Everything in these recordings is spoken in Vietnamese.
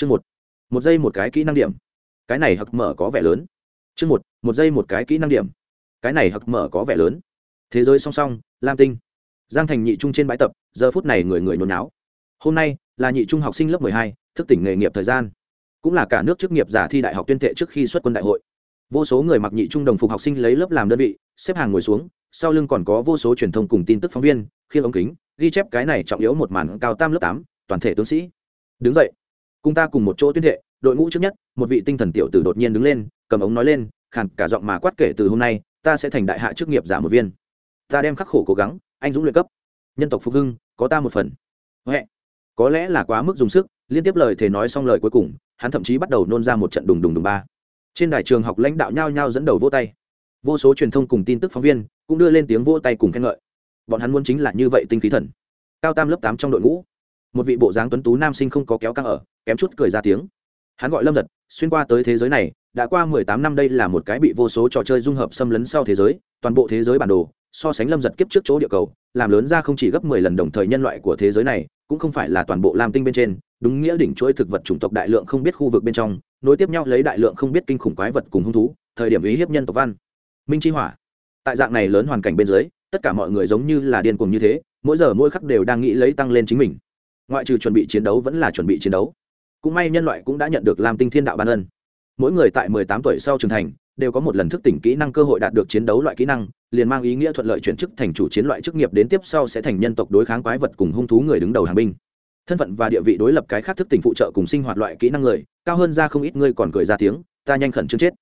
chương một. Một giây một cái kỹ năng điểm. Cái này hặc mở có vẻ lớn. Chương một một giây một cái kỹ năng điểm. Cái này hặc mở có vẻ lớn. Thế giới song song, lam tinh. Giang thành nhị trung trên bãi tập, giờ phút này người người nôn náo. Hôm nay là nhị trung học sinh lớp mười hai, thức tỉnh nghề nghiệp thời gian. Cũng là cả nước chức nghiệp giả thi đại học tuyên thệ trước khi xuất quân đại hội. Vô số người mặc nhị trung đồng phục học sinh lấy lớp làm đơn vị, xếp hàng ngồi xuống, sau lưng còn có vô số truyền thông cùng tin tức phóng viên, khiêng ống kính, ghi chép cái này trọng yếu một màn cao tam lớp tám, toàn thể tướng sĩ. Đứng dậy cùng ta cùng một chỗ tuyên thệ, đội ngũ trước nhất, một vị tinh thần tiểu tử đột nhiên đứng lên, cầm ống nói lên, khàn cả giọng mà quát kể từ hôm nay, ta sẽ thành đại hạ chức nghiệp giả một viên. Ta đem khắc khổ cố gắng, anh dũng luyện cấp. Nhân tộc phục hưng, có ta một phần. Huệ. Có lẽ là quá mức dùng sức, liên tiếp lời thề nói xong lời cuối cùng, hắn thậm chí bắt đầu nôn ra một trận đùng đùng đùng ba. Trên đài trường học lãnh đạo nhao nhao dẫn đầu vỗ tay. Vô số truyền thông cùng tin tức phóng viên cũng đưa lên tiếng vỗ tay cùng khen ngợi. Bọn hắn muốn chính là như vậy tinh khí thần. Cao tam lớp tám trong đội ngũ. Một vị bộ dáng tuấn tú nam sinh không có kéo căng ở kém chút cười ra tiếng. Hắn gọi lâm giật, xuyên qua tới thế giới này, đã qua mười tám năm đây là một cái bị vô số trò chơi dung hợp xâm lấn sau thế giới, toàn bộ thế giới bản đồ, so sánh lâm giật kiếp trước chỗ địa cầu, làm lớn ra không chỉ gấp mười lần đồng thời nhân loại của thế giới này, cũng không phải là toàn bộ lam tinh bên trên, đúng nghĩa đỉnh chuỗi thực vật chủng tộc đại lượng không biết khu vực bên trong, nối tiếp nhau lấy đại lượng không biết kinh khủng quái vật cùng hung thú, thời điểm ý hiếp nhân tộc văn. Minh chi hỏa. Tại dạng này lớn hoàn cảnh bên dưới, tất cả mọi người giống như là điên cuồng như thế, mỗi giờ mỗi khắc đều đang nghĩ lấy tăng lên chính mình. Ngoại trừ chuẩn bị chiến đấu vẫn là chuẩn bị chiến đấu cũng may nhân loại cũng đã nhận được làm tinh thiên đạo ban ân. Mỗi người tại mười tám tuổi sau trưởng thành, đều có một lần thức tỉnh kỹ năng cơ hội đạt được chiến đấu loại kỹ năng, liền mang ý nghĩa thuận lợi chuyển chức thành chủ chiến loại chức nghiệp đến tiếp sau sẽ thành nhân tộc đối kháng quái vật cùng hung thú người đứng đầu hàng binh. Thân phận và địa vị đối lập cái khác thức tỉnh phụ trợ cùng sinh hoạt loại kỹ năng người, cao hơn ra không ít ngươi còn cười ra tiếng, ta nhanh khẩn trương chết.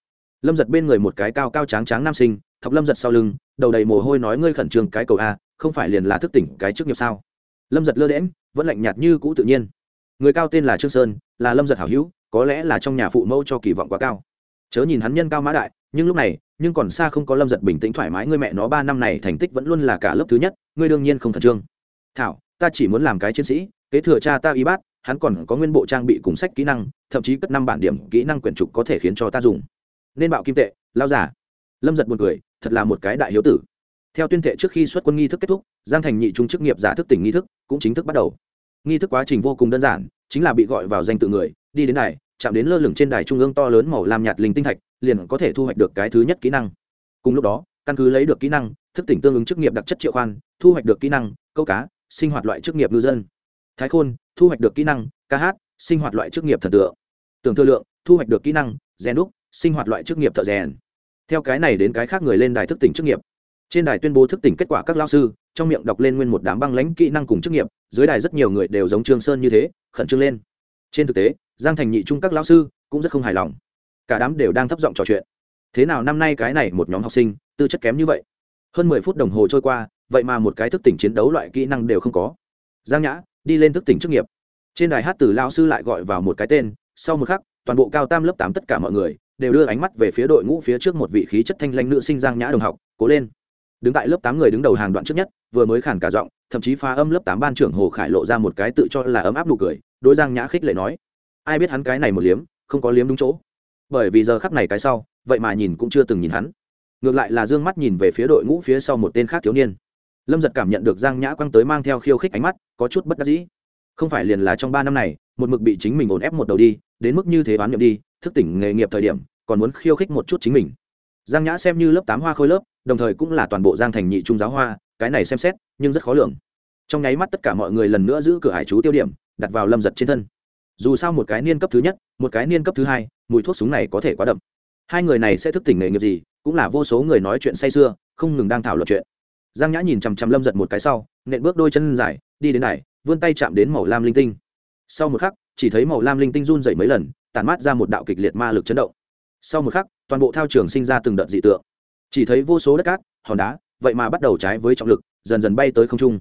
Lâm giật bên người một cái cao cao tráng tráng nam sinh, thọc lâm giật sau lưng, đầu đầy mồ hôi nói, ngươi khẩn trương cái cầu a, không phải liền là thức tỉnh cái chức nghiệp sao? Lâm giật lơ đễm vẫn lạnh nhạt như cũ tự nhiên người cao tên là trương sơn, là lâm giật hảo hữu, có lẽ là trong nhà phụ mẫu cho kỳ vọng quá cao. Chớ nhìn hắn nhân cao mã đại, nhưng lúc này, nhưng còn xa không có lâm giật bình tĩnh thoải mái ngươi mẹ nó ba năm này thành tích vẫn luôn là cả lớp thứ nhất ngươi đương nhiên không khẩn trương. Thảo, ta chỉ muốn làm cái chiến sĩ, kế thừa cha ta y bát, hắn còn có nguyên bộ trang bị cùng sách kỹ năng, thậm chí cất năm bản điểm kỹ năng quyển trục có thể khiến cho ta dùng. Nên bạo kim tệ, lao giả lâm giật buồn cười, thật là một cái đại hiếu tử. Theo tuyên thệ trước khi xuất quân nghi thức kết thúc, giang thành nhị trung chức nghiệp giả thức tỉnh nghi thức, cũng chính thức bắt đầu nghi thức quá trình vô cùng đơn giản, chính là bị gọi vào danh tự người, đi đến đài, chạm đến lơ lửng trên đài trung ương to lớn màu lam nhạt linh tinh thạch, liền có thể thu hoạch được cái thứ nhất kỹ năng. Cùng lúc đó, căn cứ lấy được kỹ năng, thức tỉnh tương ứng chức nghiệp đặc chất triệu khoan, thu hoạch được kỹ năng, câu cá, sinh hoạt loại chức nghiệp ngư dân. Thái khôn, thu hoạch được kỹ năng, ca hát, sinh hoạt loại chức nghiệp thần tượng. Tưởng thư lượng, thu hoạch được kỹ năng, rèn đúc, sinh hoạt loại chức nghiệp thợ rèn. Theo cái này đến cái khác người lên đài thức tỉnh chức nghiệp. Trên đài tuyên bố thức tỉnh kết quả các lao sư trong miệng đọc lên nguyên một đám băng lãnh kỹ năng cùng chức nghiệp, dưới đài rất nhiều người đều giống trương sơn như thế, khẩn trương lên. Trên thực tế, giang thành nhị trung các lão sư cũng rất không hài lòng. Cả đám đều đang thấp giọng trò chuyện. Thế nào năm nay cái này một nhóm học sinh, tư chất kém như vậy? Hơn mười phút đồng hồ trôi qua, vậy mà một cái thức tỉnh chiến đấu loại kỹ năng đều không có. Giang nhã, đi lên thức tỉnh chức nghiệp. Trên đài hát từ lao sư lại gọi vào một cái tên, sau một khắc, toàn bộ cao tam lớp tám tất cả mọi người đều đưa ánh mắt về phía đội ngũ phía trước một vị khí chất thanh lanh nữ sinh giang nhã đồng học, cố lên. Đứng tại lớp tám người đứng đầu hàng đoạn trước nhất vừa mới khản cả giọng, thậm chí phá âm lớp tám ban trưởng hồ khải lộ ra một cái tự cho là ấm áp nụ cười, đối giang nhã khích lệ nói, ai biết hắn cái này một liếm, không có liếm đúng chỗ. Bởi vì giờ khắc này cái sau, vậy mà nhìn cũng chưa từng nhìn hắn. Ngược lại là dương mắt nhìn về phía đội ngũ phía sau một tên khác thiếu niên. Lâm giật cảm nhận được giang nhã quăng tới mang theo khiêu khích ánh mắt, có chút bất đắc dĩ. Không phải liền là trong ba năm này, một mực bị chính mình ổn ép một đầu đi, đến mức như thế bán nhậm đi, thức tỉnh nghề nghiệp thời điểm, còn muốn khiêu khích một chút chính mình. Giang nhã xem như lớp tám hoa khôi lớp, đồng thời cũng là toàn bộ giang thành nhị trung giáo hoa cái này xem xét, nhưng rất khó lường. Trong nháy mắt tất cả mọi người lần nữa giữ cửa hải chú tiêu điểm, đặt vào lâm giật trên thân. Dù sao một cái niên cấp thứ nhất, một cái niên cấp thứ hai, mùi thuốc súng này có thể quá đậm. Hai người này sẽ thức tỉnh nghề nghiệp gì, cũng là vô số người nói chuyện say sưa, không ngừng đang thảo luận chuyện. Giang nhã nhìn chằm chằm lâm giật một cái sau, nện bước đôi chân dài, đi đến này vươn tay chạm đến màu lam linh tinh. Sau một khắc, chỉ thấy màu lam linh tinh run dậy mấy lần tàn mát ra một đạo kịch liệt ma lực chấn động. Sau một khắc, toàn bộ thao trường sinh ra từng đợt dị tượng. Chỉ thấy vô số đất cát, hòn đá vậy mà bắt đầu trái với trọng lực, dần dần bay tới không trung.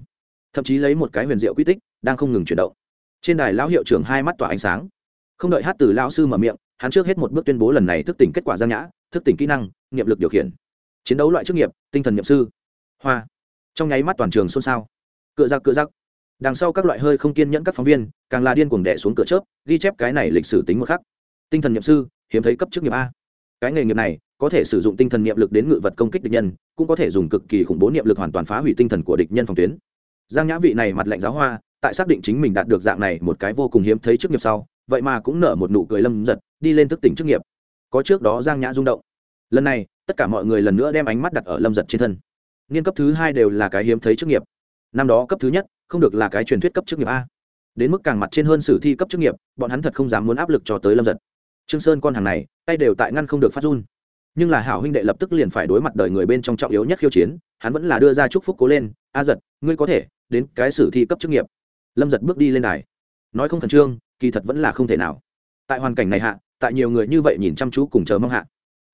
Thậm chí lấy một cái huyền diệu quy tích đang không ngừng chuyển động. Trên đài lão hiệu trưởng hai mắt tỏa ánh sáng. Không đợi hát từ lão sư mở miệng, hắn trước hết một bước tuyên bố lần này thức tỉnh kết quả giang nhã, thức tỉnh kỹ năng, nghiệp lực điều khiển. Chiến đấu loại chức nghiệp, tinh thần nhậm sư. Hoa. Trong nháy mắt toàn trường xôn xao. Cựa giặc cựa giặc. Đằng sau các loại hơi không kiên nhẫn các phóng viên, càng là điên cuồng đẻ xuống cửa chớp, ghi chép cái này lịch sử tính một khắc. Tinh thần nhậm sư, hiếm thấy cấp chức nghiệp a cái nghề nghiệp này có thể sử dụng tinh thần niệm lực đến ngự vật công kích địch nhân, cũng có thể dùng cực kỳ khủng bố niệm lực hoàn toàn phá hủy tinh thần của địch nhân phòng tuyến. Giang nhã vị này mặt lạnh giáo hoa, tại xác định chính mình đạt được dạng này một cái vô cùng hiếm thấy trước nghiệp sau, vậy mà cũng nở một nụ cười lâm giật, đi lên thức tỉnh chức nghiệp. Có trước đó giang nhã rung động. Lần này, tất cả mọi người lần nữa đem ánh mắt đặt ở lâm giật trên thân. Niên cấp thứ hai đều là cái hiếm thấy chức nghiệp. Năm đó cấp thứ nhất, không được là cái truyền thuyết cấp chức nghiệp a. Đến mức càng mặt trên hơn sử thi cấp chức nghiệp, bọn hắn thật không dám muốn áp lực cho tới lâm giật. Trương sơn con hàng này tay đều tại ngăn không được phát run. Nhưng là hảo huynh đệ lập tức liền phải đối mặt đời người bên trong trọng yếu nhất khiêu chiến, hắn vẫn là đưa ra chúc phúc cố lên. A giật, ngươi có thể, đến cái sử thi cấp chức nghiệp. Lâm giật bước đi lên đài. Nói không khẩn trương, kỳ thật vẫn là không thể nào. Tại hoàn cảnh này hạ, tại nhiều người như vậy nhìn chăm chú cùng chờ mong hạ,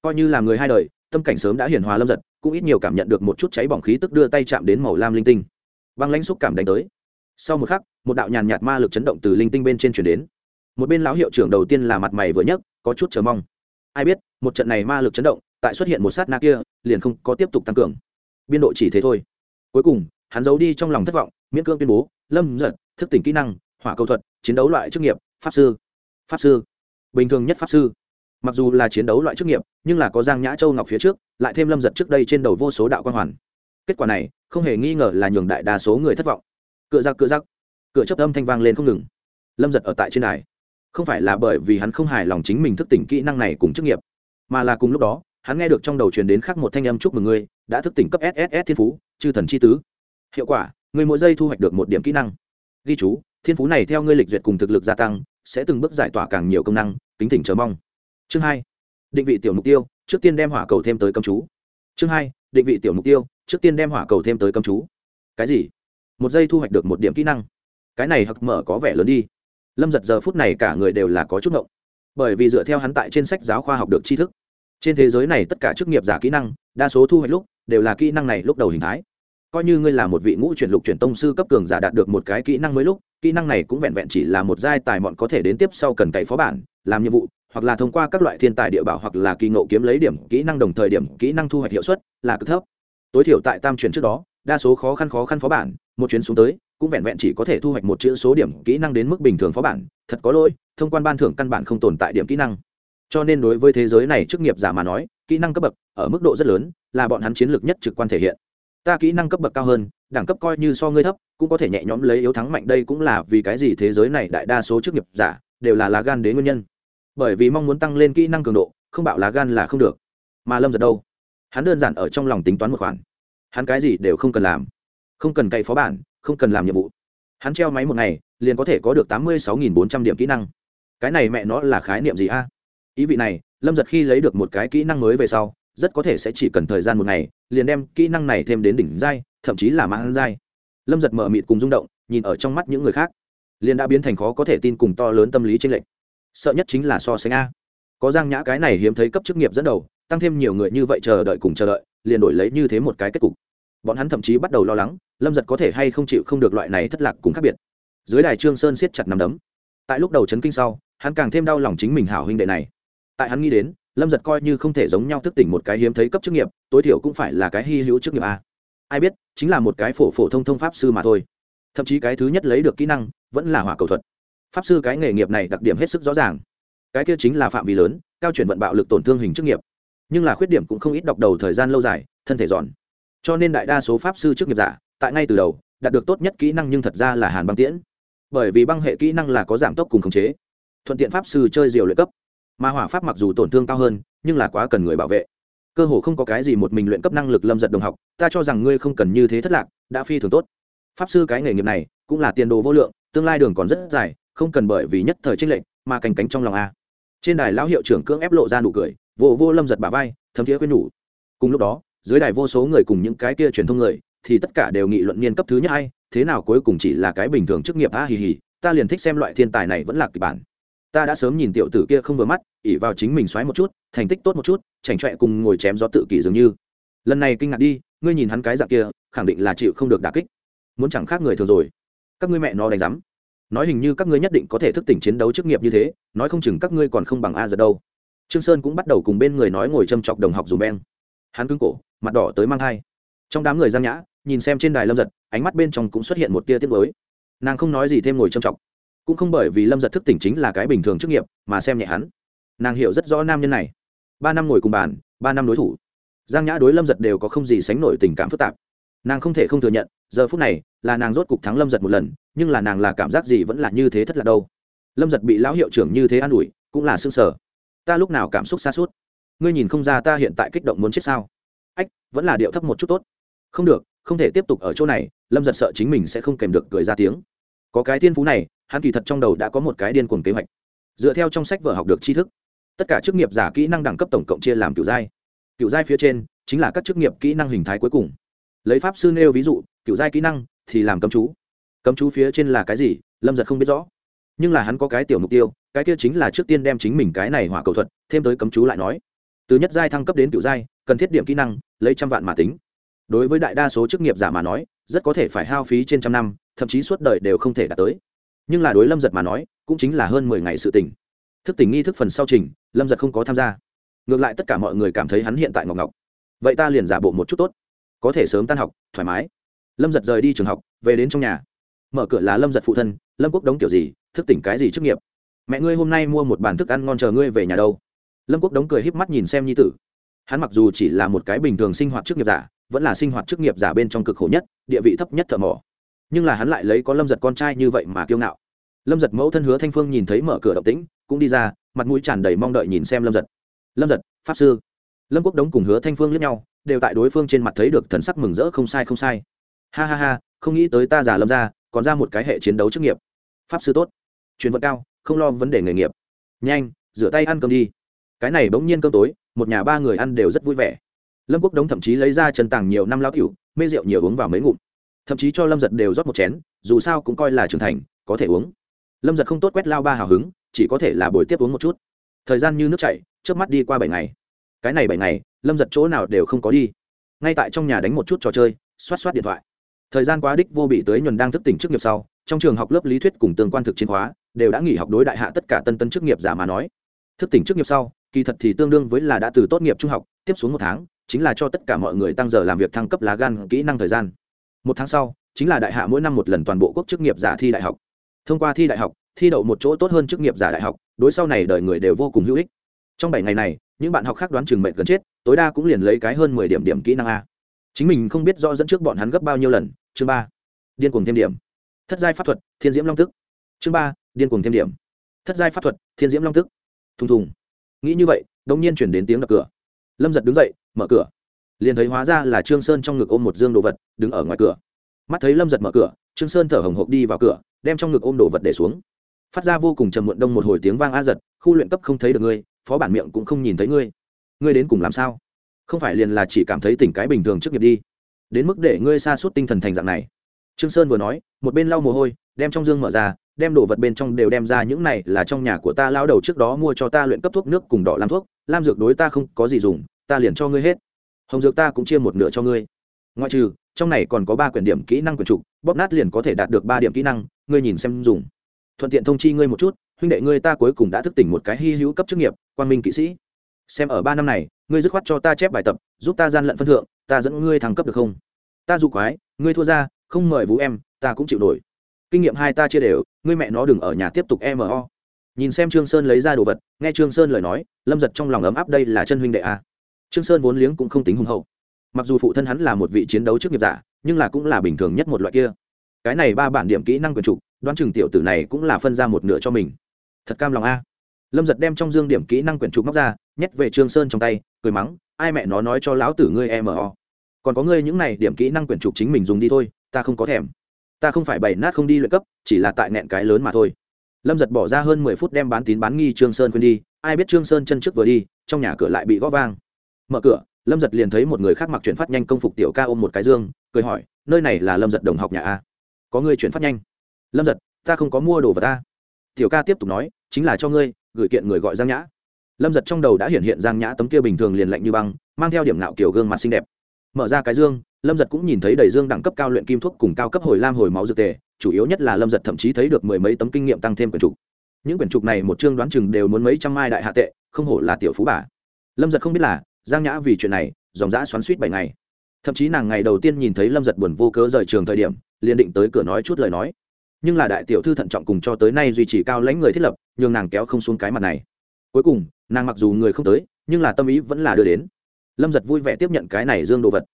coi như là người hai đời, tâm cảnh sớm đã hiển hòa lâm giật, cũng ít nhiều cảm nhận được một chút cháy bỏng khí tức đưa tay chạm đến màu lam linh tinh. Băng lãnh xúc cảm đánh tới. Sau một khắc, một đạo nhàn nhạt ma lực chấn động từ linh tinh bên trên chuyển đến. Một bên lão hiệu trưởng đầu tiên là mặt mày vừa nhấc, có chút chờ mong ai biết, một trận này ma lực chấn động, tại xuất hiện một sát na kia, liền không có tiếp tục tăng cường. Biên độ chỉ thế thôi. Cuối cùng, hắn giấu đi trong lòng thất vọng, miễn cương tuyên bố, lâm giật, thức tỉnh kỹ năng, hỏa cầu thuật, chiến đấu loại chức nghiệp, pháp sư. Pháp sư. Bình thường nhất pháp sư. Mặc dù là chiến đấu loại chức nghiệp, nhưng là có giang nhã châu ngọc phía trước, lại thêm lâm giật trước đây trên đầu vô số đạo quan hoàn. Kết quả này, không hề nghi ngờ là nhường đại đa số người thất vọng. Cựa giặc cựa giặc. Cửa chấp âm thanh vang lên không ngừng. Lâm giật ở tại trên đài không phải là bởi vì hắn không hài lòng chính mình thức tỉnh kỹ năng này cùng chức nghiệp, mà là cùng lúc đó, hắn nghe được trong đầu truyền đến khác một thanh âm chúc mừng ngươi, đã thức tỉnh cấp sss thiên phú, chư thần c h i tứ. Hiệu quả, ngươi mỗi giây thu hoạch được một điểm kỹ năng. Ghi chú, thiên phú này theo ngươi lịch duyệt cùng thực lực gia tăng, sẽ từng bước giải tỏa càng nhiều công năng, kính thỉnh chờ mong. Chương hai, định vị tiểu mục tiêu, trước tiên đem hỏa cầu thêm tới công chú. Chương hai, định vị tiểu mục tiêu, trước tiên đem hỏa cầu thêm tới công chú. Cái gì? Một giây thu hoạch được một điểm kỹ năng. Cái này hặc mở có vẻ lớn đi lâm giật giờ phút này cả người đều là có chút ngộng. Bởi vì dựa theo hắn tại trên sách giáo khoa học được tri thức, trên thế giới này tất cả chức nghiệp giả kỹ năng, đa số thu hoạch lúc đều là kỹ năng này lúc đầu hình thái. Coi như ngươi là một vị ngũ chuyển lục chuyển tông sư cấp cường giả đạt được một cái kỹ năng mới lúc, kỹ năng này cũng vẹn vẹn chỉ là một giai tài mọn có thể đến tiếp sau cần cậy phó bản, làm nhiệm vụ, hoặc là thông qua các loại thiên tài địa bảo hoặc là kỳ ngộ kiếm lấy điểm kỹ năng đồng thời điểm kỹ năng thu hoạch hiệu suất là cực thấp. Tối thiểu tại tam chuyển trước đó đa số khó khăn khó khăn phó bản, một chuyến xuống tới, cũng vẹn vẹn chỉ có thể thu hoạch một chữ số điểm kỹ năng đến mức bình thường phó bản, thật có lỗi, thông quan ban thưởng căn bản không tồn tại điểm kỹ năng. Cho nên đối với thế giới này chức nghiệp giả mà nói, kỹ năng cấp bậc ở mức độ rất lớn, là bọn hắn chiến lược nhất trực quan thể hiện. Ta kỹ năng cấp bậc cao hơn, đẳng cấp coi như so ngươi thấp, cũng có thể nhẹ nhõm lấy yếu thắng mạnh đây cũng là vì cái gì thế giới này đại đa số chức nghiệp giả đều là lá gan đến nguyên nhân. Bởi vì mong muốn tăng lên kỹ năng cường độ, không bạo lá gan là không được. Mà lâm giật đâu? Hắn đơn giản ở trong lòng tính toán một khoản hắn cái gì đều không cần làm. Không cần cậy phó bản, không cần làm nhiệm vụ. Hắn treo máy một ngày, liền có thể có được tám mươi sáu nghìn bốn trăm điểm kỹ năng. Cái này mẹ nó là khái niệm gì a? Ý vị này, lâm giật khi lấy được một cái kỹ năng mới về sau, rất có thể sẽ chỉ cần thời gian một ngày, liền đem kỹ năng này thêm đến đỉnh giai, thậm chí là mang giai. Lâm giật mở mịt cùng rung động, nhìn ở trong mắt những người khác. Liền đã biến thành khó có thể tin cùng to lớn tâm lý tranh lệch. Sợ nhất chính là so sánh a. Có giang nhã cái này hiếm thấy cấp chức nghiệp dẫn đầu tăng thêm nhiều người như vậy chờ đợi cùng chờ đợi, liền đổi lấy như thế một cái kết cục. Bọn hắn thậm chí bắt đầu lo lắng, lâm giật có thể hay không chịu không được loại này thất lạc cùng khác biệt. Dưới đài trương sơn siết chặt nằm đấm. Tại lúc đầu chấn kinh sau, hắn càng thêm đau lòng chính mình hảo huynh đệ này. Tại hắn nghĩ đến, lâm giật coi như không thể giống nhau thức tỉnh một cái hiếm thấy cấp chức nghiệp, tối thiểu cũng phải là cái hy hữu chức nghiệp a. Ai biết, chính là một cái phổ phổ thông thông pháp sư mà thôi. Thậm chí cái thứ nhất lấy được kỹ năng, vẫn là hỏa cầu thuật. Pháp sư cái nghề nghiệp này đặc điểm hết sức rõ ràng. Cái kia chính là phạm vi lớn, cao chuyển vận bạo lực tổn thương hình chức nghiệp nhưng là khuyết điểm cũng không ít đọc đầu thời gian lâu dài, thân thể giòn. Cho nên đại đa số pháp sư trước nghiệp giả, tại ngay từ đầu, đạt được tốt nhất kỹ năng nhưng thật ra là hàn băng tiễn. Bởi vì băng hệ kỹ năng là có giảm tốc cùng khống chế. Thuận tiện pháp sư chơi diều luyện cấp. Mà hỏa pháp mặc dù tổn thương cao hơn, nhưng là quá cần người bảo vệ. Cơ hồ không có cái gì một mình luyện cấp năng lực lâm giật đồng học, ta cho rằng ngươi không cần như thế thất lạc, đã phi thường tốt. Pháp sư cái nghề nghiệp này, cũng là tiền đồ vô lượng, tương lai đường còn rất dài, không cần bởi vì nhất thời tranh lệch, mà cành cánh trong lòng a. Trên đài lão hiệu trưởng cưỡng ép lộ ra nụ cười vô vô lâm giật bà vai, thấm thiế khuyên nhủ. Cùng lúc đó, dưới đài vô số người cùng những cái kia truyền thông người, thì tất cả đều nghị luận niên cấp thứ nhất hay thế nào cuối cùng chỉ là cái bình thường chức nghiệp, a, hì hì, ta liền thích xem loại thiên tài này vẫn là kịch bản. Ta đã sớm nhìn tiểu tử kia không vừa mắt ỉ vào chính mình xoáy một chút, thành tích tốt một chút, chảnh chọe cùng ngồi chém gió tự kỷ dường như. Lần này kinh ngạc đi, ngươi nhìn hắn cái dạng kia, khẳng định là chịu không được đà kích. Muốn chẳng khác người thường rồi. Các ngươi mẹ nó đánh rắm nói hình như các ngươi nhất định có thể thức tỉnh chiến đấu chức nghiệp như thế, nói không chừng các ngươi còn không bằng a giờ đâu trương sơn cũng bắt đầu cùng bên người nói ngồi châm chọc đồng học dùm beng. Hắn cứng cổ, mặt đỏ tới mang thai. Trong đám người giang nhã, nhìn xem trên đài lâm giật, ánh mắt bên trong cũng xuất hiện một tia tiết mới nàng không nói gì thêm ngồi châm chọc. Cũng không bởi vì lâm giật thức tỉnh chính là cái bình thường chức nghiệp, mà xem nhẹ hắn. Nàng hiểu rất rõ nam nhân này. Ba năm ngồi cùng bàn, ba năm đối thủ. Giang nhã đối lâm giật đều có không gì sánh nổi tình cảm phức tạp. Nàng không thể không thừa nhận, giờ phút này, là nàng rốt cục thắng lâm giật một lần, nhưng là nàng là cảm giác gì vẫn là như thế thất lạc đâu. Lâm giật bị lão hiệu trưởng như thế an ủi, cũng là xương sở ta lúc nào cảm xúc xa suốt? Ngươi nhìn không ra ta hiện tại kích động muốn chết sao? Ách, vẫn là điệu thấp một chút tốt. Không được, không thể tiếp tục ở chỗ này, lâm giật sợ chính mình sẽ không kèm được cười ra tiếng. Có cái thiên phú này, hắn kỳ thật trong đầu đã có một cái điên cuồng kế hoạch. Dựa theo trong sách vở học được tri thức, tất cả chức nghiệp giả kỹ năng đẳng cấp tổng cộng chia làm kiểu giai. Kiểu giai phía trên, chính là các chức nghiệp kỹ năng hình thái cuối cùng. Lấy pháp sư nêu ví dụ, kiểu giai kỹ năng thì làm cấm chú. Cấm chú phía trên là cái gì, lâm giật không biết rõ nhưng là hắn có cái tiểu mục tiêu, cái kia chính là trước tiên đem chính mình cái này hỏa cầu thuật, thêm tới cấm chú lại nói. Từ nhất giai thăng cấp đến cựu giai, cần thiết điểm kỹ năng, lấy trăm vạn mà tính. Đối với đại đa số chức nghiệp giả mà nói, rất có thể phải hao phí trên trăm năm, thậm chí suốt đời đều không thể đạt tới. Nhưng là đối lâm giật mà nói, cũng chính là hơn mười ngày sự tỉnh thức tỉnh nghi thức phần sau trình, lâm giật không có tham gia. Ngược lại tất cả mọi người cảm thấy hắn hiện tại ngọc ngọc. Vậy ta liền giả bộ một chút tốt. Có thể sớm tan học, thoải mái. Lâm giật rời đi trường học, về đến trong nhà. Mở cửa là lâm giật phụ thân, lâm quốc đống kiểu gì thức tỉnh cái gì chức nghiệp? Mẹ ngươi hôm nay mua một bàn thức ăn ngon chờ ngươi về nhà đâu? Lâm quốc đống cười híp mắt nhìn xem nhi tử. Hắn mặc dù chỉ là một cái bình thường sinh hoạt chức nghiệp giả, vẫn là sinh hoạt chức nghiệp giả bên trong cực khổ nhất, địa vị thấp nhất thợ mỏ. Nhưng là hắn lại lấy có lâm giật con trai như vậy mà kiêu ngạo. Lâm giật mẫu thân hứa thanh phương nhìn thấy mở cửa động tĩnh, cũng đi ra, mặt mũi tràn đầy mong đợi nhìn xem lâm giật. Lâm giật, pháp sư. Lâm quốc đống cùng hứa thanh phương lẫn nhau, đều tại đối phương trên mặt thấy được thần sắc mừng rỡ không sai không sai. Ha ha ha, không nghĩ tới ta già lâm ra còn ra một cái hệ chiến đấu chức nghiệp. Pháp sư tốt chuyên vận cao, không lo vấn đề nghề nghiệp. Nhanh, rửa tay ăn cơm đi. Cái này bỗng nhiên cơm tối, một nhà ba người ăn đều rất vui vẻ. Lâm quốc đống thậm chí lấy ra chân tàng nhiều năm lao cựu mê rượu nhiều uống vào mấy ngụm. Thậm chí cho lâm giật đều rót một chén, dù sao cũng coi là trưởng thành, có thể uống. Lâm giật không tốt quét lao ba hào hứng, chỉ có thể là buổi tiếp uống một chút. Thời gian như nước chảy, trước mắt đi qua bảy ngày. Cái này bảy ngày, lâm giật chỗ nào đều không có đi. Ngay tại trong nhà đánh một chút trò chơi, xoát xoát điện thoại. Thời gian quá đích vô bị tới nhuần đang thức tỉnh trước nghiệp sau, trong trường học lớp lý thuyết cùng tương quan thực chiến hóa đều đã nghỉ học đối đại hạ tất cả tân tân chức nghiệp giả mà nói. Thức tỉnh chức nghiệp sau, kỳ thật thì tương đương với là đã từ tốt nghiệp trung học, tiếp xuống một tháng, chính là cho tất cả mọi người tăng giờ làm việc thăng cấp lá gan, kỹ năng thời gian. Một tháng sau, chính là đại hạ mỗi năm một lần toàn bộ quốc chức nghiệp giả thi đại học. Thông qua thi đại học, thi đậu một chỗ tốt hơn chức nghiệp giả đại học, đối sau này đời người đều vô cùng hữu ích. Trong bảy ngày này, những bạn học khác đoán trường mệnh gần chết, tối đa cũng liền lấy cái hơn mười điểm điểm kỹ năng a. Chính mình không biết do dẫn trước bọn hắn gấp bao nhiêu lần. Chương ba. Điên cuồng thêm điểm. Thất giai pháp thuật, thiên diễm long tức. Chương ba điên cuồng thêm điểm. Thất giai pháp thuật, thiên diễm long tức. Thùng thùng. Nghĩ như vậy đông nhiên chuyển đến tiếng đập cửa. Lâm giật đứng dậy, mở cửa. Liền thấy hóa ra là trương sơn trong ngực ôm một dương đồ vật, đứng ở ngoài cửa. Mắt thấy lâm giật mở cửa, trương sơn thở hồng hộc đi vào cửa, đem trong ngực ôm đồ vật để xuống. Phát ra vô cùng trầm muộn đông một hồi tiếng vang a giật, khu luyện cấp không thấy được ngươi, phó bản miệng cũng không nhìn thấy ngươi. Ngươi đến cùng làm sao? Không phải liền là chỉ cảm thấy tỉnh cái bình thường trước nghiệp đi. Đến mức để ngươi xa suốt tinh thần thành dạng này. Trương sơn vừa nói, một bên lau mồ hôi, đem trong dương mở ra đem đồ vật bên trong đều đem ra, những này là trong nhà của ta lao đầu trước đó mua cho ta luyện cấp thuốc nước cùng đỏ làm thuốc, lam dược đối ta không có gì dùng, ta liền cho ngươi hết. Hồng dược ta cũng chia một nửa cho ngươi. Ngoại trừ, trong này còn có ba quyển điểm kỹ năng quyển trục, bóp nát liền có thể đạt được ba điểm kỹ năng, ngươi nhìn xem dùng. Thuận tiện thông chi ngươi một chút, huynh đệ ngươi ta cuối cùng đã thức tỉnh một cái hy hữu cấp chức nghiệp quan minh kỵ sĩ. Xem ở ba năm này, ngươi dứt khoát cho ta chép bài tập, giúp ta gian lận phân thượng, ta dẫn ngươi thăng cấp được không? Ta dụ quái, ngươi thua ra, không mời vũ em, ta cũng chịu nổi kinh nghiệm hai ta chia đều, ngươi mẹ nó đừng ở nhà tiếp tục mo nhìn xem trương sơn lấy ra đồ vật, nghe trương sơn lời nói, lâm giật trong lòng ấm áp đây là chân huynh đệ a trương sơn vốn liếng cũng không tính hùng hậu. Mặc dù phụ thân hắn là một vị chiến đấu trước nghiệp giả, nhưng là cũng là bình thường nhất một loại kia. Cái này ba bản điểm kỹ năng quyền trục đoán chừng tiểu tử này cũng là phân ra một nửa cho mình. Thật cam lòng a. Lâm giật đem trong dương điểm kỹ năng quyển trục móc ra, nhét về trương sơn trong tay, cười mắng, ai mẹ nó nói cho lão tử ngươi mo còn có ngươi những này điểm kỹ năng quyển trục chính mình dùng đi thôi, ta không có thèm ta không phải bày nát không đi luyện cấp, chỉ là tại nẹn cái lớn mà thôi. Lâm giật bỏ ra hơn mười phút đem bán tín bán nghi trương sơn quên đi, ai biết trương sơn chân trước vừa đi, trong nhà cửa lại bị gõ vang. Mở cửa, lâm giật liền thấy một người khác mặc chuyển phát nhanh công phục tiểu ca ôm một cái dương, cười hỏi, nơi này là lâm giật đồng học nhà a? Có người chuyển phát nhanh. Lâm giật, ta không có mua đồ vật ta. Tiểu ca tiếp tục nói, chính là cho ngươi, gửi kiện người gọi giang nhã. Lâm giật trong đầu đã hiện hiện giang nhã tấm kia bình thường liền lạnh như băng, mang theo điểm nạo kiểu gương mặt xinh đẹp. Mở ra cái dương lâm giật cũng nhìn thấy đầy dương đẳng cấp cao luyện kim thuốc cùng cao cấp hồi lam hồi máu dược tề, chủ yếu nhất là lâm giật thậm chí thấy được mười mấy tấm kinh nghiệm tăng thêm quyển trục. Những quyển trục này một chương đoán chừng đều muốn mấy trăm mai đại hạ tệ, không hổ là tiểu phú bà. Lâm giật không biết là, giang nhã vì chuyện này, dòng dã xoắn suýt bảy ngày. Thậm chí nàng ngày đầu tiên nhìn thấy lâm giật buồn vô cớ rời trường thời điểm, liền định tới cửa nói chút lời nói. Nhưng là đại tiểu thư thận trọng cùng cho tới nay duy trì cao lãnh người thiết lập, nhường nàng kéo không xuống cái mặt này. Cuối cùng, nàng mặc dù người không tới, nhưng là tâm ý vẫn là đưa đến. Lâm giật vui vẻ tiếp nhận cái này dương đồ vật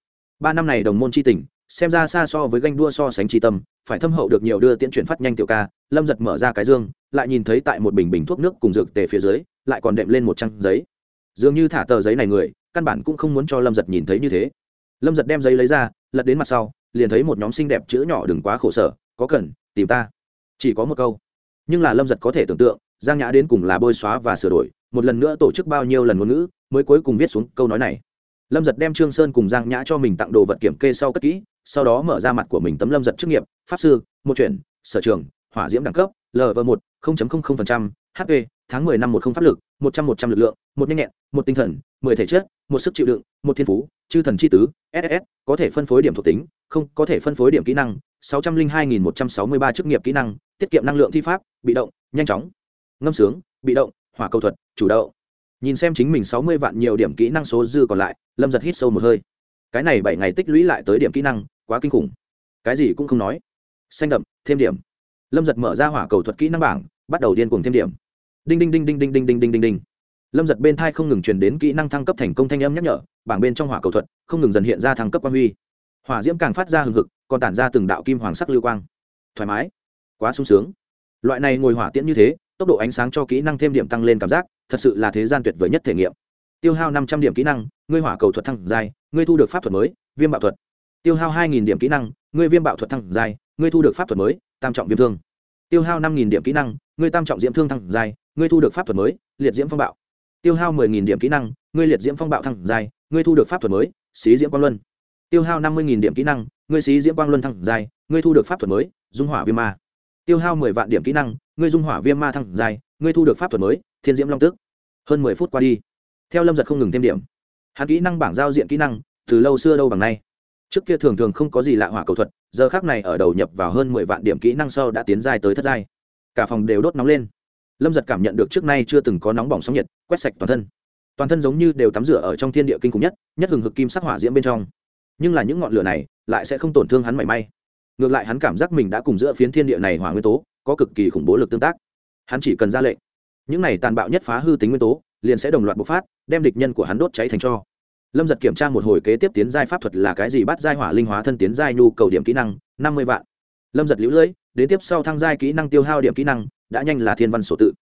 ba năm này đồng môn c h i tình, xem ra xa so với ganh đua so sánh tri tâm, phải thâm hậu được nhiều đưa tiễn chuyển phát nhanh tiểu ca, lâm giật mở ra cái dương, lại nhìn thấy tại một bình bình thuốc nước cùng dược tề phía dưới, lại còn đệm lên một trang giấy. Dường như thả tờ giấy này người, căn bản cũng không muốn cho lâm giật nhìn thấy như thế. Lâm giật đem giấy lấy ra, lật đến mặt sau, liền thấy một nhóm xinh đẹp chữ nhỏ đừng quá khổ sở, có cần, tìm ta. Chỉ có một câu. Nhưng là lâm giật có thể tưởng tượng, giang nhã đến cùng là bôi xóa và sửa đổi, một lần nữa tổ chức bao nhiêu lần ngôn ngữ, mới cuối cùng viết xuống câu nói này lâm giật đem trương sơn cùng giang nhã cho mình tặng đồ vật kiểm kê sau cất kỹ, sau đó mở ra mặt của mình tấm lâm giật chức nghiệp, pháp sư, một chuyển sở trường, hỏa diễm đẳng cấp lv một hp tháng mười năm một không pháp lực, một trăm một trăm lực lượng, một nhanh nhẹn, một tinh thần, mười thể chất, một sức chịu đựng, một thiên phú, chư thần c h i tứ ss có thể phân phối điểm thuộc tính, không, có thể phân phối điểm kỹ năng, sáu trăm linh hai nghìn một trăm sáu mươi ba chức nghiệp kỹ năng, tiết kiệm năng lượng thi pháp, bị động, nhanh chóng. Ngâm sướng, bị động, hỏa cầu thuật, chủ động nhìn xem chính mình sáu mươi vạn nhiều điểm kỹ năng số dư còn lại, lâm giật hít sâu một hơi. Cái này bảy ngày tích lũy lại tới điểm kỹ năng, quá kinh khủng. Cái gì cũng không nói. Xanh đậm, thêm điểm. Lâm giật mở ra hỏa cầu thuật kỹ năng bảng, bắt đầu điên cuồng thêm điểm. Đinh đinh đinh đinh đinh đinh đinh đinh đinh đinh. Lâm giật bên thai không ngừng truyền đến kỹ năng thăng cấp thành công thanh âm nhắc nhở, bảng bên trong hỏa cầu thuật không ngừng dần hiện ra thăng cấp quan huy. Hỏa diễm càng phát ra hừng hực, còn tản ra từng đạo kim hoàng sắc lưu quang. Thoải mái, quá sung sướng. Loại này ngồi hỏa tiễn như thế tốc độ ánh sáng cho kỹ năng thêm điểm tăng lên cảm giác, thật sự là thế gian tuyệt vời nhất thể nghiệm. Tiêu hao năm trăm điểm kỹ năng, ngươi hỏa cầu thuật thăng dài ngươi thu được pháp thuật mới, viêm bạo thuật. Tiêu hao hai nghìn điểm kỹ năng, ngươi viêm bạo thuật thăng dài ngươi thu được pháp thuật mới, tam trọng viêm thương. Tiêu hao năm nghìn điểm kỹ năng, ngươi tam trọng diễm thương thăng dài ngươi thu được pháp thuật mới, liệt diễm phong bạo. Tiêu hao mười nghìn điểm kỹ năng, ngươi liệt diễm phong bạo thăng dài ngươi thu được pháp thuật mới, xí diễm quang luân. Tiêu hao năm mươi nghìn điểm kỹ năng, ngươi xí diễm quang luân thăng dài ngươi thu được pháp thuật mới, dung hỏa viêm ma. Tiêu hao mười vạn điểm kỹ năng ngươi dung hỏa viêm ma thăng dài, ngươi thu được pháp thuật mới, thiên diễm long tức hơn mười phút qua đi, theo lâm giật không ngừng thêm điểm. Hắn kỹ năng bảng giao diện kỹ năng, từ lâu xưa đâu bằng nay. Trước kia thường thường không có gì lạ hỏa cầu thuật, giờ khác này ở đầu nhập vào hơn mười vạn điểm kỹ năng sau đã tiến dài tới thất giai. Cả phòng đều đốt nóng lên. Lâm giật cảm nhận được trước nay chưa từng có nóng bỏng sóng nhiệt, quét sạch toàn thân. Toàn thân giống như đều tắm rửa ở trong thiên địa kinh khủng nhất nhất hừng hực kim sắc hỏa diễm bên trong. Nhưng là những ngọn lửa này lại sẽ không tổn thương hắn mảy may. Ngược lại hắn cảm giác mình đã cùng giữa phiến thiên địa này hỏa nguyên tố có cực kỳ khủng bố lực tương tác. Hắn chỉ cần ra lệnh, những này tàn bạo nhất phá hư tính nguyên tố, liền sẽ đồng loạt bộc phát, đem địch nhân của hắn đốt cháy thành cho. Lâm giật kiểm tra một hồi kế tiếp tiến giai pháp thuật là cái gì bắt giai hỏa linh hóa thân tiến giai nhu cầu điểm kỹ năng, năm mươi vạn. Lâm giật lũ lưỡi đến tiếp sau thăng giai kỹ năng tiêu hao điểm kỹ năng, đã nhanh là thiên văn sổ tự.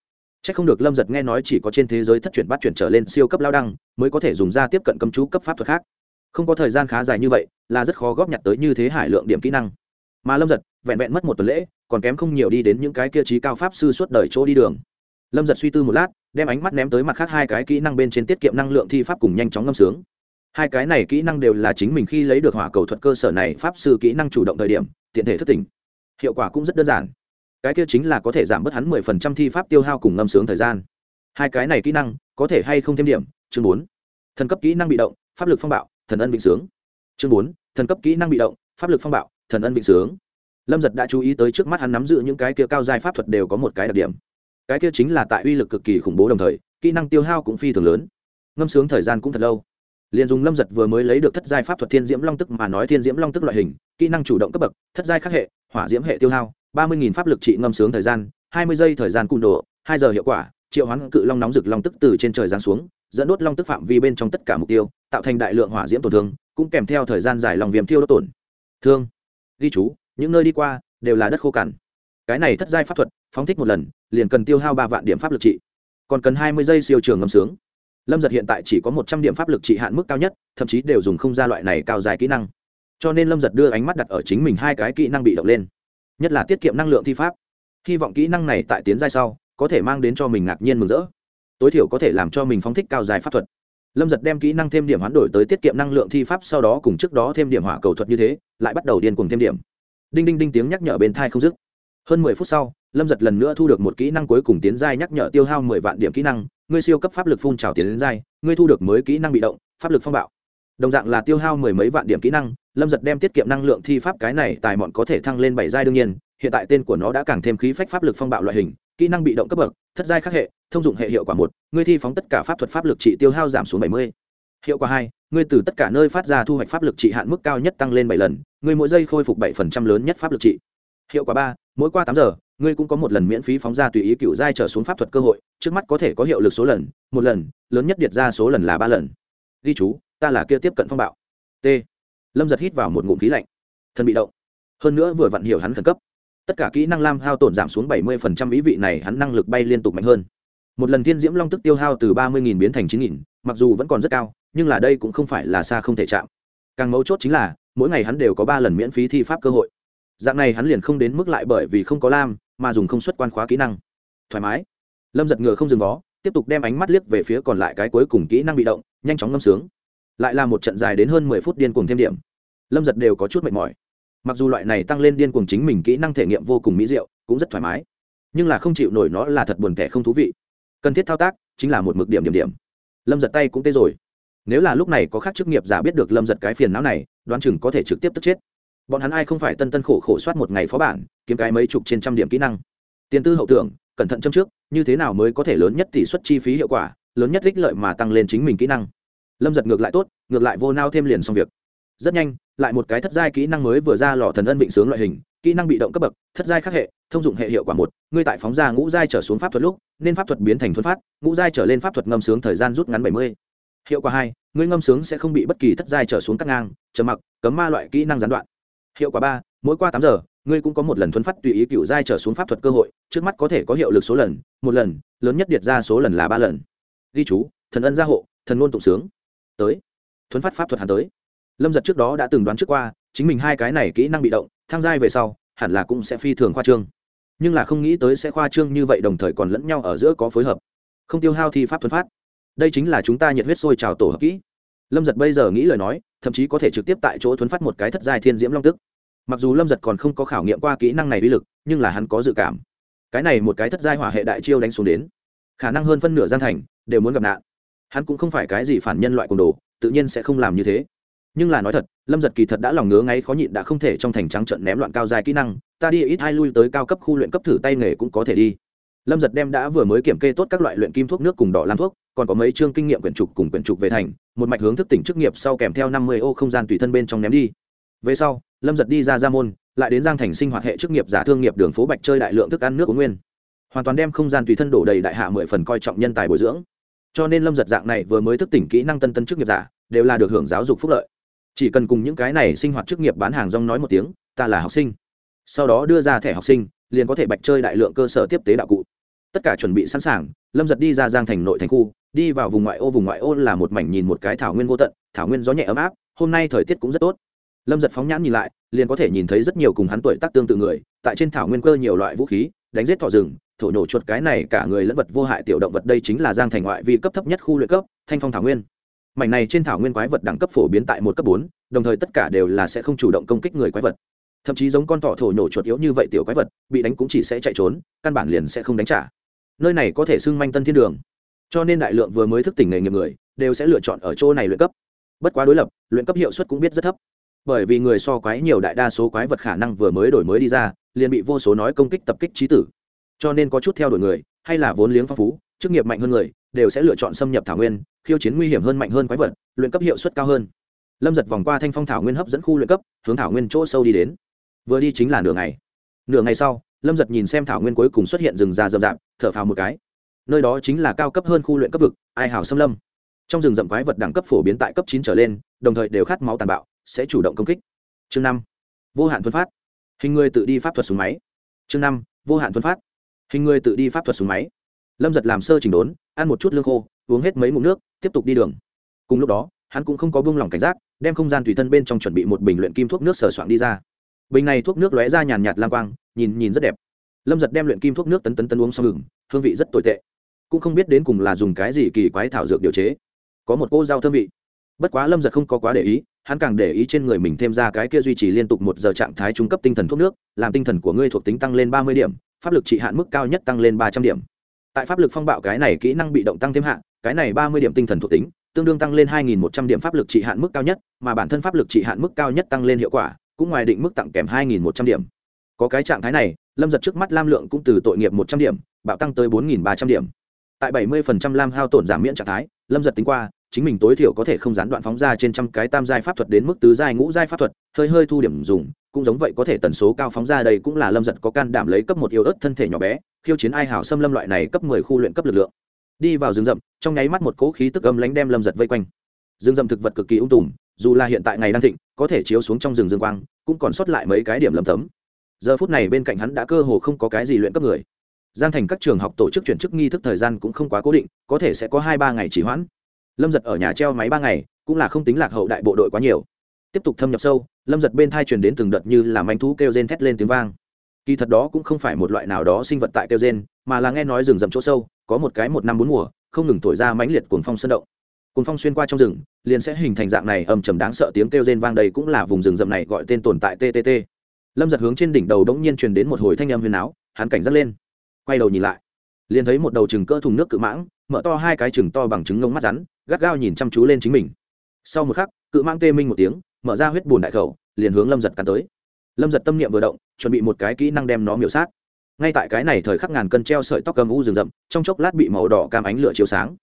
C h ắ c không được lâm giật nghe nói chỉ có trên thế giới thất chuyển bắt chuyển trở lên siêu cấp lao đăng, mới có thể dùng ra tiếp cận cầm chú cấp pháp thuật khác. Không có thời gian khá dài như vậy, là rất khó góp nhặt tới như thế hải lượng điểm kỹ năng mà lâm giật vẹn vẹn mất một tuần lễ còn kém không nhiều đi đến những cái kia trí cao pháp sư suốt đời chỗ đi đường lâm giật suy tư một lát đem ánh mắt ném tới mặt khác hai cái kỹ năng bên trên tiết kiệm năng lượng thi pháp cùng nhanh chóng ngâm sướng hai cái này kỹ năng đều là chính mình khi lấy được hỏa cầu thuật cơ sở này pháp sư kỹ năng chủ động thời điểm tiện thể thất tỉnh hiệu quả cũng rất đơn giản cái kia chính là có thể giảm bớt hắn mười phần trăm thi pháp tiêu hao cùng ngâm sướng thời gian hai cái này kỹ năng có thể hay không thêm điểm chương bốn thần cấp kỹ năng bị động pháp lực phong bạo thần ân vịnh sướng chương bốn thần cấp kỹ năng bị động pháp lực phong bạo thần ân vịnh sướng. Lâm giật đã chú ý tới trước mắt hắn nắm giữ những cái kia cao giai pháp thuật đều có một cái đặc điểm. Cái kia chính là tại uy lực cực kỳ khủng bố đồng thời, kỹ năng tiêu hao cũng phi thường lớn. Ngâm sướng thời gian cũng thật lâu. Liền dùng lâm giật vừa mới lấy được thất giai pháp thuật thiên diễm long tức mà nói thiên diễm long tức loại hình, kỹ năng chủ động cấp bậc, thất giai khắc hệ, hỏa diễm hệ tiêu hao, ba mươi pháp lực trị ngâm sướng thời gian, hai mươi giây thời gian cung độ, hai giờ hiệu quả, triệu hoán cự long nóng rực long tức từ trên trời giáng xuống, dẫn đốt long tức phạm vi bên trong tất cả mục tiêu, tạo thành đại lượng hỏa diễm tổn thương, cũng kèm theo thời gian dài lòng viêm tiêu đốt tổn thương ghi chú, những nơi đi qua đều là đất khô cằn. Cái này thất giai pháp thuật, phóng thích một lần, liền cần tiêu hao ba vạn điểm pháp lực trị. Còn cần hai mươi giây siêu trường ngâm sướng. Lâm giật hiện tại chỉ có một trăm điểm pháp lực trị hạn mức cao nhất, thậm chí đều dùng không ra loại này cao dài kỹ năng. Cho nên lâm giật đưa ánh mắt đặt ở chính mình hai cái kỹ năng bị động lên. Nhất là tiết kiệm năng lượng thi pháp. Hy vọng kỹ năng này tại tiến giai sau, có thể mang đến cho mình ngạc nhiên mừng rỡ. Tối thiểu có thể làm cho mình phóng thích cao dài pháp thuật lâm giật đem kỹ năng thêm điểm hoán đổi tới tiết kiệm năng lượng thi pháp, sau đó cùng trước đó thêm điểm hỏa cầu thuật như thế, lại bắt đầu điên cùng thêm điểm. Đinh đinh đinh tiếng nhắc nhở bên thai không dứt. Hơn mười phút sau, lâm giật lần nữa thu được một kỹ năng cuối cùng tiến giai nhắc nhở tiêu hao mười vạn điểm kỹ năng, ngươi siêu cấp pháp lực phun trào tiến đến giai, ngươi thu được mới kỹ năng bị động, pháp lực phong bạo. Đồng dạng là tiêu hao mười mấy vạn điểm kỹ năng, lâm giật đem tiết kiệm năng lượng thi pháp cái này tài mọn có thể thăng lên bảy giai đương nhiên, hiện tại tên của nó đã càng thêm khí phách pháp lực phong bạo loại hình, kỹ năng bị động cấp bậc thất giai khắc hệ, thông dụng hệ hiệu quả một, ngươi thi phóng tất cả pháp thuật pháp lực trị tiêu hao giảm xuống bảy mươi. Hiệu quả hai, ngươi từ tất cả nơi phát ra thu hoạch pháp lực trị hạn mức cao nhất tăng lên bảy lần, ngươi mỗi giây khôi phục bảy phần trăm lớn nhất pháp lực trị. Hiệu quả ba, mỗi qua tám giờ, ngươi cũng có một lần miễn phí phóng ra tùy ý cựu giai trở xuống pháp thuật cơ hội, trước mắt có thể có hiệu lực số lần, một lần, lớn nhất điệt ra số lần là ba lần. Ghi chú, ta là kia tiếp cận phong bạo. T. Lâm giật hít vào một ngụm khí lạnh. Thân bị động. Hơn nữa vừa vặn hiểu hắn khẩn cấp tất cả kỹ năng lam hao tổn giảm xuống bảy mươi phần trăm ý vị này hắn năng lực bay liên tục mạnh hơn. Một lần thiên diễm long tức tiêu hao từ 30.000 biến thành 9.000, mặc dù vẫn còn rất cao nhưng là đây cũng không phải là xa không thể chạm. Càng mấu chốt chính là mỗi ngày hắn đều có ba lần miễn phí thi pháp cơ hội. Dạng này hắn liền không đến mức lại bởi vì không có lam mà dùng không xuất quan khóa kỹ năng. Thoải mái. Lâm giật ngựa không dừng vó tiếp tục đem ánh mắt liếc về phía còn lại cái cuối cùng kỹ năng bị động nhanh chóng ngâm sướng. Lại là một trận dài đến hơn mười phút điên cuồng thêm điểm. Lâm giật đều có chút mệt mỏi mặc dù loại này tăng lên điên cuồng chính mình kỹ năng thể nghiệm vô cùng mỹ diệu, cũng rất thoải mái. Nhưng là không chịu nổi nó là thật buồn tẻ không thú vị. Cần thiết thao tác chính là một mực điểm điểm điểm. Lâm giật tay cũng tê rồi. Nếu là lúc này có khác chức nghiệp giả biết được lâm giật cái phiền não này, đoán chừng có thể trực tiếp tức chết. Bọn hắn ai không phải tân tân khổ khổ soát một ngày phó bản, kiếm cái mấy chục trên trăm điểm kỹ năng. Tiền tư hậu tưởng, cẩn thận châm trước, như thế nào mới có thể lớn nhất tỷ suất chi phí hiệu quả, lớn nhất ích lợi mà tăng lên chính mình kỹ năng. Lâm giật ngược lại tốt, ngược lại vô nao thêm liền xong việc rất nhanh, lại một cái thất giai kỹ năng mới vừa ra lò thần ân vịnh sướng loại hình, kỹ năng bị động cấp bậc, thất giai khác hệ, thông dụng hệ hiệu quả một, ngươi tại phóng ra ngũ giai trở xuống pháp thuật lúc, nên pháp thuật biến thành thuật phát, ngũ giai trở lên pháp thuật ngâm sướng thời gian rút ngắn bảy mươi. Hiệu quả hai, ngươi ngâm sướng sẽ không bị bất kỳ thất giai trở xuống cắt ngang trở mặc, cấm ma loại kỹ năng gián đoạn. Hiệu quả ba, mỗi qua tám giờ, ngươi cũng có một lần thuấn phát tùy ý cựu giai trở xuống pháp thuật cơ hội, trước mắt có thể có hiệu lực số lần, một lần, lớn nhất điệt ra số lần là ba lần. Ghi chú, thần ân gia hộ, thần ngôn tụng sướng. Tới. Thuấn phát pháp thuật hàn tới lâm giật trước đó đã từng đoán trước qua, chính mình hai cái này kỹ năng bị động tham giai về sau, hẳn là cũng sẽ phi thường khoa trương. Nhưng là không nghĩ tới sẽ khoa trương như vậy đồng thời còn lẫn nhau ở giữa có phối hợp. Không tiêu hao thi pháp thuần phát. Đây chính là chúng ta nhiệt huyết sôi trào tổ hợp kỹ. Lâm giật bây giờ nghĩ lời nói, thậm chí có thể trực tiếp tại chỗ thuấn phát một cái thất giai thiên diễm long tức. Mặc dù lâm giật còn không có khảo nghiệm qua kỹ năng này uy lực, nhưng là hắn có dự cảm. Cái này một cái thất giai hỏa hệ đại chiêu đánh xuống đến, khả năng hơn phân nửa gian thành, đều muốn gặp nạn. Hắn cũng không phải cái gì phản nhân loại côn đồ, tự nhiên sẽ không làm như thế nhưng là nói thật, lâm giật kỳ thật đã lòng ngứa ngáy khó nhịn đã không thể trong thành trắng trận ném loạn cao dài kỹ năng, ta đi ít hai lui tới cao cấp khu luyện cấp thử tay nghề cũng có thể đi. Lâm giật đem đã vừa mới kiểm kê tốt các loại luyện kim thuốc nước cùng đỏ làm thuốc, còn có mấy chương kinh nghiệm quyển trục cùng quyển trục về thành, một mạch hướng thức tỉnh chức nghiệp sau kèm theo năm mươi ô không gian tùy thân bên trong ném đi. Về sau, lâm giật đi ra ra môn, lại đến giang thành sinh hoạt hệ chức nghiệp giả thương nghiệp đường phố bạch chơi đại lượng thức ăn nước uống nguyên. Hoàn toàn đem không gian tùy thân đổ đầy đại hạ mười phần coi trọng nhân tài bồi dưỡng. Cho nên lâm giật dạng này vừa mới thức tỉnh kỹ năng tân tân chức nghiệp giả, đều là được hưởng giáo dục phúc lợi chỉ cần cùng những cái này sinh hoạt chức nghiệp bán hàng rong nói một tiếng, ta là học sinh. Sau đó đưa ra thẻ học sinh, liền có thể bạch chơi đại lượng cơ sở tiếp tế đạo cụ. Tất cả chuẩn bị sẵn sàng, lâm giật đi ra giang thành nội thành khu, đi vào vùng ngoại ô, vùng ngoại ô là một mảnh nhìn một cái thảo nguyên vô tận, thảo nguyên gió nhẹ ấm áp, hôm nay thời tiết cũng rất tốt. Lâm giật phóng nhãn nhìn lại, liền có thể nhìn thấy rất nhiều cùng hắn tuổi tác tương tự người, tại trên thảo nguyên cơ nhiều loại vũ khí, đánh giết thỏ rừng, thổ nhổ chuột cái này cả người lẫn vật vô hại tiểu động vật đây chính là giang thành ngoại vi cấp thấp nhất khu luyện cấp, thanh phong thảo nguyên mảnh này trên thảo nguyên quái vật đẳng cấp phổ biến tại một cấp bốn, đồng thời tất cả đều là sẽ không chủ động công kích người quái vật. Thậm chí giống con thỏ thổ nhổ chuột yếu như vậy tiểu quái vật, bị đánh cũng chỉ sẽ chạy trốn, căn bản liền sẽ không đánh trả. Nơi này có thể xưng manh tân thiên đường. Cho nên đại lượng vừa mới thức tỉnh nghề nghiệp người, đều sẽ lựa chọn ở chỗ này luyện cấp. Bất quá đối lập, luyện cấp hiệu suất cũng biết rất thấp. Bởi vì người so quái nhiều đại đa số quái vật khả năng vừa mới đổi mới đi ra, liền bị vô số nói công kích tập kích trí tử. Cho nên có chút theo đuổi người, hay là vốn liếng phong phú, chức nghiệp mạnh hơn người, đều sẽ lựa chọn xâm nhập thảo nguyên khiêu chiến nguy hiểm hơn mạnh hơn quái vật, luyện cấp hiệu suất cao hơn. Lâm giật vòng qua thanh phong thảo nguyên hấp dẫn khu luyện cấp, hướng thảo nguyên chỗ sâu đi đến. Vừa đi chính là nửa ngày. Nửa ngày sau, lâm giật nhìn xem thảo nguyên cuối cùng xuất hiện rừng già rậm rạp, thở phào một cái. Nơi đó chính là cao cấp hơn khu luyện cấp vực, ai hào xâm lâm. Trong rừng rậm quái vật đẳng cấp phổ biến tại cấp chín trở lên, đồng thời đều khát máu tàn bạo, sẽ chủ động công kích. Chương năm, vô hạn thuần phát. Hình người tự đi pháp thuật súng máy. Chương năm, vô hạn thuần phát. Hình người tự đi pháp thuật súng máy. Lâm giật làm sơ chỉnh đốn, ăn một chút lương khô uống hết mấy mụn nước, tiếp tục đi đường. Cùng lúc đó, hắn cũng không có buông lỏng cảnh giác, đem không gian tùy thân bên trong chuẩn bị một bình luyện kim thuốc nước sờ soạn đi ra. Bình này thuốc nước lóe ra nhàn nhạt lang quang, nhìn nhìn rất đẹp. Lâm giật đem luyện kim thuốc nước tấn tấn tấn uống xong ngừng, hương vị rất tồi tệ. Cũng không biết đến cùng là dùng cái gì kỳ quái thảo dược điều chế. Có một cô giao thơm vị. Bất quá lâm giật không có quá để ý, hắn càng để ý trên người mình thêm ra cái kia duy trì liên tục một giờ trạng thái trung cấp tinh thần thuốc nước, làm tinh thần của ngươi thuộc tính tăng lên ba mươi điểm, pháp lực trị hạn mức cao nhất tăng lên ba trăm điểm. Tại pháp lực phong bạo cái này kỹ năng bị động tăng thêm hạn cái này ba mươi điểm tinh thần thuộc tính, tương đương tăng lên hai nghìn một trăm điểm pháp lực trị hạn mức cao nhất, mà bản thân pháp lực trị hạn mức cao nhất tăng lên hiệu quả, cũng ngoài định mức tặng kèm hai nghìn một trăm điểm. Có cái trạng thái này, lâm giật trước mắt lam lượng cũng từ tội nghiệp một trăm điểm, bạo tăng tới bốn nghìn ba trăm điểm. Tại bảy mươi phần trăm lam hao tổn giảm miễn trạng thái, lâm giật tính qua, chính mình tối thiểu có thể không gián đoạn phóng ra trên trăm cái tam giai pháp thuật đến mức tứ giai ngũ giai pháp thuật, hơi hơi thu điểm dùng, cũng giống vậy có thể tần số cao phóng ra đây cũng là lâm giật có can đảm lấy cấp một yếu ớt thân thể nhỏ bé, khiêu chiến ai hảo xâm lâm loại này cấp mười khu luyện cấp lực lượng đi vào rừng rậm, trong nháy mắt một cỗ khí tức âm lánh đem lâm giật vây quanh. Rừng rậm thực vật cực kỳ ung tùm, dù là hiện tại ngày đang thịnh, có thể chiếu xuống trong rừng dương quang, cũng còn sót lại mấy cái điểm lầm tấm. Giờ phút này bên cạnh hắn đã cơ hồ không có cái gì luyện cấp người. Giang thành các trường học tổ chức chuyển chức nghi thức thời gian cũng không quá cố định, có thể sẽ có hai ba ngày chỉ hoãn. Lâm giật ở nhà treo máy ba ngày, cũng là không tính lạc hậu đại bộ đội quá nhiều. Tiếp tục thâm nhập sâu, lâm giật bên thai truyền đến từng đợt như làm anh thú kêu rên thét lên tiếng vang. Kỳ thật đó cũng không phải một loại nào đó sinh vật tại kêu rên mà là nghe nói rừng rậm chỗ sâu, có một cái một năm bốn mùa, không ngừng thổi ra mãnh liệt cuồng phong sơn động. Cuồng phong xuyên qua trong rừng, liền sẽ hình thành dạng này ầm trầm đáng sợ tiếng kêu rên vang đầy cũng là vùng rừng rậm này gọi tên tồn tại ttt lâm giật hướng trên đỉnh đầu đống nhiên truyền đến một hồi thanh âm huyền áo, hắn cảnh giác lên. Quay đầu nhìn lại, liền thấy một đầu chừng cỡ thùng nước cự mãng, mở to hai cái chừng to bằng trứng ngông mắt rắn, gắt gao nhìn chăm chú lên chính mình. Sau một khắc, cự mãng tê minh một tiếng, mở ra huyết bùn đại khẩu, liền hướng lâm giật cắn tới. Lâm giật tâm niệm vừa động, chuẩn bị một cái kỹ năng đem nó miểu sát ngay tại cái này thời khắc ngàn cân treo sợi tóc cầm u rừng rậm, trong chốc lát bị màu đỏ cam ánh lửa chiếu sáng.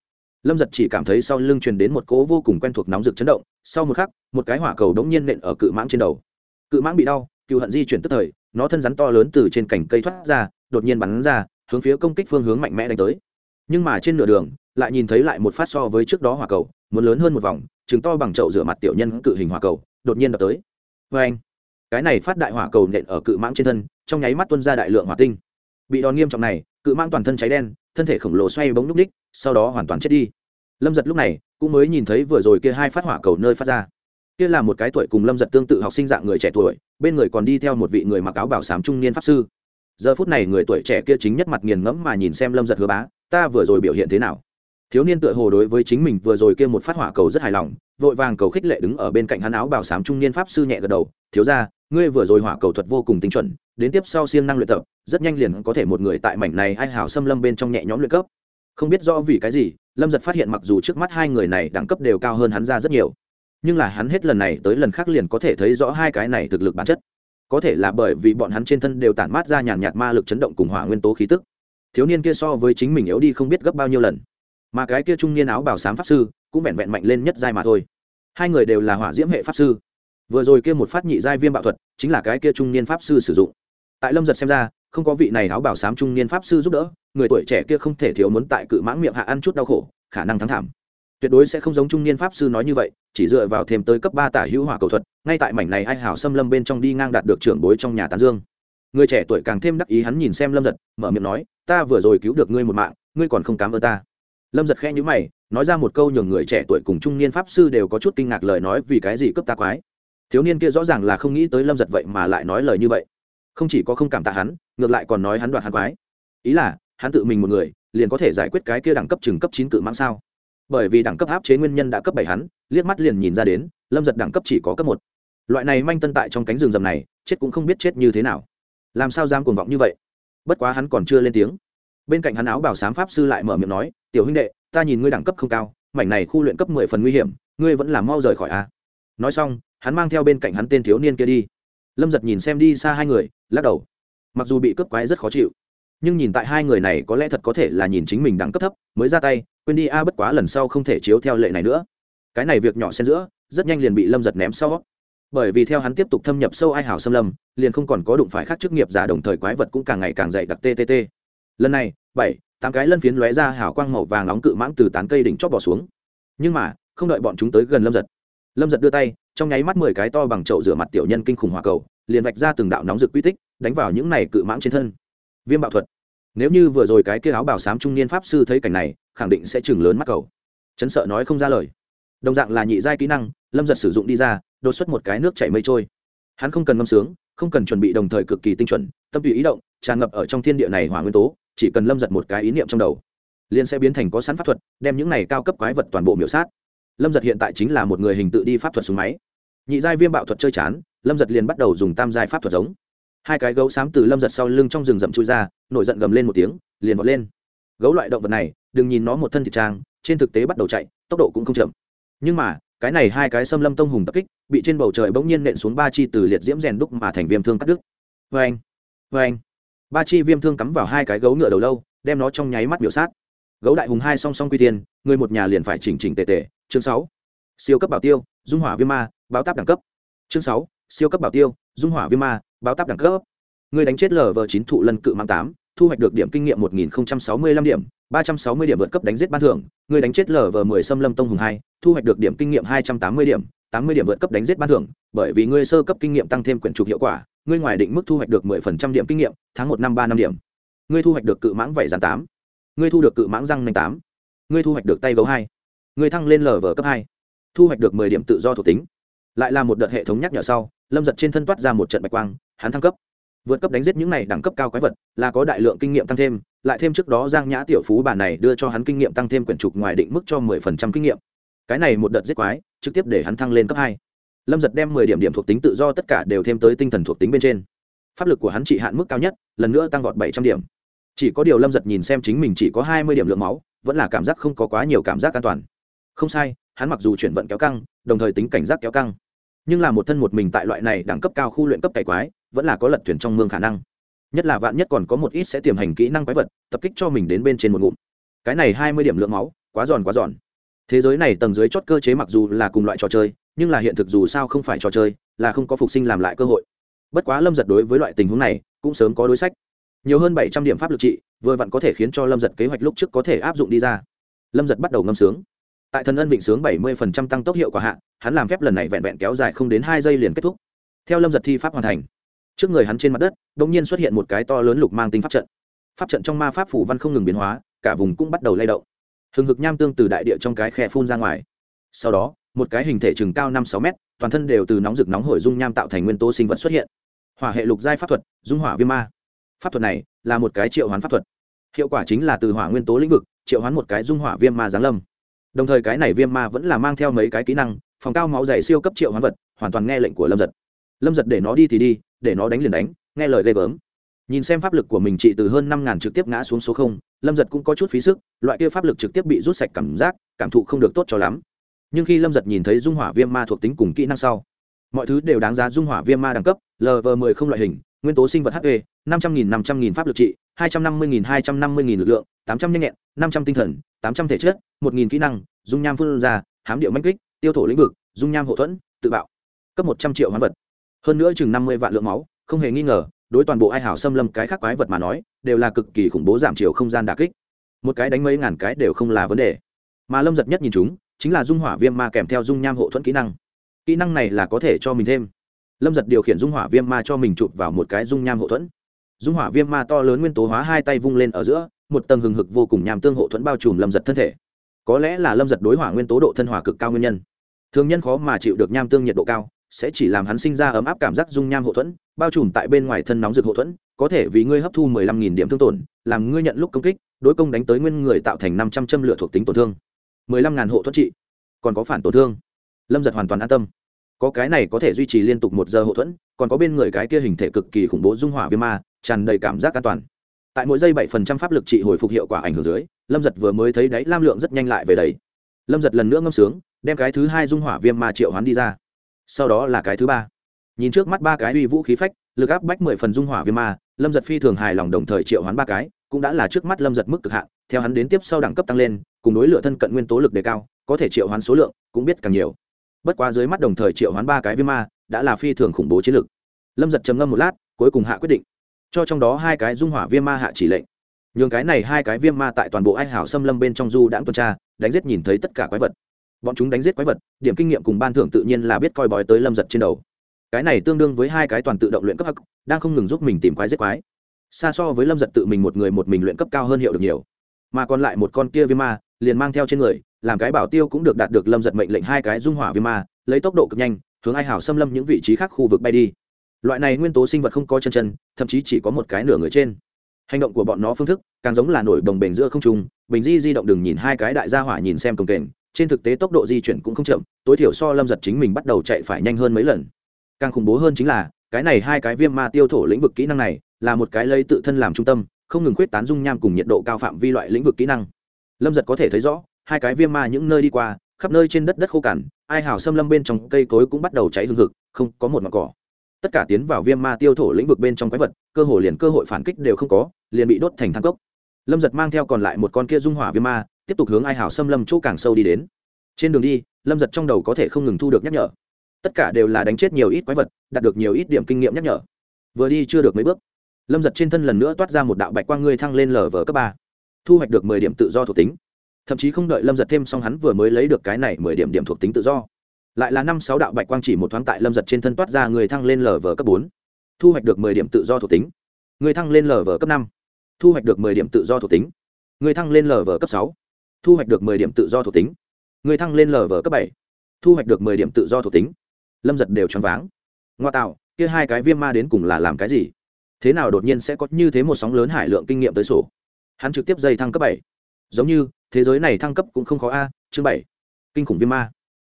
Lâm giật chỉ cảm thấy sau lưng truyền đến một cỗ vô cùng quen thuộc nóng rực chấn động, sau một khắc, một cái hỏa cầu đống nhiên nện ở cự mãng trên đầu. Cự mãng bị đau, cựu hận di chuyển tức thời, nó thân rắn to lớn từ trên cành cây thoát ra, đột nhiên bắn ra, hướng phía công kích phương hướng mạnh mẽ đánh tới. Nhưng mà trên nửa đường, lại nhìn thấy lại một phát so với trước đó hỏa cầu, muốn lớn hơn một vòng chứng to bằng chậu rửa mặt tiểu nhân cự hình hỏa cầu, đột nhiên đập tới. Vê anh cái này phát đại hỏa cầu nện ở cự mãng trên thân, trong nháy mắt tuân ra đại lượng hỏa tinh. Bị đòn nghiêm trọng này, cự mãng toàn thân cháy đen, thân thể khổng lồ xoay bóng núp ních sau đó hoàn toàn chết đi. Lâm giật lúc này cũng mới nhìn thấy vừa rồi kia hai phát hỏa cầu nơi phát ra. Kia là một cái tuổi cùng lâm giật tương tự học sinh dạng người trẻ tuổi, bên người còn đi theo một vị người mặc áo bảo sám trung niên pháp sư. Giờ phút này người tuổi trẻ kia chính nhất mặt nghiền ngẫm mà nhìn xem lâm giật hứa bá, ta vừa rồi biểu hiện thế nào? Thiếu niên tựa hồ đối với chính mình vừa rồi kia một phát hỏa cầu rất hài lòng, vội vàng cầu khích lệ đứng ở bên cạnh hắn áo bảo sám trung niên pháp sư nhẹ gật đầu, thiếu ra ngươi vừa rồi hỏa cầu thuật vô cùng tinh chuẩn, đến tiếp sau siêng năng luyện tập, rất nhanh liền có thể một người tại mảnh này ai hảo xâm lâm bên trong nhẹ nhõm luyện cấp. Không biết rõ vì cái gì, lâm giật phát hiện mặc dù trước mắt hai người này đẳng cấp đều cao hơn hắn ra rất nhiều, nhưng là hắn hết lần này tới lần khác liền có thể thấy rõ hai cái này thực lực bản chất. Có thể là bởi vì bọn hắn trên thân đều tản mát ra nhàn nhạt ma lực chấn động cùng hỏa nguyên tố khí tức. Thiếu niên kia so với chính mình yếu đi không biết gấp bao nhiêu lần. Mà cái kia trung niên áo bảo sám pháp sư, cũng vẹn vẹn mạnh lên nhất giai mà thôi. Hai người đều là hỏa diễm hệ pháp sư vừa rồi kia một phát nhị giai viêm bạo thuật, chính là cái kia trung niên pháp sư sử dụng. Tại lâm giật xem ra, không có vị này áo bảo sám trung niên pháp sư giúp đỡ, người tuổi trẻ kia không thể thiếu muốn tại cự mãng miệng hạ ăn chút đau khổ, khả năng thắng thảm. Tuyệt đối sẽ không giống trung niên pháp sư nói như vậy, chỉ dựa vào thêm tới cấp ba tả hữu hỏa cầu thuật, ngay tại mảnh này ai hảo xâm lâm bên trong đi ngang đạt được trưởng bối trong nhà tán dương. Người trẻ tuổi càng thêm đắc ý hắn nhìn xem lâm giật, mở miệng nói, ta vừa rồi cứu được ngươi một mạng, ngươi còn không cám ơn ta. Lâm giật khẽ nhữ mày, nói ra một câu nhường người trẻ tuổi cùng trung niên pháp sư đều có chút kinh ngạc lời nói, vì cái gì cấp ta quái? Thiếu niên kia rõ ràng là không nghĩ tới lâm giật vậy mà lại nói lời như vậy không chỉ có không cảm tạ hắn ngược lại còn nói hắn đoạt hắn quái ý là hắn tự mình một người liền có thể giải quyết cái kia đẳng cấp chừng cấp chín cự mãng sao? bởi vì đẳng cấp áp chế nguyên nhân đã cấp bảy hắn, liếc mắt liền nhìn ra đến, lâm giật đẳng cấp chỉ có cấp một. loại này manh tân tại trong cánh rừng rầm này, chết cũng không biết chết như thế nào. làm sao dám cuồng vọng như vậy? bất quá hắn còn chưa lên tiếng. bên cạnh hắn áo bảo sám pháp sư lại mở miệng nói, tiểu huynh đệ, ta nhìn ngươi đẳng cấp không cao, mảnh này khu luyện cấp mười phần nguy hiểm, ngươi vẫn làm mau rời khỏi a nói xong, hắn mang theo bên cạnh hắn tên thiếu niên kia đi. Lâm giật nhìn xem đi xa hai người, lắc đầu. Mặc dù bị cướp quái rất khó chịu, nhưng nhìn tại hai người này có lẽ thật có thể là nhìn chính mình đẳng cấp thấp, mới ra tay, quên đi a, bất quá lần sau không thể chiếu theo lệ này nữa. Cái này việc nhỏ xen giữa, rất nhanh liền bị lâm giật ném sau. Bởi vì theo hắn tiếp tục thâm nhập sâu ai hào xâm lâm, liền không còn có đụng phải khác chức nghiệp giả đồng thời quái vật cũng càng ngày càng dày đặc ttt lần này, bảy, tám cái lân phiến lóe ra hào quang màu vàng nóng cự mãng từ tán cây đỉnh chót bỏ xuống. Nhưng mà, không đợi bọn chúng tới gần lâm giật lâm giật đưa tay, trong nháy mắt mười cái to bằng chậu rửa mặt tiểu nhân kinh khủng hòa cầu, liền vạch ra từng đạo nóng rực quy tích, đánh vào những này cự mãng trên thân. Viêm bạo thuật. Nếu như vừa rồi cái kia áo bảo sám trung niên pháp sư thấy cảnh này, khẳng định sẽ chừng lớn mắt cầu chấn sợ nói không ra lời. Đồng dạng là nhị giai kỹ năng, lâm giật sử dụng đi ra, đột xuất một cái nước chảy mây trôi. Hắn không cần ngâm sướng, không cần chuẩn bị đồng thời cực kỳ tinh chuẩn, tâm tùy ý động, tràn ngập ở trong thiên địa này hỏa nguyên tố, chỉ cần lâm giật một cái ý niệm trong đầu, liền sẽ biến thành có sẵn pháp thuật, đem những này cao cấp quái vật toàn bộ miểu sát lâm giật hiện tại chính là một người hình tự đi pháp thuật súng máy. Nhị giai viêm bạo thuật chơi chán, lâm giật liền bắt đầu dùng tam giai pháp thuật giống. Hai cái gấu xám từ lâm giật sau lưng trong rừng rậm chui ra, nổi giận gầm lên một tiếng, liền vọt lên. Gấu loại động vật này, đừng nhìn nó một thân thịt trang, trên thực tế bắt đầu chạy, tốc độ cũng không chậm. Nhưng mà, cái này hai cái xâm lâm tông hùng tập kích, bị trên bầu trời bỗng nhiên nện xuống ba chi từ liệt diễm rèn đúc mà thành viêm thương cắt đứt. Vê anh vê anh ba chi viêm thương cắm vào hai cái gấu ngựa đầu lâu, đem nó trong nháy mắt biểu sát. Gấu đại hùng hai song song quy tiên người một nhà liền phải chỉnh chỉnh tề tề chương sáu siêu cấp bảo tiêu dung hỏa viêm ma báo táp đẳng cấp chương sáu siêu cấp bảo tiêu dung hỏa viêm ma báo táp đẳng cấp người đánh chết lở vờ chín thụ lần cự mang tám thu hoạch được điểm kinh nghiệm 1065 điểm, 360 điểm vượt cấp đánh giết ban thưởng, người đánh chết lở vờ 10 xâm Lâm Tông hùng 2, thu hoạch được điểm kinh nghiệm 280 điểm, 80 điểm vượt cấp đánh giết ban thưởng, bởi vì ngươi sơ cấp kinh nghiệm tăng thêm quyển trục hiệu quả, ngươi ngoài định mức thu hoạch được 10% điểm kinh nghiệm, tháng một năm ba năm điểm. Ngươi thu hoạch được cự mãng vảy giản tám. ngươi thu được cự mãng răng nanh tám. ngươi thu hoạch được tay gấu hai người thăng lên lờ vở cấp hai. Thu hoạch được mười điểm tự do thuộc tính. Lại là một đợt hệ thống nhắc nhở sau, lâm giật trên thân toát ra một trận bạch quang, hắn thăng cấp. Vượt cấp đánh giết những này đẳng cấp cao quái vật, là có đại lượng kinh nghiệm tăng thêm, lại thêm trước đó giang nhã tiểu phú bản này đưa cho hắn kinh nghiệm tăng thêm quyển trục ngoài định mức cho mười phần trăm kinh nghiệm. Cái này một đợt giết quái, trực tiếp để hắn thăng lên cấp hai. Lâm giật đem mười điểm điểm thuộc tính tự do tất cả đều thêm tới tinh thần thuộc tính bên trên. Pháp lực của hắn chỉ hạn mức cao nhất, lần nữa tăng vọt bảy trăm điểm. Chỉ có điều lâm giật nhìn xem chính mình chỉ có hai mươi điểm lượng máu, vẫn là cảm giác không có quá nhiều cảm giác an toàn không sai, hắn mặc dù chuyển vận kéo căng, đồng thời tính cảnh giác kéo căng. Nhưng là một thân một mình tại loại này đẳng cấp cao khu luyện cấp cải quái, vẫn là có lật thuyền trong mương khả năng. Nhất là vạn nhất còn có một ít sẽ tiềm hành kỹ năng quái vật, tập kích cho mình đến bên trên một ngụm. Cái này hai mươi điểm lượng máu, quá giòn quá giòn. Thế giới này tầng dưới chót cơ chế mặc dù là cùng loại trò chơi, nhưng là hiện thực dù sao không phải trò chơi, là không có phục sinh làm lại cơ hội. Bất quá lâm giật đối với loại tình huống này, cũng sớm có đối sách. Nhiều hơn bảy trăm điểm pháp lực trị, vừa vặn có thể khiến cho lâm giật kế hoạch lúc trước có thể áp dụng đi ra. Lâm giật bắt đầu ngâm sướng tại thần ân vịnh sướng bảy mươi tăng tốc hiệu quả hạ, hắn làm phép lần này vẹn vẹn kéo dài không đến hai giây liền kết thúc. Theo lâm giật thi pháp hoàn thành, trước người hắn trên mặt đất đ ỗ n g nhiên xuất hiện một cái to lớn lục mang tính pháp trận. Pháp trận trong ma pháp phủ văn không ngừng biến hóa, cả vùng cũng bắt đầu lay động. Hừng hực nham tương từ đại địa trong cái khe phun ra ngoài. Sau đó, một cái hình thể chừng cao năm sáu mét, toàn thân đều từ nóng rực nóng hổi dung nham tạo thành nguyên tố sinh vật xuất hiện. Hỏa hệ lục giai pháp thuật, dung hỏa viêm ma. Pháp thuật này là một cái triệu hoán pháp thuật. Hiệu quả chính là từ hỏa nguyên tố lĩnh vực, triệu hoán một cái dung hỏa viêm ma giáng lâm đồng thời cái này viêm ma vẫn là mang theo mấy cái kỹ năng, phòng cao máu dày siêu cấp triệu hoán vật, hoàn toàn nghe lệnh của lâm giật. Lâm giật để nó đi thì đi, để nó đánh liền đánh, nghe lời ghê gớm. Nhìn xem pháp lực của mình trị từ hơn năm ngàn trực tiếp ngã xuống số không, lâm giật cũng có chút phí sức, loại kia pháp lực trực tiếp bị rút sạch cảm giác, cảm thụ không được tốt cho lắm. Nhưng khi lâm giật nhìn thấy dung hỏa viêm ma thuộc tính cùng kỹ năng sau, mọi thứ đều đáng giá dung hỏa viêm ma đẳng cấp lv m ộ ư ơ i không loại hình nguyên tố sinh vật hp năm trăm nghìn, năm trăm nghìn pháp lực trị, hai trăm năm mươi nghìn, hai trăm năm mươi nghìn lực lượng, tám trăm nhanh nhẹn, năm trăm tinh thần, tám trăm thể chất, một nghìn kỹ năng, dung nham phương ra, hám điệu manh kích, tiêu thổ lĩnh vực, dung nham hậu thuẫn, tự bạo. Cấp một trăm triệu hoán vật. Hơn nữa chừng năm mươi vạn lượng máu, không hề nghi ngờ, đối toàn bộ ai hảo xâm lâm cái khác quái vật mà nói, đều là cực kỳ khủng bố giảm chiều không gian đà kích. Một cái đánh mấy ngàn cái đều không là vấn đề. Mà lâm giật nhất nhìn chúng, chính là dung hỏa viêm ma kèm theo dung nham hộ thuẫn kỹ năng. Kỹ năng này là có thể cho mình thêm lâm giật điều khiển dung hỏa viêm ma cho mình chụp vào một cái dung nham hậu thuẫn. Dung hỏa viêm ma to lớn nguyên tố hóa hai tay vung lên ở giữa, một tầng hừng hực vô cùng nhàm tương hộ thuẫn bao trùm lâm giật thân thể. Có lẽ là lâm giật đối hỏa nguyên tố độ thân hỏa cực cao nguyên nhân. Thường nhân khó mà chịu được nham tương nhiệt độ cao, sẽ chỉ làm hắn sinh ra ấm áp cảm giác dung nham hộ thuẫn, bao trùm tại bên ngoài thân nóng rực hộ thuẫn, có thể vì ngươi hấp thu mười lăm nghìn điểm thương tổn, làm ngươi nhận lúc công kích, đối công đánh tới nguyên người tạo thành năm trăm châm lửa thuộc tính tổn thương. mười lăm ngàn hộ thuẫn trị, còn có phản tổn thương. Lâm giật hoàn toàn an tâm có cái này có thể duy trì liên tục một giờ hậu thuẫn, còn có bên người cái kia hình thể cực kỳ khủng bố dung hỏa viêm ma, tràn đầy cảm giác an toàn. Tại mỗi giây bảy phần trăm pháp lực trị hồi phục hiệu quả ảnh hưởng dưới, lâm giật vừa mới thấy đáy lam lượng rất nhanh lại về đấy. Lâm giật lần nữa ngâm sướng, đem cái thứ hai dung hỏa viêm ma triệu hoán đi ra. Sau đó là cái thứ ba. Nhìn trước mắt ba cái uy vũ khí phách, lực áp bách mười phần dung hỏa viêm ma, lâm giật phi thường hài lòng đồng thời triệu hoán ba cái, cũng đã là trước mắt lâm giật mức cực hạn, theo hắn đến tiếp sau đẳng cấp tăng lên, cùng đối lửa thân cận nguyên tố lực đề cao, có thể triệu hoán số lượng cũng biết càng nhiều bất quá dưới mắt đồng thời triệu hoán ba cái viêm ma, đã là phi thường khủng bố chiến lực. Lâm giật trầm ngâm một lát, cuối cùng hạ quyết định. Cho trong đó hai cái dung hỏa viêm ma hạ chỉ lệnh. Nhường cái này hai cái viêm ma tại toàn bộ anh hảo xâm lâm bên trong du đãng tuần tra, đánh giết nhìn thấy tất cả quái vật. Bọn chúng đánh giết quái vật, điểm kinh nghiệm cùng ban thưởng tự nhiên là biết coi bói tới lâm giật trên đầu. Cái này tương đương với hai cái toàn tự động luyện cấp hắc, đang không ngừng giúp mình tìm quái giết quái. Xa so với lâm giật tự mình một người một mình luyện cấp cao hơn hiệu được nhiều. Mà còn lại một con kia viêm ma, liền mang theo trên người làm cái bảo tiêu cũng được đạt được lâm giật mệnh lệnh hai cái dung hỏa viêm ma, lấy tốc độ cực nhanh, hướng ai hảo xâm lâm những vị trí khác khu vực bay đi. Loại này nguyên tố sinh vật không có chân chân, thậm chí chỉ có một cái nửa người trên. Hành động của bọn nó phương thức, càng giống là nổi đồng bềnh giữa không trung, bình di di động đừng nhìn hai cái đại gia hỏa nhìn xem công kềnh, trên thực tế tốc độ di chuyển cũng không chậm, tối thiểu so lâm giật chính mình bắt đầu chạy phải nhanh hơn mấy lần. Càng khủng bố hơn chính là, cái này hai cái viêm ma tiêu thổ lĩnh vực kỹ năng này, là một cái lấy tự thân làm trung tâm, không ngừng khuyết tán dung nham cùng nhiệt độ cao phạm vi loại lĩnh vực kỹ năng. Lâm giật có thể thấy rõ hai cái viêm ma những nơi đi qua, khắp nơi trên đất đất khô cằn, ai hào xâm lâm bên trong cây cối cũng bắt đầu cháy hương thực không có một mặt cỏ. Tất cả tiến vào viêm ma tiêu thổ lĩnh vực bên trong quái vật, cơ hồ liền cơ hội phản kích đều không có, liền bị đốt thành thang cốc. Lâm giật mang theo còn lại một con kia dung hỏa viêm ma, tiếp tục hướng ai hào xâm lâm chỗ càng sâu đi đến. Trên đường đi, lâm giật trong đầu có thể không ngừng thu được nhắc nhở. Tất cả đều là đánh chết nhiều ít quái vật, đạt được nhiều ít điểm kinh nghiệm nhắc nhở. Vừa đi chưa được mấy bước, lâm giật trên thân lần nữa toát ra một đạo bạch quang ngươi thăng lên lở vở cấp ba. Thu hoạch được mười điểm tự do thuộc tính thậm chí không đợi lâm giật thêm xong hắn vừa mới lấy được cái này mười điểm điểm thuộc tính tự do lại là năm sáu đạo bạch quang chỉ một thoáng tại lâm giật trên thân toát ra người thăng lên lờ vờ cấp bốn thu hoạch được mười điểm tự do thuộc tính người thăng lên lờ vờ cấp năm thu hoạch được mười điểm tự do thuộc tính người thăng lên lờ vờ cấp sáu thu hoạch được mười điểm tự do thuộc tính người thăng lên lờ vờ cấp bảy thu hoạch được mười điểm tự do thuộc tính lâm giật đều choáng váng. Ngoa tạo, kia hai cái viêm ma đến cùng là làm cái gì? Thế nào đột nhiên sẽ có như thế một sóng lớn hải lượng kinh nghiệm tới sổ? Hắn trực tiếp dây thăng cấp bảy giống như, thế giới này thăng cấp cũng không khó a, chương bảy, kinh khủng viêm ma.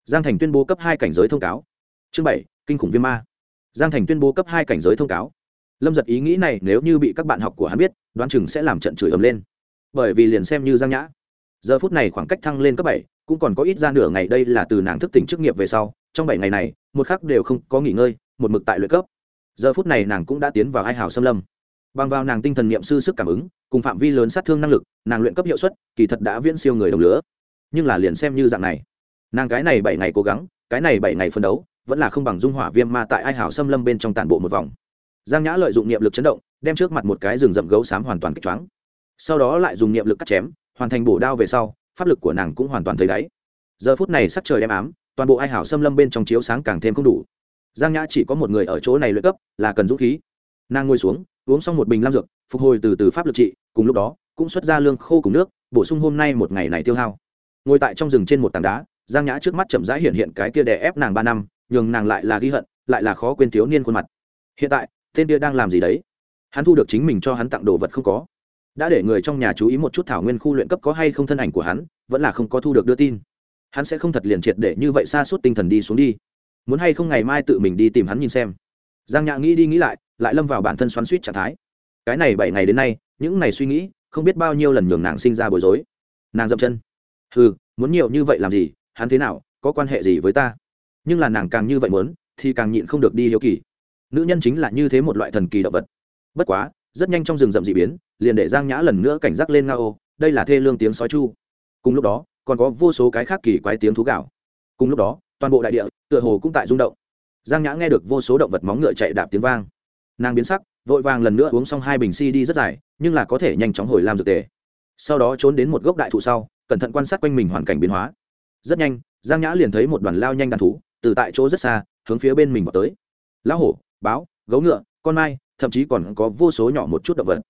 Giang thành tuyên bố cấp hai cảnh giới thông cáo. Chương bảy, kinh khủng viêm ma. Giang thành tuyên bố cấp hai cảnh giới thông cáo. Lâm giật ý nghĩ này nếu như bị các bạn học của hắn biết, đoán chừng sẽ làm trận chửi ầm lên. Bởi vì liền xem như giang nhã. Giờ phút này khoảng cách thăng lên cấp bảy, cũng còn có ít ra nửa ngày đây là từ nàng thức tỉnh chức nghiệp về sau, trong bảy ngày này, một khắc đều không có nghỉ ngơi, một mực tại luyện cấp. Giờ phút này nàng cũng đã tiến vào ai hào xâm lâm. Bằng vào nàng tinh thần niệm sư sức cảm ứng, cùng phạm vi lớn sát thương năng lực nàng luyện cấp hiệu suất, kỳ thật đã viễn siêu người đồng lứa. Nhưng là liền xem như dạng này. Nàng cái này bảy ngày cố gắng, cái này bảy ngày phân đấu, vẫn là không bằng dung hỏa viêm ma tại ai hảo xâm lâm bên trong tàn bộ một vòng. Giang nhã lợi dụng niệm lực chấn động, đem trước mặt một cái rừng rậm gấu xám hoàn toàn kích choáng. Sau đó lại dùng niệm lực cắt chém, hoàn thành bổ đao về sau, pháp lực của nàng cũng hoàn toàn thấy đáy. Giờ phút này sắc trời đem ám, toàn bộ ai hảo xâm lâm bên trong chiếu sáng càng thêm không đủ. Giang nhã chỉ có một người ở chỗ này luyện cấp, là cần dũng khí. Nàng ngồi xuống, uống xong một bình lam dược, phục hồi từ từ pháp lực trị, cùng lúc đó cũng xuất ra lương khô cùng nước, bổ sung hôm nay một ngày này tiêu hao. Ngồi tại trong rừng trên một tảng đá, giang nhã trước mắt chậm rãi hiện hiện cái kia đè ép nàng ba năm, nhường nàng lại là ghi hận, lại là khó quên thiếu niên khuôn mặt. Hiện tại, tên kia đang làm gì đấy? Hắn thu được chính mình cho hắn tặng đồ vật không có. Đã để người trong nhà chú ý một chút thảo nguyên khu luyện cấp có hay không thân ảnh của hắn, vẫn là không có thu được đưa tin. Hắn sẽ không thật liền triệt để như vậy xa suốt tinh thần đi xuống đi. Muốn hay không ngày mai tự mình đi tìm hắn nhìn xem. Giang nhã nghĩ đi nghĩ lại lại lâm vào bản thân xoắn suýt trạng thái. Cái này bảy ngày đến nay, những ngày suy nghĩ không biết bao nhiêu lần nhường nàng sinh ra bối rối. Nàng dậm chân. Ừ muốn nhiều như vậy làm gì? Hắn thế nào? Có quan hệ gì với ta? Nhưng là nàng càng như vậy muốn, thì càng nhịn không được đi hiếu kỳ. Nữ nhân chính là như thế một loại thần kỳ động vật. Bất quá, rất nhanh trong rừng rậm d ị biến, liền để giang nhã lần nữa cảnh giác lên nga ô đây là thê lương tiếng sói chu. Cùng lúc đó, còn có vô số cái khác kỳ quái tiếng thú gạo cùng lúc đó, toàn bộ đại địa, tựa hồ cũng tại rung động. Giang nhã nghe được vô số động vật móng ngựa chạy đạp tiếng vang. Nàng biến sắc, vội vàng lần nữa uống xong hai bình si đi rất dài nhưng là có thể nhanh chóng hồi làm dược tề. Sau đó trốn đến một gốc đại thụ sau, cẩn thận quan sát quanh mình hoàn cảnh biến hóa. Rất nhanh, giang nhã liền thấy một đoàn lao nhanh đàn thú, từ tại chỗ rất xa, hướng phía bên mình vào tới. Lão hổ, báo, gấu ngựa, con mai, thậm chí còn có vô số nhỏ một chút động vật.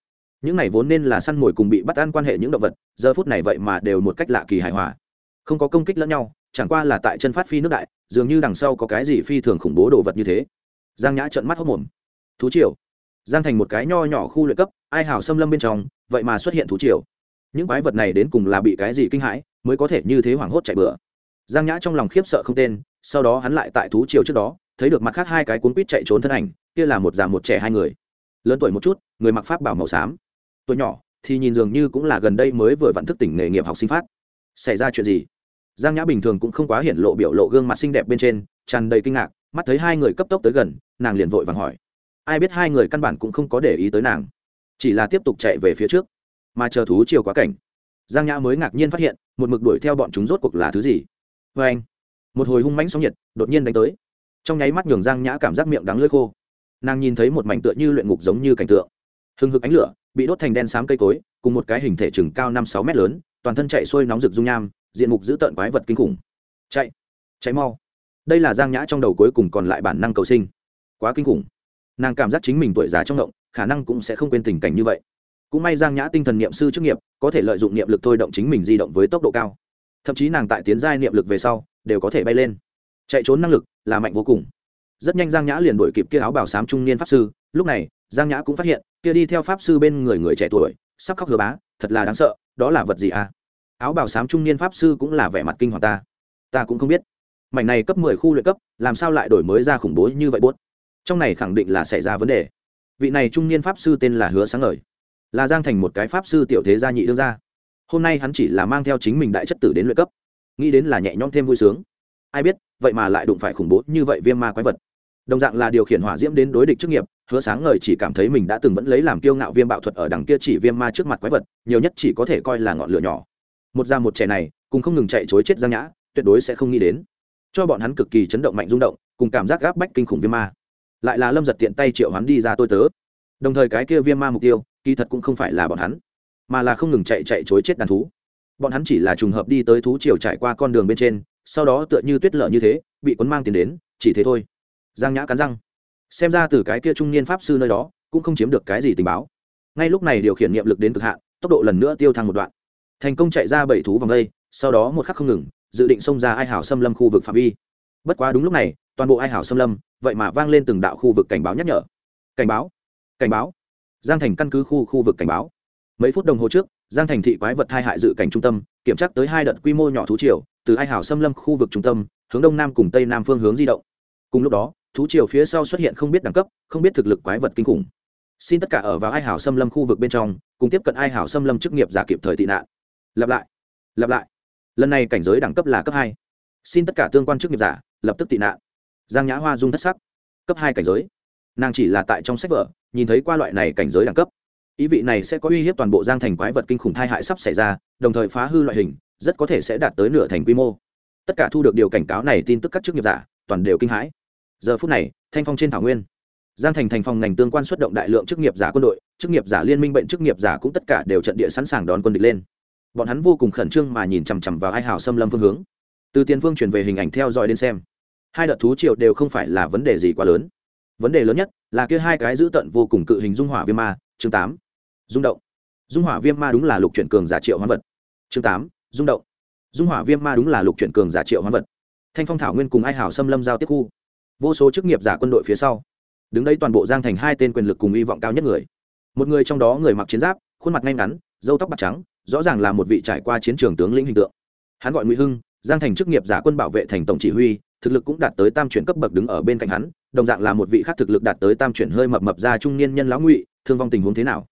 Những này vốn nên là săn mồi cùng bị bắt ăn quan hệ những động vật, giờ phút này vậy mà đều một cách lạ kỳ hài hòa. Không có công kích lẫn nhau, chẳng qua là tại chân phát phi nước đại, dường như đằng sau có cái gì phi thường khủng bố đồ vật như thế. Giang nhã trợn mắt hốc mồm. Thú triều giang thành một cái nho nhỏ khu luyện cấp, ai hào xâm lâm bên trong, vậy mà xuất hiện thú triều. Những quái vật này đến cùng là bị cái gì kinh hãi, mới có thể như thế hoảng hốt chạy bừa. Giang nhã trong lòng khiếp sợ không tên, sau đó hắn lại tại thú triều trước đó, thấy được mặt khác hai cái cuốn quýt chạy trốn thân ảnh, kia là một già một trẻ hai người. Lớn tuổi một chút, người mặc pháp bảo màu xám. Tuổi nhỏ, thì nhìn dường như cũng là gần đây mới vừa vặn thức tỉnh nghề nghiệp học sinh phát. Xảy ra chuyện gì? Giang nhã bình thường cũng không quá hiển lộ biểu lộ gương mặt xinh đẹp bên trên, tràn đầy kinh ngạc, mắt thấy hai người cấp tốc tới gần, nàng liền vội vàng hỏi ai biết hai người căn bản cũng không có để ý tới nàng. Chỉ là tiếp tục chạy về phía trước, mà chờ thú chiều quá cảnh, giang nhã mới ngạc nhiên phát hiện, một mực đuổi theo bọn chúng rốt cuộc là thứ gì? Vê anh, một hồi hung mãnh sóng nhiệt đột nhiên đánh tới. Trong nháy mắt nhường giang nhã cảm giác miệng đắng lơi khô. Nàng nhìn thấy một mảnh tựa như luyện ngục giống như cảnh tượng. Hừng hực ánh lửa bị đốt thành đen xám cây cối, cùng một cái hình thể chừng cao năm sáu mét lớn, toàn thân chạy xuôi nóng rực dung nham, diện mục giữ tợn quái vật kinh khủng. Chạy cháy mau. Đây là giang nhã trong đầu cuối cùng còn lại bản năng cầu sinh. Quá kinh khủng nàng cảm giác chính mình tuổi già trong động khả năng cũng sẽ không quên tình cảnh như vậy. Cũng may giang nhã tinh thần niệm sư chức nghiệp, có thể lợi dụng niệm lực thôi động chính mình di động với tốc độ cao. Thậm chí nàng tại tiến giai niệm lực về sau, đều có thể bay lên. Chạy trốn năng lực là mạnh vô cùng. Rất nhanh giang nhã liền đuổi kịp kia áo bảo sám trung niên pháp sư. Lúc này, giang nhã cũng phát hiện, kia đi theo pháp sư bên người người trẻ tuổi, sắp khóc hứa bá, thật là đáng sợ, đó là vật gì à? Áo bảo sám trung niên pháp sư cũng là vẻ mặt kinh hoàng ta. Ta cũng không biết. Mảnh này cấp mười khu luyện cấp, làm sao lại đổi mới ra khủng bố như vậy buốt? Trong này khẳng định là xảy ra vấn đề. Vị này trung niên pháp sư tên là hứa sáng ngời. Là giang thành một cái pháp sư tiểu thế gia nhị đương gia. Hôm nay hắn chỉ là mang theo chính mình đại chất tử đến luyện cấp. Nghĩ đến là nhẹ nhõm thêm vui sướng. Ai biết, vậy mà lại đụng phải khủng bố như vậy viêm ma quái vật. Đồng dạng là điều khiển hỏa diễm đến đối địch chức nghiệp, hứa sáng ngời chỉ cảm thấy mình đã từng vẫn lấy làm kiêu ngạo viêm bạo thuật ở đằng kia chỉ viêm ma trước mặt quái vật, nhiều nhất chỉ có thể coi là ngọn lửa nhỏ. Một da một trẻ này, cùng không ngừng chạy chối chết giang nhã, tuyệt đối sẽ không nghĩ đến. Cho bọn hắn cực kỳ chấn động mạnh rung động, cùng cảm giác gáp bách kinh khủng viêm ma lại là lâm giật tiện tay triệu hắn đi ra tôi tớ. Đồng thời cái kia viêm ma mục tiêu, kỳ thật cũng không phải là bọn hắn, mà là không ngừng chạy chạy chối chết đàn thú. Bọn hắn chỉ là trùng hợp đi tới thú triều trải qua con đường bên trên, sau đó tựa như tuyết lở như thế, bị cuốn mang tiền đến, chỉ thế thôi. Giang nhã cắn răng. Xem ra từ cái kia trung niên pháp sư nơi đó, cũng không chiếm được cái gì tình báo. Ngay lúc này điều khiển niệm lực đến cực hạn, tốc độ lần nữa tiêu thăng một đoạn. Thành công chạy ra bảy thú vòng đây, sau đó một khắc không ngừng, dự định xông ra ai hảo xâm lâm khu vực phạm vi. Bất quá đúng lúc này toàn bộ ai hảo xâm lâm, vậy mà vang lên từng đạo khu vực cảnh báo nhắc nhở. Cảnh báo cảnh báo. Giang thành căn cứ khu khu vực cảnh báo. Mấy phút đồng hồ trước, giang thành thị quái vật hai hại dự cảnh trung tâm, kiểm tra tới hai đợt quy mô nhỏ thú triều, từ ai hảo xâm lâm khu vực trung tâm, hướng đông nam cùng tây nam phương hướng di động. Cùng lúc đó, thú triều phía sau xuất hiện không biết đẳng cấp, không biết thực lực quái vật kinh khủng. Xin tất cả ở vào ai hảo xâm lâm khu vực bên trong, cùng tiếp cận ai hảo xâm lâm chức nghiệp giả kịp thời tị nạn. Lặp lại lặp lại. Lần này cảnh giới đẳng cấp là cấp hai. Xin tất cả tương quan chức nghiệp giả, lập tức tị nạn giang nhã hoa dung thất sắc. Cấp hai cảnh giới. Nàng chỉ là tại trong sách vở, nhìn thấy qua loại này cảnh giới đẳng cấp. Ý vị này sẽ có uy hiếp toàn bộ giang thành quái vật kinh khủng thai hại sắp xảy ra, đồng thời phá hư loại hình, rất có thể sẽ đạt tới nửa thành quy mô. Tất cả thu được điều cảnh cáo này tin tức các chức nghiệp giả, toàn đều kinh hãi. Giờ phút này, thanh phong trên thảo nguyên. Giang thành thành phòng ngành tương quan xuất động đại lượng chức nghiệp giả quân đội, chức nghiệp giả liên minh bệnh chức nghiệp giả cũng tất cả đều trận địa sẵn sàng đón quân địch lên. Bọn hắn vô cùng khẩn trương mà nhìn chằm chằm vào ai hào xâm lâm phương hướng. Từ tiền phương chuyển về hình ảnh theo dõi đến xem hai đợt thú triệu đều không phải là vấn đề gì quá lớn. Vấn đề lớn nhất là kia hai cái giữ tận vô cùng cự hình dung hỏa viêm ma, chương tám, rung động. Dung hỏa viêm ma đúng là lục chuyển cường giả triệu hoán vật. Chương tám, rung động. Dung hỏa viêm ma đúng là lục chuyển cường giả triệu hoán vật. Thanh phong thảo nguyên cùng ai hảo xâm lâm giao tiếp khu. Vô số chức nghiệp giả quân đội phía sau. Đứng đây toàn bộ giang thành hai tên quyền lực cùng hy vọng cao nhất người. Một người trong đó người mặc chiến giáp, khuôn mặt ngay ngắn dâu tóc bạc trắng, rõ ràng là một vị trải qua chiến trường tướng lĩnh hình tượng. Hắn gọi ngụy hưng giang thành chức nghiệp giả quân bảo vệ thành tổng chỉ huy, thực lực cũng đạt tới tam chuyển cấp bậc đứng ở bên cạnh hắn, đồng dạng là một vị khác thực lực đạt tới tam chuyển hơi mập mập ra trung niên nhân lão ngụy, thương vong tình huống thế nào?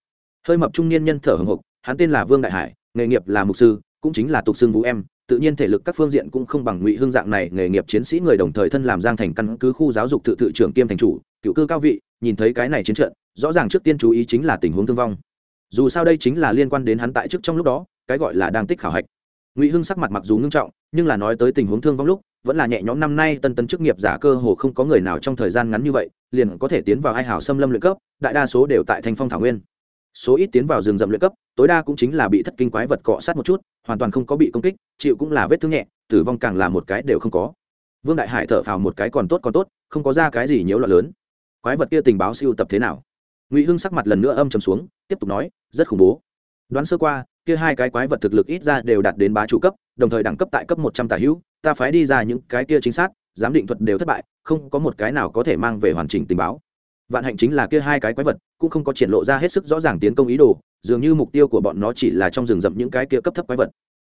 Hơi mập trung niên nhân thở hồng hộc, hắn tên là vương đại hải, nghề nghiệp là mục sư, cũng chính là tục xưng vũ em, tự nhiên thể lực các phương diện cũng không bằng ngụy hương dạng này nghề nghiệp chiến sĩ người đồng thời thân làm giang thành căn cứ khu giáo dục tự tự trưởng kiêm thành chủ, cựu cư cao vị, nhìn thấy cái này chiến trận, rõ ràng trước tiên chú ý chính là tình huống thương vong. Dù sao đây chính là liên quan đến hắn tại chức trong lúc đó, cái gọi là đang tích khảo hạch. Ngụy hưng sắc mặt mặc dù ngưng trọng nhưng là nói tới tình huống thương vong lúc, vẫn là nhẹ nhõm năm nay tân tân chức nghiệp giả cơ hồ không có người nào trong thời gian ngắn như vậy, liền có thể tiến vào ai hào xâm lâm luyện cấp, đại đa số đều tại thanh phong thảo nguyên. Số ít tiến vào rừng rậm luyện cấp, tối đa cũng chính là bị thất kinh quái vật cọ sát một chút, hoàn toàn không có bị công kích, chịu cũng là vết thương nhẹ, tử vong càng là một cái đều không có. Vương đại hải thở phào một cái còn tốt còn tốt, không có ra cái gì nhiễu loạn lớn. Quái vật kia tình báo siêu tập thế nào? Ngụy hưng sắc mặt lần nữa âm trầm xuống, tiếp tục nói, rất khủng bố. Đoán sơ qua, kia hai cái quái vật thực lực ít ra đều đạt đến bá chủ cấp đồng thời đẳng cấp tại cấp một trăm tả hữu, ta phái đi ra những cái kia chính xác giám định thuật đều thất bại, không có một cái nào có thể mang về hoàn chỉnh tình báo. Vạn hạnh chính là kia hai cái quái vật, cũng không có triển lộ ra hết sức rõ ràng tiến công ý đồ, dường như mục tiêu của bọn nó chỉ là trong rừng rậm những cái kia cấp thấp quái vật.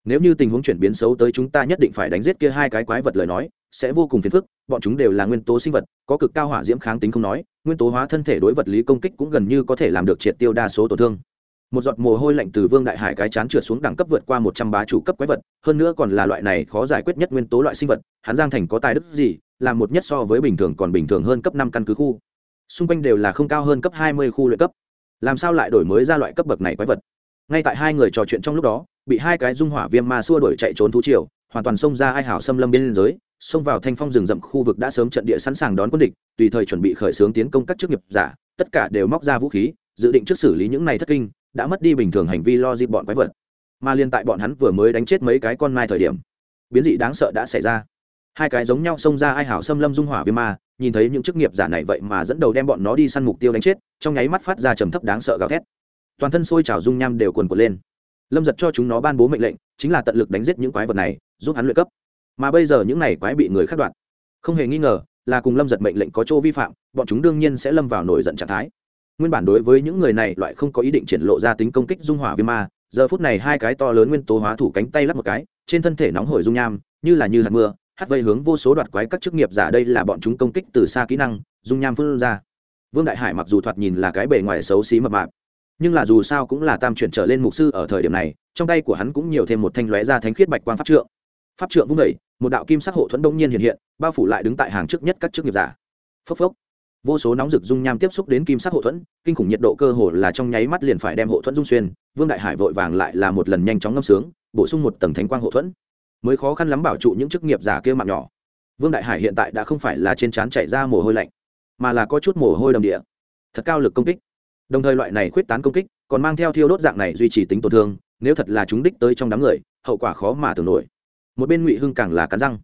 Nếu như tình huống chuyển biến xấu tới chúng ta nhất định phải đánh giết kia hai cái quái vật lời nói, sẽ vô cùng phiền phức, bọn chúng đều là nguyên tố sinh vật, có cực cao hỏa diễm kháng tính không nói, nguyên tố hóa thân thể đối vật lý công kích cũng gần như có thể làm được triệt tiêu đa số tổn thương một giọt mồ hôi lạnh từ vương đại hải cái chán trượt xuống đẳng cấp vượt qua một trăm bá chủ cấp quái vật, hơn nữa còn là loại này khó giải quyết nhất nguyên tố loại sinh vật, hắn giang thành có tài đức gì là một nhất so với bình thường còn bình thường hơn cấp năm căn cứ khu. Xung quanh đều là không cao hơn cấp hai mươi khu luyện cấp. Làm sao lại đổi mới ra loại cấp bậc này quái vật? Ngay tại hai người trò chuyện trong lúc đó, bị hai cái dung hỏa viêm ma xua đuổi chạy trốn thú triều, hoàn toàn xông ra ai hảo xâm lâm biên giới, xông vào thanh phong rừng rậm khu vực đã sớm trận địa sẵn sàng đón quân địch, tùy thời chuẩn bị khởi xướng tiến công các chức nghiệp giả, tất cả đều móc ra vũ khí, dự định trước xử lý những này thất kinh đã mất đi bình thường hành vi lo dịp bọn quái vật. Mà liên tại bọn hắn vừa mới đánh chết mấy cái con mai thời điểm, biến dị đáng sợ đã xảy ra. Hai cái giống nhau xông ra ai hảo xâm lâm dung hỏa viêm ma, nhìn thấy những chức nghiệp giả này vậy mà dẫn đầu đem bọn nó đi săn mục tiêu đánh chết, trong nháy mắt phát ra trầm thấp đáng sợ gào thét. Toàn thân sôi trào dung nham đều quần quật lên. Lâm giật cho chúng nó ban bố mệnh lệnh, chính là tận lực đánh giết những quái vật này, giúp hắn luyện cấp. Mà bây giờ những này quái bị người khắc đoạn không hề nghi ngờ là cùng lâm giật mệnh lệnh có chỗ vi phạm, bọn chúng đương nhiên sẽ lâm vào nổi giận trạng thái nguyên bản đối với những người này loại không có ý định triển lộ ra tính công kích dung hỏa viêm ma, giờ phút này hai cái to lớn nguyên tố hóa thủ cánh tay lắp một cái, trên thân thể nóng hổi dung nham, như là như hạt mưa, hát vây hướng vô số đoạt quái các chức nghiệp giả đây là bọn chúng công kích từ xa kỹ năng, dung nham phương ra. Vương đại hải mặc dù thoạt nhìn là cái bề ngoài xấu xí mập mạp, nhưng là dù sao cũng là tam chuyển trở lên mục sư ở thời điểm này, trong tay của hắn cũng nhiều thêm một thanh lóe ra thánh khiết bạch quang pháp trượng. Pháp trượng vung đẩy một đạo kim sắc hộ thuẫn đông nhiên hiện hiện, bao phủ lại đứng tại hàng trước nhất các chức nghiệp giả. Phốc phốc vô số nóng rực dung nham tiếp xúc đến kim sắc hộ thuẫn, kinh khủng nhiệt độ cơ hồ là trong nháy mắt liền phải đem hộ thuẫn dung xuyên, vương đại hải vội vàng lại là một lần nhanh chóng ngâm sướng, bổ sung một tầng thánh quang hộ thuẫn. Mới khó khăn lắm bảo trụ những chức nghiệp giả kia mạng nhỏ. Vương đại hải hiện tại đã không phải là trên trán chảy ra mồ hôi lạnh, mà là có chút mồ hôi đầm địa. Thật cao lực công kích. Đồng thời loại này khuyết tán công kích, còn mang theo thiêu đốt dạng này duy trì tính tổn thương, nếu thật là chúng đích tới trong đám người, hậu quả khó mà tưởng nổi. Một bên ngụy hưng càng là cắn răng.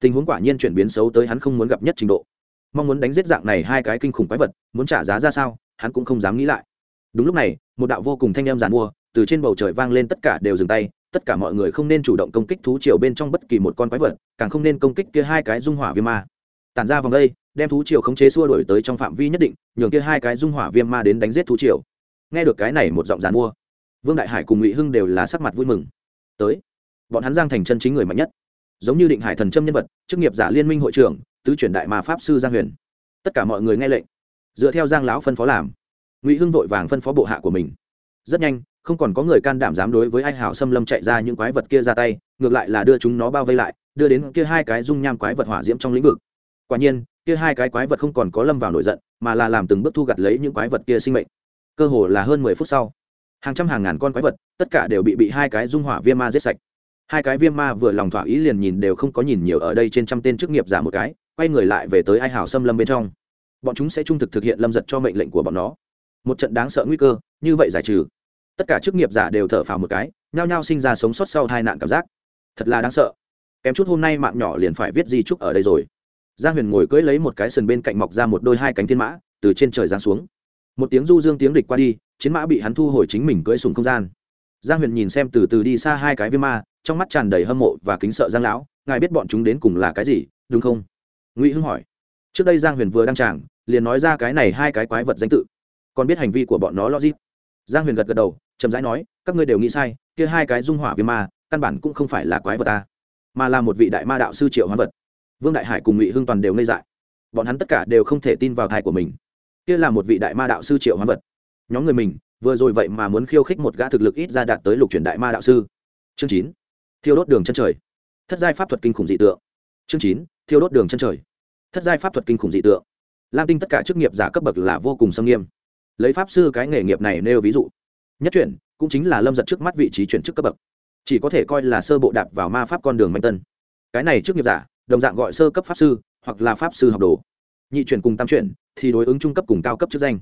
Tình huống quả nhiên chuyển biến xấu tới hắn không muốn gặp nhất trình độ mong muốn đánh giết dạng này hai cái kinh khủng quái vật, muốn trả giá ra sao, hắn cũng không dám nghĩ lại. Đúng lúc này, một đạo vô cùng thanh em giàn mua, từ trên bầu trời vang lên tất cả đều dừng tay, tất cả mọi người không nên chủ động công kích thú triều bên trong bất kỳ một con quái vật, càng không nên công kích kia hai cái dung hỏa viêm ma. Tản ra vòng đây, đem thú triều khống chế xua đổi tới trong phạm vi nhất định, nhường kia hai cái dung hỏa viêm ma đến đánh giết thú triều. Nghe được cái này một giọng giàn mua, vương đại hải cùng ngụy hưng đều là sắc mặt vui mừng. Tới, bọn hắn giang thành chân chính người mạnh nhất. Giống như định hải thần trâm nhân vật, chức nghiệp giả liên minh hội trưởng tứ truyền đại ma pháp sư giang huyền. Tất cả mọi người nghe lệnh, dựa theo giang lão phân phó làm. Ngụy hưng vội vàng phân phó bộ hạ của mình. Rất nhanh, không còn có người can đảm dám đối với ai hảo xâm lâm chạy ra những quái vật kia ra tay, ngược lại là đưa chúng nó bao vây lại, đưa đến kia hai cái dung nham quái vật hỏa diễm trong lĩnh vực. Quả nhiên, kia hai cái quái vật không còn có lâm vào nổi giận, mà là làm từng bước thu gặt lấy những quái vật kia sinh mệnh. Cơ hồ là hơn mười phút sau, hàng trăm hàng ngàn con quái vật, tất cả đều bị bị hai cái dung hỏa viêm ma giết sạch. Hai cái viêm ma vừa lòng thỏa ý liền nhìn đều không có nhìn nhiều ở đây trên trăm tên chức nghiệp giả một cái quay người lại về tới ai hảo xâm lâm bên trong. Bọn chúng sẽ trung thực thực hiện lâm giật cho mệnh lệnh của bọn nó. Một trận đáng sợ nguy cơ, như vậy giải trừ. Tất cả chức nghiệp giả đều thở phào một cái, nhao nhao sinh ra sống sót sau hai nạn cảm giác. Thật là đáng sợ. Kém chút hôm nay mạng nhỏ liền phải viết di trúc ở đây rồi. Giang huyền ngồi cưỡi lấy một cái sườn bên cạnh mọc ra một đôi hai cánh thiên mã, từ trên trời giáng xuống. Một tiếng du dương tiếng địch qua đi, chiến mã bị hắn thu hồi chính mình cưỡi sùng không gian. Giang huyền nhìn xem từ từ đi xa hai cái viêm ma, trong mắt tràn đầy hâm mộ và kính sợ giang lão, ngài biết bọn chúng đến cùng là cái gì, đúng không? Ngụy hưng hỏi. Trước đây giang huyền vừa đăng tràng, liền nói ra cái này hai cái quái vật danh tự. Còn biết hành vi của bọn nó logic. Giang huyền gật gật đầu, chậm rãi nói, các ngươi đều nghĩ sai, kia hai cái dung hỏa viêm ma, căn bản cũng không phải là quái vật ta, mà là một vị đại ma đạo sư triệu hoán vật. Vương đại hải cùng ngụy hưng toàn đều ngây dại. Bọn hắn tất cả đều không thể tin vào thai của mình. Kia là một vị đại ma đạo sư triệu hoán vật. Nhóm người mình, vừa rồi vậy mà muốn khiêu khích một gã thực lực ít ra đạt tới lục truyền đại ma đạo sư. Chương chín. Thiêu đốt đường chân trời. Thất giai pháp thuật kinh khủng dị tượng. Chương chín. Thiêu đốt đường chân trời thất giai pháp thuật kinh khủng dị tượng. Lam tinh tất cả chức nghiệp giả cấp bậc là vô cùng xâm nghiêm. Lấy pháp sư cái nghề nghiệp này nêu ví dụ. Nhất chuyển, cũng chính là lâm giật trước mắt vị trí chuyển chức cấp bậc. Chỉ có thể coi là sơ bộ đạp vào ma pháp con đường manh tân. Cái này chức nghiệp giả, đồng dạng gọi sơ cấp pháp sư, hoặc là pháp sư học đồ. Nhị chuyển cùng tam chuyển, thì đối ứng trung cấp cùng cao cấp chức danh.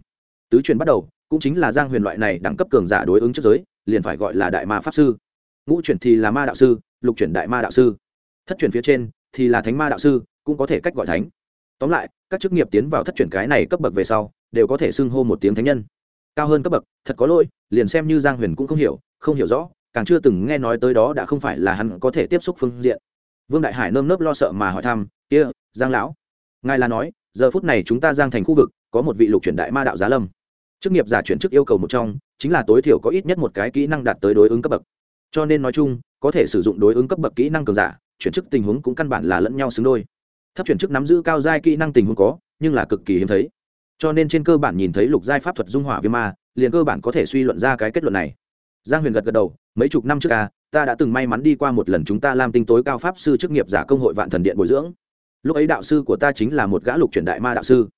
Tứ chuyển bắt đầu, cũng chính là giang huyền loại này đẳng cấp cường giả đối ứng trước giới, liền phải gọi là đại ma pháp sư. Ngũ chuyển thì là ma đạo sư, lục chuyển đại ma đạo sư. Thất chuyển phía trên, thì là thánh ma đạo sư, cũng có thể cách gọi thánh tóm lại, các chức nghiệp tiến vào thất chuyển cái này cấp bậc về sau, đều có thể xưng hô một tiếng thánh nhân. Cao hơn cấp bậc, thật có lỗi, liền xem như giang huyền cũng không hiểu không hiểu rõ, càng chưa từng nghe nói tới đó đã không phải là hắn có thể tiếp xúc phương diện. Vương đại hải nơm nớp lo sợ mà hỏi thăm, kia, giang lão, ngài là nói, giờ phút này chúng ta giang thành khu vực, có một vị lục chuyển đại ma đạo giá lâm. Chức nghiệp giả chuyển chức yêu cầu một trong, chính là tối thiểu có ít nhất một cái kỹ năng đạt tới đối ứng cấp bậc. Cho nên nói chung, có thể sử dụng đối ứng cấp bậc kỹ năng cường giả, chuyển chức tình huống cũng căn bản là lẫn nhau xứng đôi thấp chuyển chức nắm giữ cao giai kỹ năng tình huống có, nhưng là cực kỳ hiếm thấy. Cho nên trên cơ bản nhìn thấy lục giai pháp thuật dung hỏa viêm ma, liền cơ bản có thể suy luận ra cái kết luận này. Giang huyền gật gật đầu, mấy chục năm trước ca ta đã từng may mắn đi qua một lần chúng ta làm tinh tối cao pháp sư chức nghiệp giả công hội vạn thần điện bồi dưỡng. Lúc ấy đạo sư của ta chính là một gã lục truyền đại ma đạo sư.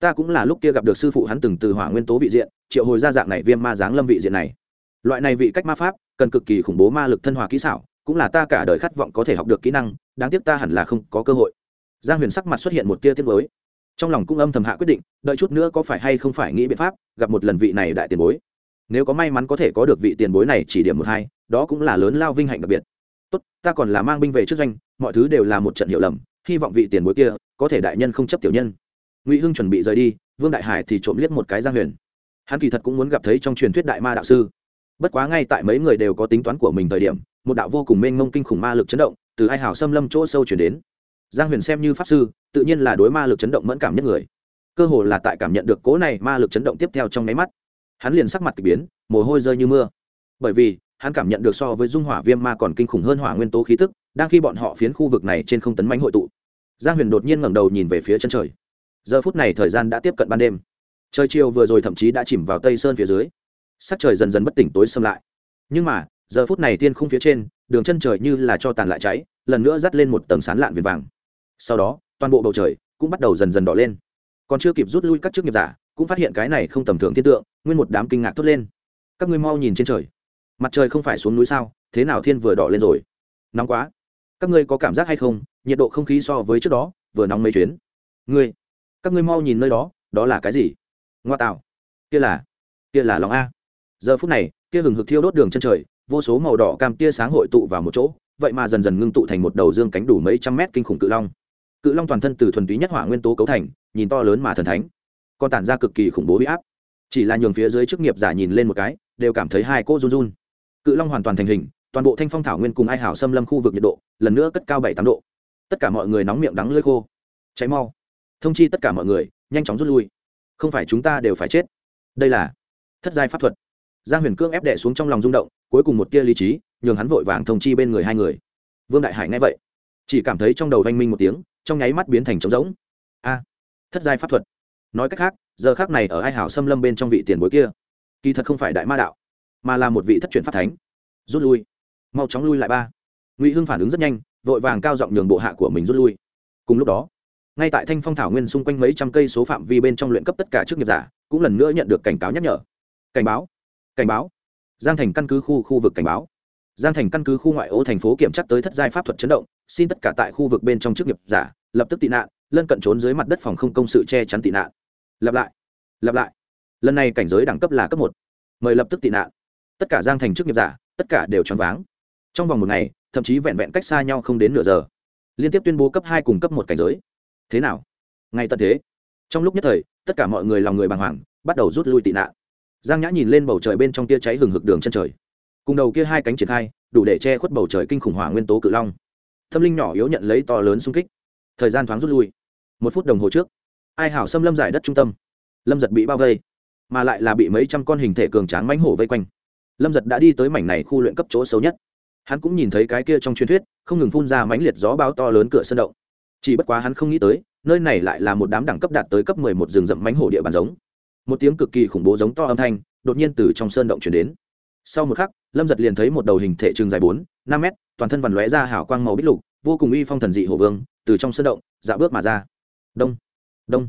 Ta cũng là lúc kia gặp được sư phụ hắn từng từ hỏa nguyên tố vị diện, triệu hồi ra dạng này viêm ma giáng lâm vị diện này. Loại này vị cách ma pháp, cần cực kỳ khủng bố ma lực thân hòa kỹ xảo, cũng là ta cả đời khát vọng có thể học được kỹ năng, đáng tiếc ta hẳn là không có cơ hội giang huyền sắc mặt xuất hiện một tia tiết mới trong lòng cũng âm thầm hạ quyết định, đợi chút nữa có phải hay không phải nghĩ biện pháp, gặp một lần vị này đại tiền bối. Nếu có may mắn có thể có được vị tiền bối này chỉ điểm một hai, đó cũng là lớn lao vinh hạnh đặc biệt. Tốt, ta còn là mang binh về trước doanh, mọi thứ đều là một trận hiểu lầm, hy vọng vị tiền bối kia có thể đại nhân không chấp tiểu nhân. Ngụy hưng chuẩn bị rời đi, vương đại hải thì trộm liếc một cái giang huyền. Hắn kỳ thật cũng muốn gặp thấy trong truyền thuyết đại ma đạo sư. Bất quá ngay tại mấy người đều có tính toán của mình thời điểm, một đạo vô cùng mênh mông kinh khủng ma lực chấn động, từ hai hào xâm lâm chỗ sâu chuyển đến giang huyền xem như pháp sư, tự nhiên là đối ma lực chấn động mẫn cảm nhất người. Cơ hồ là tại cảm nhận được cố này ma lực chấn động tiếp theo trong nháy mắt. Hắn liền sắc mặt k ỳ biến, mồ hôi rơi như mưa. Bởi vì, hắn cảm nhận được so với dung hỏa viêm ma còn kinh khủng hơn hỏa nguyên tố khí tức, đang khi bọn họ phiến khu vực này trên không tấn mánh hội tụ. Giang huyền đột nhiên ngẩng đầu nhìn về phía chân trời. Giờ phút này thời gian đã tiếp cận ban đêm. Trời chiều vừa rồi thậm chí đã chìm vào tây sơn phía dưới. Sắc trời dần dần bất tỉnh tối xâm lại. Nhưng mà, giờ phút này tiên không phía trên, đường chân trời như là cho tàn lại cháy, lần nữa dắt lên một tầng sán lạn viền vàng sau đó, toàn bộ bầu trời cũng bắt đầu dần dần đỏ lên. Còn chưa kịp rút lui các chức nghiệp giả, cũng phát hiện cái này không tầm thường thiên tượng, nguyên một đám kinh ngạc thốt lên. Các ngươi mau nhìn trên trời. Mặt trời không phải xuống núi sao, thế nào thiên vừa đỏ lên rồi? Nóng quá. Các ngươi có cảm giác hay không, nhiệt độ không khí so với trước đó, vừa nóng mấy chuyến? Ngươi, các ngươi mau nhìn nơi đó đó là cái gì? Ngoa tạo. Kia là kia là lòng a. Giờ phút này, kia hừng hực thiêu đốt đường chân trời, vô số màu đỏ cam tia sáng hội tụ vào một chỗ, vậy mà dần dần ngưng tụ thành một đầu dương cánh đủ mấy trăm mét kinh khủng cự long cự long toàn thân từ thuần túy nhất hỏa nguyên tố cấu thành, nhìn to lớn mà thần thánh. Còn tản ra cực kỳ khủng bố huy áp. Chỉ là nhường phía dưới chức nghiệp giả nhìn lên một cái, đều cảm thấy hai cô run run. Cự long hoàn toàn thành hình, toàn bộ thanh phong thảo nguyên cùng ai hảo xâm lâm khu vực nhiệt độ, lần nữa cất cao bảy tám độ. Tất cả mọi người nóng miệng đắng lơi khô. Cháy mau. Thông chi tất cả mọi người, nhanh chóng rút lui. Không phải chúng ta đều phải chết. Đây là thất giai pháp thuật. Giang huyền cương ép đẻ xuống trong lòng rung động, cuối cùng một tia lý trí, nhường hắn vội vàng thông chi bên người hai người. Vương đại hải nghe vậy, chỉ cảm thấy trong đầu vanh minh một tiếng trong nháy mắt biến thành trống rỗng. A, thất giai pháp thuật. Nói cách khác, giờ khác này ở ai hảo xâm lâm bên trong vị tiền bối kia, kỳ thật không phải đại ma đạo, mà là một vị thất truyền pháp thánh. Rút lui. Mau chóng lui lại ba. Ngụy hưng phản ứng rất nhanh, vội vàng cao giọng nhường bộ hạ của mình rút lui. Cùng lúc đó, ngay tại thanh phong thảo nguyên xung quanh mấy trăm cây số phạm vi bên trong luyện cấp tất cả chức nghiệp giả, cũng lần nữa nhận được cảnh cáo nhắc nhở. Cảnh báo. Cảnh báo. Giang thành căn cứ khu khu vực cảnh báo giang thành căn cứ khu ngoại ô thành phố kiểm tra tới thất giai pháp thuật chấn động, xin tất cả tại khu vực bên trong chức nghiệp giả, lập tức tị nạn, lân cận trốn dưới mặt đất phòng không công sự che chắn tị nạn. Lặp lại lặp lại. Lần này cảnh giới đẳng cấp là cấp một. Mời lập tức tị nạn. Tất cả giang thành chức nghiệp giả, tất cả đều choáng váng. Trong vòng một ngày, thậm chí vẹn vẹn cách xa nhau không đến nửa giờ, liên tiếp tuyên bố cấp hai cùng cấp một cảnh giới. Thế nào? Ngay tận thế. Trong lúc nhất thời, tất cả mọi người lòng người bàng hoàng, bắt đầu rút lui tị nạn. Giang nhã nhìn lên bầu trời bên trong tia cháy hừng hực đường chân trời cùng đầu kia hai cánh triển khai, đủ để che khuất bầu trời kinh khủng hỏa nguyên tố cự long. Tâm linh nhỏ yếu nhận lấy to lớn xung kích. Thời gian thoáng rút lui. Một phút đồng hồ trước, ai hảo xâm lâm giải đất trung tâm. Lâm giật bị bao vây, mà lại là bị mấy trăm con hình thể cường tráng mánh hổ vây quanh. Lâm giật đã đi tới mảnh này khu luyện cấp chỗ xấu nhất. Hắn cũng nhìn thấy cái kia trong truyền thuyết, không ngừng phun ra mãnh liệt gió bao to lớn cửa sân động. Chỉ bất quá hắn không nghĩ tới, nơi này lại là một đám đẳng cấp đạt tới cấp mười một rừng rậm mánh hổ địa bàn giống. Một tiếng cực kỳ khủng bố giống to âm thanh, đột nhiên từ trong sơn động chuyển đến sau một khắc, lâm giật liền thấy một đầu hình thể trường dài bốn, năm mét, toàn thân vằn lóe ra hảo quang màu bích lục, vô cùng uy phong thần dị hổ vương, từ trong sơn động dạo bước mà ra. Đông đông.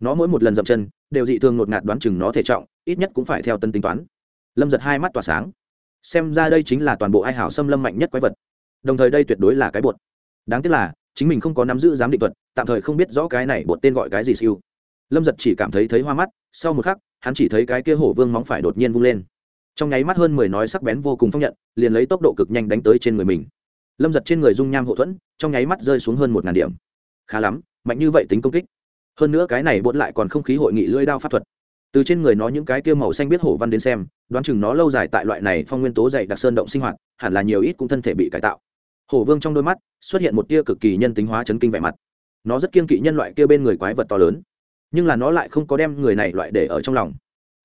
Nó mỗi một lần dậm chân, đều dị thường ngột ngạt đoán chừng nó thể trọng, ít nhất cũng phải theo tân tính toán. Lâm giật hai mắt tỏa sáng. Xem ra đây chính là toàn bộ ai hảo xâm lâm mạnh nhất quái vật. Đồng thời đây tuyệt đối là cái bột. Đáng tiếc là, chính mình không có nắm giữ giám định thuật, tạm thời không biết rõ cái này bột tên gọi cái gì siêu. Lâm giật chỉ cảm thấy thấy hoa mắt, sau một khắc, hắn chỉ thấy cái kia hổ vương móng phải đột nhiên vung lên trong nháy mắt hơn mười nói sắc bén vô cùng phong nhận, liền lấy tốc độ cực nhanh đánh tới trên người mình. Lâm giật trên người dung nham hậu thuẫn, trong nháy mắt rơi xuống hơn một ngàn điểm. Khá lắm, mạnh như vậy tính công kích. Hơn nữa cái này bột lại còn không khí hội nghị lưỡi đao pháp thuật. Từ trên người nó những cái kia màu xanh biết hổ văn đến xem, đoán chừng nó lâu dài tại loại này phong nguyên tố dày đặc sơn động sinh hoạt, hẳn là nhiều ít cũng thân thể bị cải tạo. Hổ vương trong đôi mắt xuất hiện một tia cực kỳ nhân tính hóa chấn kinh vẻ mặt. Nó rất kiên kỵ nhân loại kia bên người quái vật to lớn, nhưng là nó lại không có đem người này loại để ở trong lòng.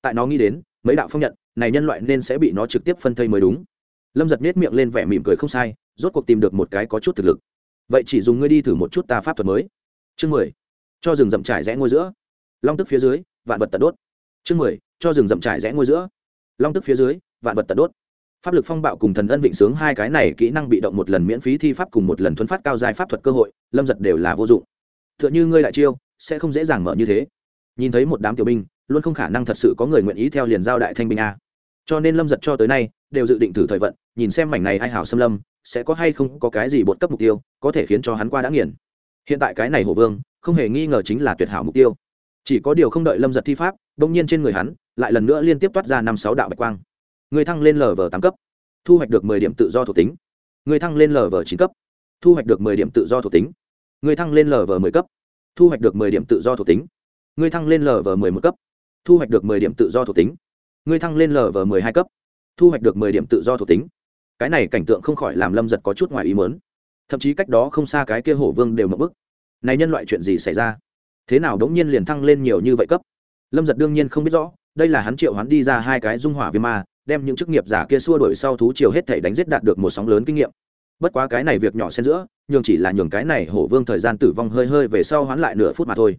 Tại nó nghĩ đến, mấy đạo phong nhận này nhân loại nên sẽ bị nó trực tiếp phân thây mới đúng. Lâm giật nết miệng lên vẻ mỉm cười không sai, rốt cuộc tìm được một cái có chút thực lực. Vậy chỉ dùng ngươi đi thử một chút ta pháp thuật mới. Chương mười, cho rừng rậm trải rẽ ngôi giữa. Long tức phía dưới, vạn vật tật đốt. Chương mười, cho rừng rậm trải rẽ ngôi giữa. Long tức phía dưới, vạn vật tật đốt. Pháp lực phong bạo cùng thần ân vịnh sướng hai cái này kỹ năng bị động một lần miễn phí thi pháp cùng một lần thuấn phát cao dài pháp thuật cơ hội, lâm giật đều là vô dụng. T h ư ợ n h ư ngươi đại chiêu, sẽ không dễ dàng mở như thế. Nhìn thấy một đám tiểu binh, luôn không khả năng thật sự có người nguyện ý theo liền giao đại thanh binh a cho nên lâm giật cho tới nay đều dự định thử thời vận, nhìn xem mảnh này ai hảo xâm lâm, sẽ có hay không có cái gì bột cấp mục tiêu, có thể khiến cho hắn qua đã nghiền. Hiện tại cái này hổ vương, không hề nghi ngờ chính là tuyệt hảo mục tiêu. Chỉ có điều không đợi lâm giật thi pháp đông nhiên trên người hắn lại lần nữa liên tiếp toát ra năm sáu đạo bạch quang. Người thăng lên lv tám cấp, thu hoạch được mười điểm tự do thuộc tính. Người thăng lên lv chín cấp, thu hoạch được mười điểm tự do thuộc tính. Người thăng lên lv mười cấp, thu hoạch được mười điểm tự do thuộc tính. Người thăng lên lv mười một cấp, thu hoạch được mười điểm tự do thuộc tính. Ngươi thăng lên lv mười hai cấp, thu hoạch được mười điểm tự do thuộc tính. Cái này cảnh tượng không khỏi làm lâm giật có chút ngoài ý mớn thậm chí cách đó không xa cái kia hổ vương đều mập bức này nhân loại chuyện gì xảy ra? Thế nào đống nhiên liền thăng lên nhiều như vậy cấp? Lâm giật đương nhiên không biết rõ, đây là hắn triệu hắn đi ra hai cái dung hỏa viêm ma, đem những chức nghiệp giả kia xua đổi sau thú chiều hết thể đánh giết đạt được một sóng lớn kinh nghiệm. Bất quá cái này việc nhỏ xen giữa, nhường chỉ là nhường cái này hổ vương thời gian tử vong hơi hơi về sau hoán lại nửa phút mà thôi.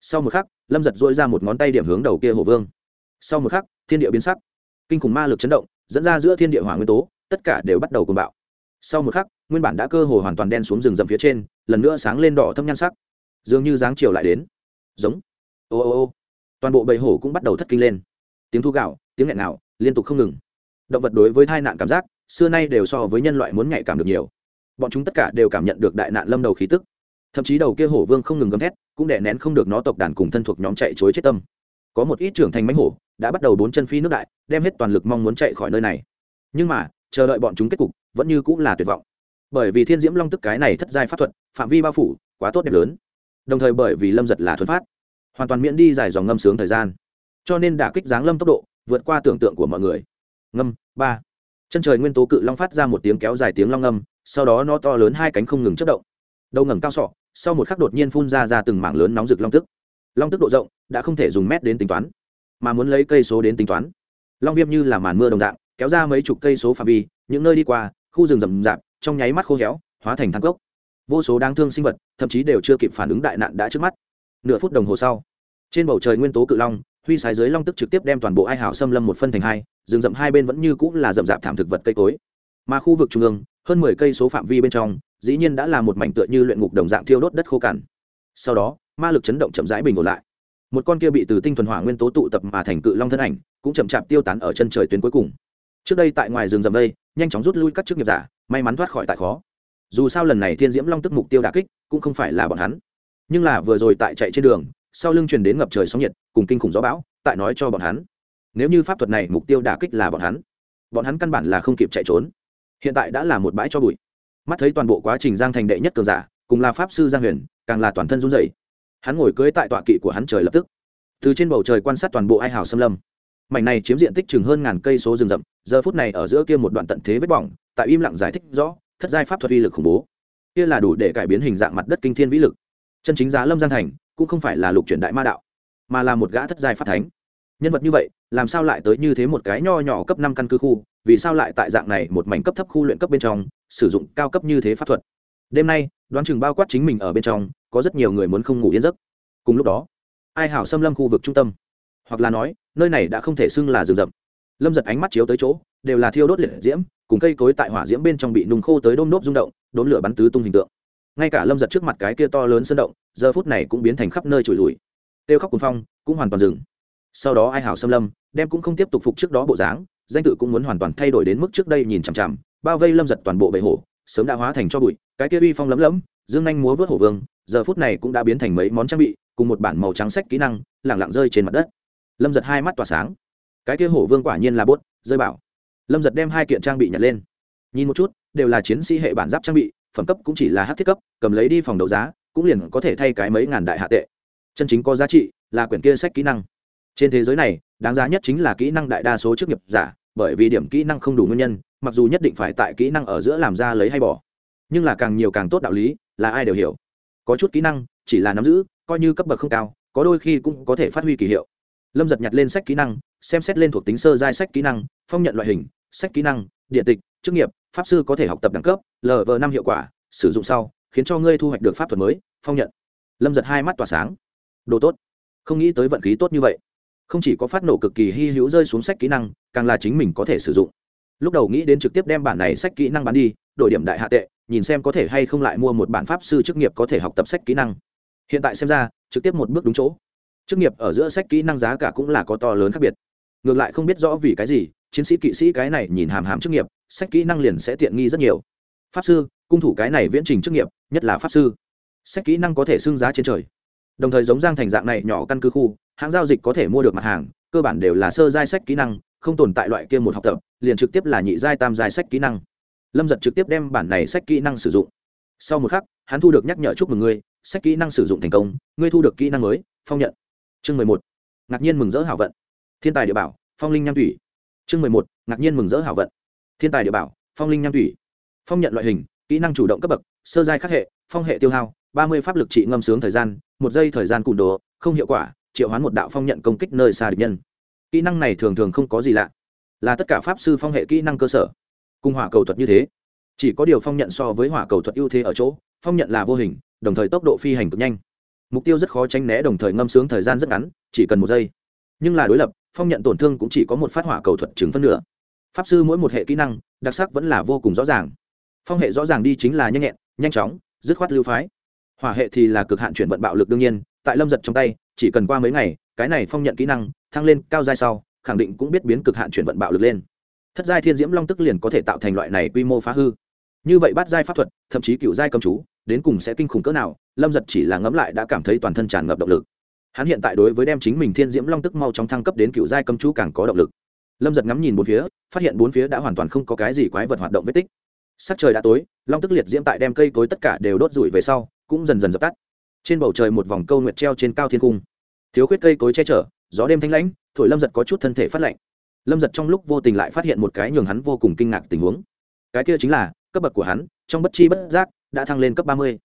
Sau một khắc, lâm giật dỗi ra một ngón tay điểm hướng đầu kia hổ vương sau một khắc, thiên địa biến sắc. Kinh khủng ma lực chấn động, dẫn ra giữa thiên địa hỏa nguyên tố, tất cả đều bắt đầu cùng bạo. Sau một khắc, nguyên bản đã cơ hồ hoàn toàn đen xuống rừng rậm phía trên, lần nữa sáng lên đỏ thâm nhan sắc. Dường như dáng chiều lại đến. Giống. Ô ô ô. Toàn bộ bầy hổ cũng bắt đầu thất kinh lên. Tiếng thu gạo, tiếng nghẹn nào liên tục không ngừng. Động vật đối với tai nạn cảm giác, xưa nay đều so với nhân loại muốn nhạy cảm được nhiều. Bọn chúng tất cả đều cảm nhận được đại nạn lâm đầu khí tức. Thậm chí đầu kia hổ vương không ngừng gầm thét, cũng đè nén không được nó tộc đàn cùng thân thuộc nhóm chạy chối chết tâm có một ít trưởng thành mánh hổ, đã bắt đầu bốn chân phi nước đại, đem hết toàn lực mong muốn chạy khỏi nơi này. Nhưng mà, chờ đợi bọn chúng kết cục, vẫn như cũng là tuyệt vọng. Bởi vì thiên diễm long tức cái này thất giai pháp thuật, phạm vi bao phủ, quá tốt đẹp lớn. Đồng thời bởi vì lâm giật là thuần phát, hoàn toàn miễn đi dài dòng ngâm sướng thời gian. Cho nên đả kích giáng lâm tốc độ, vượt qua tưởng tượng của mọi người. Ngâm, ba. Chân trời nguyên tố cự long phát ra một tiếng kéo dài tiếng long ngâm, sau đó nó to lớn hai cánh không ngừng chất động. Đầu ngẩng cao sọ, sau một khắc đột nhiên phun ra ra từng mảng lớn nóng rực long tức long tức độ rộng, đã không thể dùng mét đến tính toán, mà muốn lấy cây số đến tính toán. Long viêm như là màn mưa đồng dạng, kéo ra mấy chục cây số phạm vi, những nơi đi qua, khu rừng rậm rạp, trong nháy mắt khô héo, hóa thành thang cốc. Vô số đáng thương sinh vật, thậm chí đều chưa kịp phản ứng đại nạn đã trước mắt. Nửa phút đồng hồ sau, trên bầu trời nguyên tố cự long, huy sái dưới long tức trực tiếp đem toàn bộ ai hảo xâm lâm một phân thành hai, rừng rậm hai bên vẫn như cũng là rậm rạp thảm thực vật cây cối. Mà khu vực trung ương, hơn mười cây số phạm vi bên trong, dĩ nhiên đã là một mảnh tựa như luyện ngục đồng dạng thiêu đốt đất khô cằn. Sau đó ma lực chấn động chậm rãi bình ổn lại. Một con kia bị từ tinh thuần hỏa nguyên tố tụ tập mà thành cự long thân ảnh, cũng chậm chạp tiêu tán ở chân trời tuyến cuối cùng. Trước đây tại ngoài rừng rậm đây, nhanh chóng rút lui các chức nghiệp giả, may mắn thoát khỏi tại khó. Dù sao lần này thiên diễm long tức mục tiêu đà kích, cũng không phải là bọn hắn. Nhưng là vừa rồi tại chạy trên đường, sau lưng truyền đến ngập trời sóng nhiệt, cùng kinh khủng gió bão, tại nói cho bọn hắn. Nếu như pháp thuật này mục tiêu đả kích là bọn hắn bọn hắn căn bản là không kịp chạy trốn. Hiện tại đã là một bãi cho bụi. Mắt thấy toàn bộ quá trình giang thành đệ nhất cường giả, cùng là pháp sư giang huyền, càng là toàn thân run rẩy hắn ngồi cưới tại tọa kỵ của hắn trời lập tức. Từ trên bầu trời quan sát toàn bộ ai hào xâm lâm. Mảnh này chiếm diện tích chừng hơn ngàn cây số rừng rậm, giờ phút này ở giữa kia một đoạn tận thế vết bỏng, tại im lặng giải thích rõ, thất giai pháp thuật uy lực khủng bố. Kia là đủ để cải biến hình dạng mặt đất kinh thiên vĩ lực. Chân chính giá lâm giang thành, cũng không phải là lục chuyển đại ma đạo, mà là một gã thất giai pháp thánh. Nhân vật như vậy, làm sao lại tới như thế một cái nho nhỏ cấp năm căn cứ khu, vì sao lại tại dạng này một mảnh cấp thấp khu luyện cấp bên trong, sử dụng cao cấp như thế pháp thuật? Đêm nay, đoán chừng bao quát chính mình ở bên trong có rất nhiều người muốn không ngủ yên giấc. Cùng lúc đó, ai hảo xâm lâm khu vực trung tâm, hoặc là nói, nơi này đã không thể xưng là rừng rậm. Lâm giật ánh mắt chiếu tới chỗ, đều là thiêu đốt liệt diễm, cùng cây cối tại hỏa diễm bên trong bị nung khô tới đôm nốt rung động, đốn lửa bắn tứ tung hình tượng. Ngay cả lâm giật trước mặt cái kia to lớn sơn động, giờ phút này cũng biến thành khắp nơi trùi lùi. Tiêu khóc cuồng phong, cũng hoàn toàn dừng. Sau đó ai hảo xâm lâm, đem cũng không tiếp tục phục trước đó bộ dáng, danh tự cũng muốn hoàn toàn thay đổi đến mức trước đây nhìn chằm chằm, bao vây lâm giật toàn bộ bệ hổ, sớm đã hóa thành cho bụi, cái kia uy phong lấm lấm dương anh múa vớt hổ vương, giờ phút này cũng đã biến thành mấy món trang bị, cùng một bản màu trắng sách kỹ năng, lẳng lặng rơi trên mặt đất. Lâm giật hai mắt tỏa sáng. Cái kia hổ vương quả nhiên là bốt, rơi bảo. Lâm giật đem hai kiện trang bị nhặt lên. Nhìn một chút, đều là chiến sĩ hệ bản giáp trang bị, phẩm cấp cũng chỉ là hát thiết cấp, cầm lấy đi phòng đấu giá, cũng liền có thể thay cái mấy ngàn đại hạ tệ. Chân chính có giá trị là quyển kia sách kỹ năng. Trên thế giới này, đáng giá nhất chính là kỹ năng đại đa số chức nghiệp giả, bởi vì điểm kỹ năng không đủ nguyên nhân, mặc dù nhất định phải tại kỹ năng ở giữa làm ra lấy hay bỏ nhưng là càng nhiều càng tốt đạo lý, là ai đều hiểu. Có chút kỹ năng, chỉ là nắm giữ, coi như cấp bậc không cao, có đôi khi cũng có thể phát huy kỳ hiệu. Lâm giật nhặt lên sách kỹ năng, xem xét lên thuộc tính sơ giai sách kỹ năng, phong nhận loại hình, sách kỹ năng, điện tịch, chức nghiệp, pháp sư có thể học tập đẳng cấp lv năm hiệu quả, sử dụng sau, khiến cho ngươi thu hoạch được pháp thuật mới, phong nhận. Lâm giật hai mắt tỏa sáng. Đồ tốt. Không nghĩ tới vận khí tốt như vậy. Không chỉ có phát nổ cực kỳ hy hữu rơi xuống sách kỹ năng, càng là chính mình có thể sử dụng. Lúc đầu nghĩ đến trực tiếp đem bản này sách kỹ năng bán đi, đổi điểm đại hạ tệ nhìn xem có thể hay không lại mua một bản pháp sư chức nghiệp có thể học tập sách kỹ năng. Hiện tại xem ra, trực tiếp một bước đúng chỗ. Chức nghiệp ở giữa sách kỹ năng giá cả cũng là có to lớn khác biệt. Ngược lại không biết rõ vì cái gì, chiến sĩ kỵ sĩ cái này nhìn hàm hàm chức nghiệp, sách kỹ năng liền sẽ tiện nghi rất nhiều. Pháp sư, cung thủ cái này viễn trình chức nghiệp, nhất là pháp sư. Sách kỹ năng có thể xưng giá trên trời. Đồng thời giống giang thành dạng này nhỏ căn cứ khu, hãng giao dịch có thể mua được mặt hàng, cơ bản đều là sơ giai sách kỹ năng, không tồn tại loại kia một học tập, liền trực tiếp là nhị giai tam giai sách kỹ năng lâm giật trực tiếp đem bản này sách kỹ năng sử dụng. Sau một khắc, hắn thu được nhắc nhở chúc mừng ngươi, sách kỹ năng sử dụng thành công, ngươi thu được kỹ năng mới, phong nhận. Chương mười một, ngạc nhiên mừng rỡ hảo vận. Thiên tài địa bảo, phong linh nham thủy. Chương mười một, ngạc nhiên mừng rỡ hảo vận. Thiên tài địa bảo, phong linh nham thủy. Phong nhận loại hình, kỹ năng chủ động cấp bậc, sơ giai khắc hệ, phong hệ tiêu hao, ba mươi pháp lực trị ngâm sướng thời gian, một giây thời gian cùn đồ, không hiệu quả, triệu hoán một đạo phong nhận công kích nơi xa địch nhân. Kỹ năng này thường thường không có gì lạ. Là tất cả pháp sư phong hệ kỹ năng cơ sở cùng hỏa cầu thuật như thế. Chỉ có điều phong nhận so với hỏa cầu thuật ưu thế ở chỗ, phong nhận là vô hình, đồng thời tốc độ phi hành cực nhanh. Mục tiêu rất khó tránh né, đồng thời ngâm sướng thời gian rất ngắn, chỉ cần một giây. Nhưng là đối lập, phong nhận tổn thương cũng chỉ có một phát hỏa cầu thuật chứng phân nửa. Pháp sư mỗi một hệ kỹ năng, đặc sắc vẫn là vô cùng rõ ràng. Phong hệ rõ ràng đi chính là nhanh nhẹn, nhanh chóng, dứt khoát lưu phái. Hỏa hệ thì là cực hạn chuyển vận bạo lực đương nhiên, tại lâm giật trong tay, chỉ cần qua mấy ngày, cái này phong nhận kỹ năng, thăng lên cao giai sau, khẳng định cũng biết biến cực hạn chuyển vận bạo lực lên thất giai thiên diễm long tức liền có thể tạo thành loại này quy mô phá hư. Như vậy bắt giai pháp thuật, thậm chí cựu giai cầm chú, đến cùng sẽ kinh khủng cỡ nào, lâm giật chỉ là ngẫm lại đã cảm thấy toàn thân tràn ngập động lực. Hắn hiện tại đối với đem chính mình thiên diễm long tức mau chóng thăng cấp đến cựu giai cầm chú càng có động lực. Lâm giật ngắm nhìn bốn phía, phát hiện bốn phía đã hoàn toàn không có cái gì quái vật hoạt động vết tích. Sắc trời đã tối, long tức liệt diễm tại đem cây cối tất cả đều đốt rụi về sau, cũng dần dần dập tắt. Trên bầu trời một vòng câu nguyệt treo trên cao thiên cung. Thiếu khuyết cây cối che chở, gió đêm thanh lãnh, thổi lâm giật có chút thân thể phát lạnh lâm giật trong lúc vô tình lại phát hiện một cái nhường hắn vô cùng kinh ngạc tình huống. Cái kia chính là, cấp bậc của hắn, trong bất chi bất giác, đã thăng lên cấp ba mươi.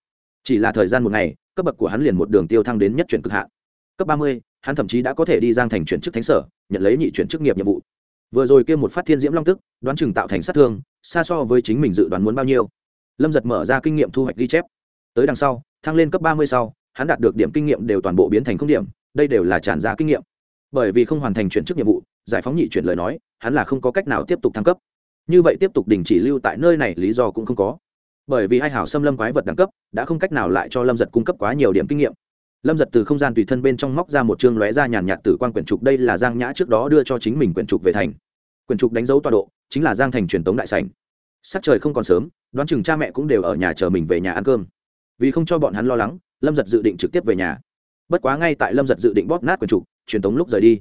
Chỉ là thời gian một ngày, cấp bậc của hắn liền một đường tiêu thăng đến nhất chuyển cực hạn. Cấp ba mươi, hắn thậm chí đã có thể đi giang thành chuyển chức thánh sở, nhận lấy nhị chuyển chức nghiệp nhiệm vụ. Vừa rồi kia một phát thiên diễm long tức, đoán chừng tạo thành sát thương, xa so với chính mình dự đoán muốn bao nhiêu. Lâm giật mở ra kinh nghiệm thu hoạch ghi chép. Tới đằng sau, thăng lên cấp ba mươi sau, hắn đạt được điểm kinh nghiệm đều toàn bộ biến thành không điểm, đây đều là tràn ra kinh nghiệm. Bởi vì không hoàn thành chuyển chức nhiệm vụ giải phóng nhị chuyển lời nói, hắn là không có cách nào tiếp tục thăng cấp. Như vậy tiếp tục đình chỉ lưu tại nơi này lý do cũng không có. Bởi vì hai hảo xâm lâm quái vật đẳng cấp, đã không cách nào lại cho lâm giật cung cấp quá nhiều điểm kinh nghiệm. Lâm giật từ không gian tùy thân bên trong móc ra một chương lóe ra nhàn nhạt tử quan quyển trục, đây là giang nhã trước đó đưa cho chính mình quyển trục về thành. Quyển trục đánh dấu tọa độ, chính là giang thành truyền tống đại sảnh. Sắc trời không còn sớm, đoán chừng cha mẹ cũng đều ở nhà chờ mình về nhà ăn cơm. Vì không cho bọn hắn lo lắng, lâm giật dự định trực tiếp về nhà. Bất quá ngay tại lâm giật dự định bóp nát quyển trục, truyền tống lúc rời đi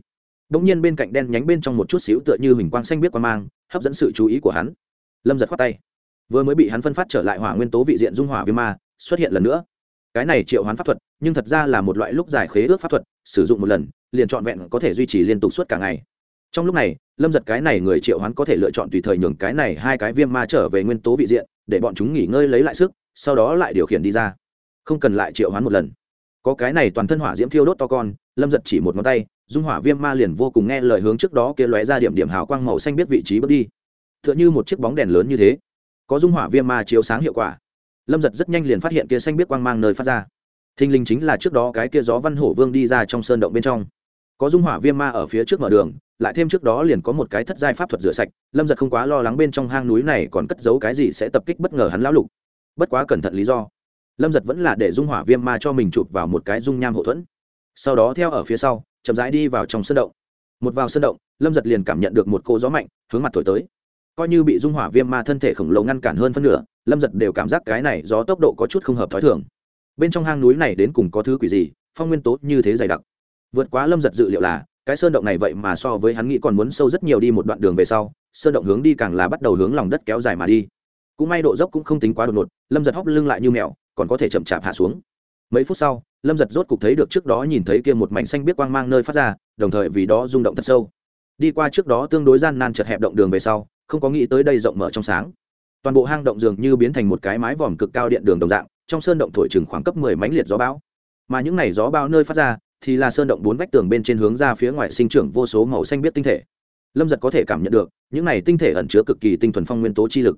đ nhiên bên cạnh đen nhánh bên trong một chút xíu tựa như hình quang xanh biết qua mang, hấp dẫn sự chú ý của hắn. Lâm giật khoát tay. Vừa mới bị hắn phân phát trở lại hỏa nguyên tố vị diện dung hỏa viêm ma, xuất hiện lần nữa. Cái này triệu hoán pháp thuật, nhưng thật ra là một loại lúc giải khế ước pháp thuật, sử dụng một lần, liền trọn vẹn có thể duy trì liên tục suốt cả ngày. Trong lúc này, lâm giật cái này người triệu hoán có thể lựa chọn tùy thời nhường cái này hai cái viêm ma trở về nguyên tố vị diện, để bọn chúng nghỉ ngơi lấy lại sức, sau đó lại điều khiển đi ra. Không cần lại triệu hoán một lần có cái này toàn thân hỏa diễm thiêu đốt to con, lâm giật chỉ một ngón tay, dung hỏa viêm ma liền vô cùng nghe lời hướng trước đó kia lóe ra điểm điểm hào quang màu xanh biết vị trí bước đi. T h ư ợ n h ư một chiếc bóng đèn lớn như thế, có dung hỏa viêm ma chiếu sáng hiệu quả. Lâm giật rất nhanh liền phát hiện kia xanh biết quang mang nơi phát ra. Thinh linh chính là trước đó cái kia gió văn hổ vương đi ra trong sơn động bên trong. Có dung hỏa viêm ma ở phía trước mở đường, lại thêm trước đó liền có một cái thất giai pháp thuật rửa sạch, lâm giật không quá lo lắng bên trong hang núi này còn cất giấu cái gì sẽ tập kích bất ngờ hắn lão lục. Bất quá cẩn thận lý do lâm giật vẫn là để dung hỏa viêm ma cho mình chụp vào một cái dung nham hậu thuẫn. Sau đó theo ở phía sau, chậm rãi đi vào trong sân động. Một vào sân động, lâm giật liền cảm nhận được một cô gió mạnh, hướng mặt thổi tới. Coi như bị dung hỏa viêm ma thân thể khổng lồ ngăn cản hơn phân nửa, lâm giật đều cảm giác cái này gió tốc độ có chút không hợp t h ó i thường. Bên trong hang núi này đến cùng có thứ quỷ gì, phong nguyên tố như thế dày đặc. Vượt quá lâm giật dự liệu là, cái sơn động này vậy mà so với hắn nghĩ còn muốn sâu rất nhiều đi một đoạn đường về sau, sơn động hướng đi càng là bắt đầu hướng lòng đất kéo dài mà đi. Cũng may độ dốc cũng không tính quá đột ngột, lâm giật hóc lưng lại như mèo còn có thể chậm chạp hạ xuống. Mấy phút sau, lâm giật rốt cục thấy được trước đó nhìn thấy kia một mảnh xanh biết quang mang nơi phát ra, đồng thời vì đó rung động thật sâu. Đi qua trước đó tương đối gian nan chật hẹp động đường về sau, không có nghĩ tới đây rộng mở trong sáng. Toàn bộ hang động dường như biến thành một cái mái vòm cực cao điện đường đồng dạng, trong sơn động thổi chừng khoảng cấp mười mánh liệt gió bão. Mà những này gió bão nơi phát ra, thì là sơn động bốn vách tường bên trên hướng ra phía ngoài sinh trưởng vô số màu xanh biết tinh thể. Lâm giật có thể cảm nhận được, những này tinh thể ẩn chứa cực kỳ tinh thuần phong nguyên tố chi lực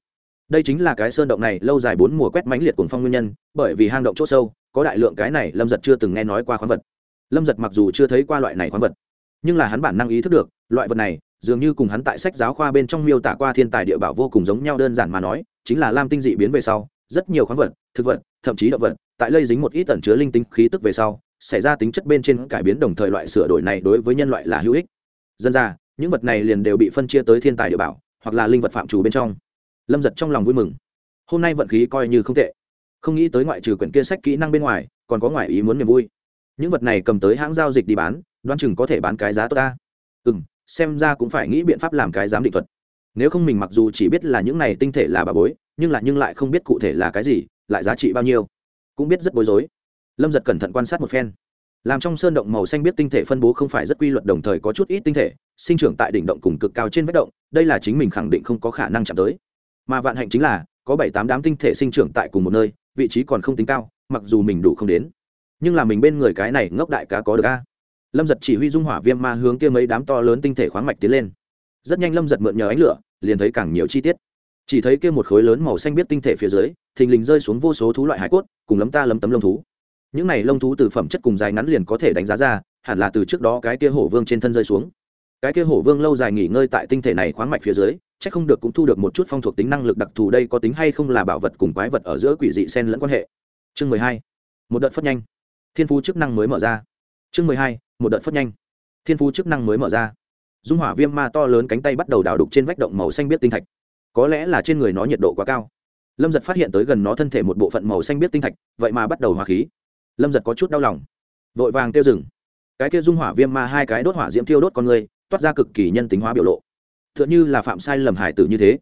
đây chính là cái sơn động này lâu dài bốn mùa quét mãnh liệt cuồng phong nguyên nhân, bởi vì hang động c h ỗ sâu, có đại lượng cái này lâm giật chưa từng nghe nói qua khoáng vật. Lâm giật mặc dù chưa thấy qua loại này khoáng vật, nhưng là hắn bản năng ý thức được, loại vật này, dường như cùng hắn tại sách giáo khoa bên trong miêu tả qua thiên tài địa bảo vô cùng giống nhau đơn giản mà nói, chính là lam tinh dị biến về sau, rất nhiều khoáng vật, thực vật, thậm chí động vật, tại lây dính một ít tẩn chứa linh tinh khí tức về sau, xảy ra tính chất bên trên cải biến đồng thời loại sửa đổi này đối với nhân loại là hữu ích. Dân ra, những vật này liền đều bị phân chia tới thiên tài địa bảo, hoặc là linh vật phạm chủ bên trong lâm giật trong lòng vui mừng. Hôm nay vận khí coi như không tệ. Không nghĩ tới ngoại trừ quyển kia sách kỹ năng bên ngoài, còn có ngoại ý muốn niềm vui. Những vật này cầm tới hãng giao dịch đi bán, đoán chừng có thể bán cái giá tốt ta. Ừ m xem ra cũng phải nghĩ biện pháp làm cái giám định thuật. Nếu không mình mặc dù chỉ biết là những này tinh thể là bà bối, nhưng là nhưng lại không biết cụ thể là cái gì, lại giá trị bao nhiêu, cũng biết rất bối rối. Lâm giật cẩn thận quan sát một phen. Làm trong sơn động màu xanh biết tinh thể phân bố không phải rất quy luật đồng thời có chút ít tinh thể, sinh trưởng tại đỉnh động cùng cực cao trên vách động, đây là chính mình khẳng định không có khả năng chạm tới mà vạn hạnh chính là, có bảy tám đám tinh thể sinh trưởng tại cùng một nơi, vị trí còn không tính cao, mặc dù mình đủ không đến. Nhưng là mình bên người cái này ngốc đại cá có được a? Lâm giật chỉ huy dung hỏa viêm ma hướng kia mấy đám to lớn tinh thể khoáng mạch tiến lên. Rất nhanh lâm giật mượn nhờ ánh lửa, liền thấy càng nhiều chi tiết. Chỉ thấy kia một khối lớn màu xanh biết tinh thể phía dưới, thình lình rơi xuống vô số thú loại hải cốt, cùng lấm ta lấm tấm lông thú. Những này lông thú từ phẩm chất cùng dài ngắn liền có thể đánh giá ra, hẳn là từ trước đó cái kia hổ vương trên thân rơi xuống. Cái kia hổ vương lâu dài nghỉ ngơi tại tinh thể này khoáng mạch phía dưới chắc không được cũng thu được một chút phong thuộc tính năng lực đặc thù đây có tính hay không là bảo vật cùng quái vật ở giữa quỷ dị sen lẫn quan hệ. Chương mười hai, một đợt phất nhanh. Thiên phú chức năng mới mở ra. Chương mười hai, một đợt phất nhanh. Thiên phú chức năng mới mở ra. Dung hỏa viêm ma to lớn cánh tay bắt đầu đào đục trên vách động màu xanh biết tinh thạch. Có lẽ là trên người nó nhiệt độ quá cao. Lâm giật phát hiện tới gần nó thân thể một bộ phận màu xanh biết tinh thạch, vậy mà bắt đầu hỏa khí. Lâm giật có chút đau lòng. Vội vàng tiêu rừng cái kia dung hỏa viêm ma hai cái đốt hỏa diễm thiêu đốt con người, toát ra cực kỳ nhân tính hóa biểu lộ tựa như là phạm sai lầm hải tử như thế.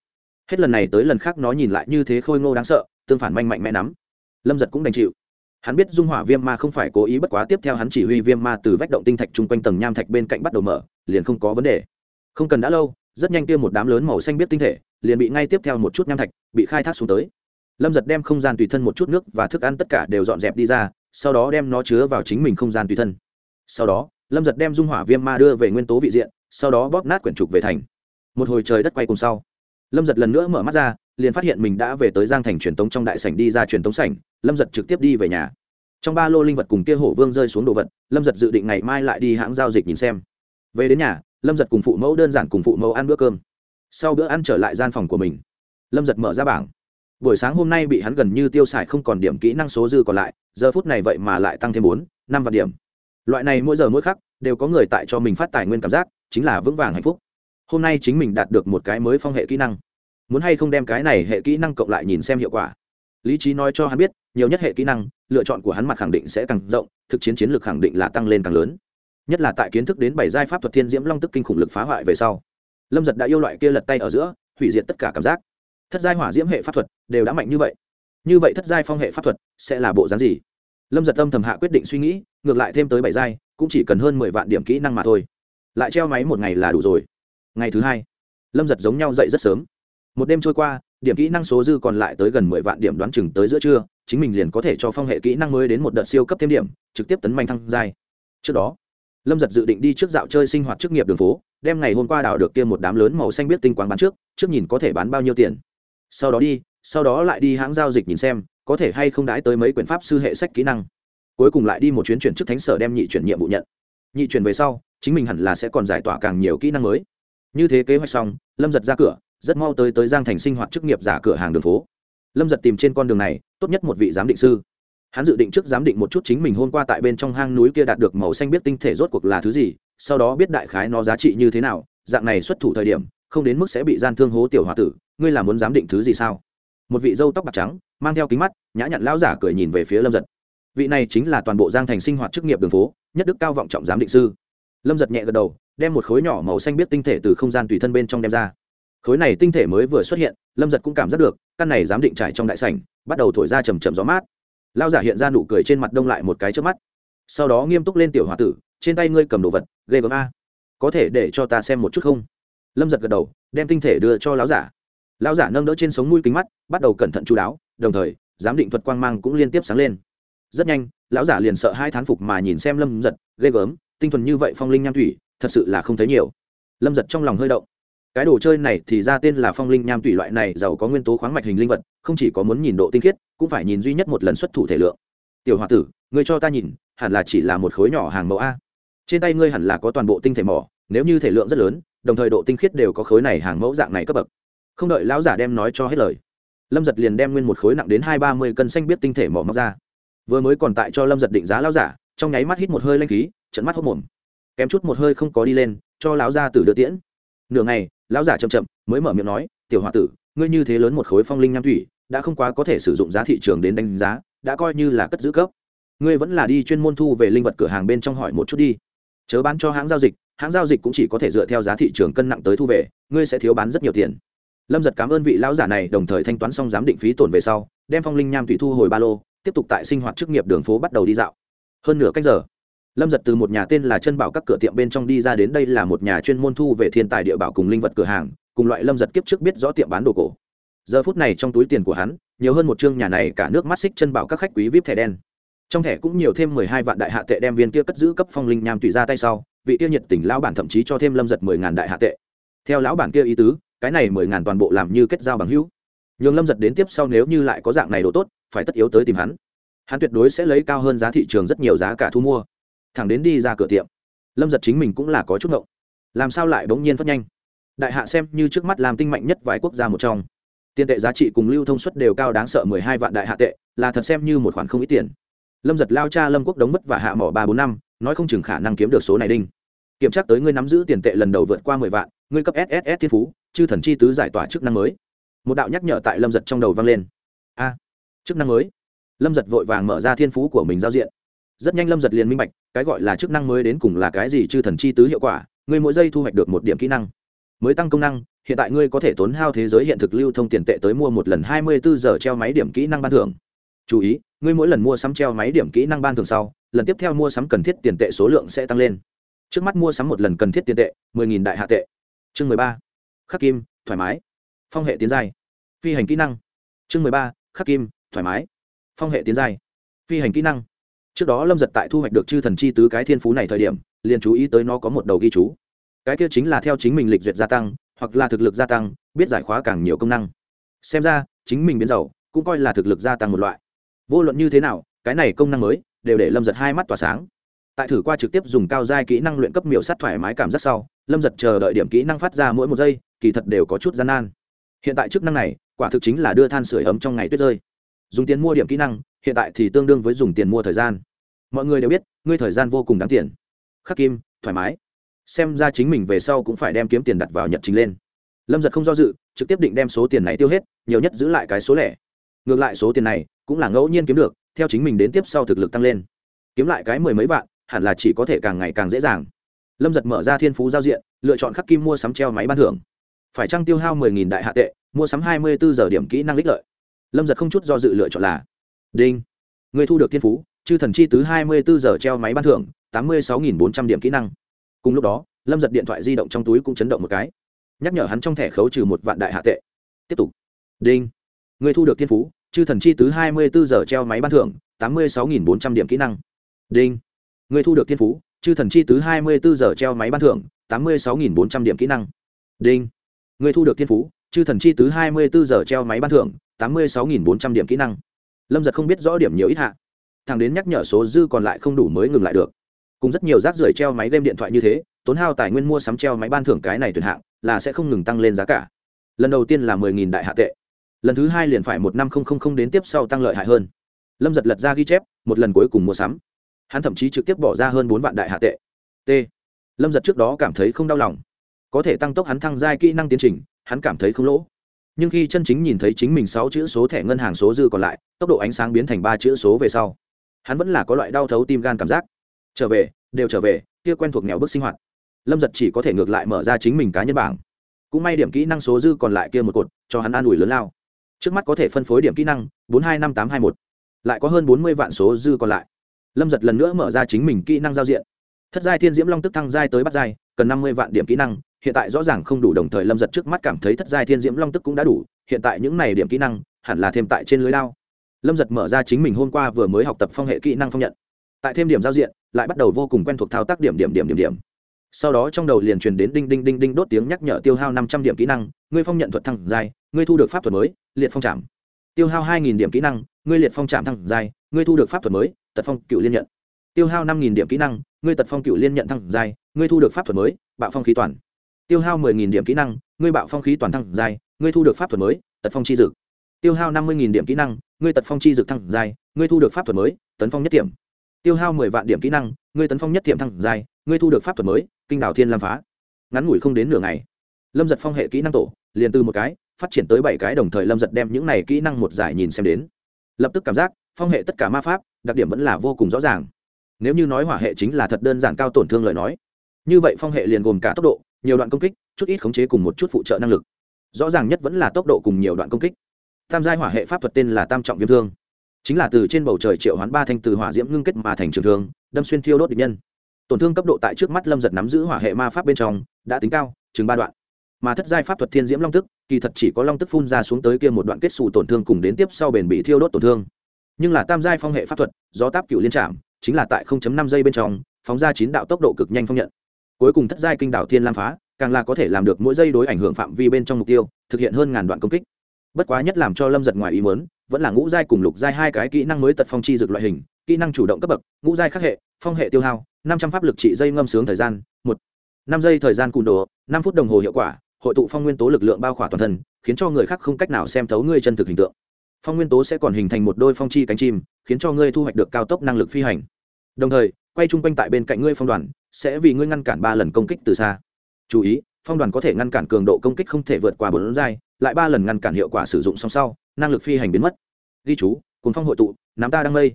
Hết lần này tới lần khác nó nhìn lại như thế khôi ngô đáng sợ, tương phản manh mạnh mẽ nắm. Lâm giật cũng đành chịu. Hắn biết dung hỏa viêm ma không phải cố ý bất quá tiếp theo hắn chỉ huy viêm ma từ vách động tinh thạch chung quanh tầng nham thạch bên cạnh bắt đầu mở, liền không có vấn đề. Không cần đã lâu, rất nhanh kia một đám lớn màu xanh biết tinh thể, liền bị ngay tiếp theo một chút nham thạch bị khai thác xuống tới. Lâm giật đem không gian tùy thân một chút nước và thức ăn tất cả đều dọn dẹp đi ra, sau đó đem nó chứa vào chính mình không gian tùy thân. Sau đó, lâm giật đem dung hỏa viêm ma đưa về nguyên tố vị diện, sau đó bóp nát quyển trục về thành một hồi trời đất quay cùng sau. Lâm giật lần nữa mở mắt ra, liền phát hiện mình đã về tới giang thành truyền tống trong đại sảnh đi ra truyền tống sảnh, lâm giật trực tiếp đi về nhà. Trong ba lô linh vật cùng kia hổ vương rơi xuống đồ vật, lâm giật dự định ngày mai lại đi hãng giao dịch nhìn xem. Về đến nhà, lâm giật cùng phụ mẫu đơn giản cùng phụ mẫu ăn bữa cơm. Sau bữa ăn trở lại gian phòng của mình, lâm giật mở ra bảng. Buổi sáng hôm nay bị hắn gần như tiêu xài không còn điểm kỹ năng số dư còn lại, giờ phút này vậy mà lại tăng thêm bốn, năm vạn điểm. Loại này mỗi giờ mỗi khắc đều có người tại cho mình phát tài nguyên cảm giác, chính là vững vàng hạnh phúc hôm nay chính mình đạt được một cái mới phong hệ kỹ năng. Muốn hay không đem cái này hệ kỹ năng cộng lại nhìn xem hiệu quả. Lý trí nói cho hắn biết, nhiều nhất hệ kỹ năng, lựa chọn của hắn mặt khẳng định sẽ càng rộng, thực chiến chiến lược khẳng định là tăng lên càng lớn. Nhất là tại kiến thức đến bảy giai pháp thuật thiên diễm long tức kinh khủng lực phá hoại về sau. Lâm giật đã yêu loại kia lật tay ở giữa, hủy diệt tất cả cảm giác. Thất giai hỏa diễm hệ pháp thuật đều đã mạnh như vậy. Như vậy thất giai phong hệ pháp thuật sẽ là bộ dáng gì? Lâm giật âm thầm hạ quyết định suy nghĩ, ngược lại thêm tới bảy giai, cũng chỉ cần hơn mười vạn điểm kỹ năng mà thôi. Lại treo máy một ngày là đủ rồi ngày thứ hai, lâm giật giống nhau dậy rất sớm. Một đêm trôi qua, điểm kỹ năng số dư còn lại tới gần mười vạn điểm đoán chừng tới giữa trưa, chính mình liền có thể cho phong hệ kỹ năng mới đến một đợt siêu cấp thêm điểm, trực tiếp tấn manh thăng giai. Trước đó, lâm giật dự định đi trước dạo chơi sinh hoạt chức nghiệp đường phố, đem ngày hôm qua đào được kia một đám lớn màu xanh biết tinh quán bán trước trước nhìn có thể bán bao nhiêu tiền. Sau đó đi, sau đó lại đi hãng giao dịch nhìn xem, có thể hay không đãi tới mấy quyển pháp sư hệ sách kỹ năng. Cuối cùng lại đi một chuyến chuyển chức thánh sở đem nhị chuyển nhiệm vụ nhận. Nhị chuyển về sau, chính mình hẳn là sẽ còn giải tỏa càng nhiều kỹ năng mới như thế kế hoạch xong, lâm giật ra cửa, rất mau tới tới giang thành sinh hoạt chức nghiệp giả cửa hàng đường phố. Lâm giật tìm trên con đường này, tốt nhất một vị giám định sư. Hắn dự định trước giám định một chút chính mình hôm qua tại bên trong hang núi kia đạt được màu xanh biết tinh thể rốt cuộc là thứ gì, sau đó biết đại khái nó giá trị như thế nào, dạng này xuất thủ thời điểm, không đến mức sẽ bị gian thương hố tiểu h o a tử, ngươi là muốn giám định thứ gì sao? Một vị dâu tóc bạc trắng, mang theo kính mắt, nhã nhặn lão giả cười nhìn về phía lâm giật. Vị này chính là toàn bộ giang thành sinh hoạt chức nghiệp đường phố, nhất đức cao vọng trọng giám định sư. Lâm giật nhẹ gật đầu đem một khối nhỏ màu xanh biết tinh thể từ không gian tùy thân bên trong đem ra. Khối này tinh thể mới vừa xuất hiện, lâm giật cũng cảm giác được, căn này giám định trải trong đại sảnh, bắt đầu thổi ra chầm chầm gió mát. Lao giả hiện ra nụ cười trên mặt đông lại một cái trước mắt. Sau đó nghiêm túc lên tiểu h o a tử, trên tay ngươi cầm đồ vật, ghê gớm a. Có thể để cho ta xem một chút không? Lâm giật gật đầu, đem tinh thể đưa cho lão giả. Lão giả nâng đỡ trên sống mũi kính mắt, bắt đầu cẩn thận chú đáo, đồng thời, giám định thuật quang mang cũng liên tiếp sáng lên. Rất nhanh, lão giả liền sợ hai thán phục mà nhìn xem lâm giật, ghê gớm, tinh thuần như vậy phong linh nham thủy thật sự là không thấy nhiều. Lâm giật trong lòng hơi động. Cái đồ chơi này thì ra tên là phong linh nham thủy loại này, giàu có nguyên tố khoáng mạch hình linh vật, không chỉ có muốn nhìn độ tinh khiết, cũng phải nhìn duy nhất một lần xuất thủ thể lượng. Tiểu h o a tử, ngươi cho ta nhìn, hẳn là chỉ là một khối nhỏ hàng mẫu a. Trên tay ngươi hẳn là có toàn bộ tinh thể mỏ, nếu như thể lượng rất lớn, đồng thời độ tinh khiết đều có khối này hàng mẫu dạng này cấp bậc. Không đợi lão giả đem nói cho hết lời, lâm giật liền đem nguyên một khối nặng đến hai ba mươi cân xanh biết tinh thể mỏ móc ra. Vừa mới còn tại cho lâm giật định giá lão giả, trong nháy mắt hít một hơi lanh khí, trận mắt hốc mồm kém chút một hơi không có đi lên, cho lão gia tử đưa tiễn. Nửa ngày, lão giả chậm chậm, mới mở miệng nói, tiểu h o a tử, ngươi như thế lớn một khối phong linh nham thủy, đã không quá có thể sử dụng giá thị trường đến đánh giá, đã coi như là cất giữ cấp. Ngươi vẫn là đi chuyên môn thu về linh vật cửa hàng bên trong hỏi một chút đi. Chớ bán cho hãng giao dịch, hãng giao dịch cũng chỉ có thể dựa theo giá thị trường cân nặng tới thu về, ngươi sẽ thiếu bán rất nhiều tiền. Lâm giật cảm ơn vị lão giả này, đồng thời thanh toán xong giám định phí tổn về sau, đem phong linh nham thủy thu hồi ba lô, tiếp tục tại sinh hoạt chức nghiệp đường phố bắt đầu đi dạo. Hơn nửa cách giờ lâm giật từ một nhà tên là chân bảo các cửa tiệm bên trong đi ra đến đây là một nhà chuyên môn thu về thiên tài địa bảo cùng linh vật cửa hàng, cùng loại lâm giật kiếp trước biết rõ tiệm bán đồ cổ. Giờ phút này trong túi tiền của hắn, nhiều hơn một chương nhà này cả nước mắt xích chân bảo các khách quý vip thẻ đen. Trong thẻ cũng nhiều thêm mười hai vạn đại hạ tệ đem viên kia cất giữ cấp phong linh nham tùy ra tay sau, vị kia nhiệt tỉnh lão bản thậm chí cho thêm lâm giật mười ngàn đại hạ tệ. Theo lão bản kia ý tứ, cái này mười ngàn toàn bộ làm như kết giao bằng hữu. Nhường lâm giật đến tiếp sau nếu như lại có dạng này đồ tốt, phải tất yếu tới tìm hắn. Hắn tuyệt đối sẽ lấy cao hơn giá thị trường rất nhiều giá cả thu mua thẳng đến đi ra cửa tiệm. Lâm giật chính mình cũng là có chút ngộng. Làm sao lại bỗng nhiên phát nhanh? Đại hạ xem như trước mắt làm tinh mạnh nhất vài quốc gia một trong. Tiền tệ giá trị cùng lưu thông suất đều cao đáng sợ mười hai vạn đại hạ tệ, là thật xem như một khoản không ít tiền. Lâm giật lao cha lâm quốc đống mất và hạ mỏ ba bốn năm, nói không chừng khả năng kiếm được số này đinh. Kiểm tra tới ngươi nắm giữ tiền tệ lần đầu vượt qua mười vạn, ngươi cấp sss thiên phú, chư thần chi tứ giải tỏa chức năng mới. Một đạo nhắc nhở tại lâm giật trong đầu vang lên. A, chức năng mới. Lâm giật vội vàng mở ra thiên phú của mình giao diện rất nhanh lâm giật liền minh bạch, cái gọi là chức năng mới đến cùng là cái gì chư thần chi tứ hiệu quả ngươi mỗi giây thu hoạch được một điểm kỹ năng. Mới tăng công năng, hiện tại ngươi có thể tốn hao thế giới hiện thực lưu thông tiền tệ tới mua một lần hai mươi bốn giờ treo máy điểm kỹ năng ban thưởng. Chú ý, ngươi mỗi lần mua sắm treo máy điểm kỹ năng ban thường sau, lần tiếp theo mua sắm cần thiết tiền tệ số lượng sẽ tăng lên. Trước mắt mua sắm một lần cần thiết tiền tệ, mười nghìn đại hạ tệ. Chương mười ba, khắc kim, thoải mái. Phong hệ tiến giai. Phi hành kỹ năng. Chương mười ba, khắc kim, thoải mái. Phong hệ tiến giai. Phi hành kỹ năng trước đó lâm giật tại thu hoạch được chư thần chi tứ cái thiên phú này thời điểm, liền chú ý tới nó có một đầu ghi chú. Cái kia chính là theo chính mình lịch duyệt gia tăng, hoặc là thực lực gia tăng, biết giải khóa càng nhiều công năng. Xem ra, chính mình biến giàu, cũng coi là thực lực gia tăng một loại. Vô luận như thế nào, cái này công năng mới, đều để lâm giật hai mắt tỏa sáng. Tại thử qua trực tiếp dùng cao giai kỹ năng luyện cấp miểu sát thoải mái cảm giác sau, lâm giật chờ đợi điểm kỹ năng phát ra mỗi một giây, kỳ thật đều có chút gian nan. Hiện tại chức năng này, quả thực chính là đưa than sửa ấm trong ngày tuyết rơi dùng tiền mua điểm kỹ năng, hiện tại thì tương đương với dùng tiền mua thời gian. Mọi người đều biết, ngươi thời gian vô cùng đáng tiền. Khắc kim, thoải mái. Xem ra chính mình về sau cũng phải đem kiếm tiền đặt vào nhật chính lên. Lâm giật không do dự, trực tiếp định đem số tiền này tiêu hết, nhiều nhất giữ lại cái số lẻ. Ngược lại số tiền này cũng là ngẫu nhiên kiếm được, theo chính mình đến tiếp sau thực lực tăng lên. Kiếm lại cái mười mấy vạn, hẳn là chỉ có thể càng ngày càng dễ dàng. Lâm giật mở ra thiên phú giao diện, lựa chọn khắc kim mua sắm treo máy ban thưởng. Phải trăng tiêu hao mười nghìn đại hạ tệ, mua sắm hai mươi bốn giờ điểm kỹ năng ích lợi? Lâm giật không chút do dự lựa chọn là, đinh người thu được thiên phú, chư thần chi tứ hai mươi bốn giờ treo máy ban thưởng, tám mươi sáu nghìn bốn trăm điểm kỹ năng. Cùng lúc đó, lâm giật điện thoại di động trong túi cũng chấn động một cái. Nhắc nhở hắn trong thẻ khấu trừ một vạn đại hạ tệ. Tiếp tục, đinh người thu được thiên phú, chư thần chi tứ hai mươi bốn giờ treo máy ban thưởng, tám mươi sáu nghìn bốn trăm điểm kỹ năng. Đinh người thu được thiên phú, chư thần chi tứ hai mươi bốn giờ treo máy ban thưởng, tám mươi sáu nghìn bốn trăm điểm kỹ năng. Đinh người thu được thiên phú, chư thần chi tứ hai mươi bốn giờ treo máy ban thưởng tám mươi sáu nghìn bốn trăm điểm kỹ năng. Lâm giật không biết rõ điểm nhiều ít hạ. Thằng đến nhắc nhở số dư còn lại không đủ mới ngừng lại được. Cùng rất nhiều rác rưởi treo máy game điện thoại như thế, tốn hao tài nguyên mua sắm treo máy ban thưởng cái này tuyển hạng, là sẽ không ngừng tăng lên giá cả. Lần đầu tiên là mười nghìn đại hạ tệ. Lần thứ hai liền phải một năm không không không đến tiếp sau tăng lợi hại hơn. Lâm giật lật ra ghi chép, một lần cuối cùng mua sắm. Hắn thậm chí trực tiếp bỏ ra hơn bốn vạn đại hạ tệ. T. Lâm giật trước đó cảm thấy không đau lòng. Có thể tăng tốc hắn thăng giai kỹ năng tiến trình, hắn cảm thấy không lỗ nhưng khi chân chính nhìn thấy chính mình sáu chữ số thẻ ngân hàng số dư còn lại, tốc độ ánh sáng biến thành ba chữ số về sau, hắn vẫn là có loại đau thấu tim gan cảm giác. Trở về, đều trở về, kia quen thuộc nghèo bức sinh hoạt. Lâm giật chỉ có thể ngược lại mở ra chính mình cá nhân bảng. Cũng may điểm kỹ năng số dư còn lại kia một cột, cho hắn an ủi lớn lao. Trước mắt có thể phân phối điểm kỹ năng, bốn hai năm tám hai một. Lại có hơn bốn mươi vạn số dư còn lại. Lâm giật lần nữa mở ra chính mình kỹ năng giao diện thất giai thiên diễm long tức thăng giai tới bắt giai, cần năm mươi vạn điểm kỹ năng, hiện tại rõ ràng không đủ đồng thời lâm giật trước mắt cảm thấy thất giai thiên diễm long tức cũng đã đủ, hiện tại những này điểm kỹ năng, hẳn là thêm tại trên lưới lao lâm giật mở ra chính mình hôm qua vừa mới học tập phong hệ kỹ năng phong nhận. Tại thêm điểm giao diện, lại bắt đầu vô cùng quen thuộc thao tác điểm điểm điểm điểm điểm. Sau đó trong đầu liền truyền đến đinh đinh đinh đinh đốt tiếng nhắc nhở tiêu hao năm trăm điểm kỹ năng, ngươi phong nhận thuật thăng giai, ngươi thu được pháp thuật mới, liệt phong trảm. Tiêu hao hai nghìn điểm kỹ năng, ngươi liệt phong trảm thăng giai, ngươi thu được pháp thuật mới, tật phong cựu liên nhận tiêu hao năm nghìn điểm kỹ năng, ngươi tật phong cựu liên nhận thăng dài ngươi thu được pháp thuật mới, bạo phong khí toàn. Tiêu hao mười nghìn điểm kỹ năng, ngươi bạo phong khí toàn thăng dài ngươi thu được pháp thuật mới, tật phong chi dực. Tiêu hao năm mươi nghìn điểm kỹ năng, ngươi tật phong chi dực thăng dài ngươi thu được pháp thuật mới, tấn phong nhất điểm tiêu hao mười vạn điểm kỹ năng, ngươi tấn phong nhất tiệm thăng dài ngươi thu được pháp thuật mới, kinh đảo thiên lam phá. Ngắn ngủi không đến nửa ngày, lâm giật phong hệ kỹ năng tổ, liền từ một cái, phát triển tới bảy cái đồng thời lâm giật đem những này kỹ năng một giải nhìn xem đến. Lập tức cảm giác, phong hệ tất cả ma pháp, đặc điểm vẫn là vô cùng rõ ràng nếu như nói hỏa hệ chính là thật đơn giản cao tổn thương lời nói, như vậy phong hệ liền gồm cả tốc độ, nhiều đoạn công kích, chút ít khống chế cùng một chút phụ trợ năng lực. Rõ ràng nhất vẫn là tốc độ cùng nhiều đoạn công kích. Tam giai hỏa hệ pháp thuật tên là tam trọng viêm thương. Chính là từ trên bầu trời triệu hoán ba thanh từ hỏa diễm ngưng kết mà thành trường thương, đâm xuyên thiêu đốt địch nhân. Tổn thương cấp độ tại trước mắt lâm giật nắm giữ hỏa hệ ma pháp bên trong, đã tính cao, chừng ba đoạn. Mà thất giai pháp thuật thiên diễm long tức, kỳ thật chỉ có long tức phun ra xuống tới kia một đoạn kết xù tổn thương cùng đến tiếp sau bền bị thiêu đốt tổn thương. Nhưng là tam giai phong hệ pháp thuật do táp cựu liên trạm chính là tại 0.5 giây bên trong, phóng ra chín đạo tốc độ cực nhanh phong nhận. Cuối cùng thất giai kinh đảo thiên lam phá, càng là có thể làm được mỗi giây đối ảnh hưởng phạm vi bên trong mục tiêu, thực hiện hơn ngàn đoạn công kích. Bất quá nhất làm cho lâm giật ngoài ý muốn, vẫn là ngũ giai cùng lục giai hai cái kỹ năng mới tật phong chi dược loại hình, kỹ năng chủ động cấp bậc, ngũ giai khắc hệ, phong hệ tiêu hao, năm trăm pháp lực trị dây ngâm sướng thời gian, một. năm giây thời gian cùn đồ, năm phút đồng hồ hiệu quả, hội tụ phong nguyên tố lực lượng bao khỏa toàn thân, khiến cho người khác không cách nào xem thấu ngươi chân thực hình tượng. Phong nguyên tố sẽ còn hình thành một đôi phong chi cánh chim, khiến cho ngươi thu hoạch được cao tốc năng lực phi hành đồng thời, quay chung quanh tại bên cạnh ngươi phong đoàn, sẽ vì ngươi ngăn cản ba lần công kích từ xa. Chú ý, phong đoàn có thể ngăn cản cường độ công kích không thể vượt qua bốn giai, lại ba lần ngăn cản hiệu quả sử dụng song sau, năng lực phi hành biến mất. Ghi chú cồn phong hội tụ, nắm ta đang mây.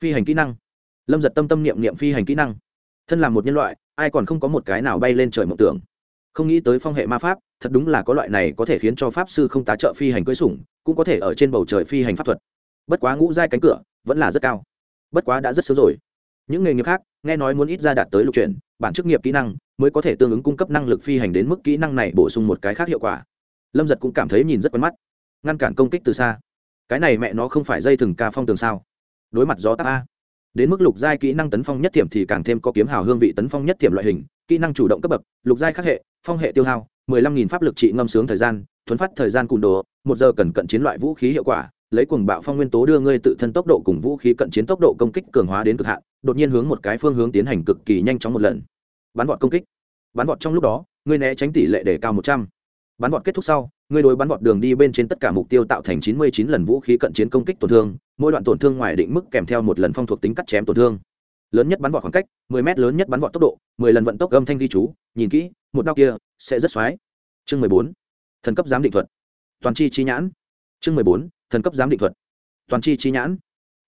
Phi hành kỹ năng. Lâm giật tâm tâm niệm niệm phi hành kỹ năng. Thân là một nhân loại, ai còn không có một cái nào bay lên trời mộng tưởng. Không nghĩ tới phong hệ ma pháp, thật đúng là có loại này có thể khiến cho pháp sư không tá trợ phi hành cưỡi sủng, cũng có thể ở trên bầu trời phi hành pháp thuật. Bất quá ngũ giai cánh cửa, vẫn là rất cao. Bất quá đã rất sớm rồi những nghề nghiệp khác, nghe nói muốn ít ra đạt tới lục chuyển, bản chức nghiệp kỹ năng mới có thể tương ứng cung cấp năng lực phi hành đến mức kỹ năng này bổ sung một cái khác hiệu quả. Lâm giật cũng cảm thấy nhìn rất quen mắt. Ngăn cản công kích từ xa. Cái này mẹ nó không phải dây thừng ca phong tường sao? Đối mặt gió táp a. Đến mức lục giai kỹ năng tấn phong nhất thiểm thì càng thêm có kiếm hào hương vị tấn phong nhất thiểm loại hình, kỹ năng chủ động cấp bậc, lục giai khắc hệ, phong hệ tiêu hao, mười lăm nghìn pháp lực trị ngâm sướng thời gian, thuấn phát thời gian cùn đồ, một giờ cần cận chiến loại vũ khí hiệu quả, lấy cuồng bạo phong nguyên tố đưa ngươi tự thân tốc độ cùng vũ khí cận chiến tốc độ công kích cường hóa đến cực hạn đột nhiên hướng một cái phương hướng tiến hành cực kỳ nhanh chóng một lần. Bắn vọt công kích. Bắn vọt trong lúc đó, ngươi né tránh tỷ lệ để cao một trăm. Bắn vọt kết thúc sau, ngươi đối bắn vọt đường đi bên trên tất cả mục tiêu tạo thành chín mươi chín lần vũ khí cận chiến công kích tổn thương, mỗi đoạn tổn thương ngoài định mức kèm theo một lần phong thuộc tính cắt chém tổn thương. Lớn nhất bắn vọt khoảng cách 10 m lớn nhất bắn vọt tốc độ 10 lần vận tốc âm thanh ghi chú, nhìn kỹ, một đao kia sẽ rất xoái. Chương 14. thần cấp giám định thuật. Toàn chi chi nhãn. Chương 14. thần cấp giám định thuật. Toàn chi chi nhãn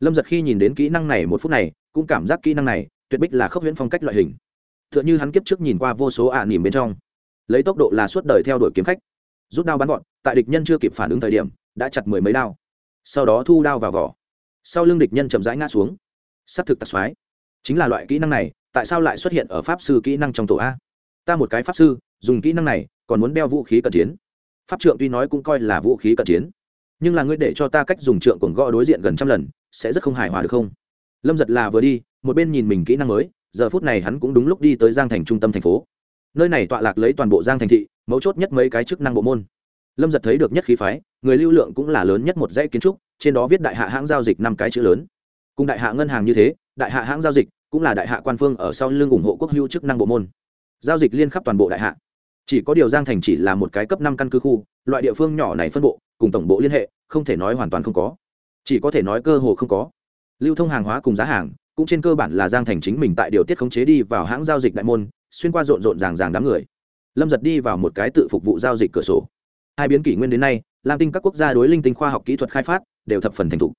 lâm giật khi nhìn đến kỹ năng này một phút này, cũng cảm giác kỹ năng này tuyệt bích là khốc huyễn phong cách loại hình. T h ư ợ n h ư hắn kiếp trước nhìn qua vô số ả à nỉm bên trong. Lấy tốc độ là suốt đời theo đuổi kiếm khách. Rút đao bắn gọn tại địch nhân chưa kịp phản ứng thời điểm, đã chặt mười mấy đao. Sau đó thu đao vào vỏ. Sau lưng địch nhân chậm rãi ngã xuống. S á c thực tạc xoái. Chính là loại kỹ năng này, tại sao lại xuất hiện ở pháp sư kỹ năng trong tổ a? Ta một cái pháp sư, dùng kỹ năng này, còn muốn đeo vũ khí cận chiến. Pháp trượng tuy nói cũng coi là vũ khí cận chiến nhưng là ngươi để cho ta cách dùng trượng cuồng gõ đối diện gần trăm lần, sẽ rất không hài hòa được không? Lâm giật là vừa đi, một bên nhìn mình kỹ năng mới, giờ phút này hắn cũng đúng lúc đi tới giang thành trung tâm thành phố. Nơi này tọa lạc lấy toàn bộ giang thành thị, mấu chốt nhất mấy cái chức năng bộ môn. Lâm giật thấy được nhất khí phái, người lưu lượng cũng là lớn nhất một dãy kiến trúc, trên đó viết đại hạ hãng giao dịch năm cái chữ lớn. Cùng đại hạ ngân hàng như thế, đại hạ hãng giao dịch cũng là đại hạ quan phương ở sau lưng ủng hộ quốc hữu chức năng bộ môn. Giao dịch liên khắp toàn bộ đại hạ. Chỉ có điều giang thành chỉ là một cái cấp năm căn cứ khu, loại địa phương nhỏ này phân bộ cùng tổng bộ liên hệ, không thể nói hoàn toàn không có. Chỉ có thể nói cơ hồ không có. Lưu thông hàng hóa cùng giá hàng, cũng trên cơ bản là giang thành chính mình tại điều tiết khống chế đi vào hãng giao dịch đại môn, xuyên qua rộn rộn ràng ràng đám người. Lâm giật đi vào một cái tự phục vụ giao dịch cửa sổ. Hai biến kỷ nguyên đến nay, lam tinh các quốc gia đối linh tinh khoa học kỹ thuật khai phát đều thập phần thành thục.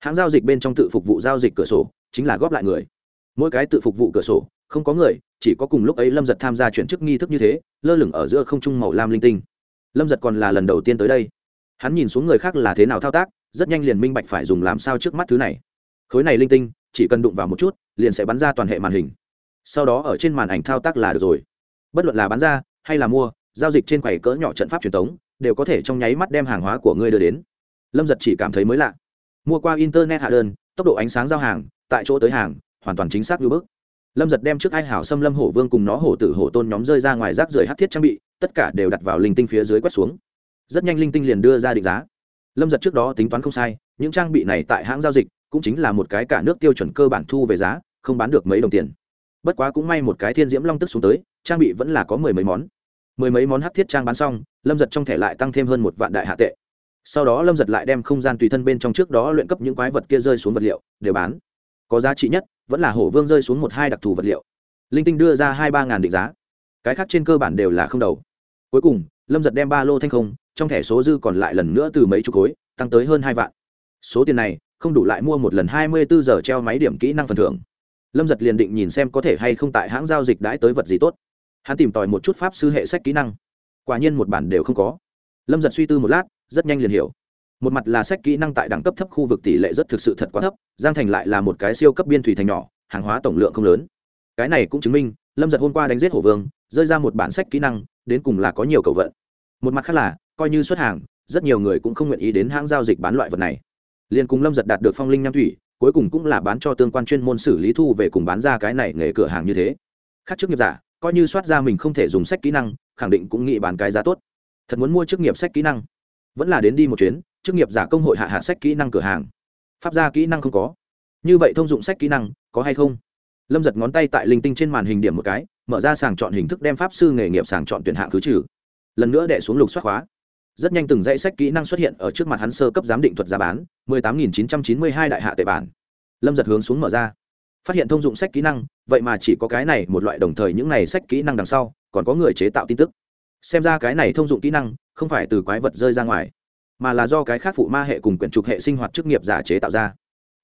Hãng giao dịch bên trong tự phục vụ giao dịch cửa sổ, chính là góp lại người. Mỗi cái tự phục vụ cửa sổ, không có người, chỉ có cùng lúc ấy lâm giật tham gia chuyển chức nghi thức như thế, lơ lửng ở giữa không trung màu lam linh tinh. Lâm giật còn là lần đầu tiên tới đây hắn nhìn xuống người khác là thế nào thao tác, rất nhanh liền minh bạch phải dùng làm sao trước mắt thứ này. Khối này linh tinh, chỉ cần đụng vào một chút, liền sẽ bắn ra toàn hệ màn hình. Sau đó ở trên màn ảnh thao tác là được rồi. Bất luận là bán ra, hay là mua, giao dịch trên quầy cỡ nhỏ trận pháp truyền thống đều có thể trong nháy mắt đem hàng hóa của ngươi đưa đến. Lâm giật chỉ cảm thấy mới lạ. Mua qua internet hạ đơn, tốc độ ánh sáng giao hàng, tại chỗ tới hàng, hoàn toàn chính xác như bước lâm giật đem trước ai hảo xâm lâm hổ vương cùng nó hổ tử hổ tôn nhóm rơi ra ngoài rác rời hát thiết trang bị, tất cả đều đặt vào linh tinh phía dưới quét xuống rất nhanh linh tinh liền đưa ra định giá. Lâm giật trước đó tính toán không sai, những trang bị này tại hãng giao dịch cũng chính là một cái cả nước tiêu chuẩn cơ bản thu về giá, không bán được mấy đồng tiền. Bất quá cũng may một cái thiên diễm long tức xuống tới, trang bị vẫn là có mười mấy món. Mười mấy món hắc thiết trang bán xong, lâm giật trong thẻ lại tăng thêm hơn một vạn đại hạ tệ. Sau đó lâm giật lại đem không gian tùy thân bên trong trước đó luyện cấp những quái vật kia rơi xuống vật liệu, đều bán. Có giá trị nhất, vẫn là hổ vương rơi xuống một hai đặc thù vật liệu. Linh tinh đưa ra hai ba ngàn định giá. Cái khác trên cơ bản đều là không đầu. Cuối cùng, lâm giật đem ba lô thanh không trong thẻ số dư còn lại lần nữa từ mấy chục khối, tăng tới hơn hai vạn. Số tiền này, không đủ lại mua một lần hai mươi bốn giờ treo máy điểm kỹ năng phần thưởng. Lâm giật liền định nhìn xem có thể hay không tại hãng giao dịch đãi tới vật gì tốt. Hắn tìm tòi một chút pháp sư hệ sách kỹ năng. Quả nhiên một bản đều không có. Lâm giật suy tư một lát, rất nhanh liền hiểu. Một mặt là sách kỹ năng tại đẳng cấp thấp khu vực tỷ lệ rất thực sự thật quá thấp, giang thành lại là một cái siêu cấp biên thủy thành nhỏ, hàng hóa tổng lượng không lớn. Cái này cũng chứng minh, lâm giật hôm qua đánh giết hổ vương, rơi ra một bản sách kỹ năng, đến cùng là có nhiều cầu vận. Một mặt khác là coi như xuất hàng, rất nhiều người cũng không nguyện ý đến hãng giao dịch bán loại vật này. Liền cùng lâm giật đạt được phong linh nham thủy, cuối cùng cũng là bán cho tương quan chuyên môn xử lý thu về cùng bán ra cái này nghề cửa hàng như thế. Khác chức nghiệp giả, coi như soát ra mình không thể dùng sách kỹ năng, khẳng định cũng nghĩ bán cái giá tốt. Thật muốn mua chức nghiệp sách kỹ năng. Vẫn là đến đi một chuyến, chức nghiệp giả công hội hạ hạ sách kỹ năng cửa hàng. Pháp gia kỹ năng không có. Như vậy thông dụng sách kỹ năng, có hay không? Lâm giật ngón tay tại linh tinh trên màn hình điểm một cái, mở ra sàng chọn hình thức đem pháp sư nghề nghiệp sàng chọn tuyển hạng khứ trừ. Lần nữa đẻ xuống lục xoát khóa rất nhanh từng dãy sách kỹ năng xuất hiện ở trước mặt hắn sơ cấp giám định thuật giá bán, mười tám nghìn chín trăm chín mươi hai đại hạ tệ bản. Lâm giật hướng xuống mở ra. Phát hiện thông dụng sách kỹ năng, vậy mà chỉ có cái này một loại đồng thời những này sách kỹ năng đằng sau, còn có người chế tạo tin tức. Xem ra cái này thông dụng kỹ năng không phải từ quái vật rơi ra ngoài, mà là do cái khác phụ ma hệ cùng quyển trục hệ sinh hoạt chức nghiệp giả chế tạo ra.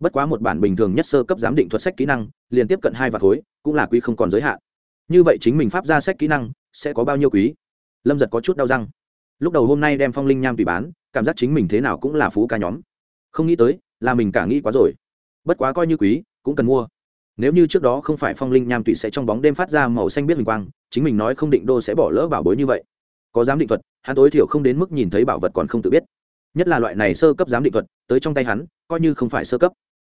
Bất quá một bản bình thường nhất sơ cấp giám định thuật sách kỹ năng, liền tiếp cận hai vạt khối, cũng là quý không còn giới hạn. Như vậy chính mình pháp ra sách kỹ năng sẽ có bao nhiêu quý? Lâm giật có chút đau răng lúc đầu hôm nay đem phong linh nham tùy bán, cảm giác chính mình thế nào cũng là phú ca nhóm. Không nghĩ tới, là mình cả nghĩ quá rồi. Bất quá coi như quý, cũng cần mua. Nếu như trước đó không phải phong linh nham tụy sẽ trong bóng đêm phát ra màu xanh biết hình quang, chính mình nói không định đô sẽ bỏ lỡ bảo bối như vậy. Có giám định thuật, hắn tối thiểu không đến mức nhìn thấy bảo vật còn không tự biết. Nhất là loại này sơ cấp giám định thuật, tới trong tay hắn, coi như không phải sơ cấp.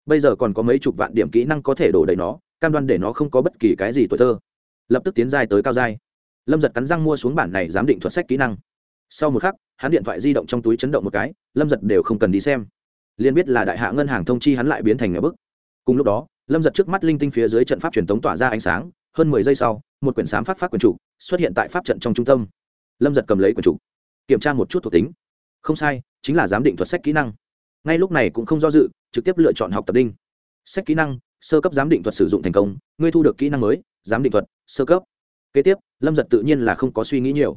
Bây giờ còn có mấy chục vạn điểm kỹ năng có thể đổ đầy nó, cam đoan để nó không có bất kỳ cái gì tuổi thơ. Lập tức tiến dài tới cao giai. Lâm giật cắn răng mua xuống bản này giám định thuật sách kỹ năng sau một khắc, hắn điện thoại di động trong túi chấn động một cái, lâm giật đều không cần đi xem. Liên biết là đại hạ ngân hàng thông chi hắn lại biến thành ngã bức. Cùng lúc đó, lâm giật trước mắt linh tinh phía dưới trận pháp truyền thống tỏa ra ánh sáng, hơn mười giây sau, một quyển sám phát phát quyển chủ xuất hiện tại pháp trận trong trung tâm. Lâm giật cầm lấy quyển chủ, kiểm tra một chút thuộc tính. Không sai, chính là giám định thuật sách kỹ năng. Ngay lúc này cũng không do dự, trực tiếp lựa chọn học tập đinh. Sách kỹ năng, sơ cấp giám định thuật sử dụng thành công, ngươi thu được kỹ năng mới, giám định thuật, sơ cấp. Kế tiếp, lâm giật tự nhiên là không có suy nghĩ nhiều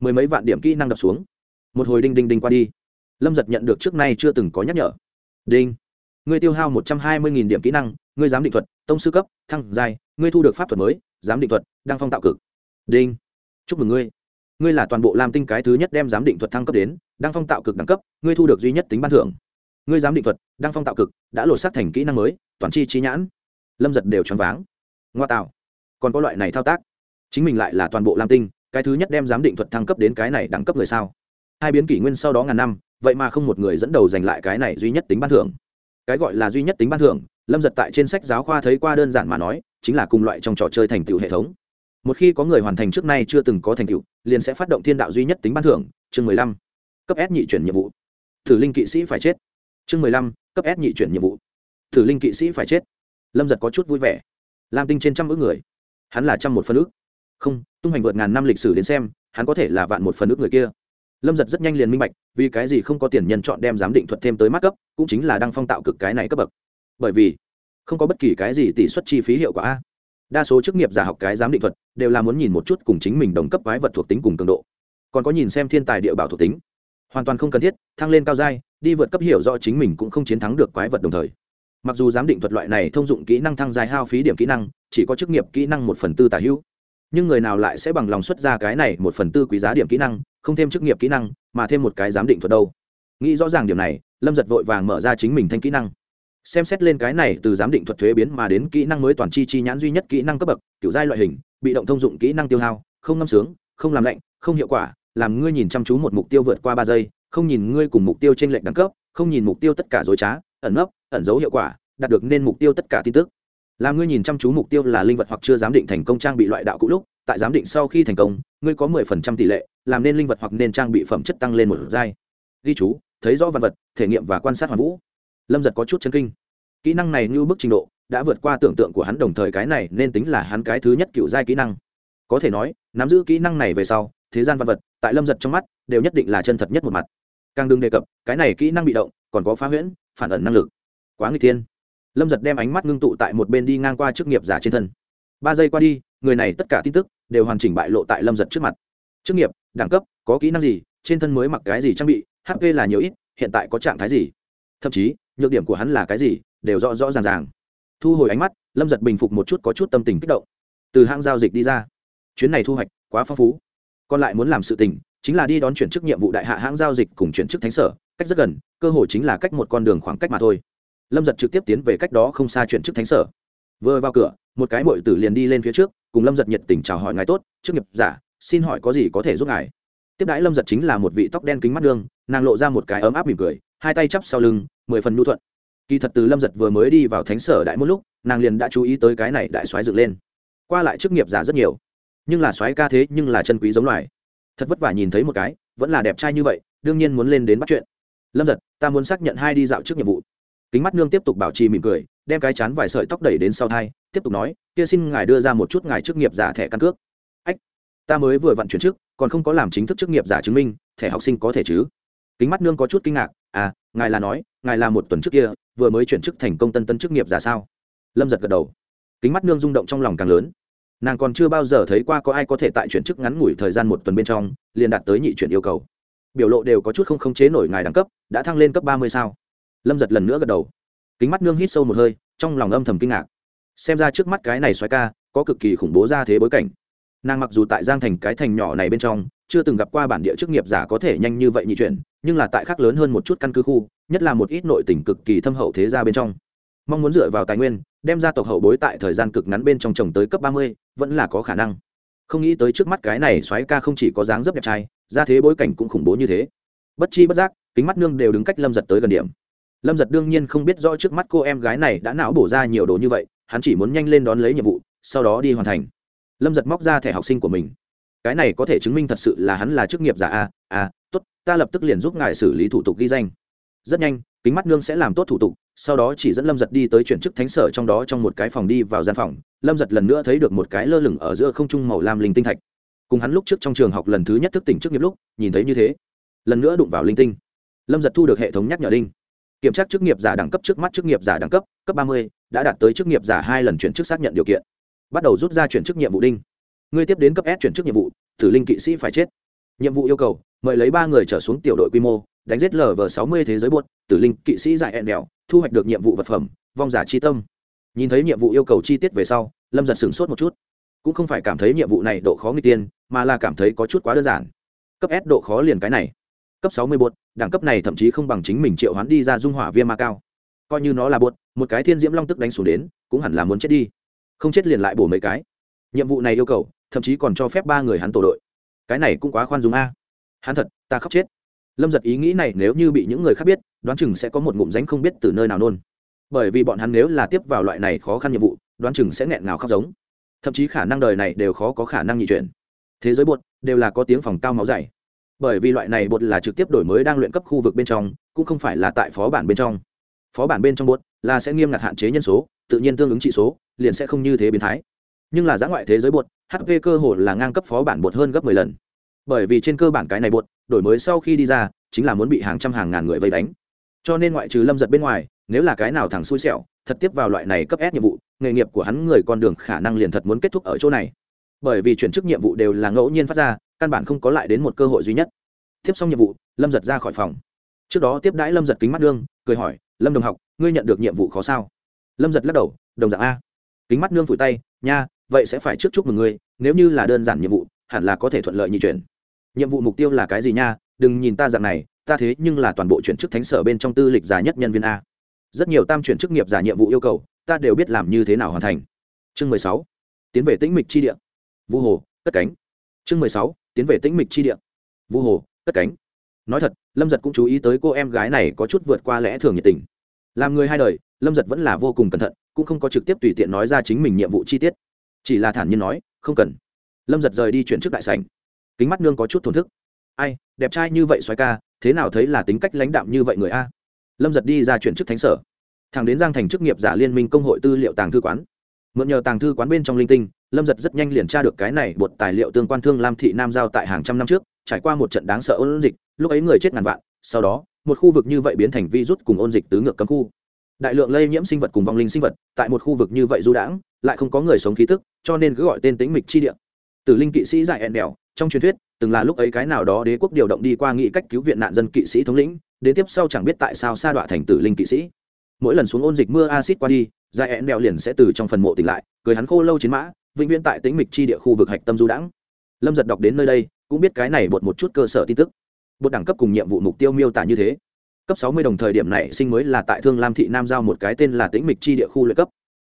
mười mấy vạn điểm kỹ năng đập xuống. Một hồi đinh đinh đinh qua đi. Lâm giật nhận được trước nay chưa từng có nhắc nhở. Đinh. Ngươi tiêu hao một trăm hai mươi điểm kỹ năng, ngươi giám định thuật, tông sư cấp, thăng giai, ngươi thu được pháp thuật mới, giám định thuật, đăng phong tạo cực. Đinh. Chúc mừng ngươi. Ngươi là toàn bộ làm tinh cái thứ nhất đem giám định thuật thăng cấp đến, đăng phong tạo cực đẳng cấp, ngươi thu được duy nhất tính ban thưởng. Ngươi giám định thuật, đăng phong tạo cực, đã lột xác thành kỹ năng mới, toàn chi trí nhãn. Lâm giật đều choáng váng. Ngoa tạo. Còn có loại này thao tác. Chính mình lại là toàn bộ lam tinh cái thứ nhất đem giám định thuật thăng cấp đến cái này đẳng cấp người sao? Hai biến kỷ nguyên sau đó ngàn năm, vậy mà không một người dẫn đầu giành lại cái này duy nhất tính ban thưởng. Cái gọi là duy nhất tính ban thưởng, lâm giật tại trên sách giáo khoa thấy qua đơn giản mà nói, chính là cùng loại trong trò chơi thành tựu hệ thống. Một khi có người hoàn thành trước nay chưa từng có thành tựu, liền sẽ phát động thiên đạo duy nhất tính ban thưởng, chương mười lăm, cấp s nhị chuyển nhiệm vụ. Thử linh kỵ sĩ phải chết. Chương mười lăm, cấp s nhị chuyển nhiệm vụ. Thử linh kỵ sĩ phải chết. Lâm giật có chút vui vẻ. Lam tinh trên trăm ước người. Hắn là trăm một phân ước không, tung hành vượt ngàn năm lịch sử đến xem, hắn có thể là vạn một phần ước người kia. Lâm giật rất nhanh liền minh bạch, vì cái gì không có tiền nhân chọn đem giám định thuật thêm tới mắt cấp, cũng chính là đăng phong tạo cực cái này cấp bậc. Bởi vì, không có bất kỳ cái gì tỷ suất chi phí hiệu quả. A đa số chức nghiệp giả học cái giám định thuật, đều là muốn nhìn một chút cùng chính mình đồng cấp quái vật thuộc tính cùng cường độ. Còn có nhìn xem thiên tài địa bảo thuộc tính. Hoàn toàn không cần thiết, thăng lên cao giai, đi vượt cấp hiểu rõ chính mình cũng không chiến thắng được quái vật đồng thời. Mặc dù giám định thuật loại này thông dụng kỹ năng thăng dài hao phí điểm kỹ năng, chỉ có chức nghiệp kỹ năng một phần tư tả hữu nhưng người nào lại sẽ bằng lòng xuất ra cái này một phần tư quý giá điểm kỹ năng, không thêm chức nghiệp kỹ năng, mà thêm một cái giám định thuật đâu? Nghĩ rõ ràng điểm này, lâm giật vội vàng mở ra chính mình thanh kỹ năng. Xem xét lên cái này, từ giám định thuật thuế biến mà đến kỹ năng mới toàn chi chi nhãn duy nhất kỹ năng cấp bậc, kiểu giai loại hình, bị động thông dụng kỹ năng tiêu hao, không ngâm sướng, không làm lạnh, không hiệu quả, làm ngươi nhìn chăm chú một mục tiêu vượt qua ba giây, không nhìn ngươi cùng mục tiêu trên lệnh đẳng cấp, không nhìn mục tiêu tất cả dối trá, ẩn nấp, ẩn dấu hiệu quả, đạt được nên mục tiêu tất cả tin tức làm ngươi nhìn chăm chú mục tiêu là linh vật hoặc chưa giám định thành công trang bị loại đạo cũ lúc, tại giám định sau khi thành công, ngươi có mười phần trăm tỷ lệ, làm nên linh vật hoặc nên trang bị phẩm chất tăng lên một giai. Ghi chú, thấy rõ vật vật, thể nghiệm và quan sát hoàn vũ. Lâm giật có chút chân kinh. Kỹ năng này như bức trình độ, đã vượt qua tưởng tượng của hắn đồng thời cái này nên tính là hắn cái thứ nhất cựu giai kỹ năng. Có thể nói, nắm giữ kỹ năng này về sau, thế gian văn vật, tại lâm giật trong mắt, đều nhất định là chân thật nhất một mặt. Càng đừng đề cập, cái này kỹ năng bị động, còn có phá huyễn, phản ẩn năng lực. Quá người thiên lâm giật đem ánh mắt ngưng tụ tại một bên đi ngang qua chức nghiệp giả trên thân. Ba giây qua đi, người này tất cả tin tức đều hoàn chỉnh bại lộ tại lâm giật trước mặt. Chức nghiệp, đẳng cấp, có kỹ năng gì, trên thân mới mặc cái gì trang bị hp là nhiều ít, hiện tại có trạng thái gì? Thậm chí, nhược điểm của hắn là cái gì, đều rõ rõ ràng ràng. Thu hồi ánh mắt, lâm giật bình phục một chút có chút tâm tình kích động. Từ hãng giao dịch đi ra. Chuyến này thu hoạch quá phong phú. Còn lại muốn làm sự tình, chính là đi đón chuyển chức nhiệm vụ đại hạ hãng giao dịch cùng chuyển chức thánh sở, cách rất gần, cơ hội chính là cách một con đường khoảng cách mà thôi lâm giật trực tiếp tiến về cách đó không xa chuyển chức thánh sở. Vừa vào cửa, một cái mội tử liền đi lên phía trước, cùng lâm giật nhiệt tình chào hỏi ngài tốt Trước nghiệp giả, xin hỏi có gì có thể giúp ngài? Tiếp đãi lâm giật chính là một vị tóc đen kính mắt đương nàng lộ ra một cái ấm áp mỉm cười, hai tay chắp sau lưng, mười phần nhu thuận. Kỳ thật từ lâm giật vừa mới đi vào thánh sở đại một lúc, nàng liền đã chú ý tới cái này đại soái dựng lên. Qua lại chức nghiệp giả rất nhiều, nhưng là soái ca thế nhưng là chân quý giống loài. Thật vất vả nhìn thấy một cái, vẫn là đẹp trai như vậy, đương nhiên muốn lên đến bắt chuyện. Lâm giật, ta muốn xác nhận hai đi dạo trước nhiệm vụ kính mắt nương tiếp tục bảo trì mỉm cười, đem cái chán vài sợi tóc đẩy đến sau thai, tiếp tục nói, kia xin ngài đưa ra một chút ngài chức nghiệp giả thẻ căn cước. Ách, ta mới vừa vặn chuyển chức còn không có làm chính thức chức nghiệp giả chứng minh, thẻ học sinh có thể chứ? Kính mắt nương có chút kinh ngạc à ngài là nói, ngài là một tuần trước kia, vừa mới chuyển chức thành công tân tân chức nghiệp giả sao? Lâm giật gật đầu. Kính mắt nương rung động trong lòng càng lớn. Nàng còn chưa bao giờ thấy qua có ai có thể tại chuyển chức ngắn ngủi thời gian một tuần bên trong, liền đạt tới nhị chuyển yêu cầu. Biểu lộ đều có chút không khống chế nổi ngài đẳng cấp, đã thăng lên cấp ba mươi sao? Lâm giật lần nữa gật đầu. Kính mắt nương hít sâu một hơi, trong lòng âm thầm kinh ngạc. Xem ra trước mắt cái này xoáy ca, có cực kỳ khủng bố ra thế bối cảnh. Nàng mặc dù tại giang thành cái thành nhỏ này bên trong, chưa từng gặp qua bản địa chức nghiệp giả có thể nhanh như vậy nhị chuyển, nhưng là tại khác lớn hơn một chút căn cứ khu, nhất là một ít nội tỉnh cực kỳ thâm hậu thế gia bên trong. Mong muốn dựa vào tài nguyên, đem ra tộc hậu bối tại thời gian cực ngắn bên trong trồng tới cấp ba mươi, vẫn là có khả năng. Không nghĩ tới trước mắt cái này xoáy ca không chỉ có dáng dấp đẹp trai, ra thế bối cảnh cũng khủng bố như thế. Bất chi bất giác, kính mắt nương đều đứng cách lâm giật tới gần điểm lâm giật đương nhiên không biết rõ trước mắt cô em gái này đã não bổ ra nhiều đồ như vậy, hắn chỉ muốn nhanh lên đón lấy nhiệm vụ, sau đó đi hoàn thành. Lâm giật móc ra thẻ học sinh của mình. Cái này có thể chứng minh thật sự là hắn là chức nghiệp giả a a, tốt, ta lập tức liền giúp ngài xử lý thủ tục ghi danh. Rất nhanh, kính mắt nương sẽ làm tốt thủ tục, sau đó chỉ dẫn lâm giật đi tới chuyển chức thánh sở trong đó trong một cái phòng đi vào gian phòng. Lâm giật lần nữa thấy được một cái lơ lửng ở giữa không trung màu lam linh tinh thạch. Cùng hắn lúc trước trong trường học lần thứ nhất thức tỉnh trước nghiệp lúc, nhìn thấy như thế. Lần nữa đụng vào linh tinh. Lâm giật thu được hệ thống nhắc nhở đinh kiểm tra chức nghiệp giả đẳng cấp trước mắt chức nghiệp giả đẳng cấp cấp ba mươi, đã đạt tới chức nghiệp giả hai lần chuyển chức xác nhận điều kiện. Bắt đầu rút ra chuyển chức nhiệm vụ đinh. Người tiếp đến cấp s chuyển chức nhiệm vụ, tử linh kỵ sĩ phải chết. Nhiệm vụ yêu cầu, mời lấy ba người trở xuống tiểu đội quy mô, đánh giết lv sáu mươi thế giới buốt, tử linh kỵ sĩ giải hẹn đèo, thu hoạch được nhiệm vụ vật phẩm, vong giả chi tâm. Nhìn thấy nhiệm vụ yêu cầu chi tiết về sau, lâm giật sửng sốt một chút. Cũng không phải cảm thấy nhiệm vụ này độ khó nguy tiên, mà là cảm thấy có chút quá đơn giản. Cấp s độ khó liền cái này cấp sáu mươi bột, đẳng cấp này thậm chí không bằng chính mình triệu hoán đi ra dung hỏa viêm ma cao. Coi như nó là bột, một cái thiên diễm long tức đánh xuống đến, cũng hẳn là muốn chết đi. Không chết liền lại bổ mấy cái. Nhiệm vụ này yêu cầu, thậm chí còn cho phép ba người hắn tổ đội. Cái này cũng quá khoan dung a. Hắn thật, ta khóc chết. Lâm giật ý nghĩ này nếu như bị những người khác biết, đoán chừng sẽ có một ngụm ránh không biết từ nơi nào nôn. Bởi vì bọn hắn nếu là tiếp vào loại này khó khăn nhiệm vụ, đoán chừng sẽ nghẹn ngào khóc giống. Thậm chí khả năng đời này đều khó có khả năng nhị chuyển. Thế giới bột, đều là có tiếng phòng cao máu dày bởi vì loại này bột là trực tiếp đổi mới đang luyện cấp khu vực bên trong, cũng không phải là tại phó bản bên trong. Phó bản bên trong bột là sẽ nghiêm ngặt hạn chế nhân số, tự nhiên tương ứng trị số, liền sẽ không như thế biến thái. Nhưng là giã ngoại thế giới bột hp cơ hồ là ngang cấp phó bản bột hơn gấp mười lần. Bởi vì trên cơ bản cái này bột, đổi mới sau khi đi ra, chính là muốn bị hàng trăm hàng ngàn người vây đánh. Cho nên ngoại trừ lâm giật bên ngoài, nếu là cái nào thằng xui xẻo, thật tiếp vào loại này cấp ép nhiệm vụ, nghề nghiệp của hắn người con đường khả năng liền thật muốn kết thúc ở chỗ này. Bởi vì chuyển chức nhiệm vụ đều là ngẫu nhiên phát ra căn bản không có lại đến một cơ hội duy nhất. Tiếp xong nhiệm vụ, lâm giật ra khỏi phòng. Trước đó tiếp đãi lâm giật kính mắt đương cười hỏi, lâm đồng học, ngươi nhận được nhiệm vụ khó sao? Lâm giật lắc đầu, đồng dạng a. Kính mắt nương phủi tay, nha, vậy sẽ phải trước chúc mừng ngươi, nếu như là đơn giản nhiệm vụ, hẳn là có thể thuận lợi nhị chuyển. Nhiệm vụ mục tiêu là cái gì nha? Đừng nhìn ta dạng này, ta thế nhưng là toàn bộ chuyển chức thánh sở bên trong tư lịch giả nhất nhân viên a. Rất nhiều tam chuyển chức nghiệp giả nhiệm vụ yêu cầu, ta đều biết làm như thế nào hoàn thành. Chương mười sáu, tiến về tĩnh mịch chi địa. Vu hồ, cất cánh chương mười sáu, tiến về tĩnh mịch chi địa. Vu hồ, cất cánh. Nói thật, lâm giật cũng chú ý tới cô em gái này có chút vượt qua lẽ thường nhiệt tình. Làm người hai đời, lâm giật vẫn là vô cùng cẩn thận, cũng không có trực tiếp tùy tiện nói ra chính mình nhiệm vụ chi tiết. Chỉ là thản nhiên nói, không cần. Lâm giật rời đi chuyển chức đại sảnh. Kính mắt nương có chút thổn thức. Ai, đẹp trai như vậy xoay ca, thế nào thấy là tính cách lãnh đạm như vậy người a? Lâm giật đi ra chuyển chức thánh sở. Thằng đến giang thành chức nghiệp giả liên minh công hội tư liệu tàng thư quán. Mượn nhờ tàng thư quán bên trong linh tinh lâm giật rất nhanh liền tra được cái này bột tài liệu tương quan thương lam thị nam giao tại hàng trăm năm trước, trải qua một trận đáng sợ ôn dịch, lúc ấy người chết ngàn vạn, sau đó, một khu vực như vậy biến thành virus cùng ôn dịch tứ ngược cấm khu. Đại lượng lây nhiễm sinh vật cùng vong linh sinh vật tại một khu vực như vậy du đãng, lại không có người sống khí tức, cho nên cứ gọi tên tính mịch chi địa. Tử linh kỵ sĩ dại ẹn đèo, trong truyền thuyết, từng là lúc ấy cái nào đó đế quốc điều động đi qua nghị cách cứu viện nạn dân kỵ sĩ thống lĩnh, đến tiếp sau chẳng biết tại sao sa đọa thành tử linh kỵ sĩ. Mỗi lần xuống ôn dịch mưa acid qua đi dại ẹn đèo liền sẽ từ trong phần mộ tỉnh lại, cười hắn khô lâu chiến mã vĩnh viễn tại tĩnh mịch chi địa khu vực hạch tâm du đãng. Lâm giật đọc đến nơi đây, cũng biết cái này bột một chút cơ sở tin tức. Bột đẳng cấp cùng nhiệm vụ mục tiêu miêu tả như thế. Cấp sáu mươi đồng thời điểm này sinh mới là tại thương lam thị nam giao một cái tên là tĩnh mịch chi địa khu lợi cấp.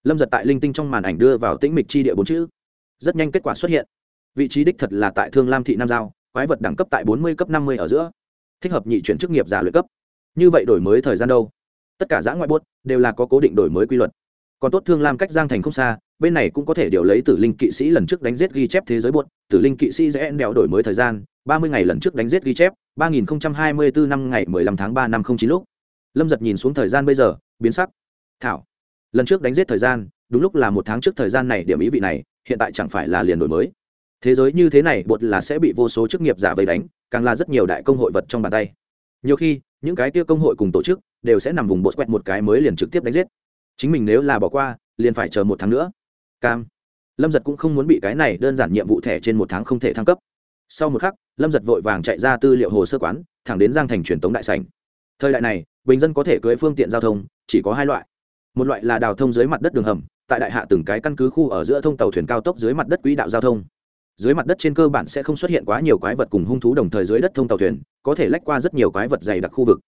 Lâm giật tại linh tinh trong màn ảnh đưa vào tĩnh mịch chi địa bốn chữ. Rất nhanh kết quả xuất hiện. Vị trí đích thật là tại thương lam thị nam giao, quái vật đẳng cấp tại bốn mươi cấp năm mươi ở giữa. Thích hợp nhị chuyển chức nghiệp giả lợi cấp. Như vậy đổi mới thời gian đâu? Tất cả giã ngoại bốt đều là có cố định đổi mới quy luật. Còn tốt thương lam cách giang thành không xa bên này cũng có thể điều lấy tử linh kỵ sĩ lần trước đánh giết ghi chép thế giới buốt tử linh kỵ sĩ dễ đèo đổi mới thời gian, ba mươi ngày lần trước đánh giết ghi chép, ba nghìn hai mươi bốn năm ngày mười lăm tháng ba năm không chín lúc. Lâm giật nhìn xuống thời gian bây giờ, biến sắc. Thảo, lần trước đánh giết thời gian, đúng lúc là một tháng trước thời gian này điểm ý vị này, hiện tại chẳng phải là liền đổi mới. Thế giới như thế này bột là sẽ bị vô số chức nghiệp giả vây đánh, càng là rất nhiều đại công hội vật trong bàn tay. Nhiều khi, những cái tiêu công hội cùng tổ chức, đều sẽ nằm vùng bột quẹt một cái mới liền trực tiếp đánh giết. Chính mình nếu là bỏ qua, liền phải chờ một tháng nữa cam. Lâm giật cũng không muốn bị cái này đơn giản nhiệm vụ thẻ trên một tháng không thể thăng cấp. Sau một khắc, lâm giật vội vàng chạy ra tư liệu hồ sơ quán, thẳng đến giang thành truyền tống đại sành thời đại này, bình dân có thể cưới phương tiện giao thông, chỉ có hai loại. Một loại là đào thông dưới mặt đất đường hầm, tại đại hạ từng cái căn cứ khu ở giữa thông tàu thuyền cao tốc dưới mặt đất quỹ đạo giao thông. Dưới mặt đất trên cơ bản sẽ không xuất hiện quá nhiều quái vật cùng hung thú đồng thời dưới đất thông tàu thuyền, có thể lách qua rất nhiều quái vật dày đặc khu vực.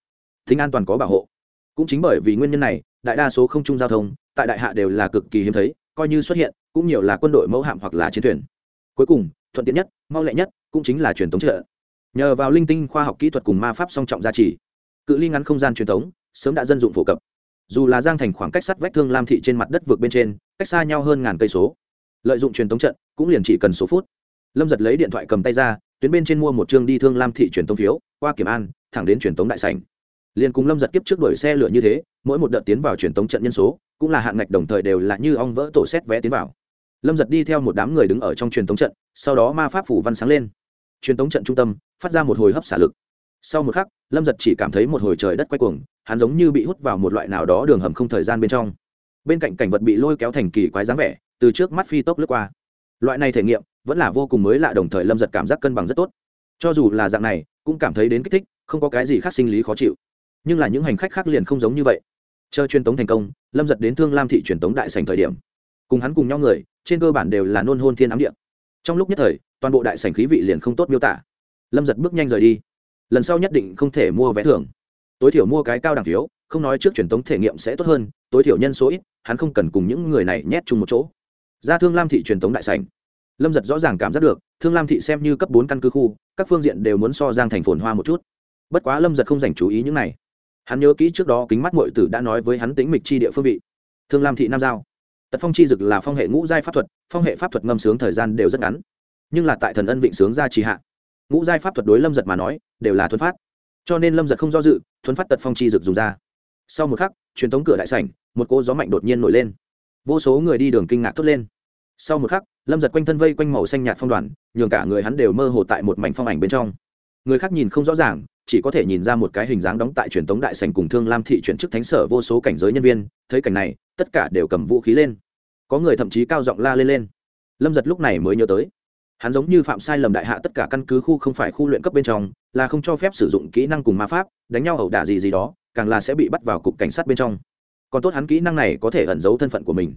Tính an toàn có bảo hộ. Cũng chính bởi vì nguyên nhân này, đại đa số không trung giao thông, tại đại hạ đều là cực kỳ hiếm thấy coi như xuất hiện, cũng nhiều là quân đội mẫu hạm hoặc là chiến thuyền. Cuối cùng, thuận tiện nhất, mau lẹ nhất, cũng chính là truyền thống trợ. Nhờ vào linh tinh khoa học kỹ thuật cùng ma pháp song trọng gia trì, cự ly ngắn không gian truyền thống sớm đã dân dụng phổ cập. Dù là giang thành khoảng cách sắt vách thương lam thị trên mặt đất vượt bên trên, cách xa nhau hơn ngàn cây số. Lợi dụng truyền thống trận, cũng liền chỉ cần số phút. Lâm giật lấy điện thoại cầm tay ra, tuyến bên trên mua một chương đi thương lam thị truyền thống phiếu, qua kiểm an, thẳng đến truyền thống đại sảnh. Liền cùng lâm giật kiếp trước đuổi xe lửa như thế, mỗi một đợt tiến vào truyền thống trận nhân số cũng là hạng ngạch đồng thời đều là như ong vỡ tổ xét vé tiến vào. Lâm giật đi theo một đám người đứng ở trong truyền thống trận, sau đó ma pháp phủ văn sáng lên. Truyền thống trận trung tâm, phát ra một hồi hấp xả lực. Sau một khắc, lâm giật chỉ cảm thấy một hồi trời đất quay cuồng, hắn giống như bị hút vào một loại nào đó đường hầm không thời gian bên trong. Bên cạnh cảnh vật bị lôi kéo thành kỳ quái dáng vẻ, từ trước mắt phi tốc lướt qua. Loại này thể nghiệm, vẫn là vô cùng mới lạ đồng thời lâm giật cảm giác cân bằng rất tốt. Cho dù là dạng này, cũng cảm thấy đến kích thích, không có cái gì khác sinh lý khó chịu. Nhưng là những hành khách khác liền không giống như vậy chờ truyền tống thành công, lâm giật đến thương lam thị truyền tống đại sành thời điểm. Cùng hắn cùng nhau người, trên cơ bản đều là nôn hôn thiên ám điện trong lúc nhất thời, toàn bộ đại sành khí vị liền không tốt miêu tả. Lâm giật bước nhanh rời đi. Lần sau nhất định không thể mua vé thưởng. Tối thiểu mua cái cao đẳng phiếu, không nói trước truyền tống thể nghiệm sẽ tốt hơn, tối thiểu nhân số ít, hắn không cần cùng những người này nhét chung một chỗ. Ra thương lam thị truyền tống đại sành lâm giật rõ ràng cảm giác được, thương lam thị xem như cấp bốn căn cứ khu, các phương diện đều muốn so giang thành phồn hoa một chút. Bất quá lâm giật không dành chú ý những này hắn nhớ kỹ trước đó kính mắt mội tử đã nói với hắn tính mịch chi địa phương vị. Thương lam thị nam giao. Tật phong chi dực là phong hệ ngũ giai pháp thuật, phong hệ pháp thuật ngâm sướng thời gian đều rất ngắn. Nhưng là tại thần ân vịnh sướng ra trì hạ, ngũ giai pháp thuật đối lâm giật mà nói, đều là thuấn phát. Cho nên lâm giật không do dự thuấn phát tật phong chi dực dùng ra. Sau một khắc, truyền thống cửa đại sảnh, một cô gió mạnh đột nhiên nổi lên. Vô số người đi đường kinh ngạc thốt lên. Sau một khắc, lâm giật quanh thân vây quanh màu xanh nhạt phong đoàn, nhường cả người hắn đều mơ hồ tại một mảnh phong ảnh bên trong. Người khác nhìn không rõ ràng chỉ có thể nhìn ra một cái hình dáng đóng tại truyền tống đại sành cùng thương lam thị chuyển chức thánh sở vô số cảnh giới nhân viên, thấy cảnh này, tất cả đều cầm vũ khí lên. Có người thậm chí cao giọng la lên lên. Lâm giật lúc này mới nhớ tới. Hắn giống như phạm sai lầm đại hạ tất cả căn cứ khu không phải khu luyện cấp bên trong, là không cho phép sử dụng kỹ năng cùng ma pháp, đánh nhau ẩu đả gì gì đó, càng là sẽ bị bắt vào cục cảnh sát bên trong. Còn tốt hắn kỹ năng này có thể ẩn giấu thân phận của mình.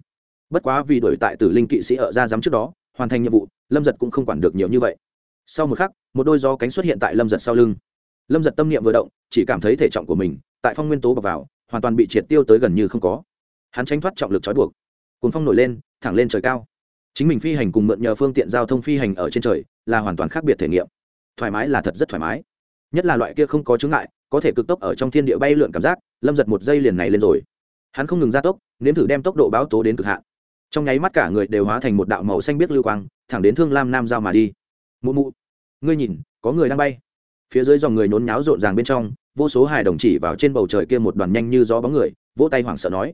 Bất quá vì đổi tại tử linh kỵ sĩ ở ra giám trước đó, hoàn thành nhiệm vụ, lâm giật cũng không quản được nhiều như vậy. Sau một khắc, một đôi gió cánh xuất hiện tại lâm giật sau lưng lâm giật tâm niệm vừa động, chỉ cảm thấy thể trọng của mình tại phong nguyên tố bọc vào, hoàn toàn bị triệt tiêu tới gần như không có. Hắn tranh thoát trọng lực trói buộc. Cuốn phong nổi lên, thẳng lên trời cao. Chính mình phi hành cùng mượn nhờ phương tiện giao thông phi hành ở trên trời là hoàn toàn khác biệt thể nghiệm. Thoải mái là thật rất thoải mái. Nhất là loại kia không có chứng ngại, có thể cực tốc ở trong thiên địa bay lượn cảm giác, lâm giật một giây liền này lên rồi. Hắn không ngừng gia tốc, nếm thử đem tốc độ báo tố đến cực hạn. Trong nháy mắt cả người đều hóa thành một đạo màu xanh biết lưu quang, thẳng đến thương lam nam giao mà đi. Mụ mụ, ngươi nhìn, có người đang bay phía dưới dòng người nhốn nháo rộn ràng bên trong, vô số hài đồng chỉ vào trên bầu trời kia một đoàn nhanh như gió bóng người, vỗ tay hoảng sợ nói.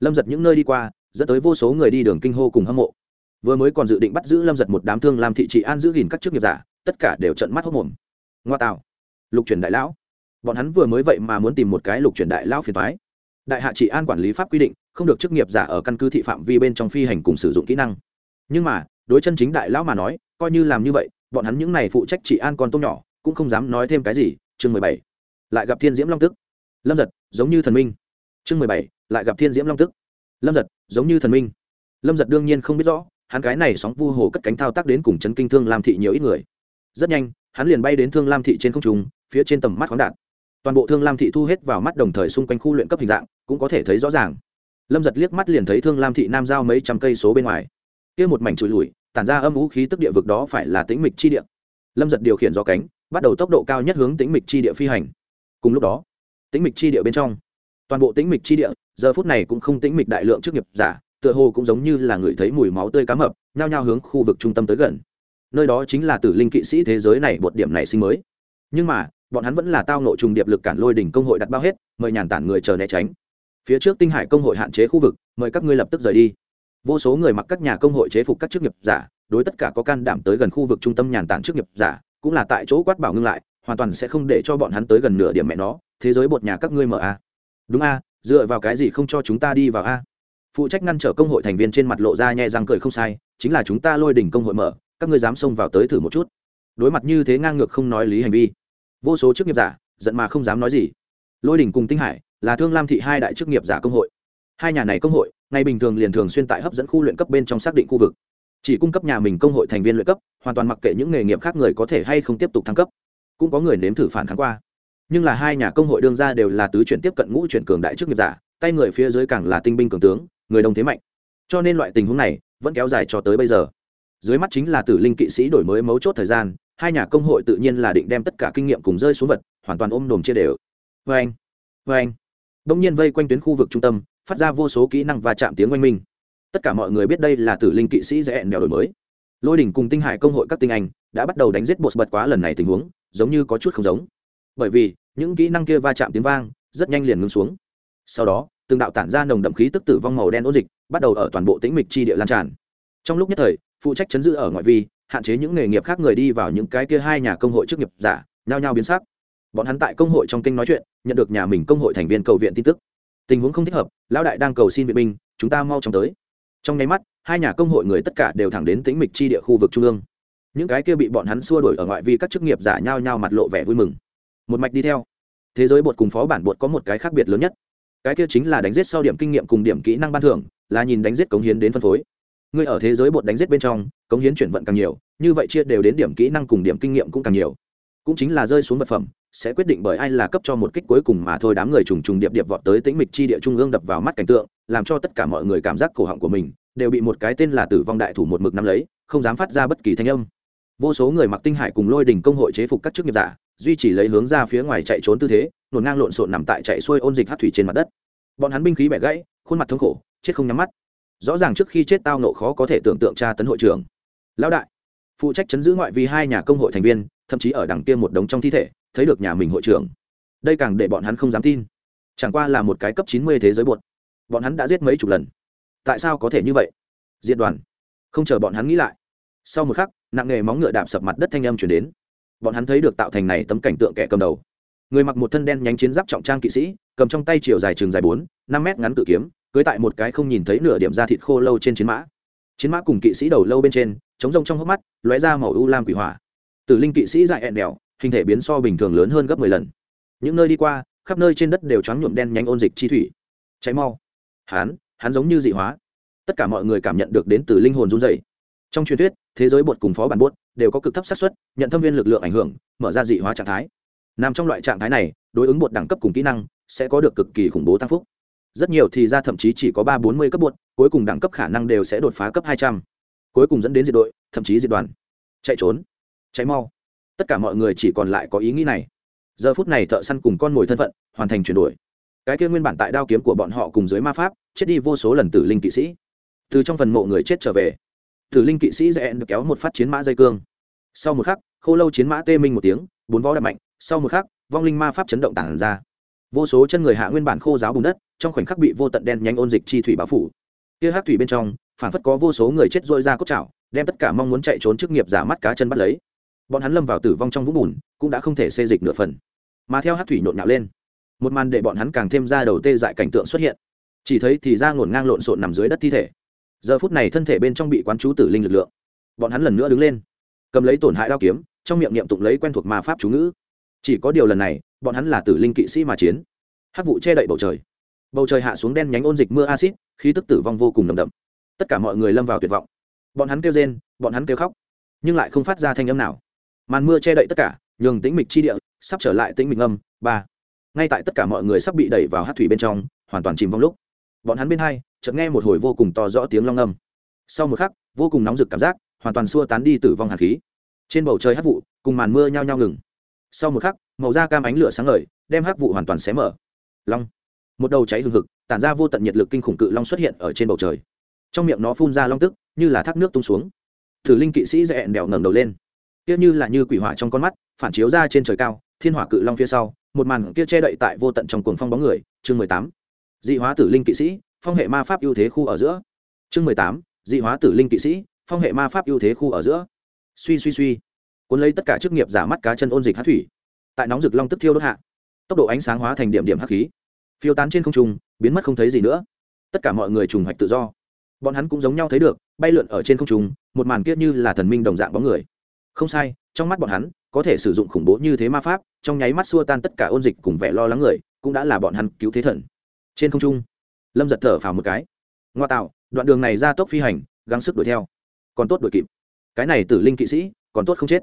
Lâm giật những nơi đi qua, dẫn tới vô số người đi đường kinh hô cùng hâm mộ. Vừa mới còn dự định bắt giữ lâm giật một đám thương làm thị trị an giữ gìn các chức nghiệp giả, tất cả đều trận mắt hốc mồm. Ngoa tạo. Lục truyền đại lão. Bọn hắn vừa mới vậy mà muốn tìm một cái lục truyền đại lão phiền thoái đại hạ trị an quản lý pháp quy định, không được chức nghiệp giả ở căn cứ thị phạm vi bên trong phi hành cùng sử dụng kỹ năng. Nhưng mà, đối chân chính đại lão mà nói, coi như làm như vậy, bọn hắn những này phụ trách trị an con tôm nhỏ cũng không dám nói thêm cái gì, chương mười bảy, lại gặp thiên diễm long tức. Lâm giật, giống như thần minh. Chương mười bảy, lại gặp thiên diễm long tức. Lâm giật, giống như thần minh. Lâm giật đương nhiên không biết rõ, hắn cái này sóng vu hồ cất cánh thao tác đến cùng chấn kinh thương lam thị nhiều ít người. Rất nhanh, hắn liền bay đến thương lam thị trên không trung, phía trên tầm mắt khoáng đạt. Toàn bộ thương lam thị thu hết vào mắt đồng thời xung quanh khu luyện cấp hình dạng, cũng có thể thấy rõ ràng. Lâm giật liếc mắt liền thấy thương lam thị nam giao mấy trăm cây số bên ngoài. Kia một mảnh trụi lùi, tản ra âm vũ khí tức địa vực đó phải là tĩnh mịch chi địa. Lâm giật điều khiển gió cánh bắt đầu tốc độ cao nhất hướng tĩnh mịch chi địa phi hành. Cùng lúc đó, tĩnh mịch chi địa bên trong, toàn bộ tĩnh mịch chi địa, giờ phút này cũng không tĩnh mịch đại lượng trước nghiệp giả, tựa hồ cũng giống như là người thấy mùi máu tươi cá mập, nhao nhao hướng khu vực trung tâm tới gần. Nơi đó chính là tử linh kỵ sĩ thế giới này một điểm này sinh mới. Nhưng mà, bọn hắn vẫn là tao nội trùng điệp lực cản lôi đỉnh công hội đặt bao hết, mời nhàn tản người chờ né tránh. Phía trước tinh hải công hội hạn chế khu vực, mời các ngươi lập tức rời đi. Vô số người mặc các nhà công hội chế phục các chức nghiệp giả, đối tất cả có can đảm tới gần khu vực trung tâm nhàn tản chức nghiệp giả cũng là tại chỗ quát bảo ngưng lại, hoàn toàn sẽ không để cho bọn hắn tới gần nửa điểm mẹ nó, thế giới bột nhà các ngươi mở a. Đúng a, dựa vào cái gì không cho chúng ta đi vào a? Phụ trách ngăn trở công hội thành viên trên mặt lộ ra nhẹ răng cười không sai, chính là chúng ta lôi đỉnh công hội mở, các ngươi dám xông vào tới thử một chút. Đối mặt như thế ngang ngược không nói lý hành vi, vô số chức nghiệp giả, giận mà không dám nói gì. Lôi đỉnh cùng tinh hải là thương lam thị hai đại chức nghiệp giả công hội. Hai nhà này công hội, ngày bình thường liền thường xuyên tại hấp dẫn khu luyện cấp bên trong xác định khu vực chỉ cung cấp nhà mình công hội thành viên luyện cấp, hoàn toàn mặc kệ những nghề nghiệp khác người có thể hay không tiếp tục thăng cấp. Cũng có người nếm thử phản kháng qua. Nhưng là hai nhà công hội đương ra đều là tứ chuyển tiếp cận ngũ chuyển cường đại trước nghiệp giả, tay người phía dưới càng là tinh binh cường tướng, người đồng thế mạnh. Cho nên loại tình huống này vẫn kéo dài cho tới bây giờ. Dưới mắt chính là tử linh kỵ sĩ đổi mới mấu chốt thời gian, hai nhà công hội tự nhiên là định đem tất cả kinh nghiệm cùng rơi xuống vật, hoàn toàn ôm đồm chia đều. Vê anh vê anh đông nhiên vây quanh tuyến khu vực trung tâm, phát ra vô số kỹ năng và chạm tiếng oanh minh tất cả mọi người biết đây là tử linh kỵ sĩ dễ ẹn đèo đổi mới. Lôi đỉnh cùng tinh hải công hội các tinh anh đã bắt đầu đánh giết bột bật quá lần này tình huống, giống như có chút không giống. Bởi vì, những kỹ năng kia va chạm tiếng vang, rất nhanh liền ngưng xuống. Sau đó, từng đạo tản ra nồng đậm khí tức tử vong màu đen ôn dịch, bắt đầu ở toàn bộ tĩnh mịch chi địa lan tràn. Trong lúc nhất thời, phụ trách chấn giữ ở ngoại vi, hạn chế những nghề nghiệp khác người đi vào những cái kia hai nhà công hội chức nghiệp giả, nhao nhao biến sắc. Bọn hắn tại công hội trong kinh nói chuyện, nhận được nhà mình công hội thành viên cầu viện tin tức. Tình huống không thích hợp, lão đại đang cầu xin viện binh, chúng ta mau chóng tới trong nháy mắt, hai nhà công hội người tất cả đều thẳng đến tĩnh mịch chi địa khu vực trung ương. Những cái kia bị bọn hắn xua đuổi ở ngoại vi các chức nghiệp giả nhao nhao mặt lộ vẻ vui mừng. Một mạch đi theo. Thế giới bột cùng phó bản bột có một cái khác biệt lớn nhất. Cái kia chính là đánh giết sau điểm kinh nghiệm cùng điểm kỹ năng ban thưởng, là nhìn đánh giết cống hiến đến phân phối. Ngươi ở thế giới bột đánh giết bên trong, cống hiến chuyển vận càng nhiều, như vậy chia đều đến điểm kỹ năng cùng điểm kinh nghiệm cũng càng nhiều. Cũng chính là rơi xuống vật phẩm sẽ quyết định bởi ai là cấp cho một kích cuối cùng mà thôi. Đám người trùng trùng điệp điệp vọt tới tĩnh mịch chi địa trung ương đập vào mắt cảnh tượng, làm cho tất cả mọi người cảm giác cổ họng của mình đều bị một cái tên là tử vong đại thủ một mực nắm lấy, không dám phát ra bất kỳ thanh âm. Vô số người mặc tinh hải cùng lôi đình công hội chế phục các chức nghiệp giả, duy trì lấy hướng ra phía ngoài chạy trốn tư thế, nổn ngang lộn xộn nằm tại chạy xuôi ôn dịch hát thủy trên mặt đất. Bọn hắn binh khí bẻ gãy, khuôn mặt thống khổ, chết không nhắm mắt. Rõ ràng trước khi chết tao nộ khó có thể tưởng tượng tra tấn hội trưởng lão đại, phụ trách chấn giữ ngoại vi hai nhà công hội thành viên, thậm chí ở đằng kia một đống trong thi thể thấy được nhà mình hội trưởng. Đây càng để bọn hắn không dám tin. Chẳng qua là một cái cấp chín mươi thế giới bột bọn hắn đã giết mấy chục lần. Tại sao có thể như vậy? Diệt đoàn. Không chờ bọn hắn nghĩ lại. Sau một khắc, nặng nghề móng ngựa đạp sập mặt đất thanh âm chuyển đến. Bọn hắn thấy được tạo thành này tấm cảnh tượng kẻ cầm đầu. Người mặc một thân đen nhánh chiến giáp trọng trang kỵ sĩ, cầm trong tay chiều dài trường dài bốn, năm mét ngắn cự kiếm, cưới tại một cái không nhìn thấy nửa điểm da thịt khô lâu trên chiến mã. Chiến mã cùng kỵ sĩ đầu lâu bên trên, chống rông trong hốc mắt, lóe ra màu u lam quỷ hỏa. Tử linh kỵ sĩ dại ẹn đèo hình thể biến so bình thường lớn hơn gấp mười lần. Những nơi đi qua, khắp nơi trên đất đều choáng nhuộm đen nhánh ôn dịch chi thủy. Cháy mau. Hắn hắn giống như dị hóa. Tất cả mọi người cảm nhận được đến từ linh hồn run dày trong truyền thuyết, thế giới bột cùng phó bản bốt đều có cực thấp xác suất, nhận thâm viên lực lượng ảnh hưởng, mở ra dị hóa trạng thái. Nằm trong loại trạng thái này, đối ứng bột đẳng cấp cùng kỹ năng sẽ có được cực kỳ khủng bố tăng phúc. Rất nhiều thì ra thậm chí chỉ có ba bốn mươi cấp bột, cuối cùng đẳng cấp khả năng đều sẽ đột phá cấp hai trăm. Cuối cùng dẫn đến diệt đội, thậm chí diệt đoàn. Chạy trốn. Cháy mau tất cả mọi người chỉ còn lại có ý nghĩ này. Giờ phút này thợ săn cùng con mồi thân phận hoàn thành chuyển đổi. Cái kia nguyên bản tại đao kiếm của bọn họ cùng dưới ma pháp, chết đi vô số lần tử linh kỵ sĩ. Từ trong phần mộ người chết trở về, tử linh kỵ sĩ dẹn được kéo một phát chiến mã dây cương. Sau một khắc, khô lâu chiến mã tê minh một tiếng, bốn vó đập mạnh. Sau một khắc, vong linh ma pháp chấn động tản ra. Vô số chân người hạ nguyên bản khô giáo bùn đất, trong khoảnh khắc bị vô tận đen nhanh ôn dịch chi thủy báo phủ. Kia hát thủy bên trong, phản phất có vô số người chết rôi ra cốt chảo đem tất cả mong muốn chạy trốn chức nghiệp giả mắt cá chân bắt lấy bọn hắn lâm vào tử vong trong vũng bùn, cũng đã không thể xê dịch nửa phần. Mà theo hát thủy nhộn nhạo lên, một màn để bọn hắn càng thêm ra đầu tê dại cảnh tượng xuất hiện. Chỉ thấy thì ra ngổn ngang lộn xộn nằm dưới đất thi thể. Giờ phút này thân thể bên trong bị quán chú tử linh lực lượng. Bọn hắn lần nữa đứng lên, cầm lấy tổn hại đao kiếm, trong miệng niệm tụng lấy quen thuộc ma pháp chú ngữ. Chỉ có điều lần này, bọn hắn là tử linh kỵ sĩ mà chiến. Hát vụ che đậy bầu trời. Bầu trời hạ xuống đen nhánh ôn dịch mưa acid khí tức tử vong vô cùng nồng đậm. Tất cả mọi người lâm vào tuyệt vọng. Bọn hắn kêu rên, bọn hắn kêu khóc, nhưng lại không phát ra thanh âm nào màn mưa che đậy tất cả, nhường tĩnh mịch chi địa sắp trở lại tĩnh mịch âm ba, ngay tại tất cả mọi người sắp bị đẩy vào hát thủy bên trong, hoàn toàn chìm vong lúc, bọn hắn bên hai chợt nghe một hồi vô cùng to rõ tiếng long âm sau một khắc, vô cùng nóng rực cảm giác, hoàn toàn xua tán đi tử vong hạt khí. Trên bầu trời hát vụ, cùng màn mưa nhao nhao ngừng. Sau một khắc, màu da cam ánh lửa sáng ngời, đem hắc vụ hoàn toàn xé mở. Long, một đầu cháy hừng hực, tản ra vô tận nhiệt lực kinh khủng cự long xuất hiện ở trên bầu trời. Trong miệng nó phun ra long tức, như là thác nước tung xuống. Thử linh kỵ sĩ dẹn đèo ngẩng đầu lên kia như là như quỷ hỏa trong con mắt, phản chiếu ra trên trời cao, thiên hỏa cự long phía sau, một màn kia che đậy tại vô tận trong cuồng phong bóng người, chương mười tám. Dị hóa tử linh kỵ sĩ, phong hệ ma pháp ưu thế khu ở giữa. Chương mười tám, dị hóa tử linh kỵ sĩ, phong hệ ma pháp ưu thế khu ở giữa. Suy suy suy. Cuốn lấy tất cả chức nghiệp giả mắt cá chân ôn dịch hát thủy. Tại nóng rực long tức thiêu đốt hạ, tốc độ ánh sáng hóa thành điểm điểm hắc khí. Phiêu tán trên không trung, biến mất không thấy gì nữa. Tất cả mọi người trùng hoạch tự do. Bọn hắn cũng giống nhau thấy được, bay lượn ở trên không trung, một màn kiết như là thần minh đồng dạng bóng người không sai, trong mắt bọn hắn, có thể sử dụng khủng bố như thế ma pháp, trong nháy mắt xua tan tất cả ôn dịch cùng vẻ lo lắng người, cũng đã là bọn hắn cứu thế thần. Trên không trung, lâm giật thở phào một cái. Ngoa tạo, đoạn đường này ra tốc phi hành, gắng sức đuổi theo. Còn tốt đuổi kịp. Cái này tử linh kỵ sĩ, còn tốt không chết.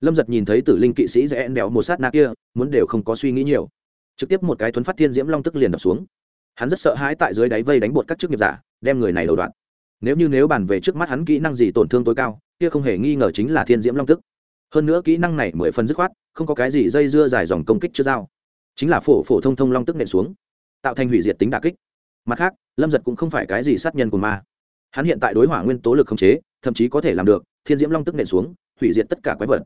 Lâm giật nhìn thấy tử linh kỵ sĩ rẽ đèo một sát na kia, muốn đều không có suy nghĩ nhiều. Trực tiếp một cái thuấn phát thiên diễm long tức liền đập xuống. Hắn rất sợ hãi tại dưới đáy vây đánh bột các chức nghiệp giả, đem người này đầu đoạn nếu như nếu bàn về trước mắt hắn kỹ năng gì tổn thương tối cao, kia không hề nghi ngờ chính là thiên diễm long tức. Hơn nữa kỹ năng này mười phần dứt khoát, không có cái gì dây dưa dài dòng công kích chưa dao chính là phổ phổ thông thông long tức nện xuống, tạo thành hủy diệt tính đà kích. Mặt khác, lâm giật cũng không phải cái gì sát nhân của ma. Hắn hiện tại đối hỏa nguyên tố lực không chế, thậm chí có thể làm được, thiên diễm long tức nện xuống, hủy diệt tất cả quái vật.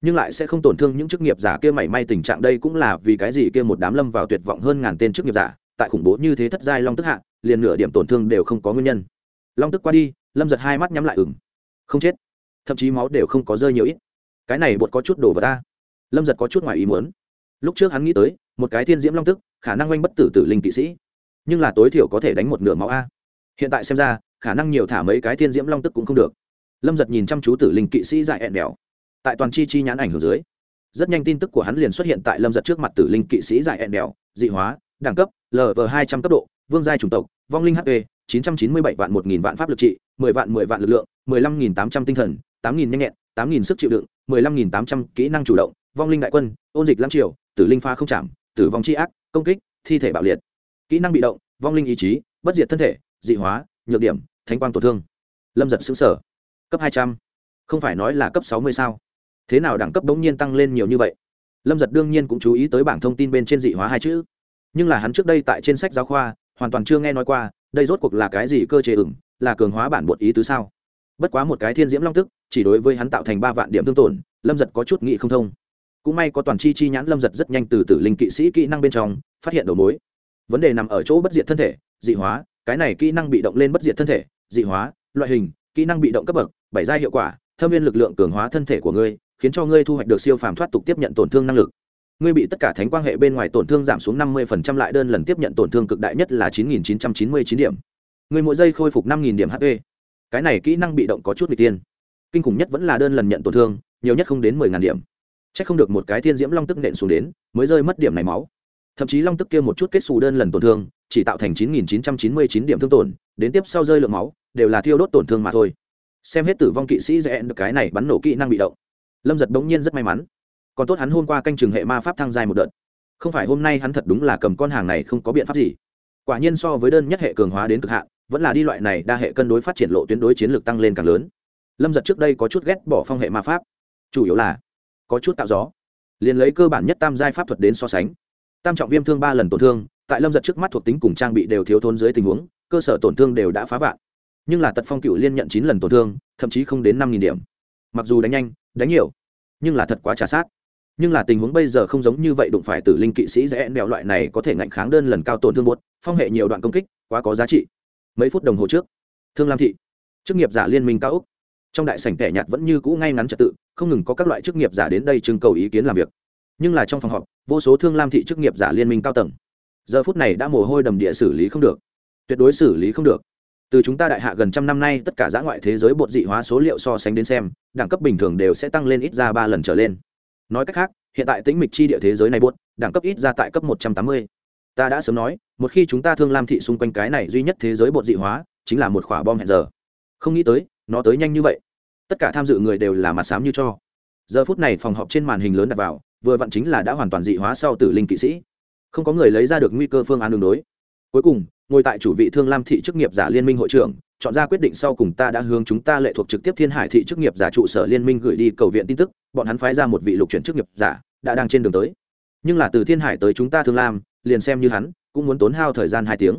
Nhưng lại sẽ không tổn thương những chức nghiệp giả kia mảy may tình trạng đây cũng là vì cái gì kia một đám lâm vào tuyệt vọng hơn ngàn tên chức nghiệp giả, tại khủng bố như thế thất giai long tức hạ, liền nửa điểm tổn thương đều không có nguyên nhân long tức qua đi, lâm giật hai mắt nhắm lại ửng không chết. Thậm chí máu đều không có rơi nhiều ít. Cái này bột có chút đổ vào ta. Lâm giật có chút ngoài ý muốn. Lúc trước hắn nghĩ tới, một cái thiên diễm long tức, khả năng oanh bất tử tử linh kỵ sĩ. Nhưng là tối thiểu có thể đánh một nửa máu a. Hiện tại xem ra, khả năng nhiều thả mấy cái thiên diễm long tức cũng không được. Lâm giật nhìn chăm chú tử linh kỵ sĩ dại ẹn đèo tại toàn chi chi nhãn ảnh hưởng dưới, rất nhanh tin tức của hắn liền xuất hiện tại lâm giật trước mặt tử linh kỵ sĩ dại ẹn đèo dị hóa, đẳng cấp lv hai trăm cấp độ, vương giai chủng tộc, vong linh hp chín trăm chín mươi bảy vạn một nghìn vạn pháp lực trị mười vạn mười vạn lực lượng mười lăm nghìn tám trăm tinh thần tám nghìn nhanh nhẹn tám nghìn sức chịu đựng mười lăm nghìn tám trăm kỹ năng chủ động vong linh đại quân ôn dịch lâm triều, tử linh pha không chạm tử vong chi ác công kích thi thể bạo liệt. Kỹ năng bị động vong linh ý chí bất diệt thân thể dị hóa nhược điểm thánh quang tổn thương. Lâm giật sững sở. Cấp hai trăm. Không phải nói là cấp sáu mươi sao? Thế nào đẳng cấp bỗng nhiên tăng lên nhiều như vậy? Lâm giật đương nhiên cũng chú ý tới bảng thông tin bên trên dị hóa hai chữ. Nhưng là hắn trước đây tại trên sách giáo khoa hoàn toàn chưa nghe nói qua đây rốt cuộc là cái gì cơ chế ửng, là cường hóa bản bột ý tứ sao? Bất quá một cái thiên diễm long tức, chỉ đối với hắn tạo thành ba vạn điểm thương tổn, lâm giật có chút nghị không thông. Cũng may có toàn chi chi nhãn lâm giật rất nhanh từ tử linh kỵ sĩ kỹ năng bên trong, phát hiện đầu mối. Vấn đề nằm ở chỗ bất diệt thân thể, dị hóa, cái này kỹ năng bị động lên bất diệt thân thể, dị hóa, loại hình, kỹ năng bị động cấp bậc, bảy giai hiệu quả, thâm viên lực lượng cường hóa thân thể của ngươi, khiến cho ngươi thu hoạch được siêu phàm thoát tục tiếp nhận tổn thương năng lực ngươi bị tất cả thánh quang hệ bên ngoài tổn thương giảm xuống năm mươi lại đơn lần tiếp nhận tổn thương cực đại nhất là chín nghìn chín trăm chín mươi chín điểm. Ngươi mỗi giây khôi phục năm nghìn điểm hp cái này kỹ năng bị động có chút bị tiền. tiên. Kinh khủng nhất vẫn là đơn lần nhận tổn thương, nhiều nhất không đến mười ngàn điểm. C h ắ c không được một cái thiên diễm long tức nện xuống đến, mới rơi mất điểm này máu. Thậm chí long tức kia một chút kết xù đơn lần tổn thương, chỉ tạo thành 9.999 điểm thương tổn, đến tiếp sau rơi lượng máu, đều là thiêu đốt tổn thương mà thôi. Xem hết tử vong kỵ sĩ dễ được cái này bắn nổ kỹ năng bị động. Lâm giật bỗng nhiên rất may mắn còn tốt hắn hôm qua canh chừng hệ ma pháp thăng dài một đợt. Không phải hôm nay hắn thật đúng là cầm con hàng này không có biện pháp gì. Quả nhiên so với đơn nhất hệ cường hóa đến cực hạn, vẫn là đi loại này đa hệ cân đối phát triển lộ tuyến đối chiến lược tăng lên càng lớn. Lâm giật trước đây có chút ghét bỏ phong hệ ma pháp. Chủ yếu là, có chút tạo gió. Liền lấy cơ bản nhất tam giai pháp thuật đến so sánh. Tam trọng viêm thương ba lần tổn thương, tại lâm giật trước mắt thuộc tính cùng trang bị đều thiếu thốn dưới tình huống, cơ sở tổn thương đều đã phá vạn. Nhưng là tật phong cựu liên nhận chín lần tổn thương, thậm chí không đến năm nghìn điểm. Mặc dù đánh nhanh, đánh nhiều, nhưng là thật quá trả sát nhưng là tình huống bây giờ không giống như vậy đụng phải tử linh kỵ sĩ rẽ đèo loại này có thể ngạnh kháng đơn lần cao tổn thương buốt, phong hệ nhiều đoạn công kích, quá có giá trị. Mấy phút đồng hồ trước, thương lam thị, chức nghiệp giả liên minh cao úc trong đại sảnh tẻ nhạt vẫn như cũ ngay ngắn trật tự, không ngừng có các loại chức nghiệp giả đến đây trưng cầu ý kiến làm việc. Nhưng là trong phòng họp, vô số thương lam thị chức nghiệp giả liên minh cao tầng. Giờ phút này đã mồ hôi đầm địa xử lý không được. Tuyệt đối xử lý không được. Từ chúng ta đại hạ gần trăm năm nay, tất cả giã ngoại thế giới bột dị hóa số liệu so sánh đến xem, đẳng cấp bình thường đều sẽ tăng lên ít ra ba lần trở lên nói cách khác, hiện tại tính mịch chi địa thế giới này buốt, đẳng cấp ít ra tại cấp một trăm tám mươi. Ta đã sớm nói, một khi chúng ta thương lam thị xung quanh cái này duy nhất thế giới bột dị hóa, chính là một quả bom hẹn giờ. Không nghĩ tới, nó tới nhanh như vậy. Tất cả tham dự người đều là mặt xám như cho. Giờ phút này phòng họp trên màn hình lớn đặt vào, vừa vặn chính là đã hoàn toàn dị hóa sau tử linh kỵ sĩ. Không có người lấy ra được nguy cơ phương án đường đối. Cuối cùng, ngồi tại chủ vị thương lam thị chức nghiệp giả liên minh hội trưởng, chọn ra quyết định sau cùng ta đã hướng chúng ta lệ thuộc trực tiếp thiên hải thị chức nghiệp giả trụ sở liên minh gửi đi cầu viện tin tức bọn hắn phái ra một vị lục chuyển chức nghiệp giả đã đang trên đường tới. Nhưng là từ thiên hải tới chúng ta thương lam, liền xem như hắn, cũng muốn tốn hao thời gian hai tiếng.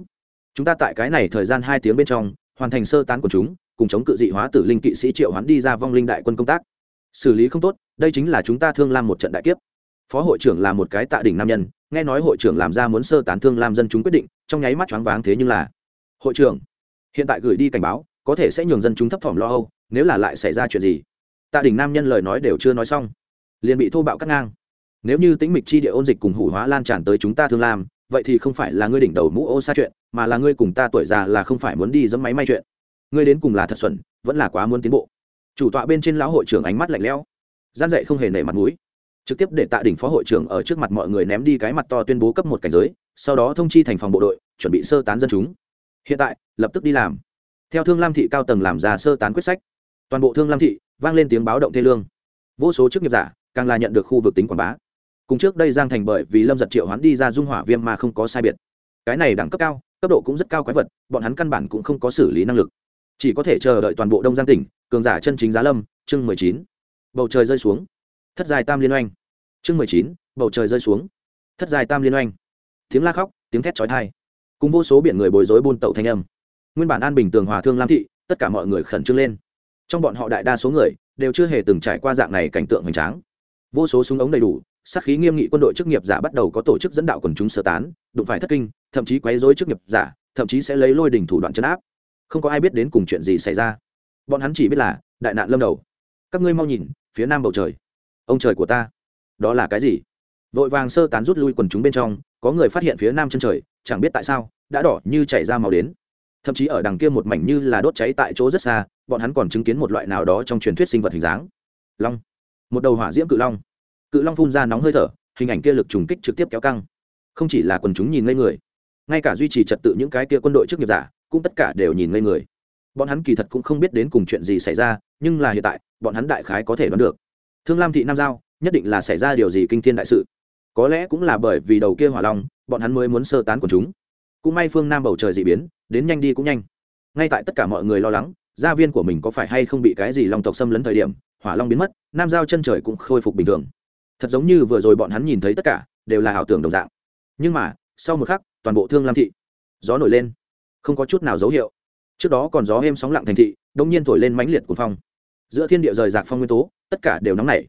Chúng ta tại cái này thời gian hai tiếng bên trong, hoàn thành sơ tán của chúng, cùng chống cự dị hóa tử linh kỵ sĩ triệu hắn đi ra vong linh đại quân công tác. Xử lý không tốt, đây chính là chúng ta thương lam một trận đại kiếp. Phó hội trưởng là một cái tạ đỉnh nam nhân, nghe nói hội trưởng làm ra muốn sơ tán thương lam dân chúng quyết định, trong nháy mắt choáng váng thế nhưng là hội trưởng, hiện tại gửi đi cảnh báo, có thể sẽ nhường dân chúng thấp thỏm lo âu, nếu là lại xảy ra chuyện gì? Tạ đỉnh nam nhân lời nói đều chưa nói xong, liền bị thô bạo cắt ngang. Nếu như tính mịch chi địa ôn dịch cùng hủ hóa lan tràn tới chúng ta thương lam, vậy thì không phải là ngươi đỉnh đầu mũ ô xa chuyện, mà là ngươi cùng ta tuổi già là không phải muốn đi dẫm máy may chuyện. Ngươi đến cùng là thật xuẩn, vẫn là quá muốn tiến bộ. Chủ tọa bên trên lão hội trưởng ánh mắt lạnh lẽo, gian dạy không hề nể mặt mũi. Trực tiếp để tạ đỉnh phó hội trưởng ở trước mặt mọi người ném đi cái mặt to tuyên bố cấp một cảnh giới, sau đó thông chi thành phòng bộ đội, chuẩn bị sơ tán dân chúng. Hiện tại, lập tức đi làm. Theo thương lam thị cao tầng làm ra sơ tán quyết sách. Toàn bộ thương lam thị vang lên tiếng báo động thê lương. Vô số chức nghiệp giả càng là nhận được khu vực tính quảng bá. Cùng trước đây giang thành bởi vì lâm giật triệu hoán đi ra dung hỏa viêm mà không có sai biệt. Cái này đẳng cấp cao, cấp độ cũng rất cao quái vật, bọn hắn căn bản cũng không có xử lý năng lực. Chỉ có thể chờ đợi toàn bộ đông giang tỉnh, cường giả chân chính giá lâm, chương mười chín. Bầu trời rơi xuống. Thất dài tam liên oanh. Chương mười chín, bầu trời rơi xuống. Thất dài tam liên oanh. Tiếng la khóc, tiếng thét trói thai cùng vô số biển người bối rối buôn tẩu thanh âm. Nguyên bản an bình tường hòa thương lam thị, tất cả mọi người khẩn trương lên trong bọn họ đại đa số người đều chưa hề từng trải qua dạng này cảnh tượng hoành tráng. Vô số súng ống đầy đủ, sát khí nghiêm nghị quân đội chức nghiệp giả bắt đầu có tổ chức dẫn đạo quần chúng sơ tán, đụng phải thất kinh, thậm chí quấy rối chức nghiệp giả, thậm chí sẽ lấy lôi đình thủ đoạn chấn áp. Không có ai biết đến cùng chuyện gì xảy ra. Bọn hắn chỉ biết là, đại nạn lâm đầu. Các ngươi mau nhìn, phía nam bầu trời. Ông trời của ta. Đó là cái gì? Vội vàng sơ tán rút lui quần chúng bên trong, có người phát hiện phía nam chân trời, chẳng biết tại sao, đã đỏ như chảy ra màu đến. Thậm chí ở đằng kia một mảnh như là đốt cháy tại chỗ rất xa bọn hắn còn chứng kiến một loại nào đó trong truyền thuyết sinh vật hình dáng. Long. Một đầu hỏa diễm cự long. Cự long phun ra nóng hơi thở, hình ảnh kia lực trùng kích trực tiếp kéo căng. Không chỉ là quần chúng nhìn ngây người, ngay cả duy trì trật tự những cái kia quân đội trước nghiệp giả, cũng tất cả đều nhìn ngây người. Bọn hắn kỳ thật cũng không biết đến cùng chuyện gì xảy ra, nhưng là hiện tại, bọn hắn đại khái có thể đoán được. Thương lam thị nam giao, nhất định là xảy ra điều gì kinh thiên đại sự. Có lẽ cũng là bởi vì đầu kia hỏa long, bọn hắn mới muốn sơ tán quần chúng. Cũng may phương nam bầu trời dị biến, đến nhanh đi cũng nhanh. Ngay tại tất cả mọi người lo lắng gia viên của mình có phải hay không bị cái gì long tộc xâm lấn thời điểm, hỏa long biến mất, nam giao chân trời cũng khôi phục bình thường. Thật giống như vừa rồi bọn hắn nhìn thấy tất cả, đều là ảo tưởng đồng dạng. Nhưng mà, sau một khắc, toàn bộ thương lam thị, gió nổi lên. Không có chút nào dấu hiệu. Trước đó còn gió êm sóng lặng thành thị, đông nhiên thổi lên mãnh liệt của phong. Giữa thiên địa rời rạc phong nguyên tố, tất cả đều nóng nảy.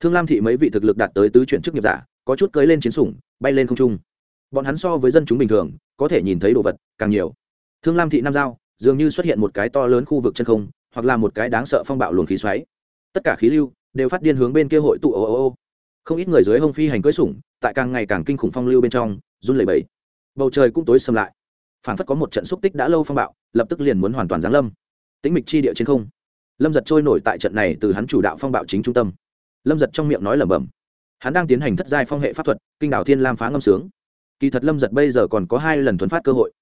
Thương lam thị mấy vị thực lực đạt tới tứ chuyển chức nghiệp giả, có chút cưới lên chiến sủng, bay lên không trung. Bọn hắn so với dân chúng bình thường, có thể nhìn thấy đồ vật càng nhiều. Thương lam thị nam giao dường như xuất hiện một cái to lớn khu vực chân không, hoặc là một cái đáng sợ phong bạo luồng khí xoáy. Tất cả khí lưu đều phát điên hướng bên kia hội tụ ô ô ô. Không ít người dưới hông phi hành cưỡi sủng, tại càng ngày càng kinh khủng phong lưu bên trong, run lẩy bẩy. Bầu trời cũng tối sầm lại. Phản phất có một trận xúc tích đã lâu phong bạo, lập tức liền muốn hoàn toàn giáng lâm. Tĩnh mịch chi địa trên không. Lâm giật trôi nổi tại trận này từ hắn chủ đạo phong bạo chính trung tâm. Lâm giật trong miệng nói lẩm bẩm. Hắn đang tiến hành thất giai phong hệ pháp thuật, kinh đảo thiên lam phá ngâm sướng. Kỳ thật lâm giật bây giờ còn có hai lần thuấn phát cơ hội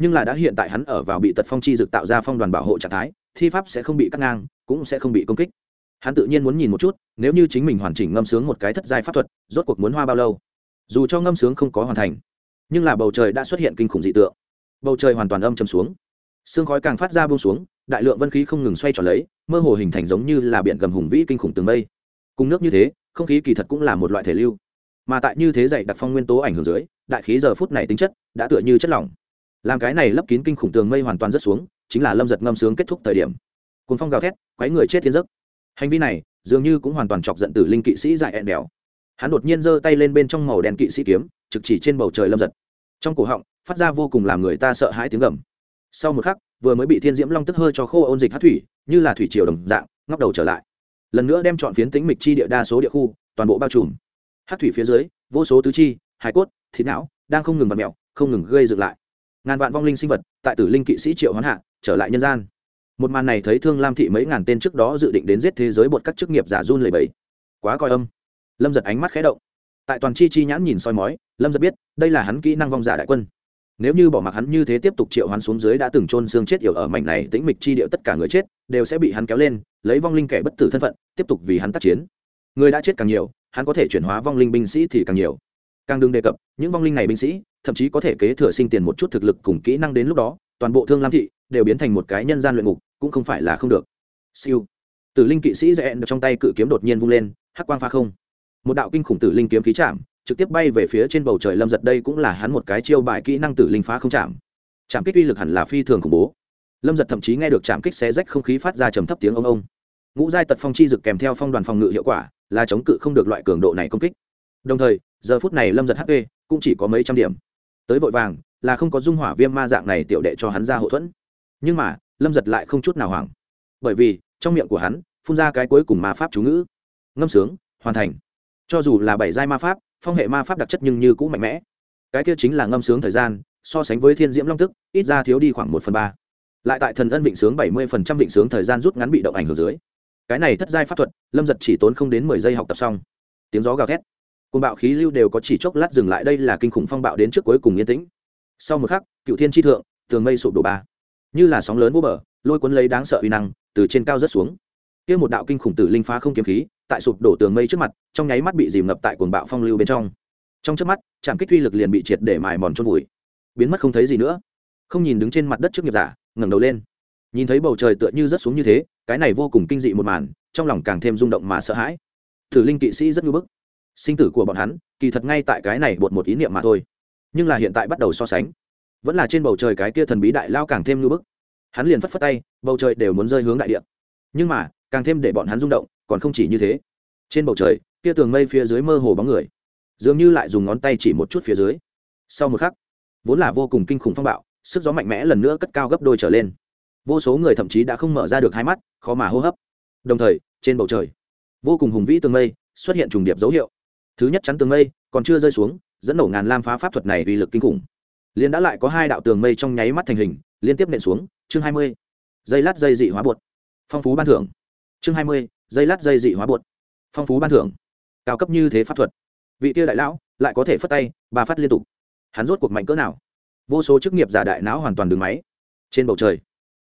nhưng là đã hiện tại hắn ở vào bị tật phong chi dực tạo ra phong đoàn bảo hộ trạng thái, thi pháp sẽ không bị cắt ngang, cũng sẽ không bị công kích. Hắn tự nhiên muốn nhìn một chút, nếu như chính mình hoàn chỉnh ngâm sướng một cái thất giai pháp thuật, rốt cuộc muốn hoa bao lâu? Dù cho ngâm sướng không có hoàn thành, nhưng là bầu trời đã xuất hiện kinh khủng dị tượng. Bầu trời hoàn toàn âm chầm xuống. Sương khói càng phát ra bông xuống, đại lượng vân khí không ngừng xoay tròn lấy, mơ hồ hình thành giống như là biển gầm hùng vĩ kinh khủng tường mây. Cùng nước như thế, không khí kỳ thật cũng là một loại thể lưu. Mà tại như thế dạy đặc phong nguyên tố ảnh hưởng dưới, đại khí giờ phút này tính chất đã tựa như chất lỏng làm cái này lấp kín kinh khủng tường mây hoàn toàn rất xuống, chính là lâm giật ngâm sướng kết thúc thời điểm. Cuốn phong gào thét, quấy người chết thiên giấc. Hành vi này, dường như cũng hoàn toàn chọc giận từ linh kỵ sĩ dại ẹn đèo hắn đột nhiên giơ tay lên bên trong màu đen kỵ sĩ kiếm, trực chỉ trên bầu trời lâm giật. Trong cổ họng, phát ra vô cùng làm người ta sợ hãi tiếng gầm. Sau một khắc, vừa mới bị thiên diễm long tức hơi cho khô ôn dịch hát thủy, như là thủy triều đồng dạng, ngóc đầu trở lại. Lần nữa đem chọn phiến tính mịch chi địa đa số địa khu, toàn bộ bao trùm. Hát thủy phía dưới, vô số tứ chi hải cốt, thịt não, đang không ngừng vặt mẹo không ngừng gây dựng lại ngàn vạn vong linh sinh vật, tại tử linh kỵ sĩ triệu hoán hạ, trở lại nhân gian. Một màn này thấy thương lam thị mấy ngàn tên trước đó dự định đến giết thế giới bột các chức nghiệp giả run lầy bẫy quá coi âm. Lâm giật ánh mắt khé động. Tại toàn chi chi nhãn nhìn soi mói, lâm giật biết, đây là hắn kỹ năng vong giả đại quân. Nếu như bỏ mặc hắn như thế tiếp tục triệu hoán xuống dưới đã từng trôn xương chết yểu ở mảnh này tĩnh mịch chi điệu tất cả người chết, đều sẽ bị hắn kéo lên, lấy vong linh kẻ bất tử thân phận, tiếp tục vì hắn tác chiến. Người đã chết càng nhiều, hắn có thể chuyển hóa vong linh binh sĩ thì càng nhiều càng đừng đề cập, những vong linh này binh sĩ, thậm chí có thể kế thừa sinh tiền một chút thực lực cùng kỹ năng đến lúc đó, toàn bộ thương lam thị đều biến thành một cái nhân gian luyện ngục, cũng không phải là không được. Siêu. Tử linh kỵ sĩ rẽ trong tay cự kiếm đột nhiên vung lên, hắc quang pha không. Một đạo kinh khủng tử linh kiếm khí chạm, trực tiếp bay về phía trên bầu trời lâm giật đây cũng là hắn một cái chiêu bài kỹ năng tử linh phá không chạm. Chạm kích uy lực hẳn là phi thường khủng bố. Lâm giật thậm chí nghe được chạm kích xé rách không khí phát ra trầm thấp tiếng ông ông. Ngũ giai tật phong chi dực kèm theo phong đoàn phòng ngự hiệu quả, là chống cự không được loại cường độ này công kích đồng thời, giờ phút này lâm giật hp cũng chỉ có mấy trăm điểm. Tới vội vàng, là không có dung hỏa viêm ma dạng này tiểu đệ cho hắn ra hậu thuẫn. Nhưng mà, lâm giật lại không chút nào hoảng. Bởi vì, trong miệng của hắn, phun ra cái cuối cùng ma pháp chú ngữ. Ngâm sướng, hoàn thành. Cho dù là bảy giai ma pháp, phong hệ ma pháp đặc chất nhưng như cũ mạnh mẽ. Cái kia chính là ngâm sướng thời gian, so sánh với thiên diễm long tức, ít ra thiếu đi khoảng một phần ba. Lại tại thần ân vịnh sướng bảy mươi phần trăm vịnh sướng thời gian rút ngắn bị động ảnh hưởng dưới. Cái này thất giai pháp thuật, lâm giật chỉ tốn không đến mười giây học tập xong. Tiếng gió gào thét côn bạo khí lưu đều có chỉ chốc lát dừng lại đây là kinh khủng phong bạo đến trước cuối cùng yên tĩnh. Sau một khắc, cựu thiên tri thượng, tường mây sụp đổ ba. Như là sóng lớn vô bờ, lôi cuốn lấy đáng sợ uy năng, từ trên cao rất xuống. Kia một đạo kinh khủng tử linh phá không kiếm khí, tại sụp đổ tường mây trước mặt, trong nháy mắt bị dìm ngập tại cuồng bạo phong lưu bên trong. Trong trước mắt trạm kích uy lực liền bị triệt để mài mòn trôn vùi. Biến mất không thấy gì nữa. Không nhìn đứng trên mặt đất trước nghiệp giả, ngẩng đầu lên. Nhìn thấy bầu trời tựa như rớt xuống như thế, cái này vô cùng kinh dị một màn, trong lòng càng thêm rung động mà sợ hãi. Thử linh kỵ sĩ rất ngưỡng bức sinh tử của bọn hắn, kỳ thật ngay tại cái này bột một ý niệm mà thôi. Nhưng là hiện tại bắt đầu so sánh, vẫn là trên bầu trời cái kia thần bí đại lao càng thêm ngưỡng bức. Hắn liền phất phất tay, bầu trời đều muốn rơi hướng đại địa. Nhưng mà, càng thêm để bọn hắn rung động, còn không chỉ như thế. Trên bầu trời, kia tường mây phía dưới mơ hồ bóng người, dường như lại dùng ngón tay chỉ một chút phía dưới. Sau một khắc, vốn là vô cùng kinh khủng phong bạo, sức gió mạnh mẽ lần nữa cất cao gấp đôi trở lên. Vô số người thậm chí đã không mở ra được hai mắt, khó mà hô hấp. Đồng thời, trên bầu trời, vô cùng hùng vĩ tường mây xuất hiện trùng điệp dấu hiệu thứ nhất chắn tường mây, còn chưa rơi xuống, dẫn nổ ngàn lam phá pháp thuật này uy lực kinh khủng. Liên đã lại có hai đạo tường mây trong nháy mắt thành hình, liên tiếp nện xuống, chương hai mươi. Dây lát dây dị hóa bột. Phong phú ban thưởng. Chương hai mươi, dây lát dây dị hóa bột. Phong phú ban thưởng. Cao cấp như thế pháp thuật. Vị tiêu đại lão, lại có thể phất tay, ba phát liên tục. Hắn rốt cuộc mạnh cỡ nào? Vô số chức nghiệp giả đại não hoàn toàn đường máy. Trên bầu trời,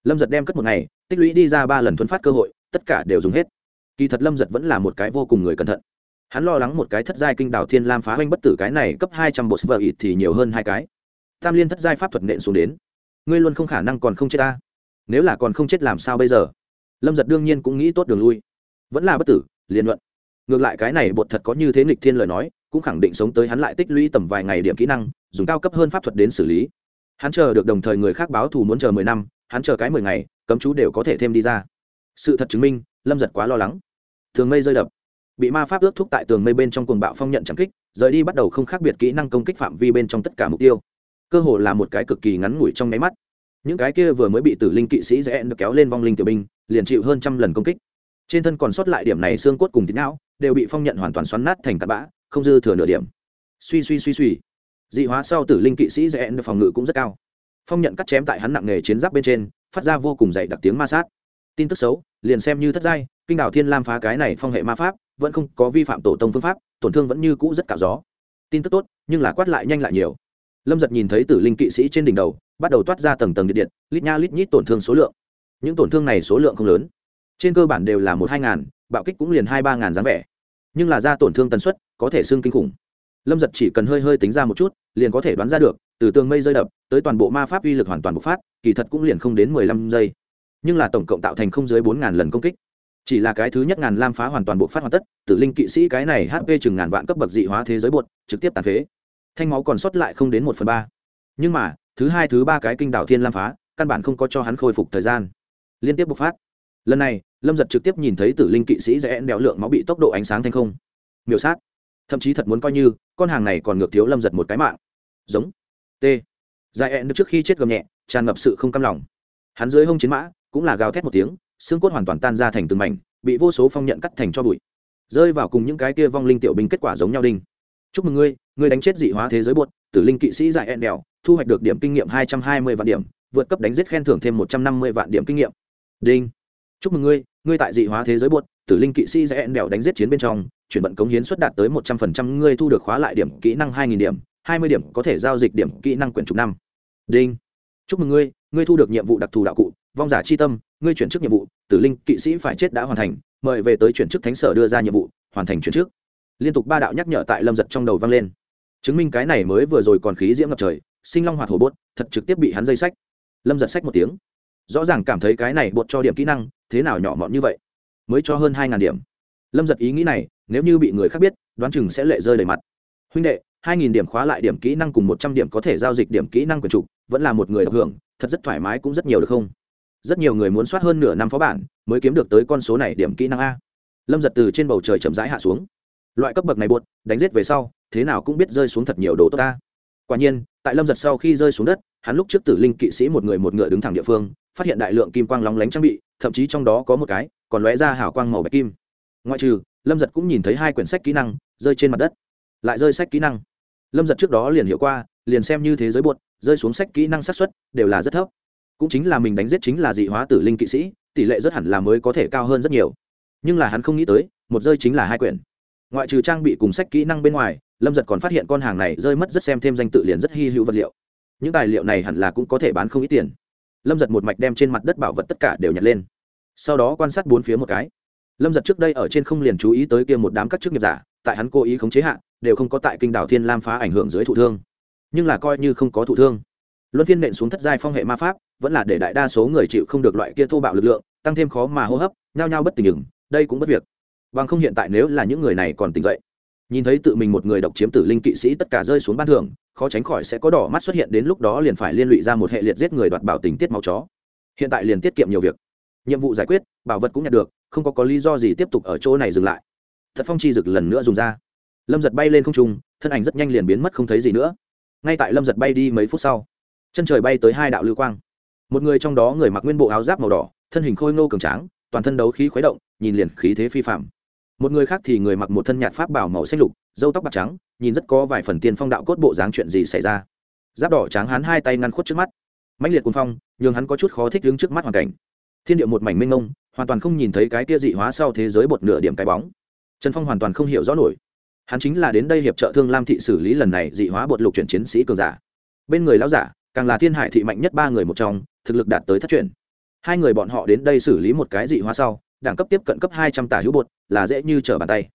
lâm giật đem cất một ngày, tích lũy đi ra ba lần thuấn phát cơ hội, tất cả đều dùng hết. Kỳ thật lâm giật vẫn là một cái vô cùng người cẩn thận hắn lo lắng một cái thất giai kinh đào thiên lam phá hoanh bất tử cái này cấp hai trăm bộ vợ ít thì nhiều hơn hai cái. Tam liên thất giai pháp thuật nện xuống đến. Ngươi luôn không khả năng còn không chết ta. Nếu là còn không chết làm sao bây giờ? Lâm giật đương nhiên cũng nghĩ tốt đường lui. Vẫn là bất tử liên luận. Ngược lại cái này bột thật có như thế nghịch thiên lời nói, cũng khẳng định sống tới hắn lại tích lũy tầm vài ngày điểm kỹ năng, dùng cao cấp hơn pháp thuật đến xử lý. Hắn chờ được đồng thời người khác báo thù muốn chờ mười năm, hắn chờ cái mười ngày, cấm chú đều có thể thêm đi ra. Sự thật chứng minh, lâm giật quá lo lắng. Thường mây rơi đập bị ma pháp ước thúc tại tường mây bên trong cuồng bạo phong nhận chẳng kích, rời đi bắt đầu không khác biệt kỹ năng công kích phạm vi bên trong tất cả mục tiêu. Cơ hồ là một cái cực kỳ ngắn ngủi trong nháy mắt. Những cái kia vừa mới bị tử linh kỵ sĩ dễ được kéo lên vong linh tiểu binh, liền chịu hơn trăm lần công kích. Trên thân còn sót lại điểm này xương cốt cùng thịt não, đều bị phong nhận hoàn toàn xoắn nát thành tạt bã, không dư thừa nửa điểm. Suy suy suy suy. Dị hóa sau tử linh kỵ sĩ dễ được phòng ngự cũng rất cao. Phong nhận cắt chém tại hắn nặng nghề chiến giáp bên trên, phát ra vô cùng dày đặc tiếng ma sát. Tin tức xấu, liền xem như thất giai, kinh đảo thiên lam phá cái này phong hệ ma pháp vẫn không có vi phạm tổ tông phương pháp, tổn thương vẫn như cũ rất cạo gió. Tin tức tốt, nhưng là quát lại nhanh lại nhiều. Lâm giật nhìn thấy tử linh kỵ sĩ trên đỉnh đầu, bắt đầu toát ra tầng tầng điện điện, lít nha lít nhít tổn thương số lượng. Những tổn thương này số lượng không lớn. Trên cơ bản đều là một hai ngàn, bạo kích cũng liền hai ba ngàn dáng vẻ. Nhưng là ra tổn thương tần suất, có thể xương kinh khủng. Lâm giật chỉ cần hơi hơi tính ra một chút, liền có thể đoán ra được, từ tường mây rơi đập, tới toàn bộ ma pháp uy lực hoàn toàn bộc phát, kỳ thật cũng liền không đến mười lăm giây. Nhưng là tổng cộng tạo thành không dưới bốn ngàn lần công kích chỉ là cái thứ nhất ngàn lam phá hoàn toàn bộ phát hoàn tất, tử linh kỵ sĩ cái này hp chừng ngàn vạn cấp bậc dị hóa thế giới bột, trực tiếp tàn phế. Thanh máu còn sót lại không đến một phần ba. Nhưng mà, thứ hai, thứ ba cái kinh đảo thiên lam phá, căn bản không có cho hắn khôi phục thời gian. Liên tiếp bộc phát. Lần này, lâm giật trực tiếp nhìn thấy tử linh kỵ sĩ dễ đèo lượng máu bị tốc độ ánh sáng thanh không. Miểu sát. Thậm chí thật muốn coi như, con hàng này còn ngược thiếu lâm giật một cái mạng. Giống. T. Dài ẹn trước khi chết gầm nhẹ, tràn ngập sự không cam lòng. Hắn dưới hông chiến mã, cũng là gào thét một tiếng xương cốt hoàn toàn tan ra thành từng mảnh bị vô số phong nhận cắt thành cho bụi. Rơi vào cùng những cái kia vong linh tiểu binh kết quả giống nhau đinh. Chúc mừng ngươi ngươi đánh chết dị hóa thế giới bột, tử linh kỵ sĩ dài ẹn đèo thu hoạch được điểm kinh nghiệm hai trăm hai mươi vạn điểm vượt cấp đánh giết khen thưởng thêm một trăm năm mươi vạn điểm kinh nghiệm. Đinh. Chúc mừng ngươi ngươi tại dị hóa thế giới bột, tử linh kỵ sĩ dài ẹn đèo đánh giết chiến bên trong chuyển vận cống hiến suất đạt tới một trăm phần trăm ngươi thu được khóa lại điểm kỹ năng hai nghìn điểm hai mươi điểm có thể giao dịch điểm kỹ năng quyển chục năm. Đinh. Chúc mừng ngươi ngươi thu được nhiệm vụ đặc thù đạo cụ vong giả chi tâm, ngươi chuyển chức nhiệm vụ, tử linh kỵ sĩ phải chết đã hoàn thành, mời về tới chuyển chức thánh sở đưa ra nhiệm vụ, hoàn thành chuyển chức. Liên tục ba đạo nhắc nhở tại lâm giật trong đầu vang lên. Chứng minh cái này mới vừa rồi còn khí diễm ngập trời, sinh long hoạt hổ bốt, thật trực tiếp bị hắn dây sách. Lâm giật sách một tiếng. Rõ ràng cảm thấy cái này bột cho điểm kỹ năng, thế nào nhỏ mọn như vậy? Mới cho hơn hai ngàn điểm. Lâm giật ý nghĩ này, nếu như bị người khác biết, đoán chừng sẽ lệ rơi đầy mặt. Huynh đệ, hai nghìn điểm khóa lại điểm kỹ năng cùng một trăm điểm có thể giao dịch điểm kỹ năng quyền trục vẫn là một người được hưởng, thật rất thoải mái cũng rất nhiều được không? Rất nhiều người muốn soát hơn nửa năm phó bản mới kiếm được tới con số này điểm kỹ năng a. Lâm giật từ trên bầu trời chậm rãi hạ xuống. Loại cấp bậc này buột đánh giết về sau, thế nào cũng biết rơi xuống thật nhiều đồ tốt ta. Quả nhiên, tại lâm giật sau khi rơi xuống đất, hắn lúc trước tử linh kỵ sĩ một người một ngựa đứng thẳng địa phương, phát hiện đại lượng kim quang lóng lánh trang bị, thậm chí trong đó có một cái, còn lóe ra hào quang màu bạch kim. Ngoại trừ, lâm giật cũng nhìn thấy hai quyển sách kỹ năng, rơi trên mặt đất. Lại rơi sách kỹ năng. Lâm giật trước đó liền hiểu qua, liền xem như thế giới buột rơi xuống sách kỹ năng sát xuất đều là rất thấp cũng chính là mình đánh giết chính là dị hóa tử linh kỵ sĩ, tỷ lệ rất hẳn là mới có thể cao hơn rất nhiều. Nhưng là hắn không nghĩ tới, một rơi chính là hai quyển. Ngoại trừ trang bị cùng sách kỹ năng bên ngoài, lâm giật còn phát hiện con hàng này rơi mất rất xem thêm danh tự liền rất hy hữu vật liệu. Những tài liệu này hẳn là cũng có thể bán không ít tiền. Lâm giật một mạch đem trên mặt đất bảo vật tất cả đều nhặt lên. Sau đó quan sát bốn phía một cái. Lâm giật trước đây ở trên không liền chú ý tới kia một đám các chức nghiệp giả, tại hắn cố ý khống chế hạ, đều không có tại kinh đảo thiên lam phá ảnh hưởng dưới thụ thương. Nhưng là coi như không có thụ thương. Luân phiên nện xuống thất giai phong hệ ma pháp vẫn là để đại đa số người chịu không được loại kia thô bạo lực lượng, tăng thêm khó mà hô hấp, nhao nhao bất tình ngừng, đây cũng bất việc. Bằng không hiện tại nếu là những người này còn tỉnh dậy, nhìn thấy tự mình một người độc chiếm tử linh kỵ sĩ tất cả rơi xuống ban thường khó tránh khỏi sẽ có đỏ mắt xuất hiện đến lúc đó liền phải liên lụy ra một hệ liệt giết người đoạt bảo tình tiết máu chó. Hiện tại liền tiết kiệm nhiều việc. Nhiệm vụ giải quyết, bảo vật cũng nhận được, không có có lý do gì tiếp tục ở chỗ này dừng lại. Thật phong chi rực lần nữa dùng ra. Lâm giật bay lên không trung, thân ảnh rất nhanh liền biến mất không thấy gì nữa. Ngay tại lâm giật bay đi mấy phút sau, chân trời bay tới hai đạo lưu quang một người trong đó người mặc nguyên bộ áo giáp màu đỏ, thân hình khôi ngô cường tráng, toàn thân đấu khí khuấy động, nhìn liền khí thế phi phạm một người khác thì người mặc một thân nhạt pháp bảo màu xanh lục dâu tóc bạc trắng, nhìn rất có vài phần tiên phong đạo cốt bộ dáng chuyện gì xảy ra. Giáp đỏ tráng hắn hai tay ngăn khuất trước mắt. Mãnh liệt cuồng phong, nhường hắn có chút khó thích đứng trước mắt hoàn cảnh. Thiên địa một mảnh mênh mông, hoàn toàn không nhìn thấy cái kia dị hóa sau thế giới bột nửa điểm cái bóng. Trần phong hoàn toàn không hiểu rõ nổi. Hắn chính là đến đây hiệp trợ thương lam thị xử lý lần này dị hóa bột lục chuyển chiến sĩ cường giả. Bên người lão giả, càng là thiên hải thị mạnh nhất ba người một trong thực lực đạt tới thất truyền, hai người bọn họ đến đây xử lý một cái dị hóa sau đẳng cấp tiếp cận cấp hai trăm tả hữu bột là dễ như trở bàn tay.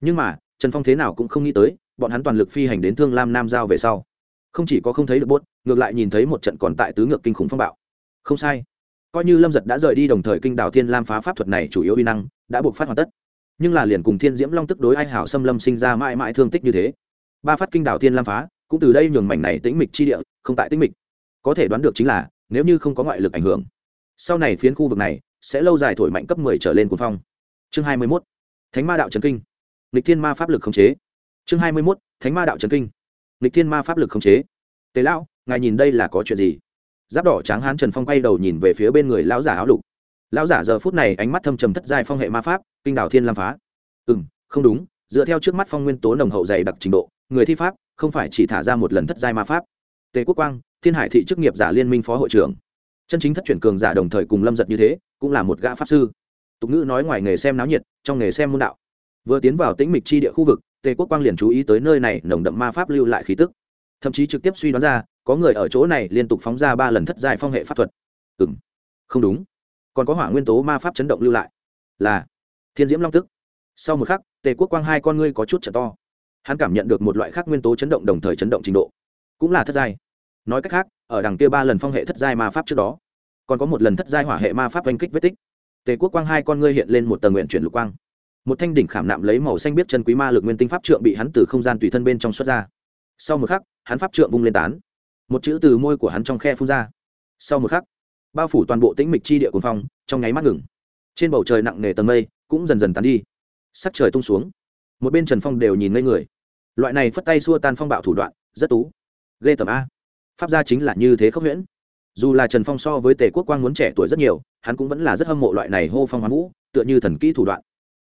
Nhưng mà trần phong thế nào cũng không nghĩ tới bọn hắn toàn lực phi hành đến thương lam nam giao về sau. Không chỉ có không thấy được bốt ngược lại nhìn thấy một trận còn tại tứ ngược kinh khủng phong bạo. Không sai. Coi như lâm giật đã rời đi đồng thời kinh đảo thiên lam phá pháp thuật này chủ yếu uy năng đã buộc phát hoàn tất. Nhưng là liền cùng thiên diễm long tức đối ai hảo xâm lâm sinh ra mãi mãi thương tích như thế. Ba phát kinh đảo thiên lam phá cũng từ đây nhường mảnh này tĩnh mịch chi địa không tại tĩnh mịch. Có thể đoán được chính là nếu như không có ngoại lực ảnh hưởng. Sau này phiến khu vực này sẽ lâu dài thổi mạnh cấp mười trở lên cuồng phong. Chương hai mươi mốt, thánh ma đạo trần kinh. Lịch thiên ma pháp lực khống chế. Chương hai mươi mốt, thánh ma đạo trần kinh. Lịch thiên ma pháp lực khống chế. Tế lão, ngài nhìn đây là có chuyện gì? Giáp đỏ tráng hán trần phong quay đầu nhìn về phía bên người lão giả áo lục. Lão giả giờ phút này ánh mắt thâm trầm thất giai phong hệ ma pháp, kinh đảo thiên lam phá. Ừ m không đúng, dựa theo trước mắt phong nguyên tố nồng hậu dày đặc trình độ, người thi pháp không phải chỉ thả ra một lần thất giai ma pháp tề quốc quang, thiên hải thị chức nghiệp giả liên minh phó hội trưởng. Chân chính thất chuyển cường giả đồng thời cùng lâm giật như thế, cũng là một gã pháp sư. Tục ngữ nói ngoài nghề xem náo nhiệt, trong nghề xem môn đạo. Vừa tiến vào tĩnh mịch chi địa khu vực, tề quốc quang liền chú ý tới nơi này, nồng đậm ma pháp lưu lại khí tức. Thậm chí trực tiếp suy đoán ra, có người ở chỗ này liên tục phóng ra ba lần thất giai phong hệ pháp thuật. Ừ m không đúng. Còn có hỏa nguyên tố ma pháp chấn động lưu lại. Là, thiên diễm long tức. Sau một khắc, tề quốc quang hai con ngươi có chút trở to. Hắn cảm nhận được một loại khác nguyên tố chấn động đồng thời chấn động trình độ. Cũng là thất giai nói cách khác, ở đằng kia ba lần phong hệ thất giai ma pháp trước đó, còn có một lần thất giai hỏa hệ ma pháp oanh kích vết tích. Tề quốc quang hai con ngươi hiện lên một tầng nguyện chuyển lục quang. Một thanh đỉnh khảm nạm lấy màu xanh biết chân quý ma lực nguyên tinh pháp trượng bị hắn từ không gian tùy thân bên trong xuất ra. Sau một khắc, hắn pháp trượng vung lên tán. Một chữ từ môi của hắn trong khe phun ra. Sau một khắc, bao phủ toàn bộ tĩnh mịch chi địa cuồng phong, trong nháy mắt ngừng. Trên bầu trời nặng nề tầng mây cũng dần dần tán đi. Sắc trời tung xuống. Một bên trần phong đều nhìn ngây người. Loại này phất tay xua tan phong bạo thủ đoạn, rất tú. Ghê tầm a pháp gia chính là như thế khốc huyễn dù là trần phong so với tề quốc quang muốn trẻ tuổi rất nhiều, hắn cũng vẫn là rất hâm mộ loại này hô phong hoán vũ, tựa như thần kỹ thủ đoạn.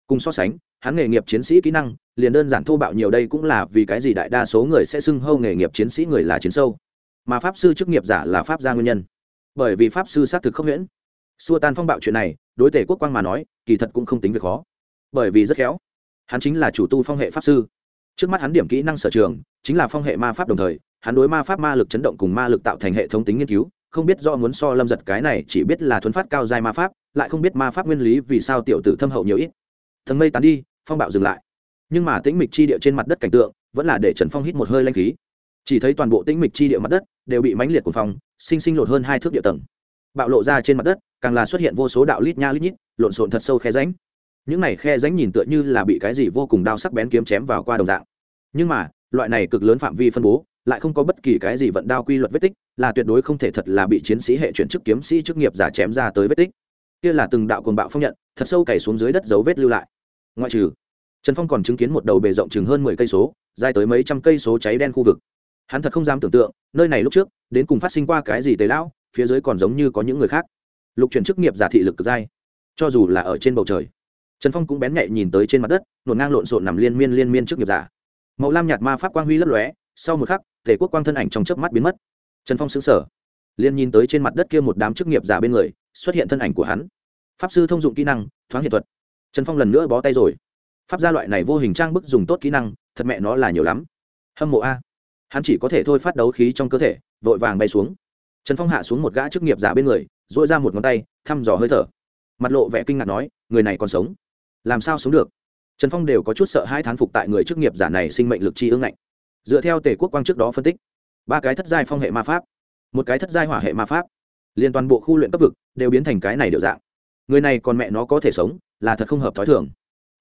Cùng so sánh, hắn nghề nghiệp chiến sĩ kỹ năng, liền đơn giản thô bạo nhiều đây cũng là vì cái gì đại đa số người sẽ xưng hâu nghề nghiệp chiến sĩ người là chiến sâu. Mà pháp sư chức nghiệp giả là pháp gia nguyên nhân. Bởi vì pháp sư xác thực không huyễn xua tan phong bạo chuyện này, đối tể quốc quang mà nói, kỳ thật cũng không tính việc khó. Bởi vì rất khéo, hắn chính là chủ tu phong hệ pháp sư. Trước mắt hắn điểm kỹ năng sở trường, chính là phong hệ ma pháp đồng thời hắn đối ma pháp ma lực chấn động cùng ma lực tạo thành hệ thống tính nghiên cứu, không biết do muốn so lâm giật cái này chỉ biết là thuấn phát cao dài ma pháp, lại không biết ma pháp nguyên lý vì sao tiểu tử thâm hậu nhiều ít. Thần mây tán đi, phong bạo dừng lại. Nhưng mà tĩnh mịch chi địa trên mặt đất cảnh tượng, vẫn là để trần phong hít một hơi lanh khí. Chỉ thấy toàn bộ tĩnh mịch chi địa mặt đất đều bị mãnh liệt của phong, sinh sinh lột hơn hai thước địa tầng. Bạo lộ ra trên mặt đất, càng là xuất hiện vô số đạo lít nha lít nhít, lộn xộn thật sâu khe ránh những này khe ránh nhìn tựa như là bị cái gì vô cùng đau sắc bén kiếm chém vào qua đồng dạng. Nhưng mà loại này cực lớn phạm vi phân bố, lại không có bất kỳ cái gì vận đao quy luật vết tích, là tuyệt đối không thể thật là bị chiến sĩ hệ chuyển chức kiếm sĩ chức nghiệp giả chém ra tới vết tích. Kia là từng đạo cuồng bạo phong nhận, thật sâu cày xuống dưới đất dấu vết lưu lại. Ngoại trừ, trần phong còn chứng kiến một đầu bề rộng chừng hơn mười cây số, dài tới mấy trăm cây số cháy đen khu vực. Hắn thật không dám tưởng tượng, nơi này lúc trước, đến cùng phát sinh qua cái gì tế lão, phía dưới còn giống như có những người khác. Lục chuyển chức nghiệp giả thị lực cực dai, cho dù là ở trên bầu trời. Trần phong cũng bén nhạy nhìn tới trên mặt đất nổn ngang lộn xộn nằm liên miên liên miên chức nghiệp giả màu lam nhạt ma pháp quang huy lấp lóe, sau một khắc, thể quốc quang thân ảnh trong chớp mắt biến mất. Trần phong xứng sở liên nhìn tới trên mặt đất kia một đám chức nghiệp giả bên người, xuất hiện thân ảnh của hắn. Pháp sư thông dụng kỹ năng, thoáng hiện thuật. Trần phong lần nữa bó tay rồi. Pháp gia loại này vô hình trang bức dùng tốt kỹ năng, thật mẹ nó là nhiều lắm. Hâm mộ a. Hắn chỉ có thể thôi phát đấu khí trong cơ thể, vội vàng bay xuống. Trần phong hạ xuống một gã chức nghiệp giả bên người dội ra một ngón tay, thăm dò hơi thở. Mặt lộ vẻ kinh ngạc nói, người này còn sống? Làm sao sống được? Trần phong đều có chút sợ hai thán phục tại người chức nghiệp giả này sinh mệnh lực chi ương ngạnh. Dựa theo tề quốc quang trước đó phân tích, ba cái thất giai phong hệ ma pháp, một cái thất giai hỏa hệ ma pháp liên toàn bộ khu luyện cấp vực đều biến thành cái này điệu dạng. Người này còn mẹ nó có thể sống, là thật không hợp thói thường.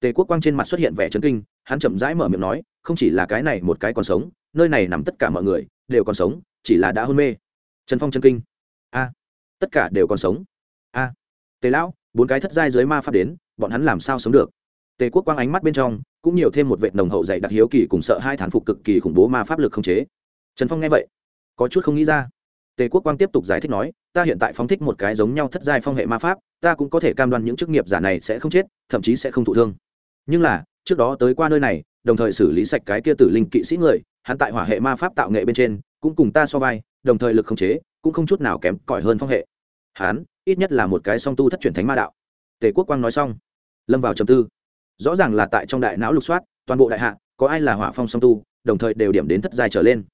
Tề quốc quang trên mặt xuất hiện vẻ chấn kinh, hắn chậm rãi mở miệng nói, không chỉ là cái này một cái còn sống, nơi này nằm tất cả mọi người đều còn sống, chỉ là đã hôn mê. Trần phong chân kinh. A, tất cả đều còn sống. A, tề lão, bốn cái thất giai dưới ma pháp đến, bọn hắn làm sao sống được? Tề quốc quang ánh mắt bên trong, cũng nhiều thêm một vệ nồng hậu dạy đặc hiếu kỳ cùng sợ hai thán phục cực kỳ khủng bố ma pháp lực không chế. Trần phong nghe vậy, có chút không nghĩ ra. Tề quốc quang tiếp tục giải thích nói, ta hiện tại phóng thích một cái giống nhau thất giai phong hệ ma pháp, ta cũng có thể cam đoan những chức nghiệp giả này sẽ không chết, thậm chí sẽ không thụ thương. Nhưng là, trước đó tới qua nơi này, đồng thời xử lý sạch cái kia tử linh kỵ sĩ người, hắn tại hỏa hệ ma pháp tạo nghệ bên trên, cũng cùng ta so vai, đồng thời lực không chế, cũng không chút nào kém cỏi hơn phong hệ. Hắn, ít nhất là một cái song tu thất truyền thánh ma đạo. Tề quốc quang nói xong, lâm vào trầm tư rõ ràng là tại trong đại não lục soát, toàn bộ đại hạ, có ai là hỏa phong song tu, đồng thời đều điểm đến thất giai trở lên.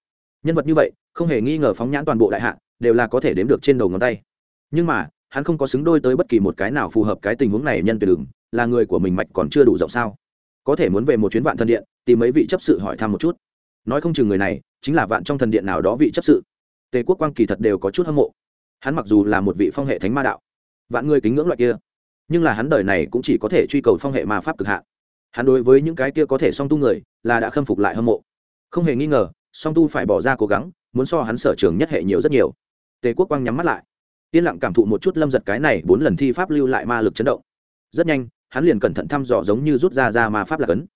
Nhân vật như vậy, không hề nghi ngờ phóng nhãn toàn bộ đại hạ, đều là có thể đếm được trên đầu ngón tay. Nhưng mà, hắn không có xứng đôi tới bất kỳ một cái nào phù hợp cái tình huống này nhân tuyệt đường, là người của mình mạch còn chưa đủ rộng sao? Có thể muốn về một chuyến vạn thân điện, tìm mấy vị chấp sự hỏi thăm một chút. Nói không chừng người này, chính là vạn trong thần điện nào đó vị chấp sự. Tề quốc quang kỳ thật đều có chút hâm mộ. Hắn mặc dù là một vị phong hệ thánh ma đạo, vạn người kính ngưỡng loại kia nhưng là hắn đời này cũng chỉ có thể truy cầu phong hệ ma pháp cực hạn. Hắn đối với những cái kia có thể song tu người, là đã khâm phục lại hâm mộ. Không hề nghi ngờ, song tu phải bỏ ra cố gắng, muốn so hắn sở trường nhất hệ nhiều rất nhiều. Tề quốc quang nhắm mắt lại. Yên lặng cảm thụ một chút lâm giật cái này bốn lần thi pháp lưu lại ma lực chấn động. Rất nhanh, hắn liền cẩn thận thăm dò giống như rút ra ra ma pháp lạc ấn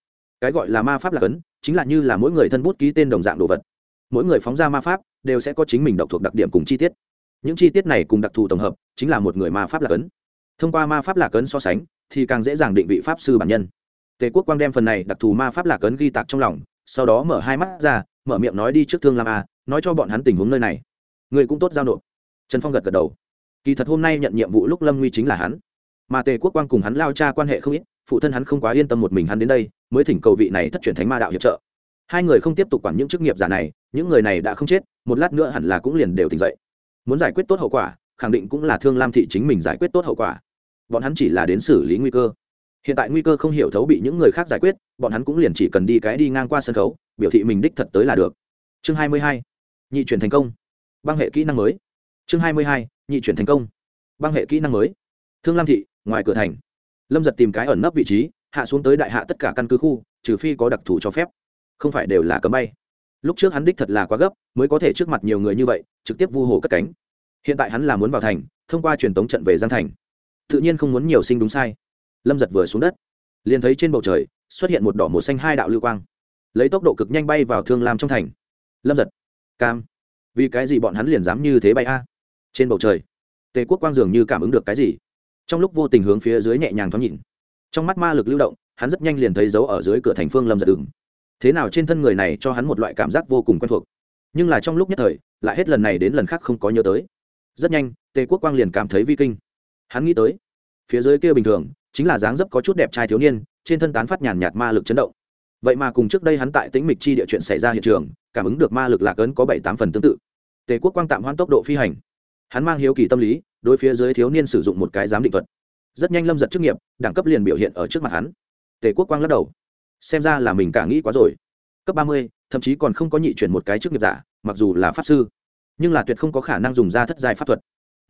cái gọi là ma pháp lạc ấn chính là như là mỗi người thân bút ký tên đồng dạng đồ vật. Mỗi người phóng ra ma pháp, đều sẽ có chính mình độc thuộc đặc điểm cùng chi tiết. Những chi tiết này cùng đặc thù tổng hợp, chính là một người ma pháp lạc ấn thông qua ma pháp lạc ấn so sánh, thì càng dễ dàng định vị pháp sư bản nhân. Tề quốc quang đem phần này đặc thù ma pháp lạc ấn ghi tạc trong lòng, sau đó mở hai mắt ra, mở miệng nói đi trước thương lam a, nói cho bọn hắn tình huống nơi này. Người cũng tốt giao nộp. Trần phong gật gật đầu. Kỳ thật hôm nay nhận nhiệm vụ lúc lâm nguy chính là hắn. Mà tề quốc quang cùng hắn lao cha quan hệ không ít, phụ thân hắn không quá yên tâm một mình hắn đến đây, mới thỉnh cầu vị này thất truyền thánh ma đạo hiệp trợ. Hai người không tiếp tục quản những chức nghiệp giả này, những người này đã không chết, một lát nữa hẳn là cũng liền đều tỉnh dậy. Muốn giải quyết tốt hậu quả, khẳng định cũng là thương lam thị chính mình giải quyết tốt hậu quả bọn hắn chỉ là đến xử lý nguy cơ. Hiện tại nguy cơ không hiểu thấu bị những người khác giải quyết, bọn hắn cũng liền chỉ cần đi cái đi ngang qua sân khấu, biểu thị mình đích thật tới là được. Chương hai mươi hai, nhị chuyển thành công. Băng hệ kỹ năng mới. Chương hai mươi hai, nhị chuyển thành công. Băng hệ kỹ năng mới. Thương lam thị, ngoài cửa thành. Lâm giật tìm cái ẩn nấp vị trí, hạ xuống tới đại hạ tất cả căn cứ khu, trừ phi có đặc thù cho phép. Không phải đều là cấm bay. Lúc trước hắn đích thật là quá gấp, mới có thể trước mặt nhiều người như vậy, trực tiếp vu hồ cất cánh. Hiện tại hắn là muốn vào thành, thông qua truyền tống trận về giang thành tự nhiên không muốn nhiều sinh đúng sai. Lâm giật vừa xuống đất, liền thấy trên bầu trời xuất hiện một đỏ một xanh hai đạo lưu quang, lấy tốc độ cực nhanh bay vào thương lam trong thành. Lâm giật, cam, vì cái gì bọn hắn liền dám như thế bay a? Trên bầu trời, tề quốc quang dường như cảm ứng được cái gì. Trong lúc vô tình hướng phía dưới nhẹ nhàng thoáng nhìn, trong mắt ma lực lưu động, hắn rất nhanh liền thấy dấu ở dưới cửa thành phương lâm giật đường thế nào trên thân người này cho hắn một loại cảm giác vô cùng quen thuộc. Nhưng là trong lúc nhất thời, lại hết lần này đến lần khác không có nhớ tới. Rất nhanh, tề quốc quang liền cảm thấy vi kinh hắn nghĩ tới, phía dưới kia bình thường chính là dáng dấp có chút đẹp trai thiếu niên, trên thân tán phát nhàn nhạt ma lực chấn động. Vậy mà cùng trước đây hắn tại tĩnh mịch chi địa chuyện xảy ra hiện trường, cảm ứng được ma lực lạc ấn có bảy tám phần tương tự. Tề quốc quang tạm hoãn tốc độ phi hành. Hắn mang hiếu kỳ tâm lý, đối phía dưới thiếu niên sử dụng một cái giám định thuật. Rất nhanh lâm giật chức nghiệp, đẳng cấp liền biểu hiện ở trước mặt hắn. Tề quốc quang lắc đầu. Xem ra là mình cả nghĩ quá rồi. Cấp ba mươi, thậm chí còn không có nhị chuyển một cái chức nghiệp giả, mặc dù là pháp sư. Nhưng là tuyệt không có khả năng dùng ra thất giai pháp thuật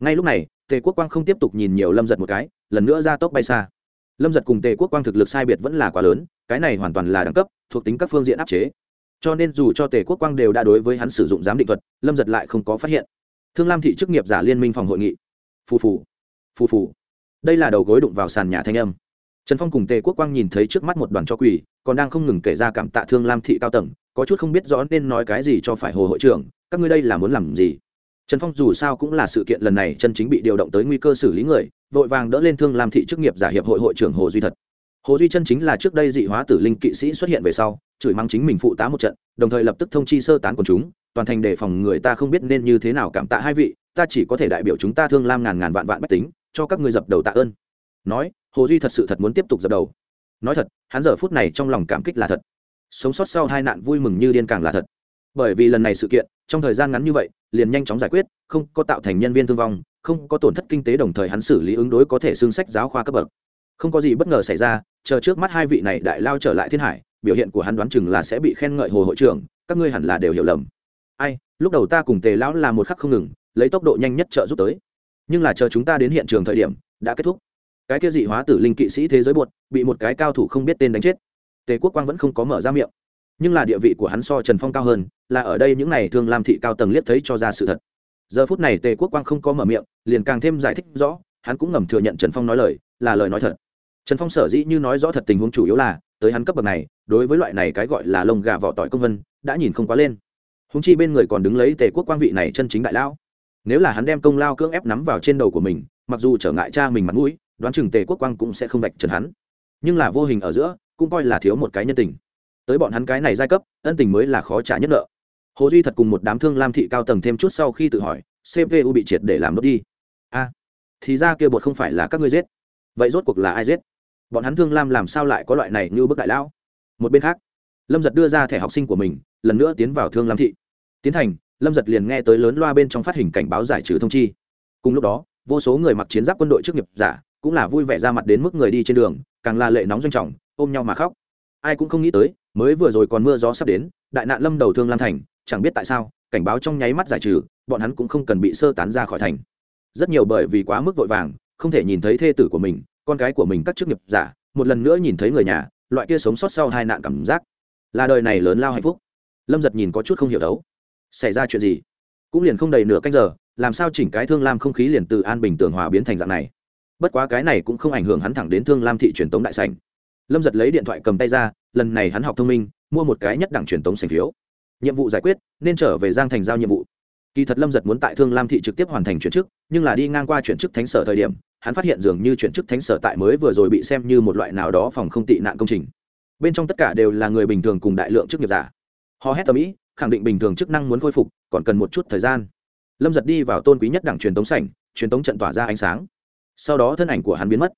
ngay lúc này, tề quốc quang không tiếp tục nhìn nhiều lâm giật một cái, lần nữa ra tốc bay xa. Lâm giật cùng tề quốc quang thực lực sai biệt vẫn là quá lớn, cái này hoàn toàn là đẳng cấp, thuộc tính các phương diện áp chế. Cho nên dù cho tề quốc quang đều đã đối với hắn sử dụng giám định thuật, lâm giật lại không có phát hiện. Thương lam thị chức nghiệp giả liên minh phòng hội nghị. Phù phù phù phù. Đây là đầu gối đụng vào sàn nhà thanh âm. Trần phong cùng tề quốc quang nhìn thấy trước mắt một đoàn cho quỳ còn đang không ngừng kể ra cảm tạ thương lam thị cao tầng, có chút không biết rõ nên nói cái gì cho phải hồ hội trưởng, các ngươi đây là muốn làm gì? Trần phong dù sao cũng là sự kiện lần này chân chính bị điều động tới nguy cơ xử lý người, vội vàng đỡ lên thương lam thị chức nghiệp giả hiệp hội hội trưởng hồ duy thật. Hồ duy chân chính là trước đây dị hóa tử linh kỵ sĩ xuất hiện về sau, chửi mắng chính mình phụ tá một trận, đồng thời lập tức thông chi sơ tán quần chúng, toàn thành đề phòng người ta không biết nên như thế nào cảm tạ hai vị, ta chỉ có thể đại biểu chúng ta thương lam ngàn ngàn vạn vạn bách tính, cho các ngươi dập đầu tạ ơn. Nói, hồ duy thật sự thật muốn tiếp tục dập đầu. Nói thật, hắn giờ phút này trong lòng cảm kích là thật. Sống sót sau hai nạn vui mừng như điên càng là thật. Bởi vì lần này sự kiện trong thời gian ngắn như vậy, liền nhanh chóng giải quyết, không có tạo thành nhân viên thương vong, không có tổn thất kinh tế đồng thời hắn xử lý ứng đối có thể xương sách giáo khoa cấp bậc. Không có gì bất ngờ xảy ra, chờ trước mắt hai vị này đại lao trở lại thiên hải, biểu hiện của hắn đoán chừng là sẽ bị khen ngợi hồ hội trưởng, các ngươi hẳn là đều hiểu lầm. Ai, lúc đầu ta cùng tề lão là một khắc không ngừng, lấy tốc độ nhanh nhất trợ giúp tới. Nhưng là chờ chúng ta đến hiện trường thời điểm, đã kết thúc. Cái kia dị hóa tử linh kỵ sĩ thế giới buột, bị một cái cao thủ không biết tên đánh chết. Tề quốc quang vẫn không có mở ra miệng nhưng là địa vị của hắn so trần phong cao hơn, là ở đây những này thường làm thị cao tầng liếc thấy cho ra sự thật. Giờ phút này tề quốc quang không có mở miệng, liền càng thêm giải thích rõ, hắn cũng ngầm thừa nhận trần phong nói lời, là lời nói thật. Trần phong sở dĩ như nói rõ thật tình huống chủ yếu là, tới hắn cấp bậc này, đối với loại này cái gọi là lông gà vỏ tỏi công vân, đã nhìn không quá lên. Húng chi bên người còn đứng lấy tề quốc quang vị này chân chính đại lão. Nếu là hắn đem công lao cưỡng ép nắm vào trên đầu của mình, mặc dù trở ngại cha mình mặt mũi, đoán chừng tề quốc quang cũng sẽ không vạch trần hắn. Nhưng là vô hình ở giữa, cũng coi là thiếu một cái nhân tình tới bọn hắn cái này giai cấp, ân tình mới là khó trả nhất nợ. Hồ duy thật cùng một đám thương lam thị cao tầng thêm chút sau khi tự hỏi cpu bị triệt để làm đốt đi. A, thì ra kia bột không phải là các ngươi giết. Vậy rốt cuộc là ai giết? Bọn hắn thương lam làm sao lại có loại này như bức đại lão? Một bên khác, lâm giật đưa ra thẻ học sinh của mình, lần nữa tiến vào thương lam thị. Tiến thành, lâm giật liền nghe tới lớn loa bên trong phát hình cảnh báo giải trừ thông chi. Cùng lúc đó, vô số người mặc chiến giáp quân đội chức nghiệp giả cũng là vui vẻ ra mặt đến mức người đi trên đường, càng là lệ nóng doanh trọng, ôm nhau mà khóc ai cũng không nghĩ tới, mới vừa rồi còn mưa gió sắp đến, đại nạn lâm đầu thương lam thành, chẳng biết tại sao, cảnh báo trong nháy mắt giải trừ, bọn hắn cũng không cần bị sơ tán ra khỏi thành. Rất nhiều bởi vì quá mức vội vàng, không thể nhìn thấy thê tử của mình, con cái của mình các chức nghiệp giả, một lần nữa nhìn thấy người nhà, loại kia sống sót sau hai nạn cảm giác. Là đời này lớn lao hạnh phúc. Lâm giật nhìn có chút không hiểu đấu. Xảy ra chuyện gì? Cũng liền không đầy nửa canh giờ, làm sao chỉnh cái thương lam không khí liền từ an bình tường hòa biến thành dạng này? Bất quá cái này cũng không ảnh hưởng hắn thẳng đến thương lam thị truyền tống đại sành lâm giật lấy điện thoại cầm tay ra, lần này hắn học thông minh, mua một cái nhất đẳng truyền tống sành phiếu. Nhiệm vụ giải quyết, nên trở về giang thành giao nhiệm vụ. Kỳ thật lâm giật muốn tại thương lam thị trực tiếp hoàn thành chuyển chức, nhưng là đi ngang qua chuyển chức thánh sở thời điểm, hắn phát hiện dường như chuyển chức thánh sở tại mới vừa rồi bị xem như một loại nào đó phòng không tị nạn công trình. Bên trong tất cả đều là người bình thường cùng đại lượng chức nghiệp giả. Họ hét tầm ĩ khẳng định bình thường chức năng muốn khôi phục, còn cần một chút thời gian. Lâm giật đi vào tôn quý nhất đảng truyền tống sảnh, truyền tống trận tỏa ra ánh sáng. Sau đó thân ảnh của hắn biến mất.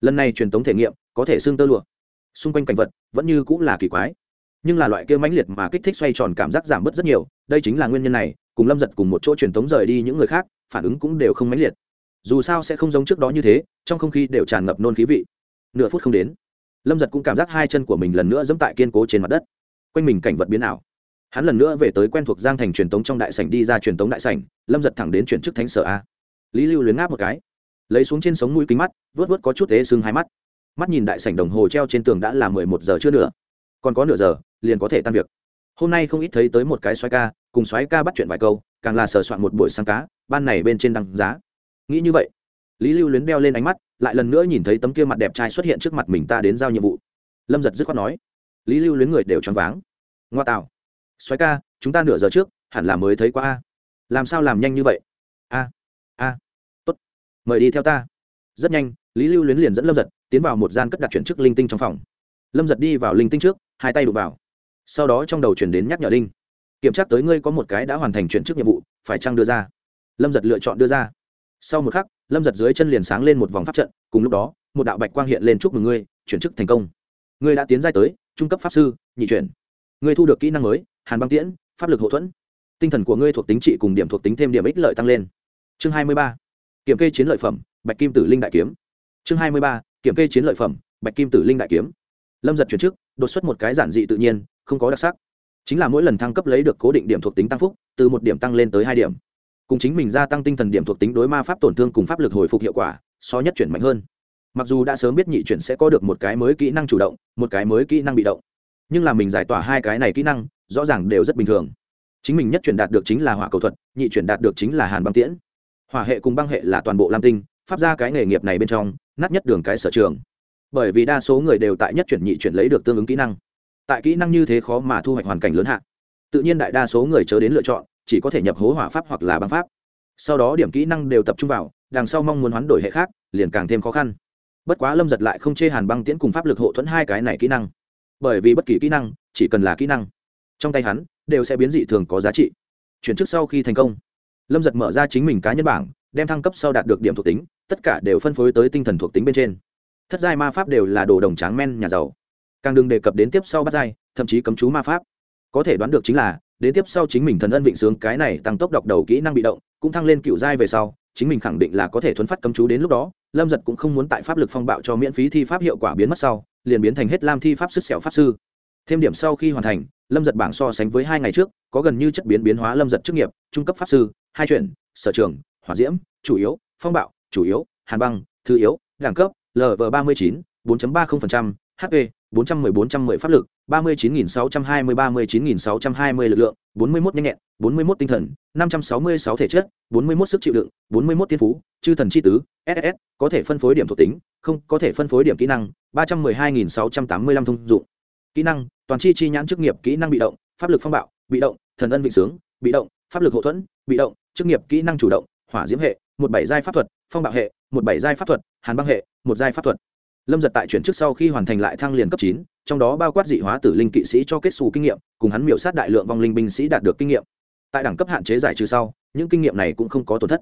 Lần này truyền tống thể nghiệm có thể xương tơ lụa. Xung quanh cảnh vật vẫn như cũng là kỳ quái, nhưng là loại kia mãnh liệt mà kích thích xoay tròn cảm giác giảm bớt rất nhiều, đây chính là nguyên nhân này, cùng lâm giật cùng một chỗ truyền tống rời đi những người khác, phản ứng cũng đều không mãnh liệt. Dù sao sẽ không giống trước đó như thế, trong không khí đều tràn ngập nôn khí vị. Nửa phút không đến, lâm giật cũng cảm giác hai chân của mình lần nữa dẫm tại kiên cố trên mặt đất. Quanh mình cảnh vật biến ảo. Hắn lần nữa về tới quen thuộc giang thành truyền tống trong đại sảnh đi ra truyền tống đại sảnh, lâm giật thẳng đến chuyển chức thánh sở a. Lý lưu luyến ngáp một cái, lấy xuống trên sống mũi kính mắt, vớt vớt có chút ế sưng hai mắt mắt nhìn đại sảnh đồng hồ treo trên tường đã là mười một giờ chưa nữa còn có nửa giờ, liền có thể tan việc. Hôm nay không ít thấy tới một cái xoáy ca, cùng xoáy ca bắt chuyện vài câu, càng là sờ soạn một buổi sáng cá, ban này bên trên đăng giá. Nghĩ như vậy, lý lưu luyến đeo lên ánh mắt, lại lần nữa nhìn thấy tấm kia mặt đẹp trai xuất hiện trước mặt mình ta đến giao nhiệm vụ. Lâm giật dứt khoát nói, lý lưu luyến người đều choáng váng. Ngoa tạo xoáy ca, chúng ta nửa giờ trước, hẳn là mới thấy qua a. Làm sao làm nhanh như vậy? A a, tốt, mời đi theo ta. Rất nhanh, lý lưu luyến liền dẫn lâm giật tiến vào một gian cất đặt chuyển chức linh tinh trong phòng. Lâm giật đi vào linh tinh trước hai tay đụng vào. Sau đó trong đầu chuyển đến nhắc nhở linh, kiểm tra tới ngươi có một cái đã hoàn thành chuyển chức nhiệm vụ phải chăng đưa ra? Lâm giật lựa chọn đưa ra. Sau một khắc lâm giật dưới chân liền sáng lên một vòng pháp trận cùng lúc đó một đạo bạch quang hiện lên chúc mừng ngươi chuyển chức thành công. Ngươi đã tiến giai tới trung cấp pháp sư nhị chuyển. Ngươi thu được kỹ năng mới hàn băng tiễn pháp lực hậu thuẫn. Tinh thần của ngươi thuộc tính trị cùng điểm thuộc tính thêm điểm ích lợi tăng lên. Chương hai mươi ba. Kiểm kê chiến lợi phẩm bạch kim tử linh đại kiếm. Chương hai mươi ba kiểm kê chiến lợi phẩm, bạch kim tử linh đại kiếm. Lâm giật chuyển chức, đột xuất một cái giản dị tự nhiên, không có đặc sắc. Chính là mỗi lần thăng cấp lấy được cố định điểm thuộc tính tăng phúc, từ một điểm tăng lên tới hai điểm. Cùng chính mình gia tăng tinh thần điểm thuộc tính đối ma pháp tổn thương cùng pháp lực hồi phục hiệu quả, so nhất chuyển mạnh hơn. Mặc dù đã sớm biết nhị chuyển sẽ có được một cái mới kỹ năng chủ động, một cái mới kỹ năng bị động. Nhưng là mình giải tỏa hai cái này kỹ năng, rõ ràng đều rất bình thường. Chính mình nhất chuyển đạt được chính là hỏa cầu thuật, nhị chuyển đạt được chính là hàn băng tiễn. Hỏa hệ cùng băng hệ là toàn bộ lam tinh, pháp ra cái nghề nghiệp này bên trong nát nhất đường cái sở trường. Bởi vì đa số người đều tại nhất chuyển nhị chuyển lấy được tương ứng kỹ năng. Tại kỹ năng như thế khó mà thu hoạch hoàn cảnh lớn hạ. Tự nhiên đại đa số người chớ đến lựa chọn, chỉ có thể nhập hố hỏa pháp hoặc là băng pháp. Sau đó điểm kỹ năng đều tập trung vào, đằng sau mong muốn hoán đổi hệ khác, liền càng thêm khó khăn. Bất quá lâm giật lại không chê hàn băng tiễn cùng pháp lực hộ thuẫn hai cái này kỹ năng. Bởi vì bất kỳ kỹ năng, chỉ cần là kỹ năng, trong tay hắn đều sẽ biến dị thường có giá trị. Chuyển trước sau khi thành công, lâm giật mở ra chính mình cá nhân bảng đem thăng cấp sau đạt được điểm thuộc tính, tất cả đều phân phối tới tinh thần thuộc tính bên trên. Thất giai ma pháp đều là đồ đồng tráng men, nhà giàu. Càng đừng đề cập đến tiếp sau bắt giai, thậm chí cấm chú ma pháp. Có thể đoán được chính là, đến tiếp sau chính mình thần ân vịnh sướng, cái này tăng tốc đọc đầu kỹ năng bị động, cũng thăng lên cựu giai về sau, chính mình khẳng định là có thể thuấn phát cấm chú đến lúc đó, lâm giật cũng không muốn tại pháp lực phong bạo cho miễn phí thi pháp hiệu quả biến mất sau, liền biến thành hết lam thi pháp sức xẻo pháp sư. Thêm điểm sau khi hoàn thành, lâm giật bảng so sánh với hai ngày trước, có gần như chất biến biến hóa lâm giật chức nghiệp, trung cấp pháp sư, hai chuyển, sở trường hỏa diễm, chủ yếu, phong bạo, chủ yếu, hàn băng thư yếu, đẳng cấp lv ba mươi chín, bốn ba mươi hp bốn trăm mười bốn trăm mười pháp lực, ba mươi chín nghìn sáu trăm hai mươi ba mươi chín nghìn sáu trăm hai mươi lực lượng, bốn mươi mốt nhanh nhẹn, bốn mươi mốt tinh thần, năm trăm sáu mươi sáu thể chất, bốn mươi mốt sức chịu đựng, bốn mươi mốt tiên phú, chư thần c h i tứ ss có thể phân phối điểm thuộc tính, không có thể phân phối điểm kỹ năng, ba trăm mười hai nghìn sáu trăm tám mươi lăm thông dụng. Kỹ năng, toàn chi chi nhãn chức nghiệp kỹ năng bị động, pháp lực phong bạo, bị động, thần ân vịnh sướng, bị động, pháp lực hậu thuẫn, bị động, chức nghiệp kỹ năng chủ động hỏa diễm hệ, một bảy giai pháp thuật, phong bạo hệ, một bảy giai pháp thuật, hàn băng hệ, một giai pháp thuật. Lâm giật tại chuyển trước sau khi hoàn thành lại thăng liền cấp chín, trong đó bao quát dị hóa tử linh kỵ sĩ cho kết xù kinh nghiệm, cùng hắn miểu sát đại lượng vong linh binh sĩ đạt được kinh nghiệm. Tại đẳng cấp hạn chế giải trừ sau, những kinh nghiệm này cũng không có tổn thất.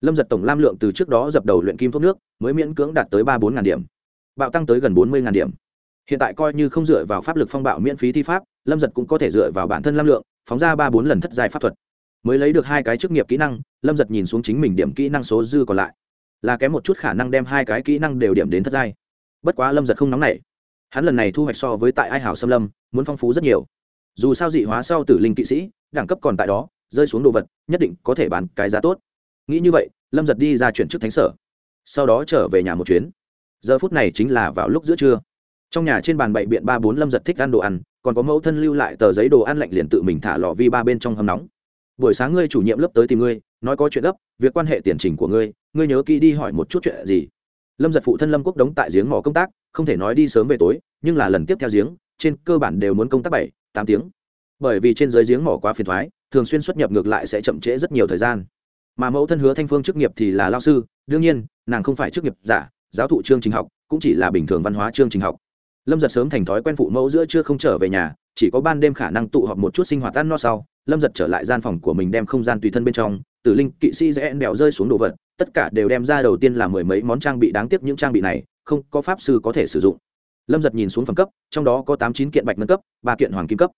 Lâm giật tổng lam lượng từ trước đó dập đầu luyện kim thuốc nước, mới miễn cưỡng đạt tới ba bốn ngàn điểm. Bạo tăng tới gần bốn mươi ngàn điểm. Hiện tại coi như không dựa vào pháp lực phong bạo miễn phí thi pháp, lâm giật cũng có thể dựa vào bản thân lam lượng, phóng ra ba bốn lần thất giai pháp thuật mới lấy được hai cái chức nghiệp kỹ năng, lâm giật nhìn xuống chính mình điểm kỹ năng số dư còn lại, là kém một chút khả năng đem hai cái kỹ năng đều điểm đến thất giai bất quá lâm giật không nóng nảy. Hắn lần này thu hoạch so với tại ai hảo xâm lâm, muốn phong phú rất nhiều. Dù sao dị hóa sau tử linh kỵ sĩ, đẳng cấp còn tại đó, rơi xuống đồ vật, nhất định có thể bán cái giá tốt. Nghĩ như vậy, lâm giật đi ra chuyển chức thánh sở. Sau đó trở về nhà một chuyến. Giờ phút này chính là vào lúc giữa trưa. Trong nhà trên bàn bậy biện ba bốn lâm giật thích ăn đồ ăn, còn có mẫu thân lưu lại tờ giấy đồ ăn lạnh liền tự mình thả lò vi ba bên trong hầm nóng buổi sáng ngươi chủ nhiệm lớp tới tìm ngươi, nói có chuyện gấp, việc quan hệ tiền trình của ngươi ngươi nhớ kỹ đi hỏi một chút chuyện gì. Lâm giật phụ thân lâm quốc đóng tại giếng mỏ công tác, không thể nói đi sớm về tối, nhưng là lần tiếp theo giếng, trên cơ bản đều muốn công tác bảy, tám tiếng. Bởi vì trên dưới giếng mỏ quá phiền thoái, thường xuyên xuất nhập ngược lại sẽ chậm trễ rất nhiều thời gian. Mà mẫu thân hứa thanh phương chức nghiệp thì là lao sư, đương nhiên, nàng không phải chức nghiệp giả, giáo thụ chương trình học, cũng chỉ là bình thường văn hóa chương trình học lâm giật sớm thành thói quen phụ mẫu giữa chưa không trở về nhà, chỉ có ban đêm khả năng tụ họp một chút sinh hoạt ăn no sau, lâm giật trở lại gian phòng của mình đem không gian tùy thân bên trong tử linh kỵ sĩ rẽ đèo rơi xuống đồ vật, tất cả đều đem ra đầu tiên là mười mấy món trang bị đáng tiếc những trang bị này, không có pháp sư có thể sử dụng. Lâm giật nhìn xuống phẩm cấp, trong đó có tám chín kiện bạch nâng cấp, ba kiện hoàng kim cấp.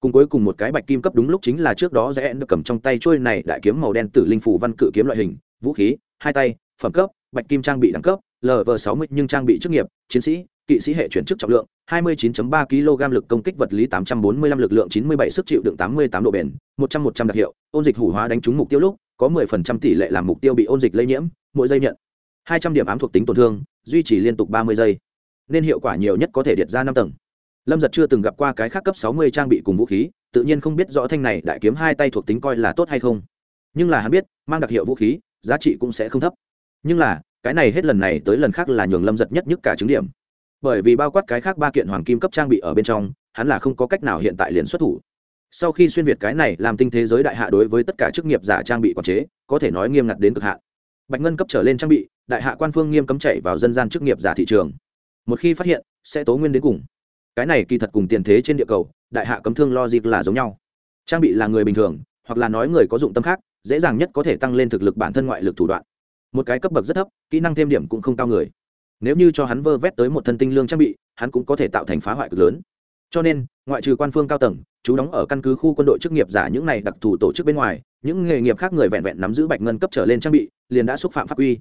Cùng cuối cùng một cái bạch kim cấp đúng lúc chính là trước đó rẽ được cầm trong tay trôi này đại kiếm màu đen tử linh phủ văn cự kiếm loại hình, vũ khí, hai tay, phẩm cấp, bạch kim trang bị đẳng cấp lv sáu mươi nhưng trang bị chức nghiệp, chiến sĩ kỵ sĩ hệ chuyển chức trọng lượng 29.3 kg lực công kích vật lý 845 lực lượng 97 sức chịu đựng 88 độ bền 100 100 đặc hiệu. Ôn dịch hủ hóa đánh trúng mục tiêu lúc, có 10% tỷ lệ làm mục tiêu bị ôn dịch lây nhiễm, mỗi giây nhận 200 điểm ám thuộc tính tổn thương, duy trì liên tục 30 giây. Nên hiệu quả nhiều nhất có thể điệt ra năm tầng. Lâm giật chưa từng gặp qua cái khác cấp 60 trang bị cùng vũ khí, tự nhiên không biết rõ thanh này đại kiếm hai tay thuộc tính coi là tốt hay không. Nhưng là hắn biết, mang đặc hiệu vũ khí, giá trị cũng sẽ không thấp. Nhưng là, cái này hết lần này tới lần khác là nhường lâm giật nhất nhất cả chứng điểm bởi vì bao quát cái khác ba kiện hoàng kim cấp trang bị ở bên trong, hắn là không có cách nào hiện tại liền xuất thủ. Sau khi xuyên việt cái này làm tinh thế giới đại hạ đối với tất cả chức nghiệp giả trang bị quản chế, có thể nói nghiêm ngặt đến cực hạn. Bạch ngân cấp trở lên trang bị, đại hạ quan phương nghiêm cấm chạy vào dân gian chức nghiệp giả thị trường. Một khi phát hiện, sẽ tố nguyên đến cùng. Cái này kỳ thật cùng tiền thế trên địa cầu, đại hạ cấm thương lo là giống nhau. Trang bị là người bình thường, hoặc là nói người có dụng tâm khác, dễ dàng nhất có thể tăng lên thực lực bản thân ngoại lực thủ đoạn. Một cái cấp bậc rất thấp, kỹ năng thêm điểm cũng không cao người nếu như cho hắn vơ vét tới một thân tinh lương trang bị, hắn cũng có thể tạo thành phá hoại cực lớn. Cho nên, ngoại trừ quan phương cao tầng, chú đóng ở căn cứ khu quân đội chức nghiệp giả những này đặc thù tổ chức bên ngoài, những nghề nghiệp khác người vẹn vẹn nắm giữ bạch ngân cấp trở lên trang bị, liền đã xúc phạm pháp quy.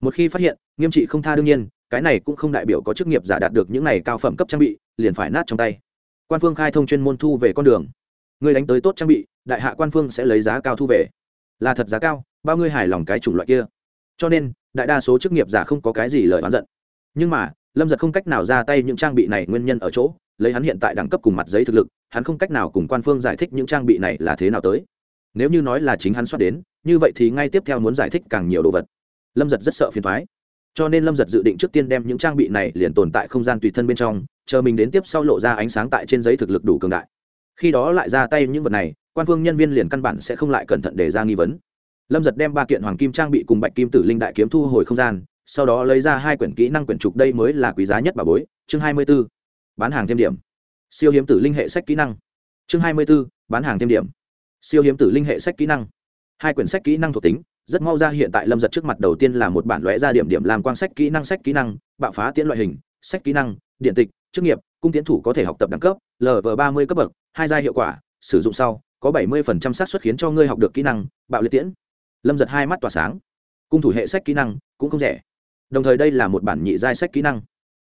Một khi phát hiện, nghiêm trị không tha đương nhiên, cái này cũng không đại biểu có chức nghiệp giả đạt được những này cao phẩm cấp trang bị, liền phải nát trong tay. Quan phương khai thông chuyên môn thu về con đường. Người đánh tới tốt trang bị, đại hạ quan phương sẽ lấy giá cao thu về. Là thật giá cao, bao ngươi hài lòng cái chủng loại kia. Cho nên, đại đa số chức nghiệp giả không có cái gì lời oán giận nhưng mà, lâm giật không cách nào ra tay những trang bị này nguyên nhân ở chỗ, lấy hắn hiện tại đẳng cấp cùng mặt giấy thực lực, hắn không cách nào cùng quan phương giải thích những trang bị này là thế nào tới. Nếu như nói là chính hắn xuất đến, như vậy thì ngay tiếp theo muốn giải thích càng nhiều đồ vật. Lâm giật rất sợ phiền thoái cho nên lâm giật dự định trước tiên đem những trang bị này liền tồn tại không gian tùy thân bên trong, chờ mình đến tiếp sau lộ ra ánh sáng tại trên giấy thực lực đủ cường đại. Khi đó lại ra tay những vật này, quan phương nhân viên liền căn bản sẽ không lại cẩn thận để ra nghi vấn. Lâm giật đem ba kiện hoàng kim trang bị cùng bạch kim tử linh đại kiếm thu hồi không gian sau đó lấy ra hai quyển kỹ năng quyển trục đây mới là quý giá nhất bà bối, chương hai mươi b ố bán hàng thêm điểm. Siêu hiếm tử linh hệ sách kỹ năng. Chương hai mươi b ố bán hàng thêm điểm. Siêu hiếm tử linh hệ sách kỹ năng. Hai quyển sách kỹ năng thuộc tính, rất mau ra hiện tại lâm giật trước mặt đầu tiên là một bản lõe ra điểm điểm làm quan sách kỹ năng sách kỹ năng, bạo phá tiễn loại hình, sách kỹ năng, điện tịch, chức nghiệp, cung tiến thủ có thể học tập đẳng cấp lv ba mươi cấp bậc, hai giai hiệu quả, sử dụng sau, có bảy mươi xác suất khiến cho ngươi học được kỹ năng, bạo liệt tiễn. Lâm giật hai mắt tỏa sáng. Cung thủ hệ sách kỹ năng cũng không rẻ đồng thời đây là một bản nhị giai sách kỹ năng.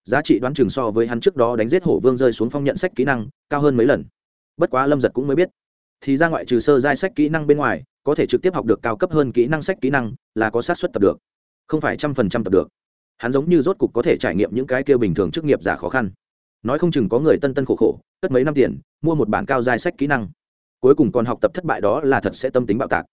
Giá trị đoán chừng so với hắn trước đó đánh giết hổ vương rơi xuống phong nhận sách kỹ năng, cao hơn mấy lần. Bất quá lâm giật cũng mới biết. Thì ra ngoại trừ sơ giai sách kỹ năng bên ngoài, có thể trực tiếp học được cao cấp hơn kỹ năng sách kỹ năng là có sát xuất tập được. Không phải trăm phần trăm tập được. Hắn giống như rốt cục có thể trải nghiệm những cái kia bình thường chức nghiệp giả khó khăn. Nói không chừng có người tân tân khổ khổ, cất mấy năm tiền, mua một bản cao giai sách kỹ năng. Cuối cùng còn học tập thất bại đó là thật sẽ tâm tính bạo tạc.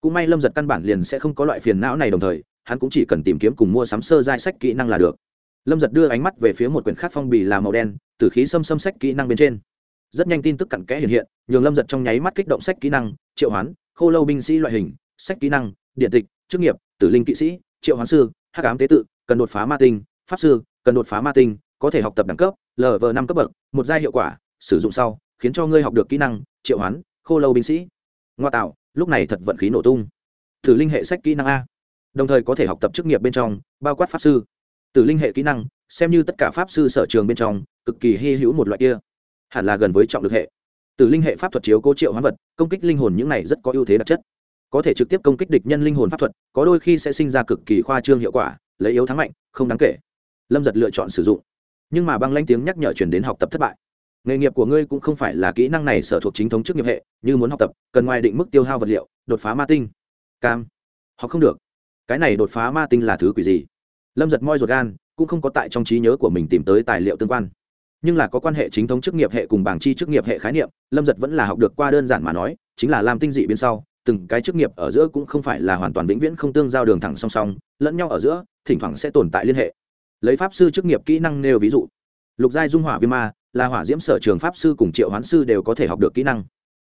Cũng may lâm giật căn bản liền sẽ không có loại phiền não này đồng thời hắn cũng chỉ cần tìm kiếm cùng mua sắm sơ giai sách kỹ năng là được. Lâm giật đưa ánh mắt về phía một quyển khác phong bì là màu đen, từ khí xâm xâm sách kỹ năng bên trên. Rất nhanh tin tức cặn kẽ hiện hiện, nhường lâm giật trong nháy mắt kích động sách kỹ năng, triệu hoán, khô lâu binh sĩ loại hình, sách kỹ năng, điện tịch, chức nghiệp, tử linh kỵ sĩ, triệu hoán sư, hắc ám tế tự, cần đột phá ma tinh, pháp sư, cần đột phá ma tinh, có thể học tập đẳng cấp lv năm cấp bậc, một giai hiệu quả, sử dụng sau, khiến cho ngươi học được kỹ năng, triệu hoán, khô lâu binh sĩ. Ngoa tạo, lúc này thật vận khí nổ tung. Tử linh hệ sách kỹ năng a đồng thời có thể học tập chức nghiệp bên trong, bao quát pháp sư. Tử linh hệ kỹ năng, xem như tất cả pháp sư sở trường bên trong, cực kỳ hy hữu một loại kia. Hẳn là gần với trọng lực hệ. Tử linh hệ pháp thuật chiếu cố triệu hoán vật, công kích linh hồn những này rất có ưu thế đặc chất. Có thể trực tiếp công kích địch nhân linh hồn pháp thuật, có đôi khi sẽ sinh ra cực kỳ khoa trương hiệu quả, lấy yếu thắng mạnh, không đáng kể. Lâm giật lựa chọn sử dụng. Nhưng mà băng lanh tiếng nhắc nhở chuyển đến học tập thất bại. Nghề nghiệp của ngươi cũng không phải là kỹ năng này sở thuộc chính thống chức nghiệp hệ, như muốn học tập, cần ngoài định mức tiêu hao vật liệu, đột phá ma tinh. Cam. Học không được cái này đột phá ma tinh là thứ quỷ gì? Lâm giật moi ruột gan, cũng không có tại trong trí nhớ của mình tìm tới tài liệu tương quan. Nhưng là có quan hệ chính thống chức nghiệp hệ cùng bảng chi chức nghiệp hệ khái niệm, lâm giật vẫn là học được qua đơn giản mà nói, chính là làm tinh dị bên sau, từng cái chức nghiệp ở giữa cũng không phải là hoàn toàn vĩnh viễn không tương giao đường thẳng song song, lẫn nhau ở giữa, thỉnh thoảng sẽ tồn tại liên hệ. Lấy pháp sư chức nghiệp kỹ năng nêu ví dụ, lục giai dung hỏa viêm ma, là hỏa diễm sở trường pháp sư cùng triệu hoán sư đều có thể học được kỹ năng.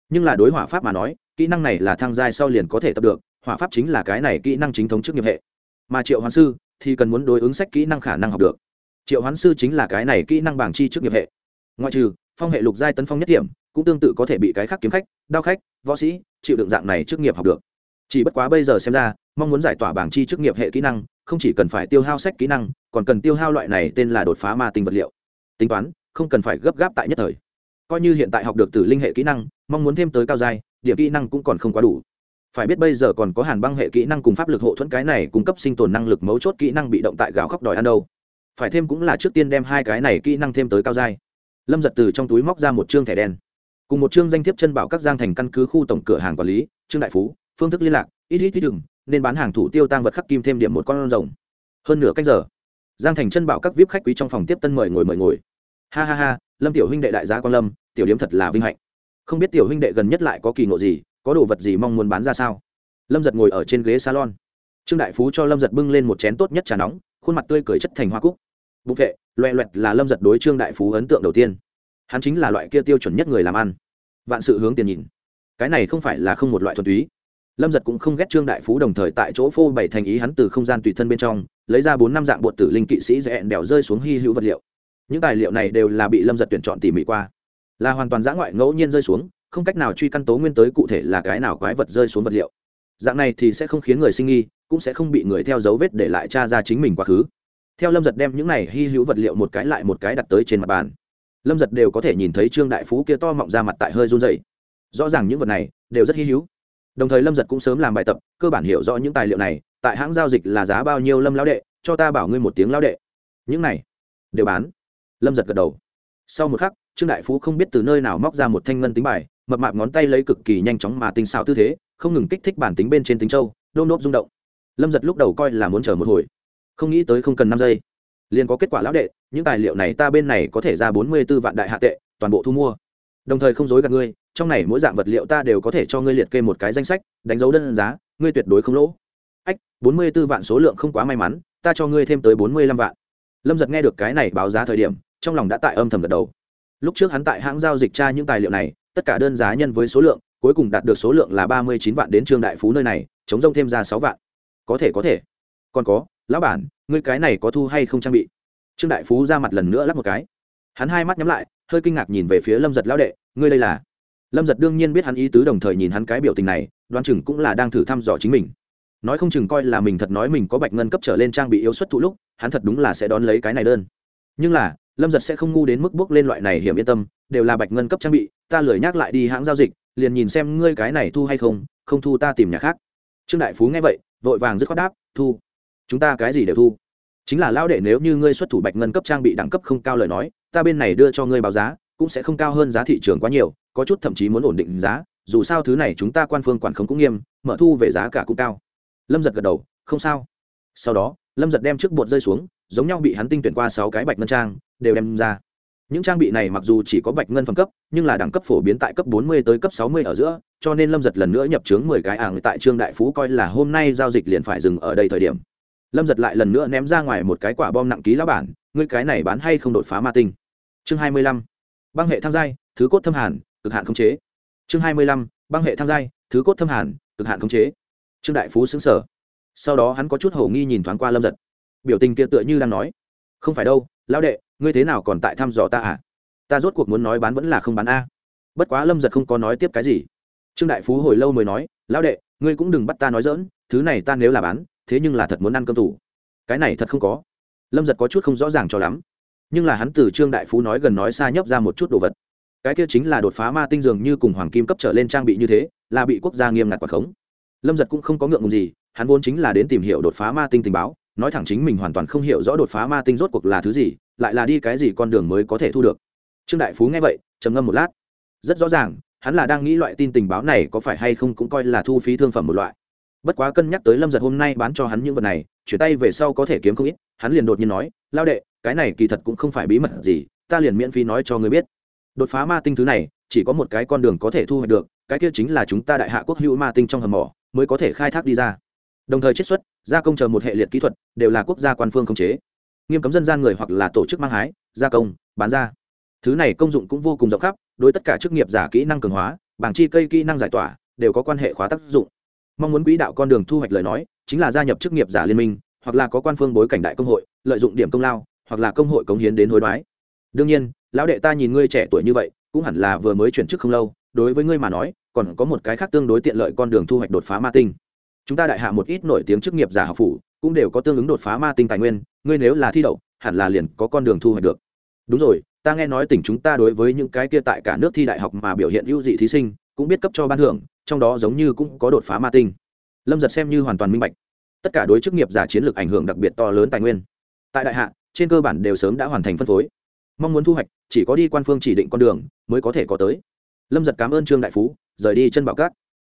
Nhưng là đối hỏa pháp mà nói kỹ năng này là thăng giai sau liền có thể tập được, hỏa pháp chính là cái này kỹ năng chính thống chức nghiệp hệ. Mà triệu hoán sư thì cần muốn đối ứng sách kỹ năng khả năng học được. Triệu hoán sư chính là cái này kỹ năng bảng chi chức nghiệp hệ. Ngoại trừ, phong hệ lục giai tấn phong nhất điểm, cũng tương tự có thể bị cái khác kiếm khách, đao khách, võ sĩ chịu đựng dạng này chức nghiệp học được. Chỉ bất quá bây giờ xem ra, mong muốn giải tỏa bảng chi chức nghiệp hệ kỹ năng, không chỉ cần phải tiêu hao sách kỹ năng, còn cần tiêu hao loại này tên là đột phá ma tinh vật liệu. Tính toán, không cần phải gấp gáp tại nhất thời. Coi như hiện tại học được từ linh hệ kỹ năng, mong muốn thêm tới cao giai điểm kỹ năng cũng còn không quá đủ. Phải biết bây giờ còn có hàn băng hệ kỹ năng cùng pháp lực hộ thuẫn cái này cung cấp sinh tồn năng lực mấu chốt kỹ năng bị động tại gạo khóc đòi ăn đâu. Phải thêm cũng là trước tiên đem hai cái này kỹ năng thêm tới cao giai. Lâm giật từ trong túi móc ra một chương thẻ đen. Cùng một chương danh thiếp chân bảo các giang thành căn cứ khu tổng cửa hàng quản lý, trương đại phú, phương thức liên lạc, ít ít ít đừng, nên bán hàng thủ tiêu tăng vật khắc kim thêm điểm một con rồng. Hơn nửa cách giờ, giang thành chân bảo các vip khách quý trong phòng tiếp tân mời ngồi mời ngồi. Ha ha ha, lâm tiểu huynh đệ đại gia quan lâm, tiểu điếm thật là vinh hạnh không biết tiểu huynh đệ gần nhất lại có kỳ ngộ gì, có đồ vật gì mong muốn bán ra sao? Lâm giật ngồi ở trên ghế salon. Trương đại phú cho lâm giật bưng lên một chén tốt nhất trà nóng, khuôn mặt tươi cười chất thành hoa cúc. Bụng vệ, loẹ loẹt là lâm giật đối trương đại phú ấn tượng đầu tiên. Hắn chính là loại kia tiêu chuẩn nhất người làm ăn. Vạn sự hướng tiền nhìn. Cái này không phải là không một loại thuần túy. Lâm giật cũng không ghét trương đại phú đồng thời tại chỗ phô bày thành ý hắn từ không gian tùy thân bên trong, lấy ra bốn năm dạng bột tử linh kỵ sĩ dễ đèo rơi xuống hy hữu vật liệu. Những tài liệu này đều là bị lâm giật tuyển chọn tỉ mỉ qua là hoàn toàn giã ngoại ngẫu nhiên rơi xuống, không cách nào truy căn tố nguyên tới cụ thể là cái nào quái vật rơi xuống vật liệu. Dạng này thì sẽ không khiến người sinh nghi, cũng sẽ không bị người theo dấu vết để lại tra ra chính mình quá khứ. Theo lâm giật đem những này hy hữu vật liệu một cái lại một cái đặt tới trên mặt bàn. Lâm giật đều có thể nhìn thấy trương đại phú kia to mọng ra mặt tại hơi run dày rõ ràng những vật này đều rất hy hữu. Đồng thời lâm giật cũng sớm làm bài tập, cơ bản hiểu rõ những tài liệu này, tại hãng giao dịch là giá bao nhiêu lâm lao đệ, cho ta bảo ngươi một tiếng lao đệ. Những này đều bán. Lâm giật gật đầu. Sau một khắc trương đại phú không biết từ nơi nào móc ra một thanh ngân tính bài, mập mạp ngón tay lấy cực kỳ nhanh chóng mà tinh xào tư thế, không ngừng kích thích bản tính bên trên tính châu, đôn nốt rung động. Lâm giật lúc đầu coi là muốn chờ một hồi, không nghĩ tới không cần năm giây. Liền có kết quả lão đệ, những tài liệu này ta bên này có thể ra bốn mươi b ố vạn đại hạ tệ, toàn bộ thu mua. Đồng thời không dối gạt ngươi, trong này mỗi dạng vật liệu ta đều có thể cho ngươi liệt kê một cái danh sách, đánh dấu đơn giá, ngươi tuyệt đối không lỗ. Ách, bốn mươi b ố vạn số lượng không quá may mắn, ta cho ngươi thêm tới bốn mươi lăm vạn. Lâm giật nghe được cái này báo giá thời điểm, trong lòng đã tại âm thầm gật đầu lúc trước hắn tại hãng giao dịch tra những tài liệu này, tất cả đơn giá nhân với số lượng, cuối cùng đạt được số lượng là ba mươi chín vạn đến trương đại phú nơi này, chống rông thêm ra sáu vạn. Có thể có thể. Còn có, lão bản, ngươi cái này có thu hay không trang bị? Trương đại phú ra mặt lần nữa lắp một cái. Hắn hai mắt nhắm lại, hơi kinh ngạc nhìn về phía lâm giật lão đệ, ngươi đây là? Lâm giật đương nhiên biết hắn ý tứ đồng thời nhìn hắn cái biểu tình này, đoán chừng cũng là đang thử thăm dò chính mình. Nói không chừng coi là mình thật nói mình có bạch ngân cấp trở lên trang bị yếu xuất thụ lúc, hắn thật đúng là sẽ đón lấy cái này đơn. Nhưng là lâm giật sẽ không ngu đến mức bước lên loại này hiểm yên tâm, đều là bạch ngân cấp trang bị, ta lười nhắc lại đi hãng giao dịch, liền nhìn xem ngươi cái này thu hay không không thu ta tìm nhà khác. Trương đại phú nghe vậy, vội vàng dứt khoát đáp, thu. Chúng ta cái gì đều thu. Chính là lão đệ nếu như ngươi xuất thủ bạch ngân cấp trang bị đẳng cấp không cao lời nói, ta bên này đưa cho ngươi báo giá, cũng sẽ không cao hơn giá thị trường quá nhiều, có chút thậm chí muốn ổn định giá, dù sao thứ này chúng ta quan phương quản khống cũng nghiêm, mở thu về giá cả cũng cao. Lâm giật gật đầu, không sao. Sau đó, lâm giật đem trước bột rơi xuống giống nhau bị hắn tinh tuyển qua sáu cái bạch ngân trang, đều đem ra. Những trang bị này mặc dù chỉ có bạch ngân phẩm cấp, nhưng là đẳng cấp phổ biến tại cấp bốn mươi tới cấp sáu mươi ở giữa, cho nên lâm giật lần nữa nhập trướng mười cái ảng tại trương đại phú coi là hôm nay giao dịch liền phải dừng ở đây thời điểm. Lâm giật lại lần nữa ném ra ngoài một cái quả bom nặng ký lá bản, ngươi cái này bán hay không đột phá ma tinh? Chương hai mươi lăm, băng hệ tham giai, thứ cốt thâm hàn, cực hạn khống chế. Chương hai mươi lăm, băng hệ tham giai, thứ cốt thâm hàn, cực hạn khống chế. Trương đại phú xứng sở sau đó hắn có chút hồ nghi nhìn thoáng qua lâm giật biểu tình kia tựa như đang nói, không phải đâu, lão đệ, ngươi thế nào còn tại thăm dò ta à? Ta rốt cuộc muốn nói bán vẫn là không bán a. Bất quá lâm giật không có nói tiếp cái gì. Trương đại phú hồi lâu mới nói, lão đệ, ngươi cũng đừng bắt ta nói dỡn thứ này ta nếu là bán, thế nhưng là thật muốn ăn cơm tủ. Cái này thật không có. Lâm giật có chút không rõ ràng cho lắm. Nhưng là hắn từ trương đại phú nói gần nói xa nhấp ra một chút đồ vật. Cái kia chính là đột phá ma tinh dường như cùng hoàng kim cấp trở lên trang bị như thế, là bị quốc gia nghiêm ngặt quả khống. Lâm giật cũng không có ngượng ngùng gì, hắn vốn chính là đến tìm hiểu đột phá ma tinh tình báo nói thẳng chính mình hoàn toàn không hiểu rõ đột phá ma tinh rốt cuộc là thứ gì, lại là đi cái gì con đường mới có thể thu được. Trương đại phú nghe vậy, trầm ngâm một lát. Rất rõ ràng, hắn là đang nghĩ loại tin tình báo này có phải hay không cũng coi là thu phí thương phẩm một loại. Bất quá cân nhắc tới lâm giật hôm nay bán cho hắn những vật này, chuyển tay về sau có thể kiếm không ít, hắn liền đột nhiên nói, lao đệ, cái này kỳ thật cũng không phải bí mật gì, ta liền miễn phí nói cho người biết. Đột phá ma tinh thứ này, chỉ có một cái con đường có thể thu hoạch được, cái kia chính là chúng ta đại hạ quốc hữu ma tinh trong hầm mỏ, mới có thể khai thác đi ra đồng thời chiết xuất, gia công chờ một hệ liệt kỹ thuật, đều là quốc gia quan phương khống chế. Nghiêm cấm dân gian người hoặc là tổ chức mang hái, gia công, bán ra. Thứ này công dụng cũng vô cùng rộng khắp, đối tất cả chức nghiệp giả kỹ năng cường hóa, bảng chi cây kỹ năng giải tỏa, đều có quan hệ khóa tác dụng. Mong muốn quỹ đạo con đường thu hoạch lời nói, chính là gia nhập chức nghiệp giả liên minh, hoặc là có quan phương bối cảnh đại công hội, lợi dụng điểm công lao, hoặc là công hội cống hiến đến hối đoái. Đương nhiên, lão đệ ta nhìn ngươi trẻ tuổi như vậy, cũng hẳn là vừa mới chuyển chức không lâu, đối với ngươi mà nói, còn có một cái khác tương đối tiện lợi con đường thu hoạch đột phá ma tinh chúng ta đại hạ một ít nổi tiếng chức nghiệp giả học phủ, cũng đều có tương ứng đột phá ma tinh tài nguyên, ngươi nếu là thi đậu, hẳn là liền có con đường thu hoạch được. Đúng rồi, ta nghe nói tỉnh chúng ta đối với những cái kia tại cả nước thi đại học mà biểu hiện ưu dị thí sinh, cũng biết cấp cho ban thưởng, trong đó giống như cũng có đột phá ma tinh. Lâm giật xem như hoàn toàn minh bạch. Tất cả đối chức nghiệp giả chiến lược ảnh hưởng đặc biệt to lớn tài nguyên. Tại đại hạ, trên cơ bản đều sớm đã hoàn thành phân phối. Mong muốn thu hoạch, chỉ có đi quan phương chỉ định con đường, mới có thể có tới. Lâm giật cảm ơn trương đại phú, rời đi chân bảo cát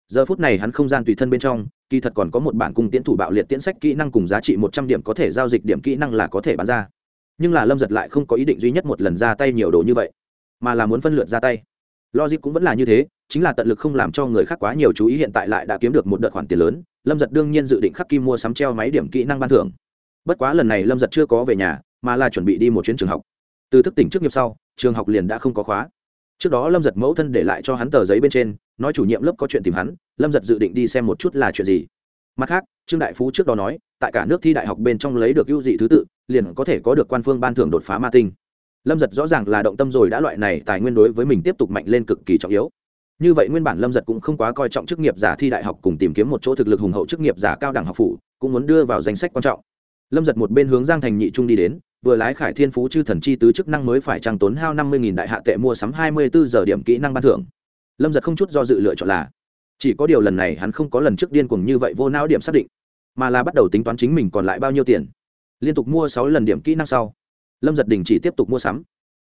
giờ phút này hắn không gian tùy thân bên trong, kỳ thật còn có một bản cung tiễn thủ bạo liệt tiễn sách kỹ năng cùng giá trị một trăm điểm có thể giao dịch điểm kỹ năng là có thể bán ra. Nhưng là lâm giật lại không có ý định duy nhất một lần ra tay nhiều đồ như vậy, mà là muốn phân lượt ra tay. Logic cũng vẫn là như thế, chính là tận lực không làm cho người khác quá nhiều chú ý hiện tại lại đã kiếm được một đợt khoản tiền lớn, lâm giật đương nhiên dự định khắc kim mua sắm treo máy điểm kỹ năng ban thưởng. Bất quá lần này lâm giật chưa có về nhà, mà là chuẩn bị đi một chuyến trường học. Từ thức tỉnh trước nghiệp sau, trường học liền đã không có khóa trước đó lâm giật mẫu thân để lại cho hắn tờ giấy bên trên, nói chủ nhiệm lớp có chuyện tìm hắn, lâm giật dự định đi xem một chút là chuyện gì. Mặt khác, trương đại phú trước đó nói, tại cả nước thi đại học bên trong lấy được ưu dị thứ tự, liền có thể có được quan phương ban thưởng đột phá ma tinh. Lâm giật rõ ràng là động tâm rồi, đã loại này tài nguyên đối với mình tiếp tục mạnh lên cực kỳ trọng yếu. Như vậy nguyên bản lâm giật cũng không quá coi trọng chức nghiệp giả thi đại học cùng tìm kiếm một chỗ thực lực hùng hậu chức nghiệp giả cao đẳng học phủ, cũng muốn đưa vào danh sách quan trọng. Lâm giật một bên hướng giang thành nhị trung đi đến vừa lái khải thiên phú chư thần chi tứ chức năng mới phải trang tốn hao năm mươi đại hạ tệ mua sắm hai mươi bốn giờ điểm kỹ năng ban thưởng. Lâm giật không chút do dự lựa chọn là, chỉ có điều lần này hắn không có lần trước điên cuồng như vậy vô não điểm xác định, mà là bắt đầu tính toán chính mình còn lại bao nhiêu tiền. Liên tục mua sáu lần điểm kỹ năng sau, lâm giật đình chỉ tiếp tục mua sắm.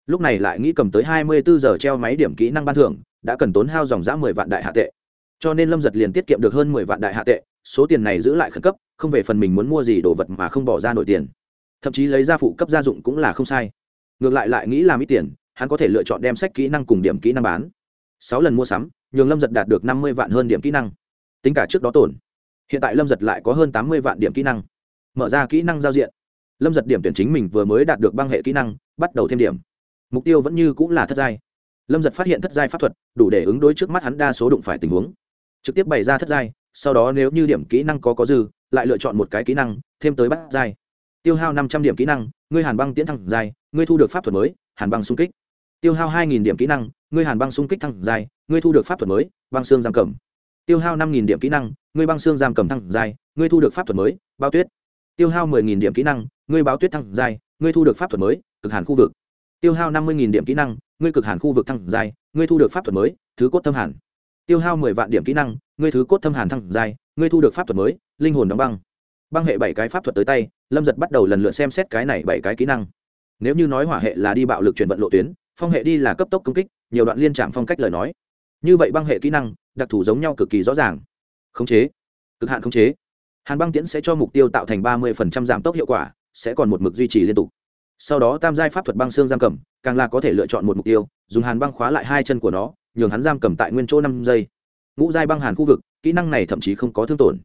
Lúc này lại nghĩ cầm tới hai mươi bốn giờ treo máy điểm kỹ năng ban thưởng, đã cần tốn hao dòng giã mười vạn đại hạ tệ. Cho nên lâm giật liền tiết kiệm được hơn mười vạn đại hạ tệ, số tiền này giữ lại khẩn cấp, không về phần mình muốn mua gì đồ vật mà không bỏ ra nổi tiền thậm chí lấy ra phụ cấp gia dụng cũng là không sai. Ngược lại lại nghĩ làm ít tiền, hắn có thể lựa chọn đem sách kỹ năng cùng điểm kỹ năng bán. Sáu lần mua sắm, nhường lâm giật đạt được năm mươi vạn hơn điểm kỹ năng. Tính cả trước đó tổn. Hiện tại lâm giật lại có hơn tám mươi vạn điểm kỹ năng. Mở ra kỹ năng giao diện. Lâm giật điểm tuyển chính mình vừa mới đạt được băng hệ kỹ năng, bắt đầu thêm điểm. Mục tiêu vẫn như cũng là thất giai. Lâm giật phát hiện thất giai pháp thuật, đủ để ứng đối trước mắt hắn đa số đụng phải tình huống. Trực tiếp bày ra thất giai, sau đó nếu như điểm kỹ năng có có dư, lại lựa chọn một cái kỹ năng, thêm tới bắt giai tiêu hao năm trăm điểm kỹ năng ngươi hàn băng tiến thăng dài, ngươi thu được pháp thuật mới hàn băng xung kích. Tiêu hao hai nghìn điểm kỹ năng ngươi hàn băng xung kích thăng dài, ngươi thu được pháp thuật mới băng xương giam cầm. Tiêu hao năm nghìn điểm kỹ năng ngươi băng xương giam cầm thăng dài, ngươi thu được pháp thuật mới bao tuyết. Tiêu hao mười nghìn điểm kỹ năng ngươi báo tuyết thăng dài, ngươi thu được pháp thuật mới cực hàn khu vực. Tiêu hao năm mươi nghìn điểm kỹ năng ngươi cực hàn khu vực thăng dài, ngươi thu được pháp thuật mới thứ cốt thâm hàn. Tiêu hao mười vạn điểm kỹ năng ngươi thứ cốt thâm hàn thăng dài, ngươi thu được pháp thuật mới linh hồn đóng băng băng hệ bảy cái pháp thuật tới tay, lâm giật bắt đầu lần lượt xem xét cái này bảy cái kỹ năng. Nếu như nói hỏa hệ là đi bạo lực chuyển vận lộ tuyến, phong hệ đi là cấp tốc công kích, nhiều đoạn liên trạm phong cách lời nói. Như vậy băng hệ kỹ năng, đặc thù giống nhau cực kỳ rõ ràng. Khống chế. Cực hạn khống chế. Hàn băng tiễn sẽ cho mục tiêu tạo thành ba mươi giảm tốc hiệu quả, sẽ còn một mực duy trì liên tục. Sau đó tam giai pháp thuật băng xương giam cầm, càng là có thể lựa chọn một mục tiêu, dùng hàn băng khóa lại hai chân của nó, nhường hắn giam cầm tại nguyên chỗ năm giây. Ngũ giai băng hàn khu vực, kỹ năng này thậm chí không có thương tổn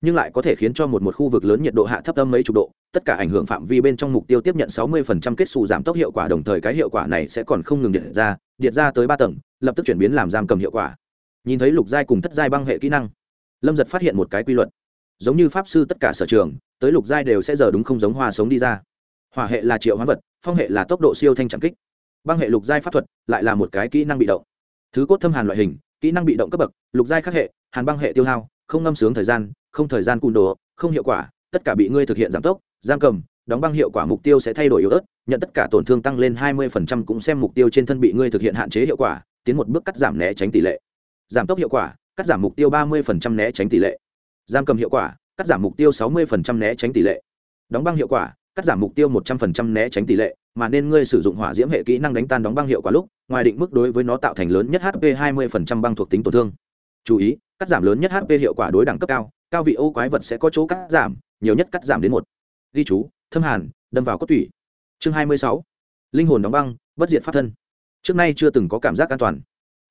nhưng lại có thể khiến cho một một khu vực lớn nhiệt độ hạ thấp âm mấy chục độ, tất cả ảnh hưởng phạm vi bên trong mục tiêu tiếp nhận 60% kết xù giảm tốc hiệu quả đồng thời cái hiệu quả này sẽ còn không ngừng điện ra điện ra tới ba tầng, lập tức chuyển biến làm giam cầm hiệu quả. Nhìn thấy lục giai cùng thất giai băng hệ kỹ năng, lâm giật phát hiện một cái quy luật. Giống như pháp sư tất cả sở trường, tới lục giai đều sẽ giờ đúng không giống hoa sống đi ra. Hỏa hệ là triệu hóa vật, phong hệ là tốc độ siêu thanh trạm kích. Băng hệ lục giai pháp thuật lại là một cái kỹ năng bị động. Thứ cốt thâm hàn loại hình, kỹ năng bị động cấp bậc, lục giai khắc hệ, hàn băng hệ tiêu hao, không ngâm sướng thời gian không thời gian cùn đồ, không hiệu quả, tất cả bị ngươi thực hiện giảm tốc, giam cầm, đóng băng hiệu quả mục tiêu sẽ thay đổi yếu ớt, nhận tất cả tổn thương tăng lên 20% cũng xem mục tiêu trên thân bị ngươi thực hiện hạn chế hiệu quả, tiến một bước cắt giảm né tránh tỷ lệ. Giảm tốc hiệu quả, cắt giảm mục tiêu 30% né tránh tỷ lệ. Giam cầm hiệu quả, cắt giảm mục tiêu 60% né tránh tỷ lệ. Đóng băng hiệu quả, cắt giảm mục tiêu 100% né tránh tỷ lệ, mà nên ngươi sử dụng hỏa diễm hệ kỹ năng đánh tan đóng băng hiệu quả lúc, ngoài định mức đối với nó tạo thành lớn nhất hp 20% băng thuộc tính tổn thương. Chú ý, cắt giảm lớn nhất hp hiệu quả đối đẳng cấp cao cao vị ô quái vật sẽ có chỗ cắt giảm, nhiều nhất cắt giảm đến một. Ghi chú, thâm hàn, đâm vào cốt tủy. Chương 26. linh hồn đóng băng, bất diệt pháp thân. Trước nay chưa từng có cảm giác an toàn.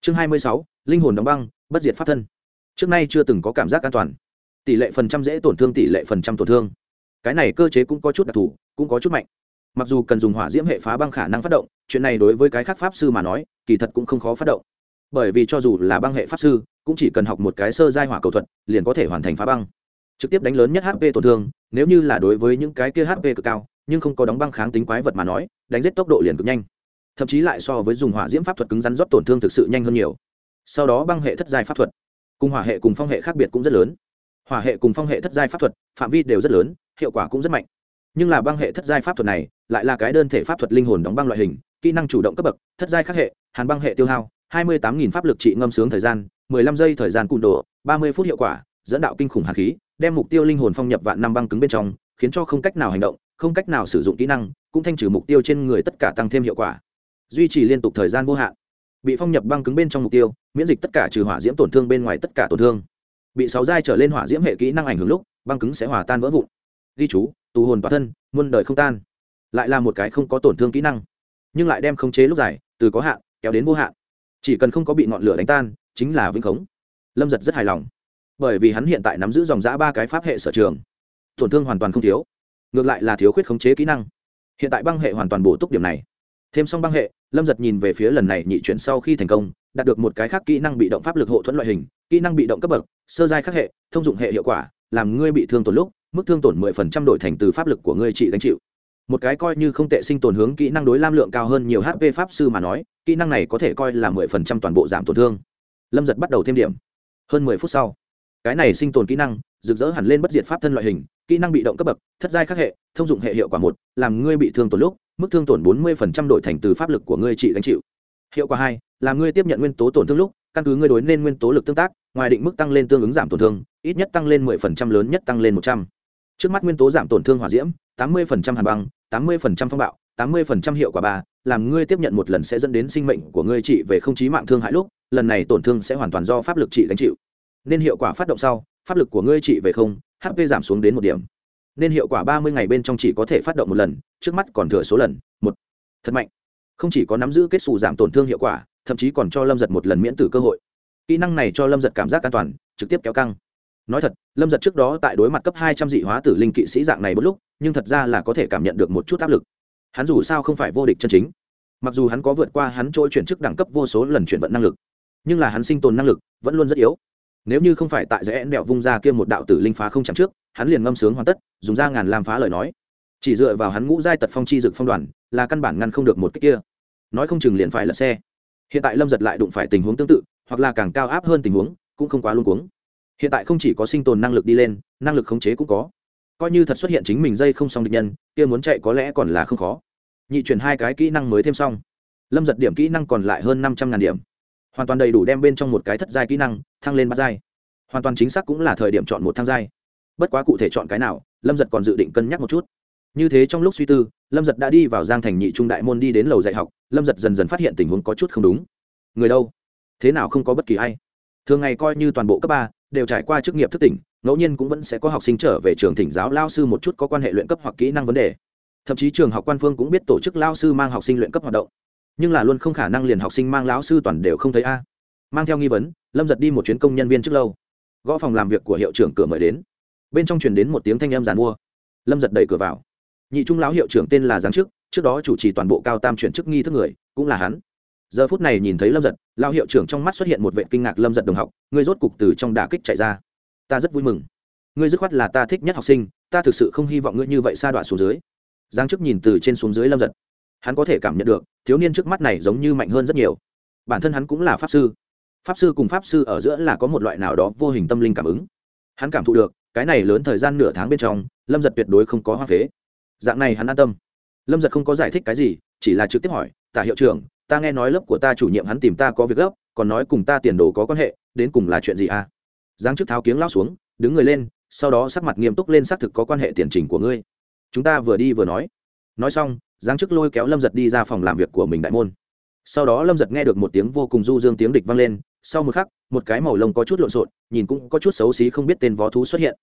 Chương 26. linh hồn đóng băng, bất diệt pháp thân. Trước nay chưa từng có cảm giác an toàn. Tỷ lệ phần trăm dễ tổn thương, tỷ lệ phần trăm tổn thương. Cái này cơ chế cũng có chút đặc thù, cũng có chút mạnh. Mặc dù cần dùng hỏa diễm hệ phá băng khả năng phát động, chuyện này đối với cái khác pháp sư mà nói, kỳ thật cũng không khó phát động bởi vì cho dù là băng hệ pháp sư, cũng chỉ cần học một cái sơ giai hỏa cầu thuật, liền có thể hoàn thành phá băng. Trực tiếp đánh lớn nhất hp tổn thương, nếu như là đối với những cái kia hp cực cao, nhưng không có đóng băng kháng tính quái vật mà nói, đánh giết tốc độ liền cực nhanh. Thậm chí lại so với dùng hỏa diễm pháp thuật cứng rắn rót tổn thương thực sự nhanh hơn nhiều. Sau đó băng hệ thất giai pháp thuật, cùng hỏa hệ cùng phong hệ khác biệt cũng rất lớn. Hỏa hệ cùng phong hệ thất giai pháp thuật, phạm vi đều rất lớn, hiệu quả cũng rất mạnh. Nhưng là băng hệ thất giai pháp thuật này, lại là cái đơn thể pháp thuật linh hồn đóng băng loại hình, kỹ năng chủ động cấp bậc, thất giai khác hệ, hàn băng hệ tiêu hao hai mươi tám pháp lực trị ngâm sướng thời gian, mười lăm giây thời gian cụn độ ba mươi phút hiệu quả, dẫn đạo kinh khủng hàn khí, đem mục tiêu linh hồn phong nhập vạn năm băng cứng bên trong, khiến cho không cách nào hành động, không cách nào sử dụng kỹ năng, cũng thanh trừ mục tiêu trên người tất cả tăng thêm hiệu quả. Duy trì liên tục thời gian vô hạn. Bị phong nhập băng cứng bên trong mục tiêu, miễn dịch tất cả trừ hỏa diễm tổn thương bên ngoài tất cả tổn thương. Bị sáu giai trở lên hỏa diễm hệ kỹ năng ảnh hưởng lúc, băng cứng sẽ hòa tan vỡ vụn. Ghi chú, tù hồn và thân, muôn đời không tan. Lại là một cái không có tổn thương kỹ năng, nhưng lại đem khống chế lúc dài, từ có hạn, kéo đến vô hạn chỉ cần không có bị ngọn lửa đánh tan, chính là vĩnh khống. Lâm giật rất hài lòng, bởi vì hắn hiện tại nắm giữ dòng giã ba cái pháp hệ sở trường. Tổn thương hoàn toàn không thiếu, ngược lại là thiếu khuyết khống chế kỹ năng. Hiện tại băng hệ hoàn toàn bổ túc điểm này. Thêm xong băng hệ, lâm giật nhìn về phía lần này nhị chuyển sau khi thành công, đạt được một cái khác kỹ năng bị động pháp lực hộ thuẫn loại hình, kỹ năng bị động cấp bậc, sơ giai khắc hệ, thông dụng hệ hiệu quả, làm ngươi bị thương tổn lúc, mức thương tổn mười phần trăm đổi thành từ pháp lực của ngươi trị gánh chịu một cái coi như không tệ sinh tồn hướng kỹ năng đối lam lượng cao hơn nhiều hp pháp sư mà nói, kỹ năng này có thể coi là mười phần trăm toàn bộ giảm tổn thương. Lâm giật bắt đầu thêm điểm. Hơn mười phút sau, cái này sinh tồn kỹ năng, rực rỡ hẳn lên bất diệt pháp thân loại hình, kỹ năng bị động cấp bậc, thất giai khắc hệ, thông dụng hệ hiệu quả một, làm ngươi bị thương tổn lúc, mức thương tổn bốn mươi phần trăm đổi thành từ pháp lực của ngươi trị gánh chịu. Hiệu quả hai, làm ngươi tiếp nhận nguyên tố tổn thương lúc, căn cứ ngươi đối nên nguyên tố lực tương tác, ngoài định mức tăng lên tương ứng giảm tổn thương, ít nhất tăng lên mười phần trăm, lớn nhất tăng lên một trăm. Trước mắt nguyên tố giảm tổn thương hỏa diễm, tám mươi phần trăm hàn băng tám mươi phần trăm phong bạo, tám mươi phần trăm hiệu quả ba, làm ngươi tiếp nhận một lần sẽ dẫn đến sinh mệnh của ngươi trị về không chí mạng thương hại lúc, lần này tổn thương sẽ hoàn toàn do pháp lực trị gánh chịu. Nên hiệu quả phát động sau, pháp lực của ngươi trị về không hp giảm xuống đến một điểm. Nên hiệu quả ba mươi ngày bên trong chỉ có thể phát động một lần, trước mắt còn thừa số lần, một. Thật mạnh. Không chỉ có nắm giữ kết xù giảm tổn thương hiệu quả, thậm chí còn cho lâm giật một lần miễn tử cơ hội. Kỹ năng này cho lâm giật cảm giác an toàn, trực tiếp kéo căng nói thật, lâm giật trước đó tại đối mặt cấp hai trăm dị hóa tử linh kỵ sĩ dạng này bất lúc, nhưng thật ra là có thể cảm nhận được một chút áp lực. Hắn dù sao không phải vô địch chân chính. Mặc dù hắn có vượt qua hắn trôi chuyển chức đẳng cấp vô số lần chuyển vận năng lực, nhưng là hắn sinh tồn năng lực vẫn luôn rất yếu. Nếu như không phải tại rẽ đẹo vung ra kia một đạo tử linh phá không chẳng trước, hắn liền ngâm sướng hoàn tất, dùng ra ngàn làm phá lời nói. Chỉ dựa vào hắn ngũ giai tật phong chi dực phong đoàn, là căn bản ngăn không được một cách kia. Nói không chừng liền phải lật xe. Hiện tại lâm giật lại đụng phải tình huống tương tự, hoặc là càng cao áp hơn tình huống, cũng không quá luôn cuống hiện tại không chỉ có sinh tồn năng lực đi lên, năng lực khống chế cũng có. Coi như thật xuất hiện chính mình dây không xong địch nhân, kia muốn chạy có lẽ còn là không khó. Nhị chuyển hai cái kỹ năng mới thêm xong. Lâm giật điểm kỹ năng còn lại hơn năm trăm ngàn điểm. Hoàn toàn đầy đủ đem bên trong một cái thất giai kỹ năng, thăng lên bắt giai. Hoàn toàn chính xác cũng là thời điểm chọn một thang giai. Bất quá cụ thể chọn cái nào, lâm giật còn dự định cân nhắc một chút. Như thế trong lúc suy tư, lâm giật đã đi vào giang thành nhị trung đại môn đi đến lầu dạy học, lâm giật dần dần phát hiện tình huống có chút không đúng. Người đâu? Thế nào không có bất kỳ ai? Thường ngày coi như toàn bộ cấp ba đều trải qua chức nghiệp thức tỉnh, ngẫu nhiên cũng vẫn sẽ có học sinh trở về trường thỉnh giáo lao sư một chút có quan hệ luyện cấp hoặc kỹ năng vấn đề. Thậm chí trường học quan phương cũng biết tổ chức lao sư mang học sinh luyện cấp hoạt động. Nhưng là luôn không khả năng liền học sinh mang lão sư toàn đều không thấy a. Mang theo nghi vấn, lâm giật đi một chuyến công nhân viên trước lâu. Gõ phòng làm việc của hiệu trưởng cửa mời đến. Bên trong chuyển đến một tiếng thanh âm giàn mua. Lâm giật đẩy cửa vào. Nhị trung lão hiệu trưởng tên là giáng chức, trước đó chủ trì toàn bộ cao tam chuyển chức nghi thức người, cũng là hắn giờ phút này nhìn thấy lâm giật, lão hiệu trưởng trong mắt xuất hiện một vệ kinh ngạc lâm giật đồng học, ngươi rốt cục từ trong đà kích chạy ra. Ta rất vui mừng. Ngươi dứt khoát là ta thích nhất học sinh, ta thực sự không hy vọng ngươi như vậy sa đoạn xuống dưới. Giáng chức nhìn từ trên xuống dưới lâm giật. Hắn có thể cảm nhận được, thiếu niên trước mắt này giống như mạnh hơn rất nhiều. Bản thân hắn cũng là pháp sư. Pháp sư cùng pháp sư ở giữa là có một loại nào đó vô hình tâm linh cảm ứng. Hắn cảm thụ được, cái này lớn thời gian nửa tháng bên trong, lâm giật tuyệt đối không có hoa phế. Dạng này hắn an tâm. Lâm giật không có giải thích cái gì, chỉ là trực tiếp hỏi tả hiệu trưởng ta nghe nói lớp của ta chủ nhiệm hắn tìm ta có việc gấp, còn nói cùng ta tiền đồ có quan hệ, đến cùng là chuyện gì à? Giáng chức tháo kiếng lao xuống, đứng người lên, sau đó sắc mặt nghiêm túc lên xác thực có quan hệ tiền trình của ngươi. Chúng ta vừa đi vừa nói. Nói xong, giáng chức lôi kéo lâm giật đi ra phòng làm việc của mình đại môn. Sau đó lâm giật nghe được một tiếng vô cùng du dương tiếng địch vang lên, sau một khắc, một cái màu lông có chút lộn xộn, nhìn cũng có chút xấu xí không biết tên vó thú xuất hiện.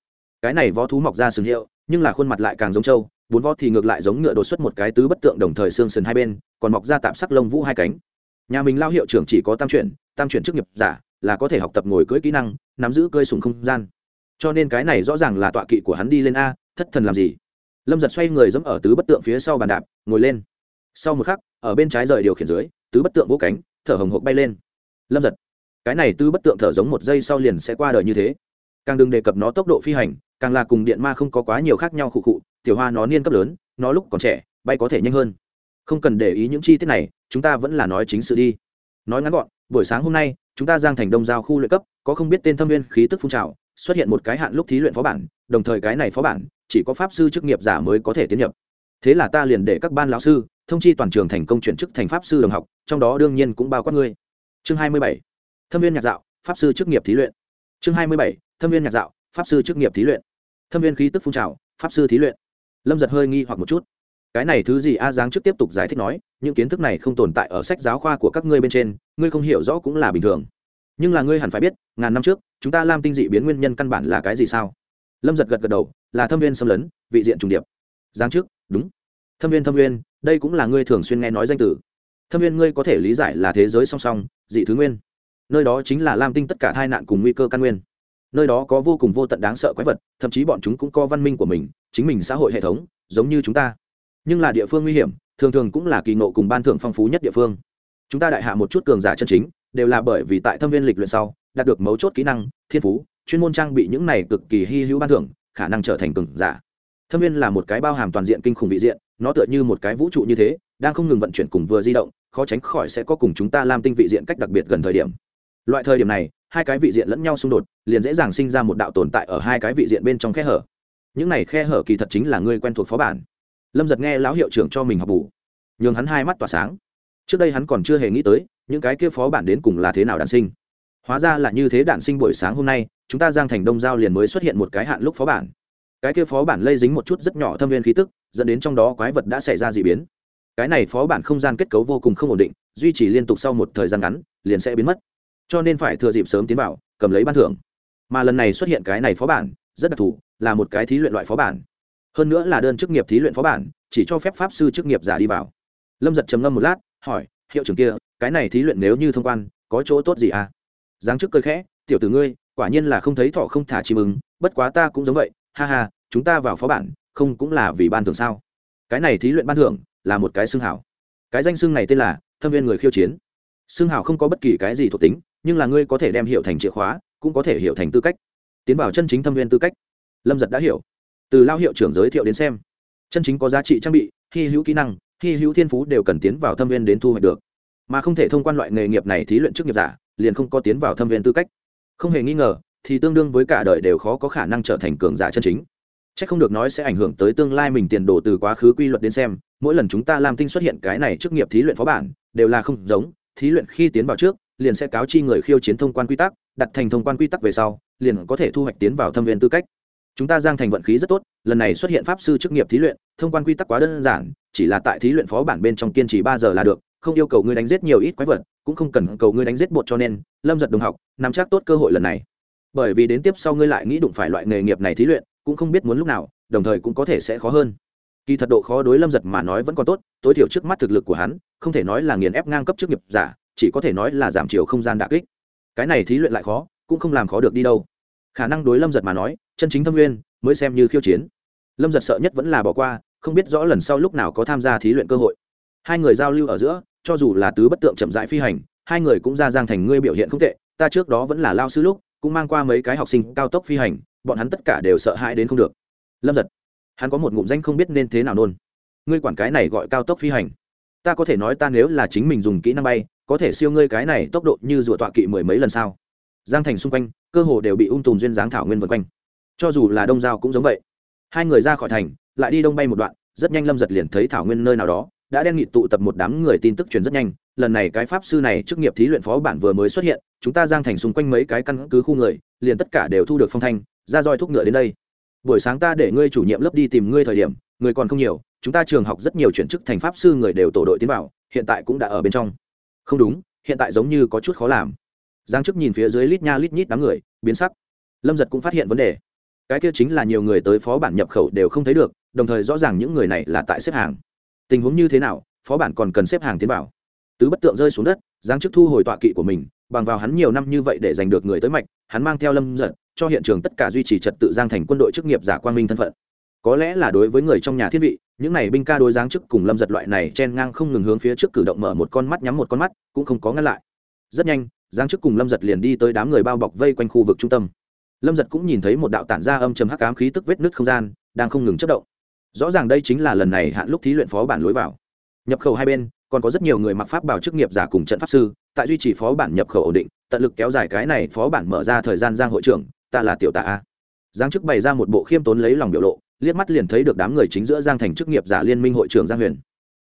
Cái này vó thú mọc ra sừng hiệu, nhưng là khuôn mặt lại càng giống trâu bốn vó thì ngược lại giống ngựa đột xuất một cái tứ bất tượng đồng thời xương sườn hai bên, còn mọc ra tạm sắc lông vũ hai cánh. Nhà mình lao hiệu trưởng chỉ có tam chuyển tam chuyển chức nghiệp giả, là có thể học tập ngồi cưỡi kỹ năng, nắm giữ cơi sùng không gian. Cho nên cái này rõ ràng là tọa kỵ của hắn đi lên a, thất thần làm gì? Lâm giật xoay người dẫm ở tứ bất tượng phía sau bàn đạp, ngồi lên. Sau một khắc, ở bên trái rời điều khiển dưới, tứ bất tượng vỗ cánh, thở hồng hộc bay lên. Lâm giật, cái này tứ bất tượng thở giống một giây sau liền sẽ qua đời như thế. Càng đừng đề cập nó tốc độ phi hành, càng là cùng điện ma không có quá nhiều khác nhau khụ khụ tiểu hoa nó niên cấp lớn, nó lúc còn trẻ, bay có thể nhanh hơn. Không cần để ý những chi tiết này, chúng ta vẫn là nói chính sự đi. Nói ngắn gọn, buổi sáng hôm nay, chúng ta giang thành đông giao khu luyện cấp, có không biết tên thâm viên khí tức phun trào, xuất hiện một cái hạn lúc thí luyện phó bản, đồng thời cái này phó bản, chỉ có pháp sư chức nghiệp giả mới có thể tiến nhập. Thế là ta liền để các ban lão sư, thông chi toàn trường thành công chuyển chức thành pháp sư đồng học, trong đó đương nhiên cũng bao quát ngươi. Chương hai mươi bảy, thâm viên nhạc dạo, pháp sư chức nghiệp thí luyện. Chương hai mươi bảy, thâm viên nhạc dạo, pháp sư chức nghiệp thí luyện. Thâm viên khí tức phun trào, pháp sư thí luyện lâm giật hơi nghi hoặc một chút. Cái này thứ gì a giáng trước tiếp tục giải thích nói, những kiến thức này không tồn tại ở sách giáo khoa của các ngươi bên trên, ngươi không hiểu rõ cũng là bình thường. Nhưng là ngươi hẳn phải biết, ngàn năm trước, chúng ta làm tinh dị biến nguyên nhân căn bản là cái gì sao? Lâm giật gật gật đầu, là thâm viên xâm lấn, vị diện trùng điệp. Giáng trước, đúng. Thâm viên thâm viên đây cũng là ngươi thường xuyên nghe nói danh từ. Thâm viên ngươi có thể lý giải là thế giới song song, dị thứ nguyên. Nơi đó chính là lam tinh tất cả tai nạn cùng nguy cơ căn nguyên nơi đó có vô cùng vô tận đáng sợ quái vật, thậm chí bọn chúng cũng có văn minh của mình, chính mình xã hội hệ thống, giống như chúng ta. Nhưng là địa phương nguy hiểm, thường thường cũng là kỳ nộ cùng ban thưởng phong phú nhất địa phương. Chúng ta đại hạ một chút cường giả chân chính, đều là bởi vì tại thâm viên lịch luyện sau, đạt được mấu chốt kỹ năng, thiên phú, chuyên môn trang bị những này cực kỳ hy hữu ban thưởng, khả năng trở thành cường giả. Thâm viên là một cái bao hàm toàn diện kinh khủng vị diện, nó tựa như một cái vũ trụ như thế, đang không ngừng vận chuyển cùng vừa di động, khó tránh khỏi sẽ có cùng chúng ta làm tinh vị diện cách đặc biệt gần thời điểm. Loại thời điểm này hai cái vị diện lẫn nhau xung đột, liền dễ dàng sinh ra một đạo tồn tại ở hai cái vị diện bên trong khe hở. Những này khe hở kỳ thật chính là người quen thuộc phó bản. Lâm giật nghe lão hiệu trưởng cho mình học bù, nhường hắn hai mắt tỏa sáng. Trước đây hắn còn chưa hề nghĩ tới, những cái kia phó bản đến cùng là thế nào đản sinh. Hóa ra là như thế đản sinh buổi sáng hôm nay, chúng ta giang thành đông giao liền mới xuất hiện một cái hạn lúc phó bản. Cái kia phó bản lây dính một chút rất nhỏ thâm viên khí tức, dẫn đến trong đó quái vật đã xảy ra d ị biến. Cái này phó bản không gian kết cấu vô cùng không ổn định, duy trì liên tục sau một thời gian ngắn, liền sẽ biến mất cho nên phải thừa dịp sớm tiến vào, cầm lấy ban thưởng. Mà lần này xuất hiện cái này phó bản, rất đặc thù, là một cái thí luyện loại phó bản. Hơn nữa là đơn chức nghiệp thí luyện phó bản, chỉ cho phép pháp sư chức nghiệp giả đi vào. Lâm giật trầm ngâm một lát, hỏi, hiệu trưởng kia, cái này thí luyện nếu như thông quan, có chỗ tốt gì à? Giáng chức cơi khẽ, tiểu tử ngươi, quả nhiên là không thấy thọ không thả chim ứng bất quá ta cũng giống vậy, ha ha, chúng ta vào phó bản, không cũng là vì ban thưởng sao? Cái này thí luyện ban thưởng, là một cái xương hảo cái danh xương này tên là thâm viên người khiêu chiến. Xương hảo không có bất kỳ cái gì thuộc tính nhưng là ngươi có thể đem hiểu thành chìa khóa, cũng có thể hiểu thành tư cách. Tiến vào chân chính thâm viên tư cách. Lâm giật đã hiểu. Từ lao hiệu trưởng giới thiệu đến xem. Chân chính có giá trị trang bị, hy hữu kỹ năng, hy hữu thiên phú đều cần tiến vào thâm viên đến thu hoạch được. Mà không thể thông quan loại nghề nghiệp này thí luyện chức nghiệp giả, liền không có tiến vào thâm viên tư cách. Không hề nghi ngờ, thì tương đương với cả đời đều khó có khả năng trở thành cường giả chân chính. C h ắ c không được nói sẽ ảnh hưởng tới tương lai mình tiền đồ từ quá khứ quy luật đến xem, mỗi lần chúng ta làm tinh xuất hiện cái này chức nghiệp thí luyện phó bản, đều là không giống, thí luyện khi tiến vào trước liền sẽ cáo chi người khiêu chiến thông quan quy tắc, đặt thành thông quan quy tắc về sau, liền có thể thu hoạch tiến vào thâm viên tư cách. Chúng ta giang thành vận khí rất tốt, lần này xuất hiện pháp sư chức nghiệp thí luyện, thông quan quy tắc quá đơn giản, chỉ là tại thí luyện phó bản bên trong kiên trì ba giờ là được, không yêu cầu ngươi đánh giết nhiều ít quái vật, cũng không cần cầu ngươi đánh giết bột cho nên, lâm giật đồng học, nắm chắc tốt cơ hội lần này. Bởi vì đến tiếp sau ngươi lại nghĩ đụng phải loại nghề nghiệp này thí luyện, cũng không biết muốn lúc nào, đồng thời cũng có thể sẽ khó hơn. Kỳ thật độ khó đối lâm giật mà nói vẫn còn tốt, tối thiểu trước mắt thực lực của hắn, không thể nói là nghiền ép ngang cấp chức nghiệp giả chỉ có thể nói là giảm chiều không gian đà kích. Cái này thí luyện lại khó, cũng không làm khó được đi đâu. Khả năng đối lâm giật mà nói, chân chính thâm nguyên mới xem như khiêu chiến. Lâm giật sợ nhất vẫn là bỏ qua, không biết rõ lần sau lúc nào có tham gia thí luyện cơ hội. Hai người giao lưu ở giữa, cho dù là tứ bất tượng chậm rãi phi hành, hai người cũng ra giang thành ngươi biểu hiện không tệ, ta trước đó vẫn là lao sư lúc, cũng mang qua mấy cái học sinh cao tốc phi hành, bọn hắn tất cả đều sợ hãi đến không được. Lâm giật, hắn có một ngụm danh không biết nên thế nào nôn. Ngươi quản cái này gọi cao tốc phi hành. Ta có thể nói ta nếu là chính mình dùng kỹ năng bay có thể siêu ngươi cái này tốc độ như rùa tọa kỵ mười mấy lần sao? Giang thành xung quanh, cơ hồ đều bị ung tùm duyên dáng thảo nguyên vân quanh. Cho dù là đông giao cũng giống vậy. Hai người ra khỏi thành, lại đi đông bay một đoạn, rất nhanh lâm giật liền thấy thảo nguyên nơi nào đó, đã đen nghị tụ tập một đám người tin tức truyền rất nhanh. Lần này cái pháp sư này chức nghiệp thí luyện phó bản vừa mới xuất hiện, chúng ta giang thành xung quanh mấy cái căn cứ khu người, liền tất cả đều thu được phong thanh, ra roi thúc ngựa đến đây. Buổi sáng ta để ngươi chủ nhiệm lớp đi tìm ngươi thời điểm, người còn không nhiều, chúng ta trường học rất nhiều chuyển chức thành pháp sư người đều tổ đội tiến vào, hiện tại cũng đã ở bên trong không đúng, hiện tại giống như có chút khó làm. Giang chức nhìn phía dưới lít nha lít nhít đám người, biến sắc. Lâm giật cũng phát hiện vấn đề. Cái kia chính là nhiều người tới phó bản nhập khẩu đều không thấy được, đồng thời rõ ràng những người này là tại xếp hàng. Tình huống như thế nào, phó bản còn cần xếp hàng tiến vào? Tứ bất tượng rơi xuống đất, giang chức thu hồi tọa kỵ của mình, bằng vào hắn nhiều năm như vậy để giành được người tới mạch, hắn mang theo lâm giật, cho hiện trường tất cả duy trì trật tự giang thành quân đội chức nghiệp giả quang minh thân phận có lẽ là đối với người trong nhà thiên vị những này binh ca đối giáng chức cùng lâm giật loại này chen ngang không ngừng hướng phía trước cử động mở một con mắt nhắm một con mắt, cũng không có ngăn lại. Rất nhanh giáng chức cùng lâm giật liền đi tới đám người bao bọc vây quanh khu vực trung tâm. Lâm giật cũng nhìn thấy một đạo tản ra âm chầm hắc ám khí tức vết nứt không gian, đang không ngừng chất động. Rõ ràng đây chính là lần này hạn lúc thí luyện phó bản lối vào. Nhập khẩu hai bên, còn có rất nhiều người mặc pháp bảo chức nghiệp giả cùng trận pháp sư, tại duy trì phó bản nhập khẩu ổn định, tận lực kéo dài cái này phó bản mở ra thời gian giang hội trưởng, ta là tiểu tạ a. Giang chức bày ra một bộ khiêm tốn lấy lòng biểu lộ liếc mắt liền thấy được đám người chính giữa giang thành chức nghiệp giả liên minh hội trưởng giang huyền.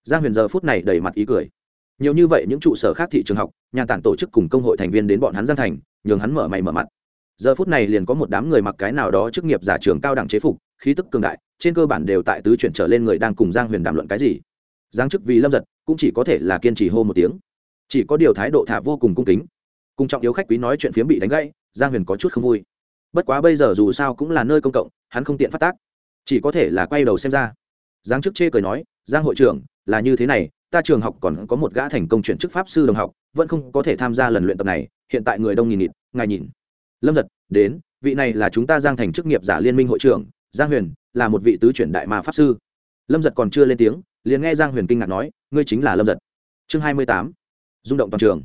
Giang huyền giờ phút này đầy mặt ý cười. Nhiều như vậy những trụ sở khác thị trường học, nhà tản tổ chức cùng công hội thành viên đến bọn hắn giang thành, nhường hắn mở mày mở mặt. Giờ phút này liền có một đám người mặc cái nào đó chức nghiệp giả trường cao đẳng chế phục, khí tức cường đại, trên cơ bản đều tại tứ chuyển trở lên người đang cùng giang huyền đàm luận cái gì. Giang chức vì lâm giật, cũng chỉ có thể là kiên trì hô một tiếng. Chỉ có điều thái độ thả vô cùng cung kính. Cùng trọng yếu khách quý nói chuyện phiếm bị đánh gãy, giang huyền có chút không vui. Bất quá bây giờ dù sao cũng là nơi công cộng, hắn không tiện phát tác chỉ có thể là quay đầu xem ra. Giang chức chê cười nói, giang hội trưởng, là như thế này, ta trường học còn có một gã thành công chuyển chức pháp sư đồng học, vẫn không có thể tham gia lần luyện tập này, hiện tại người đông nghìn nghịt, ngài nhìn. Lâm giật, đến, vị này là chúng ta giang thành chức nghiệp giả liên minh hội trưởng, giang huyền, là một vị tứ chuyển đại ma pháp sư. Lâm giật còn chưa lên tiếng, liền nghe giang huyền kinh ngạc nói, ngươi chính là lâm giật. Chương hai mươi tám, rung động toàn trường.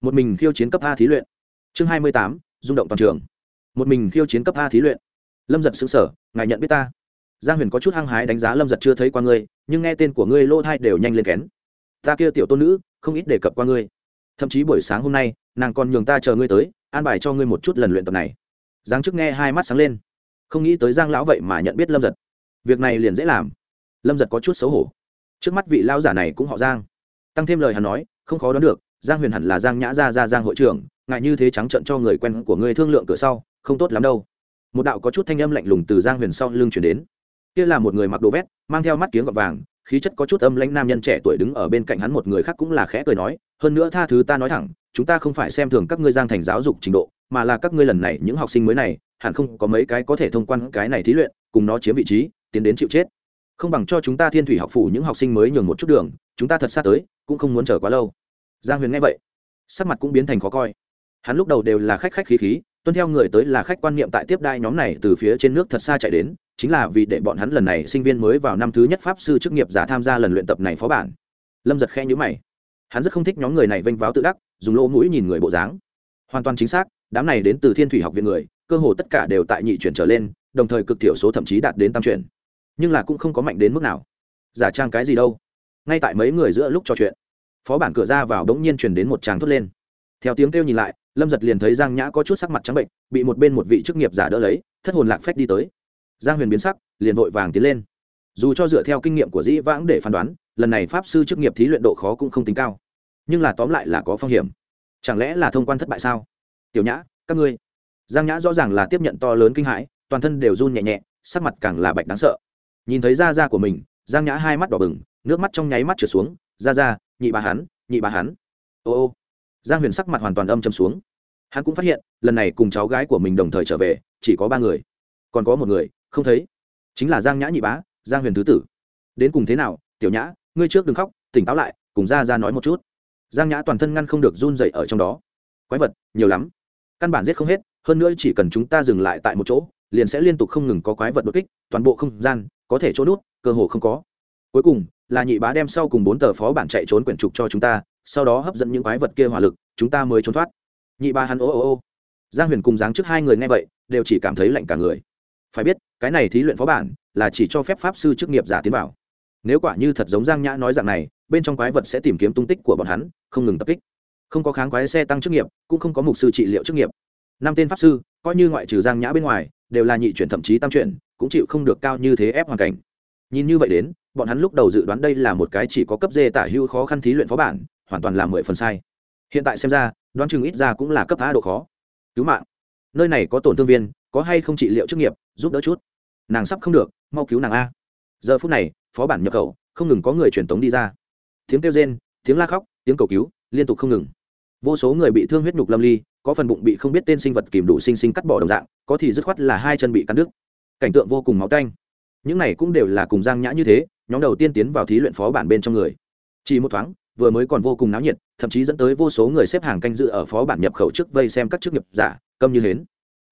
Một mình khiêu chiến cấp a thí luyện. Chương hai mươi tám, rung động toàn trường. Một mình khiêu chiến cấp a thí luyện. Lâm giật xứng sở ngài nhận biết ta? Giang huyền có chút hăng hái đánh giá lâm giật chưa thấy qua ngươi, nhưng nghe tên của ngươi lỗ thai đều nhanh lên kén. Ta kia tiểu tôn nữ, không ít đề cập qua ngươi. Thậm chí buổi sáng hôm nay, nàng còn nhường ta chờ ngươi tới, an bài cho ngươi một chút lần luyện tập này. Giáng chức nghe hai mắt sáng lên. Không nghĩ tới giang lão vậy mà nhận biết lâm giật. Việc này liền dễ làm. Lâm giật có chút xấu hổ. Trước mắt vị lão giả này cũng họ giang. Tăng thêm lời hắn nói, không khó đoán được, giang huyền hẳn là giang nhã gia gia giang hội trưởng, ngại như thế trắng trận cho người quen của ngươi thương lượng cửa sau, không tốt lắm đâu. Một đạo có chút thanh âm lạnh lùng từ giang huyền sau lưng chuyển đến kia là một người mặc đồ vét, mang theo mắt kiếng gọt vàng, khí chất có chút âm lãnh nam nhân trẻ tuổi đứng ở bên cạnh hắn một người khác cũng là khẽ cười nói, hơn nữa tha thứ ta nói thẳng, chúng ta không phải xem thường các ngươi giang thành giáo dục trình độ, mà là các ngươi lần này những học sinh mới này, hẳn không có mấy cái có thể thông quan cái này thí luyện, cùng nó chiếm vị trí, tiến đến chịu chết. Không bằng cho chúng ta thiên thủy học phủ những học sinh mới nhường một chút đường, chúng ta thật xa tới, cũng không muốn chờ quá lâu. Giang huyền nghe vậy, sắc mặt cũng biến thành khó coi. Hắn lúc đầu đều là khách khách khí khí, tuân theo người tới là khách quan niệm tại tiếp đai nhóm này từ phía trên nước thật xa chạy đến chính là vì để bọn hắn lần này sinh viên mới vào năm thứ nhất pháp sư chức nghiệp giả tham gia lần luyện tập này phó bản. Lâm giật khe nhữ mày. Hắn rất không thích nhóm người này vênh váo tự đắc, dùng lỗ mũi nhìn người bộ dáng. Hoàn toàn chính xác, đám này đến từ thiên thủy học viện người, cơ hồ tất cả đều tại nhị chuyển trở lên, đồng thời cực thiểu số thậm chí đạt đến tam chuyển. Nhưng là cũng không có mạnh đến mức nào. Giả trang cái gì đâu. Ngay tại mấy người giữa lúc trò chuyện, phó bản cửa ra vào đống nhiên truyền đến một tràng thốt lên. Theo tiếng kêu nhìn lại, lâm giật liền thấy giang nhã có chút sắc mặt trắng bệnh, bị một bên một vị chức nghiệp giả đỡ lấy, thất hồn lạc phách đi tới giang huyền biến sắc liền vội vàng tiến lên. Dù cho dựa theo kinh nghiệm của dĩ vãng để phán đoán lần này pháp sư chức nghiệp thí luyện độ khó cũng không tính cao. Nhưng là tóm lại là có phong hiểm. Chẳng lẽ là thông quan thất bại sao? Tiểu nhã các ngươi. Giang nhã rõ ràng là tiếp nhận to lớn kinh hãi toàn thân đều run nhẹ nhẹ sắc mặt càng là bạch đáng sợ. Nhìn thấy da da của mình giang nhã hai mắt đỏ bừng nước mắt trong nháy mắt trượt xuống. Da da, nhị bà hắn nhị bà hắn. Ô ô. Giang huyền sắc mặt hoàn toàn âm châm xuống. Hắn cũng phát hiện lần này cùng cháu gái của mình đồng thời trở về chỉ có ba người. Còn có một người không thấy. Chính là giang nhã nhị bá, giang huyền thứ tử. Đến cùng thế nào, tiểu nhã, ngươi trước đừng khóc, tỉnh táo lại, cùng ra ra nói một chút. Giang nhã toàn thân ngăn không được run dậy ở trong đó. Quái vật, nhiều lắm. Căn bản giết không hết, hơn nữa chỉ cần chúng ta dừng lại tại một chỗ, liền sẽ liên tục không ngừng có quái vật đột kích, toàn bộ không gian, có thể chỗ nút, cơ hồ không có. Cuối cùng, là nhị bá đem sau cùng bốn tờ phó bản chạy trốn quyển trục cho chúng ta, sau đó hấp dẫn những quái vật kia hỏa lực, chúng ta mới trốn thoát. Nhị bá hắn ô ô ô. Giang huyền cùng dáng trước hai người nghe vậy, đều chỉ cảm thấy lạnh cả người phải biết, cái này thí luyện phó bản là chỉ cho phép pháp sư chức nghiệp giả tiến vào. Nếu quả như thật giống giang nhã nói dạng này, bên trong quái vật sẽ tìm kiếm tung tích của bọn hắn, không ngừng tập kích. Không có kháng quái xe tăng chức nghiệp, cũng không có mục sư trị liệu chức nghiệp. Năm tên pháp sư, coi như ngoại trừ giang nhã bên ngoài, đều là nhị chuyển thậm chí tam chuyển, cũng chịu không được cao như thế ép hoàn cảnh. Nhìn như vậy đến, bọn hắn lúc đầu dự đoán đây là một cái chỉ có cấp dê tả hưu khó khăn thí luyện phó bản, hoàn toàn là mười phần sai. Hiện tại xem ra, đoán chừng ít ra cũng là cấp phá độ khó. Cứu mạng. Nơi này có tổn thương viên có hay không trị liệu chức nghiệp, giúp đỡ chút. Nàng sắp không được, mau cứu nàng a. Giờ phút này, phó bản nhập khẩu, không ngừng có người truyền tống đi ra. Tiếng kêu rên, tiếng la khóc, tiếng cầu cứu, liên tục không ngừng. Vô số người bị thương huyết nhục lâm ly, có phần bụng bị không biết tên sinh vật kìm đủ sinh sinh cắt bỏ đồng dạng, có thì dứt khoát là hai chân bị cắn đứt. Cảnh tượng vô cùng máu tanh. Những này cũng đều là cùng giang nhã như thế, nhóm đầu tiên tiến vào thí luyện phó bản bên trong người. Chỉ một thoáng, vừa mới còn vô cùng náo nhiệt, thậm chí dẫn tới vô số người xếp hàng canh dự ở phó bản nhập khẩu trước vây xem các chức nghiệp giả, câm như hến.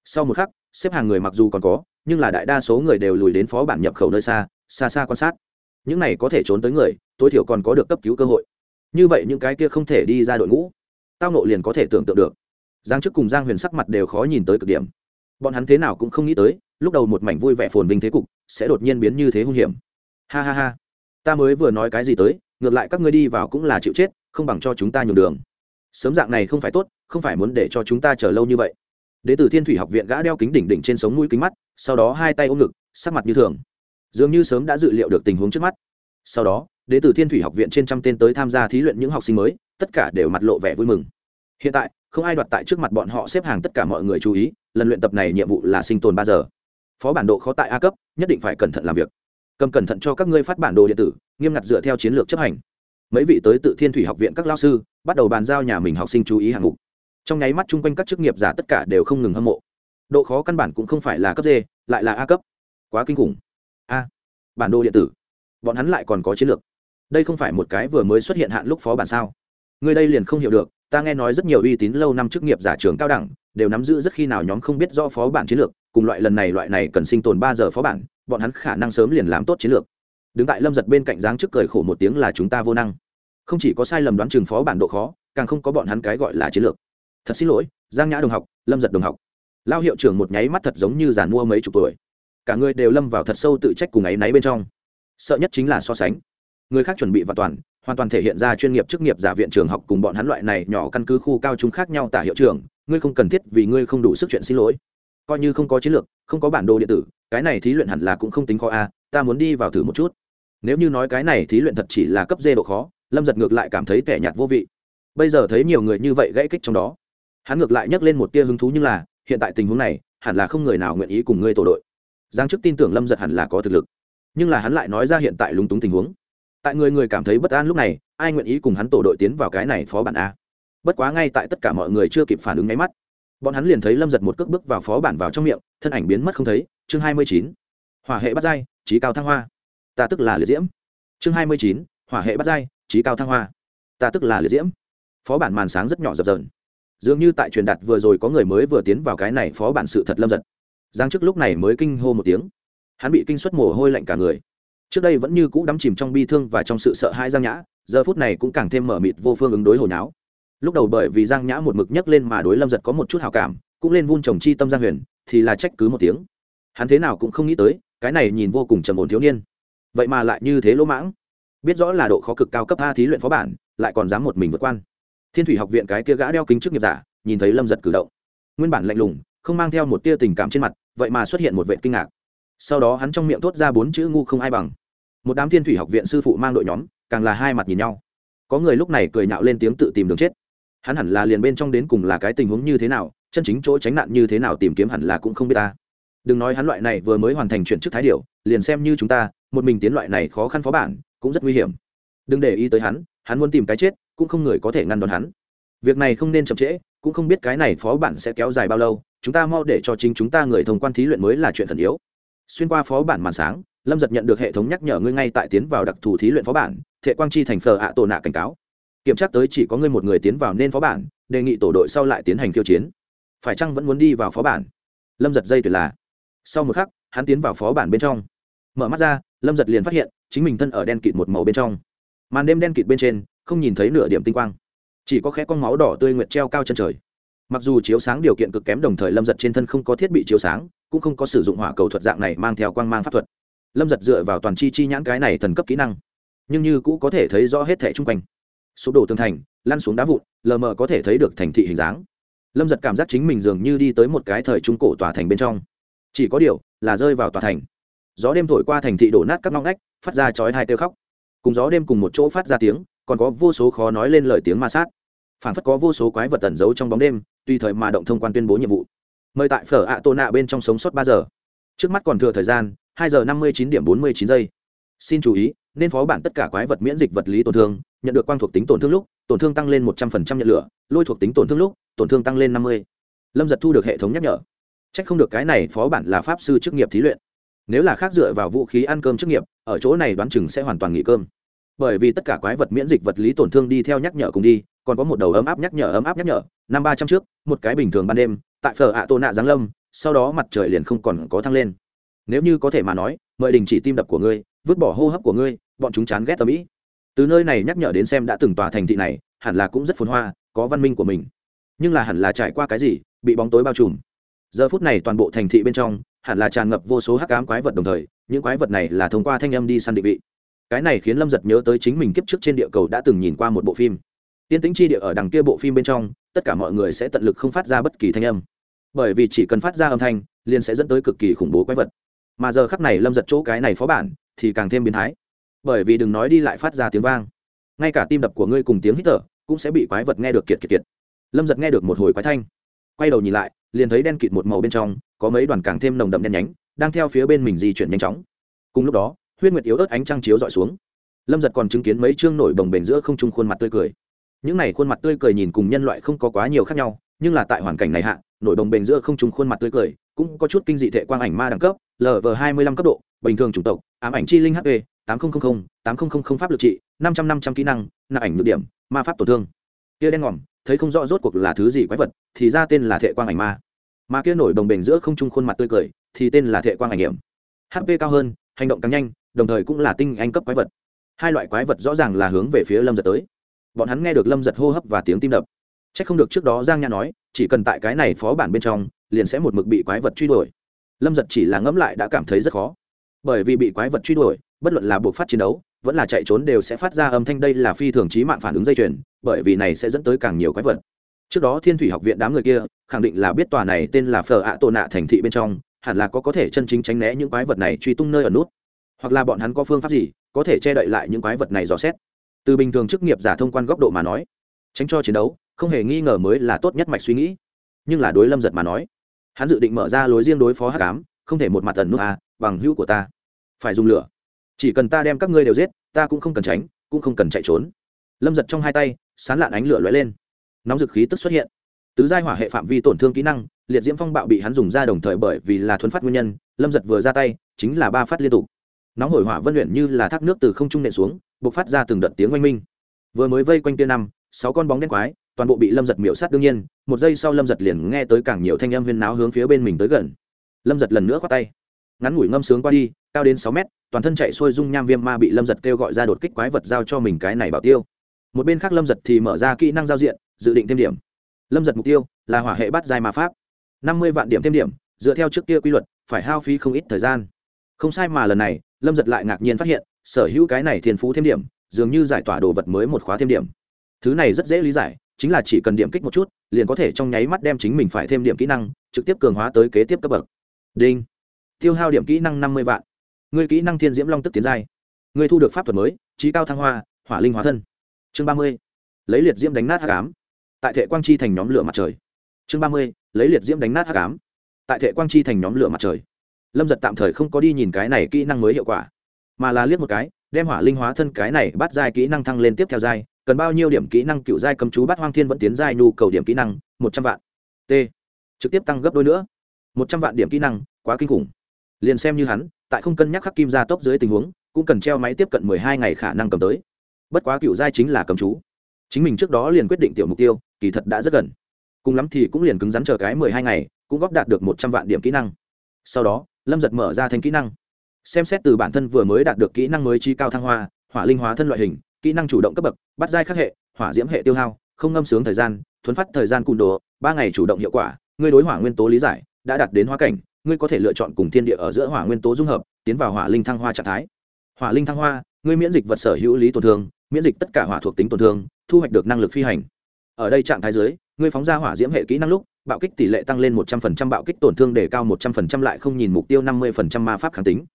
Sau một khắc xếp hàng người mặc dù còn có, nhưng là đại đa số người đều lùi đến phó bản nhập khẩu nơi xa xa xa quan sát. Những này có thể trốn tới người, tối thiểu còn có được cấp cứu cơ hội. Như vậy những cái kia không thể đi ra đội ngũ, tao nộ liền có thể tưởng tượng được. Giang chức cùng giang huyền sắc mặt đều khó nhìn tới cực điểm. Bọn hắn thế nào cũng không nghĩ tới, lúc đầu một mảnh vui vẻ phồn vinh thế cục, sẽ đột nhiên biến như thế hung hiểm. Ha ha ha. Ta mới vừa nói cái gì tới, ngược lại các ngươi đi vào cũng là chịu chết, không bằng cho chúng ta nhường đường. Sớm dạng này không phải tốt, không phải muốn để cho chúng ta chờ lâu như vậy đến từ thiên thủy học viện gã đeo kính đỉnh đỉnh trên sống mũi kính mắt, sau đó hai tay ôm ngực, sắc mặt như thường. Dường như sớm đã dự liệu được tình huống trước mắt. Sau đó đ ế từ thiên thủy học viện trên trăm tên tới tham gia thí luyện những học sinh mới, tất cả đều mặt lộ vẻ vui mừng. Hiện tại, không ai đoạt tại trước mặt bọn họ xếp hàng tất cả mọi người chú ý, lần luyện tập này nhiệm vụ là sinh tồn ba giờ. Phó bản độ khó tại a cấp, nhất định phải cẩn thận làm việc. Cầm cẩn thận cho các ngươi phát bản đồ điện tử, nghiêm ngặt dựa theo chiến lược chấp hành. Mấy vị tới tự thiên thủy học viện các lao sư, bắt đầu bàn giao nhà mình học sinh chú ý hạng mục trong nháy mắt chung quanh các chức nghiệp giả tất cả đều không ngừng hâm mộ. Độ khó căn bản cũng không phải là cấp d, lại là a cấp. Quá kinh khủng. A, bản đồ điện tử. Bọn hắn lại còn có chiến lược. Đây không phải một cái vừa mới xuất hiện hạn lúc phó bản sao? Người đây liền không hiểu được, ta nghe nói rất nhiều uy tín lâu năm chức nghiệp giả trường cao đẳng, đều nắm giữ rất khi nào nhóm không biết do phó bản chiến lược, cùng loại lần này loại này cần sinh tồn ba giờ phó bản, bọn hắn khả năng sớm liền làm tốt chiến lược. Đứng tại lâm giật bên cạnh dáng trước cười khổ một tiếng là chúng ta vô năng. Không chỉ có sai lầm đoán chừng phó bản độ khó, càng không có bọn hắn cái gọi là chiến lược thật xin lỗi, giang nhã đồng học, lâm giật đồng học. Lao hiệu trưởng một nháy mắt thật giống như giàn mua mấy chục tuổi. Cả người đều lâm vào thật sâu tự trách cùng áy náy bên trong. Sợ nhất chính là so sánh. Người khác chuẩn bị và toàn, hoàn toàn thể hiện ra chuyên nghiệp chức nghiệp giả viện trường học cùng bọn hắn loại này nhỏ căn cứ khu cao chúng khác nhau tả hiệu trưởng, ngươi không cần thiết vì ngươi không đủ sức chuyện xin lỗi. Coi như không có chiến lược, không có bản đồ điện tử, cái này thí luyện hẳn là cũng không tính khó a, ta muốn đi vào thử một chút. Nếu như nói cái này thí luyện thật chỉ là cấp dê độ khó, lâm giật ngược lại cảm thấy tẻ nhạt vô vị. Bây giờ thấy nhiều người như vậy gãy kích trong đó hắn ngược lại nhắc lên một tia hứng thú nhưng là, hiện tại tình huống này, hẳn là không người nào nguyện ý cùng ngươi tổ đội. Giang chức tin tưởng lâm giật hẳn là có thực lực. Nhưng là hắn lại nói ra hiện tại lúng túng tình huống. Tại người người cảm thấy bất an lúc này, ai nguyện ý cùng hắn tổ đội tiến vào cái này phó bản a? Bất quá ngay tại tất cả mọi người chưa kịp phản ứng nháy mắt, bọn hắn liền thấy lâm giật một cước bước vào phó bản vào trong miệng, thân ảnh biến mất không thấy. Chương hai mươi chín. Hỏa hệ bắt dai trí cao thăng hoa. Ta tức là liệt diễm. Chương hai mươi chín. Hỏa hệ bắt dai trí cao thăng hoa. Ta tức là liệt diễm. Phó bản màn sáng rất nhỏ dập dờn dường như tại truyền đạt vừa rồi có người mới vừa tiến vào cái này phó bản sự thật lâm giật. Giang trước lúc này mới kinh hô một tiếng. Hắn bị kinh suất mồ hôi lạnh cả người. Trước đây vẫn như cũ đắm chìm trong bi thương và trong sự sợ hãi giang nhã, giờ phút này cũng càng thêm mở mịt vô phương ứng đối hồi nháo lúc đầu bởi vì giang nhã một mực nhấc lên mà đối lâm giật có một chút hào cảm, cũng lên vun trồng chi tâm giang huyền, thì là trách cứ một tiếng. Hắn thế nào cũng không nghĩ tới, cái này nhìn vô cùng trầm ổn thiếu niên. Vậy mà lại như thế lỗ mãng. Biết rõ là độ khó cực cao cấp a thí luyện phó bản, lại còn dám một mình vượt quan thiên thủy học viện cái kia gã đeo kính chức nghiệp giả, nhìn thấy lâm giật cử động. Nguyên bản lạnh lùng, không mang theo một tia tình cảm trên mặt, vậy mà xuất hiện một vệ kinh ngạc. Sau đó hắn trong miệng thốt ra bốn chữ ngu không ai bằng. Một đám thiên thủy học viện sư phụ mang đội nhóm, càng là hai mặt nhìn nhau. Có người lúc này cười nhạo lên tiếng tự tìm đường chết. Hắn hẳn là liền bên trong đến cùng là cái tình huống như thế nào, chân chính chỗ tránh nạn như thế nào tìm kiếm hẳn là cũng không biết ta. Đừng nói hắn loại này vừa mới hoàn thành chuyển chức thái điệu liền xem như chúng ta, một mình tiến loại này khó khăn phó bản, cũng rất nguy hiểm. Đừng để ý tới hắn hắn muốn tìm cái chết cũng không người có thể ngăn đón hắn. Việc này không nên chậm trễ, cũng không biết cái này phó bản sẽ kéo dài bao lâu, chúng ta mau để cho chính chúng ta người thông quan thí luyện mới là chuyện thần yếu. Xuyên qua phó bản màn sáng, lâm giật nhận được hệ thống nhắc nhở ngươi ngay tại tiến vào đặc thù thí luyện phó bản, thệ quang chi thành phờ ạ tổ nạ cảnh cáo. Kiểm tra tới chỉ có ngươi một người tiến vào nên phó bản, đề nghị tổ đội sau lại tiến hành khiêu chiến. Phải chăng vẫn muốn đi vào phó bản? Lâm giật dây tuyệt là. Sau một khắc, hắn tiến vào phó bản bên trong. Mở mắt ra, lâm giật liền phát hiện, chính mình thân ở đen kịt một màu bên trong. Màn đêm đen kịt bên trên không nhìn thấy nửa điểm tinh quang. Chỉ có khẽ con máu đỏ tươi nguyệt treo cao chân trời. Mặc dù chiếu sáng điều kiện cực kém đồng thời lâm giật trên thân không có thiết bị chiếu sáng, cũng không có sử dụng hỏa cầu thuật dạng này mang theo quang mang pháp thuật. Lâm giật dựa vào toàn chi chi nhãn cái này thần cấp kỹ năng, nhưng như cũ có thể thấy rõ hết thẻ chung quanh. Sụp đổ tường thành, lăn xuống đá vụn, lờ mờ có thể thấy được thành thị hình dáng. Lâm giật cảm giác chính mình dường như đi tới một cái thời trung cổ tòa thành bên trong. Chỉ có điều là rơi vào tòa thành. Gió đêm thổi qua thành thị đổ nát các ngóc ngách, phát ra chói hai kêu khóc. Cùng gió đêm cùng một chỗ phát ra tiếng còn có vô số khó nói lên lời tiếng ma sát. Phản phất có vô số quái vật tẩn giấu trong bóng đêm, tùy thời mà động thông quan tuyên bố nhiệm vụ. Mời tại phở ạ tô nạ bên trong sống suốt ba giờ. Trước mắt còn thừa thời gian, hai giờ năm mươi chín điểm bốn mươi chín giây. Xin chú ý, nên phó bản tất cả quái vật miễn dịch vật lý tổn thương, nhận được quang thuộc tính tổn thương lúc, tổn thương tăng lên một trăm phần trăm nhận lửa, lôi thuộc tính tổn thương lúc, tổn thương tăng lên năm mươi. Lâm giật thu được hệ thống nhắc nhở. C h ắ c không được cái này phó bản là pháp sư chức nghiệp thí luyện. Nếu là khác dựa vào vũ khí ăn cơm chức nghiệp, ở chỗ này đoán chừng sẽ hoàn toàn nghỉ cơm bởi vì tất cả quái vật miễn dịch vật lý tổn thương đi theo nhắc nhở cùng đi, còn có một đầu ấm áp nhắc nhở, ấm áp nhắc nhở, năm ba trăm trước, một cái bình thường ban đêm, tại phở ạ tô nạ giáng lâm, sau đó mặt trời liền không còn có thăng lên. Nếu như có thể mà nói, mời đình chỉ tim đập của ngươi, vứt bỏ hô hấp của ngươi, bọn chúng chán ghét tầm ĩ từ nơi này nhắc nhở đến xem đã từng tòa thành thị này, hẳn là cũng rất phồn hoa, có văn minh của mình. Nhưng là hẳn là trải qua cái gì, bị bóng tối bao trùm. Giờ phút này toàn bộ thành thị bên trong, hẳn là tràn ngập vô số hắc ám quái vật đồng thời, những quái vật này là thông qua thanh âm đi săn định vị cái này khiến lâm giật nhớ tới chính mình kiếp trước trên địa cầu đã từng nhìn qua một bộ phim. Tiên tính chi địa ở đằng kia bộ phim bên trong, tất cả mọi người sẽ tận lực không phát ra bất kỳ thanh âm. Bởi vì chỉ cần phát ra âm thanh, liền sẽ dẫn tới cực kỳ khủng bố quái vật. Mà giờ khắc này lâm giật chỗ cái này phó bản, thì càng thêm biến thái. Bởi vì đừng nói đi lại phát ra tiếng vang, ngay cả tim đập của ngươi cùng tiếng hít thở cũng sẽ bị quái vật nghe được kiệt kiệt kiệt. Lâm giật nghe được một hồi quái thanh, quay đầu nhìn lại, liền thấy đen kịt một màu bên trong, có mấy đoàn càng thêm nồng đậm đen nhánh, đang theo phía bên mình di chuyển nhanh chóng. Cùng lúc đó huyết nguyệt yếu ớt ánh trăng chiếu dọi xuống. Lâm giật còn chứng kiến mấy chương nổi bồng bềnh giữa không trung khuôn mặt tươi cười. Những n à y khuôn mặt tươi cười nhìn cùng nhân loại không có quá nhiều khác nhau, nhưng là tại hoàn cảnh này hạ, nổi bồng bềnh giữa không trung khuôn mặt tươi cười cũng có chút kinh dị thệ quang ảnh ma đẳng cấp lv hai mươi lăm cấp độ, bình thường chủng tộc, ám ảnh chi linh hp tám nghìn tám nghìn pháp lực trị, năm trăm năm trăm kỹ năng nạp ảnh nhược điểm, ma pháp tổn thương. Kia đen ngòm, thấy không rõ rốt cuộc là thứ gì quái vật, thì ra tên là thệ quang ảnh ma. Mà kia nổi đồng bềnh giữa không trung khuôn mặt tươi cười, thì tên là thệ quang ảnh hiểm hp cao hơn, hành động càng nhanh đồng thời cũng là tinh anh cấp quái vật. Hai loại quái vật rõ ràng là hướng về phía lâm giật tới. Bọn hắn nghe được lâm giật hô hấp và tiếng tim đập. C h ắ c không được trước đó giang nha nói, chỉ cần tại cái này phó bản bên trong, liền sẽ một mực bị quái vật truy đuổi. Lâm giật chỉ là ngẫm lại đã cảm thấy rất khó. Bởi vì bị quái vật truy đuổi, bất luận là buộc phát chiến đấu, vẫn là chạy trốn đều sẽ phát ra âm thanh đây là phi thường trí mạng phản ứng dây chuyền, bởi vì này sẽ dẫn tới càng nhiều quái vật. Trước đó thiên thủy học viện đám người kia, khẳng định là biết tòa này tên là phở ạ tổ nạ thành thị bên trong, hẳn là có có thể chân chính tránh né những quái vật này truy tung nơi ở nút hoặc là bọn hắn có phương pháp gì, có thể che đậy lại những quái vật này dò xét. Từ bình thường chức nghiệp giả thông quan góc độ mà nói, tránh cho chiến đấu, không hề nghi ngờ mới là tốt nhất mạch suy nghĩ. Nhưng là đối lâm giật mà nói, hắn dự định mở ra lối riêng đối phó hát cám không thể một mặt tần nước à bằng hữu của ta. Phải dùng lửa. Chỉ cần ta đem các ngươi đều giết, ta cũng không cần tránh, cũng không cần chạy trốn. Lâm giật trong hai tay, sán lạn ánh lửa lóe lên. Nóng dực khí tức xuất hiện. Tứ giai hỏa hệ phạm vi tổn thương kỹ năng, liệt diễm phong bạo bị hắn dùng ra đồng thời bởi vì là thuấn phát nguyên nhân, lâm giật vừa ra tay, chính là ba phát liên tục nóng hổi hỏa vân luyện như là thác nước từ không trung nện xuống, bộc phát ra từng đợt tiếng oanh minh. Vừa mới vây quanh tia năm, sáu con bóng đen quái, toàn bộ bị lâm giật miễu sát đương nhiên, một giây sau lâm giật liền nghe tới càng nhiều thanh âm huyên náo hướng phía bên mình tới gần. Lâm giật lần nữa khoác tay. Ngắn ngủi ngâm sướng qua đi, cao đến sáu mét, toàn thân chạy xuôi dung nham viêm ma bị lâm giật kêu gọi ra đột kích quái vật giao cho mình cái này bảo tiêu. Một bên khác lâm giật thì mở ra kỹ năng giao diện, dự định thêm điểm. Lâm giật mục tiêu là hỏa hệ bắt dài ma pháp. năm mươi vạn điểm thêm điểm, dựa theo trước kia quy luật, phải hao phí không ít thời gian. Không sai mà lần này lâm giật lại ngạc nhiên phát hiện, sở hữu cái này thiên phú thêm điểm, dường như giải tỏa đồ vật mới một khóa thêm điểm. Thứ này rất dễ lý giải, chính là chỉ cần điểm kích một chút, liền có thể trong nháy mắt đem chính mình phải thêm điểm kỹ năng, trực tiếp cường hóa tới kế tiếp cấp bậc. Đinh. Tiêu hao điểm kỹ năng năm mươi vạn. Người kỹ năng thiên diễm long tức tiến giai. Người thu được pháp thuật mới, trí cao thăng hoa, hỏa linh hóa thân. Chương ba mươi. Lấy liệt diễm đánh nát h tám tại thệ quang chi thành nhóm lửa mặt trời. Chương ba mươi. Lấy liệt diễm đánh nát h tám tại thệ quang chi thành nhóm lửa mặt trời lâm giật tạm thời không có đi nhìn cái này kỹ năng mới hiệu quả, mà là liếc một cái, đem hỏa linh hóa thân cái này bắt giai kỹ năng thăng lên tiếp theo giai, cần bao nhiêu điểm kỹ năng cựu giai cầm chú bắt hoang thiên vẫn tiến giai nhu cầu điểm kỹ năng, một trăm vạn. T. Trực tiếp tăng gấp đôi nữa. Một trăm vạn điểm kỹ năng, quá kinh khủng. Liền xem như hắn, tại không cân nhắc khắc kim gia tốc dưới tình huống, cũng cần treo máy tiếp cận mười hai ngày khả năng cầm tới. Bất quá cựu giai chính là cầm chú. Chính mình trước đó liền quyết định tiểu mục tiêu, kỳ thật đã rất gần. Cùng lắm thì cũng liền cứng rắn chờ cái mười hai ngày, cũng góp đạt được một trăm vạn điểm kỹ năng. Sau đó lâm giật mở ra thành kỹ năng. Xem xét từ bản thân vừa mới đạt được kỹ năng mới chi cao thăng hoa, hỏa linh hóa thân loại hình, kỹ năng chủ động cấp bậc, bắt giai khắc hệ, hỏa diễm hệ tiêu hao, không ngâm sướng thời gian, thuấn phát thời gian cùn đồ, ba ngày chủ động hiệu quả, ngươi đối hỏa nguyên tố lý giải, đã đạt đến hóa cảnh, ngươi có thể lựa chọn cùng thiên địa ở giữa hỏa nguyên tố dung hợp, tiến vào hỏa linh thăng hoa trạng thái. Hỏa linh thăng hoa, ngươi miễn dịch vật sở hữu lý tổn thương, miễn dịch tất cả hỏa thuộc tính tổn thương, thu hoạch được năng lực phi hành. Ở đây trạng thái dưới, ngươi phóng ra hỏa diễm hệ kỹ năng lúc bạo kích tỷ lệ tăng lên một trăm phần trăm, bạo kích tổn thương để cao một trăm phần trăm lại không nhìn mục tiêu năm mươi phần trăm ma pháp kháng tính.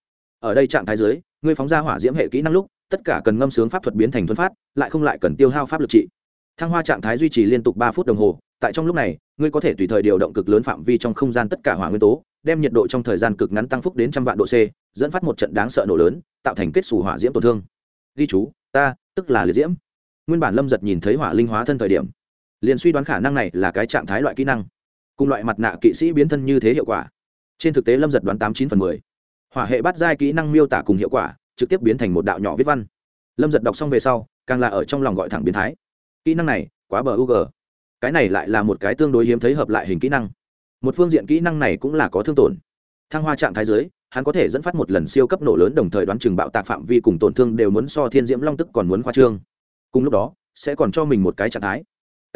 Ở đây trạng thái dưới, ngươi phóng ra hỏa diễm hệ kỹ năng lúc, tất cả cần ngâm sướng pháp thuật biến thành thuấn phát, lại không lại cần tiêu hao pháp lực trị. Thăng hoa trạng thái duy trì liên tục ba phút đồng hồ, tại trong lúc này, ngươi có thể tùy thời điều động cực lớn phạm vi trong không gian tất cả hỏa nguyên tố, đem nhiệt độ trong thời gian cực ngắn tăng phúc đến trăm vạn độ c, dẫn phát một trận đáng sợ nổ lớn, tạo thành kết xù hỏa diễm tổn thương. Ghi chú, ta, tức là liệt diễm. Nguyên bản lâm giật nhìn thấy hỏa linh hóa thân thời điểm, liền suy đoán khả năng này là cái trạng thái loại kỹ năng cùng loại mặt nạ kỵ sĩ biến thân như thế hiệu quả. Trên thực tế lâm giật đoán tám chín phần mười. Hỏa hệ bắt giai kỹ năng miêu tả cùng hiệu quả, trực tiếp biến thành một đạo nhỏ viết văn. Lâm giật đọc xong về sau, càng là ở trong lòng gọi thẳng biến thái. Kỹ năng này, quá bờ u g cái này lại là một cái tương đối hiếm thấy hợp lại hình kỹ năng. Một phương diện kỹ năng này cũng là có thương tổn. Thăng hoa trạng thái dưới hắn có thể dẫn phát một lần siêu cấp nổ lớn đồng thời đoán chừng bạo tạc phạm vi cùng tổn thương đều muốn so thiên diễm long tức còn muốn khoa trương. Cùng lúc đó, sẽ còn cho mình một cái trạng thái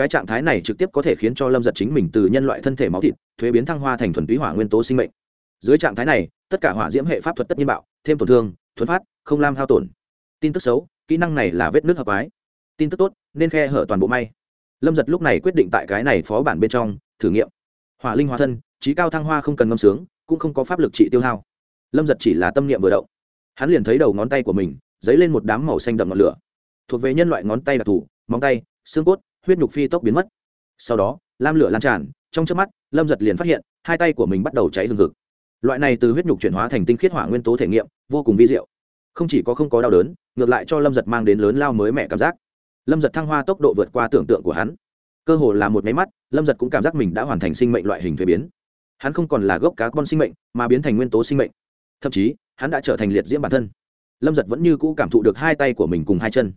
cái trạng thái này trực tiếp có thể khiến cho lâm giật chính mình từ nhân loại thân thể máu thịt, thuế biến thăng hoa thành thuần túy hỏa nguyên tố sinh mệnh. Dưới trạng thái này, tất cả hỏa diễm hệ pháp thuật tất nhiên bạo, thêm tổn thương thuấn phát, không lam hao tổn. Tin tức xấu, kỹ năng này là vết nước hợp ái. Tin tức tốt, nên khe hở toàn bộ may. Lâm giật lúc này quyết định tại cái này phó bản bên trong, thử nghiệm. Hỏa linh hóa thân, trí cao thăng hoa không cần ngâm sướng, cũng không có pháp lực trị tiêu hao. Lâm giật chỉ là tâm niệm vừa động. Hắn liền thấy đầu ngón tay của mình, dấy lên một đám màu xanh đậm ngọn lửa. Thuộc về nhân loại ngón tay đặc thù, móng tay, xương cốt huyết nhục phi tốc biến mất. Sau đó, lam lửa lan tràn, trong trước mắt, lâm giật liền phát hiện, hai tay của mình bắt đầu cháy hừng hực. Loại này từ huyết nhục chuyển hóa thành tinh khiết hỏa nguyên tố thể nghiệm, vô cùng vi diệu. Không chỉ có không có đau đớn, ngược lại cho lâm giật mang đến lớn lao mới mẻ cảm giác. Lâm giật thăng hoa tốc độ vượt qua tưởng tượng của hắn. Cơ hồ là một máy mắt, lâm giật cũng cảm giác mình đã hoàn thành sinh mệnh loại hình thuế biến. Hắn không còn là gốc cá con sinh mệnh, mà biến thành nguyên tố sinh mệnh. Thậm chí, hắn đã trở thành liệt diễm bản thân. Lâm giật vẫn như cũ cảm thụ được hai tay của mình cùng hai chân.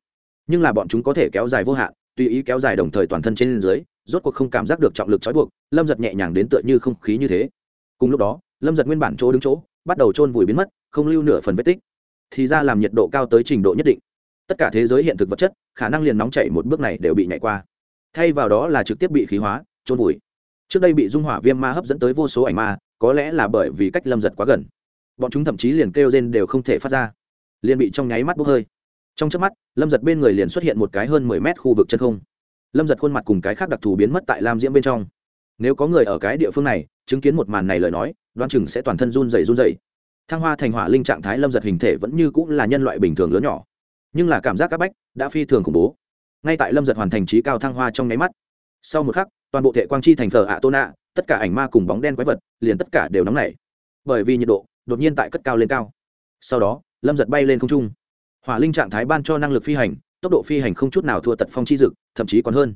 Nhưng là bọn chúng có thể kéo dài vô hạn tùy ý kéo dài đồng thời toàn thân trên dưới, rốt cuộc không cảm giác được trọng lực trói buộc, lâm giật nhẹ nhàng đến tựa như không khí như thế. Cùng lúc đó, lâm giật nguyên bản chỗ đứng chỗ, bắt đầu trôn vùi biến mất, không lưu nửa phần vết tích. Thì ra làm nhiệt độ cao tới trình độ nhất định. Tất cả thế giới hiện thực vật chất, khả năng liền nóng chảy một bước này đều bị nhảy qua. Thay vào đó là trực tiếp bị khí hóa trôn vùi. Trước đây bị dung hỏa viêm ma hấp dẫn tới vô số ảnh ma, có lẽ là bởi vì cách lâm giật quá gần. Bọn chúng thậm chí liền kêu rên đều không thể phát ra. Liền bị trong nháy mắt bốc hơi trong trước mắt, lâm giật bên người liền xuất hiện một cái hơn mười mét khu vực chân không. Lâm giật khuôn mặt cùng cái khác đặc thù biến mất tại lam diễm bên trong. Nếu có người ở cái địa phương này, chứng kiến một màn này lời nói đoan chừng sẽ toàn thân run dày run dày thăng hoa thành hỏa linh trạng thái lâm giật hình thể vẫn như cũng là nhân loại bình thường lớn nhỏ. Nhưng là cảm giác các bách đã phi thường khủng bố. Ngay tại lâm giật hoàn thành trí cao thăng hoa trong nháy mắt, sau một khắc, toàn bộ thể quang chi thành thờ ạ tô nạ tất cả ảnh ma cùng bóng đen quái vật liền tất cả đều nóng nảy. Bởi vì nhiệt độ đột nhiên tại cất cao lên cao. Sau đó, lâm giật bay lên không trung hỏa linh trạng thái ban cho năng lực phi hành, tốc độ phi hành không chút nào thua tật phong chi dực, thậm chí còn hơn.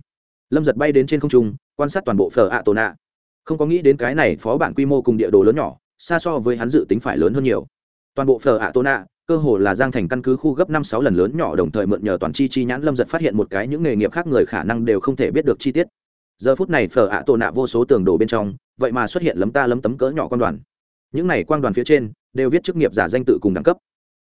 Lâm giật bay đến trên không trung, quan sát toàn bộ phở ạ tổ nạ. Không có nghĩ đến cái này phó bản quy mô cùng địa đồ lớn nhỏ, xa so với hắn dự tính phải lớn hơn nhiều. Toàn bộ phở ạ tổ nạ, cơ hồ là giang thành căn cứ khu gấp năm sáu lần lớn nhỏ đồng thời mượn nhờ toàn chi chi nhãn lâm giật phát hiện một cái những nghề nghiệp khác người khả năng đều không thể biết được chi tiết. Giờ phút này phở ạ tổ nạ vô số tường đồ bên trong, vậy mà xuất hiện lấm ta lấm tấm cỡ nhỏ quan đoàn. Những này quan đoàn phía trên, đều viết chức nghiệp giả danh tự cùng đẳng cấp.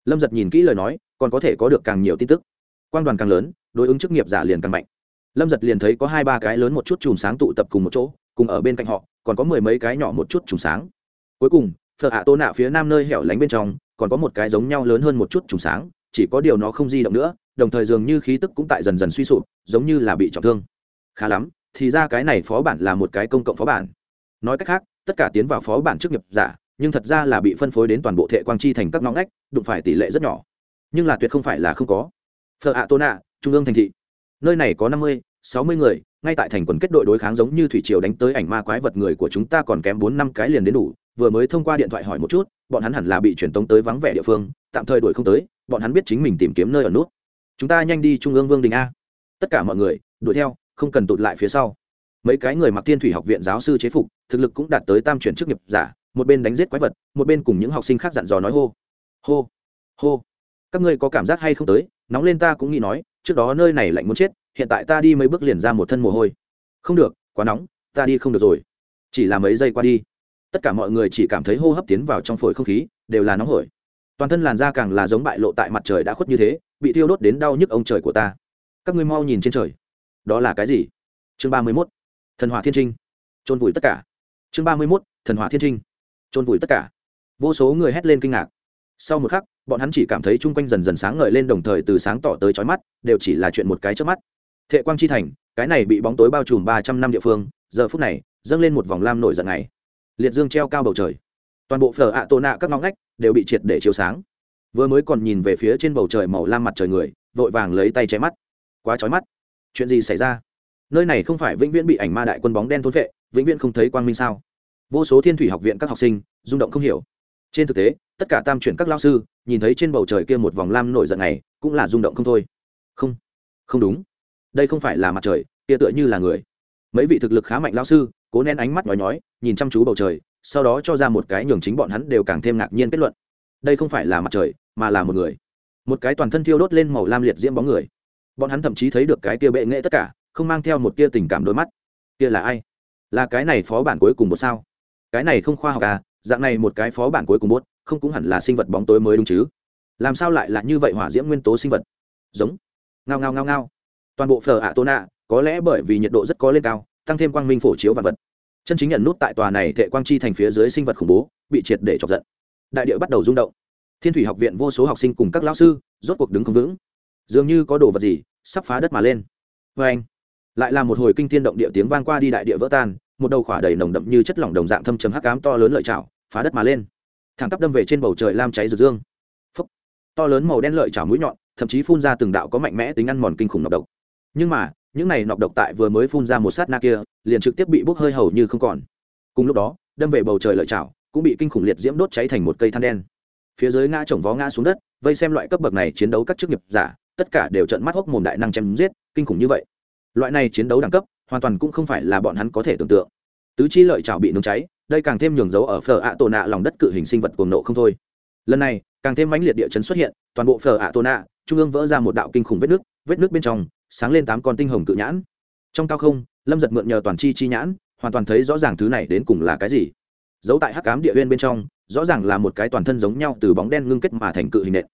Lâm giật nhìn kỹ lời nói còn có thể có được càng nhiều tin tức. Quan đoàn càng lớn, đối ứng chức nghiệp giả liền càng mạnh. Lâm giật liền thấy có hai ba cái lớn một chút chùm sáng tụ tập cùng một chỗ, cùng ở bên cạnh họ, còn có mười mấy cái nhỏ một chút chùm sáng. Cuối cùng, phở hạ tô nạ phía nam nơi hẻo lánh bên trong, còn có một cái giống nhau lớn hơn một chút chùm sáng, chỉ có điều nó không di động nữa, đồng thời dường như khí tức cũng tại dần dần suy sụp, giống như là bị trọng thương. Khá lắm, thì ra cái này phó bản là một cái công cộng phó bản. Nói cách khác, tất cả tiến vào phó bản chức nghiệp giả, nhưng thật ra là bị phân phối đến toàn bộ thệ quang chi thành các ngõ ngách, đụng phải tỷ lệ rất nhỏ nhưng là tuyệt không phải là không có. Phở ạ tôn ạ trung ương thành thị. Nơi này có năm mươi, sáu mươi người, ngay tại thành quần kết đội đối kháng giống như thủy triều đánh tới ảnh ma quái vật người của chúng ta còn kém bốn năm cái liền đến đủ. Vừa mới thông qua điện thoại hỏi một chút, bọn hắn hẳn là bị truyền tống tới vắng vẻ địa phương, tạm thời đuổi không tới, bọn hắn biết chính mình tìm kiếm nơi ở nút. Chúng ta nhanh đi trung ương vương đình a. Tất cả mọi người, đuổi theo, không cần tụt lại phía sau. Mấy cái người mặc thiên thủy học viện giáo sư chế phục, thực lực cũng đạt tới tam chuyển chức nghiệp giả, một bên đánh giết quái vật, một bên cùng những học sinh khác dặn dò nói hô. Hô. Hô các ngươi có cảm giác hay không tới, nóng lên ta cũng nghĩ nói, trước đó nơi này lạnh muốn chết, hiện tại ta đi mấy bước liền ra một thân mồ hôi. Không được, quá nóng, ta đi không được rồi. Chỉ là mấy giây qua đi, tất cả mọi người chỉ cảm thấy hô hấp tiến vào trong phổi không khí, đều là nóng hổi. Toàn thân làn da càng là giống bại lộ tại mặt trời đã khuất như thế, bị thiêu đốt đến đau nhức ông trời của ta. Các ngươi mau nhìn trên trời. Đó là cái gì? Chương ba mươi mốt. Thần hỏa thiên trinh. Trôn vùi tất cả. Chương ba mươi mốt. Thần hỏa thiên trinh. Trôn vùi tất cả. Vô số người hét lên kinh ngạc sau một khắc, bọn hắn chỉ cảm thấy chung quanh dần dần sáng ngời lên đồng thời từ sáng tỏ tới trói mắt, đều chỉ là chuyện một cái trước mắt. Thệ quang chi thành, cái này bị bóng tối bao trùm ba trăm năm địa phương, giờ phút này, dâng lên một vòng lam nổi giận này liệt dương treo cao bầu trời. Toàn bộ phở ạ tô nạ các ngõ ngách đều bị triệt để chiếu sáng. Vừa mới còn nhìn về phía trên bầu trời màu lam mặt trời người, vội vàng lấy tay che mắt. Quá trói mắt. Chuyện gì xảy ra? Nơi này không phải vĩnh viễn bị ảnh ma đại quân bóng đen thôn vệ, vĩnh viễn không thấy quang minh sao? Vô số thiên thủy học viện các học sinh, rung động không hiểu trên thực tế, tất cả tam chuyển các lao sư, nhìn thấy trên bầu trời kia một vòng lam nổi giận này, cũng là rung động không thôi. Không không đúng. Đây không phải là mặt trời, kia tựa như là người. Mấy vị thực lực khá mạnh lao sư, cố nén ánh mắt nói nhói, nhìn chăm chú bầu trời, sau đó cho ra một cái nhường chính bọn hắn đều càng thêm ngạc nhiên kết luận. Đây không phải là mặt trời, mà là một người. Một cái toàn thân thiêu đốt lên màu lam liệt diễm bóng người. Bọn hắn thậm chí thấy được cái kia bệ nghệ tất cả, không mang theo một tia tình cảm đôi mắt. Kia là ai? Là cái này phó bản cuối cùng một sao? Cái này không khoa học à dạng này một cái phó bản cuối cùng bốt, không cũng hẳn là sinh vật bóng tối mới đúng chứ? Làm sao lại là như vậy hỏa diễm nguyên tố sinh vật? Giống. Ngao ngao ngao ngao. Toàn bộ phở ạ tôn ạ có lẽ bởi vì nhiệt độ rất có lên cao, tăng thêm quang minh phổ chiếu và vật. Chân chính nhận nút tại tòa này thệ quang chi thành phía dưới sinh vật khủng bố, bị triệt để chọc giận. Đại địa bắt đầu rung động. Thiên thủy học viện vô số học sinh cùng các lão sư, rốt cuộc đứng không vững. Dường như có đồ vật gì, sắp phá đất mà lên. Vê anh, lại là một hồi kinh thiên động địa tiếng vang qua đi đại địa vỡ tan, một đầu khỏa đầy nồng đậm như chất lỏng đồng dạng thâm chấm hắc ám to lớn lợi chảo phá đất mà lên. Thẳng tắp đâm về trên bầu trời lam cháy rực dương Phúc. to lớn màu đen lợi chảo mũi nhọn, thậm chí phun ra từng đạo có mạnh mẽ tính ăn mòn kinh khủng nọc độc. Nhưng mà, những này nọc độc tại vừa mới phun ra một sát na kia, liền trực tiếp bị bốc hơi hầu như không còn. Cùng lúc đó, đâm về bầu trời lợi chảo, cũng bị kinh khủng liệt diễm đốt cháy thành một cây than đen. Phía dưới ngã chồng vó ngã xuống đất, vây xem loại cấp bậc này chiến đấu các chức nghiệp giả, tất cả đều trận mắt hốc mồm đại năng chém giết, kinh khủng như vậy. Loại này chiến đấu đẳng cấp, hoàn toàn cũng không phải là bọn hắn có thể tưởng tượng. Tứ chi lợi chảo bị nung cháy đây càng thêm nhường dấu ở phở ạ tổ nạ lòng đất cự hình sinh vật cuồng nộ không thôi. Lần này, càng thêm mãnh liệt địa chấn xuất hiện, toàn bộ phở ạ tổ nạ, trung ương vỡ ra một đạo kinh khủng vết nước vết nước bên trong, sáng lên tám con tinh hồng cự nhãn. Trong cao không, lâm giật mượn nhờ toàn chi chi nhãn, hoàn toàn thấy rõ ràng thứ này đến cùng là cái gì. Giấu tại hắc cám địa huyên bên trong, rõ ràng là một cái toàn thân giống nhau từ bóng đen ngưng kết mà thành cự hình nện.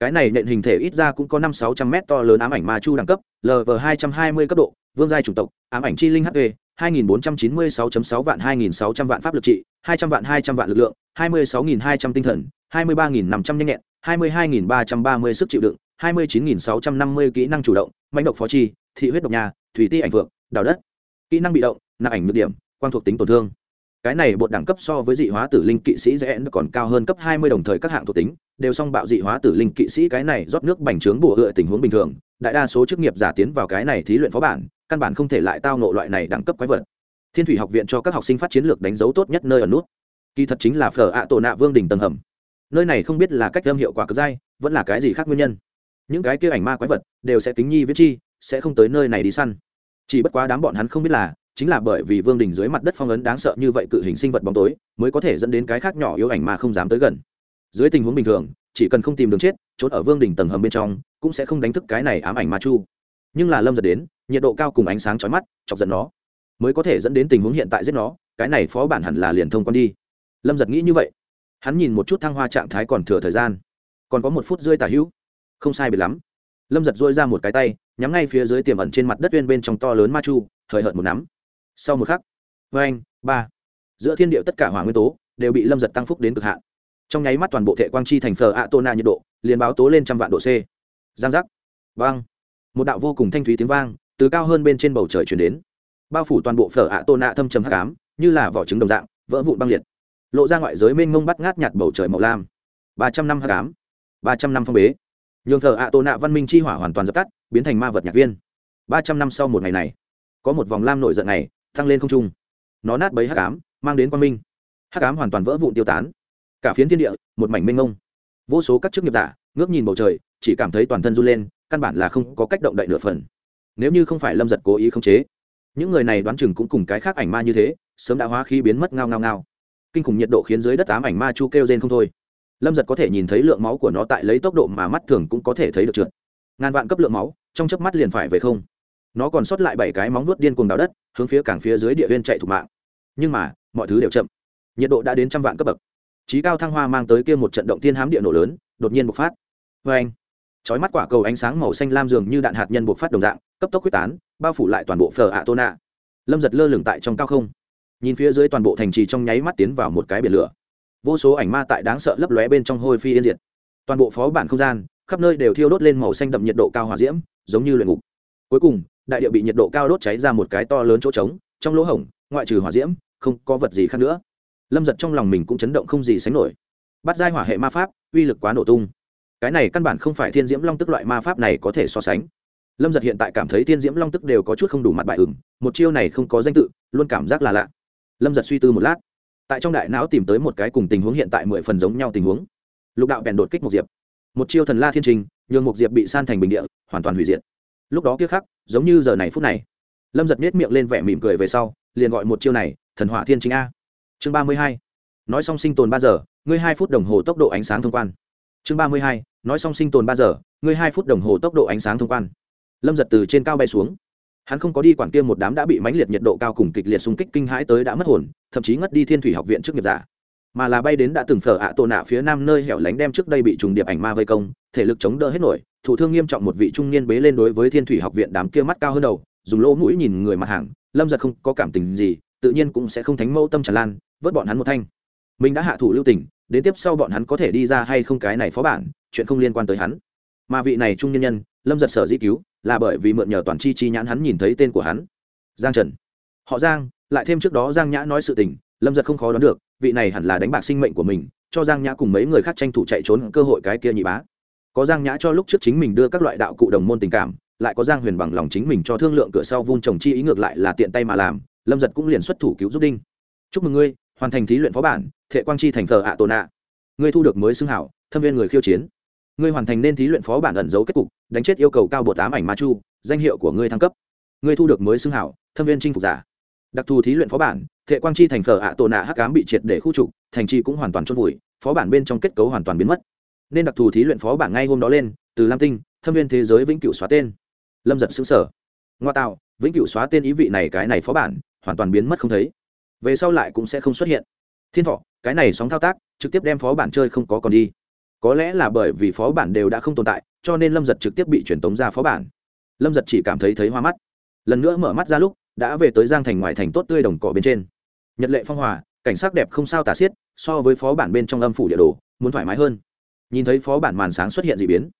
Cái này nện hình thể ít ra cũng có năm sáu trăm mét to lớn ám ảnh ma chu đẳng cấp lv hai trăm hai mươi cấp độ, vương giai chủng tộc, ám ảnh chi linh hp 2496.6 vạn 2600 vạn pháp lực trị, 200 vạn 200 vạn lực lượng, 26200 tinh thần, 23500 nhanh nhẹn, 22330 sức chịu đựng, 29650 kỹ năng chủ động, mãnh độc phó chi, thị huyết độc nhà, thủy ti ảnh vượng, đào đất. Kỹ năng bị động, nặng ảnh nhược điểm, quang thuộc tính tổn thương. Cái này bột đẳng cấp so với dị hóa tử linh kỵ sĩ rẽ còn cao hơn cấp 20 đồng thời các hạng thuộc tính, đều song bạo dị hóa tử linh kỵ sĩ cái này rót nước bành trướng bổ hựa tình huống bình thường, đại đa số chức nghiệp giả tiến vào cái này thí luyện phó bản, căn bản không thể lại tao nộ loại này đẳng cấp quái vật. Thiên thủy học viện cho các học sinh phát chiến lược đánh dấu tốt nhất nơi ở nút. Kỳ thật chính là phở ạ tổ nạ vương đỉnh tầng hầm. Nơi này không biết là cách âm hiệu quả cực dai, vẫn là cái gì khác nguyên nhân. Những cái kia ảnh ma quái vật đều sẽ tính nhi viết chi, sẽ không tới nơi này đi săn. Chỉ bất quá đám bọn hắn không biết là, chính là bởi vì vương đình dưới mặt đất phong ấn đáng sợ như vậy cự hình sinh vật bóng tối, mới có thể dẫn đến cái khác nhỏ yếu ảnh ma không dám tới gần. Dưới tình huống bình thường, chỉ cần không tìm đường chết, trốn ở vương đình tầng hầm bên trong, cũng sẽ không đánh thức cái này ám ảnh ma chu. Nhưng là lâm giật đến nhiệt độ cao cùng ánh sáng chói mắt, chọc giận nó. Mới có thể dẫn đến tình huống hiện tại giết nó, cái này phó bản hẳn là liền thông quan đi. Lâm giật nghĩ như vậy. Hắn nhìn một chút thăng hoa trạng thái còn thừa thời gian. Còn có một phút rơi tả hữu. Không sai biệt lắm. Lâm giật dôi ra một cái tay, nhắm ngay phía dưới tiềm ẩn trên mặt đất uyên bên trong to lớn ma chu, hời hợt một nắm. Sau một khắc vê anh ba. Giữa thiên điệu tất cả hỏa nguyên tố đều bị lâm giật tăng phúc đến cực hạn. Trong nháy mắt toàn bộ thệ quang chi thành phờ ạ tô na nhiệt độ liền báo tố lên trăm vạn độ c. Giang giác. Vang. Một đạo vô cùng thanh thúy tiếng vang từ cao hơn bên trên bầu trời chuyển đến. Bao phủ toàn bộ phở ạ tôn nạ thâm trầm hắc ám, như là vỏ trứng đồng dạng, vỡ vụn băng liệt. Lộ ra ngoại giới mênh mông bắt ngát nhạt bầu trời màu lam. Ba trăm năm hắc ám, ba trăm năm phong bế. Nhường thờ ạ tôn nạ văn minh chi hỏa hoàn toàn dập tắt, biến thành ma vật nhạc viên. Ba trăm năm sau một ngày này, có một vòng lam nổi giận này tăng lên không trung. Nó nát bấy hắc ám, mang đến quang minh. Hắc ám hoàn toàn vỡ vụn tiêu tán. Cả phiến thiên địa, một mảnh mênh mông. Vô số các chức nghiệp giả, ngước nhìn bầu trời, chỉ cảm thấy toàn thân run lên, căn bản là không có cách động đậy nửa phần nếu như không phải lâm giật cố ý khống chế, những người này đoán chừng cũng cùng cái khác ảnh ma như thế, sớm đã hóa khí biến mất ngao ngao ngao. Kinh khủng nhiệt độ khiến dưới đất tám ảnh ma chu kêu rên không thôi. Lâm giật có thể nhìn thấy lượng máu của nó tại lấy tốc độ mà mắt thường cũng có thể thấy được trượt. Ngàn vạn cấp lượng máu, trong chớp mắt liền phải về không. Nó còn sót lại bảy cái móng nuốt điên cuồng đào đất, hướng phía cảng phía dưới địa viên chạy thủ mạng. Nhưng mà, mọi thứ đều chậm. Nhiệt độ đã đến trăm vạn cấp bậc. Trí cao thăng hoa mang tới kia một trận động thiên hám địa nổ lớn, đột nhiên bộc phát. Vê anh chói mắt quả cầu ánh sáng màu xanh lam dường như đạn hạt nhân buộc phát đồng dạng, cấp tốc quyết tán, bao phủ lại toàn bộ phở ạ tô nạ lâm giật lơ lửng tại trong cao không. Nhìn phía dưới toàn bộ thành trì trong nháy mắt tiến vào một cái biển lửa. Vô số ảnh ma tại đáng sợ lấp lóe bên trong hôi phi yên diệt. Toàn bộ phó bản không gian, khắp nơi đều thiêu đốt lên màu xanh đậm nhiệt độ cao hòa diễm, giống như luyện ngục. Cuối cùng, đại địa bị nhiệt độ cao đốt cháy ra một cái to lớn chỗ trống, trong lỗ hổng, ngoại trừ hỏa diễm, không có vật gì khác nữa. Lâm giật trong lòng mình cũng chấn động không gì sánh nổi. Bắt giai hỏa hệ ma pháp, uy lực quá nổ tung cái này căn bản không phải thiên diễm long tức loại ma pháp này có thể so sánh. Lâm giật hiện tại cảm thấy thiên diễm long tức đều có chút không đủ mặt bại ửng một chiêu này không có danh tự, luôn cảm giác là lạ. Lâm giật suy tư một lát, tại trong đại não tìm tới một cái cùng tình huống hiện tại mười phần giống nhau tình huống. Lục đạo bèn đột kích một diệp. Một chiêu thần la thiên trình, nhường một diệp bị san thành bình địa, hoàn toàn hủy diệt. Lúc đó kia khắc, giống như giờ này phút này, lâm giật miết miệng lên vẻ mỉm cười về sau, liền gọi một chiêu này, thần hỏa thiên chính a. Chương ba mươi hai, nói xong sinh tồn ba giờ, ngươi hai phút đồng hồ tốc độ ánh sáng thông quan chương ba mươi hai, nói xong sinh tồn ba giờ, ngươi hai phút đồng hồ tốc độ ánh sáng thông quan. Lâm giật từ trên cao bay xuống. Hắn không có đi quản kia một đám đã bị mãnh liệt nhiệt độ cao cùng kịch liệt xung kích kinh hãi tới đã mất hồn, thậm chí ngất đi thiên thủy học viện trước nghiệp giả. Mà là bay đến đã từng phở ạ tổ nạ phía nam nơi hẻo lánh đem trước đây bị trùng điệp ảnh ma vây công, thể lực chống đỡ hết nổi thủ thương nghiêm trọng một vị trung niên bế lên đối với thiên thủy học viện đám kia mắt cao hơn đầu, dùng lỗ mũi nhìn người mặt hàng, lâm giật không có cảm tình gì, tự nhiên cũng sẽ không thánh mẫu tâm tràn lan, vớt bọn hắn một thanh. Mình đã hạ thủ lưu tình đến tiếp sau bọn hắn có thể đi ra hay không cái này phó bản, chuyện không liên quan tới hắn. Mà vị này trung nhân nhân, lâm giật sở di cứu, là bởi vì mượn nhờ toàn chi chi nhãn hắn nhìn thấy tên của hắn. Giang trần. Họ giang, lại thêm trước đó giang nhã nói sự tình, lâm giật không khó đoán được, vị này hẳn là đánh bạc sinh mệnh của mình, cho giang nhã cùng mấy người khác tranh thủ chạy trốn cơ hội cái kia nhị bá. Có giang nhã cho lúc trước chính mình đưa các loại đạo cụ đồng môn tình cảm, lại có giang huyền bằng lòng chính mình cho thương lượng cửa sau vun trồng chi ý ngược lại là tiện tay mà làm, lâm giật cũng liền xuất thủ cứu giúp đinh. Chúc mừng ngươi hoàn thành thí luyện phó bản, thệ quang chi thành thờ ạ à tồn ạ ngươi thu được mới xưng hảo, thâm viên người khiêu chiến. Ngươi hoàn thành nên thí luyện phó bản ẩn dấu kết cục, đánh chết yêu cầu cao bộ tám ảnh ma chu, danh hiệu của ngươi thăng cấp. Ngươi thu được mới xưng hảo, thâm viên chinh phục giả. Đặc thù thí luyện phó bản, thệ quang chi thành thờ ạ à tồn ạ hắc cám bị triệt để khu trục, thành chi cũng hoàn toàn chôn vùi, phó bản bên trong kết cấu hoàn toàn biến mất. Nên đặc thù thí luyện phó bản ngay hôm đó lên, từ lam tinh, thâm viên thế giới vĩnh cửu xóa tên. Lâm giật xứng sở ngoa tạo, vĩnh cửu xóa tên ý vị này cái này phó bản, hoàn toàn biến mất không thấy về sau lại cũng sẽ không xuất hiện. Thiên thọ, cái này sóng thao tác, trực tiếp đem phó bản chơi không có còn đi. Có lẽ là bởi vì phó bản đều đã không tồn tại, cho nên lâm giật trực tiếp bị truyền tống ra phó bản. Lâm giật chỉ cảm thấy thấy hoa mắt. Lần nữa mở mắt ra lúc, đã về tới giang thành ngoại thành tốt tươi đồng cỏ bên trên. Nhật lệ phong hòa, cảnh sắc đẹp không sao tả xiết, so với phó bản bên trong âm phủ địa đồ, muốn thoải mái hơn. Nhìn thấy phó bản màn sáng xuất hiện d ị biến.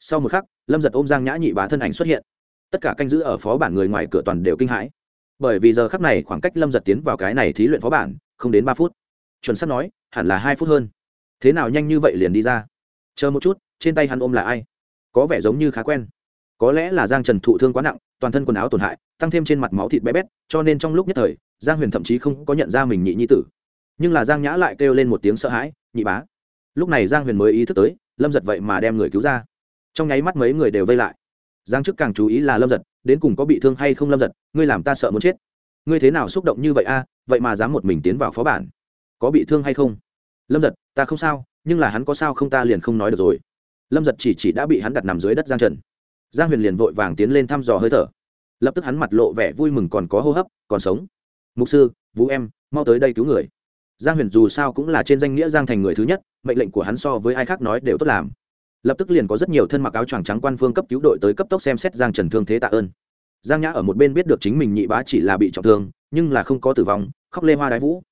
Sau một khắc, lâm giật ôm giang nhã nhị bá thân ảnh xuất hiện. Tất cả canh giữ ở phó bản người ngoài cửa toàn đều kinh hãi bởi vì giờ khắc này khoảng cách lâm giật tiến vào cái này thí luyện phó bản không đến ba phút. Chuẩn sắp nói, hẳn là hai phút hơn. Thế nào nhanh như vậy liền đi ra? Chờ một chút, trên tay hắn ôm là ai? Có vẻ giống như khá quen. Có lẽ là giang trần thụ thương quá nặng, toàn thân quần áo tổn hại, tăng thêm trên mặt máu thịt bé bét, cho nên trong lúc nhất thời, giang huyền thậm chí không có nhận ra mình nhị nhi tử. Nhưng là giang nhã lại kêu lên một tiếng sợ hãi, nhị bá. Lúc này giang huyền mới ý thức tới, lâm giật vậy mà đem người cứu ra. Trong nháy mắt mấy người đều vây lại. Giang chức càng chú ý là lâm giật đến cùng có bị thương hay không lâm giật, ngươi làm ta sợ muốn chết. Ngươi thế nào xúc động như vậy a, vậy mà dám một mình tiến vào phó bản. Có bị thương hay không? Lâm giật, ta không sao, nhưng là hắn có sao không ta liền không nói được rồi. Lâm giật chỉ chỉ đã bị hắn đặt nằm dưới đất giang trần. Giang huyền liền vội vàng tiến lên thăm dò hơi thở. Lập tức hắn mặt lộ vẻ vui mừng còn có hô hấp, còn sống. Mục sư, vũ em, mau tới đây cứu người. Giang huyền dù sao cũng là trên danh nghĩa giang thành người thứ nhất, mệnh lệnh của hắn so với ai khác nói đều tốt làm lập tức liền có rất nhiều thân mặc áo choàng trắng quan phương cấp cứu đội tới cấp tốc xem xét giang trần thương thế tạ ơn. Giang nhã ở một bên biết được chính mình nhị bá chỉ là bị trọng thương, nhưng là không có tử vong, khóc lê hoa đái vũ.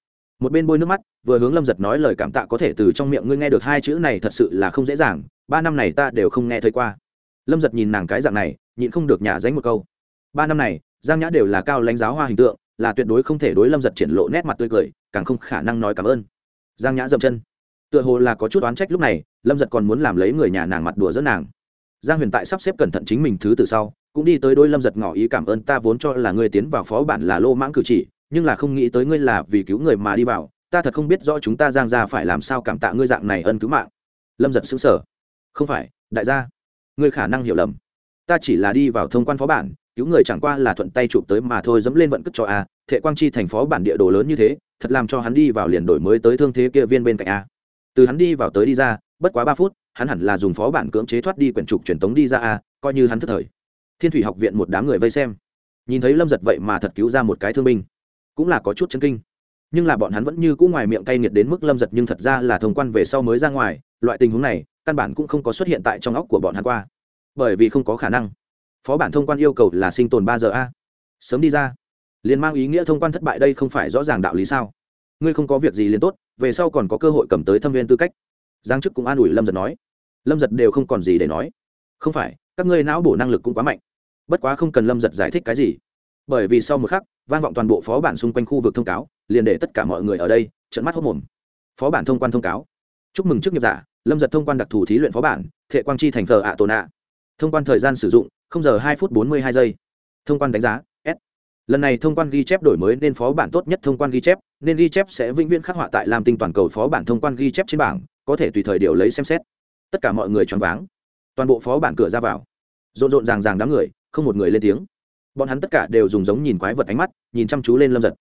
Một bên bôi nước mắt, vừa hướng lâm giật nói lời cảm tạ có thể từ trong miệng ngươi nghe được hai chữ này thật sự là không dễ dàng, ba năm này ta đều không nghe thấy qua. Lâm giật nhìn nàng cái dạng này, nhịn không được nhả dánh một câu. Ba năm này, giang nhã đều là cao lãnh giáo hoa hình tượng, là tuyệt đối không thể đối lâm giật triển lộ nét mặt tươi cười, càng không khả năng nói cảm ơn. Giang nhã dậm chân tựa hồ là có chút oán trách lúc này, lâm giật còn muốn làm lấy người nhà nàng mặt đùa dẫn nàng. Giang huyền tại sắp xếp cẩn thận chính mình thứ từ sau, cũng đi tới đôi lâm giật ngỏ ý cảm ơn ta vốn cho là ngươi tiến vào phó bản là lô mãng cử chỉ, nhưng là không nghĩ tới ngươi là vì cứu người mà đi vào, ta thật không biết rõ chúng ta giang ra phải làm sao cảm tạ ngươi dạng này ân cứu mạng. Lâm giật xứng sở không phải, đại gia, ngươi khả năng hiểu lầm. Ta chỉ là đi vào thông quan phó bản, cứu người chẳng qua là thuận tay chụp tới mà thôi, dẫm lên vận cất cho a, thệ quang chi thành phó bản địa đồ lớn như thế, thật làm cho hắn đi vào liền đổi mới tới thương thế kia viên bên cạnh a từ hắn đi vào tới đi ra, bất quá ba phút, hắn hẳn là dùng phó bản cưỡng chế thoát đi quyển trục truyền tống đi ra a, coi như hắn thất thời. Thiên thủy học viện một đám người vây xem. Nhìn thấy lâm giật vậy mà thật cứu ra một cái thương binh, cũng là có chút chân kinh. Nhưng là bọn hắn vẫn như cũ ngoài miệng cay nghiệt đến mức lâm giật nhưng thật ra là thông quan về sau mới ra ngoài, loại tình huống này, căn bản cũng không có xuất hiện tại trong óc của bọn hắn qua. Bởi vì không có khả năng. Phó bản thông quan yêu cầu là sinh tồn ba giờ a. Sớm đi ra. Liền mang ý nghĩa thông quan thất bại đây không phải rõ ràng đạo lý sao? Ngươi không có việc gì liền tốt về sau còn có cơ hội cầm tới thâm viên tư cách. Giang chức cũng an ủi lâm giật nói, lâm giật đều không còn gì để nói. Không phải, các ngươi não bổ năng lực cũng quá mạnh. Bất quá không cần lâm giật giải thích cái gì. Bởi vì sau một khắc, vang vọng toàn bộ phó bản xung quanh khu vực thông cáo, liền để tất cả mọi người ở đây trận mắt hốc mồm. Phó bản thông quan thông cáo. Chúc mừng chức nghiệp giả, lâm giật thông quan đặc thù thí luyện phó bản, thệ quang chi thành thờ ạ tổ nạ. Thông quan thời gian sử dụng không giờ hai phút bốn mươi hai giây. Thông quan đánh giá lần này thông quan ghi chép đổi mới nên phó bản tốt nhất thông quan ghi chép, nên ghi chép sẽ vĩnh viễn khắc họa tại làm tinh toàn cầu phó bản thông quan ghi chép trên bảng, có thể tùy thời điều lấy xem xét. Tất cả mọi người choáng váng. Toàn bộ phó bản cửa ra vào. Rộn rộn ràng ràng đám người, không một người lên tiếng. Bọn hắn tất cả đều dùng giống nhìn quái vật ánh mắt, nhìn chăm chú lên lâm giật.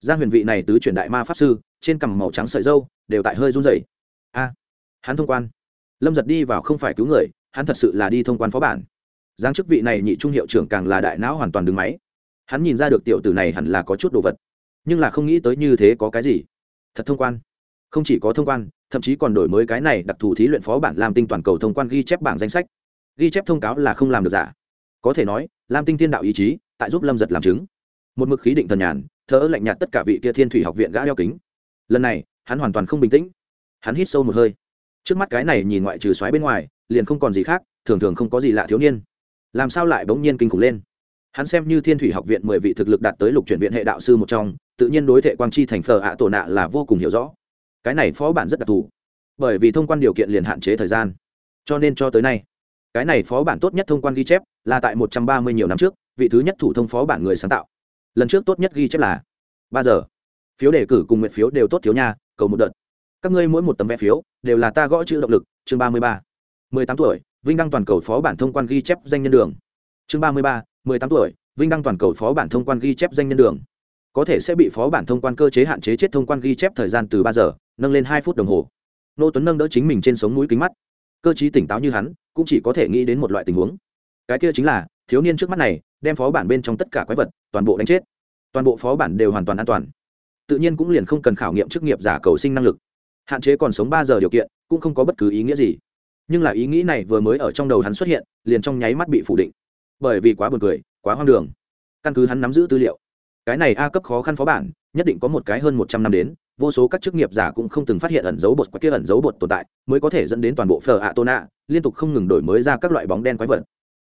Giang huyền vị này tứ truyền đại ma pháp sư, trên cằm màu trắng sợi dâu, đều tại hơi run rẩy. A, hắn thông quan. Lâm giật đi vào không phải cứu người, hắn thật sự là đi thông quan phó bản. Giáng chức vị này nhị trung hiệu trưởng càng là đại não hoàn toàn đứng máy hắn nhìn ra được tiểu tử này hẳn là có chút đồ vật, nhưng là không nghĩ tới như thế có cái gì. Thật thông quan. Không chỉ có thông quan, thậm chí còn đổi mới cái này đặc thù thí luyện phó bản lam tinh toàn cầu thông quan ghi chép bảng danh sách. Ghi chép thông cáo là không làm được giả. Có thể nói, lam tinh thiên đạo ý chí, tại giúp lâm giật làm chứng. Một mực khí định thần nhàn thỡ lạnh nhạt tất cả vị kia thiên thủy học viện gã đeo kính. Lần này, hắn hoàn toàn không bình tĩnh. Hắn hít sâu một hơi. Trước mắt cái này nhìn ngoại trừ xoáy bên ngoài, liền không còn gì khác, thường thường không có gì lạ thiếu niên. Làm sao lại bỗng nhiên kinh khủng lên? Hắn xem như thiên thủy học viện mười vị thực lực đạt tới lục chuyển viện hệ đạo sư một trong, tự nhiên đối thệ quang chi thành phờ ạ tổ nạ là vô cùng hiểu rõ. Cái này phó bản rất đặc thù, bởi vì thông quan điều kiện liền hạn chế thời gian. Cho nên cho tới nay, cái này phó bản tốt nhất thông quan ghi chép là tại một trăm ba mươi nhiều năm trước, vị thứ nhất thủ thông phó bản người sáng tạo. Lần trước tốt nhất ghi chép là ba giờ. Phiếu đề cử cùng nguyện phiếu đều tốt thiếu nha, cầu một đợt. Các ngươi mỗi một tấm vé phiếu đều là ta gõ chữ động lực, chương ba mươi ba. mười tám tuổi, vinh đăng toàn cầu phó bản thông quan ghi chép danh nhân đường. Chương ba mươi ba mười tám tuổi, vinh đăng toàn cầu phó bản thông quan ghi chép danh nhân đường. Có thể sẽ bị phó bản thông quan cơ chế hạn chế chết thông quan ghi chép thời gian từ ba giờ, nâng lên hai phút đồng hồ. Nô tuấn nâng đỡ chính mình trên sống mũi kính mắt. Cơ trí tỉnh táo như hắn, cũng chỉ có thể nghĩ đến một loại tình huống. Cái kia chính là, thiếu niên trước mắt này, đem phó bản bên trong tất cả quái vật, toàn bộ đánh chết. Toàn bộ phó bản đều hoàn toàn an toàn. Tự nhiên cũng liền không cần khảo nghiệm chức nghiệp giả cầu sinh năng lực. Hạn chế còn sống ba giờ điều kiện, cũng không có bất cứ ý nghĩa gì. Nhưng là ý nghĩ này vừa mới ở trong đầu hắn xuất hiện, liền trong nháy mắt bị phủ định bởi vì quá buồn cười, quá hoang đường. Căn cứ hắn nắm giữ tư liệu, cái này a cấp khó khăn phó bản, nhất định có một cái hơn một trăm năm đến, vô số các chức nghiệp giả cũng không từng phát hiện ẩn dấu bột kia ẩn dấu bột tồn tại, mới có thể dẫn đến toàn bộ phở ạ tôn ạ liên tục không ngừng đổi mới ra các loại bóng đen quái vật.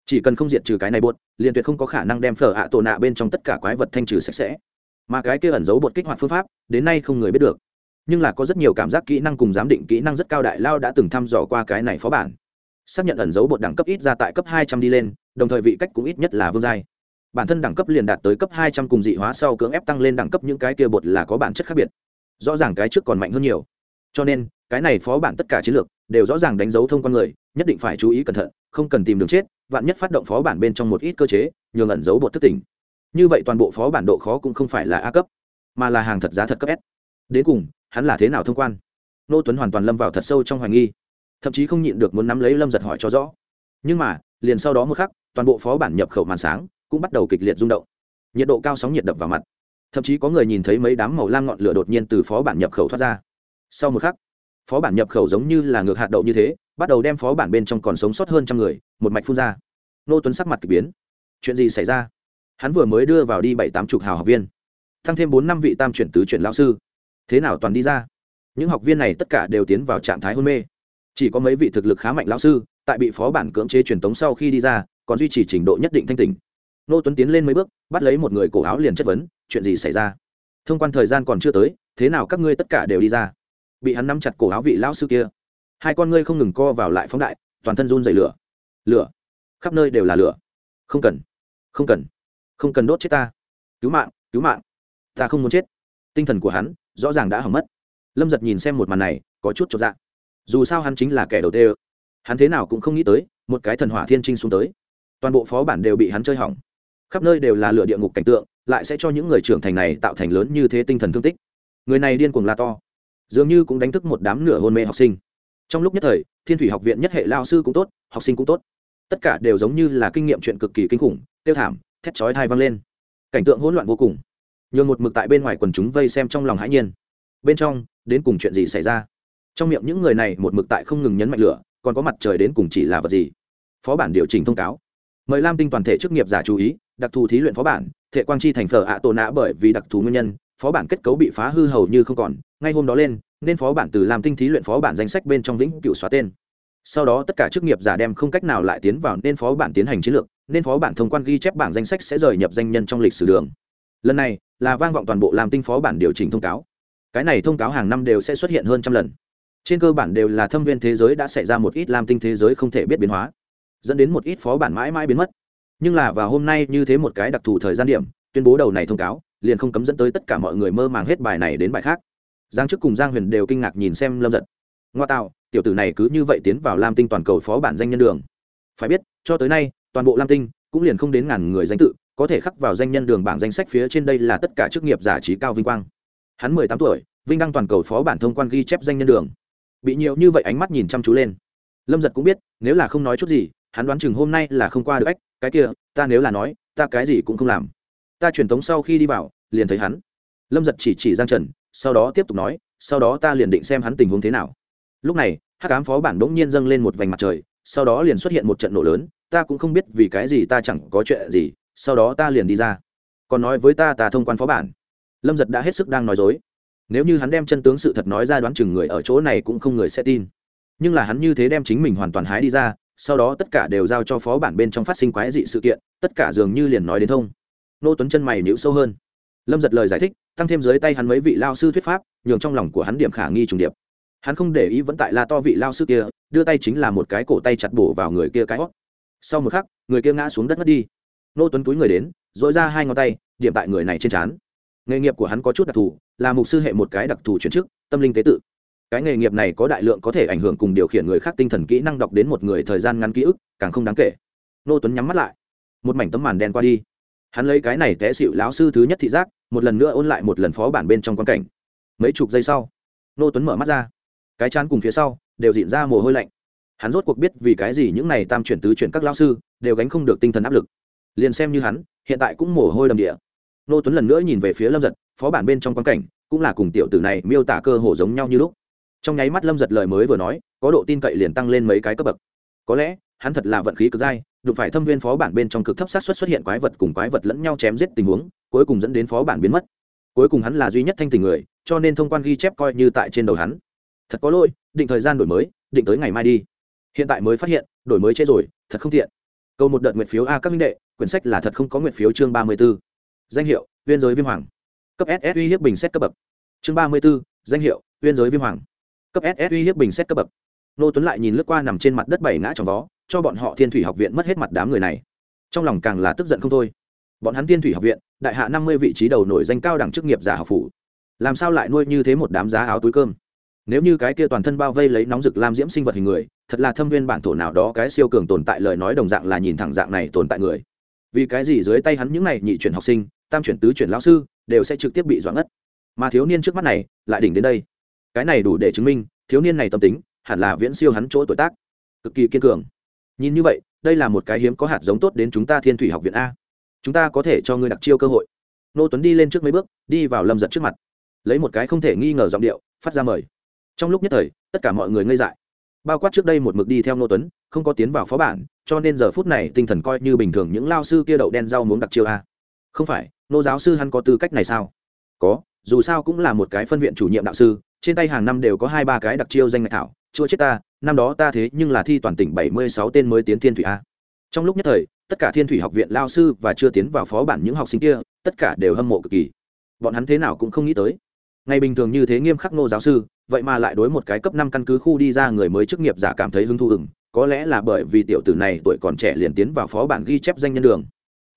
Chỉ cần không diệt trừ cái này bột, liền tuyệt không có khả năng đem phở ạ tôn ạ bên trong tất cả quái vật thanh trừ sạch sẽ. Mà cái kia ẩn dấu bột kích hoạt phương pháp, đến nay không người biết được. Nhưng là có rất nhiều cảm giác kỹ năng cùng giám định kỹ năng rất cao đại lao đã từng thăm dò qua cái này phó bản xác nhận ẩn dấu bột đẳng cấp ít ra tại cấp hai trăm đi lên, đồng thời vị cách cũng ít nhất là vương giai. Bản thân đẳng cấp liền đạt tới cấp hai trăm cùng dị hóa sau cưỡng ép tăng lên đẳng cấp những cái kia bột là có bản chất khác biệt. Rõ ràng cái trước còn mạnh hơn nhiều. Cho nên, cái này phó bản tất cả chiến lược đều rõ ràng đánh dấu thông quan người, nhất định phải chú ý cẩn thận, không cần tìm đường chết, vạn nhất phát động phó bản bên trong một ít cơ chế, nhường ẩn dấu bột thất tỉnh. Như vậy toàn bộ phó bản độ khó cũng không phải là a cấp, mà là hàng thật giá thật cấp s. Đến cùng, hắn là thế nào thông quan? Nô tuấn hoàn toàn lâm vào thật sâu trong hoài nghi thậm chí không nhịn được muốn nắm lấy lâm giật hỏi cho rõ. Nhưng mà, liền sau đó một khắc, toàn bộ phó bản nhập khẩu màn sáng cũng bắt đầu kịch liệt rung động. Nhiệt độ cao sóng nhiệt đập vào mặt. Thậm chí có người nhìn thấy mấy đám màu lam ngọn lửa đột nhiên từ phó bản nhập khẩu thoát ra. Sau một khắc, phó bản nhập khẩu giống như là ngược hạt đậu như thế, bắt đầu đem phó bản bên trong còn sống sót hơn trăm người, một mạch phun ra. Nô tuấn sắc mặt k ỳ biến. Chuyện gì xảy ra? Hắn vừa mới đưa vào đi bảy tám chục hào học viên. Tăng thêm bốn năm vị tam chuyển tứ chuyển lao sư. Thế nào toàn đi ra? Những học viên này tất cả đều tiến vào trạng thái hôn mê chỉ có mấy vị thực lực khá mạnh lão sư, tại bị phó bản cưỡng chế truyền tống sau khi đi ra, còn duy trì trình độ nhất định thanh tỉnh. Nô tuấn tiến lên mấy bước, bắt lấy một người cổ áo liền chất vấn, chuyện gì xảy ra? Thông quan thời gian còn chưa tới, thế nào các ngươi tất cả đều đi ra? Bị hắn nắm chặt cổ áo vị lão sư kia. Hai con ngươi không ngừng co vào lại phóng đại, toàn thân run dày lửa. Lửa? Khắp nơi đều là lửa. Không cần không cần không cần đốt chết ta. Cứu mạng cứu mạng, ta không muốn chết. Tinh thần của hắn rõ ràng đã hỏng mất. Lâm giật nhìn xem một màn này, có chút chột dạ dù sao hắn chính là kẻ đầu tiên. Hắn thế nào cũng không nghĩ tới, một cái thần hỏa thiên trinh xuống tới. Toàn bộ phó bản đều bị hắn chơi hỏng. Khắp nơi đều là lửa địa ngục cảnh tượng, lại sẽ cho những người trưởng thành này tạo thành lớn như thế tinh thần thương tích. Người này điên cuồng la to. Dường như cũng đánh thức một đám nửa hôn mê học sinh. Trong lúc nhất thời, thiên thủy học viện nhất hệ lao sư cũng tốt, học sinh cũng tốt. Tất cả đều giống như là kinh nghiệm chuyện cực kỳ kinh khủng tiêu thảm, thét chói thai vang lên. Cảnh tượng hỗn loạn vô cùng. Nhường một mực tại bên ngoài quần chúng vây xem trong lòng hãi nhiên. Bên trong, đến cùng chuyện gì xảy ra? Trong miệng những người này một mực tại không ngừng nhấn mạnh lửa, còn có mặt trời đến cùng chỉ là vật gì? Phó bản điều chỉnh thông cáo. Mời lam tinh toàn thể chức nghiệp giả chú ý, đặc thù thí luyện phó bản, thệ quang chi thành phở ạ tổ nã bởi vì đặc thù nguyên nhân, phó bản kết cấu bị phá hư hầu như không còn, ngay hôm đó lên, nên phó bản từ làm tinh thí luyện phó bản danh sách bên trong vĩnh cựu xóa tên. Sau đó tất cả chức nghiệp giả đem không cách nào lại tiến vào nên phó bản tiến hành chiến lược, nên phó bản thông quan ghi chép bảng danh sách sẽ rời nhập danh nhân trong lịch sử đường. Lần này là vang vọng toàn bộ làm tinh phó bản điều chỉnh thông cáo. Cái này thông cáo hàng năm đều sẽ xuất hiện hơn trăm lần trên cơ bản đều là thâm viên thế giới đã xảy ra một ít lam tinh thế giới không thể biết biến hóa, dẫn đến một ít phó bản mãi mãi biến mất. Nhưng là vào hôm nay như thế một cái đặc thù thời gian điểm, tuyên bố đầu này thông cáo, liền không cấm dẫn tới tất cả mọi người mơ màng hết bài này đến bài khác. Giang chức cùng giang huyền đều kinh ngạc nhìn xem lâm giật ngoa tạo, tiểu tử này cứ như vậy tiến vào lam tinh toàn cầu phó bản danh nhân đường. Phải biết, cho tới nay, toàn bộ lam tinh cũng liền không đến ngàn người danh tự, có thể khắc vào danh nhân đường bảng danh sách phía trên đây là tất cả chức nghiệp giả trí cao vinh quang. Hắn mười tám tuổi, vinh đăng toàn cầu phó bản thông quan ghi chép danh nhân đường bị nhiều như vậy ánh mắt nhìn chăm chú lên. Lâm giật cũng biết, nếu là không nói chút gì, hắn đoán chừng hôm nay là không qua được ách, cái kia, ta nếu là nói, ta cái gì cũng không làm. Ta truyền tống sau khi đi vào, liền thấy hắn. Lâm giật chỉ chỉ giang trần, sau đó tiếp tục nói, sau đó ta liền định xem hắn tình huống thế nào. Lúc này, hắc ám phó bản bỗng nhiên dâng lên một vành mặt trời, sau đó liền xuất hiện một trận nổ lớn, ta cũng không biết vì cái gì ta chẳng có chuyện gì, sau đó ta liền đi ra. Còn nói với ta ta thông quan phó bản. Lâm giật đã hết sức đang nói dối nếu như hắn đem chân tướng sự thật nói ra đoán chừng người ở chỗ này cũng không người sẽ tin. Nhưng là hắn như thế đem chính mình hoàn toàn hái đi ra, sau đó tất cả đều giao cho phó bản bên trong phát sinh quái dị sự kiện, tất cả dường như liền nói đến thông. Nô tuấn chân mày nhữ sâu hơn. Lâm giật lời giải thích, tăng thêm dưới tay hắn mấy vị lao sư thuyết pháp, nhường trong lòng của hắn điểm khả nghi trùng điệp. Hắn không để ý vẫn tại la to vị lao sư kia, đưa tay chính là một cái cổ tay chặt bổ vào người kia cái hót. Sau một khắc, người kia ngã xuống đất mất đi. Nô tuấn túi người đến dội ra hai ngón tay, điểm tại người này trên trán nghề nghiệp của hắn có chút đặc thù, là mục sư hệ một cái đặc thù chuyển chức, tâm linh tế tự. Cái nghề nghiệp này có đại lượng có thể ảnh hưởng cùng điều khiển người khác tinh thần kỹ năng đọc đến một người thời gian ngắn ký ức, càng không đáng kể. Nô tuấn nhắm mắt lại. Một mảnh tấm màn đen qua đi. Hắn lấy cái này té xịu lão sư thứ nhất thị giác, một lần nữa ôn lại một lần phó bản bên trong quan cảnh. Mấy chục giây sau, nô tuấn mở mắt ra. Cái chán cùng phía sau, đều dịn ra mồ hôi lạnh. Hắn rốt cuộc biết vì cái gì những này tam chuyển tứ chuyển các lao sư đều gánh không được tinh thần áp lực. Liền xem như hắn, hiện tại cũng mồ hôi đầm địa nô tuấn lần nữa nhìn về phía lâm giật, phó bản bên trong quan cảnh, cũng là cùng tiểu tử này miêu tả cơ hồ giống nhau như lúc. Trong nháy mắt lâm giật lời mới vừa nói, có độ tin cậy liền tăng lên mấy cái cấp bậc. Có lẽ, hắn thật là vận khí cực dai, đụng phải thâm viên phó bản bên trong cực thấp sát xuất xuất hiện quái vật cùng quái vật lẫn nhau chém giết tình huống, cuối cùng dẫn đến phó bản biến mất. Cuối cùng hắn là duy nhất thanh tình người, cho nên thông quan ghi chép coi như tại trên đầu hắn. Thật có lỗi, định thời gian đổi mới, định tới ngày mai đi. Hiện tại mới phát hiện, đổi mới chết rồi, thật không tiện. Câu một đợt nguyện phiếu a các minh đệ, quyển sách là thật không có nguyện phiếu chương ba mươi b ố danh hiệu biên giới viêm hoàng. Cấp ss uy hiếp bình xét cấp bậc. Chương ba mươi b ố danh hiệu biên giới viêm hoàng. Cấp ss uy hiếp bình xét cấp bậc. Nô tuấn lại nhìn lướt qua nằm trên mặt đất bảy ngã trong vó, cho bọn họ thiên thủy học viện mất hết mặt đám người này. Trong lòng càng là tức giận không thôi. Bọn hắn thiên thủy học viện, đại hạ năm mươi vị trí đầu nổi danh cao đẳng chức nghiệp giả học phủ. Làm sao lại nuôi như thế một đám giá áo túi cơm? Nếu như cái kia toàn thân bao vây lấy nóng rực lam diễm sinh vật hình người, thật là thâm viên bản thổ nào đó cái siêu cường tồn tại lời nói đồng dạng là nhìn thẳng dạng này tồn tại người. Vì cái gì dưới tay hắn những này nhị chuyển học sinh tam chuyển tứ chuyển lão sư, đều sẽ trực tiếp bị doãn ngất. Mà thiếu niên trước mắt này, lại đỉnh đến đây. Cái này đủ để chứng minh, thiếu niên này tâm tính, hẳn là viễn siêu hắn chỗ tuổi tác. Cực kỳ kiên cường. Nhìn như vậy, đây là một cái hiếm có hạt giống tốt đến chúng ta thiên thủy học viện a. Chúng ta có thể cho ngươi đặc chiêu cơ hội. Nô tuấn đi lên trước mấy bước, đi vào lâm giật trước mặt. Lấy một cái không thể nghi ngờ giọng điệu, phát ra mời. Trong lúc nhất thời, tất cả mọi người ngây dại. Bao quát trước đây một mực đi theo nô tuấn, không có tiến vào phó bản, cho nên giờ phút này tinh thần coi như bình thường những lao sư kia đậu đen rau muống đặc chiêu a không phải, nô giáo sư hắn có tư cách này sao? Có, dù sao cũng là một cái phân viện chủ nhiệm đạo sư, trên tay hàng năm đều có hai ba cái đặc chiêu danh ngạch thảo, chua chết ta, năm đó ta thế nhưng là thi toàn tỉnh bảy mươi sáu tên mới tiến thiên thủy a. Trong lúc nhất thời, tất cả thiên thủy học viện lao sư và chưa tiến vào phó bản những học sinh kia, tất cả đều hâm mộ cực kỳ. Bọn hắn thế nào cũng không nghĩ tới. Ngày bình thường như thế nghiêm khắc nô giáo sư, vậy mà lại đối một cái cấp năm căn cứ khu đi ra người mới chức nghiệp giả cảm thấy hứng thú ừng có lẽ là bởi vì tiểu tử này tuổi còn trẻ liền tiến vào phó bản ghi chép danh nhân đường.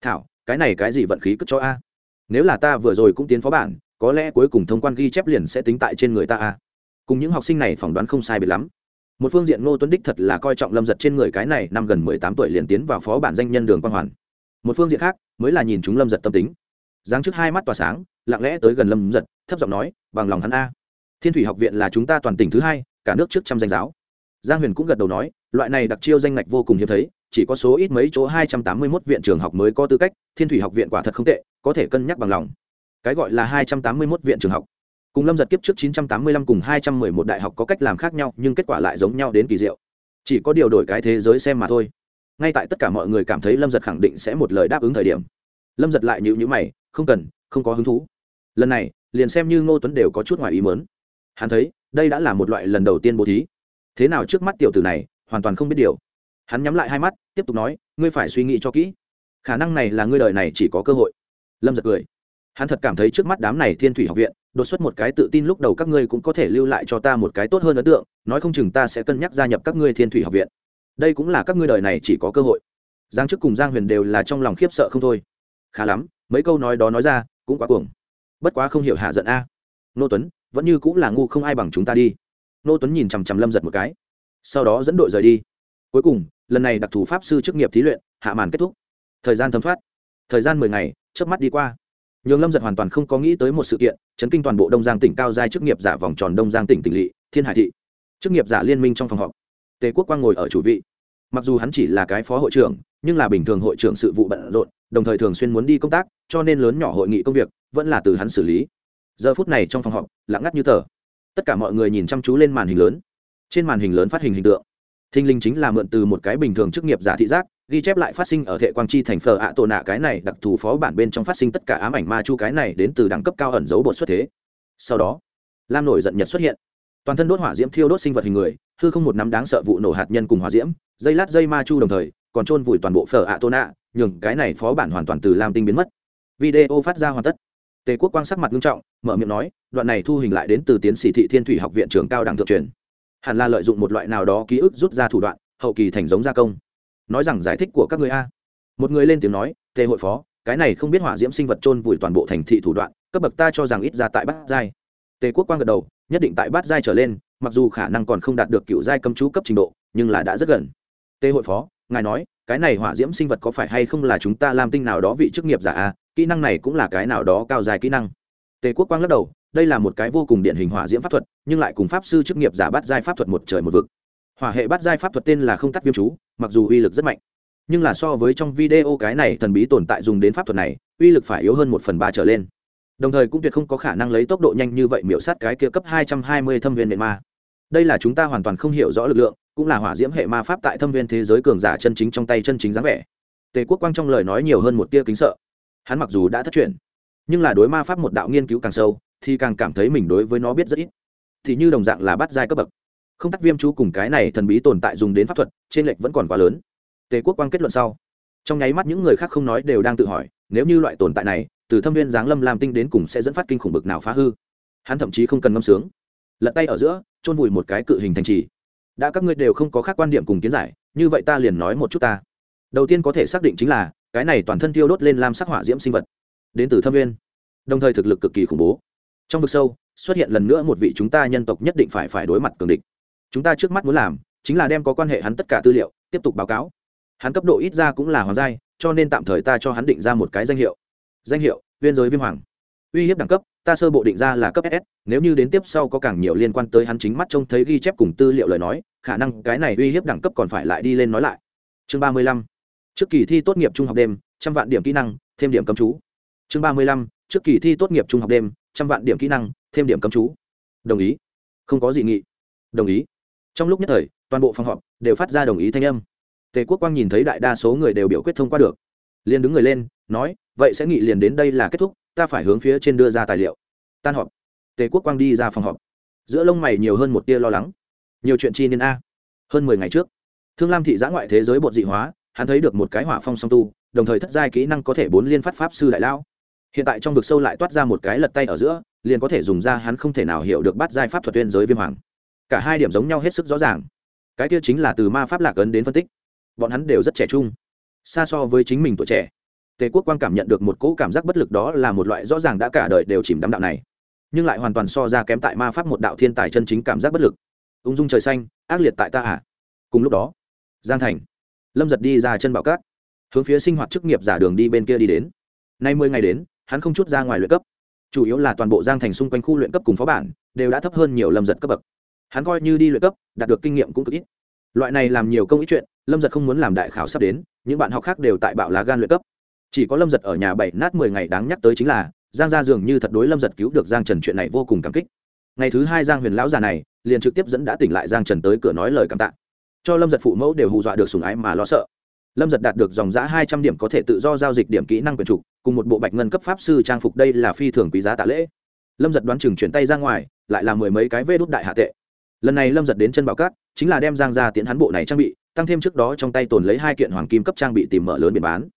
Thảo cái này cái gì vận khí cất cho a. Nếu là ta vừa rồi cũng tiến phó bản, có lẽ cuối cùng thông quan ghi chép liền sẽ tính tại trên người ta a. Cùng những học sinh này phỏng đoán không sai biệt lắm. Một phương diện ngô tuấn đích thật là coi trọng lâm giật trên người cái này, năm gần mười tám tuổi liền tiến vào phó bản danh nhân đường quang hoàn. Một phương diện khác, mới là nhìn chúng lâm giật tâm tính. Giáng trước hai mắt tỏa sáng, lặng lẽ tới gần lâm giật, thấp giọng nói, bằng lòng hắn a. Thiên thủy học viện là chúng ta toàn tỉnh thứ hai, cả nước trước trăm danh giáo. Giang huyền cũng gật đầu nói, loại này đặc chiêu danh ngạch vô cùng hiếm thấy chỉ có số ít mấy chỗ hai trăm tám mươi 281 viện trường học mới có tư cách thiên thủy học viện quả thật không tệ có thể cân nhắc bằng lòng. Cái gọi là hai trăm tám mươi 281 viện trường học. Cùng lâm giật kiếp trước chín trăm tám mươi lăm cùng hai trăm mười một đại học có cách làm khác nhau nhưng kết quả lại giống nhau đến kỳ diệu. Chỉ có điều đổi cái thế giới xem mà thôi. Ngay tại tất cả mọi người cảm thấy lâm giật khẳng định sẽ một lời đáp ứng thời điểm lâm giật lại nhíu nhíu mày không cần không có hứng thú. Lần này liền xem như ngô tuấn đều có chút ngoài ý muốn, hắn thấy đây đã là một loại lần đầu tiên bố thí. Thế nào trước mắt tiểu tử này hoàn toàn không biết điều hắn nhắm lại hai mắt, tiếp tục nói, ngươi phải suy nghĩ cho kỹ. Khả năng này là ngươi đời này chỉ có cơ hội. Lâm giật cười. Hắn thật cảm thấy trước mắt đám này thiên thủy học viện, đột xuất một cái tự tin lúc đầu các ngươi cũng có thể lưu lại cho ta một cái tốt hơn ấn tượng, nói không chừng ta sẽ cân nhắc gia nhập các ngươi thiên thủy học viện. Đây cũng là các ngươi đời này chỉ có cơ hội. Giang chức cùng giang huyền đều là trong lòng khiếp sợ không thôi. Khá lắm, mấy câu nói đó nói ra, cũng quá cuồng. Bất quá không hiểu hạ giận a. Nô tuấn, vẫn như cũng là ngu không ai bằng chúng ta đi. Nô tuấn nhìn chằm chằm lâm giật một cái. Sau đó dẫn đội rời đi cuối cùng, lần này đặc thù pháp sư chức nghiệp thí luyện, hạ màn kết thúc. Thời gian thấm thoát. Thời gian mười ngày trước mắt đi qua. Nhường lâm giật hoàn toàn không có nghĩ tới một sự kiện, chấn kinh toàn bộ đông giang tỉnh cao giai chức nghiệp giả vòng tròn đông giang tỉnh tỉnh lỵ, thiên hải thị. Chức nghiệp giả liên minh trong phòng họp. Tề quốc quang ngồi ở chủ vị. Mặc dù hắn chỉ là cái phó hội trưởng, nhưng là bình thường hội trưởng sự vụ bận rộn, đồng thời thường xuyên muốn đi công tác, cho nên lớn nhỏ hội nghị công việc vẫn là từ hắn xử lý. Giờ phút này trong phòng họp, lặng ngắt như tờ. Tất cả mọi người nhìn chăm chú lên màn hình lớn. Trên màn hình lớn phát hình hình tượng thinh linh chính là mượn từ một cái bình thường chức nghiệp giả thị giác, ghi chép lại phát sinh ở thệ quang chi thành phở ạ tổ nạ cái này, đặc thù phó bản bên trong phát sinh tất cả ám ảnh ma chu cái này đến từ đẳng cấp cao ẩn dấu bột xuất thế. Sau đó, lam nổi giận nhật xuất hiện. Toàn thân đốt hỏa diễm thiêu đốt sinh vật hình người, hư không một năm đáng sợ vụ nổ hạt nhân cùng hỏa diễm, dây lát dây ma chu đồng thời, còn trôn vùi toàn bộ phở ạ tổ nạ, nhường cái này phó bản hoàn toàn từ lam tinh biến mất. Video phát ra hoàn tất. Tề quốc quang sắc mặt nghiêm trọng, mở miệng nói, đoạn này thu hình lại đến từ tiến sĩ thị thiên thủy học viện trường cao đẳng thượng truyền hẳn là lợi dụng một loại nào đó ký ức rút ra thủ đoạn, hậu kỳ thành giống gia công. Nói rằng giải thích của các người a. Một người lên tiếng nói, tề hội phó, cái này không biết hỏa diễm sinh vật trôn vùi toàn bộ thành thị thủ đoạn, cấp bậc ta cho rằng ít ra tại bát giai. Tề quốc quang gật đầu, nhất định tại bát giai trở lên, mặc dù khả năng còn không đạt được cựu giai cấm chú cấp trình độ, nhưng là đã rất gần. Tề hội phó, ngài nói, cái này hỏa diễm sinh vật có phải hay không là chúng ta làm tinh nào đó vị chức nghiệp giả a, kỹ năng này cũng là cái nào đó cao dài kỹ năng. Tề quốc quang lắc đầu đây là một cái vô cùng điển hình hỏa diễm pháp thuật, nhưng lại cùng pháp sư chức nghiệp giả bắt giai pháp thuật một trời một vực. Hỏa hệ bắt giai pháp thuật tên là không tắt viêm chú, mặc dù uy lực rất mạnh, nhưng là so với trong video cái này thần bí tồn tại dùng đến pháp thuật này, uy lực phải yếu hơn một phần ba trở lên. Đồng thời cũng tuyệt không có khả năng lấy tốc độ nhanh như vậy miểu sát cái kia cấp hai trăm hai mươi thâm viên nện ma. Đây là chúng ta hoàn toàn không hiểu rõ lực lượng, cũng là hỏa diễm hệ ma pháp tại thâm viên thế giới cường giả chân chính trong tay chân chính dáng vẻ. Tề quốc quang trong lời nói nhiều hơn một tia kính sợ. Hắn mặc dù đã thất truyền, nhưng là đối ma pháp một đạo nghiên cứu càng sâu thì càng cảm thấy mình đối với nó biết rất ít. Thì như đồng dạng là bắt giai cấp bậc. Không tắc viêm chú cùng cái này thần bí tồn tại dùng đến pháp thuật, trên lệch vẫn còn quá lớn. Tề quốc quang kết luận sau. Trong nháy mắt những người khác không nói đều đang tự hỏi, nếu như loại tồn tại này, từ thâm viên giáng lâm làm tinh đến cùng sẽ dẫn phát kinh khủng bực nào phá hư. Hắn thậm chí không cần ngâm sướng. Lật tay ở giữa, chôn vùi một cái cự hình thành trì. Đã các ngươi đều không có khác quan điểm cùng kiến giải, như vậy ta liền nói một chút ta. Đầu tiên có thể xác định chính là, cái này toàn thân tiêu đốt lên làm sắc hỏa diễm sinh vật, đến từ thâm viên. Đồng thời thực lực cực kỳ khủng bố trong vực sâu, xuất hiện lần nữa một vị chúng ta nhân tộc nhất định phải phải đối mặt cường địch. Chúng ta trước mắt muốn làm chính là đem có quan hệ hắn tất cả tư liệu tiếp tục báo cáo. Hắn cấp độ ít ra cũng là hoàng giai, cho nên tạm thời ta cho hắn định ra một cái danh hiệu. Danh hiệu, viên giới viêm hoàng. Uy hiếp đẳng cấp, ta sơ bộ định ra là cấp ss nếu như đến tiếp sau có càng nhiều liên quan tới hắn chính mắt trông thấy ghi chép cùng tư liệu lời nói, khả năng cái này uy hiếp đẳng cấp còn phải lại đi lên nói lại. Chương ba mươi lăm. Trước kỳ thi tốt nghiệp trung học đêm, trăm vạn điểm kỹ năng, thêm điểm cấm chú. Chương ba mươi lăm. Trước kỳ thi tốt nghiệp trung học đêm trăm vạn điểm kỹ năng, thêm điểm cấm chú. Đồng ý. Không có gì nghị. Đồng ý. Trong lúc nhất thời, toàn bộ phòng họp đều phát ra đồng ý thanh âm. Tề quốc quang nhìn thấy đại đa số người đều biểu quyết thông qua được. Liền đứng người lên, nói, vậy sẽ nghị liền đến đây là kết thúc, ta phải hướng phía trên đưa ra tài liệu. Tan họp. Tề quốc quang đi ra phòng họp. Giữa lông mày nhiều hơn một tia lo lắng. Nhiều chuyện chi nên a. Hơn mười ngày trước, thương lam thị giã ngoại thế giới bột dị hóa, hắn thấy được một cái hỏa phong song tu, đồng thời thất giai kỹ năng có thể bốn liên phát pháp sư đại lao hiện tại trong vực sâu lại toát ra một cái lật tay ở giữa, liền có thể dùng ra hắn không thể nào hiểu được bắt giai pháp thuật tuyên giới viêm hoàng. Cả hai điểm giống nhau hết sức rõ ràng. Cái kia chính là từ ma pháp lạc ấn đến phân tích. Bọn hắn đều rất trẻ trung. Xa so với chính mình tuổi trẻ, tề quốc quang cảm nhận được một cỗ cảm giác bất lực đó là một loại rõ ràng đã cả đời đều chìm đắm đạo này. Nhưng lại hoàn toàn so ra kém tại ma pháp một đạo thiên tài chân chính cảm giác bất lực. Ung dung trời xanh, ác liệt tại ta à? Cùng lúc đó, giang thành, lâm giật đi ra chân bảo cát, hướng phía sinh hoạt chức nghiệp giả đường đi bên kia đi đến. Nay mười ngày đến hắn không chút ra ngoài luyện cấp. Chủ yếu là toàn bộ giang thành xung quanh khu luyện cấp cùng phó bản đều đã thấp hơn nhiều lâm giật cấp bậc. Hắn coi như đi luyện cấp, đạt được kinh nghiệm cũng cực ít. Loại này làm nhiều công ít chuyện, lâm giật không muốn làm đại khảo sắp đến, những bạn học khác đều tại bạo lá gan luyện cấp. Chỉ có lâm giật ở nhà bảy nát mười ngày đáng nhắc tới chính là, giang gia dường như thật đối lâm giật cứu được giang trần chuyện này vô cùng cảm kích. Ngày thứ hai giang huyền lão già này, liền trực tiếp dẫn đã tỉnh lại giang trần tới cửa nói lời cảm tạ. Cho lâm giật phụ mẫu đều hù dọa được sùng ái mà lo sợ. Lâm giật đạt được dòng giã hai trăm điểm có thể tự do giao dịch điểm kỹ năng quyền trục cùng một bộ bạch ngân cấp pháp sư trang phục đây là phi thường quý giá tạ lễ. Lâm giật đoán chừng chuyển tay ra ngoài, lại là mười mấy cái vê đốt đại hạ tệ. Lần này lâm giật đến chân bảo cát, chính là đem giang ra tiến hắn bộ này trang bị, tăng thêm trước đó trong tay tồn lấy hai kiện hoàng kim cấp trang bị tìm mở lớn biển bán.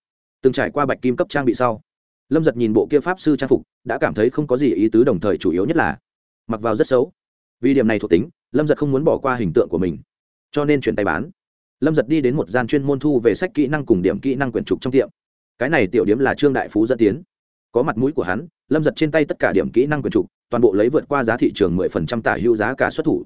Từng trải qua bạch kim cấp trang bị sau, lâm giật nhìn bộ kia pháp sư trang phục, đã cảm thấy không có gì ý tứ đồng thời chủ yếu nhất là, mặc vào rất xấu. Vì điểm này thuộc tính, lâm giật không muốn bỏ qua hình tượng của mình. Cho nên chuyển tay bán. Lâm giật đi đến một gian chuyên môn thu về sách kỹ năng cùng điểm kỹ năng quyển trục trong tiệm cái này tiểu điểm là trương đại phú dẫn tiến. Có mặt mũi của hắn, lâm giật trên tay tất cả điểm kỹ năng quyền trục, toàn bộ lấy vượt qua giá thị trường mười phần trăm tả hữu giá cả xuất thủ.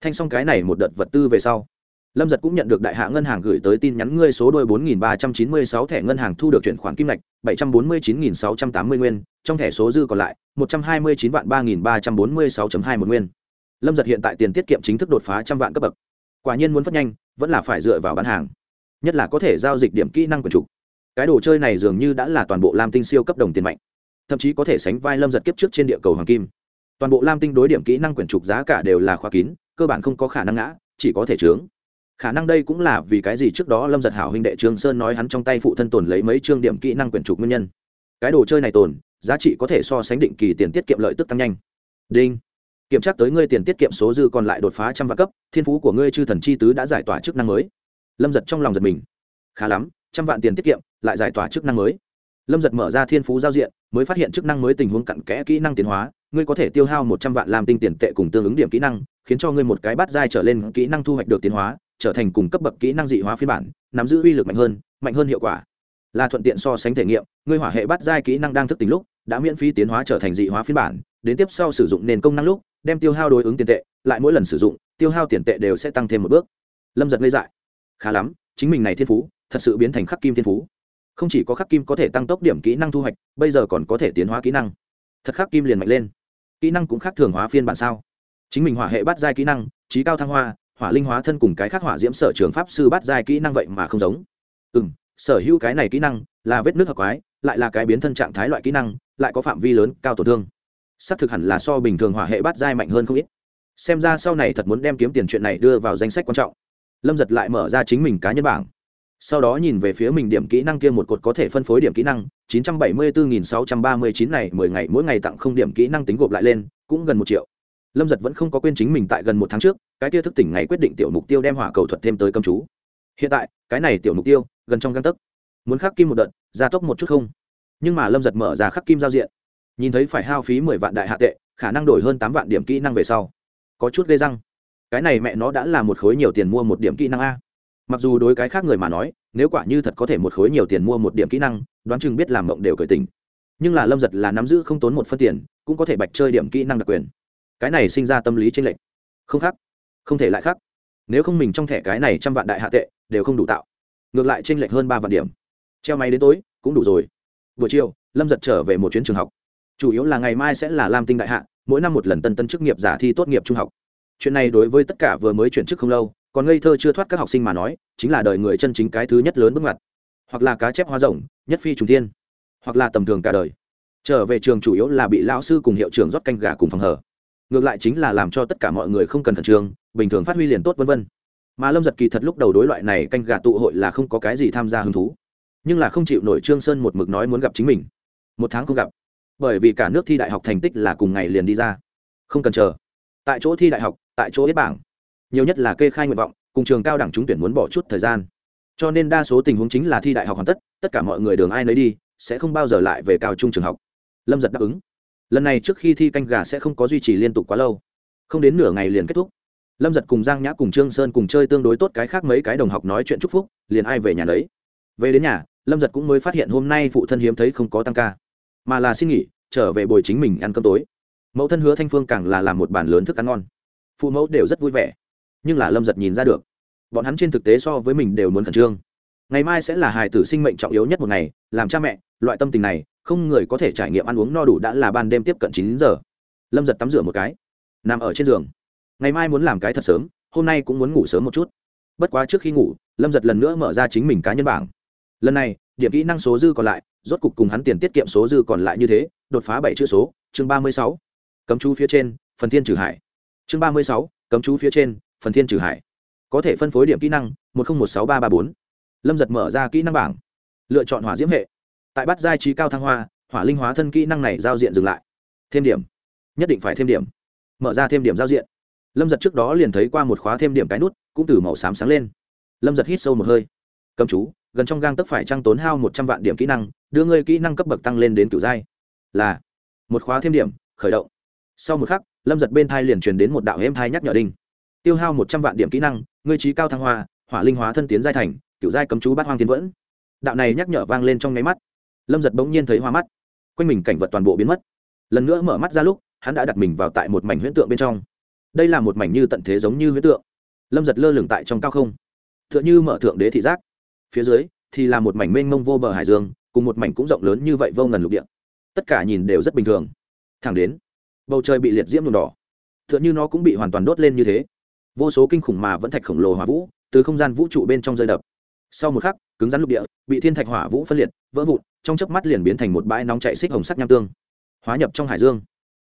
Thanh xong cái này một đợt vật tư về sau, lâm giật cũng nhận được đại hạ ngân hàng gửi tới tin nhắn ngươi số đôi bốn nghìn ba trăm chín mươi sáu thẻ ngân hàng thu được chuyển khoản kim ngạch, bảy trăm bốn mươi chín nghìn sáu trăm tám mươi nguyên, trong thẻ số dư còn lại, một trăm hai mươi chín vạn ba nghìn ba trăm bốn mươi sáu hai một nguyên. Lâm giật hiện tại tiền tiết kiệm chính thức đột phá trăm vạn cấp bậc. Quả nhiên muốn phát nhanh, vẫn là phải dựa vào bán hàng. Nhất là có thể giao dịch điểm kỹ năng quần trục cái đồ chơi này dường như đã là toàn bộ lam tinh siêu cấp đồng tiền mạnh, thậm chí có thể sánh vai lâm giật kiếp trước trên địa cầu hoàng kim. Toàn bộ lam tinh đối điểm kỹ năng quyển trục giá cả đều là khóa kín, cơ bản không có khả năng ngã, chỉ có thể trướng khả năng đây cũng là vì cái gì trước đó lâm giật hảo huynh đệ trương sơn nói hắn trong tay phụ thân tồn lấy mấy chương điểm kỹ năng quyển trục nguyên nhân. Cái đồ chơi này tồn, giá trị có thể so sánh định kỳ tiền tiết kiệm lợi tức tăng nhanh. Đinh. Kiểm tra tới ngươi tiền tiết kiệm số dư còn lại đột phá trăm vạn cấp, thiên phú của ngươi chư thần chi tứ đã giải tỏa chức năng mới. Lâm giật trong lòng giật mình. Khá lắm trăm vạn tiền tiết kiệm, lại giải tỏa chức năng mới. Lâm giật mở ra thiên phú giao diện, mới phát hiện chức năng mới tình huống cặn kẽ kỹ năng tiến hóa, ngươi có thể tiêu hao một trăm vạn làm tinh tiền tệ cùng tương ứng điểm kỹ năng, khiến cho ngươi một cái bắt dai trở lên kỹ năng thu hoạch được tiến hóa, trở thành cùng cấp bậc kỹ năng dị hóa phiên bản, nắm giữ uy lực mạnh hơn mạnh hơn hiệu quả. Là thuận tiện so sánh thể nghiệm, ngươi hỏa hệ bắt dai kỹ năng đang thức tỉnh lúc, đã miễn phí tiến hóa trở thành dị hóa phiên bản, đến tiếp sau sử dụng nền công năng lúc, đem tiêu hao đối ứng tiền tệ, lại mỗi lần sử dụng, tiêu hao tiền tệ đều sẽ tăng thêm một bước. Lâm giật ngây dại. Khá lắm, chính mình này thiên phú thật sự biến thành khắc kim thiên phú. Không chỉ có khắc kim có thể tăng tốc điểm kỹ năng thu hoạch, bây giờ còn có thể tiến hóa kỹ năng. Thật khắc kim liền mạnh lên. Kỹ năng cũng khác thường hóa phiên bản sao? Chính mình hỏa hệ bắt giai kỹ năng, trí cao thăng hoa, hỏa linh hóa thân cùng cái khác hỏa diễm sở trường pháp sư bắt giai kỹ năng vậy mà không giống. Ừ m sở hữu cái này kỹ năng là vết nước hợp quái, lại là cái biến thân trạng thái loại kỹ năng, lại có phạm vi lớn, cao tổn thương. Xác thực hẳn là so bình thường hỏa hệ bắt giai mạnh hơn không ít. Xem ra sau này thật muốn đem kiếm tiền chuyện này đưa vào danh sách quan trọng. Lâm giật lại mở ra chính mình cá nhân bảng sau đó nhìn về phía mình điểm kỹ năng kia một cột có thể phân phối điểm kỹ năng 974.639 này 10 ngày, mỗi ngày tặng không điểm kỹ năng tính gộp lại lên, cũng gần một triệu. Lâm giật vẫn không có quên chính mình tại gần một tháng trước, cái kia thức tỉnh ngày quyết định tiểu mục tiêu đem hỏa cầu thuật thêm tới công chú. Hiện tại, cái này tiểu mục tiêu, gần trong găng tấc. Muốn khắc kim một đợt, gia tốc một chút không? Nhưng mà lâm giật mở ra khắc kim giao diện. Nhìn thấy phải hao phí mười vạn đại hạ tệ, khả năng đổi hơn tám vạn điểm kỹ năng về sau. Có chút gây răng. Cái này mẹ nó đã là một khối nhiều tiền mua một điểm kỹ năng a mặc dù đối cái khác người mà nói, nếu quả như thật có thể một khối nhiều tiền mua một điểm kỹ năng, đoán chừng biết làm mộng đều cởi tình nhưng là lâm giật là nắm giữ không tốn một phân tiền, cũng có thể bạch chơi điểm kỹ năng đặc quyền. Cái này sinh ra tâm lý tranh lệch. Không khác. Không thể lại khác. Nếu không mình trong thẻ cái này trăm vạn đại hạ tệ, đều không đủ tạo. Ngược lại tranh lệch hơn ba vạn điểm. Treo máy đến tối, cũng đủ rồi. Buổi chiều, lâm giật trở về một chuyến trường học. Chủ yếu là ngày mai sẽ là lam tinh đại hạ, mỗi năm một lần tân tân chức nghiệp giả thi tốt nghiệp trung học. Chuyện này đối với tất cả vừa mới chuyển chức không lâu còn ngây thơ chưa thoát các học sinh mà nói, chính là đời người chân chính cái thứ nhất lớn bước ngoặt. Hoặc là cá chép hoa rồng, nhất phi trùng thiên. Hoặc là tầm thường cả đời. Trở về trường chủ yếu là bị lão sư cùng hiệu trưởng rót canh gà cùng phòng hở. Ngược lại chính là làm cho tất cả mọi người không cần khẩn trương, bình thường phát huy liền tốt vân vân. Mà lâm giật kỳ thật lúc đầu đối loại này canh gà tụ hội là không có cái gì tham gia hứng thú. Nhưng là không chịu nổi trương sơn một mực nói muốn gặp chính mình. Một tháng không gặp. Bởi vì cả nước thi đại học thành tích là cùng ngày liền đi ra. Không cần chờ. Tại chỗ thi đại học, tại chỗ ít bảng nhiều nhất là kê khai nguyện vọng, cùng trường cao đẳng trúng tuyển muốn bỏ chút thời gian. Cho nên đa số tình huống chính là thi đại học hoàn tất tất cả mọi người đường ai nấy đi, sẽ không bao giờ lại về cao trung trường học. Lâm giật đáp ứng. Lần này trước khi thi canh gà sẽ không có duy trì liên tục quá lâu. Không đến nửa ngày liền kết thúc. Lâm giật cùng giang nhã cùng trương sơn cùng chơi tương đối tốt cái khác mấy cái đồng học nói chuyện chúc phúc, liền ai về nhà đấy về đến nhà, lâm giật cũng mới phát hiện hôm nay phụ thân hiếm thấy không có tăng ca, mà là xin nghỉ, trở về bồi chính mình ăn cơm tối. Mẫu thân hứa thanh phương càng là làm một bàn lớn thức ăn ngon. Phụ mẫu đều rất vui vẻ nhưng là lâm giật nhìn ra được. Bọn hắn trên thực tế so với mình đều muốn khẩn trương. Ngày mai sẽ là hài tử sinh mệnh trọng yếu nhất một ngày, làm cha mẹ, loại tâm tình này, không người có thể trải nghiệm ăn uống no đủ đã là ban đêm tiếp cận chín giờ. Lâm giật tắm rửa một cái, nằm ở trên giường. Ngày mai muốn làm cái thật sớm, hôm nay cũng muốn ngủ sớm một chút. Bất quá trước khi ngủ, lâm giật lần nữa mở ra chính mình cá nhân bảng. Lần này, điểm kỹ năng số dư còn lại, rốt cục cùng hắn tiền tiết kiệm số dư còn lại như thế, đột phá bảy chữ số, chương ba mươi sáu. Cấm chú phía trên, phần thiên trừ hải. Chương ba mươi sáu, cấm chú phía trên phần thiên trừ hải. Có thể phân phối điểm kỹ năng, một nghìn một sáu ba ba bốn. Lâm giật mở ra kỹ năng bảng. Lựa chọn hỏa diễm hệ. Tại bắt giai trí cao thăng hoa, hỏa linh hóa thân kỹ năng này giao diện dừng lại. Thêm điểm. Nhất định phải thêm điểm. Mở ra thêm điểm giao diện. Lâm giật trước đó liền thấy qua một khóa thêm điểm cái nút, cũng từ màu xám sáng lên. Lâm giật hít sâu một hơi. Cầm chú, gần trong gang tức phải trăng tốn hao một trăm vạn điểm kỹ năng, đưa ngươi kỹ năng cấp bậc tăng lên đến kiểu giai. Là, một khóa thêm điểm, khởi động. Sau một khắc, lâm giật bên thai liền truyền đến một đạo êm thai nhắc nhở đinh tiêu hao một trăm vạn điểm kỹ năng, ngươi trí cao thăng hoa, hỏa linh hóa thân tiến giai thành, kiểu giai cấm chú bát hoang tiến vẫn. Đạo này nhắc nhở vang lên trong nháy mắt. Lâm giật bỗng nhiên thấy hoa mắt. Quanh mình cảnh vật toàn bộ biến mất. Lần nữa mở mắt ra lúc, hắn đã đặt mình vào tại một mảnh huyễn tượng bên trong. Đây là một mảnh như tận thế giống như huyễn tượng. Lâm giật lơ lửng tại trong cao không. T h ư ợ n h ư mở thượng đế thị giác. Phía dưới, thì là một mảnh mênh mông vô bờ hải dương, cùng một mảnh cũng rộng lớn như vậy vô ngần lục địa. Tất cả nhìn đều rất bình thường. Thẳng đến, bầu trời bị liệt diễm nhuộm đỏ. T h ư ợ n h ư nó cũng bị hoàn toàn đốt lên như thế vô số kinh khủng mà vẫn thạch khổng lồ hỏa vũ từ không gian vũ trụ bên trong rơi đập. Sau một khắc, cứng rắn lục địa bị thiên thạch hỏa vũ phân liệt, vỡ vụn, trong chớp mắt liền biến thành một bãi nóng chạy xích hồng sắc nham tương, hóa nhập trong hải dương.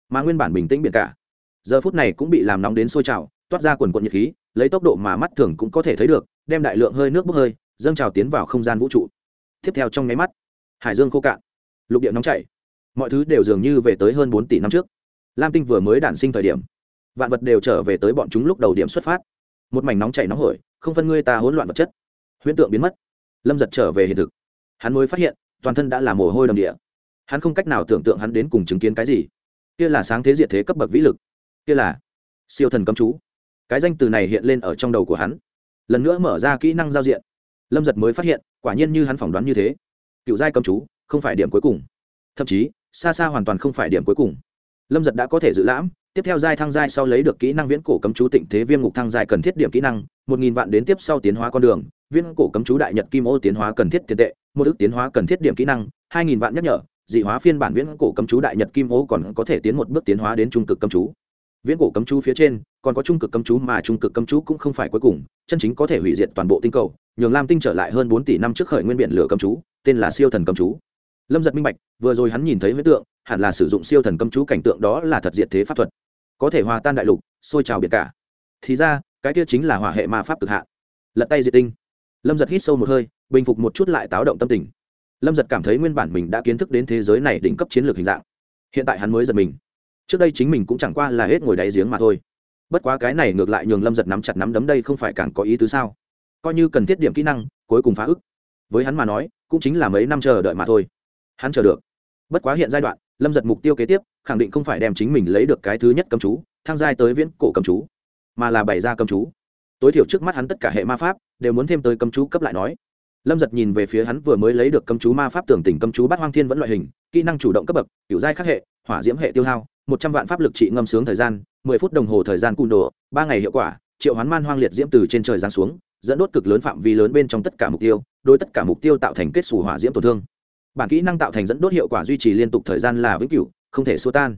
Mà nguyên bản bình tĩnh biển cả, giờ phút này cũng bị làm nóng đến sôi trào, toát ra quần quận nhiệt khí, lấy tốc độ mà mắt thường cũng có thể thấy được, đem đại lượng hơi nước bốc hơi, dâng trào tiến vào không gian vũ trụ. Tiếp theo trong nháy mắt, hải dương khô cạn, lục địa nóng chảy, mọi thứ đều dường như về tới hơn bốn tỷ năm trước. Lam tinh vừa mới đản sinh thời điểm vạn vật đều trở về tới bọn chúng lúc đầu điểm xuất phát. Một mảnh nóng chảy nóng hổi, không phân ngươi ta hỗn loạn vật chất. Huyễn tượng biến mất. Lâm giật trở về hiện thực. Hắn mới phát hiện, toàn thân đã là mồ hôi đầm địa. Hắn không cách nào tưởng tượng hắn đến cùng chứng kiến cái gì. Kia là sáng thế diệt thế cấp bậc vĩ lực. Kia là siêu thần cấm chú. Cái danh từ này hiện lên ở trong đầu của hắn. Lần nữa mở ra kỹ năng giao diện. Lâm giật mới phát hiện, quả nhiên như hắn phỏng đoán như thế. Cựu giai cấm chú, không phải điểm cuối cùng. Thậm chí, xa xa hoàn toàn không phải điểm cuối cùng. Lâm giật đã có thể dự lãm tiếp theo giai thăng giai sau lấy được kỹ năng viễn cổ cấm chú tịnh thế viêm ngục thăng giai cần thiết điểm kỹ năng, một nghìn vạn đến tiếp sau tiến hóa con đường, viễn cổ cấm chú đại nhật kim ô tiến hóa cần thiết tiền tệ, một ước tiến hóa cần thiết điểm kỹ năng, hai nghìn vạn nhắc nhở, dị hóa phiên bản viễn cổ cấm chú đại nhật kim ô còn có thể tiến một bước tiến hóa đến trung cực cấm chú. Viễn cổ cấm chú phía trên, còn có trung cực cấm chú mà trung cực cấm chú cũng không phải cuối cùng, chân chính có thể hủy diệt toàn bộ tinh cầu, nhường lam tinh trở lại hơn bốn tỷ năm trước khởi nguyên biển lửa cấm chú, tên là siêu thần cấm chú. Lâm giật minh bạch, vừa rồi hắn nhìn thấy huyết tượng, hẳn là sử dụng siêu thần cấm chú cảnh tượng đó là thật diệt thế pháp thuật có thể hòa tan đại lục, sôi trào biệt cả. Thì ra, cái kia chính là hỏa hệ ma pháp cực hạ lật tay diệt tinh. Lâm giật hít sâu một hơi, bình phục một chút lại táo động tâm tình. Lâm giật cảm thấy nguyên bản mình đã kiến thức đến thế giới này đỉnh cấp chiến lược hình dạng. Hiện tại hắn mới giật mình. Trước đây chính mình cũng chẳng qua là hết ngồi đáy giếng mà thôi. Bất quá cái này ngược lại nhường lâm giật nắm chặt nắm đấm đây không phải càng có ý tứ sao? Coi như cần thiết điểm kỹ năng, cuối cùng phá ức. Với hắn mà nói, cũng chính là mấy năm chờ đợi mà thôi. Hắn chờ được. Bất quá hiện giai đoạn, lâm giật mục tiêu kế tiếp khẳng định không phải đem chính mình lấy được cái thứ nhất cầm chú, thang giai tới viễn cổ cầm chú, mà là bày ra cầm chú. Tối thiểu trước mắt hắn tất cả hệ ma pháp đều muốn thêm tới cầm chú cấp lại nói. Lâm giật nhìn về phía hắn vừa mới lấy được cầm chú ma pháp tưởng tỉnh cầm chú bắt hoang thiên vẫn loại hình, kỹ năng chủ động cấp bậc, kiểu giai khắc hệ, hỏa diễm hệ tiêu hao, một trăm vạn pháp lực trị ngâm sướng thời gian, mười phút đồng hồ thời gian cung đồ, ba ngày hiệu quả, triệu hoán man hoang liệt diễm từ trên trời giáng xuống, dẫn đốt cực lớn phạm vi lớn bên trong tất cả mục tiêu, đối tất cả mục tiêu tạo thành kết xù hỏa diễm tổn thương. Bản kỹ năng tạo thành dẫn đốt hiệu quả duy trì liên tục thời gian là vĩnh cửu không thể xua tan.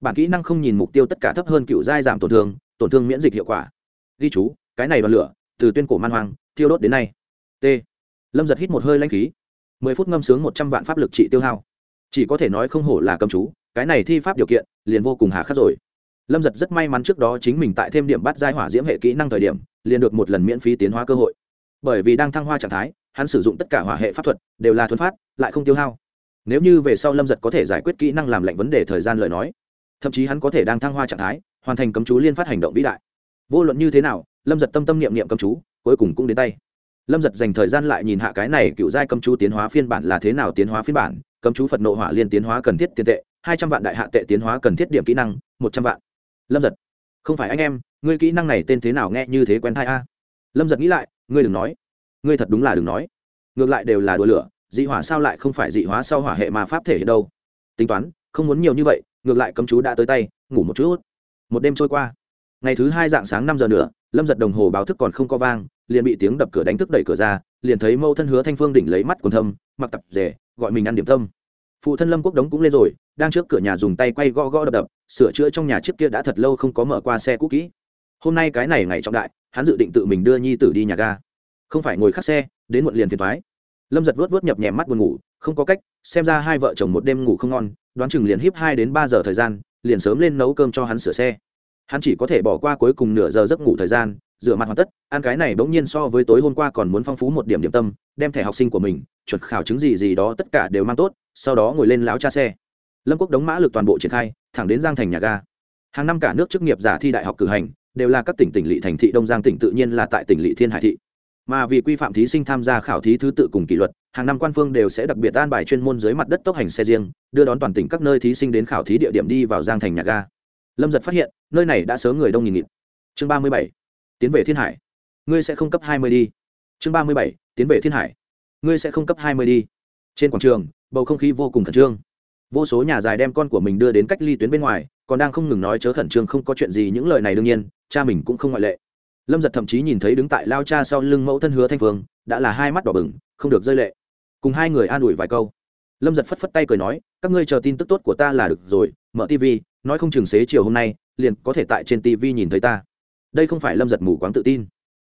Bản kỹ năng không nhìn mục tiêu tất cả thấp hơn cựu giai giảm tổn thương tổn thương miễn dịch hiệu quả. Ghi chú, cái này đoàn lửa, từ tuyên cổ man hoang tiêu đốt đến nay. T. Lâm giật hít một hơi lanh khí. Mười phút ngâm sướng một trăm vạn pháp lực trị tiêu hao. Chỉ có thể nói không hổ là cầm chú, cái này thi pháp điều kiện, liền vô cùng hà khắc rồi. Lâm giật rất may mắn trước đó chính mình tại thêm điểm bắt giai hỏa diễm hệ kỹ năng thời điểm, liền được một lần miễn phí tiến hóa cơ hội. Bởi vì đang thăng hoa trạng thái, hắn sử dụng tất cả hỏa hệ pháp thuật, đều là thuần phát, lại không tiêu hao nếu như về sau lâm giật có thể giải quyết kỹ năng làm lệnh vấn đề thời gian lời nói, thậm chí hắn có thể đang thăng hoa trạng thái, hoàn thành cấm chú liên phát hành động vĩ đại. Vô luận như thế nào, lâm giật tâm tâm niệm niệm cấm chú, cuối cùng cũng đến tay. Lâm giật dành thời gian lại nhìn hạ cái này cựu giai cấm chú tiến hóa phiên bản là thế nào tiến hóa phiên bản, cấm chú phật nộ hỏa liên tiến hóa cần thiết tiền tệ, hai trăm vạn đại hạ tệ tiến hóa cần thiết điểm kỹ năng, một trăm vạn. Lâm giật, không phải anh em, ngươi kỹ năng này tên thế nào nghe như thế quen thai a? Lâm giật nghĩ lại, ngươi đừng nói, ngươi thật đúng là đừng nói. Ngược lại đều là đùa lửa dị hỏa sao lại không phải dị hóa sau hỏa hệ mà pháp thể hiện đâu? Tính toán, không muốn nhiều như vậy, ngược lại cấm chú đã tới tay, ngủ một chút. Một đêm trôi qua. Ngày thứ hai dạng sáng năm giờ nữa, lâm giật đồng hồ báo thức còn không có vang, liền bị tiếng đập cửa đánh thức đẩy cửa ra, liền thấy mâu thân hứa thanh phương đỉnh lấy mắt quần thâm, mặc tập rể, gọi mình ăn điểm tâm. Phụ thân lâm quốc đống cũng lên rồi, đang trước cửa nhà dùng tay quay gõ gõ đập đập, sửa chữa trong nhà trước kia đã thật lâu không có mở qua xe cũ kỹ. Hôm nay cái này ngày trọng đại, hắn dự định tự mình đưa nhi tử đi nhà ga. Không phải ngồi khắc xe, đến muộn liền phiền thoái lâm giật vớt vớt nhập nhèm mắt buồn ngủ, không có cách, xem ra hai vợ chồng một đêm ngủ không ngon, đoán chừng liền híp hai đến ba giờ thời gian, liền sớm lên nấu cơm cho hắn sửa xe. Hắn chỉ có thể bỏ qua cuối cùng nửa giờ giấc ngủ thời gian, rửa mặt hoàn tất, ăn cái này bỗng nhiên so với tối hôm qua còn muốn phong phú một điểm điểm tâm, đem thẻ học sinh của mình, chuẩn khảo chứng gì gì đó tất cả đều mang tốt, sau đó ngồi lên láo cha xe. Lâm quốc đóng mã lực toàn bộ triển khai, thẳng đến giang thành nhà ga. Hàng năm cả nước chức nghiệp giả thi đại học cử hành, đều là các tỉnh tỉnh lỵ thành thị đông giang tỉnh tự nhiên là tại tỉnh lỵ thiên hải thị mà vì quy phạm thí sinh tham gia khảo thí thứ tự cùng kỷ luật, hàng năm quan phương đều sẽ đặc biệt an bài chuyên môn dưới mặt đất tốc hành xe riêng, đưa đón toàn tỉnh các nơi thí sinh đến khảo thí địa điểm đi vào giang thành nhà ga. Lâm giật phát hiện, nơi này đã sớm người đông nghìn nghịt. Chương ba mươi bảy, tiến về thiên hải. Ngươi sẽ không cấp hai mươi đi. Chương ba mươi bảy, tiến về thiên hải. Ngươi sẽ không cấp hai mươi đi. Trên quảng trường, bầu không khí vô cùng khẩn trương. Vô số nhà dài đem con của mình đưa đến cách ly tuyến bên ngoài, còn đang không ngừng nói chớ khẩn trương không có chuyện gì, những lời này đương nhiên, cha mình cũng không ngoại lệ lâm giật thậm chí nhìn thấy đứng tại lao cha sau lưng mẫu thân hứa thanh phương, đã là hai mắt đỏ bừng, không được rơi lệ. Cùng hai người an ủi vài câu. Lâm giật phất phất tay cười nói, các ngươi chờ tin tức tốt của ta là được rồi, mở tv nói không chừng xế chiều hôm nay, liền có thể tại trên tv nhìn thấy ta. Đây không phải lâm giật mù quáng tự tin,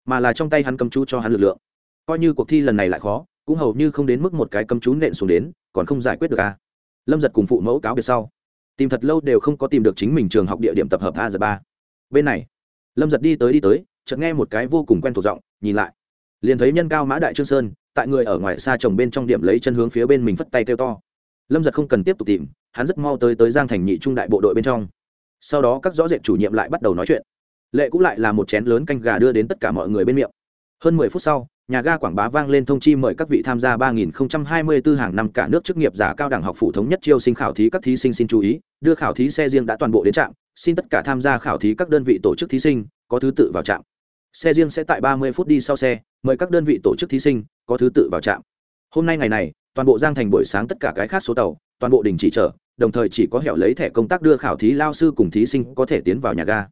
mà là trong tay hắn cầm chú cho hắn lực lượng. Coi như cuộc thi lần này lại khó, cũng hầu như không đến mức một cái cầm chú nện xuống đến, còn không giải quyết được à. lâm giật cùng phụ mẫu cáo biệt sau, tìm thật lâu đều không có tìm được chính mình trường học địa điểm tập hợp a giờ ba. Bên này, lâm giật đi tới đi tới chợt nghe một cái vô cùng quen thuộc giọng nhìn lại. Liền thấy nhân cao mã đại trương sơn tại người ở ngoài xa chồng bên trong điểm lấy chân hướng phía bên mình phất tay kêu to. Lâm giật không cần tiếp tục tìm hắn rất mau tới tới giang thành nhị trung đại bộ đội bên trong. Sau đó các rõ rệt chủ nhiệm lại bắt đầu nói chuyện. Lệ cũng lại là một chén lớn canh gà đưa đến tất cả mọi người bên miệng. Hơn mười phút sau nhà ga quảng bá vang lên thông chi mời các vị tham gia 3024 hàng năm cả nước chức nghiệp giả cao đẳng học phủ thống nhất chiêu sinh khảo thí các thí sinh xin chú ý, đưa khảo thí xe riêng đã toàn bộ đến trạm, xin tất cả tham gia khảo thí các đơn vị tổ chức thí sinh có thứ tự vào trạm. Xe riêng sẽ tại 30 phút đi sau xe, mời các đơn vị tổ chức thí sinh có thứ tự vào trạm. Hôm nay ngày này, toàn bộ Giang Thành buổi sáng tất cả cái khác số tàu, toàn bộ đình chỉ chở, đồng thời chỉ có hẻo lấy thẻ công tác đưa khảo thí lao sư cùng thí sinh có thể tiến vào nhà ga.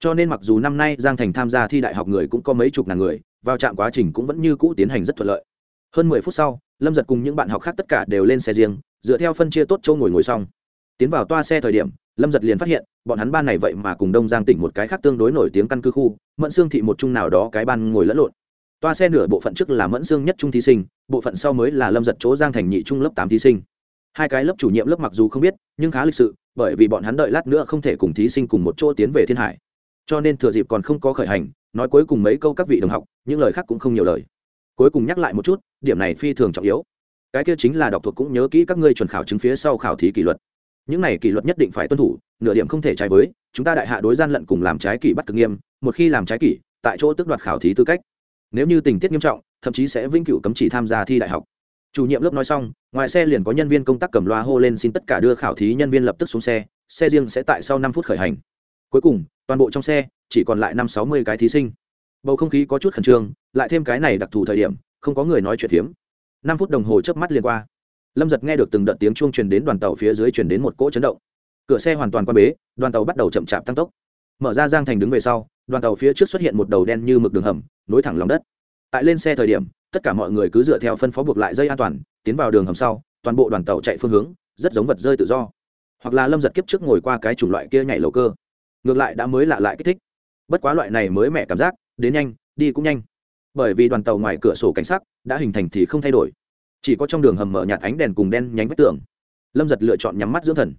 Cho nên mặc dù năm nay giang thành tham gia thi đại học người cũng có mấy chục ngàn người vào trạm quá trình cũng vẫn như cũ tiến hành rất thuận lợi. Hơn mười phút sau lâm giật cùng những bạn học khác tất cả đều lên xe riêng dựa theo phân chia tốt châu ngồi ngồi xong. Tiến vào toa xe thời điểm lâm giật liền phát hiện, bọn hắn ban này vậy mà cùng đông giang tỉnh một cái khác tương đối nổi tiếng căn cứ khu, mẫn xương thị một chung nào đó cái ban ngồi lẫn lộn. Toa xe nửa bộ phận trước là mẫn xương nhất trung thí sinh, bộ phận sau mới là lâm giật chỗ giang thành nhị trung lớp tám thí sinh. Hai cái lớp chủ nhiệm lớp mặc dù không biết, nhưng khá lịch sự, bởi vì bọn hắn đợi lát nữa không thể cùng thí sinh cùng một chỗ tiến về thiên hải. Cho nên thừa dịp còn không có khởi hành, nói cuối cùng mấy câu các vị đồng học, những lời khác cũng không nhiều lời. Cuối cùng nhắc lại một chút, điểm này phi thường trọng yếu. Cái kia chính là đọc thuộc cũng nhớ kỹ các ngươi chuẩn khảo chứng phía sau khảo thí kỷ luật những này kỷ luật nhất định phải tuân thủ, nửa điểm không thể trái với, chúng ta đại hạ đối gian lận cùng làm trái kỷ bắt cực nghiêm, một khi làm trái kỷ, tại chỗ tước đoạt khảo thí tư cách. Nếu như tình tiết nghiêm trọng, thậm chí sẽ vĩnh cửu cấm chỉ tham gia thi đại học. Chủ nhiệm lớp nói xong, ngoài xe liền có nhân viên công tác cầm loa hô lên xin tất cả đưa khảo thí nhân viên lập tức xuống xe xe riêng sẽ tại sau năm phút khởi hành. Cuối cùng, toàn bộ trong xe, chỉ còn lại năm sáu mươi cái thí sinh. Bầu không khí có chút khẩn trương, lại thêm cái này đặc thù thời điểm, không có người nói chuyện phiếm. Năm phút đồng hồ chớp mắt liền qua lâm giật nghe được từng đợt tiếng chuông truyền đến đoàn tàu phía dưới truyền đến một cỗ chấn động. Cửa xe hoàn toàn qua bế, đoàn tàu bắt đầu chậm chạp tăng tốc. Mở ra giang thành đứng về sau, đoàn tàu phía trước xuất hiện một đầu đen như mực đường hầm, nối thẳng lòng đất. Tại lên xe thời điểm, tất cả mọi người cứ dựa theo phân phó buộc lại dây an toàn, tiến vào đường hầm sau, toàn bộ đoàn tàu chạy phương hướng, rất giống vật rơi tự do. Hoặc là lâm giật kiếp trước ngồi qua cái chủng loại kia nhảy lầu cơ. Ngược lại đã mới lạ lại kích thích. Bất quá loại này mới mẻ cảm giác, đến nhanh, đi cũng nhanh. Bởi vì đoàn tàu ngoài cửa sổ cảnh sắc, đã hình thành thì không thay đổi chỉ có trong đường hầm mở nhạt ánh đèn cùng đen nhánh vách tường. Lâm giật lựa chọn nhắm mắt dưỡng thần.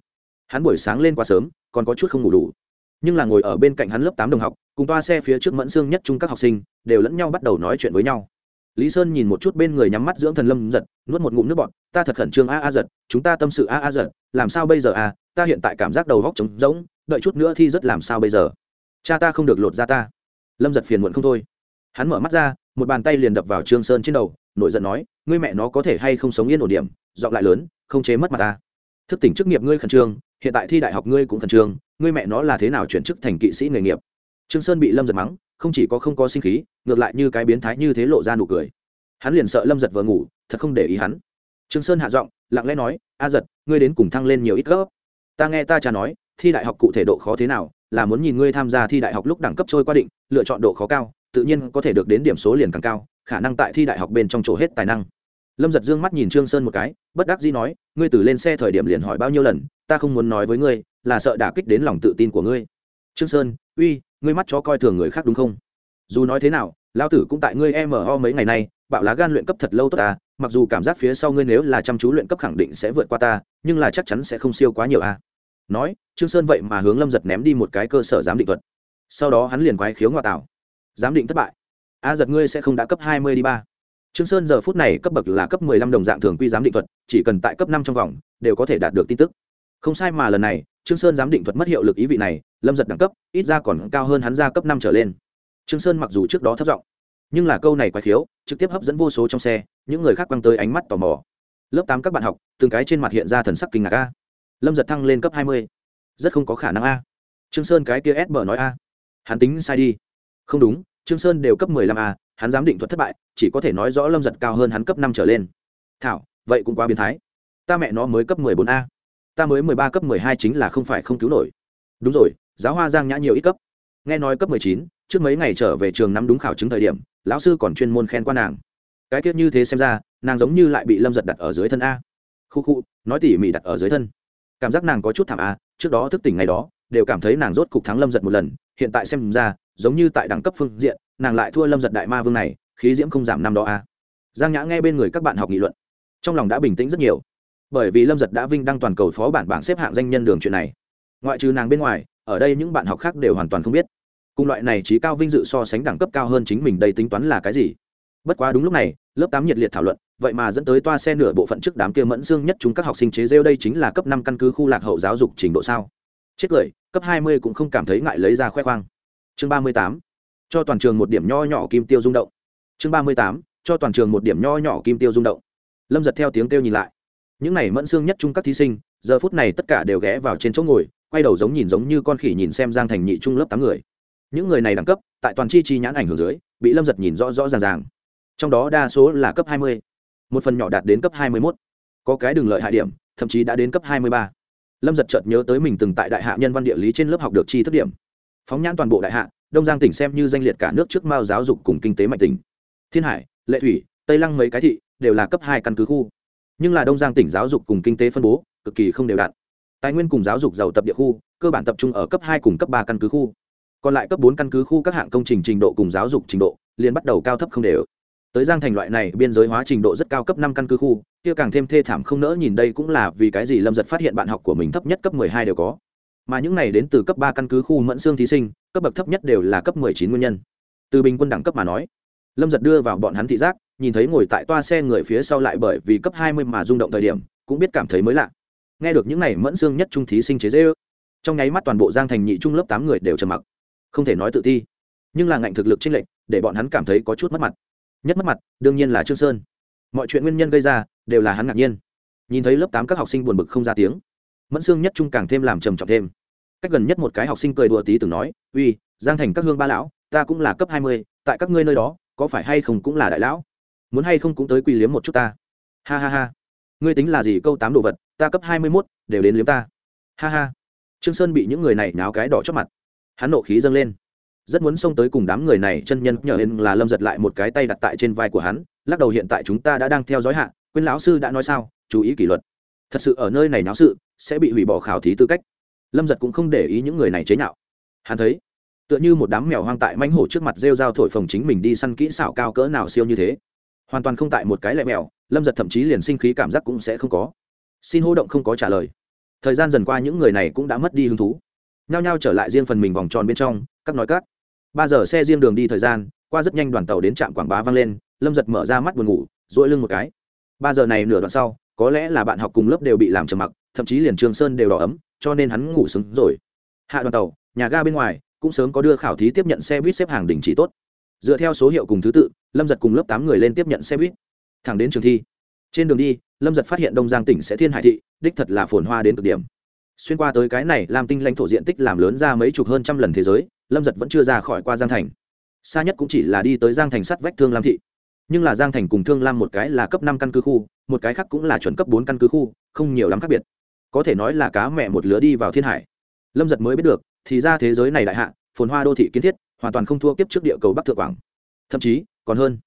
Hắn buổi sáng lên quá sớm, còn có chút không ngủ đủ. Nhưng là ngồi ở bên cạnh hắn lớp tám đồng học, cùng toa xe phía trước mẫn xương nhất chung các học sinh, đều lẫn nhau bắt đầu nói chuyện với nhau. Lý sơn nhìn một chút bên người nhắm mắt dưỡng thần lâm giật, nuốt một ngụm nước bọt, ta thật khẩn trương a a giật, chúng ta tâm sự a a giật, làm sao bây giờ a? Ta hiện tại cảm giác đầu góc trống rỗng, đợi chút nữa thi rất làm sao bây giờ? Cha ta không được lột ra ta. Lâm giật phiền muộn không thôi hắn mở mắt ra, một bàn tay liền đập vào trương sơn trên đầu, nổi giận nói, ngươi mẹ nó có thể hay không sống yên ổn điểm, giọng lại lớn, không chế mất mặt ta. Thức tỉnh chức nghiệp ngươi khẩn trương, hiện tại thi đại học ngươi cũng khẩn trương, ngươi mẹ nó là thế nào chuyển chức thành kỵ sĩ nghề nghiệp? Trương sơn bị lâm giật mắng, không chỉ có không có sinh khí, ngược lại như cái biến thái như thế lộ ra nụ cười. Hắn liền sợ lâm giật vừa ngủ, thật không để ý hắn. Trương sơn hạ giọng, lặng lẽ nói, a giật, ngươi đến cùng thăng lên nhiều ít gấp ta nghe ta cha nói, thi đại học cụ thể độ khó thế nào, là muốn nhìn ngươi tham gia thi đại học lúc đẳng cấp trôi qua định, lựa chọn độ khó cao tự nhiên có thể được đến điểm số liền càng cao, khả năng tại thi đại học bên trong chỗ hết tài năng. Lâm giật dương mắt nhìn trương sơn một cái, bất đắc dĩ nói, ngươi từ lên xe thời điểm liền hỏi bao nhiêu lần, ta không muốn nói với ngươi, là sợ đả kích đến lòng tự tin của ngươi. Trương sơn, uy, ngươi mắt chó coi thường người khác đúng không? Dù nói thế nào lao tử cũng tại ngươi mo mấy ngày nay, bạo lá gan luyện cấp thật lâu tốt ta, mặc dù cảm giác phía sau ngươi nếu là chăm chú luyện cấp khẳng định sẽ vượt qua ta, nhưng là chắc chắn sẽ không siêu quá nhiều a. Nói, trương sơn vậy mà hướng lâm giật ném đi một cái cơ sở giám định thuật. Sau đó hắn liền quái khiếu ngoại tảo giám định thất bại. A giật ngươi sẽ không đã cấp hai mươi đi ba. Trương sơn giờ phút này cấp bậc là cấp mười lăm đồng dạng thường quy giám định thuật chỉ cần tại cấp năm trong vòng đều có thể đạt được tin tức. Không sai mà lần này trương sơn giám định thuật mất hiệu lực ý vị này lâm giật đẳng cấp ít ra còn cao hơn hắn ra cấp năm trở lên. Trương sơn mặc dù trước đó thất giọng nhưng là câu này quá thiếu, trực tiếp hấp dẫn vô số trong xe những người khác quăng tới ánh mắt tò mò. Lớp tám các bạn học từng cái trên mặt hiện ra thần sắc kinh ngạc a. Lâm giật thăng lên cấp hai mươi. Rất không có khả năng a. Trương sơn cái kia s bờ nói a. Hắn tính sai đi. Không đúng trương sơn đều cấp mười lăm a, hắn dám định thuật thất bại, chỉ có thể nói rõ lâm giật cao hơn hắn cấp năm trở lên. Thảo, vậy cũng quá biến thái. Ta mẹ nó mới cấp mười bốn a. Ta mới mười ba cấp mười hai chính là không phải không cứu nổi. Đúng rồi, giáo hoa giang nhã nhiều ít cấp. Nghe nói cấp mười chín, trước mấy ngày trở về trường nắm đúng khảo chứng thời điểm, lão sư còn chuyên môn khen qua nàng. Cái tiết như thế xem ra, nàng giống như lại bị lâm giật đặt ở dưới thân a. Khu khu, nói tỉ mỉ đặt ở dưới thân. Cảm giác nàng có chút thảm a, trước đó thức tỉnh ngày đó, đều cảm thấy nàng rốt cục thắng lâm giật một lần, hiện tại xem ra giống như tại đẳng cấp phương diện, nàng lại thua lâm giật đại ma vương này, khí diễm không giảm năm đó a. Giang nhã nghe bên người các bạn học nghị luận, trong lòng đã bình tĩnh rất nhiều. Bởi vì lâm giật đã vinh đăng toàn cầu phó bản bảng xếp hạng danh nhân đường chuyện này. Ngoại trừ nàng bên ngoài, ở đây những bạn học khác đều hoàn toàn không biết. Cùng loại này trí cao vinh dự so sánh đẳng cấp cao hơn chính mình đây tính toán là cái gì? Bất quá đúng lúc này, lớp tám nhiệt liệt thảo luận, vậy mà dẫn tới toa xe nửa bộ phận trước đám kia mẫn xương nhất chúng các học sinh chế rêu đây chính là cấp năm căn cứ khu lạc hậu giáo dục trình độ sao? Chết cười cấp hai mươi cũng không cảm thấy ngại lấy ra khoe khoang chương ba mươi tám. Cho toàn trường một điểm nho nhỏ kim tiêu rung động. Chương ba mươi tám. Cho toàn trường một điểm nho nhỏ kim tiêu rung động. Lâm giật theo tiếng kêu nhìn lại. Những này mẫn xương nhất trung các thí sinh, giờ phút này tất cả đều ghé vào trên chỗ ngồi, quay đầu giống nhìn giống như con khỉ nhìn xem giang thành nhị trung lớp tám người. Những người này đẳng cấp, tại toàn chi chi nhãn ảnh hưởng dưới, bị lâm giật nhìn rõ rõ ràng ràng. Trong đó đa số là cấp hai mươi. Một phần nhỏ đạt đến cấp hai mươi mốt. Có cái đường lợi hại điểm, thậm chí đã đến cấp hai mươi ba. Lâm giật chợt nhớ tới mình từng tại đại hạ nhân văn địa lý trên lớp học được chi thức điểm phóng nhãn toàn bộ đại hạ, đông giang tỉnh xem như danh liệt cả nước trước mao giáo dục cùng kinh tế mạnh tỉnh. Thiên hải, lệ thủy, tây lăng mấy cái thị đều là cấp hai căn cứ khu. Nhưng là đông giang tỉnh giáo dục cùng kinh tế phân bố cực kỳ không đều đặn. Tài nguyên cùng giáo dục giàu tập địa khu, cơ bản tập trung ở cấp hai cùng cấp ba căn cứ khu. Còn lại cấp bốn căn cứ khu các hạng công trình trình độ cùng giáo dục trình độ liền bắt đầu cao thấp không đều. Tới giang thành loại này biên giới hóa trình độ rất cao cấp năm căn cứ khu, kia càng thêm thê thảm không nỡ nhìn đây cũng là vì cái gì lâm giật phát hiện bạn học của mình thấp nhất cấp mười hai đều có mà những này đến từ cấp ba căn cứ khu mẫn xương thí sinh, cấp bậc thấp nhất đều là cấp mười chín nguyên nhân. Từ bình quân đẳng cấp mà nói, lâm giật đưa vào bọn hắn thị giác, nhìn thấy ngồi tại toa xe người phía sau lại bởi vì cấp hai mươi mà rung động thời điểm, cũng biết cảm thấy mới lạ. Nghe được những này mẫn xương nhất trung thí sinh chế dễ ư, trong nháy mắt toàn bộ giang thành nhị trung lớp tám người đều trầm mặc, không thể nói tự ti. Nhưng là ngạnh thực lực chênh lệch, để bọn hắn cảm thấy có chút mất mặt. Nhất mất mặt, đương nhiên là trương sơn. Mọi chuyện nguyên nhân gây ra, đều là hắn ngạc nhiên. Nhìn thấy lớp tám các học sinh buồn bực không ra tiếng, mẫn xương nhất trung càng thêm làm trầm trọng thêm cách gần nhất một cái học sinh cười đùa tí từng nói, uy, giang thành các hương ba lão, ta cũng là cấp hai mươi, tại các ngươi nơi đó, có phải hay không cũng là đại lão? Muốn hay không cũng tới quy liếm một chút ta. Ha ha ha. Ngươi tính là gì câu tám đồ vật, ta cấp hai mươi mốt, đều đến liếm ta. Ha ha. Trương sơn bị những người này náo cái đỏ chót mặt. Hắn nộ khí dâng lên. Rất muốn xông tới cùng đám người này, chân nhân nhờ hên là lâm giật lại một cái tay đặt tại trên vai của hắn, lắc đầu hiện tại chúng ta đã đang theo dõi hạ, quên lão sư đã nói sao, chú ý kỷ luật. Thật sự ở nơi này náo sự, sẽ bị hủy bỏ khảo thí tư cách lâm giật cũng không để ý những người này chế nhạo. Hắn thấy, tựa như một đám mèo hoang tại mánh hổ trước mặt rêu dao thổi phồng chính mình đi săn kỹ xảo cao cỡ nào siêu như thế. Hoàn toàn không tại một cái lẹ mèo, lâm giật thậm chí liền sinh khí cảm giác cũng sẽ không có. Xin hô động không có trả lời. Thời gian dần qua những người này cũng đã mất đi hứng thú. Nhao nhao trở lại riêng phần mình vòng tròn bên trong, các nói cắt ba giờ xe riêng đường đi thời gian, qua rất nhanh đoàn tàu đến trạm quảng bá vang lên, lâm giật mở ra mắt buồn ngủ dỗi lưng một cái. Ba giờ này nửa đoạn sau, có lẽ là bạn học cùng lớp đều bị làm trầm mặc, thậm chí liền trường sơn đều đỏ ấm cho nên hắn ngủ sướng rồi. Hạ đoàn tàu, nhà ga bên ngoài, cũng sớm có đưa khảo thí tiếp nhận xe buýt xếp hàng đình chỉ tốt. Dựa theo số hiệu cùng thứ tự, lâm giật cùng lớp tám người lên tiếp nhận xe buýt. Thẳng đến trường thi. Trên đường đi, lâm giật phát hiện đông giang tỉnh sẽ thiên hải thị, đích thật là phồn hoa đến cực điểm. Xuyên qua tới cái này, làm tinh lãnh thổ diện tích làm lớn ra mấy chục hơn trăm lần thế giới, lâm giật vẫn chưa ra khỏi qua giang thành. Xa nhất cũng chỉ là đi tới giang thành sắt vách thương lam thị. Nhưng là giang thành cùng thương lam một cái là cấp năm căn cứ khu, một cái khác cũng là chuẩn cấp bốn căn cứ khu, không nhiều lắm khác biệt có thể nói là cá mẹ một lứa đi vào thiên hải. Lâm giật mới biết được, thì ra thế giới này đại hạ, phồn hoa đô thị kiến thiết, hoàn toàn không thua kiếp trước địa cầu bắc thượng quảng. Thậm chí, còn hơn,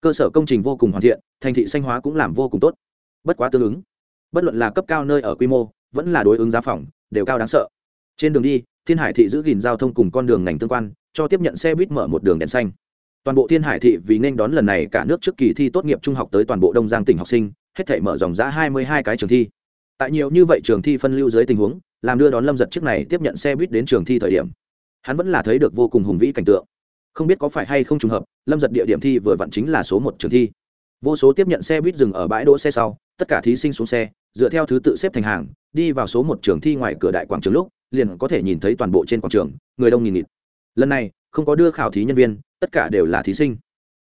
cơ sở công trình vô cùng hoàn thiện, thành thị xanh hóa cũng làm vô cùng tốt. Bất quá tương ứng, bất luận là cấp cao nơi ở quy mô, vẫn là đối ứng giá phòng, đều cao đáng sợ. Trên đường đi, thiên hải thị giữ gìn giao thông cùng con đường ngành tương quan, cho tiếp nhận xe buýt mở một đường đèn xanh. Toàn bộ thiên hải thị vì nên đón lần này cả nước trước kỳ thi tốt nghiệp trung học tới toàn bộ đông giang tỉnh học sinh, hết thể mở dòng giã hai mươi hai cái trường thi tại nhiều như vậy trường thi phân lưu dưới tình huống, làm đưa đón lâm giật chiếc này tiếp nhận xe buýt đến trường thi thời điểm, hắn vẫn là thấy được vô cùng hùng vĩ cảnh tượng. Không biết có phải hay không trùng hợp, lâm giật địa điểm thi vừa vặn chính là số một trường thi. Vô số tiếp nhận xe buýt dừng ở bãi đỗ xe sau, tất cả thí sinh xuống xe, dựa theo thứ tự xếp thành hàng, đi vào số một trường thi ngoài cửa đại quảng trường lúc, liền có thể nhìn thấy toàn bộ trên quảng trường, người đông nghìn nghịt. Lần này, không có đưa khảo thí nhân viên, tất cả đều là thí sinh.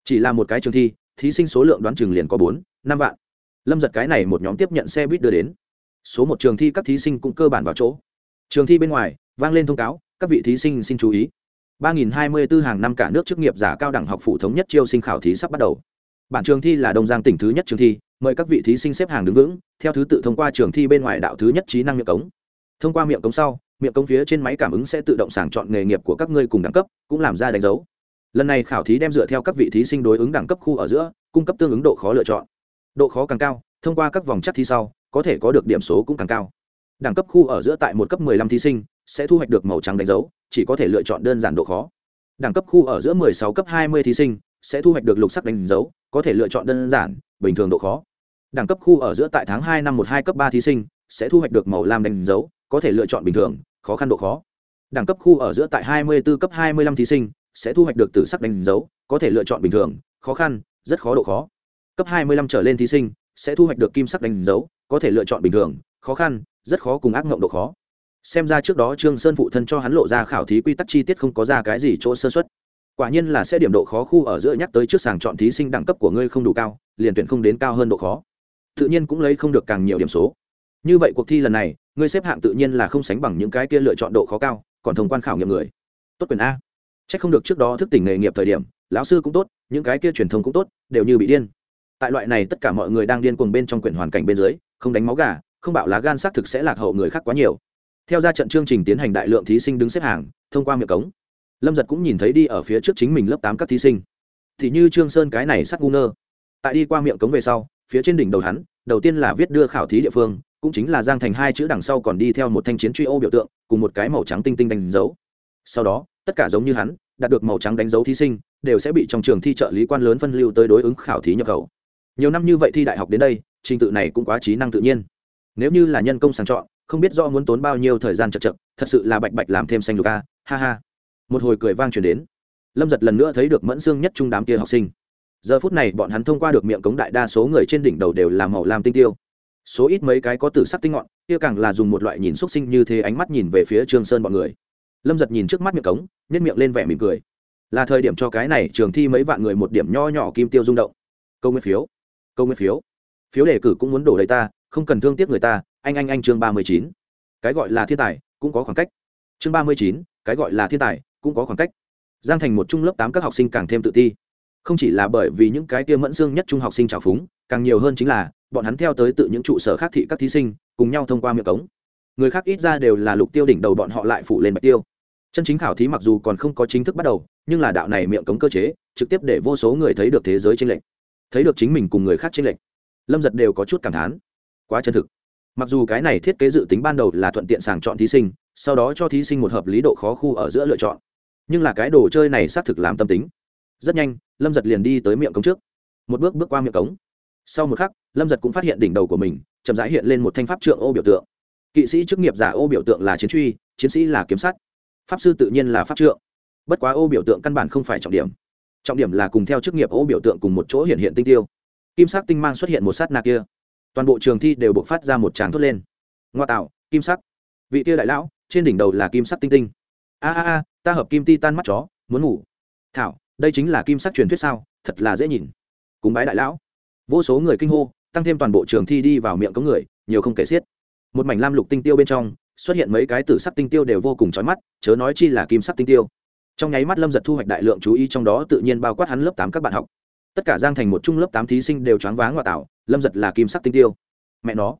Chỉ là một cái trường thi, thí sinh số lượng đoán chừng liền có bốn, năm vạn. Lâm giật cái này một nhóm tiếp nhận xe buýt đưa đến số một trường thi các thí sinh cũng cơ bản vào chỗ trường thi bên ngoài vang lên thông cáo các vị thí sinh xin chú ý 3024 hàng năm cả nước chức nghiệp giả cao đẳng học phủ thống nhất chiêu sinh khảo thí sắp bắt đầu. Bản trường thi là Đông Giang tỉnh thứ nhất trường thi, mời các vị thí sinh xếp hàng đứng vững, theo thứ tự thông qua trường thi bên ngoài đạo thứ nhất trí năng miệng cống. Thông qua miệng cống sau, miệng cống phía trên máy cảm ứng sẽ tự động sàng chọn nghề nghiệp của các ngươi cùng đẳng cấp, cũng làm ra đánh dấu. Lần này khảo thí đem dựa theo các vị thí sinh đối ứng đẳng cấp khu ở giữa, cung cấp tương ứng độ khó lựa chọn. Độ khó càng cao, thông qua các vòng chắc thi sau, có thể có được điểm số cũng càng cao. Đẳng cấp khu ở giữa tại một cấp 15 thí sinh sẽ thu hoạch được màu trắng đánh dấu, chỉ có thể lựa chọn đơn giản độ khó. Đẳng cấp khu ở giữa 16 cấp 20 thí sinh sẽ thu hoạch được lục sắc đánh dấu có thể lựa chọn đơn giản bình thường độ khó. Đẳng cấp khu ở giữa tại tháng hai năm một hai cấp ba thí sinh sẽ thu hoạch được màu lam đánh dấu có thể lựa chọn bình thường khó khăn độ khó. Đẳng cấp khu ở giữa tại 24 cấp 25 thí sinh sẽ thu hoạch được tử sắc đánh dấu có thể lựa chọn bình thường khó khăn rất khó độ khó. Cấp 25 trở lên thí sinh sẽ thu hoạch được kim sắc đánh dấu có thể lựa chọn bình thường, khó khăn, rất khó cùng ác mộng độ khó. Xem ra trước đó trương sơn phụ thân cho hắn lộ ra khảo thí quy tắc chi tiết không có ra cái gì chỗ sơ xuất quả nhiên là sẽ điểm độ khó khu ở giữa nhắc tới trước sàng chọn thí sinh đẳng cấp của ngươi không đủ cao, liền tuyển không đến cao hơn độ khó. Tự nhiên cũng lấy không được càng nhiều điểm số. Như vậy cuộc thi lần này, ngươi xếp hạng tự nhiên là không sánh bằng những cái kia lựa chọn độ khó cao, còn thông quan khảo nghiệm người. Tốt quyền a. Chắc không được trước đó thức tỉnh nghề nghiệp thời điểm, lão sư cũng tốt, những cái kia truyền thông cũng tốt, đều như bị điên. Tại loại này tất cả mọi người đang điên cuồng bên trong quyển hoàn cảnh bên dưới không đánh máu gà, không bảo lá gan xác thực sẽ lạc hậu người khác quá nhiều. Theo ra trận chương trình tiến hành đại lượng thí sinh đứng xếp hàng, thông qua miệng cống. Lâm giật cũng nhìn thấy đi ở phía trước chính mình lớp tám các thí sinh. Thì như trương sơn cái này sắc ngu nơ tại đi qua miệng cống về sau, phía trên đỉnh đầu hắn, đầu tiên là viết đưa khảo thí địa phương, cũng chính là giang thành hai chữ đằng sau còn đi theo một thanh chiến truy ô biểu tượng, cùng một cái màu trắng tinh tinh đánh dấu. Sau đó, tất cả giống như hắn, đạt được màu trắng đánh dấu thí sinh, đều sẽ bị trong trường thi trợ lý quan lớn phân lưu tới đối ứng khảo thí nhập khẩu. Nhiều năm như vậy thi đại học đến đây trình tự này cũng quá trí năng tự nhiên. Nếu như là nhân công sàng chọn, không biết do muốn tốn bao nhiêu thời gian chật chật thật sự là bạch bạch làm thêm xanh luka ha ha. Một hồi cười vang chuyển đến. Lâm giật lần nữa thấy được mẫn xương nhất trung đám kia học sinh. Giờ phút này bọn hắn thông qua được miệng cống đại đa số người trên đỉnh đầu đều làm màu làm tinh tiêu. Số ít mấy cái có tử sắc tinh ngọn, kia càng là dùng một loại nhìn xúc sinh như thế ánh mắt nhìn về phía trương sơn bọn người. Lâm giật nhìn trước mắt miệng cống nhét miệng lên vẻ mỉm cười. Là thời điểm cho cái này trường thi mấy vạn người một điểm nho nhỏ kim tiêu rung động. Câu nguyên phiếu. Câu nguyên phiếu phiếu đề cử cũng muốn đổ đầy ta, không cần thương tiếc người ta, anh anh anh chương ba mươi chín. Cái gọi là thiên tài, cũng có khoảng cách. Chương ba mươi chín, cái gọi là thiên tài, cũng có khoảng cách. Giang thành một trung lớp tám các học sinh càng thêm tự ti. Không chỉ là bởi vì những cái kia mẫn xương nhất trung học sinh trào phúng, càng nhiều hơn chính là, bọn hắn theo tới tự những trụ sở khác thị các thí sinh, cùng nhau thông qua miệng cống. Người khác ít ra đều là lục tiêu đỉnh đầu bọn họ lại phủ lên bạch tiêu. Chân chính khảo thí mặc dù còn không có chính thức bắt đầu, nhưng là đạo này miệng cống cơ chế, trực tiếp để vô số người thấy được thế giới tranh lệch. Thấy được chính mình cùng người khác tranh lệch lâm giật đều có chút cảm thán. Quá chân thực. Mặc dù cái này thiết kế dự tính ban đầu là thuận tiện sàng chọn thí sinh, sau đó cho thí sinh một hợp lý độ khó khu ở giữa lựa chọn. Nhưng là cái đồ chơi này xác thực làm tâm tính. Rất nhanh, lâm giật liền đi tới miệng cống trước. Một bước bước qua miệng cống. Sau một khắc, lâm giật cũng phát hiện đỉnh đầu của mình, chậm rãi hiện lên một thanh pháp trượng ô biểu tượng. Kỵ sĩ chức nghiệp giả ô biểu tượng là chiến truy, chiến sĩ là kiếm sắt. Pháp sư tự nhiên là pháp trượng. Bất quá ô biểu tượng căn bản không phải trọng điểm. Trọng điểm là cùng theo chức nghiệp ô biểu tượng cùng một chỗ hiện hiện tinh tiêu kim sắc tinh mang xuất hiện một sát nạ kia. Toàn bộ trường thi đều bộc phát ra một tràng thốt lên. Ngoa tạo, kim sắc. Vị kia đại lão, trên đỉnh đầu là kim sắc tinh tinh. A a a, ta hợp kim ti tan mắt chó, muốn ngủ. Thảo, đây chính là kim sắc truyền thuyết sao, thật là dễ nhìn. Cúng bái đại lão. Vô số người kinh hô, tăng thêm toàn bộ trường thi đi vào miệng có người, nhiều không kể xiết. Một mảnh lam lục tinh tiêu bên trong, xuất hiện mấy cái tử sắc tinh tiêu đều vô cùng chói mắt, chớ nói chi là kim sắc tinh tiêu. Trong nháy mắt lâm giật thu hoạch đại lượng chú ý trong đó tự nhiên bao quát hắn lớp tám các bạn học tất cả giang thành một trung lớp tám thí sinh đều choáng váng ngoại tạo, lâm giật là kim sắc tinh tiêu. Mẹ nó,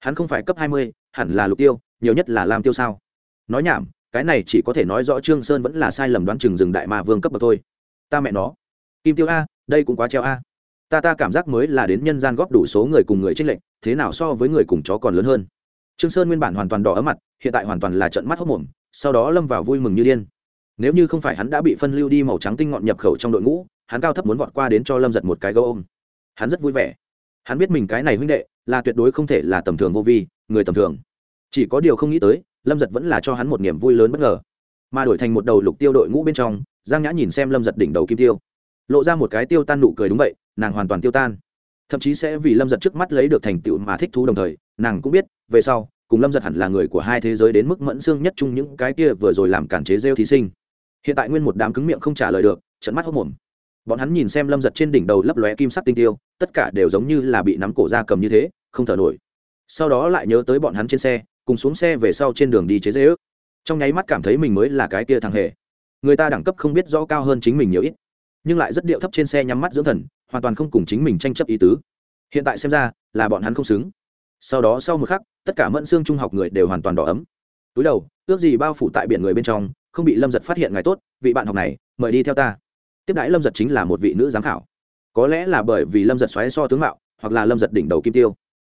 hắn không phải cấp hai mươi, hẳn là lục tiêu, nhiều nhất là lam tiêu sao. Nói nhảm, cái này chỉ có thể nói rõ trương sơn vẫn là sai lầm đoán chừng rừng đại ma vương cấp bậc thôi. Ta mẹ nó, kim tiêu a, đây cũng quá treo a. Ta ta cảm giác mới là đến nhân gian góp đủ số người cùng người trích lệnh thế nào so với người cùng chó còn lớn hơn. Trương sơn nguyên bản hoàn toàn đỏ ấm mặt, hiện tại hoàn toàn là trận mắt hốc mồm, sau đó lâm vào vui mừng như điên. Nếu như không phải hắn đã bị phân lưu đi màu trắng tinh ngọn nhập khẩu trong đội ngũ hắn cao thấp muốn vọt qua đến cho lâm giật một cái gấu ôm hắn rất vui vẻ hắn biết mình cái này huynh đệ là tuyệt đối không thể là tầm thường vô vi người tầm thường chỉ có điều không nghĩ tới lâm giật vẫn là cho hắn một niềm vui lớn bất ngờ mà đổi thành một đầu lục tiêu đội ngũ bên trong giang nhã nhìn xem lâm giật đỉnh đầu kim tiêu lộ ra một cái tiêu tan nụ cười đúng vậy nàng hoàn toàn tiêu tan thậm chí sẽ vì lâm giật trước mắt lấy được thành tựu mà thích thú đồng thời nàng cũng biết về sau cùng lâm giật hẳn là người của hai thế giới đến mức mẫn xương nhất chung những cái kia vừa rồi làm cản chế rêu thí sinh hiện tại nguyên một đám cứng miệng không trả lời được trận mắt hốc mồm bọn hắn nhìn xem lâm giật trên đỉnh đầu lấp lóe kim sắc tinh tiêu, tất cả đều giống như là bị nắm cổ ra cầm như thế, không thở nổi. Sau đó lại nhớ tới bọn hắn trên xe, cùng xuống xe về sau trên đường đi chế dễ ước. Trong nháy mắt cảm thấy mình mới là cái kia thằng hề. Người ta đẳng cấp không biết rõ cao hơn chính mình nhiều ít, nhưng lại rất điệu thấp trên xe nhắm mắt dưỡng thần, hoàn toàn không cùng chính mình tranh chấp ý tứ. Hiện tại xem ra, là bọn hắn không xứng. Sau đó sau một khắc, tất cả mẫn xương trung học người đều hoàn toàn đỏ ấm. Túi đầu, ước gì bao phủ tại biển người bên trong, không bị lâm giật phát hiện ngày tốt, vị bạn học này, mời đi theo ta tiếp đãi lâm giật chính là một vị nữ giám khảo. Có lẽ là bởi vì lâm giật xoáy so tướng mạo, hoặc là lâm giật đỉnh đầu kim tiêu.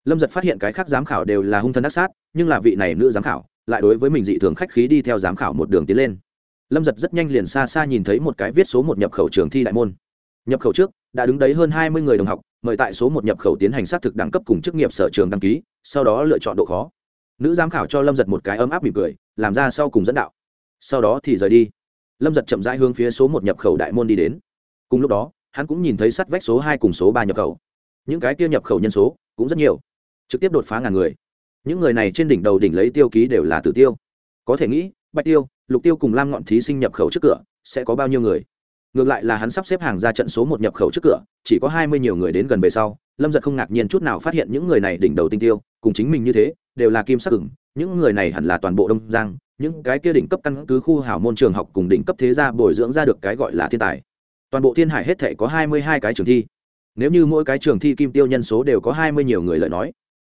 Lâm giật phát hiện cái khác giám khảo đều là hung thân ác sát, nhưng là vị này nữ giám khảo lại đối với mình dị thường khách khí đi theo giám khảo một đường tiến lên. Lâm giật rất nhanh liền xa xa nhìn thấy một cái viết số một nhập khẩu trường thi đại môn. Nhập khẩu trước, đã đứng đấy hơn hai mươi người đồng học, mời tại số một nhập khẩu tiến hành xác thực đẳng cấp cùng chức nghiệp sở trường đăng ký, sau đó lựa chọn độ khó. Nữ giám khảo cho lâm giật một cái ấm áp mỉm cười, làm ra sau cùng dẫn đạo. Sau đó thì rời đi lâm giật chậm rãi hướng phía số một nhập khẩu đại môn đi đến. Cùng lúc đó, hắn cũng nhìn thấy sắt vách số hai cùng số ba nhập khẩu. Những cái kia nhập khẩu nhân số cũng rất nhiều, trực tiếp đột phá ngàn người. Những người này trên đỉnh đầu đỉnh lấy tiêu ký đều là tử tiêu. Có thể nghĩ, bạch tiêu, lục tiêu cùng lam ngọn thí sinh nhập khẩu trước cửa sẽ có bao nhiêu người? Ngược lại là hắn sắp xếp hàng ra trận số một nhập khẩu trước cửa, chỉ có hai mươi nhiều người đến gần về sau, lâm giật không ngạc nhiên chút nào phát hiện những người này đỉnh đầu tinh tiêu, cùng chính mình như thế, đều là kim sắc ửng. Những người này hẳn là toàn bộ đông giang những cái kia đỉnh cấp căn cứ khu hảo môn trường học cùng đỉnh cấp thế gia bồi dưỡng ra được cái gọi là thiên tài. Toàn bộ thiên hải hết thể có hai mươi hai cái trường thi. Nếu như mỗi cái trường thi kim tiêu nhân số đều có hai mươi nhiều người lợi nói,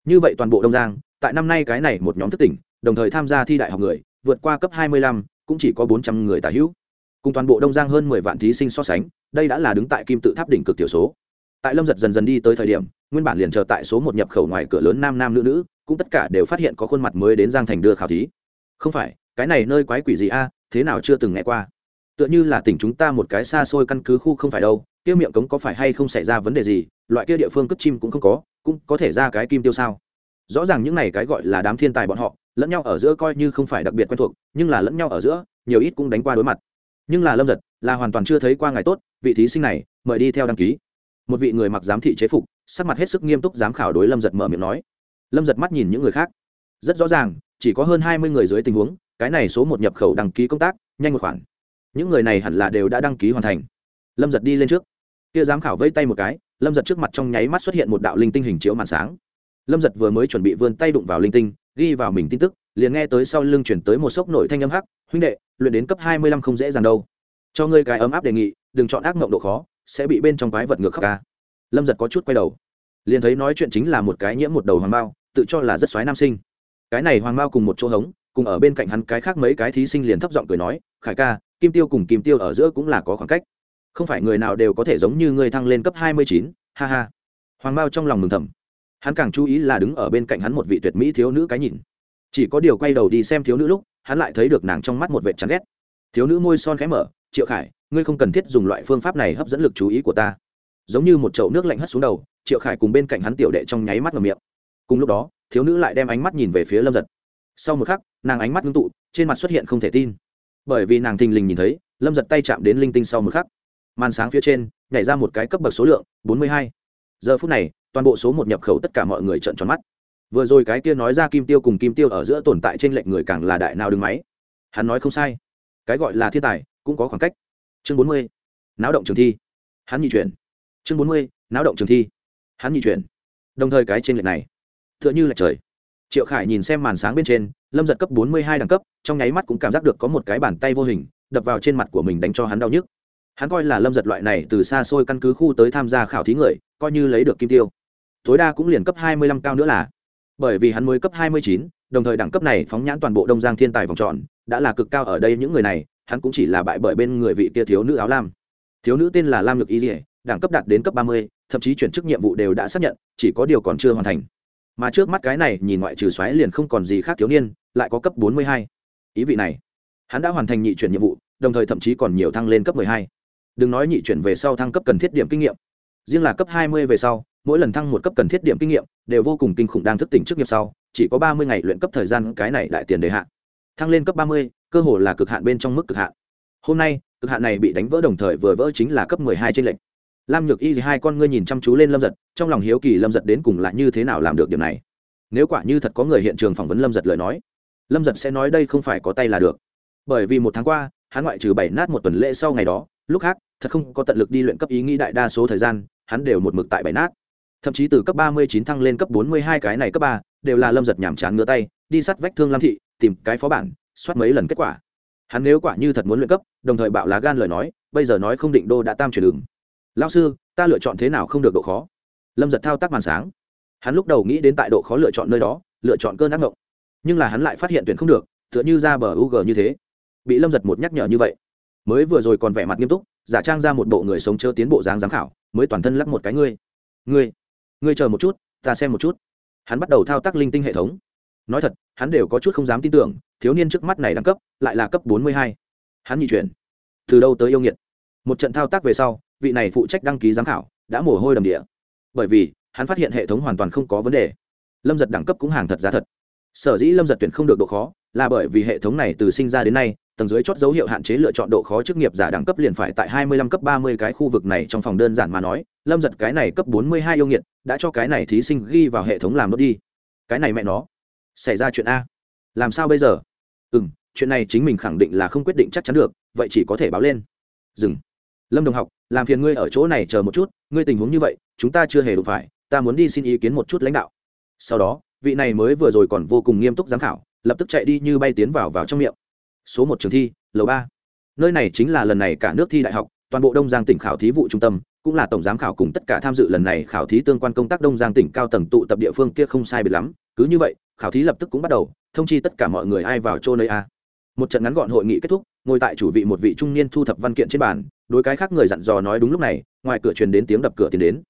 như vậy toàn bộ đông giang, tại năm nay cái này một nhóm thất tỉnh, đồng thời tham gia thi đại học người, vượt qua cấp hai mươi lăm, cũng chỉ có bốn trăm người tả hữu. Cùng toàn bộ đông giang hơn mười vạn thí sinh so sánh, đây đã là đứng tại kim tự tháp đỉnh cực tiểu số. Tại lâm giật dần dần đi tới thời điểm, nguyên bản liền chờ tại số một nhập khẩu ngoài cửa lớn nam nam nữ nữ, cũng tất cả đều phát hiện có khuôn mặt mới đến giang thành đưa khảo thí không phải, cái này nơi quái quỷ gì a, thế nào chưa từng nghe qua. Tựa như là tỉnh chúng ta một cái xa xôi căn cứ khu không phải đâu, kia miệng cống có phải hay không xảy ra vấn đề gì, loại kia địa phương cất chim cũng không có, cũng có thể ra cái kim tiêu sao? Rõ ràng những này cái gọi là đám thiên tài bọn họ, lẫn nhau ở giữa coi như không phải đặc biệt quen thuộc, nhưng là lẫn nhau ở giữa, nhiều ít cũng đánh qua đối mặt. Nhưng là lâm giật, là hoàn toàn chưa thấy qua ngày tốt, vị thí sinh này, mời đi theo đăng ký. Một vị người mặc giám thị chế phục, sắc mặt hết sức nghiêm túc giám khảo đối lâm giật mở miệng nói. Lâm giật mắt nhìn những người khác. Rất rõ ràng chỉ có hơn hai mươi người dưới tình huống, cái này số một nhập khẩu đăng ký công tác, nhanh một khoản. Những người này hẳn là đều đã đăng ký hoàn thành. Lâm giật đi lên trước. Kia giám khảo vây tay một cái, lâm giật trước mặt trong nháy mắt xuất hiện một đạo linh tinh hình chiếu màn sáng. Lâm giật vừa mới chuẩn bị vươn tay đụng vào linh tinh, ghi vào mình tin tức, liền nghe tới sau lưng chuyển tới một sốc nổi thanh âm hắc, huynh đệ, luyện đến cấp hai mươi lăm không dễ dàng đâu. Cho ngươi cái ấm áp đề nghị, đừng chọn ác mộng độ khó, sẽ bị bên trong quái vật ngược khắc ca. Lâm giật có chút quay đầu. Liền thấy nói chuyện chính là một cái nhiễm một đầu hoàng bao, tự cho là rất xoáy nam sinh cái này hoàng mao cùng một chỗ hống, cùng ở bên cạnh hắn cái khác mấy cái thí sinh liền thấp giọng cười nói, khải ca, kim tiêu cùng kim tiêu ở giữa cũng là có khoảng cách. Không phải người nào đều có thể giống như ngươi thăng lên cấp hai mươi chín, ha ha. Hoàng mao trong lòng mừng thầm. Hắn càng chú ý là đứng ở bên cạnh hắn một vị tuyệt mỹ thiếu nữ cái nhìn. Chỉ có điều quay đầu đi xem thiếu nữ lúc, hắn lại thấy được nàng trong mắt một vệ chán ghét. Thiếu nữ môi son khẽ mở, triệu khải, ngươi không cần thiết dùng loại phương pháp này hấp dẫn lực chú ý của ta. Giống như một chậu nước lạnh hất xuống đầu, triệu khải cùng bên cạnh hắn tiểu đệ trong nháy mắt ngầm miệng. Cùng lúc đó thiếu nữ lại đem ánh mắt nhìn về phía lâm giật sau một khắc nàng ánh mắt ngưng tụ trên mặt xuất hiện không thể tin bởi vì nàng thình lình nhìn thấy lâm giật tay chạm đến linh tinh sau một khắc màn sáng phía trên nhảy ra một cái cấp bậc số lượng bốn mươi hai giờ phút này toàn bộ số một nhập khẩu tất cả mọi người trợn tròn mắt vừa rồi cái kia nói ra kim tiêu cùng kim tiêu ở giữa tồn tại trên lệnh người càng là đại nào đứng máy hắn nói không sai cái gọi là thiên tài cũng có khoảng cách chương bốn mươi náo động trường thi hắn nhị chuyển chương bốn mươi náo động trường thi hắn nhị chuyển đồng thời cái trên lệnh này tựa như là trời. Triệu khải nhìn xem màn sáng bên trên lâm giật cấp bốn mươi hai đẳng cấp trong nháy mắt cũng cảm giác được có một cái bàn tay vô hình đập vào trên mặt của mình đánh cho hắn đau nhức. Hắn coi là lâm giật loại này từ xa xôi căn cứ khu tới tham gia khảo thí người coi như lấy được kim tiêu. Tối đa cũng liền cấp hai mươi lăm cao nữa là. Bởi vì hắn mới cấp 29, đồng thời đẳng cấp này phóng nhãn toàn bộ đông giang thiên tài vòng tròn đã là cực cao ở đây những người này hắn cũng chỉ là bại bởi bên người vị kia thiếu nữ áo lam. Thiếu nữ tên là lam nhược y dỉa đẳng cấp đạt đến cấp 30, thậm chí chuyển chức nhiệm vụ đều đã xác nhận chỉ có điều còn chưa hoàn thành mà trước mắt cái này nhìn ngoại trừ xoáy liền không còn gì khác thiếu niên lại có cấp 42. ý vị này hắn đã hoàn thành nhị chuyển nhiệm vụ đồng thời thậm chí còn nhiều thăng lên cấp 12. đừng nói nhị chuyển về sau thăng cấp cần thiết điểm kinh nghiệm riêng là cấp 20 về sau mỗi lần thăng một cấp cần thiết điểm kinh nghiệm đều vô cùng kinh khủng đang thức tỉnh trước nghiệp sau chỉ có 30 ngày luyện cấp thời gian cái này đại tiền đề hạn thăng lên cấp 30, cơ hồ là cực hạn bên trong mức cực hạn hôm nay cực hạn này bị đánh vỡ đồng thời vừa vỡ chính là cấp 12 trên lệnh lam nhược y hai con ngươi nhìn chăm chú lên lâm giật, trong lòng hiếu kỳ lâm giật đến cùng là như thế nào làm được điểm này. Nếu quả như thật có người hiện trường phỏng vấn lâm giật lời nói, lâm giật sẽ nói đây không phải có tay là được. Bởi vì một tháng qua, hắn ngoại trừ bảy nát một tuần lễ sau ngày đó, lúc khác, thật không có tận lực đi luyện cấp ý nghĩ đại đa số thời gian, hắn đều một mực tại bảy nát. Thậm chí từ cấp ba mươi chín thăng lên cấp bốn mươi hai cái này cấp ba, đều là lâm giật nhàm chán ngứa tay, đi sắt vách thương lam thị, tìm cái phó bản, soát mấy lần kết quả. Hắn nếu quả như thật muốn luyện cấp, đồng thời bạo lá gan lời nói, bây giờ nói không định đô đã tam chuyển đường lao sư, ta lựa chọn thế nào không được độ khó? Lâm giật thao tác màn sáng. Hắn lúc đầu nghĩ đến tại độ khó lựa chọn nơi đó, lựa chọn cơn ác mộng. Nhưng là hắn lại phát hiện tuyển không được, tựa như ra bờ u g như thế. Bị lâm giật một nhắc nhở như vậy. Mới vừa rồi còn vẻ mặt nghiêm túc, giả trang ra một bộ người sống chớ tiến bộ dáng giám khảo, mới toàn thân lắc một cái ngươi. Ngươi ngươi chờ một chút, ta xem một chút. Hắn bắt đầu thao tác linh tinh hệ thống. Nói thật, hắn đều có chút không dám tin tưởng, thiếu niên trước mắt này đẳng cấp, lại là cấp bốn mươi hai. Hắn nhị chuyển. Từ đâu tới yêu nghiệt? Một trận thao tác về sau vị này phụ trách đăng ký giám khảo đã mồ hôi đầm địa bởi vì hắn phát hiện hệ thống hoàn toàn không có vấn đề lâm giật đẳng cấp cũng hàng thật giá thật sở dĩ lâm giật tuyển không được độ khó là bởi vì hệ thống này từ sinh ra đến nay tầng dưới chót dấu hiệu hạn chế lựa chọn độ khó chức nghiệp giả đẳng cấp liền phải tại 25 cấp 30 cái khu vực này trong phòng đơn giản mà nói, Lâm giật cái này cấp 42 yêu nghiệt, đã cho cái này thí sinh ghi vào hệ thống làm nốt đi. Cái này mẹ nó, xảy ra chuyện a. Làm sao bây giờ? Ừm, chuyện này chính mình khẳng định là không quyết định chắc chắn được, vậy chỉ có thể báo lên. Dừng. Lâm Đồng học, làm phiền ngươi ở chỗ này chờ một chút, ngươi tình huống như vậy, chúng ta chưa hề đủ phải, ta muốn đi xin ý kiến một chút lãnh đạo. Sau đó, vị này mới vừa rồi còn vô cùng nghiêm túc giám khảo, lập tức chạy đi như bay tiến vào vào trong miệng. Số một trường thi lầu ba. Nơi này chính là lần này cả nước thi đại học toàn bộ đông giang tỉnh khảo thí vụ trung tâm cũng là tổng giám khảo cùng tất cả tham dự lần này khảo thí tương quan công tác đông giang tỉnh cao tầng tụ tập địa phương kia không sai biệt lắm cứ như vậy khảo thí lập tức cũng bắt đầu thông chi tất cả mọi người ai vào chỗ nơi a. Một trận ngắn gọn hội nghị kết thúc ngồi tại chủ vị một vị trung niên thu thập văn kiện trên bàn đối cái khác người dặn dò nói đúng lúc này, ngoài cửa truyền đến tiếng đập cửa tiến đến.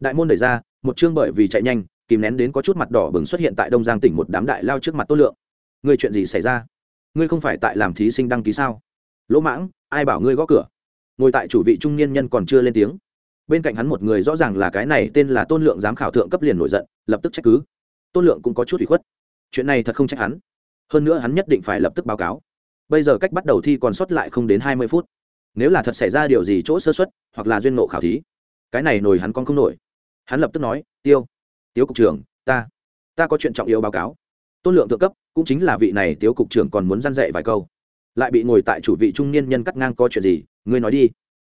Đại môn đẩy ra, một chương bởi vì chạy nhanh, kìm nén đến có chút mặt đỏ bừng xuất hiện tại đông giang tỉnh một đám đại lao trước mặt tốt lượng. Người chuyện gì xảy ra? Ngươi không phải tại làm thí sinh đăng ký sao? Lỗ mãng, ai bảo ngươi gõ cửa? Ngồi tại chủ vị trung niên nhân còn chưa lên tiếng. Bên cạnh hắn một người rõ ràng là cái này, tên là tôn lượng giám khảo thượng cấp liền nổi giận, lập tức trách cứ. Tôn lượng cũng có chút ủy khuất. Chuyện này thật không trách hắn. Hơn nữa hắn nhất định phải lập tức báo cáo. Bây giờ cách bắt đầu thi còn sót lại không đến hai mươi phút nếu là thật xảy ra điều gì chỗ sơ xuất hoặc là duyên nộ khảo thí cái này nổi hắn con không nổi. Hắn lập tức nói tiêu tiêu cục trưởng ta ta có chuyện trọng yếu báo cáo. Tôn lượng thượng cấp cũng chính là vị này tiêu cục trưởng còn muốn dăn dạy vài câu. Lại bị ngồi tại chủ vị trung niên nhân cắt ngang có chuyện gì ngươi nói đi.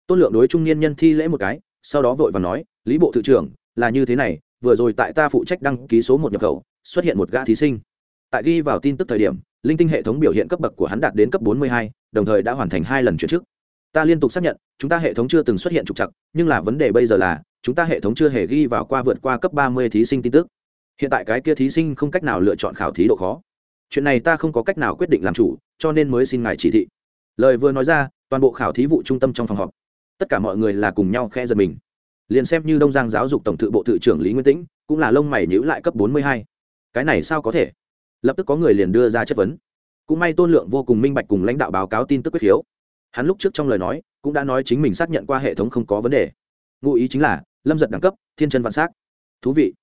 Tôn lượng đối trung niên nhân thi lễ một cái sau đó vội và nói lý bộ thự trưởng là như thế này vừa rồi tại ta phụ trách đăng ký số một nhập khẩu xuất hiện một gã thí sinh. Tại ghi vào tin tức thời điểm linh tinh hệ thống biểu hiện cấp bậc của hắn đạt đến cấp 42, đồng thời đã hoàn thành hai lần chuyển chức ta liên tục xác nhận, chúng ta hệ thống chưa từng xuất hiện trục trặc, nhưng là vấn đề bây giờ là, chúng ta hệ thống chưa hề ghi vào qua vượt qua cấp 30 thí sinh tin tức. Hiện tại cái kia thí sinh không cách nào lựa chọn khảo thí độ khó. Chuyện này ta không có cách nào quyết định làm chủ, cho nên mới xin ngài chỉ thị. Lời vừa nói ra, toàn bộ khảo thí vụ trung tâm trong phòng họp, tất cả mọi người là cùng nhau khe giật mình. Liền xem như đông giang giáo dục tổng thự bộ thự trưởng lý nguyên tĩnh, cũng là lông mày nhữ lại cấp bốn mươi hai. Cái này sao có thể? Lập tức có người liền đưa ra chất vấn. Cũng may tôn lượng vô cùng minh bạch cùng lãnh đạo báo cáo tin tức quyết khiếu hắn lúc trước trong lời nói, cũng đã nói chính mình xác nhận qua hệ thống không có vấn đề. Ngụ ý chính là, lâm giật đẳng cấp, thiên chân vạn s á c thú vị.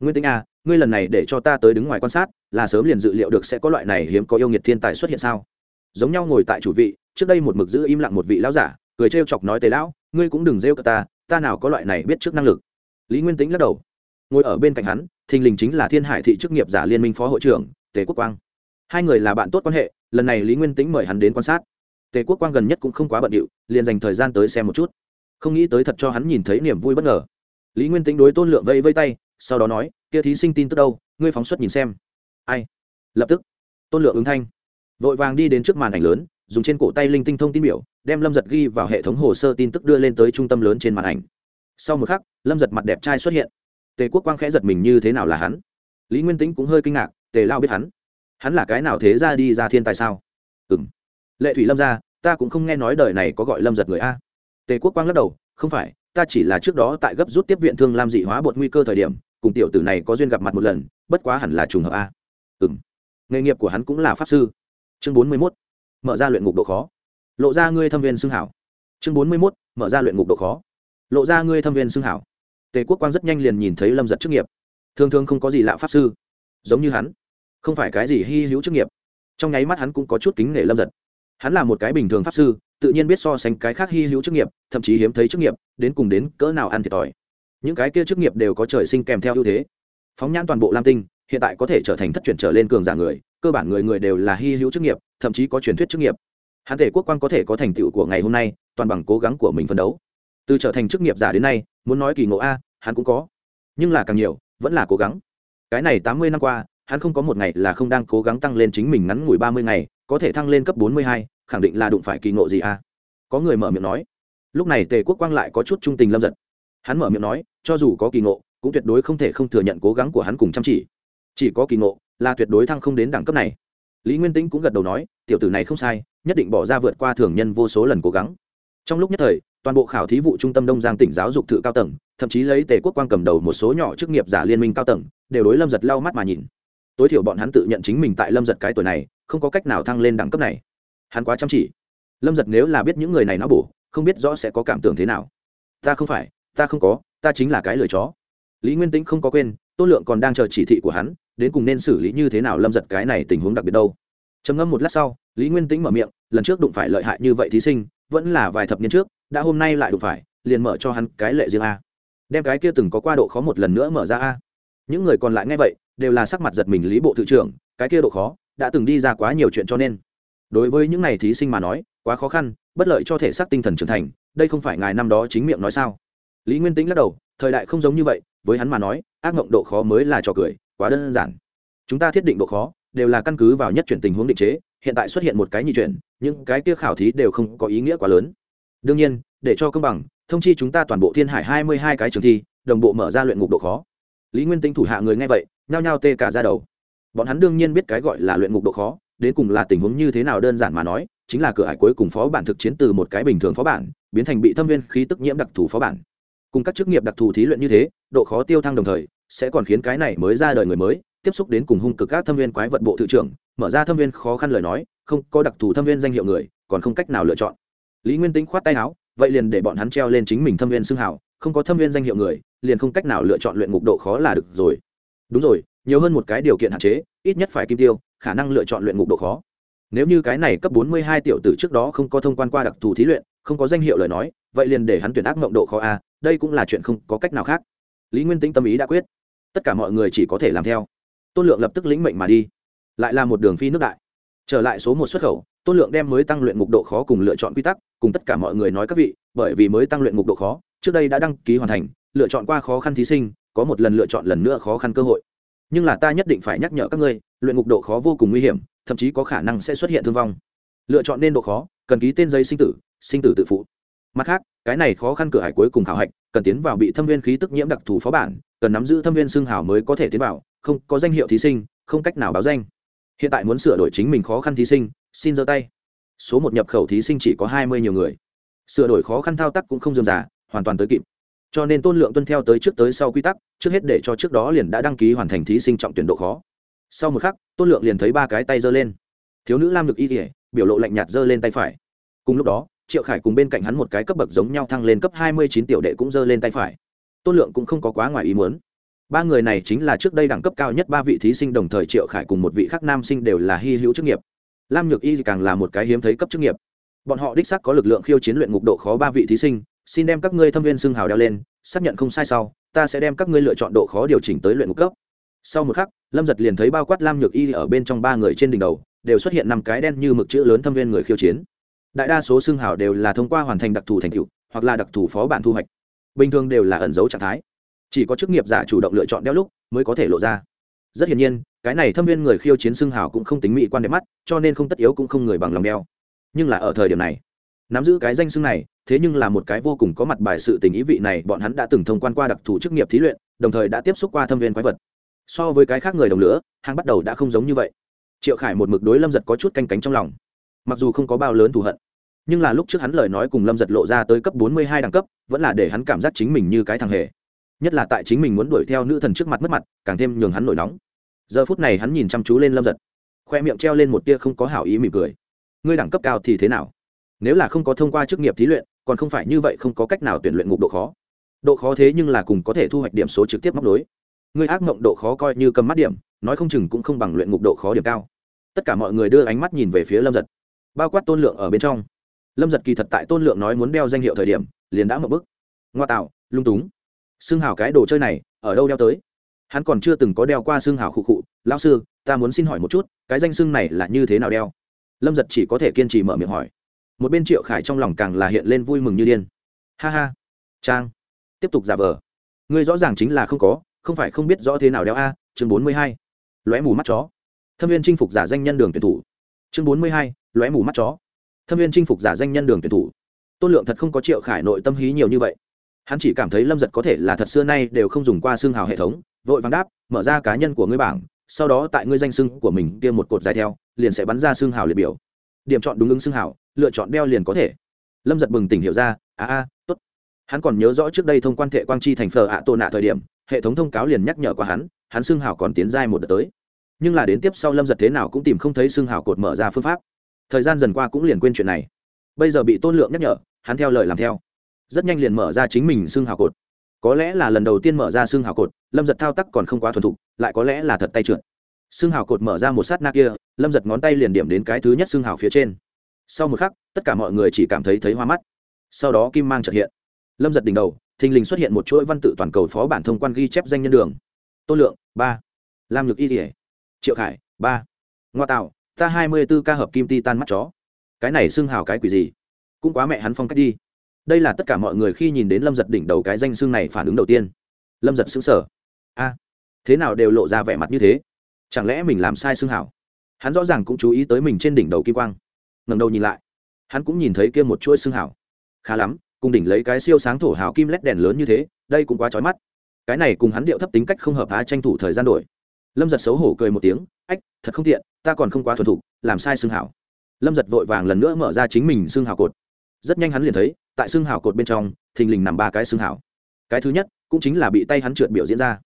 Nguyên tính a, ngươi lần này để cho ta tới đứng ngoài quan sát, là sớm liền dự liệu được sẽ có loại này hiếm có yêu nghiệt thiên tài xuất hiện sao? Giống nhau ngồi tại chủ vị, trước đây một mực giữ im lặng một vị lão giả, cười trêu chọc nói tề lão, ngươi cũng đừng rêu cờ ta ta nào có loại này biết trước năng lực. Lý nguyên tính lắc đầu. Ngồi ở bên cạnh hắn, thình lình chính là thiên hải thị chức nghiệp giả liên minh phó hội trưởng, tề quốc quang. Hai người là bạn tốt quan hệ, lần này lý nguyên tính mời hắn đến quan sát tề quốc quang gần nhất cũng không quá bận điệu, liền dành thời gian tới xem một chút. Không nghĩ tới thật cho hắn nhìn thấy niềm vui bất ngờ. Lý nguyên tính đối tôn lượng vây vây tay, sau đó nói, kia thí sinh tin tức đâu, ngươi phóng xuất nhìn xem. Ai? Lập tức. Tôn lượng ứng thanh. Vội vàng đi đến trước màn ảnh lớn, dùng trên cổ tay linh tinh thông tin biểu, đem lâm giật ghi vào hệ thống hồ sơ tin tức đưa lên tới trung tâm lớn trên màn ảnh. Sau một khắc, lâm giật mặt đẹp trai xuất hiện. Tề quốc quang khẽ giật mình như thế nào là hắn? Lý nguyên tĩnh cũng hơi kinh ngạc, tề lao biết hắn? Hắn là cái nào thế ra đi ra thiên tài sao? Ừ m lệ thủy lâm ra ta cũng không nghe nói đời này có gọi lâm giật người a. Tề quốc quang lắc đầu, không phải, ta chỉ là trước đó tại gấp rút tiếp viện thương lam dị hóa bột nguy cơ thời điểm, cùng tiểu tử này có duyên gặp mặt một lần, bất quá hẳn là trùng hợp a. Ừ m nghề nghiệp của hắn cũng là pháp sư. Chương bốn mươi mốt, mở ra luyện ngục độ khó. Lộ ra ngươi thâm viên xưng hảo. Chương bốn mươi mốt, mở ra luyện ngục độ khó. Lộ ra ngươi thâm viên xưng hảo. Tề quốc quang rất nhanh liền nhìn thấy lâm giật chức nghiệp. Thường thường không có gì lạ pháp sư. Giống như hắn. Không phải cái gì hy hữu chức nghiệp. Trong nháy mắt hắn cũng có chút kính nể lâm giật hắn là một cái bình thường pháp sư, tự nhiên biết so sánh cái khác hy hữu chức nghiệp, thậm chí hiếm thấy chức nghiệp, đến cùng đến cỡ nào ăn thiệt thòi. Những cái kia chức nghiệp đều có trời sinh kèm theo ưu thế. Phóng nhãn toàn bộ lam tinh, hiện tại có thể trở thành thất chuyển trở lên cường giả người, cơ bản người người đều là hy hữu chức nghiệp, thậm chí có truyền thuyết chức nghiệp. Hắn thể quốc quan có thể có thành tựu của ngày hôm nay, toàn bằng cố gắng của mình phấn đấu. Từ trở thành chức nghiệp giả đến nay, muốn nói kỳ ngộ a, hắn cũng có. Nhưng là càng nhiều, vẫn là cố gắng. Cái này tám mươi năm qua, hắn không có một ngày là không đang cố gắng tăng lên chính mình ngắn ngủi ba mươi ngày có thể thăng lên cấp bốn mươi hai, khẳng định là đụng phải kỳ ngộ gì a có người mở miệng nói. Lúc này tề quốc quang lại có chút trung tình lâm giật. Hắn mở miệng nói, cho dù có kỳ ngộ, cũng tuyệt đối không thể không thừa nhận cố gắng của hắn cùng chăm chỉ. Chỉ có kỳ ngộ là tuyệt đối thăng không đến đẳng cấp này. Lý nguyên tĩnh cũng gật đầu nói, tiểu tử này không sai, nhất định bỏ ra vượt qua thường nhân vô số lần cố gắng. Trong lúc nhất thời, toàn bộ khảo thí vụ trung tâm đông giang tỉnh giáo dục thự cao tầng, thậm chí lấy tề quốc quang cầm đầu một số nhỏ chức nghiệp giả liên minh cao tầng, đều đối lâm giật lau mắt mà nhìn. Tối thiểu bọn hắn tự nhận chính mình tại lâm giật cái tuổi này không có cách nào thăng lên đẳng cấp này. Hắn quá chăm chỉ. Lâm giật nếu là biết những người này nó bổ, không biết rõ sẽ có cảm tưởng thế nào. Ta không phải, ta không có, ta chính là cái lời chó. Lý nguyên tĩnh không có quên tôn lượng còn đang chờ chỉ thị của hắn, đến cùng nên xử lý như thế nào lâm giật cái này tình huống đặc biệt đâu. Trầm ngâm một lát sau, lý nguyên tĩnh mở miệng, lần trước đụng phải lợi hại như vậy thí sinh, vẫn là vài thập niên trước, đã hôm nay lại đụng phải, liền mở cho hắn cái lệ riêng a. Đem cái kia từng có qua độ khó một lần nữa mở ra a. Những người còn lại nghe vậy, đều là sắc mặt giật mình lý bộ thự trưởng, cái kia độ khó đã từng đi ra quá nhiều chuyện cho nên. Đối với những này thí sinh mà nói, quá khó khăn, bất lợi cho thể xác tinh thần trưởng thành, đây không phải ngài năm đó chính miệng nói sao? Lý nguyên tĩnh lắc đầu, thời đại không giống như vậy, với hắn mà nói, ác mộng độ khó mới là trò cười, quá đơn giản. Chúng ta thiết định độ khó, đều là căn cứ vào nhất chuyển tình huống định chế, hiện tại xuất hiện một cái nhị chuyển, những cái kia khảo thí đều không có ý nghĩa quá lớn. Đương nhiên, để cho công bằng, thông chi chúng ta toàn bộ thiên hải hai mươi hai cái trường thi, đồng bộ mở ra luyện ngục độ khó. Lý nguyên tinh thủ hạ người nghe vậy, nhao nhao tê cả ra đầu bọn hắn đương nhiên biết cái gọi là luyện ngục độ khó, đến cùng là tình huống như thế nào đơn giản mà nói, chính là cửa ải cuối cùng phó bản thực chiến từ một cái bình thường phó bản, biến thành bị thâm viên khí tức nhiễm đặc thù phó bản. Cùng các chức nghiệp đặc thù thí luyện như thế, độ khó tiêu thăng đồng thời, sẽ còn khiến cái này mới ra đời người mới, tiếp xúc đến cùng hung cực các thâm viên quái vật bộ thự trưởng, mở ra thâm viên khó khăn lời nói, không có đặc thù thâm viên danh hiệu người, còn không cách nào lựa chọn. Lý nguyên tính khoát tay áo, vậy liền để bọn hắn treo lên chính mình thâm viên xưng hào, không có thâm viên danh hiệu người, liền không cách nào lựa chọn luyện ngục độ khó là được rồi. Đúng rồi nhiều hơn một cái điều kiện hạn chế, ít nhất phải kim tiêu, khả năng lựa chọn luyện ngục độ khó. Nếu như cái này cấp bốn mươi hai tiểu tử trước đó không có thông quan qua đặc thù thí luyện, không có danh hiệu lời nói, vậy liền để hắn tuyển ác mộng độ khó a, đây cũng là chuyện không có cách nào khác. Lý nguyên tĩnh tâm ý đã quyết. Tất cả mọi người chỉ có thể làm theo. Tôn lượng lập tức lĩnh mệnh mà đi. Lại là một đường phi nước đại. Trở lại số một xuất khẩu, tôn lượng đem mới tăng luyện ngục độ khó cùng lựa chọn quy tắc cùng tất cả mọi người nói các vị, bởi vì mới tăng luyện ngục độ khó, trước đây đã đăng ký hoàn thành, lựa chọn qua khó khăn thí sinh, có một lần lựa chọn lần nữa khó khăn cơ hội nhưng là ta nhất định phải nhắc nhở các ngươi, luyện ngục độ khó vô cùng nguy hiểm, thậm chí có khả năng sẽ xuất hiện thương vong. Lựa chọn nên độ khó, cần ký tên giấy sinh tử sinh tử tự phụ. Mặt khác, cái này khó khăn cửa hải cuối cùng khảo hạch, cần tiến vào bị thâm viên khí tức nhiễm đặc thù phó bản, cần nắm giữ thâm viên xương hào mới có thể tiến vào, không có danh hiệu thí sinh, không cách nào báo danh. Hiện tại muốn sửa đổi chính mình khó khăn thí sinh, xin giơ tay. Số một nhập khẩu thí sinh chỉ có hai mươi nhiều người. Sửa đổi khó khăn thao tác cũng không dườm giả hoàn toàn tới kịp cho nên tôn lượng tuân theo tới trước tới sau quy tắc, trước hết để cho trước đó liền đã đăng ký hoàn thành thí sinh trọng tuyển độ khó. Sau một khắc, tôn lượng liền thấy ba cái tay giơ lên. Thiếu nữ lam lực y kỉa biểu lộ lạnh nhạt giơ lên tay phải. Cùng lúc đó, triệu khải cùng bên cạnh hắn một cái cấp bậc giống nhau thăng lên cấp hai mươi chín tiểu đệ cũng giơ lên tay phải. Tôn lượng cũng không có quá ngoài ý muốn. Ba người này chính là trước đây đẳng cấp cao nhất ba vị thí sinh, đồng thời triệu khải cùng một vị khác nam sinh đều là hy hữu chức nghiệp. Lam nhược y càng là một cái hiếm thấy cấp chức nghiệp. Bọn họ đích sắc có lực lượng khiêu chiến luyện ngục độ khó ba vị thí sinh xin đem các ngươi thâm viên xưng hào đeo lên, xác nhận không sai sau, ta sẽ đem các ngươi lựa chọn độ khó điều chỉnh tới luyện ngục cấp. Sau một khắc, lâm giật liền thấy bao quát lam nhược y ở bên trong ba người trên đỉnh đầu, đều xuất hiện năm cái đen như mực chữ lớn thâm viên người khiêu chiến. Đại đa số xưng hào đều là thông qua hoàn thành đặc thù thành tựu, hoặc là đặc thù phó bản thu hoạch. Bình thường đều là ẩn dấu trạng thái. Chỉ có chức nghiệp giả chủ động lựa chọn đeo lúc, mới có thể lộ ra. Rất hiển nhiên, cái này thâm viên người khiêu chiến xưng hào cũng không tính mỹ quan đẹp mắt, cho nên không tất yếu cũng không người bằng lòng đeo. Nhưng là ở thời điểm này, nắm giữ cái danh xưng này thế nhưng là một cái vô cùng có mặt bài sự tình ý vị này, bọn hắn đã từng thông quan qua đặc thù chức nghiệp thí luyện, đồng thời đã tiếp xúc qua thâm viên quái vật. So với cái khác người đồng lửa hàng bắt đầu đã không giống như vậy. Triệu khải một mực đối lâm giật có chút canh cánh trong lòng. Mặc dù không có bao lớn thù hận, nhưng là lúc trước hắn lời nói cùng lâm giật lộ ra tới cấp bốn mươi hai đẳng cấp, vẫn là để hắn cảm giác chính mình như cái thằng hề. Nhất là tại chính mình muốn đuổi theo nữ thần trước mặt mất mặt, càng thêm nhường hắn nổi nóng. Giờ phút này hắn nhìn chăm chú lên lâm giật. Khoe miệng treo lên một tia không có hảo ý mỉm cười. Ngươi đẳng cấp cao thì thế nào? Nếu là không có thông qua chức nghiệp thí luyện còn không phải như vậy không có cách nào tuyển luyện ngục độ khó. Độ khó thế nhưng là cùng có thể thu hoạch điểm số trực tiếp móc nối. Ngươi ác mộng độ khó coi như cầm mắt điểm, nói không chừng cũng không bằng luyện ngục độ khó điểm cao. Tất cả mọi người đưa ánh mắt nhìn về phía lâm giật. Bao quát tôn lượng ở bên trong. Lâm giật kỳ thật tại tôn lượng nói muốn đeo danh hiệu thời điểm, liền đã một bức. Ngoa tạo, lung túng. Xương hào cái đồ chơi này, ở đâu đeo tới? Hắn còn chưa từng có đeo qua xương hào khụ khụ. Lão sư, ta muốn xin hỏi một chút, cái danh xương này là như thế nào đeo? Lâm giật chỉ có thể kiên trì mở miệng hỏi một bên triệu khải trong lòng càng là hiện lên vui mừng như điên. Ha ha, trang, tiếp tục giả vờ. Ngươi rõ ràng chính là không có, không phải không biết rõ thế nào đeo a, chương bốn mươi hai, lóe mù mắt chó. Thâm viên chinh phục giả danh nhân đường tuyển thủ. Chương bốn mươi hai, lóe mù mắt chó. Thâm viên chinh phục giả danh nhân đường tuyển thủ. Tôn lượng thật không có triệu khải nội tâm hí nhiều như vậy. Hắn chỉ cảm thấy lâm giật có thể là thật xưa nay đều không dùng qua xương hào hệ thống, vội vàng đáp, mở ra cá nhân của ngươi bảng, sau đó tại ngươi danh xưng của mình kia một cột dài theo, liền sẽ bắn ra xương hào liệt biểu điểm chọn đúng ứng xương hảo, lựa chọn đeo liền có thể. Lâm giật bừng tỉnh hiểu ra, a a t ố t hắn còn nhớ rõ trước đây thông quan thệ quang chi thành phở ạ tôn nạ thời điểm, hệ thống thông cáo liền nhắc nhở qua hắn hắn xương hảo còn tiến giai một đợt tới. Nhưng là đến tiếp sau lâm giật thế nào cũng tìm không thấy xương hảo cột mở ra phương pháp. Thời gian dần qua cũng liền quên chuyện này. Bây giờ bị tôn lượng nhắc nhở, hắn theo lời làm theo. Rất nhanh liền mở ra chính mình xương hào cột. Có lẽ là lần đầu tiên mở ra xương hào cột, lâm giật thao tác còn không quá thuần thục, lại có lẽ là thật tay trượt xương hào cột mở ra một sát na kia, lâm giật ngón tay liền điểm đến cái thứ nhất xương hào phía trên. Sau một khắc, tất cả mọi người chỉ cảm thấy thấy hoa mắt. Sau đó kim mang trật hiện. Lâm giật đỉnh đầu, thình lình xuất hiện một chuỗi văn tự toàn cầu phó bản thông quan ghi chép danh nhân đường. Tôn lượng, ba. Lam nhược y tỉa triệu khải, ba. Ngoa tạo, ta hai mươi b ố ca hợp kim ti tan mắt chó. Cái này xưng hào cái quỷ gì? Cũng quá mẹ hắn phong cách đi. Đây là tất cả mọi người khi nhìn đến lâm giật đỉnh đầu cái danh xưng này phản ứng đầu tiên. Lâm giật xứng sở a, thế nào đều lộ ra vẻ mặt như thế? Chẳng lẽ mình làm sai xương hảo? Hắn rõ ràng cũng chú ý tới mình trên đỉnh đầu kim quang. Ngầm đầu nhìn lại, hắn cũng nhìn thấy kia một chuỗi xương hảo. Khá lắm, cùng đỉnh lấy cái siêu sáng thổ hào kim lét đèn lớn như thế, đây cũng quá trói mắt. Cái này cùng hắn điệu thấp tính cách không hợp á tranh thủ thời gian đổi. Lâm giật xấu hổ cười một tiếng, ách, thật không tiện, ta còn không quá thuần thục, làm sai xương hảo. Lâm giật vội vàng lần nữa mở ra chính mình xương hảo cột. Rất nhanh hắn liền thấy, tại xương hảo cột bên trong, thình lình nằm ba cái xương hảo. Cái thứ nhất, cũng chính là bị tay hắn trượt biểu diễn ra.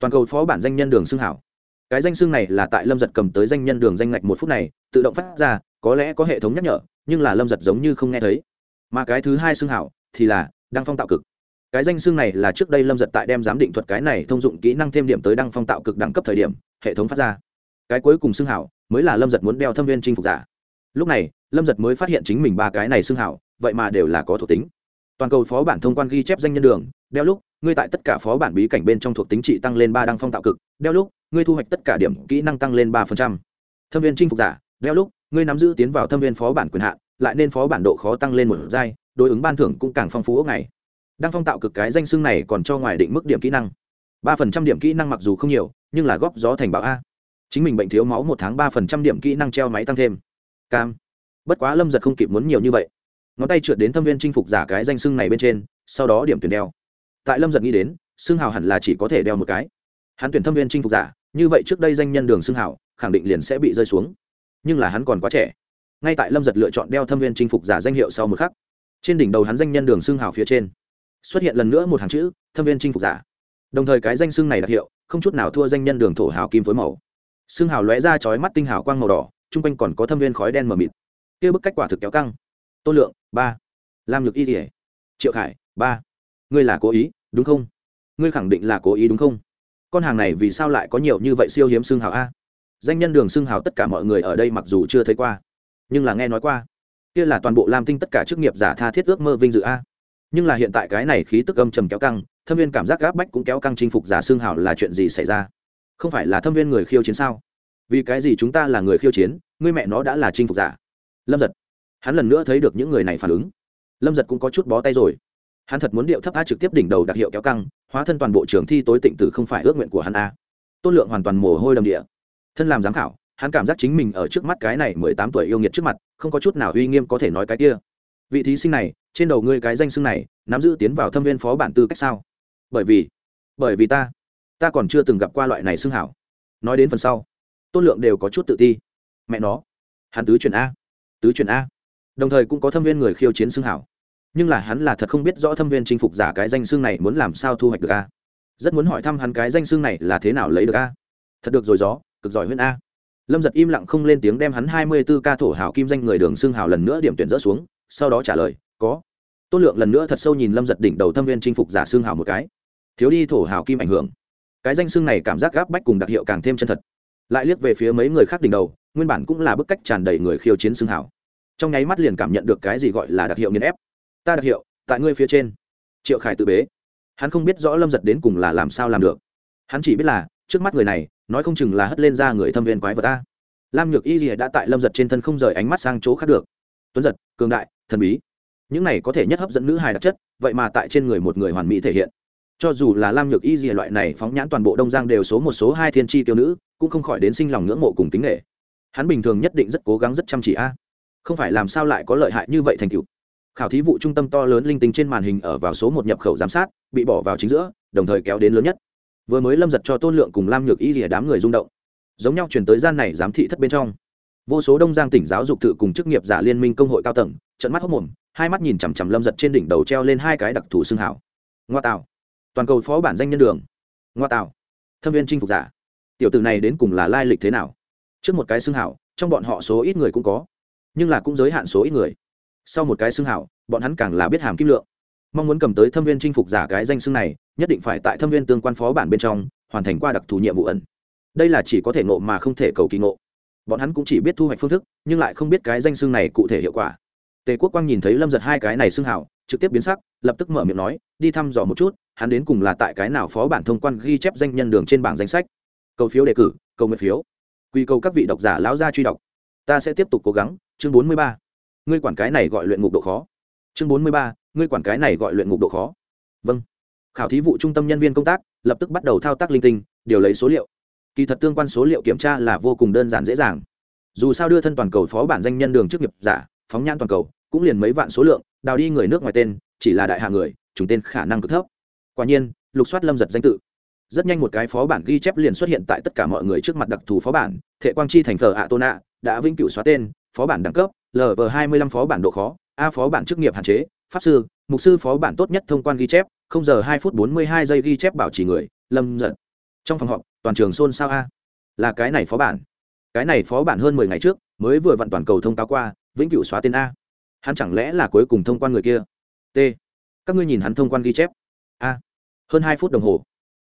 Toàn cầu phó bản danh nhân đường xương hảo cái danh xương này là tại lâm giật cầm tới danh nhân đường danh ngạch một phút này, tự động phát ra, có lẽ có hệ thống nhắc nhở, nhưng là lâm giật giống như không nghe thấy. Mà cái thứ hai xương hảo thì là đăng phong tạo cực. Cái danh xương này là trước đây lâm giật tại đem giám định thuật cái này thông dụng kỹ năng thêm điểm tới đăng phong tạo cực đẳng cấp thời điểm, hệ thống phát ra. Cái cuối cùng xương hảo mới là lâm giật muốn đeo thâm viên chinh phục giả. Lúc này, lâm giật mới phát hiện chính mình ba cái này xương hảo, vậy mà đều là có thuộc tính. Toàn cầu phó bản thông quan ghi chép danh nhân đường, đeo lúc, ngươi tại tất cả phó bản bí cảnh bên trong thuộc tính trị tăng lên ba đăng phong tạo cực, đeo lúc ngươi thu hoạch tất cả điểm kỹ năng tăng lên ba phần trăm. Thâm viên chinh phục giả đeo lúc, ngươi nắm giữ tiến vào thâm viên phó bản quyền hạn, lại nên phó bản độ khó tăng lên một giai, đối ứng ban thưởng cũng càng phong phú ốc ngày. Đăng phong tạo cực cái danh xưng này còn cho ngoài định mức điểm kỹ năng. Ba phần trăm điểm kỹ năng mặc dù không nhiều, nhưng là góp gió thành bảo a. Chính mình bệnh thiếu máu một tháng ba phần trăm điểm kỹ năng treo máy tăng thêm. Cam. Bất quá lâm giật không kịp muốn nhiều như vậy. Ngón tay trượt đến thâm viên chinh phục giả cái danh xưng này bên trên, sau đó điểm tuyển đeo. Tại lâm giật nghĩ đến, xưng hào hẳn là chỉ có thể đeo một cái hắn tuyển thâm viên chinh phục giả, như vậy trước đây danh nhân đường xưng hào khẳng định liền sẽ bị rơi xuống. Nhưng là hắn còn quá trẻ. Ngay tại lâm giật lựa chọn đeo thâm viên chinh phục giả danh hiệu sau một khắc, trên đỉnh đầu hắn danh nhân đường xưng hào phía trên, xuất hiện lần nữa một hàng chữ, thâm viên chinh phục giả. Đồng thời cái danh xưng này đặc hiệu, không chút nào thua danh nhân đường thổ hào kim phối màu. Xưng hào lóe ra chói mắt tinh hào quang màu đỏ, chung quanh còn có thâm viên khói đen mờ mịt. Kia bức cách quả thực kéo căng. Tôn lượng, ba. Lam nhược y tỉa triệu khải, ba. Ngươi là cố ý, đúng không? Ngươi khẳng định là cố ý đúng không? Con hàng này vì sao lại có nhiều như vậy siêu hiếm xương hào a? Danh nhân đường xương hào tất cả mọi người ở đây mặc dù chưa thấy qua, nhưng là nghe nói qua. Kia là toàn bộ lam tinh tất cả chức nghiệp giả tha thiết ước mơ vinh dự a. Nhưng là hiện tại cái này khí tức âm trầm kéo căng, thâm viên cảm giác gáp bách cũng kéo căng chinh phục giả xương hào là chuyện gì xảy ra? Không phải là thâm viên người khiêu chiến sao? Vì cái gì chúng ta là người khiêu chiến ngươi mẹ nó đã là chinh phục giả? Lâm giật. Hắn lần nữa thấy được những người này phản ứng. Lâm giật cũng có chút bó tay rồi. Hắn thật muốn điệu thấp a trực tiếp đỉnh đầu đặc hiệu kéo căng hóa thân toàn bộ trường thi tối tịnh tử không phải ước nguyện của hắn a. Tôn lượng hoàn toàn mồ hôi đầm địa. Thân làm giám khảo, hắn cảm giác chính mình ở trước mắt cái này mười tám tuổi yêu nghiệt trước mặt, không có chút nào uy nghiêm có thể nói cái kia. Vị thí sinh này, trên đầu ngươi cái danh xưng này, nắm giữ tiến vào thâm viên phó bản tư cách sao? Bởi vì bởi vì ta ta còn chưa từng gặp qua loại này xưng hảo. Nói đến phần sau, tôn lượng đều có chút tự ti. Mẹ nó, hắn tứ chuyển a, tứ chuyển a. Đồng thời cũng có thâm viên người khiêu chiến xưng hảo nhưng là hắn là thật không biết rõ thâm viên chinh phục giả cái danh xương này muốn làm sao thu hoạch được a. Rất muốn hỏi thăm hắn cái danh xương này là thế nào lấy được a. Thật được rồi gió, cực giỏi huyên a. Lâm giật im lặng không lên tiếng đem hắn hai mươi b ố ca thổ hào kim danh người đường xương hào lần nữa điểm tuyển rỡ xuống, sau đó trả lời, có. Tôn lượng lần nữa thật sâu nhìn lâm giật đỉnh đầu thâm viên chinh phục giả xương hào một cái. Thiếu đi thổ hào kim ảnh hưởng. Cái danh xương này cảm giác gáp bách cùng đặc hiệu càng thêm chân thật. Lại liếc về phía mấy người khác đỉnh đầu, nguyên bản cũng là bức cách tràn đầy người khiêu chiến xương hào. Trong nháy mắt liền cảm nhận được cái gì gọi là đặc hiệu nghiền ép ta đặc hiệu, tại ngươi phía trên. Triệu khải tự bế. Hắn không biết rõ lâm giật đến cùng là làm sao làm được. Hắn chỉ biết là, trước mắt người này, nói không chừng là hất lên ra người thâm viên quái vật ta lam nhược y rìa đã tại lâm giật trên thân không rời ánh mắt sang chỗ khác được. Tuấn giật, cường đại, thần bí. Những này có thể nhất hấp dẫn nữ hài đặc chất, vậy mà tại trên người một người hoàn mỹ thể hiện. Cho dù là lam nhược y rìa loại này phóng nhãn toàn bộ đông giang đều số một số hai thiên tri tiêu nữ, cũng không khỏi đến sinh lòng ngưỡng mộ cùng tính nghệ hắn bình thường nhất định rất cố gắng rất chăm chỉ a. Không phải làm sao lại có lợi hại như vậy thành cựu khảo thí vụ trung tâm to lớn linh tinh trên màn hình ở vào số một nhập khẩu giám sát, bị bỏ vào chính giữa, đồng thời kéo đến lớn nhất. Vừa mới lâm giật cho tôn lượng cùng lam nhược y rỉa đám người rung động. Giống nhau chuyển tới gian này giám thị thất bên trong. Vô số đông giang tỉnh giáo dục thự cùng chức nghiệp giả liên minh công hội cao tầng trận mắt hốc mồm, hai mắt nhìn chằm chằm lâm giật trên đỉnh đầu treo lên hai cái đặc thù xương hảo ngoa tạo. Toàn cầu phó bản danh nhân đường. Ngoa tạo. Thâm viên chinh phục giả. Tiểu tử này đến cùng là lai lịch thế nào? Trước một cái xương hảo trong bọn họ số ít người cũng có, nhưng là cũng giới hạn số ít người sau một cái xương hảo, bọn hắn càng là biết hàm kim lượng. Mong muốn cầm tới thâm viên chinh phục giả cái danh xưng này, nhất định phải tại thâm viên tương quan phó bản bên trong, hoàn thành qua đặc thù nhiệm vụ ẩn. Đây là chỉ có thể ngộ mà không thể cầu kỳ ngộ. Bọn hắn cũng chỉ biết thu hoạch phương thức, nhưng lại không biết cái danh xưng này cụ thể hiệu quả. Tề quốc quang nhìn thấy lâm giật hai cái này xưng hảo, trực tiếp biến sắc, lập tức mở miệng nói, đi thăm dò một chút, hắn đến cùng là tại cái nào phó bản thông quan ghi chép danh nhân đường trên bảng danh sách. Cầu phiếu đề cử, cầu nguyện phiếu. Quy cầu các vị độc giả lão gia truy đọc. Ta sẽ tiếp tục cố gắng. Chương bốn mươi ba ngươi quản cái này gọi luyện ngục độ khó. Chương bốn mươi ba, ngươi quản cái này gọi luyện ngục độ khó. Vâng. Khảo thí vụ trung tâm nhân viên công tác, lập tức bắt đầu thao tác linh tinh, điều lấy số liệu. Kỳ thật tương quan số liệu kiểm tra là vô cùng đơn giản dễ dàng. Dù sao đưa thân toàn cầu phó bản danh nhân đường chức nghiệp giả, phóng nhãn toàn cầu, cũng liền mấy vạn số lượng, đào đi người nước ngoài tên, chỉ là đại hạ người chúng tên khả năng cực thấp. Quả nhiên, lục soát lâm giật danh tự. Rất nhanh một cái phó bản ghi chép liền xuất hiện tại tất cả mọi người trước mặt đặc thù phó bản, thệ quang chi thành thờ ạ tôn nạ đã vĩnh cửu xóa tên, phó bản đẳng cấp lv hai mươi lăm phó bản độ khó, a phó bản chức nghiệp hạn chế, pháp sư, mục sư phó bản tốt nhất thông quan ghi chép, không giờ hai phút bốn mươi hai giây ghi chép bảo trì người, lâm giật. Trong phòng họp, toàn trường xôn xao a. Là cái này phó bản. Cái này phó bản hơn mười ngày trước, mới vừa vặn toàn cầu thông cáo qua, vĩnh cửu xóa tên a. Hắn chẳng lẽ là cuối cùng thông quan người kia? T. Các ngươi nhìn hắn thông quan ghi chép. A. Hơn hai phút đồng hồ.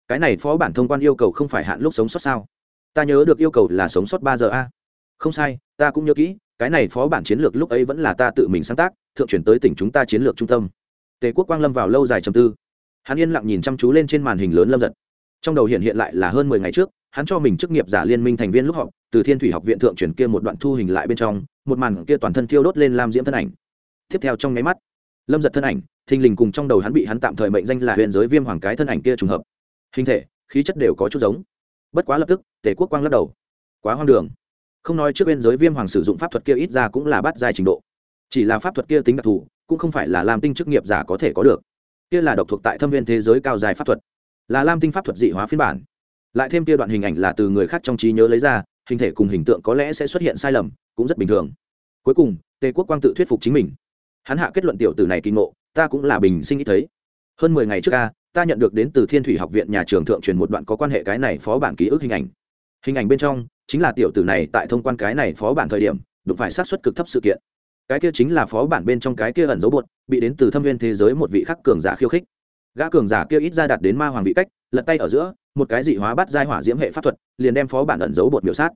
Cái này phó bản thông quan yêu cầu không phải hạn lúc sống sót sao? Ta nhớ được yêu cầu là sống sót ba giờ a. Không sai, ta cũng nhớ kỹ cái này phó bản chiến lược lúc ấy vẫn là ta tự mình sáng tác, thượng chuyển tới tỉnh chúng ta chiến lược trung tâm. Tề quốc quang lâm vào lâu dài trầm tư. Hắn yên lặng nhìn chăm chú lên trên màn hình lớn lâm giật trong đầu hiện hiện lại là hơn mười ngày trước, hắn cho mình chức nghiệp giả liên minh thành viên lúc họp, từ thiên thủy học viện thượng chuyển kia một đoạn thu hình lại bên trong, một màn kia toàn thân thiêu đốt lên lam diễm thân ảnh. Tiếp theo trong nháy mắt, lâm giật thân ảnh, thình lình cùng trong đầu hắn bị hắn tạm thời mệnh danh là huyền giới viêm hoàng cái thân ảnh kia trùng hợp. Hình thể, khí chất đều có chút giống. Bất quá lập tức, tề quốc quang lắc đầu. Quá hoang đường không nói trước bên giới viêm hoàng sử dụng pháp thuật kia ít ra cũng là bắt giai trình độ. Chỉ là pháp thuật kia tính đặc thù, cũng không phải là làm tinh chức nghiệp giả có thể có được. Kia là độc thuộc tại thâm viên thế giới cao dài pháp thuật. Là lam tinh pháp thuật dị hóa phiên bản. Lại thêm kia đoạn hình ảnh là từ người khác trong trí nhớ lấy ra, hình thể cùng hình tượng có lẽ sẽ xuất hiện sai lầm, cũng rất bình thường. Cuối cùng, tề quốc quang tự thuyết phục chính mình. Hắn hạ kết luận tiểu tử này kinh ngộ, ta cũng là bình sinh ít thấy. Hơn mười ngày trước ca, ta nhận được đến từ thiên thủy học viện nhà trường thượng truyền một đoạn có quan hệ cái này phó bản ký ức hình ảnh hình ảnh bên trong, chính là tiểu tử này tại thông quan cái này phó bản thời điểm, đụng phải sát xuất cực thấp sự kiện. Cái kia chính là phó bản bên trong cái kia ẩn dấu bột, bị đến từ thâm viên thế giới một vị khắc cường giả khiêu khích. Gã cường giả kia ít ra đạt đến ma hoàng vị cách, lật tay ở giữa, một cái dị hóa bắt giai hỏa diễm hệ pháp thuật, liền đem phó bản ẩn dấu bột miểu sát.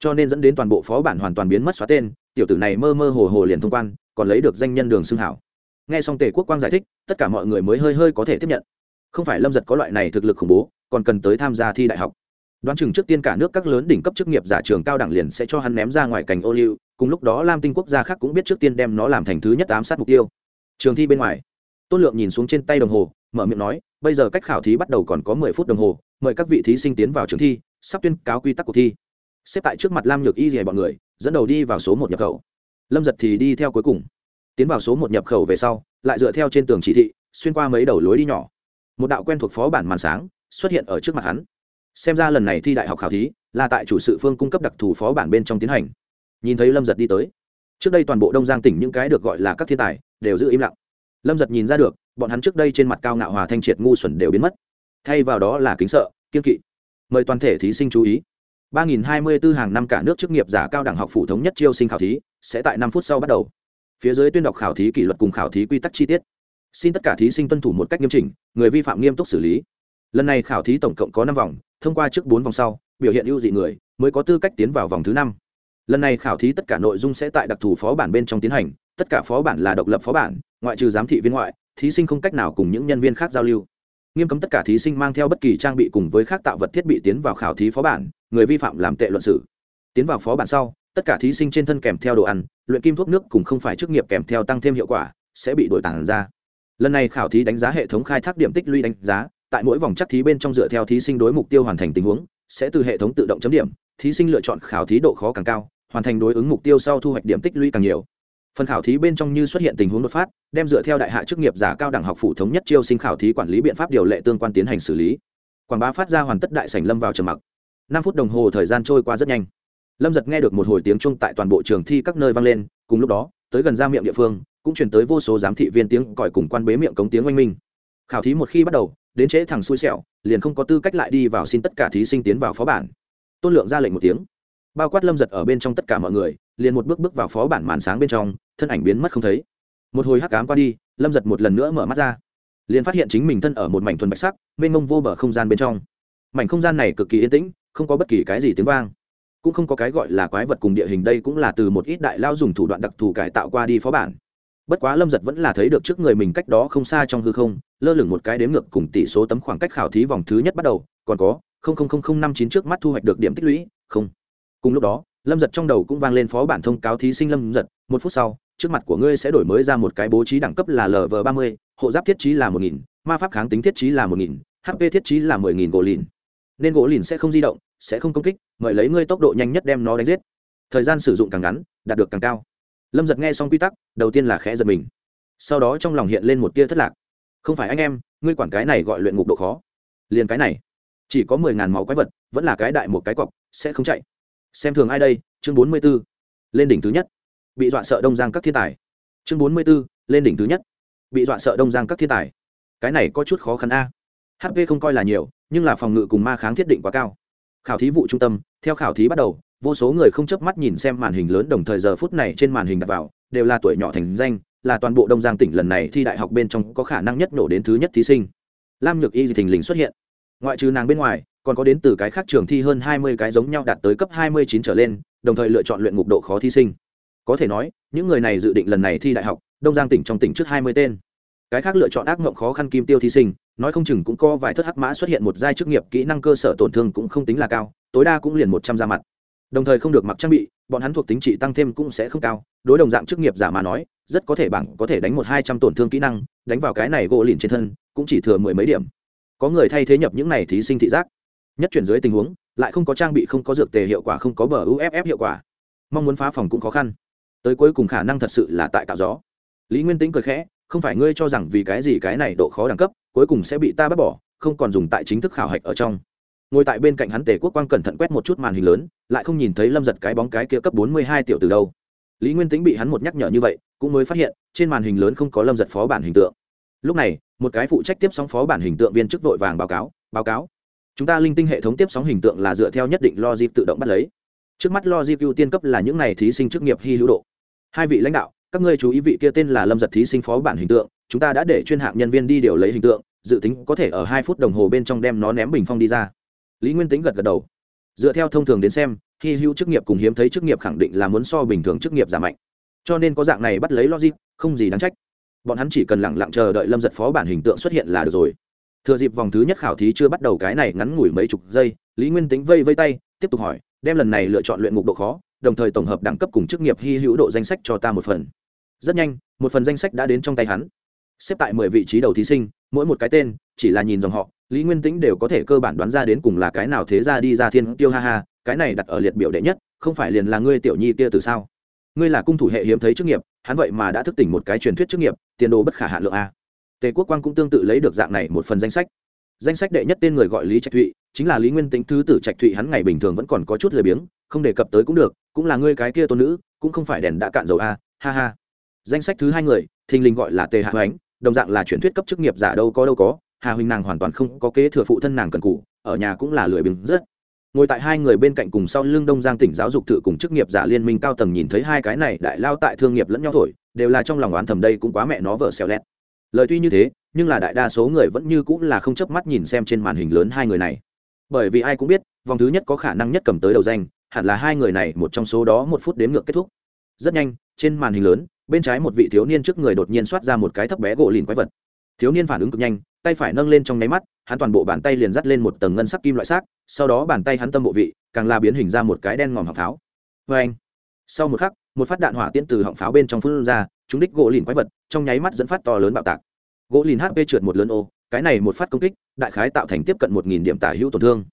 Cho nên dẫn đến toàn bộ phó bản hoàn toàn biến mất xóa tên, tiểu tử này mơ mơ hồ hồ liền thông quan, còn lấy được danh nhân đường xưng hảo. Nghe xong tề quốc quang giải thích, tất cả mọi người mới hơi hơi có thể tiếp nhận. Không phải lâm giật có loại này thực lực khủng bố, còn cần tới tham gia thi đại học đoán chừng trước tiên cả nước các lớn đỉnh cấp chức nghiệp giả trường cao đẳng liền sẽ cho hắn ném ra ngoài cành ô liu, cùng lúc đó lam tinh quốc gia khác cũng biết trước tiên đem nó làm thành thứ nhất ám sát mục tiêu. Trường thi bên ngoài, tôn lượng nhìn xuống trên tay đồng hồ, mở miệng nói, bây giờ cách khảo thí bắt đầu còn có mười phút đồng hồ, mời các vị thí sinh tiến vào trường thi, sắp tuyên cáo quy tắc cuộc thi. Xếp tại trước mặt lam nhược y dày bọn người, dẫn đầu đi vào số một nhập khẩu. Lâm giật thì đi theo cuối cùng. Tiến vào số một nhập khẩu về sau, lại dựa theo trên tường chỉ thị, xuyên qua mấy đầu lối đi nhỏ. Một đạo quen thuộc phó bản màn sáng xuất hiện ở trước mặt hắn xem ra lần này thi đại học khảo thí là tại chủ sự phương cung cấp đặc thù phó bản bên trong tiến hành. Nhìn thấy lâm giật đi tới, trước đây toàn bộ đông giang tỉnh những cái được gọi là các thiên tài đều giữ im lặng. Lâm giật nhìn ra được, bọn hắn trước đây trên mặt cao ngạo hòa thanh triệt ngu xuẩn đều biến mất. Thay vào đó là kính sợ kiên kỵ. Mời toàn thể thí sinh chú ý. Ba nghìn hai mươi 3024 hàng năm cả nước chức nghiệp giả cao đẳng học phổ thống nhất chiêu sinh khảo thí sẽ tại năm phút sau bắt đầu. Phía dưới tuyên đọc khảo thí kỷ luật cùng khảo thí quy tắc chi tiết. Xin tất cả thí sinh tuân thủ một cách nghiêm chỉnh, người vi phạm nghiêm túc xử lý lần này khảo thí tổng cộng có năm vòng, thông qua trước bốn vòng sau, biểu hiện ưu dị người, mới có tư cách tiến vào vòng thứ năm. Lần này khảo thí tất cả nội dung sẽ tại đặc thù phó bản bên trong tiến hành, tất cả phó bản là độc lập phó bản, ngoại trừ giám thị viên ngoại, thí sinh không cách nào cùng những nhân viên khác giao lưu. Nghiêm cấm tất cả thí sinh mang theo bất kỳ trang bị cùng với khác tạo vật thiết bị tiến vào khảo thí phó bản, người vi phạm làm tệ luận sử tiến vào phó bản sau, tất cả thí sinh trên thân kèm theo đồ ăn, luyện kim thuốc nước cùng không phải chức nghiệp kèm theo tăng thêm hiệu quả, sẽ bị đổi tàn ra. Lần này khảo thí đánh giá hệ thống khai thác điểm tích lũy đánh giá tại mỗi vòng chắc thí bên trong dựa theo thí sinh đối mục tiêu hoàn thành tình huống, sẽ từ hệ thống tự động chấm điểm, thí sinh lựa chọn khảo thí độ khó càng cao, hoàn thành đối ứng mục tiêu sau thu hoạch điểm tích lũy càng nhiều. Phần khảo thí bên trong như xuất hiện tình huống đột phát, đem dựa theo đại hạ chức nghiệp giả cao đẳng học phủ thống nhất chiêu sinh khảo thí quản lý biện pháp điều lệ tương quan tiến hành xử lý. Quảng bá phát ra hoàn tất đại sảnh lâm vào trầm mặc. Năm phút đồng hồ thời gian trôi qua rất nhanh. Lâm giật nghe được một hồi tiếng chung tại toàn bộ trường thi các nơi vang lên, cùng lúc đó, tới gần ra miệng địa phương, cũng chuyển tới vô số giám thị viên tiếng còi cùng quan bế miệng cống tiếng oanh minh. Khảo thí một khi bắt đầu đến trễ thằng xui xẻo, liền không có tư cách lại đi vào xin tất cả thí sinh tiến vào phó bản. Tôn lượng ra lệnh một tiếng. Bao quát lâm giật ở bên trong tất cả mọi người, liền một bước bước vào phó bản màn sáng bên trong, thân ảnh biến mất không thấy. Một hồi hắc cám qua đi, lâm giật một lần nữa mở mắt ra. Liền phát hiện chính mình thân ở một mảnh thuần bạch sắc, mênh mông vô bờ không gian bên trong. Mảnh không gian này cực kỳ yên tĩnh, không có bất kỳ cái gì tiếng vang. Cũng không có cái gọi là quái vật cùng địa hình đây cũng là từ một ít đại lao dùng thủ đoạn đặc thù cải tạo qua đi phó bản. Bất quá lâm giật vẫn là thấy được trước người mình cách đó không xa trong hư không lơ lửng một cái đếm ngược cùng tỷ số tấm khoảng cách khảo thí vòng thứ nhất bắt đầu, còn có năm chín trước mắt thu hoạch được điểm tích lũy, không. Cùng lúc đó, lâm giật trong đầu cũng vang lên phó bản thông cáo thí sinh lâm giật, một phút sau, trước mặt của ngươi sẽ đổi mới ra một cái bố trí đẳng cấp là lv ba mươi, hộ giáp thiết trí là một nghìn, ma pháp kháng tính thiết trí là một nghìn hp thiết trí là mười nghìn gỗ lìn. Nên gỗ lìn sẽ không di động, sẽ không công kích, mời lấy ngươi tốc độ nhanh nhất đem nó đánh giết. Thời gian sử dụng càng ngắn, đạt được càng cao. Lâm giật nghe xong quy tắc, đầu tiên là khẽ giật mình. Sau đó trong lòng hiện lên một tia thất lạc không phải anh em, ngươi quản cái này gọi luyện ngục độ khó. Liền cái này, chỉ có mười ngàn máu quái vật, vẫn là cái đại một cái cọc, sẽ không chạy. Xem thường ai đây? Chương bốn mươi b ố lên đỉnh thứ nhất. Bị dọa sợ đông giang các thiên tài. Chương bốn mươi b ố lên đỉnh thứ nhất. Bị dọa sợ đông giang các thiên tài. Cái này có chút khó khăn a. Hp không coi là nhiều, nhưng là phòng ngự cùng ma kháng thiết định quá cao. Khảo thí vụ trung tâm, theo khảo thí bắt đầu, vô số người không chớp mắt nhìn xem màn hình lớn đồng thời giờ phút này trên màn hình đặt vào, đều là tuổi nhỏ thành danh là toàn bộ đông giang tỉnh lần này thi đại học bên trong có khả năng nhất nổ đến thứ nhất thí sinh. Lam nhược y thình lình xuất hiện. Ngoại trừ nàng bên ngoài, còn có đến từ cái khác trường thi hơn hai mươi cái giống nhau đạt tới cấp hai mươi chín trở lên, đồng thời lựa chọn luyện ngục độ khó thí sinh. Có thể nói, những người này dự định lần này thi đại học, đông giang tỉnh trong tỉnh trước hai mươi tên. Cái khác lựa chọn ác mộng khó khăn kim tiêu thí sinh, nói không chừng cũng có vài thất hắc mã xuất hiện một giai chức nghiệp, kỹ năng cơ sở tổn thương cũng không tính là cao, tối đa cũng liền một trăm ra mặt. Đồng thời không được mặc trang bị, bọn hắn thuộc tính trị tăng thêm cũng sẽ không cao, đối đồng dạng chức nghiệp giả mà nói rất có thể bảng có thể đánh một hai trăm tổn thương kỹ năng, đánh vào cái này gỗ lìn trên thân, cũng chỉ thừa mười mấy điểm. Có người thay thế nhập những này thí sinh thị giác. Nhất chuyển dưới tình huống, lại không có trang bị không có dược tề hiệu quả, không có bờ uff hiệu quả. Mong muốn phá phòng cũng khó khăn. Tới cuối cùng khả năng thật sự là tại tạo gió. Lý nguyên tĩnh cười khẽ, không phải ngươi cho rằng vì cái gì cái này độ khó đẳng cấp, cuối cùng sẽ bị ta bắt bỏ, không còn dùng tại chính thức khảo hạch ở trong. Ngồi tại bên cạnh hắn tề quốc quang cẩn thận quét một chút màn hình lớn, lại không nhìn thấy lâm giật cái bóng cái kia cấp bốn mươi hai tiểu từ đâu. Lý nguyên tính bị hắn một nhắc nhở như vậy cũng mới phát hiện, trên màn hình lớn không có lâm giật phó bản hình tượng. Lúc này, một cái phụ trách tiếp sóng phó bản hình tượng viên chức vội vàng báo cáo báo cáo, chúng ta linh tinh hệ thống tiếp sóng hình tượng là dựa theo nhất định logic tự động bắt lấy. Trước mắt logic ưu tiên cấp là những này thí sinh chức nghiệp hy hữu độ. Hai vị lãnh đạo, các ngươi chú ý vị kia tên là lâm giật thí sinh phó bản hình tượng, chúng ta đã để chuyên hạng nhân viên đi điều lấy hình tượng, dự tính có thể ở hai phút đồng hồ bên trong đem nó ném bình phong đi ra. Lý nguyên tính gật gật đầu. Dựa theo thông thường đến xem, hy hữu chức nghiệp cùng hiếm thấy chức nghiệp khẳng định là muốn so bình thường chức nghiệp giảm mạnh cho nên có dạng này bắt lấy logic, không gì đáng trách. Bọn hắn chỉ cần lẳng lặng chờ đợi lâm giật phó bản hình tượng xuất hiện là được rồi. Thừa dịp vòng thứ nhất khảo thí chưa bắt đầu cái này ngắn ngủi mấy chục giây, lý nguyên tính vây vây tay, tiếp tục hỏi, đem lần này lựa chọn luyện ngục độ khó, đồng thời tổng hợp đẳng cấp cùng chức nghiệp hy hữu độ danh sách cho ta một phần. Rất nhanh, một phần danh sách đã đến trong tay hắn. Xếp tại mười vị trí đầu thí sinh, mỗi một cái tên, chỉ là nhìn dòng họ, lý nguyên tĩnh đều có thể cơ bản đoán ra đến cùng là cái nào thế ra đi ra thiên, tiêu ha ha, cái này đặt ở liệt biểu đệ nhất, không phải liền là ngươi tiểu nhi kia từ sao? Ngươi là cung thủ hệ hiếm thấy chức nghiệp, hắn vậy mà đã thức tỉnh một cái truyền thuyết chức nghiệp, tiền đồ bất khả hạ lượng a. Tề quốc quang cũng tương tự lấy được dạng này một phần danh sách. Danh sách đệ nhất tên người gọi lý trạch thụy, chính là lý nguyên tính thứ tử trạch thụy hắn ngày bình thường vẫn còn có chút lười biếng, không đề cập tới cũng được, cũng là ngươi cái kia tôn nữ, cũng không phải đèn đã cạn dầu a, ha ha. Danh sách thứ hai người, thình lình gọi là tề hạ hoánh, đồng dạng là truyền thuyết cấp chức nghiệp giả đâu có đâu có, hà huynh nàng hoàn toàn không có kế thừa phụ thân nàng cần cụ ở nhà cũng là lười biếng rất ngồi tại hai người bên cạnh cùng sau lưng đông giang tỉnh giáo dục tự cùng chức nghiệp giả liên minh cao tầng nhìn thấy hai cái này đại lao tại thương nghiệp lẫn nhau thổi, đều là trong lòng oán thầm đây cũng quá mẹ nó vợ xèo lẹt. Lời tuy như thế, nhưng là đại đa số người vẫn như cũng là không chớp mắt nhìn xem trên màn hình lớn hai người này. Bởi vì ai cũng biết, vòng thứ nhất có khả năng nhất cầm tới đầu danh, hẳn là hai người này một trong số đó một phút đếm ngược kết thúc. Rất nhanh, trên màn hình lớn, bên trái một vị thiếu niên trước người đột nhiên xoát ra một cái thấp bé gỗ lìn quái vật thiếu niên phản ứng cực nhanh, tay phải nâng lên trong nháy mắt, hắn toàn bộ bàn tay liền dắt lên một tầng ngân sắc kim loại xác sau đó bàn tay hắn tâm bộ vị, càng la biến hình ra một cái đen ngòm họng pháo. Vê anh, sau một khắc, một phát đạn hỏa tiễn từ họng pháo bên trong phun ra, chúng đích gỗ lìn quái vật, trong nháy mắt dẫn phát to lớn bạo tạc. Gỗ lìn hp trượt một lớn ô, cái này một phát công kích, đại khái tạo thành tiếp cận một nghìn điểm tả hữu tổn thương.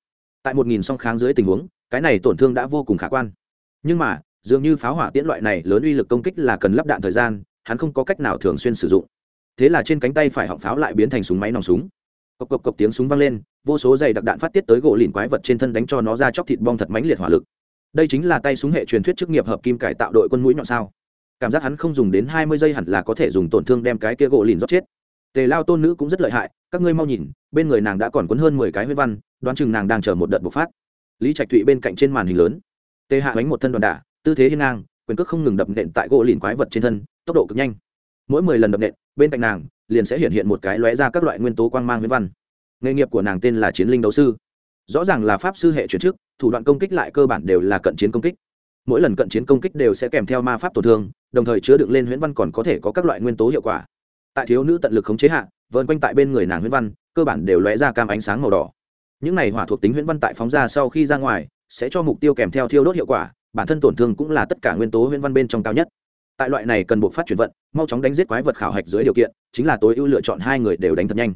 Tại một nghìn song kháng dưới tình huống, cái này tổn thương đã vô cùng khả quan. Nhưng mà, dường như pháo hỏa tiễn loại này lớn uy lực công kích là cần lắp đạn thời gian, hắn không có cách nào thường xuyên sử dụng thế là trên cánh tay phải họng pháo lại biến thành súng máy nòng súng. Cộc cộc cộc tiếng súng vang lên, vô số dày đặc đạn phát tiết tới gỗ lìn quái vật trên thân đánh cho nó ra chóc thịt bong thật mãnh liệt hỏa lực. Đây chính là tay súng hệ truyền thuyết chức nghiệp hợp kim cải tạo đội quân mũi nhọn sao? Cảm giác hắn không dùng đến hai mươi giây hẳn là có thể dùng tổn thương đem cái kia gỗ lìn rót chết. Tề lao tôn nữ cũng rất lợi hại, các ngươi mau nhìn, bên người nàng đã còn quấn hơn mười cái huyết văn, đoán chừng nàng đang chờ một đợt bộc phát. Lý trạch thụy bên cạnh trên màn hình lớn. Tề hạ đánh một thân đoàn đả, tư thế hiên ngang, quyền cước không ngừng đập nện tại gỗ lìn quái vật trên thân, tốc độ cực nhanh. Mỗi mười lần đập nện bên cạnh nàng liền sẽ hiện hiện một cái lóe ra các loại nguyên tố quang mang huyết văn. Nghề nghiệp của nàng tên là chiến linh đấu sư. Rõ ràng là pháp sư hệ chuyển chức, thủ đoạn công kích lại cơ bản đều là cận chiến công kích. Mỗi lần cận chiến công kích đều sẽ kèm theo ma pháp tổn thương, đồng thời chứa đựng lên huyễn văn còn có thể có các loại nguyên tố hiệu quả. Tại thiếu nữ tận lực khống chế hạ vơn quanh tại bên người nàng huyễn văn, cơ bản đều lóe ra cam ánh sáng màu đỏ. Những này hỏa thuộc tính huyễn văn tại phóng ra sau khi ra ngoài, sẽ cho mục tiêu kèm theo thiêu đốt hiệu quả, bản thân tổn thương cũng là tất cả nguyên tố huyễn văn bên trong cao nhất tại loại này cần buộc phát chuyển vận, mau chóng đánh giết quái vật khảo hạch dưới điều kiện, chính là tối ưu lựa chọn hai người đều đánh thật nhanh.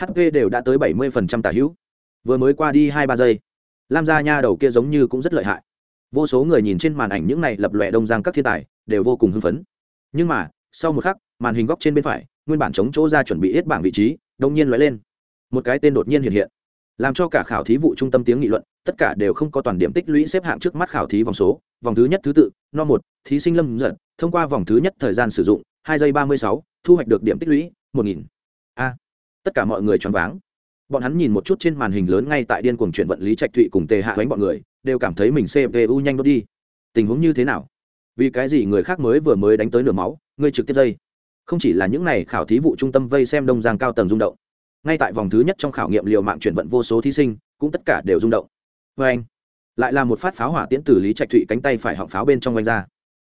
Hp đều đã tới bảy mươi phần trăm tả hữu. Vừa mới qua đi hai ba giây, lam gia nha đầu kia giống như cũng rất lợi hại. Vô số người nhìn trên màn ảnh những này lập lòe đông giang các thiên tài, đều vô cùng hưng phấn. Nhưng mà, sau một khắc, màn hình góc trên bên phải, nguyên bản chống chỗ ra chuẩn bị ít bảng vị trí đông nhiên lóe lên. Một cái tên đột nhiên hiện hiện. Làm cho cả khảo thí vụ trung tâm tiếng nghị luận, tất cả đều không có toàn điểm tích lũy xếp hạng trước mắt khảo thí vòng số. Vòng thứ nhất thứ tự, no một, thí sinh lâm giật thông qua vòng thứ nhất thời gian sử dụng, hai giây ba mươi sáu, thu hoạch được điểm tích lũy, một nghìn. A, tất cả mọi người choáng váng. Bọn hắn nhìn một chút trên màn hình lớn ngay tại điên cuồng chuyển vận lý trạch thụy cùng tề hạ bánh bọn người, đều cảm thấy mình cpu nhanh đốt đi. Tình huống như thế nào? Vì cái gì người khác mới vừa mới đánh tới nửa máu, ngươi trực tiếp dây? Không chỉ là những này khảo thí vụ trung tâm vây xem đông giang cao tầng rung động, ngay tại vòng thứ nhất trong khảo nghiệm liều mạng chuyển vận vô số thí sinh, cũng tất cả đều rung động. Vê anh lại là một phát pháo hỏa tiễn từ lý trạch thụy cánh tay phải họng pháo bên trong oanh ra.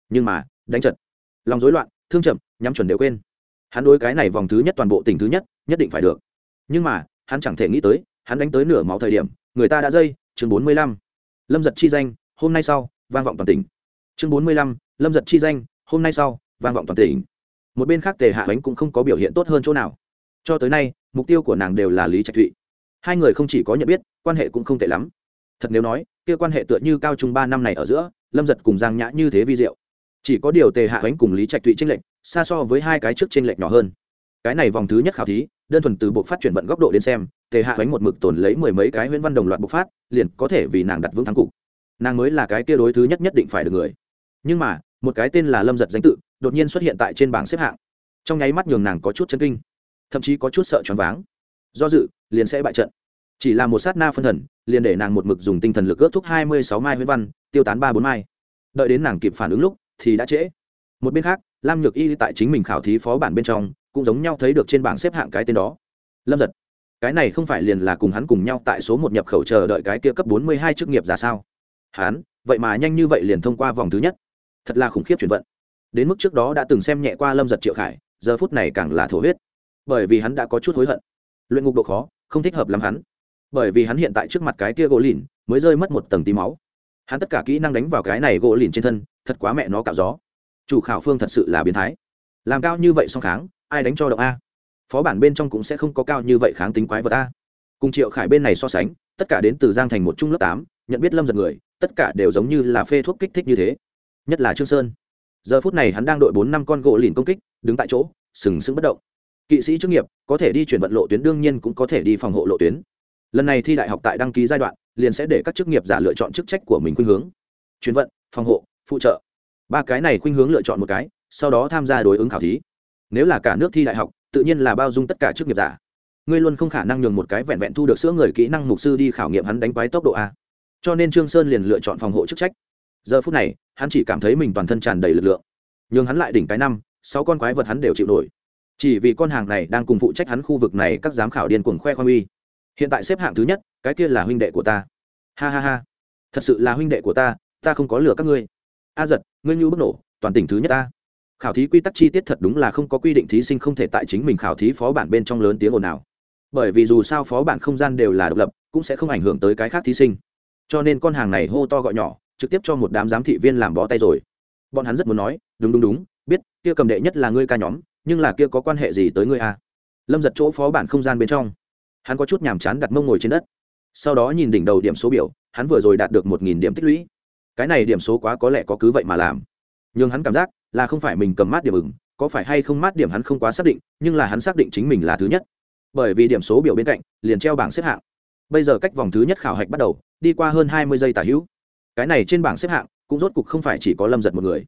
Nhưng mà đánh chật lòng rối loạn, thương chậm, nhắm chuẩn đều quên. Hắn đối cái này vòng thứ nhất toàn bộ tỉnh thứ nhất nhất định phải được. Nhưng mà, hắn chẳng thể nghĩ tới, hắn đánh tới nửa máu thời điểm, người ta đã dây, chương bốn mươi lăm. Lâm giật chi danh, hôm nay sau, vang vọng toàn tỉnh. Chương bốn mươi lăm, lâm giật chi danh, hôm nay sau, vang vọng toàn tỉnh. Một bên khác tề hạ bánh cũng không có biểu hiện tốt hơn chỗ nào. Cho tới nay, mục tiêu của nàng đều là lý trạch thụy. Hai người không chỉ có nhận biết, quan hệ cũng không tệ lắm. Thật nếu nói, kia quan hệ tựa như cao trung ba năm này ở giữa, lâm giật cùng giang nhã như thế vi diệu chỉ có điều tề hạ ánh cùng lý trạch thụy tranh lệch, xa so với hai cái trước tranh lệch nhỏ hơn. Cái này vòng thứ nhất khảo thí, đơn thuần từ bộ phát chuyển vận góc độ đến xem, tề hạ ánh một mực tồn lấy mười mấy cái huyễn văn đồng loạt bộ phát, liền có thể vì nàng đặt vững thắng cục. Nàng mới là cái kia đối thứ nhất nhất định phải được người. Nhưng mà, một cái tên là lâm giật danh tự, đột nhiên xuất hiện tại trên bảng xếp hạng. Trong nháy mắt nhường nàng có chút chân kinh, thậm chí có chút sợ choáng váng. Do dự, liền sẽ bại trận. Chỉ là một sát na phân thần, liền để nàng một mực dùng tinh thần lực ước thúc hai mươi sáu mai huyễn văn, tiêu tán ba bốn mai. Đợi đến nàng kịp phản ứng lúc thì đã trễ. Một bên khác, lam nhược y tại chính mình khảo thí phó bản bên trong, cũng giống nhau thấy được trên bảng xếp hạng cái tên đó. Lâm giật, cái này không phải liền là cùng hắn cùng nhau tại số một nhập khẩu chờ đợi cái kia cấp bốn mươi hai chức nghiệp ra sao? Hắn, vậy mà nhanh như vậy liền thông qua vòng thứ nhất. Thật là khủng khiếp chuyển vận. Đến mức trước đó đã từng xem nhẹ qua lâm giật triệu khải, giờ phút này càng là thổ huyết. Bởi vì hắn đã có chút hối hận. Luyện ngục độ khó, không thích hợp lắm hắn. Bởi vì hắn hiện tại trước mặt cái kia gỗ lìn, mới rơi mất một tầng tí máu. Hắn tất cả kỹ năng đánh vào cái này gỗ lìn trên thân thật quá mẹ nó cạo gió. Chủ khảo phương thật sự là biến thái. Làm cao như vậy song kháng, ai đánh cho động a? Phó bản bên trong cũng sẽ không có cao như vậy kháng tính quái vật a. Cùng triệu khải bên này so sánh, tất cả đến từ giang thành một trung lớp tám, nhận biết lâm giật người, tất cả đều giống như là phê thuốc kích thích như thế. Nhất là trương sơn. Giờ phút này hắn đang đội bốn năm con gỗ lìn công kích, đứng tại chỗ, sừng sững bất động. Kỵ sĩ chức nghiệp, có thể đi chuyển vận lộ tuyến, đương nhiên cũng có thể đi phòng hộ lộ tuyến. Lần này thi đại học tại đăng ký giai đoạn, liền sẽ để các chức nghiệp giả lựa chọn chức trách của mình khuynh hướng. Chuyển vận, phòng hộ phụ trợ. Ba cái này khuynh hướng lựa chọn một cái, sau đó tham gia đối ứng khảo thí. Nếu là cả nước thi đại học, tự nhiên là bao dung tất cả chức nghiệp giả. Ngươi luôn không khả năng nhường một cái vẹn vẹn thu được sữa người kỹ năng mục sư đi khảo nghiệm hắn đánh quái tốc độ a. Cho nên trương sơn liền lựa chọn phòng hộ chức trách. Giờ phút này, hắn chỉ cảm thấy mình toàn thân tràn đầy lực lượng. Nhường hắn lại đỉnh cái năm, sáu con quái vật hắn đều chịu nổi. Chỉ vì con hàng này đang cùng phụ trách hắn khu vực này các giám khảo điên cuồng khoe khoang uy. Hiện tại xếp hạng thứ nhất, cái kia là huynh đệ của ta. Ha ha ha. Thật sự là huynh đệ của ta ta không có lừa các ngươi a giật, ngươi như bức nổ, toàn tỉnh thứ nhất ta. Khảo thí quy tắc chi tiết thật đúng là không có quy định thí sinh không thể tại chính mình khảo thí phó bản bên trong lớn tiếng ồn nào bởi vì dù sao phó bản không gian đều là độc lập, cũng sẽ không ảnh hưởng tới cái khác thí sinh. Cho nên con hàng này hô to gọi nhỏ, trực tiếp cho một đám giám thị viên làm bó tay rồi. Bọn hắn rất muốn nói, đúng đúng đúng, biết, kia cầm đệ nhất là ngươi ca nhóm, nhưng là kia có quan hệ gì tới ngươi a lâm giật chỗ phó bản không gian bên trong. Hắn có chút nhàm chán đặt mông ngồi trên đất. Sau đó nhìn đỉnh đầu điểm số biểu, hắn vừa rồi đạt được một nghìn điểm tích lũy cái này điểm số quá có lẽ có cứ vậy mà làm. Nhưng hắn cảm giác là không phải mình cầm mát điểm ừng có phải hay không mát điểm hắn không quá xác định, nhưng là hắn xác định chính mình là thứ nhất. Bởi vì điểm số biểu bên cạnh, liền treo bảng xếp hạng. Bây giờ cách vòng thứ nhất khảo hạch bắt đầu, đi qua hơn hai mươi giây tả hữu. Cái này trên bảng xếp hạng, cũng rốt cục không phải chỉ có lâm giật một người.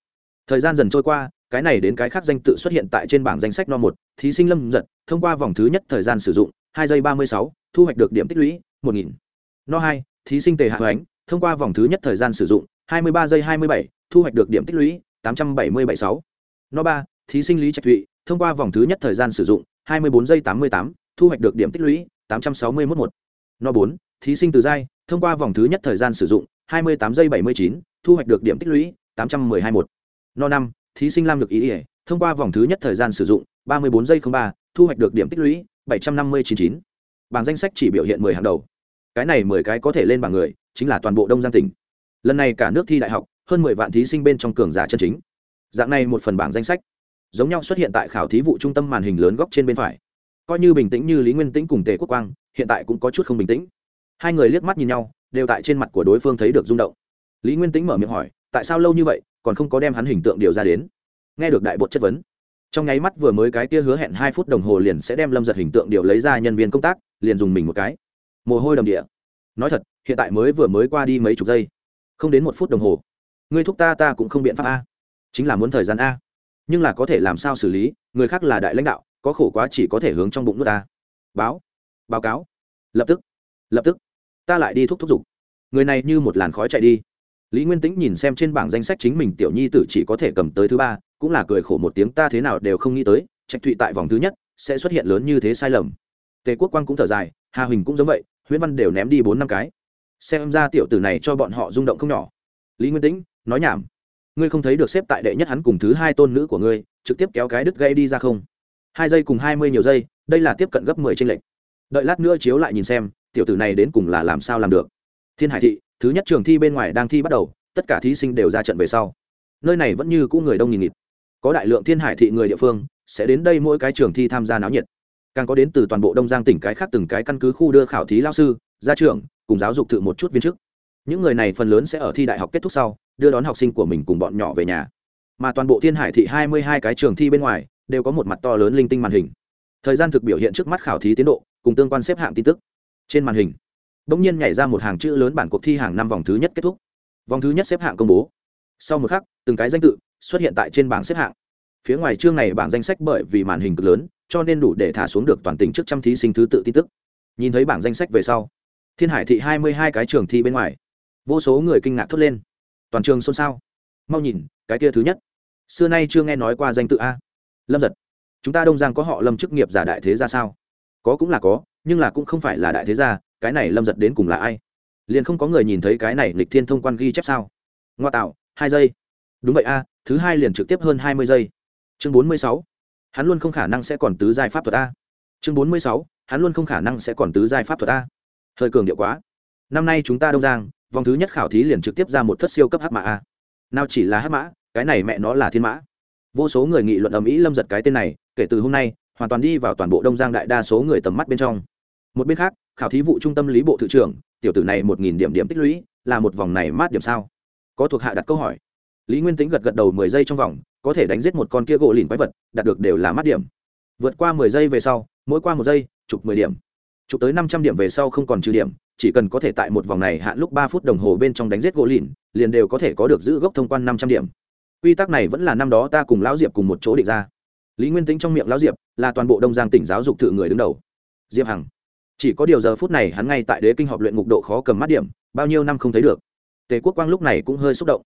Thời gian dần trôi qua, cái này đến cái khác danh tự xuất hiện tại trên bảng danh sách no một, thí sinh lâm giật, thông qua vòng thứ nhất thời gian sử dụng, hai giây ba mươi sáu, thu hoạch được điểm tích lũy, một nghìn. No hai, thí sinh tề hạ hoánh, thông qua vòng thứ nhất thời gian sử dụng 23 giây 27, thu hoạch được điểm tích lũy 8776. No 3, thí sinh lý Trạch Thụy, thông qua vòng thứ nhất thời gian sử dụng 24 giây 88, thu hoạch được điểm tích lũy 8611. No 4, thí sinh Từ Giai, thông qua vòng thứ nhất thời gian sử dụng 28 giây 79, thu hoạch được điểm tích lũy 8121. No 5, thí sinh Lam Lực Ý, ý thông qua vòng thứ nhất thời gian sử dụng 34 giây 03, thu hoạch được điểm tích lũy 7599. Bảng danh sách chỉ biểu hiện 10 hàng đầu. Cái này 10 cái có thể lên bảng người, chính là toàn bộ Đông Giang tỉnh lần này cả nước thi đại học, hơn mười vạn thí sinh bên trong cường giả chân chính. Dạng này một phần bảng danh sách, giống nhau xuất hiện tại khảo thí vụ trung tâm màn hình lớn góc trên bên phải. Coi như bình tĩnh như lý nguyên tĩnh cùng tề quốc quang, hiện tại cũng có chút không bình tĩnh. Hai người liếc mắt nhìn nhau, đều tại trên mặt của đối phương thấy được rung động. Lý nguyên tĩnh mở miệng hỏi, tại sao lâu như vậy, còn không có đem hắn hình tượng điều ra đến? Nghe được đại bột chất vấn, trong nháy mắt vừa mới cái kia hứa hẹn hai phút đồng hồ liền sẽ đem lâm giật hình tượng điều lấy ra nhân viên công tác, liền dùng mình một cái. Mồ hôi đầm địa. Nói thật, hiện tại mới vừa mới qua đi mấy chục giây không đến một phút đồng hồ. Ngươi thúc ta ta cũng không biện pháp a. Chính là muốn thời gian a. Nhưng là có thể làm sao xử lý, người khác là đại lãnh đạo, có khổ quá chỉ có thể hướng trong bụng nước ta. Báo báo cáo. Lập tức lập tức. Ta lại đi thúc thúc giục. Người này như một làn khói chạy đi. Lý nguyên tĩnh nhìn xem trên bảng danh sách chính mình tiểu nhi tử chỉ có thể cầm tới thứ ba, cũng là cười khổ một tiếng, ta thế nào đều không nghĩ tới, trạch thụy tại vòng thứ nhất, sẽ xuất hiện lớn như thế sai lầm. Tề quốc quang cũng thở dài, hà huỳnh cũng giống vậy, huyễn văn đều ném đi bốn năm cái xem ra tiểu tử này cho bọn họ rung động không nhỏ. Lý nguyên tĩnh, nói nhảm. Ngươi không thấy được xếp tại đệ nhất hắn cùng thứ hai tôn nữ của ngươi, trực tiếp kéo cái đứt gây đi ra không? Hai giây cùng hai mươi nhiều giây, đây là tiếp cận gấp mười trên lệnh đợi lát nữa chiếu lại nhìn xem, tiểu tử này đến cùng là làm sao làm được. Thiên hải thị, thứ nhất trường thi bên ngoài đang thi bắt đầu, tất cả thí sinh đều ra trận về sau. Nơi này vẫn như cũ người đông nghìn nghịt. Có đại lượng thiên hải thị người địa phương, sẽ đến đây mỗi cái trường thi tham gia náo nhiệt. Càng có đến từ toàn bộ đông giang tỉnh cái khác từng cái căn cứ khu đưa khảo thí lao sư ra trường cùng giáo dục tự một chút viên chức. Những người này phần lớn sẽ ở thi đại học kết thúc sau, đưa đón học sinh của mình cùng bọn nhỏ về nhà. Mà toàn bộ thiên hải thị hai mươi hai cái trường thi bên ngoài, đều có một mặt to lớn linh tinh màn hình. Thời gian thực biểu hiện trước mắt khảo thí tiến độ, cùng tương quan xếp hạng tin tức. Trên màn hình đ ỗ n g nhiên nhảy ra một hàng chữ lớn bản cuộc thi hàng năm vòng thứ nhất kết thúc. Vòng thứ nhất xếp hạng công bố. Sau một khắc, từng cái danh tự xuất hiện tại trên bảng xếp hạng. Phía ngoài chương này bảng danh sách bởi vì màn hình cực lớn, cho nên đủ để thả xuống được toàn tỉnh trước trăm thí sinh thứ tự tin tức. Nhìn thấy bảng danh sách về sau thiên hải thị hai mươi hai cái trường thi bên ngoài. Vô số người kinh ngạc thốt lên. Toàn trường xôn xao. Mau nhìn, cái kia thứ nhất. Xưa nay chưa nghe nói qua danh tự a. Lâm giật. Chúng ta đông giang có họ lâm chức nghiệp giả đại thế ra sao? Có cũng là có, nhưng là cũng không phải là đại thế gia, cái này lâm giật đến cùng là ai? Liền không có người nhìn thấy cái này lịch thiên thông quan ghi chép sao? Ngoa tạo, hai giây. Đúng vậy a, thứ hai liền trực tiếp hơn hai mươi giây. Chương bốn mươi sáu. Hắn luôn không khả năng sẽ còn tứ giai pháp thuật a. Chương bốn mươi sáu. Hắn luôn không khả năng sẽ còn tứ giai pháp thuật a hơi cường điệu quá. Năm nay chúng ta đông giang, vòng thứ nhất khảo thí liền trực tiếp ra một thất siêu cấp hát mã a. Nào chỉ là hát mã, cái này mẹ nó là thiên mã. Vô số người nghị luận ầm ĩ lâm giật cái tên này, kể từ hôm nay, hoàn toàn đi vào toàn bộ đông giang đại đa số người tầm mắt bên trong. Một bên khác, khảo thí vụ trung tâm lý bộ thự trưởng, tiểu tử này một nghìn điểm điểm tích lũy, là một vòng này mát điểm sao? Có thuộc hạ đặt câu hỏi. Lý nguyên tính gật gật đầu mười giây trong vòng, có thể đánh giết một con kia gỗ lìn quái vật, đạt được đều là mát điểm. Vượt qua mười giây về sau, mỗi qua một giây, chụp mười điểm chụp tới năm trăm điểm về sau không còn trừ điểm, chỉ cần có thể tại một vòng này hạn lúc ba phút đồng hồ bên trong đánh giết gỗ lìn liền đều có thể có được giữ gốc thông quan năm trăm điểm. Quy tắc này vẫn là năm đó ta cùng lão diệp cùng một chỗ định ra. Lý nguyên tính trong miệng lão diệp là toàn bộ đông giang tỉnh giáo dục thự người đứng đầu. Diệp hằng, chỉ có điều giờ phút này hắn ngay tại đế kinh họp luyện ngục độ khó cầm mắt điểm, bao nhiêu năm không thấy được. Tề quốc quang lúc này cũng hơi xúc động.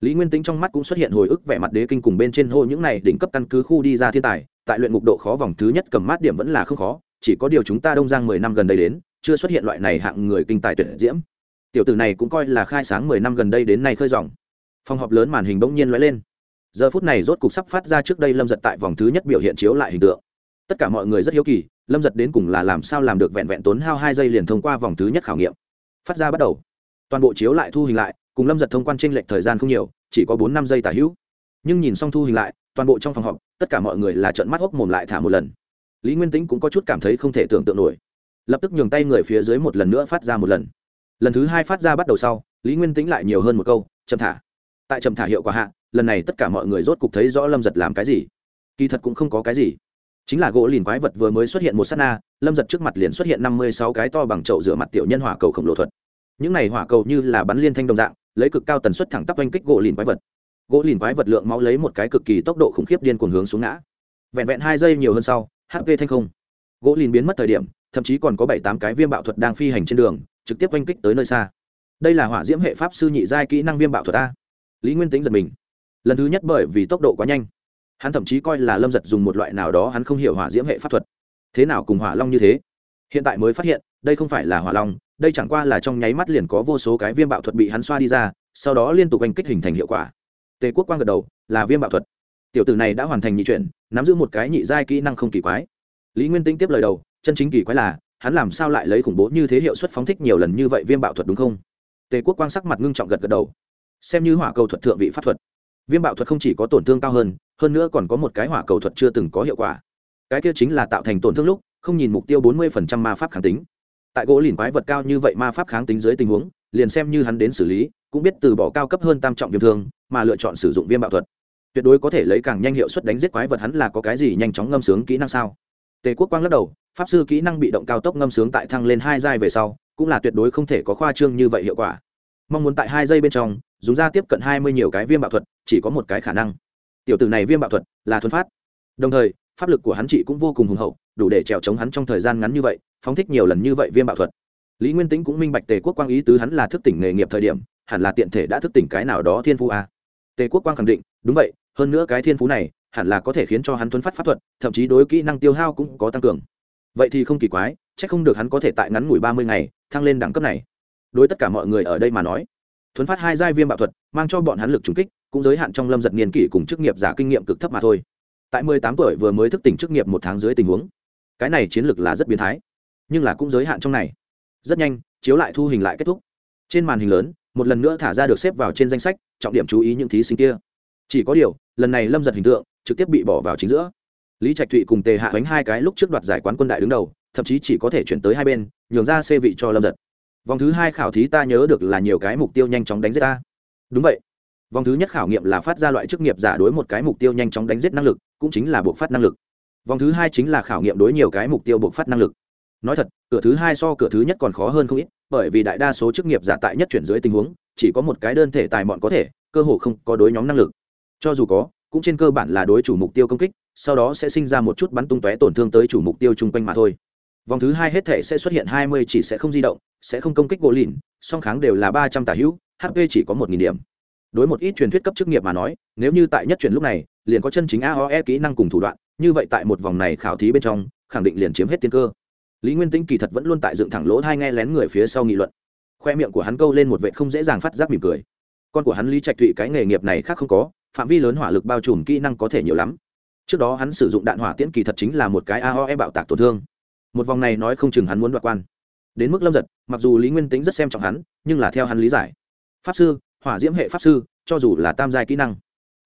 Lý nguyên tính trong mắt cũng xuất hiện hồi ức vẻ mặt đế kinh cùng bên trên hô những này đỉnh cấp căn cứ khu đi ra thiên tài, tại luyện ngục độ khó vòng thứ nhất cầm mát điểm vẫn là không khó chỉ có điều chúng ta đông giang mười năm gần đây đến, chưa xuất hiện loại này hạng người kinh tài tuyệt diễm. Tiểu tử này cũng coi là khai sáng mười năm gần đây đến nay khơi dòng. Phòng họp lớn màn hình bỗng nhiên lóe lên. Giờ phút này rốt cục sắp phát ra trước đây lâm giật tại vòng thứ nhất biểu hiện chiếu lại hình tượng. Tất cả mọi người rất hiếu kỳ, lâm giật đến cùng là làm sao làm được vẹn vẹn tốn hao hai giây liền thông qua vòng thứ nhất khảo nghiệm. Phát ra bắt đầu. Toàn bộ chiếu lại thu hình lại, cùng lâm giật thông quan tranh lệch thời gian không nhiều, chỉ có bốn năm giây tả hữu. Nhưng nhìn xong thu hình lại, toàn bộ trong phòng họp, tất cả mọi người là trợn mắt hốc mồm lại thả một lần lý nguyên tĩnh cũng có chút cảm thấy không thể tưởng tượng nổi. Lập tức nhường tay người phía dưới một lần nữa phát ra một lần. Lần thứ hai phát ra bắt đầu sau, lý nguyên tĩnh lại nhiều hơn một câu, chậm thả. Tại chậm thả hiệu quả hạ, lần này tất cả mọi người rốt cục thấy rõ lâm giật làm cái gì. Kỳ thật cũng không có cái gì. Chính là gỗ lìn quái vật vừa mới xuất hiện một s á t na, lâm giật trước mặt liền xuất hiện năm mươi sáu cái to bằng chậu rửa mặt tiểu nhân hỏa cầu khổng lồ thuật. Những này hỏa cầu như là bắn liên thanh đồng dạng, lấy cực cao tần suất thẳng tắp oanh kích gỗ lìn quái vật. Gỗ lìn quái vật lượng máu lấy một cái cực kỳ tốc độ khủng khiếp điên cuồng hướng xuống ngã. Vẹn vẹn hai giây nhiều hơn sau hp thanh không. Gỗ lìn biến mất thời điểm, thậm chí còn có bảy tám cái viêm bạo thuật đang phi hành trên đường, trực tiếp oanh kích tới nơi xa. Đây là hỏa diễm hệ pháp sư nhị giai kỹ năng viêm bạo thuật a. Lý nguyên tính giật mình. Lần thứ nhất bởi vì tốc độ quá nhanh. Hắn thậm chí coi là lâm giật dùng một loại nào đó hắn không hiểu hỏa diễm hệ pháp thuật. Thế nào cùng hỏa long như thế? Hiện tại mới phát hiện, đây không phải là hỏa long, đây chẳng qua là trong nháy mắt liền có vô số cái viêm bạo thuật bị hắn xoa đi ra, sau đó liên tục oanh kích hình thành hiệu quả. Tề quốc quang gật đầu, là viêm bạo thuật. Tiểu tử này đã hoàn thành nhị chuyển nắm giữ một cái nhị giai kỹ năng không kỳ quái. Lý nguyên Tĩnh tiếp lời đầu, chân chính kỳ quái là, hắn làm sao lại lấy khủng bố như thế hiệu suất phóng thích nhiều lần như vậy viêm bạo thuật đúng không? Tề quốc quang sắc mặt ngưng trọng gật gật đầu. Xem như hỏa cầu thuật thượng vị pháp thuật. Viêm bạo thuật không chỉ có tổn thương cao hơn hơn nữa còn có một cái hỏa cầu thuật chưa từng có hiệu quả. Cái kia chính là tạo thành tổn thương lúc, không nhìn mục tiêu bốn mươi ma pháp kháng tính. Tại gỗ lìn quái vật cao như vậy ma pháp kháng tính dưới tình huống, liền xem như hắn đến xử lý, cũng biết từ bỏ cao cấp hơn tam trọng viêm thương, mà lựa chọn sử dụng viêm bạo thuật tuyệt đối có thể lấy càng nhanh hiệu suất đánh giết quái vật hắn là có cái gì nhanh chóng ngâm sướng kỹ năng sao? Tề quốc quang lắc đầu, pháp sư kỹ năng bị động cao tốc ngâm sướng tại thăng lên hai giai về sau, cũng là tuyệt đối không thể có khoa trương như vậy hiệu quả. Mong muốn tại hai giây bên trong, dùng ra tiếp cận hai mươi nhiều cái viêm bạo thuật, chỉ có một cái khả năng. Tiểu tử này viêm bạo thuật là thuần phát. Đồng thời, pháp lực của hắn chị cũng vô cùng hùng hậu, đủ để trèo chống hắn trong thời gian ngắn như vậy, phóng thích nhiều lần như vậy viêm bạo thuật. Lý nguyên tĩnh cũng minh bạch tề quốc quang ý tứ hắn là thức tỉnh nghề nghiệp thời điểm, hẳn là tiện thể đã thức tỉnh cái nào đó thiên phu a. À. tề quốc quang khẳng định đúng vậy, hơn nữa cái thiên phú này hẳn là có thể khiến cho hắn thuấn phát pháp thuật, thậm chí đối kỹ năng tiêu hao cũng có tăng cường. Vậy thì không kỳ quái c h ắ c không được hắn có thể tại ngắn ngủi ba mươi ngày thăng lên đẳng cấp này. Đối tất cả mọi người ở đây mà nói, thuấn phát hai giai viêm bạo thuật mang cho bọn hắn lực trùng kích, cũng giới hạn trong lâm giật niên kỷ cùng chức nghiệp giả kinh nghiệm cực thấp mà thôi. Tại mười tám tuổi vừa mới thức tỉnh chức nghiệp một tháng dưới tình huống, cái này chiến lược là rất biến thái, nhưng là cũng giới hạn trong này. Rất nhanh, chiếu lại thu hình lại kết thúc. Trên màn hình lớn, một lần nữa thả ra được xếp vào trên danh sách, trọng điểm chú ý những thí sinh kia chỉ có điều, lần này lâm giật hình tượng trực tiếp bị bỏ vào chính giữa. Lý trạch thụy cùng tề hạ bánh hai cái lúc trước đoạt giải quán quân đại đứng đầu, thậm chí chỉ có thể chuyển tới hai bên, nhường ra xê vị cho lâm giật. Vòng thứ hai khảo thí ta nhớ được là nhiều cái mục tiêu nhanh chóng đánh giết ta. Đúng vậy. Vòng thứ nhất khảo nghiệm là phát ra loại chức nghiệp giả đối một cái mục tiêu nhanh chóng đánh giết năng lực, cũng chính là buộc phát năng lực. Vòng thứ hai chính là khảo nghiệm đối nhiều cái mục tiêu buộc phát năng lực. Nói thật, cửa thứ hai so cửa thứ nhất còn khó hơn không ít, bởi vì đại đa số chức nghiệp giả tại nhất chuyển dưới tình huống, chỉ có một cái đơn thể tài mọn có thể, cơ hồ không có đối nhóm năng lực cho dù có, cũng trên cơ bản là đối chủ mục tiêu công kích, sau đó sẽ sinh ra một chút bắn tung tóe tổn thương tới chủ mục tiêu chung quanh mà thôi. Vòng thứ hai hết thể sẽ xuất hiện hai mươi chỉ sẽ không di động, sẽ không công kích gỗ lìn, song kháng đều là ba trăm tả hữu hp chỉ có một nghìn điểm. Đối một ít truyền thuyết cấp chức nghiệp mà nói, nếu như tại nhất truyền lúc này, liền có chân chính aoe kỹ năng cùng thủ đoạn, như vậy tại một vòng này khảo thí bên trong, khẳng định liền chiếm hết tiên cơ. Lý nguyên tĩnh kỳ thật vẫn luôn tại dựng thẳng lỗ hai nghe lén người phía sau nghị luận. Khoe miệng của hắn câu lên một vệ không dễ dàng phát giác mỉm cười. Con của hắn lý trạch thụy cái nghề nghiệp này khác không có phạm vi lớn hỏa lực bao trùm kỹ năng có thể nhiều lắm. Trước đó hắn sử dụng đạn hỏa tiễn kỳ thật chính là một cái aoe bạo tạc tổn thương. Một vòng này nói không chừng hắn muốn đoạt quan. Đến mức lâm giật mặc dù lý nguyên tính rất xem trọng hắn, nhưng là theo hắn lý giải, pháp sư, hỏa diễm hệ pháp sư, cho dù là tam giai kỹ năng,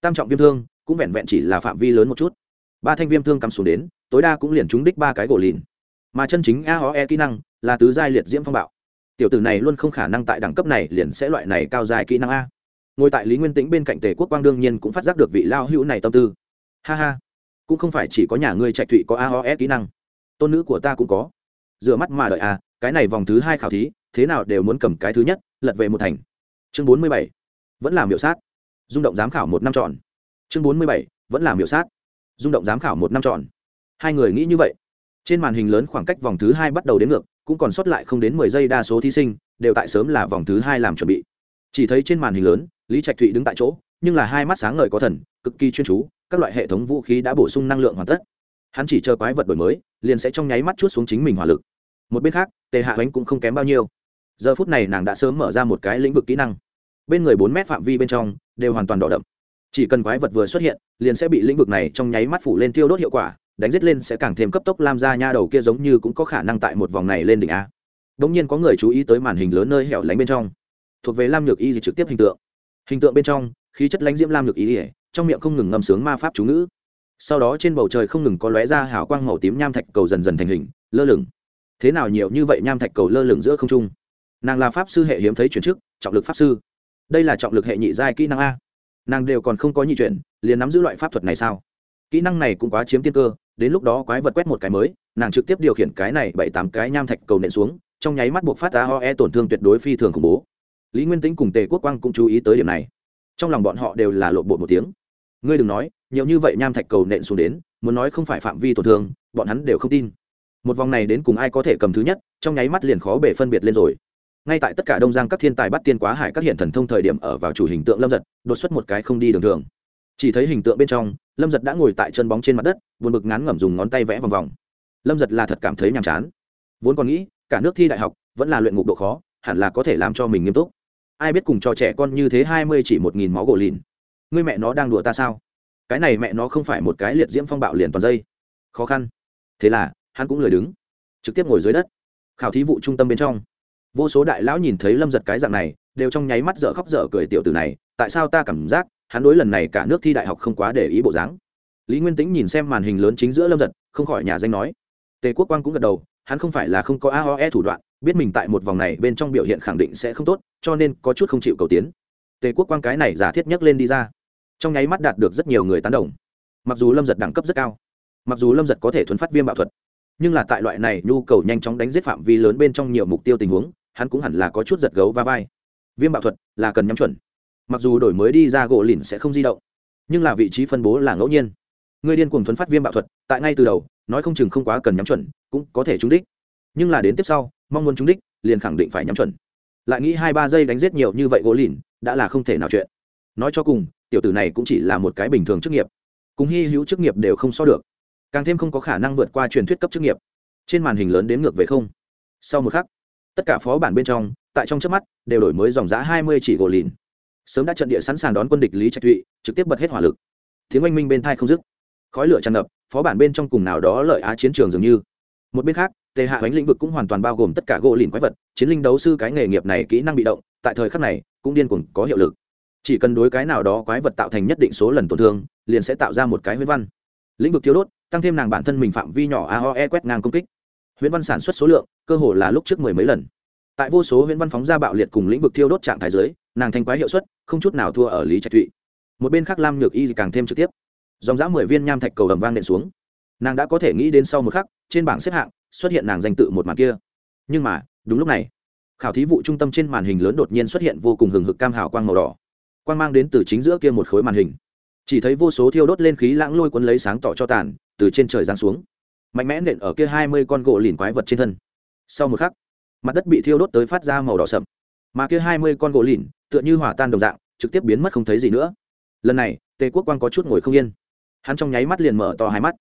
tam trọng viêm thương cũng vẹn vẹn chỉ là phạm vi lớn một chút. Ba thanh viêm thương cắm xuống đến, tối đa cũng liền trúng đích ba cái gỗ lìn. Mà chân chính aoe kỹ năng là tứ giai liệt diễm phong bạo. Tiểu tử này luôn không khả năng tại đẳng cấp này liền sẽ loại này cao dài kỹ năng a ngồi tại lý nguyên tĩnh bên cạnh tề quốc quang đương nhiên cũng phát giác được vị lao hữu này tâm tư. Ha ha, cũng không phải chỉ có nhà ngươi trạch thụy có aos kỹ năng. Tôn nữ của ta cũng có. Dựa mắt mà đợi à cái này vòng thứ hai khảo thí, thế nào đều muốn cầm cái thứ nhất, lật về một thành. Chương bốn mươi bảy, vẫn làm miểu sát. Rung động giám khảo một năm tròn. Chương bốn mươi bảy, vẫn làm miểu sát. Rung động giám khảo một năm tròn. Hai người nghĩ như vậy. Trên màn hình lớn khoảng cách vòng thứ hai bắt đầu đến ngược, cũng còn sót lại không đến mười giây đa số thí sinh, đều tại sớm là vòng thứ hai làm chuẩn bị. Chỉ thấy trên màn hình lớn lý trạch thụy đứng tại chỗ, nhưng là hai mắt sáng ngời có thần, cực kỳ chuyên chú, các loại hệ thống vũ khí đã bổ sung năng lượng hoàn tất. Hắn chỉ chờ quái vật đổi mới, liền sẽ trong nháy mắt chút xuống chính mình hỏa lực. Một bên khác, tề hạ bánh cũng không kém bao nhiêu. Giờ phút này nàng đã sớm mở ra một cái lĩnh vực kỹ năng. Bên người bốn mét phạm vi bên trong, đều hoàn toàn đỏ đậm. Chỉ cần quái vật vừa xuất hiện, liền sẽ bị lĩnh vực này trong nháy mắt phủ lên tiêu đốt hiệu quả, đánh giết lên sẽ càng thêm cấp tốc lam ra nha đầu kia giống như cũng có khả năng tại một vòng này lên đỉnh a. Đ ỗ n g nhiên có người chú ý tới màn hình lớn nơi hẻo lánh bên trong. Thuộc về lam nhược y gì trực tiếp hình tượng hình tượng bên trong, khí chất lãnh diễm lam ngực ý ỉa trong miệng không ngừng ngâm sướng ma pháp chú ngữ. Sau đó trên bầu trời không ngừng có lóe ra hào quang màu tím nham thạch cầu dần dần thành hình, lơ lửng. Thế nào nhiều như vậy nham thạch cầu lơ lửng giữa không trung? Nàng là pháp sư hệ hiếm thấy chuyển chức, trọng lực pháp sư. Đây là trọng lực hệ nhị giai kỹ năng a. Nàng đều còn không có nhị chuyển, liền nắm giữ loại pháp thuật này sao? Kỹ năng này cũng quá chiếm tiên cơ, đến lúc đó quái vật quét một cái mới, nàng trực tiếp điều khiển cái này bảy tám cái nham thạch cầu nện xuống, trong nháy mắt buộc phát ra ho e tổn thương tuyệt đối phi thường khủng bố lý nguyên tĩnh cùng tề quốc quang cũng chú ý tới điểm này. Trong lòng bọn họ đều là lộn bộ một tiếng. Ngươi đừng nói, nhiều như vậy nham thạch cầu nện xuống đến, muốn nói không phải phạm vi tổn thương, bọn hắn đều không tin. Một vòng này đến cùng ai có thể cầm thứ nhất, trong nháy mắt liền khó bể phân biệt lên rồi. Ngay tại tất cả đông giang các thiên tài bắt tiên quá hải các hiện thần thông thời điểm ở vào chủ hình tượng lâm giật đột xuất một cái không đi đường thường. Chỉ thấy hình tượng bên trong, lâm giật đã ngồi tại chân bóng trên mặt đất, buồn bực ngán ngẩm dùng ngón tay vẽ vòng vòng. Lâm giật là thật cảm thấy nhàm chán. Vốn còn nghĩ, cả nước thi đại học, vẫn là luyện ngục độ khó, hẳn là có thể làm cho mình nghiêm túc ai biết cùng cho trẻ con như thế hai mươi chỉ một nghìn máu gỗ lìn. Người mẹ nó đang đùa ta sao? Cái này mẹ nó không phải một cái liệt diễm phong bạo liền toàn dây. Khó khăn. Thế là, hắn cũng lười đứng. Trực tiếp ngồi dưới đất. Khảo thí vụ trung tâm bên trong. Vô số đại lão nhìn thấy lâm giật cái dạng này, đều trong nháy mắt dở khóc dở cười tiểu tử này, tại sao ta cảm giác, hắn đối lần này cả nước thi đại học không quá để ý bộ dáng. Lý nguyên tĩnh nhìn xem màn hình lớn chính giữa lâm giật, không khỏi nhà danh nói. Tề quốc quang cũng gật đầu, hắn không phải là không có aoe thủ đoạn biết mình tại một vòng này bên trong biểu hiện khẳng định sẽ không tốt, cho nên có chút không chịu cầu tiến. Tề quốc quang cái này giả thiết nhấc lên đi ra. Trong nháy mắt đạt được rất nhiều người tán đồng. Mặc dù lâm giật đẳng cấp rất cao, mặc dù lâm giật có thể thuấn phát viêm bạo thuật, nhưng là tại loại này nhu cầu nhanh chóng đánh giết phạm vi lớn bên trong nhiều mục tiêu tình huống, hắn cũng hẳn là có chút giật gấu va vai. Viêm bạo thuật là cần nhắm chuẩn. Mặc dù đổi mới đi ra gỗ lìn sẽ không di động, nhưng là vị trí phân bố là ngẫu nhiên. Người điên cuồng thuấn phát viêm bạo thuật, tại ngay từ đầu, nói không chừng không quá cần nhắm chuẩn, cũng có thể trúng đích nhưng là đến tiếp sau, mong muốn trúng đích, liền khẳng định phải nhắm chuẩn. Lại nghĩ hai ba giây đánh giết nhiều như vậy gỗ lìn, đã là không thể nào chuyện. Nói cho cùng, tiểu tử này cũng chỉ là một cái bình thường chức nghiệp. Cùng hy hữu chức nghiệp đều không so được. Càng thêm không có khả năng vượt qua truyền thuyết cấp chức nghiệp. Trên màn hình lớn đến ngược về không. Sau một khắc, tất cả phó bản bên trong, tại trong trước mắt, đều đổi mới dòng giá hai mươi chỉ gỗ lìn. Sớm đã trận địa sẵn sàng đón quân địch lý trạch thụy, trực tiếp bật hết hỏa lực. Tiếng oanh minh bên thai không dứt. Khói lửa tràn ngập, phó bản bên trong cùng nào đó lợi á chiến trường dường như. Một bên khác tề hạ bánh lĩnh vực cũng hoàn toàn bao gồm tất cả gỗ lìn quái vật, chiến linh đấu sư cái nghề nghiệp này kỹ năng bị động, tại thời khắc này, cũng điên cuồng có hiệu lực. Chỉ cần đối cái nào đó quái vật tạo thành nhất định số lần tổn thương, liền sẽ tạo ra một cái huyết văn. Lĩnh vực thiếu đốt, tăng thêm nàng bản thân mình phạm vi nhỏ aoe quét ngang công kích. Huyễn văn sản xuất số lượng, cơ hồ là lúc trước mười mấy lần. Tại vô số huyễn văn phóng ra bạo liệt cùng lĩnh vực thiêu đốt trạng thái dưới, nàng thanh quái hiệu suất không chút nào thua ở lý trạch thụy. Một bên khác lam nhược y càng thêm trực tiếp. Dòng dã mười viên nham thạch cầu ầm vang nện xuống. Nàng đã có thể nghĩ đến sau một khắc, trên bảng xếp hạng xuất hiện nàng danh tự một màn kia. Nhưng mà, đúng lúc này, khảo thí vụ trung tâm trên màn hình lớn đột nhiên xuất hiện vô cùng hừng hực cam hào quang màu đỏ. Quang mang đến từ chính giữa kia một khối màn hình. Chỉ thấy vô số thiêu đốt lên khí lãng lôi cuốn lấy sáng tỏ cho tàn, từ trên trời giáng xuống. Mạnh mẽ nện ở kia hai mươi con gỗ lìn quái vật trên thân. Sau một khắc, mặt đất bị thiêu đốt tới phát ra màu đỏ sậm. Mà kia hai mươi con gỗ lìn, tựa như hỏa tan đồng dạng, trực tiếp biến mất không thấy gì nữa. Lần này, tề quốc quang có chút ngồi không yên. Hắn trong nháy mắt liền mở to hai mắt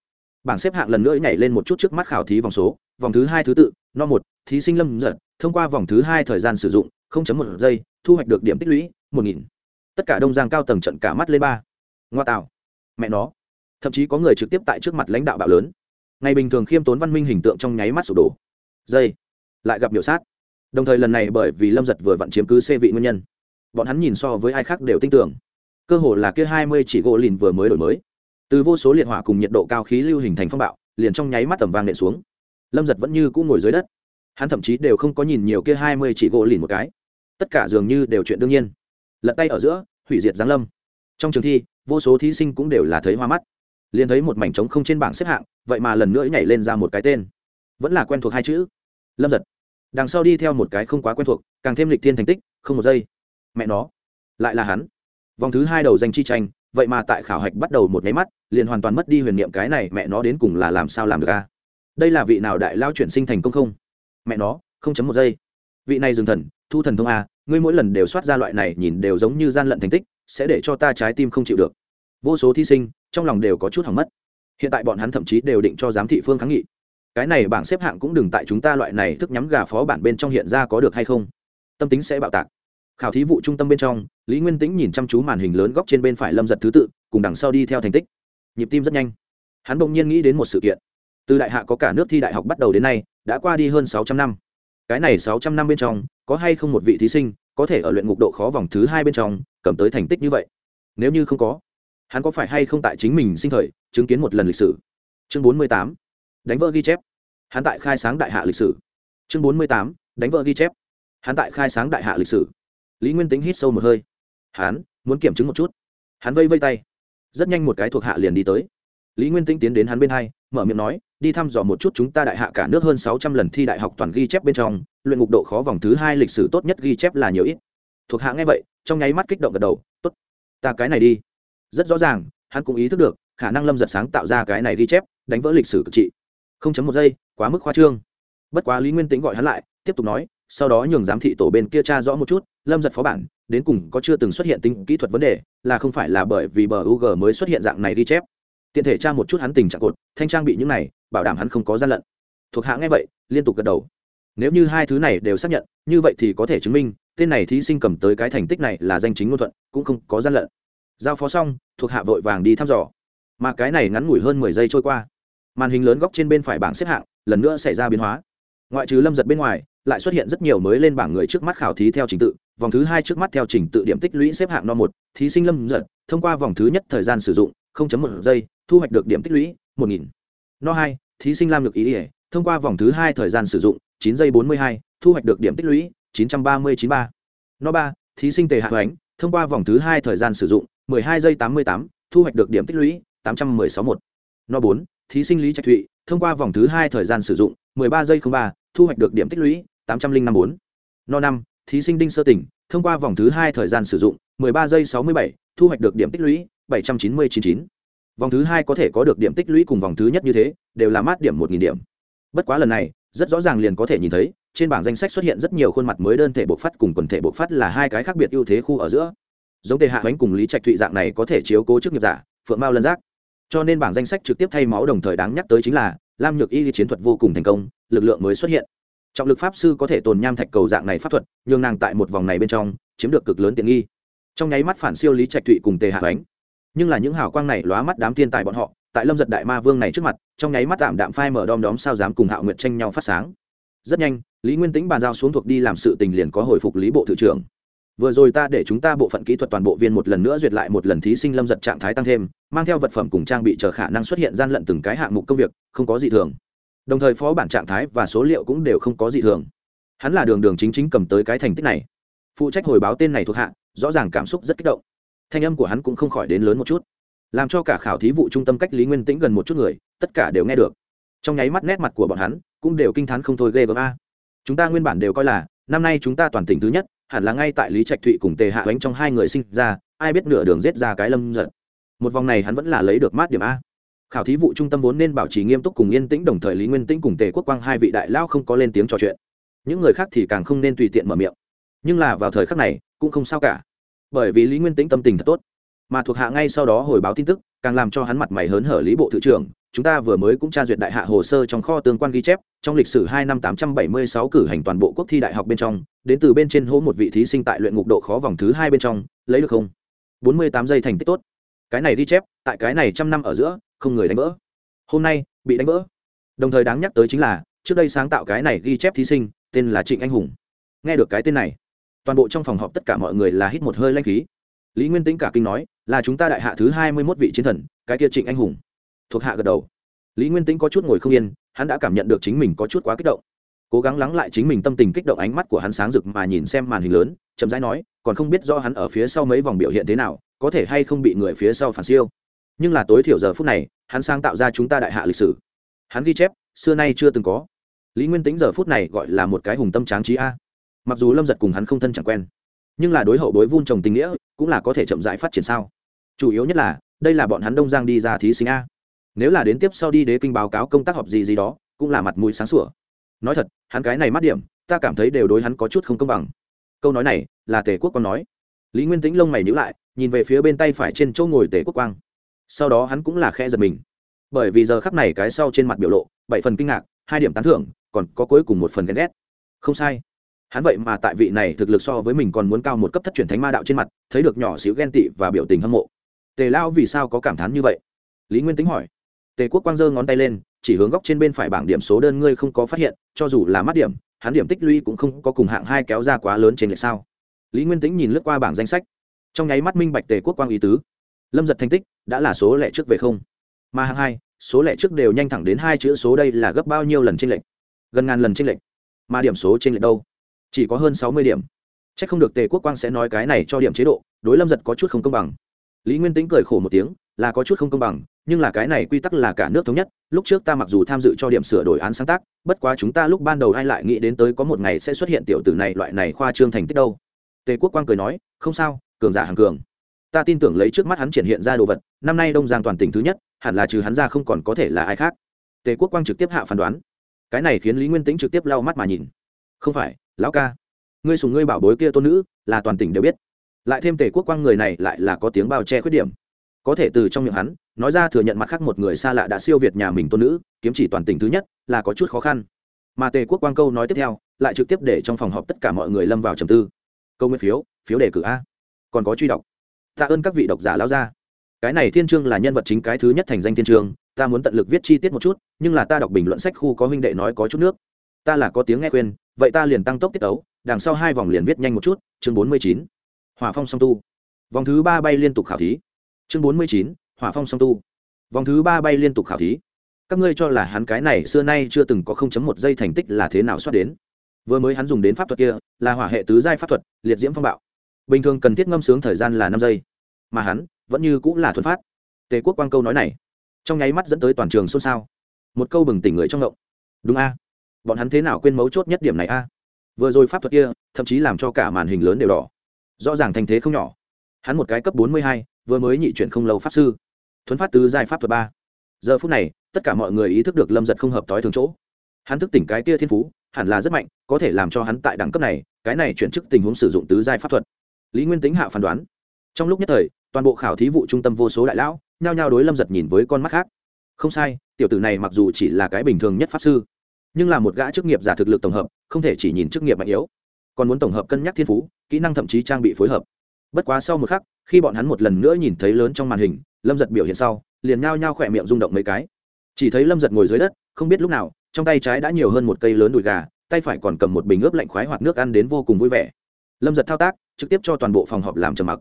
bảng xếp hạng lần nữa nhảy lên một chút trước mắt khảo thí vòng số, vòng thứ hai thứ tự, no một, thí sinh lâm giật thông qua vòng thứ hai thời gian sử dụng một giây, thu hoạch được điểm tích lũy, một nghìn. Tất cả đông giang cao tầng trận cả mắt lên ba. Ngoa tạo. Mẹ nó. Thậm chí có người trực tiếp tại trước mặt lãnh đạo bạo lớn. Ngày bình thường khiêm tốn văn minh hình tượng trong nháy mắt sụp đổ. Giây. Lại gặp biểu sát. Đồng thời lần này bởi vì lâm giật vừa vặn chiếm cứ xê vị nguyên nhân. Bọn hắn nhìn so với ai khác đều tin tưởng. Cơ hồ là kia hai mươi chỉ gỗ lìn vừa mới đổi mới từ vô số liệt hỏa cùng nhiệt độ cao khí lưu hình thành phong bạo, liền trong nháy mắt tầm vang nện xuống. Lâm giật vẫn như cũng ngồi dưới đất. Hắn thậm chí đều không có nhìn nhiều kia hai mươi chỉ gỗ lìn một cái. Tất cả dường như đều chuyện đương nhiên. Lật tay ở giữa, hủy diệt giáng lâm. Trong trường thi, vô số thí sinh cũng đều là thấy hoa mắt. Liền thấy một mảnh trống không trên bảng xếp hạng, vậy mà lần nữa nhảy lên ra một cái tên. Vẫn là quen thuộc hai chữ. Lâm giật. Đằng sau đi theo một cái không quá quen thuộc, càng thêm lịch thiên thành tích, không một giây. Mẹ nó. Lại là hắn. Vòng thứ hai đầu danh chi tranh vậy mà tại khảo hạch bắt đầu một máy mắt, liền hoàn toàn mất đi huyền niệm cái này, mẹ nó đến cùng là làm sao làm được a đây là vị nào đại lao chuyển sinh thành công không? Mẹ nó, không chấm một giây. Vị này dừng thần, thu thần thông a ngươi mỗi lần đều soát ra loại này nhìn đều giống như gian lận thành tích, sẽ để cho ta trái tim không chịu được. Vô số thí sinh, trong lòng đều có chút hỏng mất. Hiện tại bọn hắn thậm chí đều định cho giám thị phương kháng nghị. Cái này bảng xếp hạng cũng đừng tại chúng ta loại này thức nhắm gà phó bản bên trong hiện ra có được hay không? Tâm tính sẽ bạo tạc khảo thí vụ trung tâm bên trong, lý nguyên tĩnh nhìn chăm chú màn hình lớn góc trên bên phải lâm giật thứ tự, cùng đằng sau đi theo thành tích. Nhịp tim rất nhanh. Hắn bỗng nhiên nghĩ đến một sự kiện. Từ đại hạ có cả nước thi đại học bắt đầu đến nay, đã qua đi hơn sáu trăm năm. Cái này sáu trăm năm bên trong, có hay không một vị thí sinh, có thể ở luyện ngục độ khó vòng thứ hai bên trong, cầm tới thành tích như vậy? Nếu như không có, hắn có phải hay không tại chính mình sinh thời, chứng kiến một lần lịch sử? Chương bốn mươi tám, đánh vỡ ghi chép. Hắn tại khai sáng đại hạ lịch sử. Chương bốn mươi tám, đánh vỡ ghi chép. Hắn tại khai sáng đại hạ lịch sử lý nguyên tính hít sâu một hơi. Hắn, muốn kiểm chứng một chút. Hắn vây vây tay. Rất nhanh một cái thuộc hạ liền đi tới. Lý nguyên tĩnh tiến đến hắn bên hai, mở miệng nói, đi thăm dò một chút chúng ta đại hạ cả nước hơn sáu trăm lần thi đại học toàn ghi chép bên trong, luyện ngục độ khó vòng thứ hai lịch sử tốt nhất ghi chép là nhiều ít. Thuộc hạ nghe vậy, trong nháy mắt kích động gật đầu t ố t ta cái này đi. Rất rõ ràng, hắn cũng ý thức được, khả năng lâm giật sáng tạo ra cái này ghi chép, đánh vỡ lịch sử cực trị. Không chấm một giây, quá mức khoa trương. Bất quá lý nguyên tính gọi hắn lại, tiếp tục nói, sau đó nhường giám thị tổ bên kia tra rõ một chút lâm giật phó bản, đến cùng có chưa từng xuất hiện tính kỹ thuật vấn đề, là không phải là bởi vì bờ u mới xuất hiện dạng này ghi chép. Tiện thể tra một chút hắn tình trạng cột, thanh trang bị những này, bảo đảm hắn không có gian lận. Thuộc hạ nghe vậy, liên tục gật đầu. Nếu như hai thứ này đều xác nhận, như vậy thì có thể chứng minh, tên này thí sinh cầm tới cái thành tích này là danh chính ngôn thuận, cũng không có gian lận. Giao phó xong, thuộc hạ vội vàng đi thăm dò. Mà cái này ngắn ngủi hơn mười giây trôi qua. Màn hình lớn góc trên bên phải bảng xếp hạng, lần nữa xảy ra biến hóa. Ngoại trừ lâm giật bên ngoài lại xuất hiện rất nhiều mới lên bảng người trước mắt khảo thí theo trình tự vòng thứ hai trước mắt theo trình tự điểm tích lũy xếp hạng no một thí sinh lâm giật thông qua vòng thứ nhất thời gian sử dụng một giây thu hoạch được điểm tích lũy một nghìn no hai thí sinh lam lực ý ỉa thông qua vòng thứ hai thời gian sử dụng chín giây bốn mươi hai thu hoạch được điểm tích lũy chín trăm ba mươi chín ba no ba thí sinh tề hạ hoánh thông qua vòng thứ hai thời gian sử dụng 12 giây 88, thu hoạch được điểm tích lũy 816 một. No 4, thí sinh Lý Trạch Thụy, thông qua vòng thứ hai thời gian sử dụng 13 giây 03, thu hoạch được điểm tích lũy 8054. No 5, thí sinh Đinh Sơ Tỉnh, thông qua vòng thứ hai thời gian sử dụng 13 giây 67, thu hoạch được điểm tích lũy 7999. Vòng thứ hai có thể có được điểm tích lũy cùng vòng thứ nhất như thế, đều là mát điểm 1000 điểm. Bất quá lần này, rất rõ ràng liền có thể nhìn thấy, trên bảng danh sách xuất hiện rất nhiều khuôn mặt mới đơn thể bộ phát cùng quần thể bộ phát là hai cái khác biệt ưu thế khu ở giữa giống tề hạ bánh cùng lý trạch thụy dạng này có thể chiếu cố chức nghiệp giả phượng mao lân giác cho nên bảng danh sách trực tiếp thay máu đồng thời đáng nhắc tới chính là lam nhược y chiến thuật vô cùng thành công lực lượng mới xuất hiện trọng lực pháp sư có thể tồn nham thạch cầu dạng này pháp thuật, nhường nàng tại một vòng này bên trong chiếm được cực lớn tiện nghi. Trong nháy mắt phản siêu lý trạch thụy cùng tề hạ ánh. Nhưng là những hào quang này lóa mắt đám thiên tài bọn họ, tại lâm giật đại ma vương này trước mặt, trong nháy mắt tạm đạm phai mở đom đóm sao dám cùng hạo nguyệt tranh nhau phát sáng. Rất nhanh, lý nguyên tĩnh bàn giao xuống thuộc đi làm sự tình liền có hồi phục lý bộ thự trưởng. Vừa rồi ta để chúng ta bộ phận kỹ thuật toàn bộ viên một lần nữa duyệt lại một lần thí sinh lâm giật trạng thái tăng thêm, mang theo vật phẩm cùng trang bị chờ khả năng xuất hiện gian lận từng cái hạng mục công việc, không có gì thường đồng thời phó bản trạng thái và số liệu cũng đều không có gì thường. Hắn là đường đường chính chính cầm tới cái thành tích này. Phụ trách hồi báo tên này thuộc hạ, rõ ràng cảm xúc rất kích động. Thanh âm của hắn cũng không khỏi đến lớn một chút. Làm cho cả khảo thí vụ trung tâm cách lý nguyên tĩnh gần một chút người, tất cả đều nghe được. Trong nháy mắt nét mặt của bọn hắn cũng đều kinh t h á n không thôi ghê gớm a. Chúng ta nguyên bản đều coi là, năm nay chúng ta toàn tỉnh thứ nhất, hẳn là ngay tại lý trạch thụy cùng tề hạ bánh trong hai người sinh ra, ai biết nửa đường giết ra cái lâm giật một vòng này hắn vẫn là lấy được mát điểm a khảo thí vụ trung tâm vốn nên bảo trì nghiêm túc cùng yên tĩnh, đồng thời lý nguyên tĩnh cùng tề quốc quang hai vị đại lao không có lên tiếng trò chuyện. Những người khác thì càng không nên tùy tiện mở miệng. Nhưng là vào thời khắc này, cũng không sao cả. Bởi vì lý nguyên tĩnh tâm tình thật tốt, mà thuộc hạ ngay sau đó hồi báo tin tức, càng làm cho hắn mặt mày hớn hở lý bộ Thứ trưởng, chúng ta vừa mới cũng tra duyệt đại hạ hồ sơ trong kho tương quan ghi chép, trong lịch sử hai năm tám trăm bảy mươi sáu cử hành toàn bộ quốc thi đại học bên trong, đến từ bên trên hố một vị thí sinh tại luyện ngục độ khó vòng thứ hai bên trong, lấy được không? Bốn mươi tám giây thành tích tốt. Cái này ghi chép, tại cái này trăm năm ở giữa không người đánh vỡ. Hôm nay, bị đánh vỡ. Đồng thời đáng nhắc tới chính là, trước đây sáng tạo cái này ghi chép thí sinh, tên là trịnh anh hùng. Nghe được cái tên này, toàn bộ trong phòng họp tất cả mọi người là hít một hơi lanh khí. Lý nguyên tĩnh cả kinh nói, là chúng ta đại hạ thứ hai mươi mốt vị chiến thần, cái kia trịnh anh hùng. Thuộc hạ gật đầu. Lý nguyên tĩnh có chút ngồi không yên, hắn đã cảm nhận được chính mình có chút quá kích động. Cố gắng lắng lại chính mình tâm tình kích động ánh mắt của hắn sáng rực mà nhìn xem màn hình lớn, chậm rãi nói, còn không biết do hắn ở phía sau mấy vòng biểu hiện thế nào, có thể hay không bị người phía sau phản siêu nhưng là tối thiểu giờ phút này, hắn sáng tạo ra chúng ta đại hạ lịch sử. Hắn ghi chép, xưa nay chưa từng có. Lý nguyên tính giờ phút này gọi là một cái hùng tâm tráng trí a. Mặc dù lâm giật cùng hắn không thân chẳng quen, nhưng là đối hậu đối vun trồng tình nghĩa, cũng là có thể chậm rãi phát triển sao? Chủ yếu nhất là, đây là bọn hắn đông giang đi ra thí sinh a. Nếu là đến tiếp sau đi đế kinh báo cáo công tác họp gì gì đó, cũng là mặt mũi sáng sủa. Nói thật, hắn cái này mắt điểm, ta cảm thấy đều đối hắn có chút không công bằng. Câu nói này, là tề quốc còn nói. Lý nguyên tĩnh lông mày nhữ lại, nhìn về phía bên tay phải trên chỗ ngồi tề quốc quang sau đó hắn cũng là khe giật mình. Bởi vì giờ khắc này cái sau trên mặt biểu lộ, bảy phần kinh ngạc, hai điểm tán thưởng, còn có cuối cùng một phần ghen ghét. Không sai. Hắn vậy mà tại vị này thực lực so với mình còn muốn cao một cấp thất truyền thánh ma đạo trên mặt, thấy được nhỏ xíu ghen tị và biểu tình hâm mộ. Tề lao vì sao có cảm thán như vậy? Lý nguyên tính hỏi. Tề quốc quang giơ ngón tay lên, chỉ hướng góc trên bên phải bảng điểm số đơn ngươi không có phát hiện, cho dù là mắt điểm, hắn điểm tích lũy cũng không có cùng hạng hai kéo ra quá lớn trên lệch sao? Lý nguyên tính nhìn lướt qua bảng danh sách. Trong nháy mắt minh bạch tề quốc quang ý tứ. Lâm giật thành tích đã là số lẻ trước về không? Mà hạng hai, số lẻ trước đều nhanh thẳng đến hai chữ số đây là gấp bao nhiêu lần trên lệch? Gần ngàn lần trên lệch. Mà điểm số trên lệch đâu? Chỉ có hơn sáu mươi điểm. C h ắ c không được tề quốc quang sẽ nói cái này cho điểm chế độ, đối lâm giật có chút không công bằng. Lý nguyên tính cười khổ một tiếng, là có chút không công bằng, nhưng là cái này quy tắc là cả nước thống nhất, lúc trước ta mặc dù tham dự cho điểm sửa đổi án sáng tác, bất quá chúng ta lúc ban đầu ai lại nghĩ đến tới có một ngày sẽ xuất hiện tiểu tử này loại này khoa trương thành tích đâu? Tề quốc quang cười nói, không sao, cường giả hàng cường ta tin tưởng lấy trước mắt hắn triển hiện ra đồ vật, năm nay đông giang toàn tỉnh thứ nhất, hẳn là trừ hắn ra không còn có thể là ai khác. Tề quốc quang trực tiếp hạ phán đoán. Cái này khiến lý nguyên tĩnh trực tiếp lau mắt mà nhìn. Không phải, lão ca. Ngươi sùng ngươi bảo bối kia tôn nữ, là toàn tỉnh đều biết. Lại thêm tề quốc quang người này lại là có tiếng bao che khuyết điểm. Có thể từ trong miệng hắn, nói ra thừa nhận mặt khác một người xa lạ đã siêu việt nhà mình tôn nữ, kiếm chỉ toàn tỉnh thứ nhất, là có chút khó khăn. Mà tề quốc quang câu nói tiếp theo, lại trực tiếp để trong phòng họp tất cả mọi người lâm vào trầm tư. Câu nguyên phiếu phiếu đề cử a. Còn có truy đọc tạ ơn các vị độc giả lao ra. Cái này thiên trương là nhân vật chính cái thứ nhất thành danh thiên trương ta muốn tận lực viết chi tiết một chút, nhưng là ta đọc bình luận sách khu có huynh đệ nói có chút nước. Ta là có tiếng nghe khuyên, vậy ta liền tăng tốc tiết ấu đằng sau hai vòng liền viết nhanh một chút, chương bốn mươi chín. Hòa phong song tu. Vòng thứ ba bay liên tục khảo thí. Chương bốn mươi chín hòa phong song tu. Vòng thứ ba bay liên tục khảo thí. Các ngươi cho là hắn cái này xưa nay chưa từng có không chấm một giây thành tích là thế nào xuất đến? Vừa mới hắn dùng đến pháp thuật kia, là hỏa hệ tứ giai pháp thuật, liệt diễm phong bạo bình thường cần thiết ngâm sướng thời gian là năm giây. Mà hắn vẫn như cũng là thuần phát. Tề quốc quang câu nói này, trong nháy mắt dẫn tới toàn trường xôn xao. Một câu bừng tỉnh người trong ngộng. Đúng a. Bọn hắn thế nào quên mấu chốt nhất điểm này a? Vừa rồi pháp thuật kia, thậm chí làm cho cả màn hình lớn đều đỏ. Rõ ràng thành thế không nhỏ. Hắn một cái cấp bốn mươi hai, vừa mới nhị chuyển không lâu pháp sư. Thuấn phát tứ giai pháp thuật ba. Giờ phút này, tất cả mọi người ý thức được lâm giật không hợp t ố i thường chỗ. Hắn thức tỉnh cái kia thiên phú, hẳn là rất mạnh, có thể làm cho hắn tại đẳng cấp này, cái này chuyển chức tình huống sử dụng tứ giai pháp thuật lý nguyên tính hạ phán đoán. Trong lúc nhất thời, toàn bộ khảo thí vụ trung tâm vô số đại lão, nhao nhao đối lâm giật nhìn với con mắt khác. Không sai, tiểu tử này mặc dù chỉ là cái bình thường nhất pháp sư, nhưng là một gã chức nghiệp giả thực lực tổng hợp, không thể chỉ nhìn chức nghiệp mạnh yếu. Còn muốn tổng hợp cân nhắc thiên phú, kỹ năng thậm chí trang bị phối hợp. Bất quá sau một khắc, khi bọn hắn một lần nữa nhìn thấy lớn trong màn hình, lâm giật biểu hiện sau, liền nhao nhao khỏe miệng rung động mấy cái. Chỉ thấy lâm giật ngồi dưới đất, không biết lúc nào, trong tay trái đã nhiều hơn một cây lớn đùi gà, tay phải còn cầm một bình ướp lạnh khoái hoạt nước ăn đến vô cùng vui vẻ lâm giật thao tác, trực tiếp cho toàn bộ phòng họp làm trầm mặc.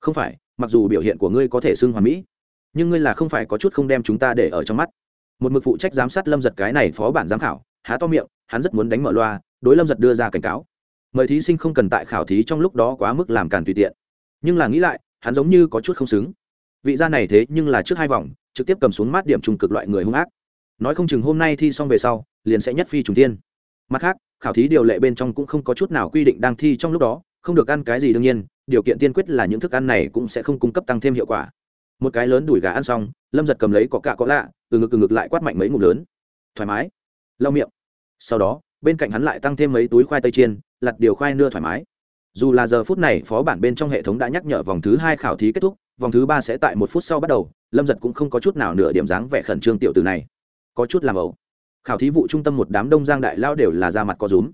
Không phải, mặc dù biểu hiện của ngươi có thể xưng hoàn mỹ, nhưng ngươi là không phải có chút không đem chúng ta để ở trong mắt. Một mực phụ trách giám sát lâm giật cái này phó bản giám khảo, há to miệng, hắn rất muốn đánh mở loa, đối lâm giật đưa ra cảnh cáo. Mời thí sinh không cần tại khảo thí trong lúc đó quá mức làm càn tùy tiện. Nhưng là nghĩ lại, hắn giống như có chút không xứng. Vị gia này thế nhưng là trước hai vòng, trực tiếp cầm xuống mát điểm trung cực loại người hung ác. Nói không chừng hôm nay thi xong về sau, liền sẽ nhất phi trùng tiên mặt khác, khảo thí điều lệ bên trong cũng không có chút nào quy định đang thi trong lúc đó, không được ăn cái gì đương nhiên, điều kiện tiên quyết là những thức ăn này cũng sẽ không cung cấp tăng thêm hiệu quả. Một cái lớn đuổi gà ăn xong, lâm giật cầm lấy có cạ có lạ, từ ngực từ ngực lại quát mạnh mấy ngụm lớn. Thoải mái. Lau miệng. Sau đó, bên cạnh hắn lại tăng thêm mấy túi khoai tây chiên, lặt điều khoai nưa thoải mái. Dù là giờ phút này phó bản bên trong hệ thống đã nhắc nhở vòng thứ hai khảo thí kết thúc, vòng thứ ba sẽ tại một phút sau bắt đầu, lâm giật cũng không có chút nào nửa điểm dáng vẻ khẩn trương tiểu từ này. Có chút làm ẩu khảo thí vụ trung tâm một đám đông giang đại lao đều là ra mặt có rúm.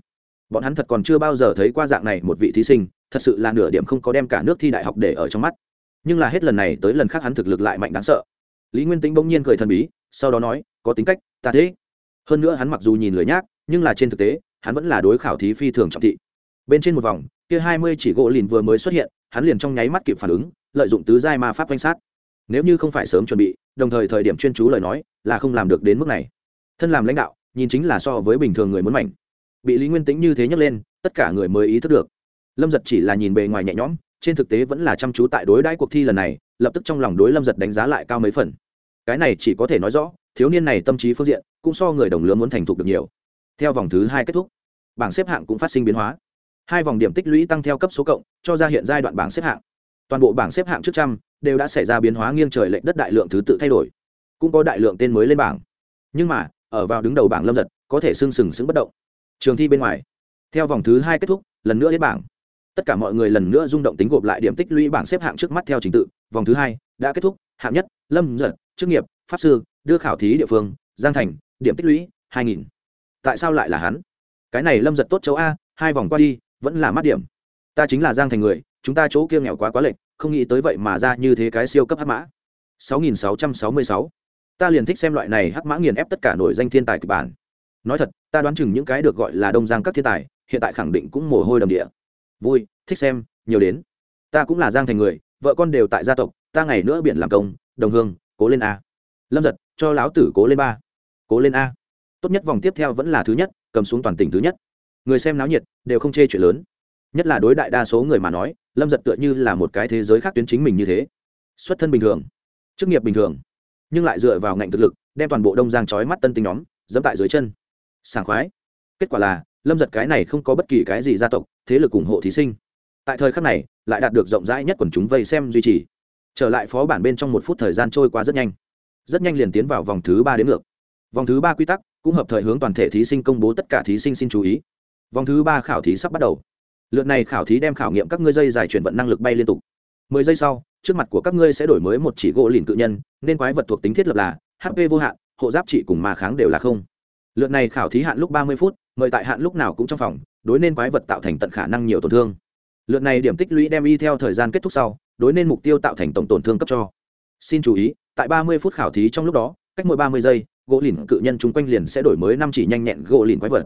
Bọn hắn thật còn chưa bao giờ thấy qua dạng này một vị thí sinh, thật sự là nửa điểm không có đem cả nước thi đại học để ở trong mắt. Nhưng là hết lần này tới lần khác hắn thực lực lại mạnh đáng sợ. Lý nguyên tính bỗng nhiên cười thần bí, sau đó nói, có tính cách, ta thế. Hơn nữa hắn mặc dù nhìn lười nhác, nhưng là trên thực tế, hắn vẫn là đối khảo thí phi thường trọng thị. Bên trên một vòng, kia hai mươi chỉ gỗ lìn vừa mới xuất hiện, hắn liền trong nháy mắt kịp phản ứng, lợi dụng tứ giai ma pháp danh sát. Nếu như không phải sớm chuẩn bị, đồng thời thời điểm chuyên chú lời nói, là không làm được đến mức này thân làm lãnh đạo, nhìn chính là so với bình thường người muốn mạnh bị lý nguyên tĩnh như thế nhấc lên, tất cả người mới ý thức được. Lâm giật chỉ là nhìn bề ngoài nhẹ nhõm, trên thực tế vẫn là chăm chú tại đối đãi cuộc thi lần này, lập tức trong lòng đối lâm giật đánh giá lại cao mấy phần. Cái này chỉ có thể nói rõ, thiếu niên này tâm trí phương diện, cũng so người đồng lứa muốn thành thục được nhiều. Theo vòng thứ hai kết thúc, bảng xếp hạng cũng phát sinh biến hóa. Hai vòng điểm tích lũy tăng theo cấp số cộng, cho ra hiện giai đoạn bảng xếp hạng. Toàn bộ bảng xếp hạng trước trăm đều đã xảy ra biến hóa nghiêng trời lệnh đất đại lượng thứ tự thay đổi. Cũng có đại lượng tên mới lên bảng. Nhưng mà ở vào đứng đầu bảng lâm giật, có thể sưng sừng sững bất động. Trường thi bên ngoài, theo vòng thứ hai kết thúc, lần nữa hết bảng. Tất cả mọi người lần nữa rung động tính gộp lại điểm tích lũy bảng xếp hạng trước mắt theo trình tự. Vòng thứ hai đã kết thúc, hạng nhất, lâm giật, chức nghiệp, pháp sư, đưa khảo thí địa phương, giang thành, điểm tích lũy hai nghìn. Tại sao lại là hắn? Cái này lâm giật tốt châu a, hai vòng qua đi, vẫn là mắt điểm. Ta chính là giang thành người, chúng ta chỗ kia nghèo quá quá lệch, không nghĩ tới vậy mà ra như thế cái siêu cấp hắc mã. 6666 ta liền thích xem loại này hắc mã nghiền ép tất cả nổi danh thiên tài kịch bản. Nói thật, ta đoán chừng những cái được gọi là đông giang các thiên tài, hiện tại khẳng định cũng mồ hôi đầm địa. Vui, thích xem, nhiều đến. Ta cũng là giang thành người, vợ con đều tại gia tộc, ta ngày nữa biển làm công, đồng hương, cố lên a. Lâm giật, cho láo tử cố lên ba. Cố lên a. Tốt nhất vòng tiếp theo vẫn là thứ nhất, cầm xuống toàn tỉnh thứ nhất. Người xem náo nhiệt, đều không chê chuyện lớn. Nhất là đối đại đa số người mà nói, lâm giật tựa như là một cái thế giới khác tuyến chính mình như thế. Xuất thân bình thường, chức nghiệp bình thường nhưng lại dựa vào ngạnh thực lực, đem toàn bộ đông giang trói mắt tân tinh nhóm, dẫm tại dưới chân. Sảng khoái. Kết quả là, lâm giật cái này không có bất kỳ cái gì gia tộc, thế lực ủng hộ thí sinh. Tại thời khắc này, lại đạt được rộng rãi nhất quần chúng vây xem duy trì. Trở lại phó bản bên trong một phút thời gian trôi qua rất nhanh. Rất nhanh liền tiến vào vòng thứ ba đến ngược. Vòng thứ ba quy tắc, cũng hợp thời hướng toàn thể thí sinh công bố tất cả thí sinh xin chú ý. Vòng thứ ba khảo thí sắp bắt đầu. Lượt này khảo thí đem khảo nghiệm các ngươi dây dài chuyển vận năng lực bay liên tục. Mười giây sau trước mặt của các ngươi sẽ đổi mới một chỉ gỗ lìn cự nhân, nên quái vật thuộc tính thiết lập là hp vô hạn, hộ giáp trị cùng mà kháng đều là không. Lượt này khảo thí hạn lúc ba mươi phút, mời tại hạn lúc nào cũng trong phòng, đối nên quái vật tạo thành tận khả năng nhiều tổn thương. Lượt này điểm tích lũy đem y theo thời gian kết thúc sau, đối nên mục tiêu tạo thành tổng tổn thương cấp cho. Xin chú ý, tại ba mươi phút khảo thí trong lúc đó, cách mỗi ba mươi giây, gỗ lìn cự nhân chung quanh liền sẽ đổi mới năm chỉ nhanh nhẹn gỗ lìn quái vật.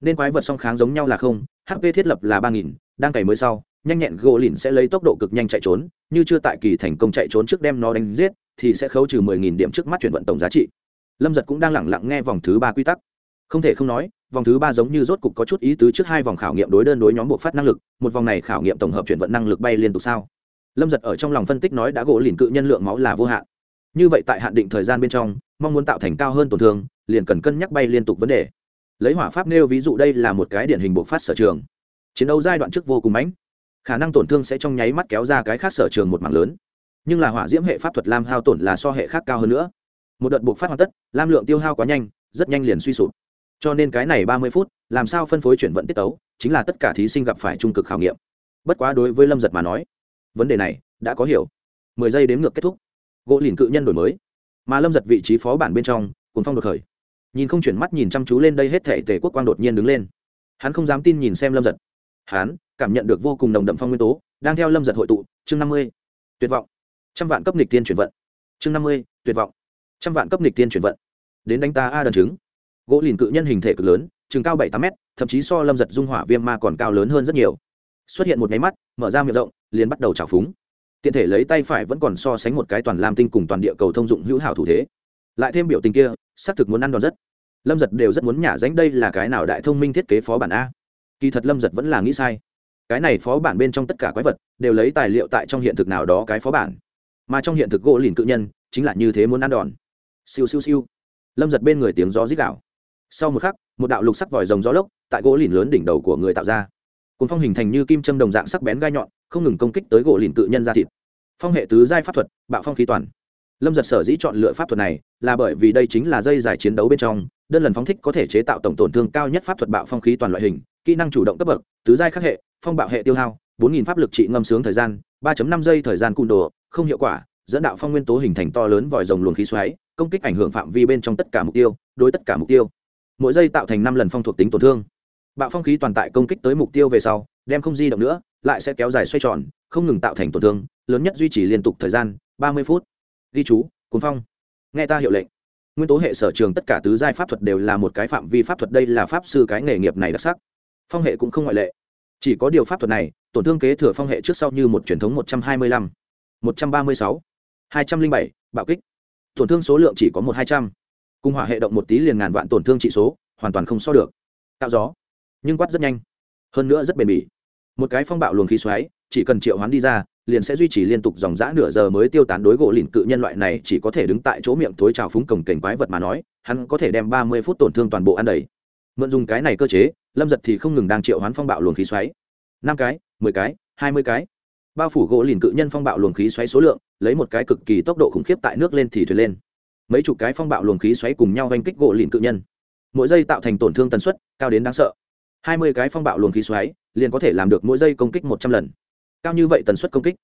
Nên quái vật song kháng giống nhau là không hp thiết lập là ba nghìn, đang cày mới sau nhanh nhẹn gỗ lìn sẽ lấy tốc độ cực nhanh chạy trốn, như chưa tại kỳ thành công chạy trốn trước đem nó đánh giết, thì sẽ khấu trừ mười nghìn điểm trước mắt chuyển vận tổng giá trị. Lâm giật cũng đang lẳng lặng nghe vòng thứ ba quy tắc. Không thể không nói, vòng thứ ba giống như rốt cục có chút ý tứ trước hai vòng khảo nghiệm đối đơn đối nhóm bộ phát năng lực, một vòng này khảo nghiệm tổng hợp chuyển vận năng lực bay liên tục sao? Lâm giật ở trong lòng phân tích nói đã gỗ lìn cự nhân lượng máu là vô hạn. Như vậy tại hạn định thời gian bên trong, mong muốn tạo thành cao hơn tổn thương, liền cần cân nhắc bay liên tục vấn đề. Lấy hỏa pháp nêu ví dụ đây là một cái điển hình bộ phát sở trường. Chiến đấu giai đoạn trước vô cùng mãnh khả năng tổn thương sẽ trong nháy mắt kéo ra cái khác sở trường một mảng lớn. Nhưng là hỏa diễm hệ pháp thuật lam hao tổn là so hệ khác cao hơn nữa. Một đợt buộc phát hoàn tất, lam lượng tiêu hao quá nhanh, rất nhanh liền suy sụp. Cho nên cái này ba mươi phút, làm sao phân phối chuyển vận tiết tấu, chính là tất cả thí sinh gặp phải trung cực khảo nghiệm. Bất quá đối với lâm giật mà nói, vấn đề này đã có hiểu. Mười giây đếm ngược kết thúc. Gỗ lìn cự nhân đổi mới. Mà lâm giật vị trí phó bản bên trong cuốn phong đột khởi. Nhìn không chuyển mắt nhìn chăm chú lên đây hết thể tể quốc quang đột nhiên đứng lên. Hắn không dám tin nhìn xem lâm giật hắn cảm nhận được vô cùng nồng đậm phong nguyên tố, đang theo lâm giật hội tụ, chương năm mươi, tuyệt vọng. Trăm vạn cấp nịch tiên chuyển vận. Chương năm mươi, tuyệt vọng. Trăm vạn cấp nịch tiên chuyển vận. Đến đánh ta a đần chứng. Gỗ lìn cự nhân hình thể cực lớn, chừng cao bảy tám mét, thậm chí so lâm giật dung hỏa viêm ma còn cao lớn hơn rất nhiều. Xuất hiện một nháy mắt, mở ra miệng rộng, liền bắt đầu trào phúng. Tiện thể lấy tay phải vẫn còn so sánh một cái toàn lam tinh cùng toàn địa cầu thông dụng hữu hảo thủ thế. Lại thêm biểu tình kia, xác thực muốn ăn đòn rất. Lâm giật đều rất muốn nhả dánh đây là cái nào đại thông minh thiết kế phó bản a kỳ thật lâm giật vẫn là nghĩ sai. Cái này phó bản bên trong tất cả quái vật đều lấy tài liệu tại trong hiện thực nào đó cái phó bản. Mà trong hiện thực gỗ lìn cự nhân chính là như thế muốn ăn đòn. Siêu siêu siêu. Lâm giật bên người tiếng gió rít đảo sau một khắc, một đạo lục sắc vòi rồng gió lốc tại gỗ lìn lớn đỉnh đầu của người tạo ra. Cùng phong hình thành như kim châm đồng dạng sắc bén gai nhọn, không ngừng công kích tới gỗ lìn cự nhân ra thịt. Phong hệ tứ giai pháp thuật, bạo phong khí toàn. Lâm giật sở dĩ chọn lựa pháp thuật này là bởi vì đây chính là dây dài chiến đấu bên trong, đơn lần phóng thích có thể chế tạo tổng tổn thương cao nhất pháp thuật bạo phong khí toàn loại hình kỹ năng chủ động cấp bậc, tứ giai khắc hệ, phong bạo hệ tiêu hao, bốn nghìn pháp lực trị ngâm sướng thời gian, ba năm giây thời gian cung đồ, không hiệu quả, dẫn đạo phong nguyên tố hình thành to lớn vòi rồng luồng khí xoáy, công kích ảnh hưởng phạm vi bên trong tất cả mục tiêu, đối tất cả mục tiêu. Mỗi giây tạo thành năm lần phong thuộc tính tổn thương. Bạo phong khí toàn tại công kích tới mục tiêu về sau, đem không di động nữa, lại sẽ kéo dài xoay tròn, không ngừng tạo thành tổn thương, lớn nhất duy trì liên tục thời gian, ba mươi phút. Ghi chú, cuốn phong. Nghe ta hiệu lệnh. Nguyên tố hệ sở trường tất cả tứ giai pháp thuật đều là một cái phạm vi pháp thuật, đây là pháp sư cái nghề nghiệp này đặc sắc phong hệ cũng không ngoại lệ. Chỉ có điều pháp thuật này, tổn thương kế thừa phong hệ trước sau như một truyền thống một trăm hai mươi lăm, một trăm ba mươi sáu, hai trăm linh bảy, bạo kích. Tổn thương số lượng chỉ có một hai trăm. Cung hỏa hệ động một tí liền ngàn vạn tổn thương trị số, hoàn toàn không so được. Tạo gió. Nhưng quát rất nhanh. Hơn nữa rất bền bỉ. Một cái phong bạo luồng khí xoáy, chỉ cần triệu hoán đi ra, liền sẽ duy trì liên tục dòng dã nửa giờ mới tiêu tán đối gỗ lìn cự nhân loại này chỉ có thể đứng tại chỗ miệng thối trào phúng cổng cảnh quái vật mà nói, hắn có thể đem ba mươi phút tổn thương toàn bộ ăn đầy. Mượn dùng cái này cơ chế lâm giật thì không ngừng đang triệu hoán phong bạo luồng khí xoáy. Năm cái, mười cái, hai mươi cái. Bao phủ gỗ lìn cự nhân phong bạo luồng khí xoáy số lượng, lấy một cái cực kỳ tốc độ khủng khiếp tại nước lên thì thuyền lên. Mấy chục cái phong bạo luồng khí xoáy cùng nhau oanh kích gỗ lìn cự nhân. Mỗi giây tạo thành tổn thương tần suất, cao đến đáng sợ. Hai mươi cái phong bạo luồng khí xoáy, liền có thể làm được mỗi giây công kích một trăm lần. Cao như vậy tần suất công kích.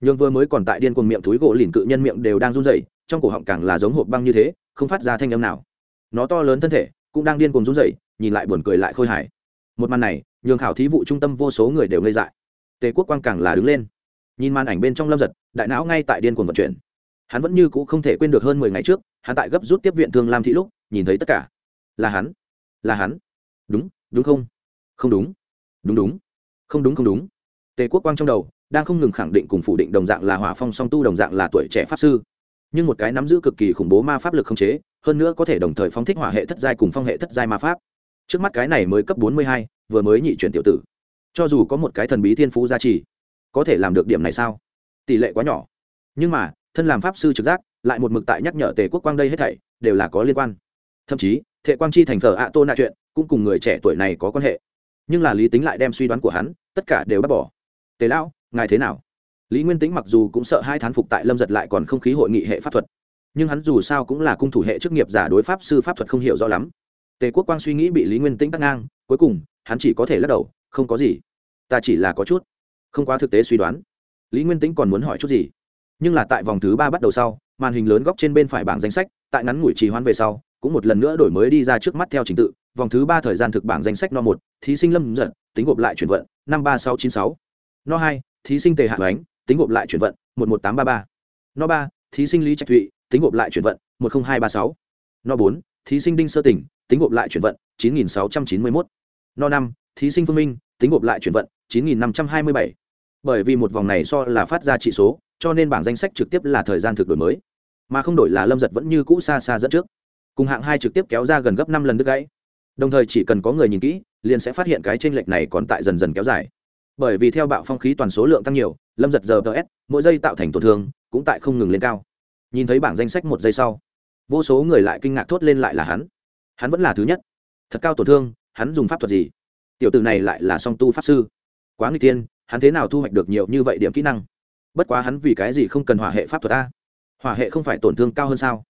Nhưng vừa mới còn tại điên cuồng miệng túi gỗ lìn cự nhân miệng đều đang run rẩy, trong cổ họng càng là giống hộp băng như thế, không phát ra thanh âm nào. Nó to lớn thân thể, cũng đang điên cuồng run rẩy, nhìn lại buồn cười lại khôi hài một màn này, nhường khảo thí vụ trung tâm vô số người đều ngây dại. Tề quốc quang càng là đứng lên. Nhìn màn ảnh bên trong lâm giật, đại não ngay tại điên cuồng vận chuyển. Hắn vẫn như c ũ không thể quên được hơn mười ngày trước, hắn tại gấp rút tiếp viện thương lam thị lúc, nhìn thấy tất cả. Là hắn. Là hắn. Đúng đúng không? Không đúng. Đúng đúng. Không đúng không đúng. Tề quốc quang trong đầu, đang không ngừng khẳng định cùng phủ định đồng dạng là hỏa phong song tu đồng dạng là tuổi trẻ pháp sư. Nhưng một cái nắm giữ cực kỳ khủng bố ma pháp lực không chế, hơn nữa có thể đồng thời phóng thích hỏa hệ thất giai cùng phong hệ thất giai ma pháp trước mắt cái này mới cấp bốn mươi hai, vừa mới nhị chuyển tiểu tử. Cho dù có một cái thần bí thiên phú gia trì, có thể làm được điểm này sao? Tỷ lệ quá nhỏ. Nhưng mà, thân làm pháp sư trực giác, lại một mực tại nhắc nhở tề quốc quang đây hết thảy, đều là có liên quan. Thậm chí, thệ quang chi thành thờ ạ tô nạ chuyện, cũng cùng người trẻ tuổi này có quan hệ. Nhưng là lý tính lại đem suy đoán của hắn, tất cả đều bác bỏ. Tề lão, ngài thế nào? Lý nguyên tính mặc dù cũng sợ hai thán phục tại lâm giật lại còn không khí hội nghị hệ pháp thuật. Nhưng hắn dù sao cũng là cung thủ hệ chức nghiệp giả đối pháp sư pháp thuật không hiểu rõ lắm tề quốc quang suy nghĩ bị lý nguyên tĩnh cắt ngang, cuối cùng, hắn chỉ có thể lắc đầu, không có gì. Ta chỉ là có chút, không quá thực tế suy đoán. Lý nguyên tĩnh còn muốn hỏi chút gì? Nhưng là tại vòng thứ ba bắt đầu sau, màn hình lớn góc trên bên phải bảng danh sách, tại ngắn ngủi trì hoãn về sau, cũng một lần nữa đổi mới đi ra trước mắt theo trình tự. Vòng thứ ba thời gian thực bảng danh sách no một, thí sinh lâm giật tính gộp lại chuyển vận, năm ba sáu chín sáu. No hai, thí sinh tề hạ ánh, tính gộp lại chuyển vận, một một tám ba ba. No ba, thí sinh lý trạch thụy, tính gộp lại chuyển vận, một nghìn hai ba sáu. No bốn, thí sinh đinh sơ tỉnh tính gộp lại chuyển vận, chín nghìn sáu trăm chín mươi mốt. No năm, thí sinh phương minh, tính gộp lại chuyển vận, chín nghìn năm trăm hai mươi bảy. Bởi vì một vòng này so là phát ra trị số, cho nên bảng danh sách trực tiếp là thời gian thực đổi mới. Mà không đổi là lâm giật vẫn như cũ xa xa dẫn trước. Cùng hạng hai trực tiếp kéo ra gần gấp năm lần đứt gãy. Đồng thời chỉ cần có người nhìn kỹ, liền sẽ phát hiện cái t r ê n lệch này còn tại dần dần kéo dài. Bởi vì theo bạo phong khí toàn số lượng tăng nhiều, lâm giật giờ ts mỗi giây tạo thành tổn thương, cũng tại không ngừng lên cao. Nhìn thấy bảng danh sách một giây sau, vô số người lại kinh ngạc thốt lên lại là hắn hắn vẫn là thứ nhất. Thật cao tổn thương, hắn dùng pháp thuật gì? Tiểu tử này lại là song tu pháp sư. Quá người tiên hắn thế nào thu hoạch được nhiều như vậy điểm kỹ năng? Bất quá hắn vì cái gì không cần hỏa hệ pháp thuật a? Hỏa hệ không phải tổn thương cao hơn sao?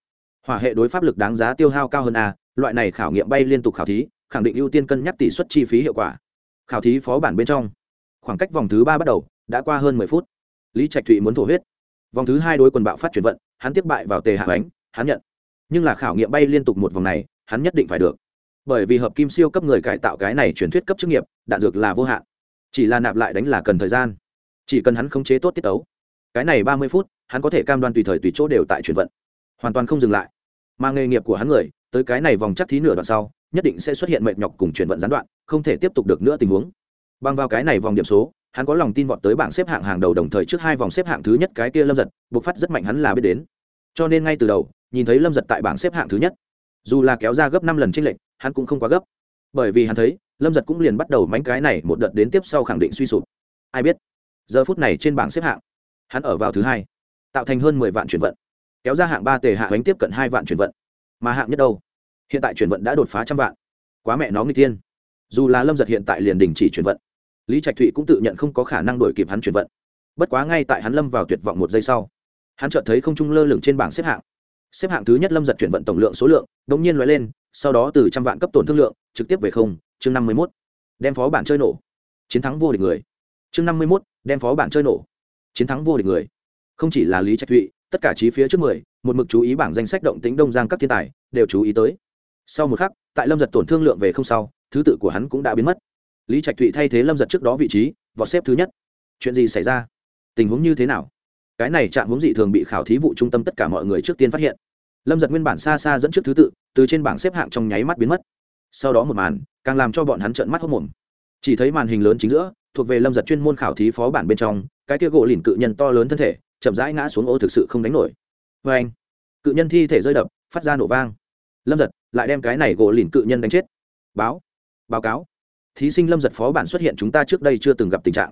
Hỏa hệ đối pháp lực đáng giá tiêu hao cao hơn a, loại này khảo nghiệm bay liên tục khảo thí, khẳng định ưu tiên cân nhắc tỷ suất chi phí hiệu quả. Khảo thí phó bản bên trong, khoảng cách vòng thứ ba bắt đầu, đã qua hơn mười phút. Lý trạch thụy muốn thổ huyết. Vòng thứ hai đối quần bạo phát chuyển vận, hắn tiếp bại vào tề hạ bánh hắn nhận. Nhưng là khảo nghiệm bay liên tục một vòng này hắn nhất định phải được. Bởi vì hợp kim siêu cấp người cải tạo cái này truyền thuyết cấp chức nghiệp, đạn dược là vô hạn. Chỉ là nạp lại đánh là cần thời gian. Chỉ cần hắn khống chế tốt tiết tấu, cái này ba mươi phút, hắn có thể cam đoan tùy thời tùy chỗ đều tại chuyển vận. Hoàn toàn không dừng lại. Mà nghề nghiệp của hắn người, tới cái này vòng chắc thí nửa đoạn sau, nhất định sẽ xuất hiện mệt nhọc cùng chuyển vận gián đoạn, không thể tiếp tục được nữa tình huống. Bằng vào cái này vòng điểm số, hắn có lòng tin vọt tới bảng xếp hạng hàng đầu đồng thời trước hai vòng xếp hạng thứ nhất cái kia lâm giật buộc phát rất mạnh hắn là biết đến. Cho nên ngay từ đầu, nhìn thấy lâm giật tại bảng xếp hạng thứ nhất dù là kéo ra gấp năm lần trên lệnh hắn cũng không quá gấp. Bởi vì hắn thấy, lâm giật cũng liền bắt đầu mánh cái này một đợt đến tiếp sau khẳng định suy sụp. Ai biết, giờ phút này trên bảng xếp hạng, hắn ở vào thứ hai, tạo thành hơn mười vạn chuyển vận. Kéo ra hạng ba tề hạ bánh tiếp cận hai vạn chuyển vận. Mà hạng nhất đâu? Hiện tại chuyển vận đã đột phá trăm vạn. Quá mẹ nó người tiên dù là lâm giật hiện tại liền đình chỉ chuyển vận, lý trạch thụy cũng tự nhận không có khả năng đổi kịp hắn chuyển vận. Bất quá ngay tại hắn lâm vào tuyệt vọng một giây sau, hắn chợt thấy không trung lơ lửng trên bảng xếp hạng xếp hạng thứ nhất lâm giật chuyển vận tổng lượng số lượng đ ỗ n g nhiên loại lên, sau đó từ trăm vạn cấp tổn thương lượng, trực tiếp về không, chương năm mươi mốt. Đem phó bản chơi nổ. Chiến thắng vô địch người. Chương năm mươi mốt, đem phó bản chơi nổ. Chiến thắng vô địch người. Không chỉ là lý trạch thụy, tất cả trí phía trước mười, một mực chú ý bảng danh sách động tính đông giang các thiên tài, đều chú ý tới. Sau một khắc, tại lâm giật tổn thương lượng về không sau, thứ tự của hắn cũng đã biến mất. Lý trạch thụy thay thế lâm giật trước đó vị trí vọt xếp thứ nhất. Chuyện gì xảy ra? Tình huống như thế nào? Cái này chạm hướng dị thường bị khảo thí vụ trung tâm tất cả mọi người trước tiên phát hiện. Lâm giật nguyên bản xa xa dẫn trước thứ tự, từ trên bảng xếp hạng trong nháy mắt biến mất. Sau đó một màn, càng làm cho bọn hắn trợn mắt hốc mồm. Chỉ thấy màn hình lớn chính giữa, thuộc về lâm giật chuyên môn khảo thí phó bản bên trong, cái kia gỗ lìn cự nhân to lớn thân thể, chậm rãi ngã xuống ô thực sự không đánh nổi. Vê anh, cự nhân thi thể rơi đập, phát ra nổ vang. Lâm giật lại đem cái này gỗ lìn cự nhân đánh chết. Báo báo cáo. Thí sinh lâm giật phó bản xuất hiện chúng ta trước đây chưa từng gặp tình trạng.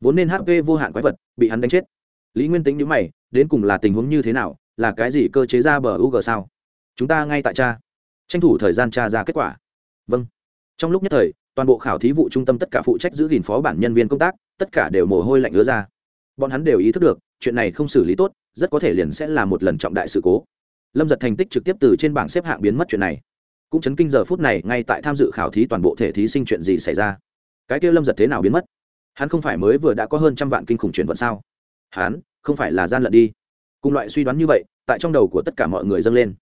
Vốn nên hp vô hạn quái vật, bị hắn đánh chết lý nguyên tính nhữ mày, đến cùng là tình huống như thế nào, là cái gì cơ chế ra bờ u g sao? Chúng ta ngay tại cha tranh thủ thời gian tra ra kết quả. Vâng. Trong lúc nhất thời, toàn bộ khảo thí vụ trung tâm tất cả phụ trách giữ gìn phó bản nhân viên công tác, tất cả đều mồ hôi lạnh ứa ra. Bọn hắn đều ý thức được, chuyện này không xử lý tốt, rất có thể liền sẽ là một lần trọng đại sự cố. Lâm giật thành tích trực tiếp từ trên bảng xếp hạng biến mất chuyện này. Cũng chấn kinh giờ phút này, ngay tại tham dự khảo thí toàn bộ thể thí sinh chuyện gì xảy ra. Cái kia lâm giật thế nào biến mất? Hắn không phải mới vừa đã có hơn trăm vạn kinh khủng chuyển vận sao? Hắn không phải là gian lận đi. Cùng loại suy đoán như vậy, tại trong đầu của tất cả mọi người dâng lên.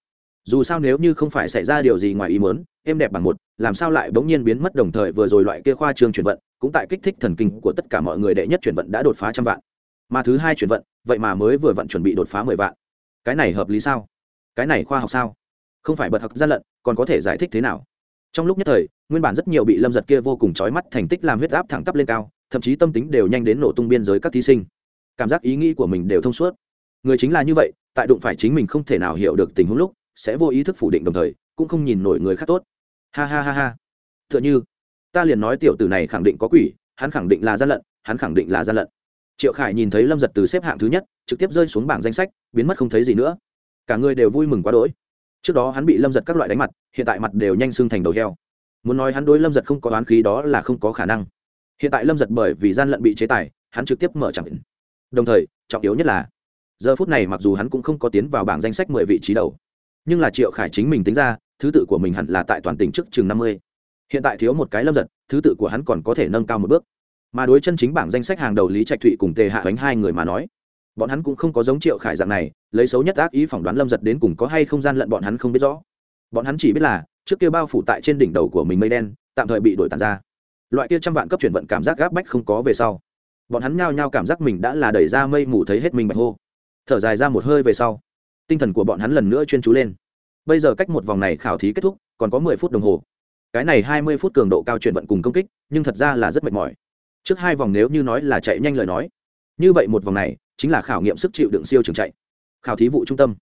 Dù sao nếu như không phải xảy ra điều gì ngoài ý muốn, êm đẹp bằng một, làm sao lại bỗng nhiên biến mất đồng thời vừa rồi loại kia khoa trương chuyển vận, cũng tại kích thích thần kinh của tất cả mọi người đệ nhất chuyển vận đã đột phá trăm vạn. Mà thứ hai chuyển vận, vậy mà mới vừa vận chuẩn bị đột phá mười vạn. Cái này hợp lý sao? Cái này khoa học sao? Không phải bật học gian lận, còn có thể giải thích thế nào? Trong lúc nhất thời, nguyên bản rất nhiều bị lâm giật kia vô cùng trói mắt thành tích làm huyết áp thẳng tắp lên cao, thậm chí tâm tính đều nhanh đến nổ tung biên giới các thí sinh cảm giác ý nghĩ của mình đều thông suốt. Người chính là như vậy, tại đụng phải chính mình không thể nào hiểu được tình huống lúc, sẽ vô ý thức phủ định đồng thời, cũng không nhìn nổi người khác tốt. Ha ha ha ha. T h ư ợ n h ư ta liền nói tiểu tử này khẳng định có quỷ, hắn khẳng định là gian lận, hắn khẳng định là gian lận. Triệu khải nhìn thấy lâm giật từ xếp hạng thứ nhất, trực tiếp rơi xuống bảng danh sách, biến mất không thấy gì nữa. Cả người đều vui mừng quá đỗi. Trước đó hắn bị lâm giật các loại đánh mặt, hiện tại mặt đều nhanh xương thành đầu heo. Muốn nói hắn đối lâm giật không có oán khí đó là không có khả năng. Hiện tại lâm giật bởi vì gian lận bị chế tài, hắn trực tiếp mở chẳng đồng thời, trọng yếu nhất là, giờ phút này mặc dù hắn cũng không có tiến vào bảng danh sách mười vị trí đầu, nhưng là triệu khải chính mình tính ra, thứ tự của mình hẳn là tại toàn tỉnh trước chừng năm mươi. Hiện tại thiếu một cái lâm giật, thứ tự của hắn còn có thể nâng cao một bước. Mà đối chân chính bảng danh sách hàng đầu lý trạch thụy cùng tề hạ bánh hai người mà nói, bọn hắn cũng không có giống triệu khải dạng này, lấy xấu nhất ác ý phỏng đoán lâm giật đến cùng có hay không gian lận bọn hắn không biết rõ. Bọn hắn chỉ biết là, trước kia bao phủ tại trên đỉnh đầu của mình mây đen, tạm thời bị đổi tàn ra. Loại kia trăm vạn cấp chuyển vận cảm giác gáp bách không có về sau bọn hắn nhao nhao cảm giác mình đã là đẩy ra mây mù thấy hết mình bạch hô. Thở dài ra một hơi về sau, tinh thần của bọn hắn lần nữa chuyên chú lên. Bây giờ cách một vòng này khảo thí kết thúc, còn có mười phút đồng hồ. Cái này hai mươi phút cường độ cao chuyển vận cùng công kích, nhưng thật ra là rất mệt mỏi. Trước hai vòng nếu như nói là chạy nhanh lời nói, như vậy một vòng này chính là khảo nghiệm sức chịu đựng siêu trường chạy. Khảo thí vụ trung tâm.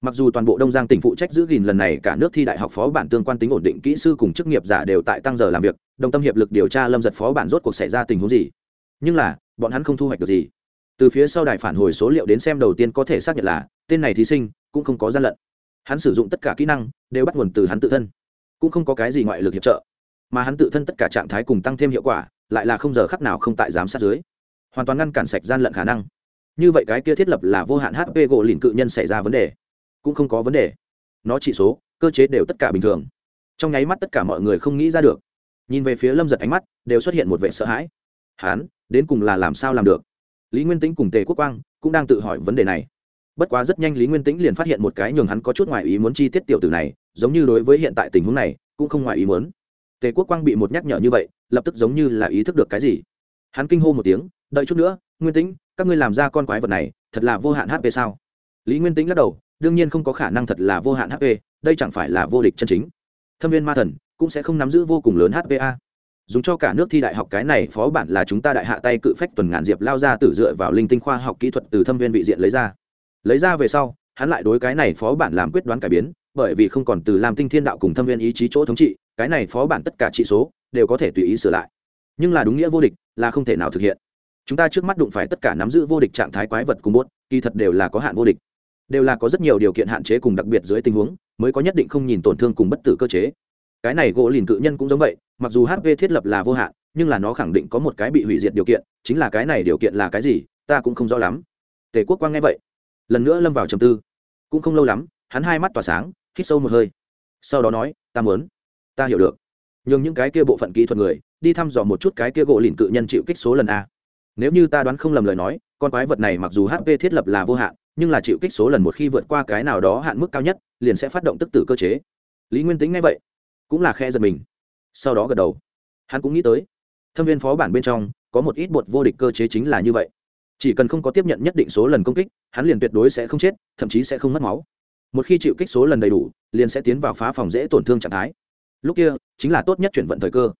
Mặc dù toàn bộ đông giang tỉnh phụ trách giữ gìn lần này, cả nước thi đại học phó bản tương quan tính ổn định, kỹ sư cùng chức nghiệp giả đều tại tăng giờ làm việc, đồng tâm hiệp lực điều tra lâm giật phó bản rốt cuộc xảy ra tình huống gì nhưng là, bọn hắn không thu hoạch được gì. Từ phía sau đài phản hồi số liệu đến xem đầu tiên có thể xác nhận là, tên này thí sinh cũng không có gian lận. Hắn sử dụng tất cả kỹ năng đều bắt nguồn từ hắn tự thân. Cũng không có cái gì ngoại lực hiệp trợ. Mà hắn tự thân tất cả trạng thái cùng tăng thêm hiệu quả, lại là không giờ khắc nào không tại giám sát dưới. Hoàn toàn ngăn cản sạch gian lận khả năng. Như vậy cái kia thiết lập là vô hạn hp gỗ lìn cự nhân xảy ra vấn đề. Cũng không có vấn đề. Nó chỉ số, cơ chế đều tất cả bình thường. Trong nháy mắt tất cả mọi người không nghĩ ra được. Nhìn về phía lâm giật ánh mắt đều xuất hiện một vẻ sợ hãi. Hắn đến cùng là làm sao làm được. Lý nguyên tĩnh cùng tề quốc quang cũng đang tự hỏi vấn đề này. Bất quá rất nhanh lý nguyên tĩnh liền phát hiện một cái nhường hắn có chút ngoại ý muốn chi tiết tiểu tử này, giống như đối với hiện tại tình huống này cũng không ngoại ý muốn. Tề quốc quang bị một nhắc nhở như vậy, lập tức giống như là ý thức được cái gì. Hắn kinh hô một tiếng, đợi chút nữa, nguyên tĩnh, các ngươi làm ra con quái vật này, thật là vô hạn hp sao? Lý nguyên tĩnh lắc đầu, đương nhiên không có khả năng thật là vô hạn hp đây chẳng phải là vô địch chân chính. Thâm viên ma thần cũng sẽ không nắm giữ vô cùng lớn hpa dùng cho cả nước thi đại học cái này phó bản là chúng ta đại hạ tay cự phách tuần ngàn diệp lao ra tử dựa vào linh tinh khoa học kỹ thuật từ thâm viên vị diện lấy ra. Lấy ra về sau, hắn lại đối cái này phó bản làm quyết đoán cải biến, bởi vì không còn từ làm tinh thiên đạo cùng thâm viên ý chí chỗ thống trị, cái này phó bản tất cả trị số đều có thể tùy ý sửa lại. Nhưng là đúng nghĩa vô địch là không thể nào thực hiện. Chúng ta trước mắt đụng phải tất cả nắm giữ vô địch trạng thái quái vật cùng bốt, kỳ thật đều là có hạn vô địch. Đều là có rất nhiều điều kiện hạn chế cùng đặc biệt dưới tình huống, mới có nhất định không nhìn tổn thương cùng bất tử cơ chế cái này gỗ lìn cự nhân cũng giống vậy, mặc dù hp thiết lập là vô hạn, nhưng là nó khẳng định có một cái bị hủy diệt điều kiện, chính là cái này điều kiện là cái gì, ta cũng không rõ lắm. Tề quốc quang nghe vậy, lần nữa lâm vào trầm tư. Cũng không lâu lắm, hắn hai mắt tỏa sáng, hít sâu một hơi. Sau đó nói, ta muốn, ta hiểu được. Nhường những cái kia bộ phận kỹ thuật người, đi thăm dò một chút cái kia gỗ lìn cự nhân chịu kích số lần a. Nếu như ta đoán không lầm lời nói, con quái vật này mặc dù hp thiết lập là vô hạn, nhưng là chịu kích số lần một khi vượt qua cái nào đó hạn mức cao nhất, liền sẽ phát động tức tử cơ chế. Lý nguyên tính nghe vậy cũng là khe giật mình. Sau đó gật đầu. Hắn cũng nghĩ tới, thâm viên phó bản bên trong có một ít bột vô địch cơ chế chính là như vậy. Chỉ cần không có tiếp nhận nhất định số lần công kích, hắn liền tuyệt đối sẽ không chết, thậm chí sẽ không mất máu. Một khi chịu kích số lần đầy đủ, liền sẽ tiến vào phá phòng dễ tổn thương trạng thái. Lúc kia, chính là tốt nhất chuyển vận thời cơ.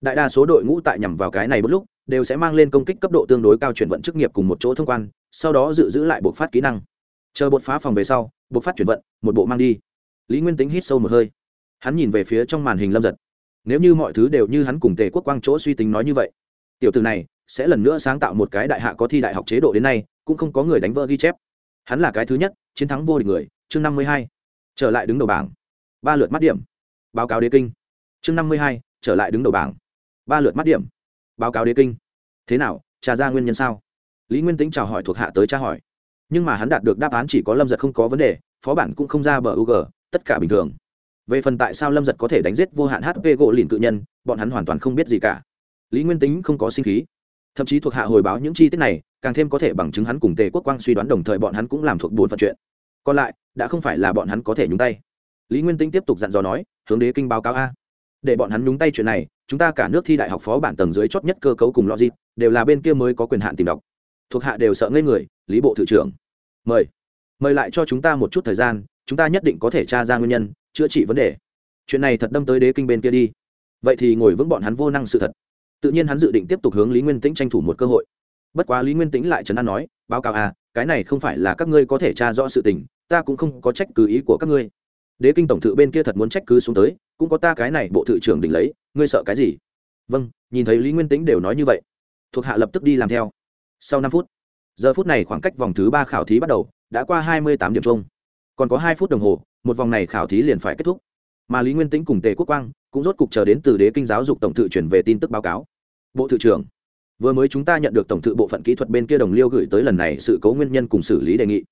Đại đa số đội ngũ tại nhằm vào cái này một lúc, đều sẽ mang lên công kích cấp độ tương đối cao chuyển vận chức nghiệp cùng một chỗ thông quan, sau đó dự giữ lại buộc phát kỹ năng. Chờ bột phá phòng về sau buộc phát chuyển vận, một bộ mang đi. Lý nguyên tính hít sâu một hơi hắn nhìn về phía trong màn hình lâm giật. Nếu như mọi thứ đều như hắn cùng tề quốc quang chỗ suy tính nói như vậy, tiểu từ này sẽ lần nữa sáng tạo một cái đại hạ có thi đại học chế độ đến nay, cũng không có người đánh vỡ ghi chép. Hắn là cái thứ nhất, chiến thắng vô địch người, chương năm mươi hai, trở lại đứng đầu bảng. Ba lượt mắt điểm, báo cáo đế kinh. Chương năm mươi hai, trở lại đứng đầu bảng. Ba lượt mắt điểm, báo cáo đế kinh. Thế nào trà ra nguyên nhân sao? Lý nguyên tính chào hỏi thuộc hạ tới tra hỏi. Nhưng mà hắn đạt được đáp án chỉ có lâm giật không có vấn đề, phó bản cũng không ra bờ u g tất cả bình thường về phần tại sao lâm giật có thể đánh giết vô hạn hp gỗ lìn cự nhân, bọn hắn hoàn toàn không biết gì cả. Lý nguyên tính không có sinh khí. Thậm chí thuộc hạ hồi báo những chi tiết này, càng thêm có thể bằng chứng hắn cùng tề quốc quang suy đoán đồng thời bọn hắn cũng làm thuộc bốn phận chuyện. Còn lại, đã không phải là bọn hắn có thể nhúng tay. Lý nguyên tính tiếp tục dặn dò nói, hướng đế kinh báo cáo a. Để bọn hắn nhúng tay chuyện này, chúng ta cả nước thi đại học phó bản tầng dưới chót nhất cơ cấu cùng logic, đều là bên kia mới có quyền hạn tìm đọc. Thuộc hạ đều sợ ngây người, lý bộ thự trưởng. Mời. Mời lại cho chúng ta một chút thời gian, chúng ta nhất định có thể tra ra nguyên nhân chữa trị vấn đề. Chuyện này thật đâm tới đế kinh bên kia đi. Vậy thì ngồi vững bọn hắn vô năng sự thật. Tự nhiên hắn dự định tiếp tục hướng lý nguyên tĩnh tranh thủ một cơ hội. Bất quá lý nguyên tĩnh lại trấn an nói, báo cáo à cái này không phải là các ngươi có thể tra rõ sự tình, ta cũng không có trách cứ ý của các ngươi. Đế kinh tổng thự bên kia thật muốn trách cứ xuống tới, cũng có ta cái này bộ thự trưởng định lấy, ngươi sợ cái gì? Vâng nhìn thấy lý nguyên tĩnh đều nói như vậy. Thuộc hạ lập tức đi làm theo. Sau năm phút, giờ phút này khoảng cách vòng thứ ba khảo thí bắt đầu, đã qua hai mươi tám điểm chung. Còn có hai phút đồng hồ một vòng này khảo thí liền phải kết thúc. Mà lý nguyên tĩnh cùng tề quốc quang cũng rốt cục chờ đến từ đế kinh giáo dục tổng thự chuyển về tin tức báo cáo. Bộ thự trưởng, vừa mới chúng ta nhận được tổng thự bộ phận kỹ thuật bên kia đồng liêu gửi tới lần này sự cố nguyên nhân cùng xử lý đề nghị.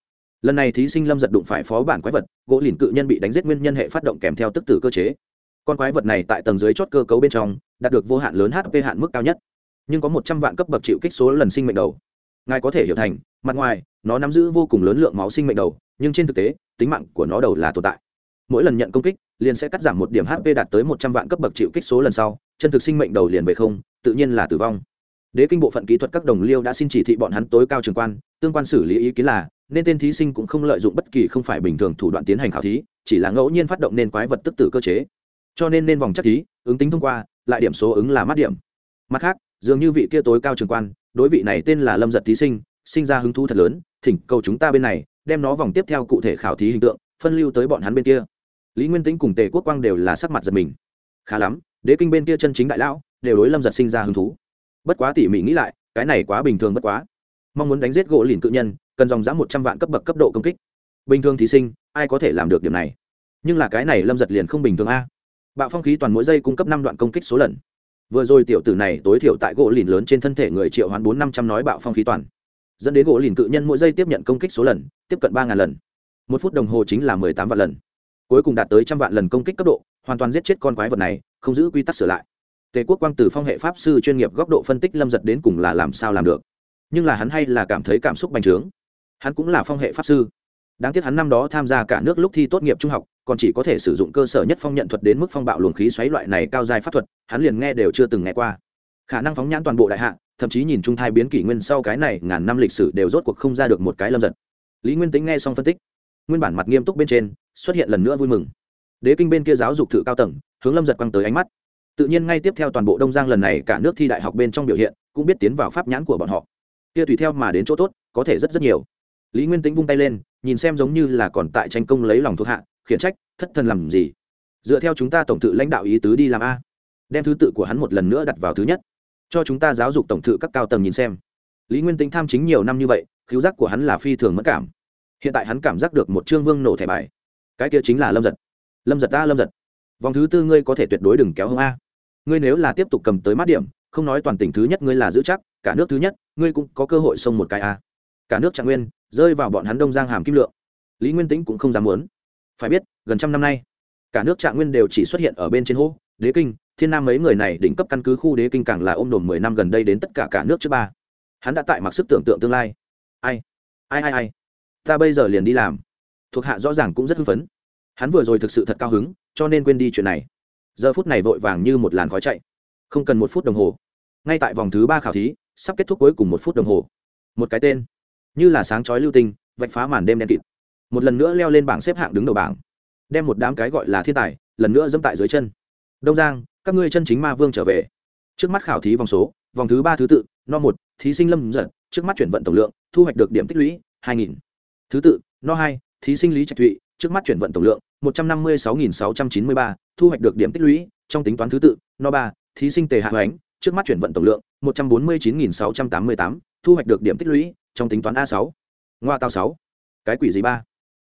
Lần này thí sinh lâm giật đụng phải phó bản quái vật, gỗ lìn cự nhân bị đánh giết nguyên nhân hệ phát động kèm theo tức tử cơ chế. Con quái vật này tại tầng dưới chót cơ cấu bên trong, đạt được vô hạn lớn hp hạn mức cao nhất, nhưng có một trăm vạn cấp bậc chịu kích số lần sinh mệnh đầu. Ngài có thể hiểu thành, mặt ngoài, nó nắm giữ vô cùng lớn lượng máu sinh mệnh đầu, nhưng trên thực tế tính mạng của nó đầu là tồn tại. Mỗi lần nhận công kích, liền sẽ cắt giảm một điểm hp đạt tới một trăm vạn cấp bậc chịu kích số lần sau, chân thực sinh mệnh đầu liền về không, tự nhiên là tử vong. Đế kinh bộ phận kỹ thuật các đồng liêu đã xin chỉ thị bọn hắn tối cao trường quan, tương quan xử lý ý kiến là, nên tên thí sinh cũng không lợi dụng bất kỳ không phải bình thường thủ đoạn tiến hành khảo thí, chỉ là ngẫu nhiên phát động nên quái vật tức tử cơ chế. Cho nên nên vòng chắc thí, ứng tính thông qua, lại điểm số ứng là mát điểm. Mặt khác, dường như vị kia tối cao trường quan, đối vị này tên là lâm giật thí sinh sinh ra hứng thú thật lớn, thỉnh cầu chúng ta bên này đem nó vòng tiếp theo cụ thể khảo thí hình tượng, phân lưu tới bọn hắn bên kia. Lý nguyên tính cùng tề quốc quang đều là sắc mặt giật mình. Khá lắm, đế kinh bên kia chân chính đại lão, đều đối lâm giật sinh ra hứng thú. Bất quá tỉ mỉ nghĩ lại, cái này quá bình thường bất quá. Mong muốn đánh giết gỗ lìn cự nhân, cần dòng dã một trăm vạn cấp bậc cấp độ công kích. Bình thường thí sinh, ai có thể làm được điểm này? Nhưng là cái này lâm giật liền không bình thường a. Bạo phong khí toàn mỗi giây cung cấp năm đoạn công kích số lần. Vừa rồi tiểu tử này tối thiểu tại gỗ lìn lớn trên thân thể người triệu hoán bốn năm trăm nói bạo phong khí toàn dẫn đến gỗ lìn cự nhân mỗi giây tiếp nhận công kích số lần, tiếp cận ba ngàn lần. Một phút đồng hồ chính là mười tám vạn lần. Cuối cùng đạt tới trăm vạn lần công kích cấp độ, hoàn toàn giết chết con quái vật này, không giữ quy tắc sửa lại. Tề quốc quang từ phong hệ pháp sư chuyên nghiệp góc độ phân tích lâm giật đến cùng là làm sao làm được. Nhưng là hắn hay là cảm thấy cảm xúc bành trướng. Hắn cũng là phong hệ pháp sư. Đáng tiếc hắn năm đó tham gia cả nước lúc thi tốt nghiệp trung học, còn chỉ có thể sử dụng cơ sở nhất phong nhận thuật đến mức phong bạo luồng khí xoáy loại này cao dài pháp thuật, hắn liền nghe đều chưa từng nghe qua. Khả năng phóng nhãn toàn bộ đại hạ thậm chí nhìn trung thai biến kỷ nguyên sau cái này ngàn năm lịch sử đều rốt cuộc không ra được một cái lâm giật. Lý nguyên tính nghe xong phân tích, nguyên bản mặt nghiêm túc bên trên, xuất hiện lần nữa vui mừng. Đế kinh bên kia giáo dục thự cao tầng, hướng lâm giật quăng tới ánh mắt. Tự nhiên ngay tiếp theo toàn bộ đông giang lần này cả nước thi đại học bên trong biểu hiện, cũng biết tiến vào pháp nhãn của bọn họ. Kia tùy theo mà đến chỗ tốt, có thể rất rất nhiều. Lý nguyên tính vung tay lên, nhìn xem giống như là còn tại tranh công lấy lòng thuộc hạ, khiển trách, thất thần làm gì? Dựa theo chúng ta tổng thự lãnh đạo ý tứ đi làm a. Đem thứ tự của hắn một lần nữa đặt vào thứ nhất cho chúng ta giáo dục tổng thự các cao tầng nhìn xem. Lý nguyên tính tham chính nhiều năm như vậy cứu giác của hắn là phi thường mất cảm. Hiện tại hắn cảm giác được một trương vương nổ thẻ bài. Cái kia chính là lâm giật. Lâm giật ta, lâm giật. Vòng thứ tư ngươi có thể tuyệt đối đừng kéo hông a. Ngươi nếu là tiếp tục cầm tới mát điểm, không nói toàn tỉnh thứ nhất ngươi là giữ chắc, cả nước thứ nhất, ngươi cũng có cơ hội xông một cái a. Cả nước trạng nguyên, rơi vào bọn hắn đông giang hàm kim lượng. Lý nguyên tĩnh cũng không dám muốn. Phải biết, gần trăm năm nay, cả nước trạng nguyên đều chỉ xuất hiện ở bên trên hô đế kinh thiên nam mấy người này đỉnh cấp căn cứ khu đế kinh càng là ôm đồn mười năm gần đây đến tất cả cả nước trước ba. Hắn đã tại mặc sức tưởng tượng tương lai. Ai? Ai ai ai? Ta bây giờ liền đi làm. Thuộc hạ rõ ràng cũng rất hưng phấn. Hắn vừa rồi thực sự thật cao hứng, cho nên quên đi chuyện này. Giờ phút này vội vàng như một làn khói chạy. Không cần một phút đồng hồ. Ngay tại vòng thứ ba khảo thí, sắp kết thúc cuối cùng một phút đồng hồ. Một cái tên. Như là sáng chói lưu tinh, vạch phá màn đêm đen kịt. Một lần nữa leo lên bảng xếp hạng đứng đầu bảng. Đem một đám cái gọi là thiên tài, lần nữa dẫm tại dưới chân. Đông giang các ngươi chân chính ma vương trở về. Trước mắt khảo thí vòng số, vòng thứ ba thứ tự, no một, thí sinh lâm giật trước mắt chuyển vận tổng lượng, thu hoạch được điểm tích lũy, hai nghìn. Thứ tự, no hai, thí sinh lý trạch thụy, trước mắt chuyển vận tổng lượng, một trăm năm mươi sáu nghìn sáu trăm chín mươi ba, thu hoạch được điểm tích lũy, trong tính toán thứ tự, no ba, thí sinh tề hạ hoánh, trước mắt chuyển vận tổng lượng, một trăm bốn mươi chín nghìn sáu trăm tám mươi tám, thu hoạch được điểm tích lũy, trong tính toán a sáu. Ngoa tao sáu. Cái quỷ gì ba?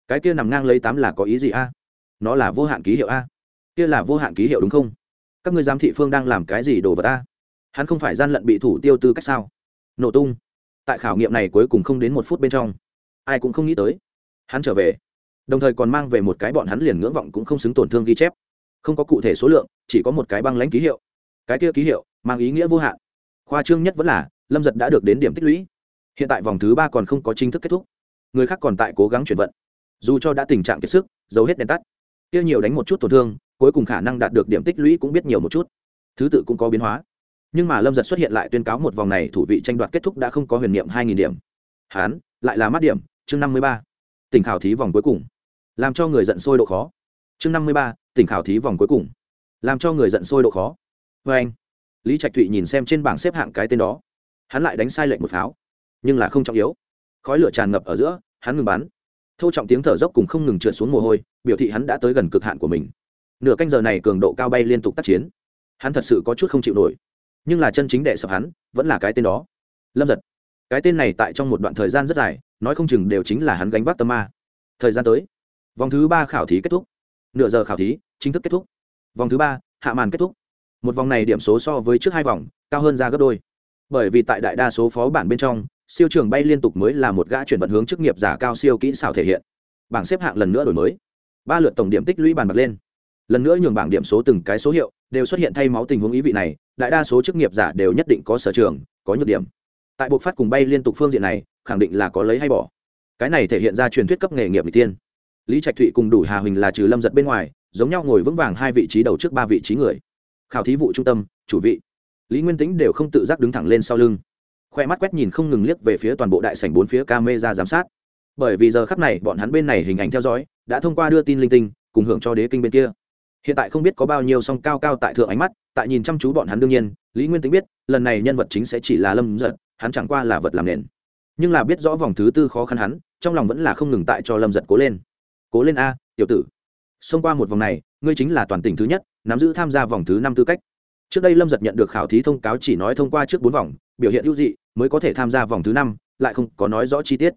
Cái kia nằm ngang lấy tám là có ý gì a? Nó là vô hạn ký hiệu a. Kia là vô hạn ký hiệu đúng không? Các ngươi giám thị phương đang làm cái gì đồ vật ta? Hắn không phải gian lận bị thủ tiêu tư cách sao? Nổ tung. Tại khảo nghiệm này cuối cùng không đến một phút bên trong, ai cũng không nghĩ tới. Hắn trở về. Đồng thời còn mang về một cái bọn hắn liền ngưỡng vọng cũng không xứng tổn thương ghi chép. Không có cụ thể số lượng, chỉ có một cái băng lãnh ký hiệu. Cái kia ký hiệu, mang ý nghĩa vô hạn. Khoa trương nhất vẫn là, lâm giật đã được đến điểm tích lũy. Hiện tại vòng thứ ba còn không có chính thức kết thúc. Người khác còn tại cố gắng chuyển vận. Dù cho đã tình trạng kiệt sức giấu hết đèn tắt kia nhiều đánh một chút tổn thương, cuối cùng khả năng đạt được điểm tích lũy cũng biết nhiều một chút. Thứ tự cũng có biến hóa. Nhưng mà lâm giật xuất hiện lại tuyên cáo một vòng này thủ vị tranh đoạt kết thúc đã không có huyền niệm hai nghìn điểm. Hán, lại là mát điểm, chương năm mươi ba. Tỉnh khảo thí vòng cuối cùng. Làm cho người giận sôi độ khó. Chương năm mươi ba, tỉnh khảo thí vòng cuối cùng. Làm cho người giận sôi độ khó. Vê anh, lý trạch thụy nhìn xem trên bảng xếp hạng cái tên đó. Hắn lại đánh sai lệnh một pháo. Nhưng là không trọng yếu. Khói lửa tràn ngập ở giữa, hắn ngừng bắn thâu trọng tiếng thở dốc cùng không ngừng trượt xuống mồ hôi, biểu thị hắn đã tới gần cực hạn của mình. Nửa canh giờ này cường độ cao bay liên tục tác chiến. Hắn thật sự có chút không chịu nổi. Nhưng là chân chính đệ sập hắn, vẫn là cái tên đó. Lâm giật. Cái tên này tại trong một đoạn thời gian rất dài, nói không chừng đều chính là hắn gánh vác tâm ma. Thời gian tới, vòng thứ ba khảo thí kết thúc. Nửa giờ khảo thí, chính thức kết thúc. Vòng thứ ba, hạ màn kết thúc. Một vòng này điểm số so với trước hai vòng, cao hơn ra gấp đôi. Bởi vì tại đại đa số phó bản bên trong siêu trường bay liên tục mới là một gã chuyển vận hướng chức nghiệp giả cao siêu kỹ xảo thể hiện. Bảng xếp hạng lần nữa đổi mới. Ba lượt tổng điểm tích lũy bàn bật lên. Lần nữa nhường bảng điểm số từng cái số hiệu đều xuất hiện thay máu tình huống ý vị này, đại đa số chức nghiệp giả đều nhất định có sở trường, có nhược điểm. Tại buộc phát cùng bay liên tục phương diện này, khẳng định là có lấy hay bỏ. Cái này thể hiện ra truyền thuyết cấp nghề nghiệp n tiên. Lý trạch thụy cùng đủ hà huỳnh là trừ lâm giật bên ngoài, giống nhau ngồi vững vàng hai vị trí đầu trước ba vị trí người. Khảo thí vụ trung tâm, chủ vị. Lý nguyên tính đều không tự giác đứng thẳng lên sau lưng khoe mắt quét nhìn không ngừng liếc về phía toàn bộ đại sảnh bốn phía camera giám sát. Bởi vì giờ khắp này, bọn hắn bên này hình ảnh theo dõi, đã thông qua đưa tin linh tinh, cùng hưởng cho đế kinh bên kia. Hiện tại không biết có bao nhiêu song cao cao tại thượng ánh mắt, tại nhìn chăm chú bọn hắn đương nhiên, lý nguyên tính biết, lần này nhân vật chính sẽ chỉ là lâm giật hắn chẳng qua là vật làm nền. Nhưng là biết rõ vòng thứ tư khó khăn hắn, trong lòng vẫn là không ngừng tại cho lâm giật cố lên. Cố lên a, tiểu tử. Xông qua một vòng này, ngươi chính là toàn tỉnh thứ nhất, nắm giữ tham gia vòng thứ năm tư cách. Trước đây lâm giật nhận được khảo thí thông cáo chỉ nói thông qua trước bốn vòng biểu hiện ưu dị, mới có thể tham gia vòng thứ năm, lại không có nói rõ chi tiết.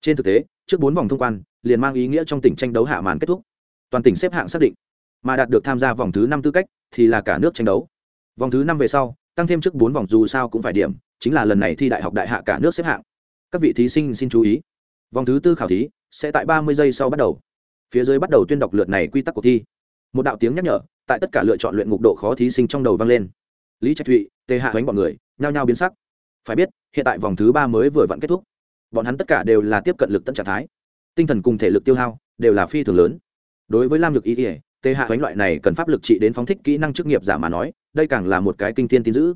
Trên thực tế, trước bốn vòng thông quan, liền mang ý nghĩa trong tỉnh tranh đấu hạ màn kết thúc. Toàn tỉnh xếp hạng xác định. Mà đạt được tham gia vòng thứ năm tư cách, thì là cả nước tranh đấu. Vòng thứ năm về sau, tăng thêm trước bốn vòng dù sao cũng phải điểm, chính là lần này thi đại học đại hạ cả nước xếp hạng. Các vị thí sinh xin chú ý. Vòng thứ tư khảo thí sẽ tại ba mươi giây sau bắt đầu. Phía dưới bắt đầu tuyên đọc lượt này quy tắc cuộc thi. Một đạo tiếng nhắc nhở, tại tất cả lựa chọn luyện ngục độ khó thí sinh trong đầu vang lên. Lý trạch thụy, tề hạ bánh bọn người, nhao nhao biến sắc phải biết, hiện tại vòng thứ ba mới vừa vặn kết thúc. Bọn hắn tất cả đều là tiếp cận lực tận trạng thái. Tinh thần cùng thể lực tiêu hao đều là phi thường lớn. Đối với lam lực ý ỉa tê hạ bánh loại này cần pháp lực trị đến phóng thích kỹ năng chức nghiệp giả mà nói, đây càng là một cái kinh thiên tin dữ.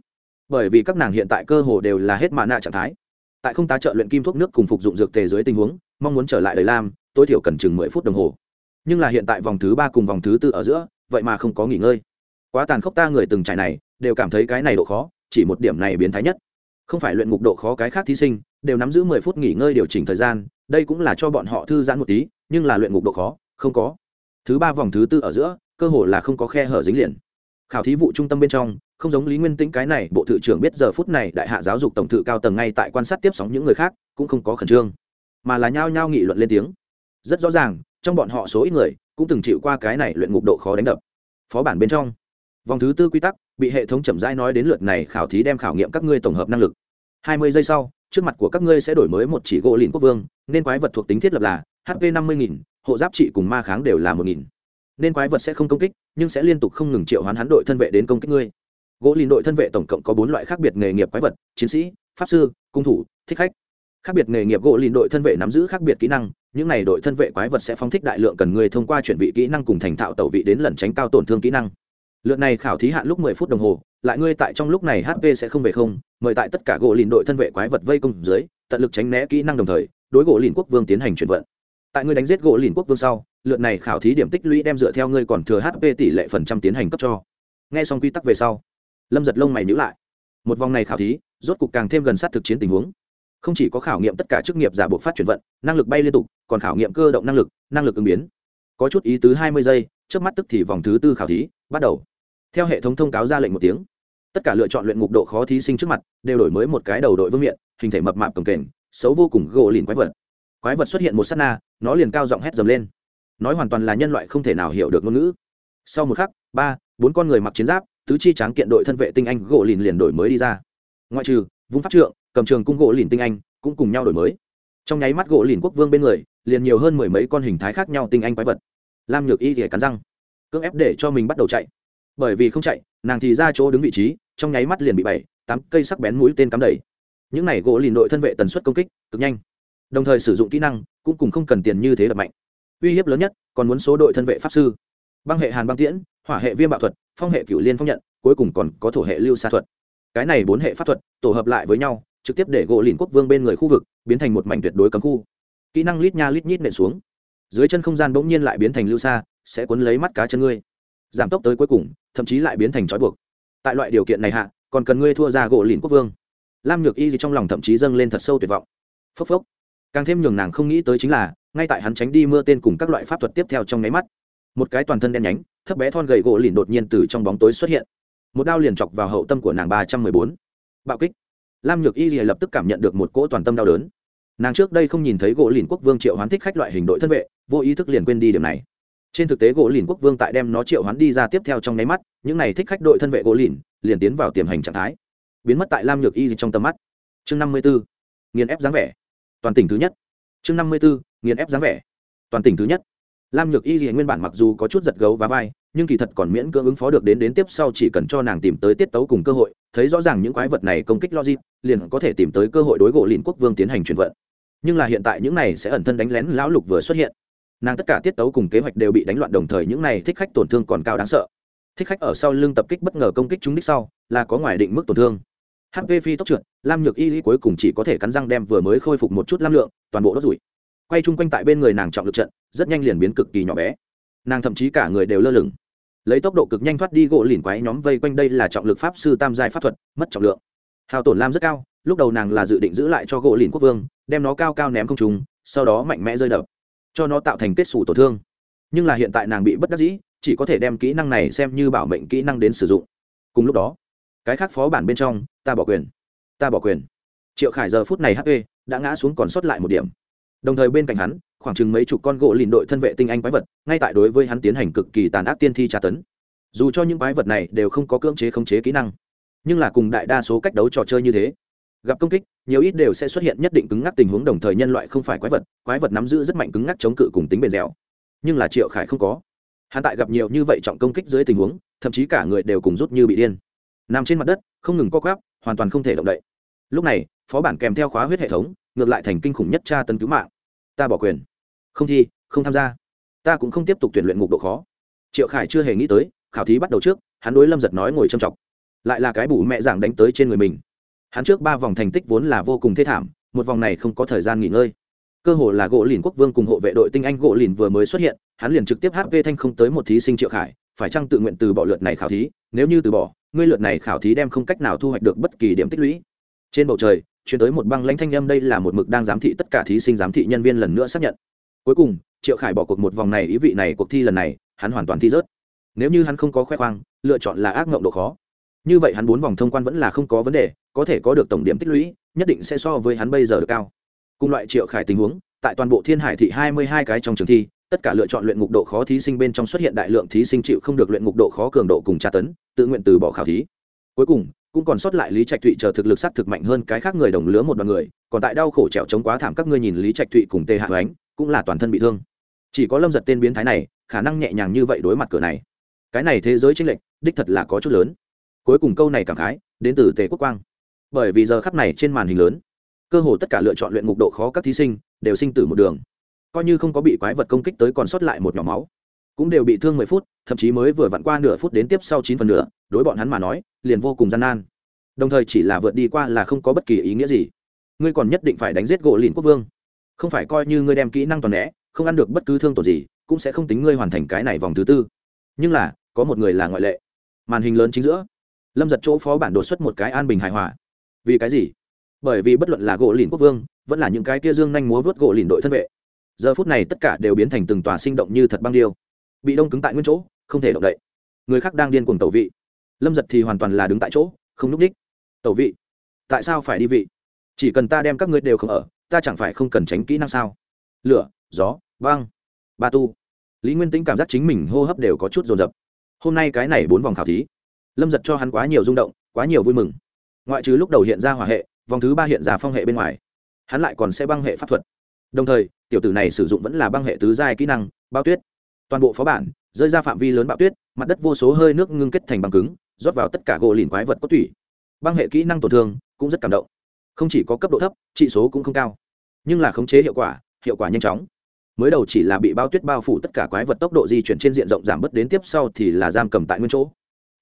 Bởi vì các nàng hiện tại cơ hồ đều là hết mạ nạ trạng thái. Tại không tá trợ luyện kim thuốc nước cùng phục dụng dược tề dưới tình huống, mong muốn trở lại đời lam, tối thiểu cần chừng mười phút đồng hồ. Nhưng là hiện tại vòng thứ ba cùng vòng thứ tư ở giữa, vậy mà không có nghỉ ngơi. Quá tàn khốc ta người từng trải này, đều cảm thấy cái này độ khó, chỉ một điểm này biến thái nhất không phải luyện ngục độ khó cái khác thí sinh, đều nắm giữ mười phút nghỉ ngơi điều chỉnh thời gian, đây cũng là cho bọn họ thư giãn một tí, nhưng là luyện ngục độ khó, không có. Thứ ba vòng thứ tư ở giữa, cơ hồ là không có khe hở dính liền. Khảo thí vụ trung tâm bên trong, không giống lý nguyên tĩnh cái này, bộ thự trưởng biết giờ phút này đại hạ giáo dục tổng thự cao tầng ngay tại quan sát tiếp sóng những người khác, cũng không có khẩn trương, mà là nhao nhao nghị luận lên tiếng. Rất rõ ràng, trong bọn họ số ít người, cũng từng chịu qua cái này luyện ngục độ khó đánh đập. Phó bản bên trong, vòng thứ tư quy tắc bị hệ thống chậm rãi nói đến lượt này khảo thí đem khảo nghiệm các ngươi tổng hợp năng lực. Hai mươi giây sau, trước mặt của các ngươi sẽ đổi mới một chỉ gỗ lìn quốc vương, nên quái vật thuộc tính thiết lập là hp năm mươi nghìn, hộ giáp trị cùng ma kháng đều là một nghìn. Nên quái vật sẽ không công kích, nhưng sẽ liên tục không ngừng triệu hoán hắn đội thân vệ đến công kích ngươi. Gỗ lìn đội thân vệ tổng cộng có bốn loại khác biệt nghề nghiệp quái vật, chiến sĩ, pháp sư, cung thủ, thích khách. Khác biệt nghề nghiệp gỗ lìn đội thân vệ nắm giữ khác biệt kỹ năng, những này đội thân vệ quái vật sẽ phóng thích đại lượng cần người thông qua chuyển vị kỹ năng cùng thành thạo tẩu vị đến lẩn tránh cao tổn thương kỹ năng lượt này khảo thí hạn lúc mười phút đồng hồ, lại ngươi tại trong lúc này hp sẽ không về không, mời tại tất cả gỗ lìn đội thân vệ quái vật vây công dưới, tận lực tránh né kỹ năng đồng thời, đối gỗ lìn quốc vương tiến hành chuyển vận. Tại ngươi đánh giết gỗ lìn quốc vương sau, lượt này khảo thí điểm tích lũy đem dựa theo ngươi còn thừa hp tỷ lệ phần trăm tiến hành cấp cho. Nghe xong quy tắc về sau, lâm giật lông mày nhữ lại. Một vòng này khảo thí, rốt cục càng thêm gần sát thực chiến tình huống. Không chỉ có khảo nghiệm tất cả chức nghiệp giả buộc phát chuyển vận, năng lực bay liên tục, còn khảo nghiệm cơ động năng lực năng lực ứng biến. Có chút ý tứ hai mươi giây trước mắt tức thì vòng thứ tư khảo thí bắt đầu theo hệ thống thông cáo ra lệnh một tiếng, tất cả lựa chọn luyện ngục độ khó thí sinh trước mặt đều đổi mới một cái đầu đội vương miện, hình thể mập mạp cồng kềnh, xấu vô cùng gỗ lìn quái vật. Quái vật xuất hiện một s á t na, nó liền cao giọng hét dầm lên. Nói hoàn toàn là nhân loại không thể nào hiểu được ngôn ngữ. Sau một khắc, ba, bốn con người mặc chiến giáp, tứ chi tráng kiện đội thân vệ tinh anh gỗ lìn liền đổi mới đi ra. Ngoại trừ, vung pháp trượng, cầm trường cung gỗ lìn tinh anh, cũng cùng nhau đổi mới. Trong nháy mắt gỗ lìn quốc vương bên người, liền nhiều hơn mười mấy con hình thái khác nhau tinh anh quái vật. Lam nhược y thì cắn răng, cưỡng ép để cho mình bắt đầu chạy bởi vì không chạy nàng thì ra chỗ đứng vị trí trong nháy mắt liền bị bảy tám cây sắc bén mũi tên cắm đầy. Những này gỗ lìn đội thân vệ tần suất công kích cực nhanh đồng thời sử dụng kỹ năng cũng cùng không cần tiền như thế đập mạnh. Uy hiếp lớn nhất còn muốn số đội thân vệ pháp sư. Băng hệ hàn băng tiễn hỏa hệ viêm bạo thuật phong hệ cửu liên phong nhận cuối cùng còn có thổ hệ lưu xa thuật. Cái này bốn hệ pháp thuật tổ hợp lại với nhau trực tiếp để gỗ lìn quốc vương bên người khu vực biến thành một mảnh tuyệt đối cấm khu. Kỹ năng lít nha lít nhít nện xuống. Dưới chân không gian bỗng nhiên lại biến thành lưu xa, sẽ cuốn lấy mắt cá chân ngươi giảm tốc tới cuối cùng, thậm chí lại biến thành trói buộc. Tại loại điều kiện này hạ, còn cần ngươi thua ra gỗ lìn quốc vương. Lam nhược y gì trong lòng thậm chí dâng lên thật sâu tuyệt vọng. Phốc phốc. Càng thêm nhường nàng không nghĩ tới chính là, ngay tại hắn tránh đi mưa tên cùng các loại pháp thuật tiếp theo trong nháy mắt, một cái toàn thân đen nhánh, thấp bé thon gầy gỗ lìn đột nhiên từ trong bóng tối xuất hiện. Một đao liền chọc vào hậu tâm của nàng ba trăm mười bốn. Bạo kích. Lam nhược y gì lập tức cảm nhận được một cỗ toàn tâm đau đớn. Nàng trước đây không nhìn thấy gỗ lìn quốc vương triệu hoán thích khách loại hình đội thân vệ, vô ý thức liền quên đi điểm này trên thực tế gỗ lìn quốc vương tại đem nó triệu hoán đi ra tiếp theo trong nháy mắt, những này thích khách đội thân vệ gỗ lìn liền tiến vào tiềm hành trạng thái. Biến mất tại lam nhược y trong tầm mắt. Chương năm mươi b ố nghiền ép dáng vẻ. Toàn tỉnh thứ nhất. Chương năm mươi b ố nghiền ép dáng vẻ. Toàn tỉnh thứ nhất. Lam nhược y nguyên bản mặc dù có chút giật gấu và vai, nhưng kỳ thật còn miễn cưỡng ứng phó được đến đến tiếp sau chỉ cần cho nàng tìm tới tiết tấu cùng cơ hội, thấy rõ ràng những quái vật này công kích logic, liền có thể tìm tới cơ hội đối gỗ lìn quốc vương tiến hành chuyển vận. Nhưng là hiện tại những này sẽ ẩn thân đánh lén lão lục vừa xuất hiện nàng tất cả tiết tấu cùng kế hoạch đều bị đánh loạn đồng thời những này thích khách tổn thương còn cao đáng sợ. Thích khách ở sau lưng tập kích bất ngờ công kích chúng đích sau, là có ngoài định mức tổn thương. Hp phi tốc trượt, lam nhược y cuối cùng chỉ có thể cắn răng đem vừa mới khôi phục một chút lam lượng, toàn bộ đốt rủi. Quay chung quanh tại bên người nàng trọng lực trận, rất nhanh liền biến cực kỳ nhỏ bé. Nàng thậm chí cả người đều lơ lửng. Lấy tốc độ cực nhanh thoát đi gỗ lìn quái nhóm vây quanh đây là trọng lực pháp sư tam giai pháp thuật, mất trọng lượng. Hao tổn lam rất cao, lúc đầu nàng là dự định giữ lại cho gỗ lìn quốc vương, đem nó cao cao ném không trùng sau đó mạnh mẽ rơi đập cho nó tạo thành kết xù tổn thương. Nhưng là hiện tại nàng bị bất đắc dĩ, chỉ có thể đem kỹ năng này xem như bảo mệnh kỹ năng đến sử dụng. Cùng lúc đó, cái khác phó bản bên trong, ta bỏ quyền. Ta bỏ quyền. Triệu khải giờ phút này hp đã ngã xuống còn sót lại một điểm. Đồng thời bên cạnh hắn, khoảng chừng mấy chục con gỗ lìn đội thân vệ tinh anh quái vật, ngay tại đối với hắn tiến hành cực kỳ tàn ác tiên thi tra tấn. Dù cho những quái vật này đều không có cưỡng chế khống chế kỹ năng, nhưng là cùng đại đa số cách đấu trò chơi như thế gặp công kích, nhiều ít đều sẽ xuất hiện nhất định cứng ngắc tình huống đồng thời nhân loại không phải quái vật quái vật nắm giữ rất mạnh cứng ngắc chống cự cùng tính bền dẻo. Nhưng là triệu khải không có. Hắn tại gặp nhiều như vậy trọng công kích dưới tình huống, thậm chí cả người đều cùng rút như bị điên. Nằm trên mặt đất, không ngừng co quắp, hoàn toàn không thể động đậy. Lúc này, phó bản kèm theo khóa huyết hệ thống, ngược lại thành kinh khủng nhất tra tân cứu mạng. Ta bỏ quyền. Không thi, không tham gia. Ta cũng không tiếp tục tuyển luyện ngục độ khó. Triệu khải chưa hề nghĩ tới, khảo thí bắt đầu trước, hắn đối lâm giật nói ngồi trầm trọng lại là cái bù mẹ giảng đánh tới trên người mình hắn trước ba vòng thành tích vốn là vô cùng thê thảm, một vòng này không có thời gian nghỉ ngơi. Cơ hồ là gỗ lìn quốc vương cùng hộ vệ đội tinh anh gỗ lìn vừa mới xuất hiện, hắn liền trực tiếp hp thanh không tới một thí sinh triệu khải, phải chăng tự nguyện từ bỏ lượt này khảo thí? Nếu như từ bỏ, ngươi lượt này khảo thí đem không cách nào thu hoạch được bất kỳ điểm tích lũy. Trên bầu trời, chuyển tới một băng lãnh thanh âm, đây là một mực đang giám thị tất cả thí sinh, giám thị nhân viên lần nữa xác nhận. Cuối cùng, triệu khải bỏ cuộc một vòng này, ý vị này, cuộc thi lần này, hắn hoàn toàn thi rớt. Nếu như hắn không có khoe khoang, lựa chọn là ác mộng độ khó như vậy hắn bốn vòng thông quan vẫn là không có vấn đề, có thể có được tổng điểm tích lũy, nhất định sẽ so với hắn bây giờ được cao. Cùng loại triệu khải tình huống, tại toàn bộ thiên hải thị hai mươi hai cái trong trường thi, tất cả lựa chọn luyện ngục độ khó thí sinh bên trong xuất hiện đại lượng thí sinh chịu không được luyện ngục độ khó cường độ cùng tra tấn, tự nguyện từ bỏ khảo thí. Cuối cùng, cũng còn sót lại lý trạch thụy chờ thực lực s á t thực mạnh hơn cái khác người đồng lứa một đ o n người, còn tại đau khổ trèo chống quá thảm các ngươi nhìn lý trạch thụy cùng tê hạ ánh cũng là toàn thân bị thương. Chỉ có lâm giật tên biến thái này, khả năng nhẹ nhàng như vậy đối mặt cửa này. Cái này thế giới tranh lệch, đích thật là có chút lớn cuối cùng câu này cảm khái, đến từ tề quốc quang. Bởi vì giờ khắp này trên màn hình lớn, cơ hồ tất cả lựa chọn luyện ngục độ khó các thí sinh đều sinh tử một đường. Coi như không có bị quái vật công kích tới còn sót lại một nhỏ máu, cũng đều bị thương mười phút, thậm chí mới vừa vặn qua nửa phút đến tiếp sau chín phần nửa, đối bọn hắn mà nói, liền vô cùng gian nan. Đồng thời chỉ là vượt đi qua là không có bất kỳ ý nghĩa gì. Ngươi còn nhất định phải đánh giết gỗ lìn quốc vương. Không phải coi như ngươi đem kỹ năng toàn né, không ăn được bất cứ thương tổn gì, cũng sẽ không tính ngươi hoàn thành cái này vòng thứ tư. Nhưng là, có một người là ngoại lệ. Màn hình lớn chính giữa lâm giật chỗ phó bản đột xuất một cái an bình hài hòa. Vì cái gì? Bởi vì bất luận là gỗ lìn quốc vương, vẫn là những cái kia dương nhanh múa vớt gỗ lìn đội thân vệ, giờ phút này tất cả đều biến thành từng tòa sinh động như thật băng điêu. Bị đông cứng tại nguyên chỗ, không thể động đậy. Người khác đang điên cuồng tẩu vị. Lâm giật thì hoàn toàn là đứng tại chỗ, không n ú c đích. Tẩu vị? Tại sao phải đi vị? Chỉ cần ta đem các ngươi đều không ở, ta chẳng phải không cần tránh kỹ năng sao? Lửa, gió, vang, ba tu. Lý nguyên tính cảm giác chính mình hô hấp đều có chút dồn dập. Hôm nay cái này bốn vòng khảo thí lâm giật cho hắn quá nhiều rung động, quá nhiều vui mừng. Ngoại trừ lúc đầu hiện ra hỏa hệ, vòng thứ ba hiện ra phong hệ bên ngoài, hắn lại còn sẽ băng hệ pháp thuật. Đồng thời, tiểu tử này sử dụng vẫn là băng hệ tứ giai kỹ năng bao tuyết. Toàn bộ phó bản rơi ra phạm vi lớn bạo tuyết, mặt đất vô số hơi nước ngưng kết thành băng cứng, rót vào tất cả gỗ lìn quái vật có tủy. Băng hệ kỹ năng tổn thương cũng rất cảm động. Không chỉ có cấp độ thấp, trị số cũng không cao. Nhưng là khống chế hiệu quả hiệu quả nhanh chóng. Mới đầu chỉ là bị bao tuyết bao phủ tất cả quái vật tốc độ di chuyển trên diện rộng giảm bớt đến tiếp sau thì là giam cầm tại nguyên chỗ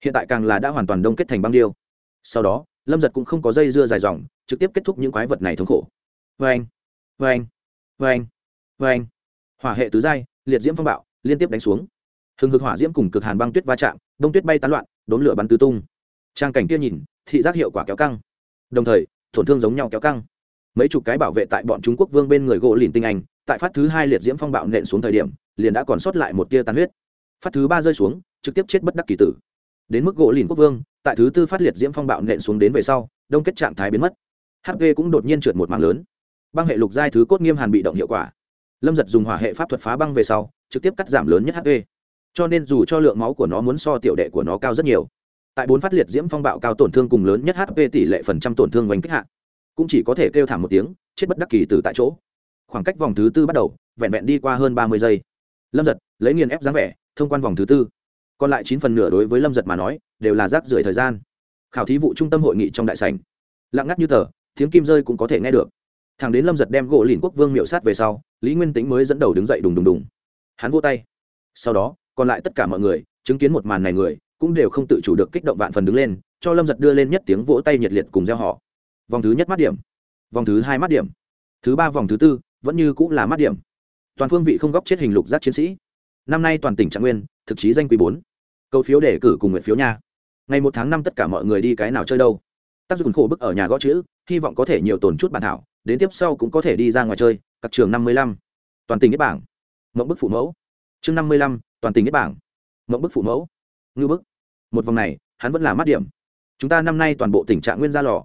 hiện tại càng là đã hoàn toàn đông kết thành băng điêu. Sau đó, lâm giật cũng không có dây dưa dài dòng, trực tiếp kết thúc những quái vật này thống khổ. Vê anh vê anh vê anh vê anh hỏa hệ tứ giai, liệt diễm phong bạo, liên tiếp đánh xuống. Hừng hực hỏa diễm cùng cực hàn băng tuyết va chạm, đông tuyết bay tán loạn, đốn lửa bắn tứ tung. Trang cảnh kia nhìn, thị giác hiệu quả kéo căng. Đồng thời, tổn thương giống nhau kéo căng. Mấy chục cái bảo vệ tại bọn trung quốc vương bên người gỗ lìn tinh anh, tại phát thứ hai liệt diễm phong bạo nện xuống thời điểm, liền đã còn sót lại một tia tàn huyết. Phát thứ ba rơi xuống, trực tiếp chết bất đắc kỳ tử đến mức gỗ lìn quốc vương, tại thứ tư phát liệt diễm phong bạo nện xuống đến về sau, đông kết trạng thái biến mất. Hp cũng đột nhiên trượt một mạng lớn. Băng hệ lục giai thứ cốt nghiêm hàn bị động hiệu quả. Lâm giật dùng hỏa hệ pháp thuật phá băng về sau, trực tiếp cắt giảm lớn nhất hp cho nên dù cho lượng máu của nó muốn so tiểu đệ của nó cao rất nhiều, tại bốn phát liệt diễm phong bạo cao tổn thương cùng lớn nhất hp tỷ lệ phần trăm tổn thương oanh kích hạ, cũng chỉ có thể kêu thảm một tiếng, chết bất đắc kỳ từ tại chỗ. Khoảng cách vòng thứ tư bắt đầu, vẹn vẹn đi qua hơn ba mươi giây. Lâm giật, lấy nghiền ép dáng vẻ, thông quan vòng thứ tư còn lại chín phần nửa đối với lâm giật mà nói, đều là rác rưởi thời gian. Khảo thí vụ trung tâm hội nghị trong đại sành lặng ngắt như tờ, tiếng kim rơi cũng có thể nghe được. Thằng đến lâm giật đem gỗ lìn quốc vương miệu sát về sau, lý nguyên tính mới dẫn đầu đứng dậy đùng đùng đùng. Hắn vô tay. Sau đó, còn lại tất cả mọi người, chứng kiến một màn này người, cũng đều không tự chủ được kích động vạn phần đứng lên, cho lâm giật đưa lên nhất tiếng vỗ tay nhiệt liệt cùng gieo họ. Vòng thứ nhất mắt điểm. Vòng thứ hai mắt điểm. Thứ ba vòng thứ tư, vẫn như cũng là mắt điểm. Toàn phương vị không góc chết hình lục giác chiến sĩ. Năm nay toàn tỉnh trạng nguyên, thực chí danh quý bốn. Cầu phiếu để cử cùng nguyện phiếu nha. Ngày một tháng năm tất cả mọi người đi cái nào chơi đâu. Tác dụng khổ bức ở nhà gõ chữ, hy vọng có thể nhiều tồn chút bản thảo, đến tiếp sau cũng có thể đi ra ngoài chơi, các trường năm mươi lăm. Toàn tỉnh nhất bảng mộng bức phụ mẫu. Chương năm mươi lăm, toàn tỉnh nhất bảng mộng bức phụ mẫu. Ngư bức. Một vòng này, hắn vẫn là mắt điểm. Chúng ta năm nay toàn bộ tình trạng nguyên gia lò.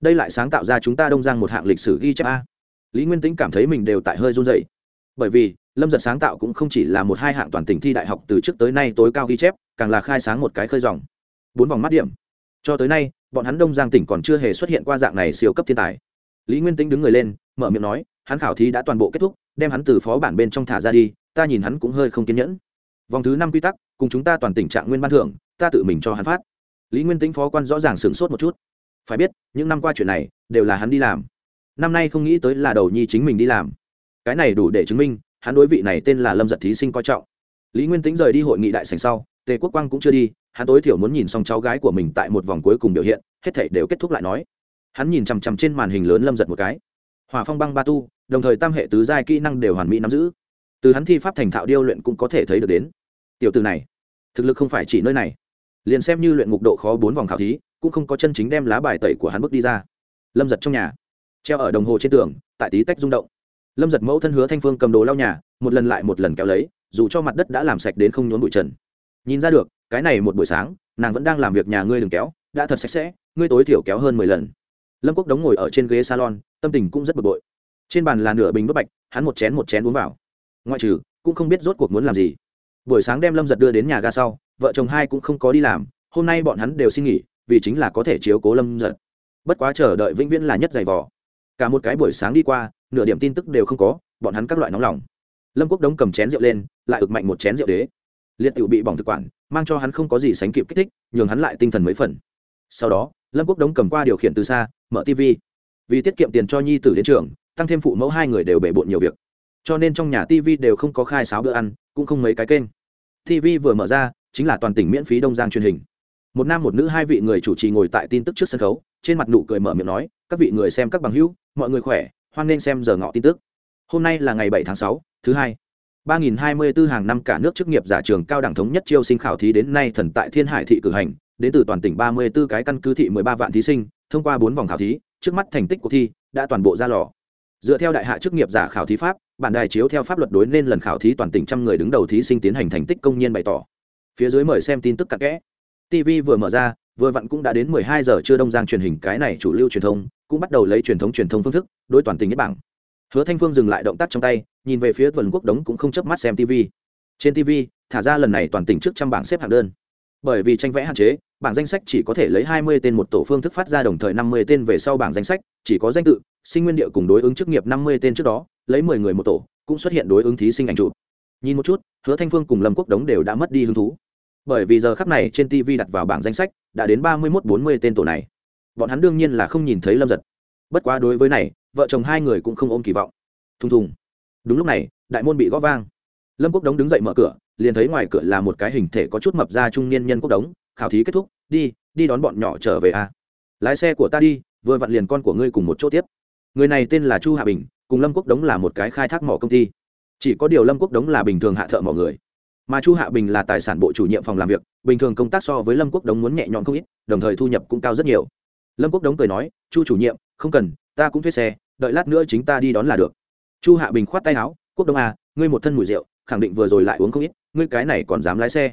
Đây lại sáng tạo ra chúng ta đông giang một hạng lịch sử ghi chép a. Lý nguyên tĩnh cảm thấy mình đều tại hơi run dậy bởi vì lâm giật sáng tạo cũng không chỉ là một hai hạng toàn tỉnh thi đại học từ trước tới nay tối cao ghi chép, càng là khai sáng một cái khơi dòng. Bốn vòng mắt điểm. Cho tới nay, bọn hắn đông giang tỉnh còn chưa hề xuất hiện qua dạng này siêu cấp thiên tài. Lý nguyên tĩnh đứng người lên, mở miệng nói, hắn khảo thí đã toàn bộ kết thúc, đem hắn từ phó bản bên trong thả ra đi, ta nhìn hắn cũng hơi không kiên nhẫn. Vòng thứ năm quy tắc, cùng chúng ta toàn tỉnh trạng nguyên ban thưởng, ta tự mình cho hắn phát. Lý nguyên tĩnh phó quan rõ ràng sửng sốt một chút. Phải biết, những năm qua chuyện này, đều là hắn đi làm. Năm nay không nghĩ tới là đầu nhi chính mình đi làm. Cái này đủ để chứng minh hắn đối vị này tên là lâm giật thí sinh coi trọng. Lý nguyên tĩnh rời đi hội nghị đại sành sau, tề quốc quang cũng chưa đi, hắn tối thiểu muốn nhìn xong cháu gái của mình tại một vòng cuối cùng biểu hiện, hết thể đều kết thúc lại nói. Hắn nhìn chằm chằm trên màn hình lớn lâm giật một cái. Hòa phong băng ba tu, đồng thời tam hệ tứ giai kỹ năng đều hoàn mỹ nắm giữ. Từ hắn thi pháp thành thạo điêu luyện cũng có thể thấy được đến. Tiểu từ này, thực lực không phải chỉ nơi này. Liền xem như luyện ngục độ khó bốn vòng khảo thí, cũng không có chân chính đem lá bài tẩy của hắn bước đi ra. Lâm giật trong nhà, treo ở đồng hồ trên tường, tại tí tách rung động lâm giật mẫu thân hứa thanh phương cầm đồ lau nhà, một lần lại một lần kéo lấy, dù cho mặt đất đã làm sạch đến không nhốn bụi trần. Nhìn ra được, cái này một buổi sáng, nàng vẫn đang làm việc nhà ngươi đừng kéo, đã thật sạch sẽ, ngươi tối thiểu kéo hơn mười lần. Lâm quốc đống ngồi ở trên ghế salon, tâm tình cũng rất bực bội. Trên bàn là nửa bình bất bạch, hắn một chén một chén uống vào. Ngoại trừ, cũng không biết rốt cuộc muốn làm gì. Buổi sáng đem lâm giật đưa đến nhà ga sau, vợ chồng hai cũng không có đi làm, hôm nay bọn hắn đều xin nghỉ, vì chính là có thể chiếu cố lâm giật. Bất quá chờ đợi vĩnh viễn là nhất giày vò. Cả một cái buổi sáng đi qua nửa điểm tin tức đều không có, bọn hắn các loại nóng lòng. Lâm quốc đống cầm chén rượu lên, lại ực mạnh một chén rượu đế. Liệt tự bị bỏng thực quản, mang cho hắn không có gì sánh kịp kích thích, nhường hắn lại tinh thần mấy phần. Sau đó, lâm quốc đống cầm qua điều khiển từ xa, mở tv vì tiết kiệm tiền cho nhi tử đến trường, tăng thêm phụ mẫu hai người đều bể bộn nhiều việc. Cho nên trong nhà tv đều không có khai sáo bữa ăn, cũng không mấy cái kênh. Tv vừa mở ra, chính là toàn tỉnh miễn phí đông giang truyền hình. Một nam một nữ hai vị người chủ trì ngồi tại tin tức trước sân khấu, trên mặt nụ cười mở miệng nói, các vị người xem các bằng hữu, mọi người khỏe hoan nên xem giờ ngọ tin tức hôm nay là ngày 7 tháng 6, thứ hai 3024 hàng năm cả nước chức nghiệp giả trường cao đẳng thống nhất chiêu sinh khảo thí đến nay thần tại Thiên Hải thị cử hành, đến từ toàn tỉnh 34 cái căn cứ thị mười ba vạn thí sinh, thông qua bốn vòng khảo thí, trước mắt thành tích cuộc thi đã toàn bộ ra lò. Dựa theo đại hạ chức nghiệp giả khảo thí pháp, bản đài chiếu theo pháp luật đối nên lần khảo thí toàn tỉnh trăm người đứng đầu thí sinh tiến hành thành tích công nhiên bày tỏ. Phía dưới mời xem tin tức cặn kẽ. TV vừa mở ra, vừa vặn cũng đã đến mười hai giờ trưa đông giang truyền hình cái này chủ lưu truyền thông, cũng bắt đầu lấy truyền thống truyền thông phương thức, đối toàn tỉnh nhất bảng. Hứa Thanh Phương dừng lại động tác trong tay, nhìn về phía vườn Quốc Đống cũng không chớp mắt xem TV. Trên TV, thả ra lần này toàn tỉnh trước trăm bảng xếp hạng đơn. Bởi vì tranh vẽ hạn chế, bảng danh sách chỉ có thể lấy hai mươi tên một tổ phương thức phát ra đồng thời năm mươi tên về sau bảng danh sách chỉ có danh tự sinh nguyên địa cùng đối ứng chức nghiệp năm mươi tên trước đó lấy mười người một tổ cũng xuất hiện đối ứng thí sinh ảnh chụp nhìn một chút hứa thanh phương cùng lâm quốc đống đều đã mất đi hứng thú bởi vì giờ khắc này trên tv đặt vào bảng danh sách đã đến ba mươi mốt bốn mươi tên tổ này bọn hắn đương nhiên là không nhìn thấy lâm giật bất quá đối với này vợ chồng hai người cũng không ôm kỳ vọng thùng thùng đúng lúc này đại môn bị gõ vang lâm quốc đống đứng dậy mở cửa liền thấy ngoài cửa là một cái hình thể có chút mập ra trung niên nhân quốc đống khảo thí kết thúc đi đi đón bọn nhỏ trở về a à. lái xe của ta đi vừa vặn liền con của ngươi cùng một chỗ tiếp người này tên là chu hạ bình cùng lâm quốc đống là một cái khai thác mỏ công ty chỉ có điều lâm quốc đống là bình thường hạ thợ mỏ người mà chu hạ bình là tài sản bộ chủ nhiệm phòng làm việc bình thường công tác so với lâm quốc đống muốn nhẹ nhõm không ít đồng thời thu nhập cũng cao rất nhiều lâm quốc đống cười nói, chu chủ nhiệm, không cần, ta cũng thuê xe, đợi lát nữa chính ta đi đón là được. Chu hạ bình khoát tay áo, quốc Đông à ngươi một thân mùi rượu, khẳng định vừa rồi lại uống không ít, ngươi cái này còn dám lái xe?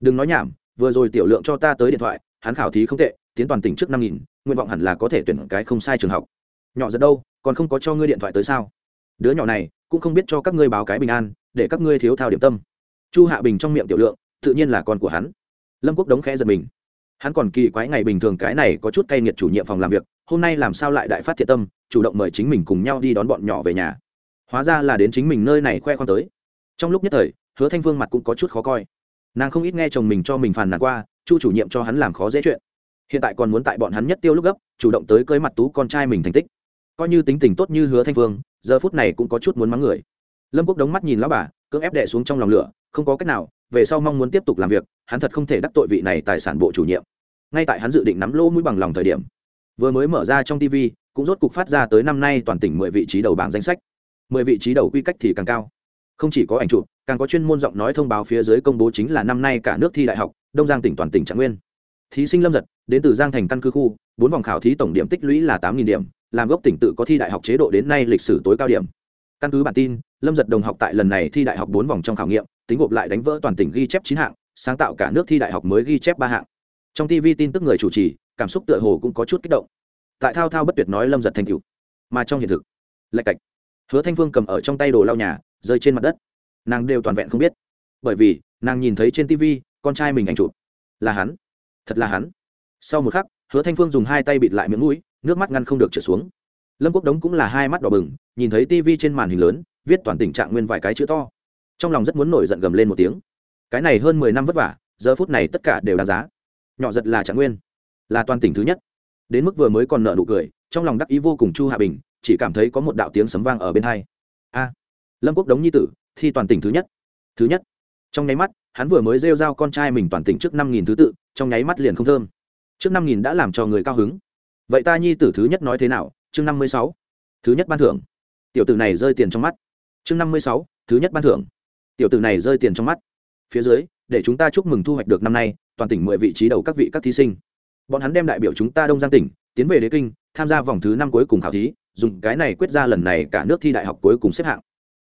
Đừng nói nhảm, vừa rồi tiểu lượng cho ta tới điện thoại, hắn khảo thí không tệ, tiến toàn tỉnh trước năm nghìn, nguyện vọng hẳn là có thể tuyển cái không sai trường học. Nhỏ giật đâu, còn không có cho ngươi điện thoại tới sao? Đứa nhỏ này, cũng không biết cho các ngươi báo cái bình an, để các ngươi thiếu thao điểm tâm. Chu hạ bình trong miệng tiểu lượng, tự nhiên là con của hắn. Lâm quốc đống khẽ giật mình hắn còn kỳ quái ngày bình thường cái này có chút cay nghiệt chủ nhiệm phòng làm việc, hôm nay làm sao lại đại phát thiệt tâm, chủ động mời chính mình cùng nhau đi đón bọn nhỏ về nhà. Hóa ra là đến chính mình nơi này khoe khoang tới. Trong lúc nhất thời, hứa thanh Vương mặt cũng có chút khó coi. Nàng không ít nghe chồng mình cho mình phàn nàn qua, chu chủ nhiệm cho hắn làm khó dễ chuyện. Hiện tại còn muốn tại bọn hắn nhất tiêu lúc gấp, chủ động tới cưới mặt tú con trai mình thành tích. Coi như tính tình tốt như hứa thanh Vương, giờ phút này cũng có chút muốn mắng người. Lâm quốc đống mắt nhìn lão bà, cưỡng ép đệ xuống trong lòng lửa, không có cách nào, về sau mong muốn tiếp tục làm việc, hắn thật không thể đắc tội vị này tài sản bộ chủ nhiệm ngay tại hắn dự định nắm lỗ mũi bằng lòng thời điểm, vừa mới mở ra trong tv cũng rốt cục phát ra tới năm nay toàn tỉnh mười vị trí đầu bảng danh sách. Mười vị trí đầu quy cách thì càng cao. Không chỉ có ảnh chụp, càng có chuyên môn giọng nói thông báo phía dưới công bố chính là năm nay cả nước thi đại học, đông giang tỉnh toàn tỉnh trạng nguyên. Thí sinh lâm giật, đến từ giang thành căn cứ khu, bốn vòng khảo thí tổng điểm tích lũy là tám điểm, làm gốc tỉnh tự có thi đại học chế độ đến nay lịch sử tối cao điểm. Căn cứ bản tin, lâm giật đồng học tại lần này thi đại học bốn vòng trong khảo nghiệm, tính gộp lại đánh vỡ toàn tỉnh ghi chép chín hạng, sáng tạo cả nước thi đại học mới ghi chép ba hạng trong tv tin tức người chủ trì, cảm xúc tựa hồ cũng có chút kích động. Tại thao thao bất tuyệt nói lâm giật thành cựu mà trong hiện thực lạch cạch. Hứa thanh phương cầm ở trong tay đồ lau nhà, rơi trên mặt đất. Nàng đều toàn vẹn không biết. Bởi vì, nàng nhìn thấy trên tv con trai mình ảnh chụp. Là hắn. Thật là hắn. Sau một khắc, hứa thanh phương dùng hai tay bịt lại miệng mũi, nước mắt ngăn không được trở xuống. Lâm quốc đống cũng là hai mắt đỏ bừng, nhìn thấy tv trên màn hình lớn, viết toàn tình trạng nguyên vài cái chữ to. Trong lòng rất muốn nổi giận gầm lên một tiếng. Cái này hơn mười năm vất vả, giờ phút này tất cả đều đáng giá nhỏ giật là trạng nguyên, là toàn tỉnh thứ nhất. Đến mức vừa mới còn nợ nụ cười, trong lòng đắc ý vô cùng chu hạ bình, chỉ cảm thấy có một đạo tiếng sấm vang ở bên hai. A, lâm quốc đống nhi tử, thi toàn tỉnh thứ nhất. Thứ nhất. Trong nháy mắt, hắn vừa mới rêu giao con trai mình toàn tỉnh trước năm nghìn thứ tự, trong nháy mắt liền không thơm. Trước năm nghìn đã làm cho người cao hứng. Vậy ta nhi tử thứ nhất nói thế nào? Chương năm mươi sáu. Thứ nhất ban thưởng. Tiểu tử này rơi tiền trong mắt. Chương năm mươi sáu, thứ nhất ban thưởng. Tiểu tử này rơi tiền trong mắt. Phía dưới, để chúng ta chúc mừng thu hoạch được năm nay toàn tỉnh mười vị trí đầu các vị các thí sinh. Bọn hắn đem đại biểu chúng ta đông giang tỉnh, tiến về đế kinh, tham gia vòng thứ năm cuối cùng khảo thí, dùng cái này quyết ra lần này cả nước thi đại học cuối cùng xếp hạng.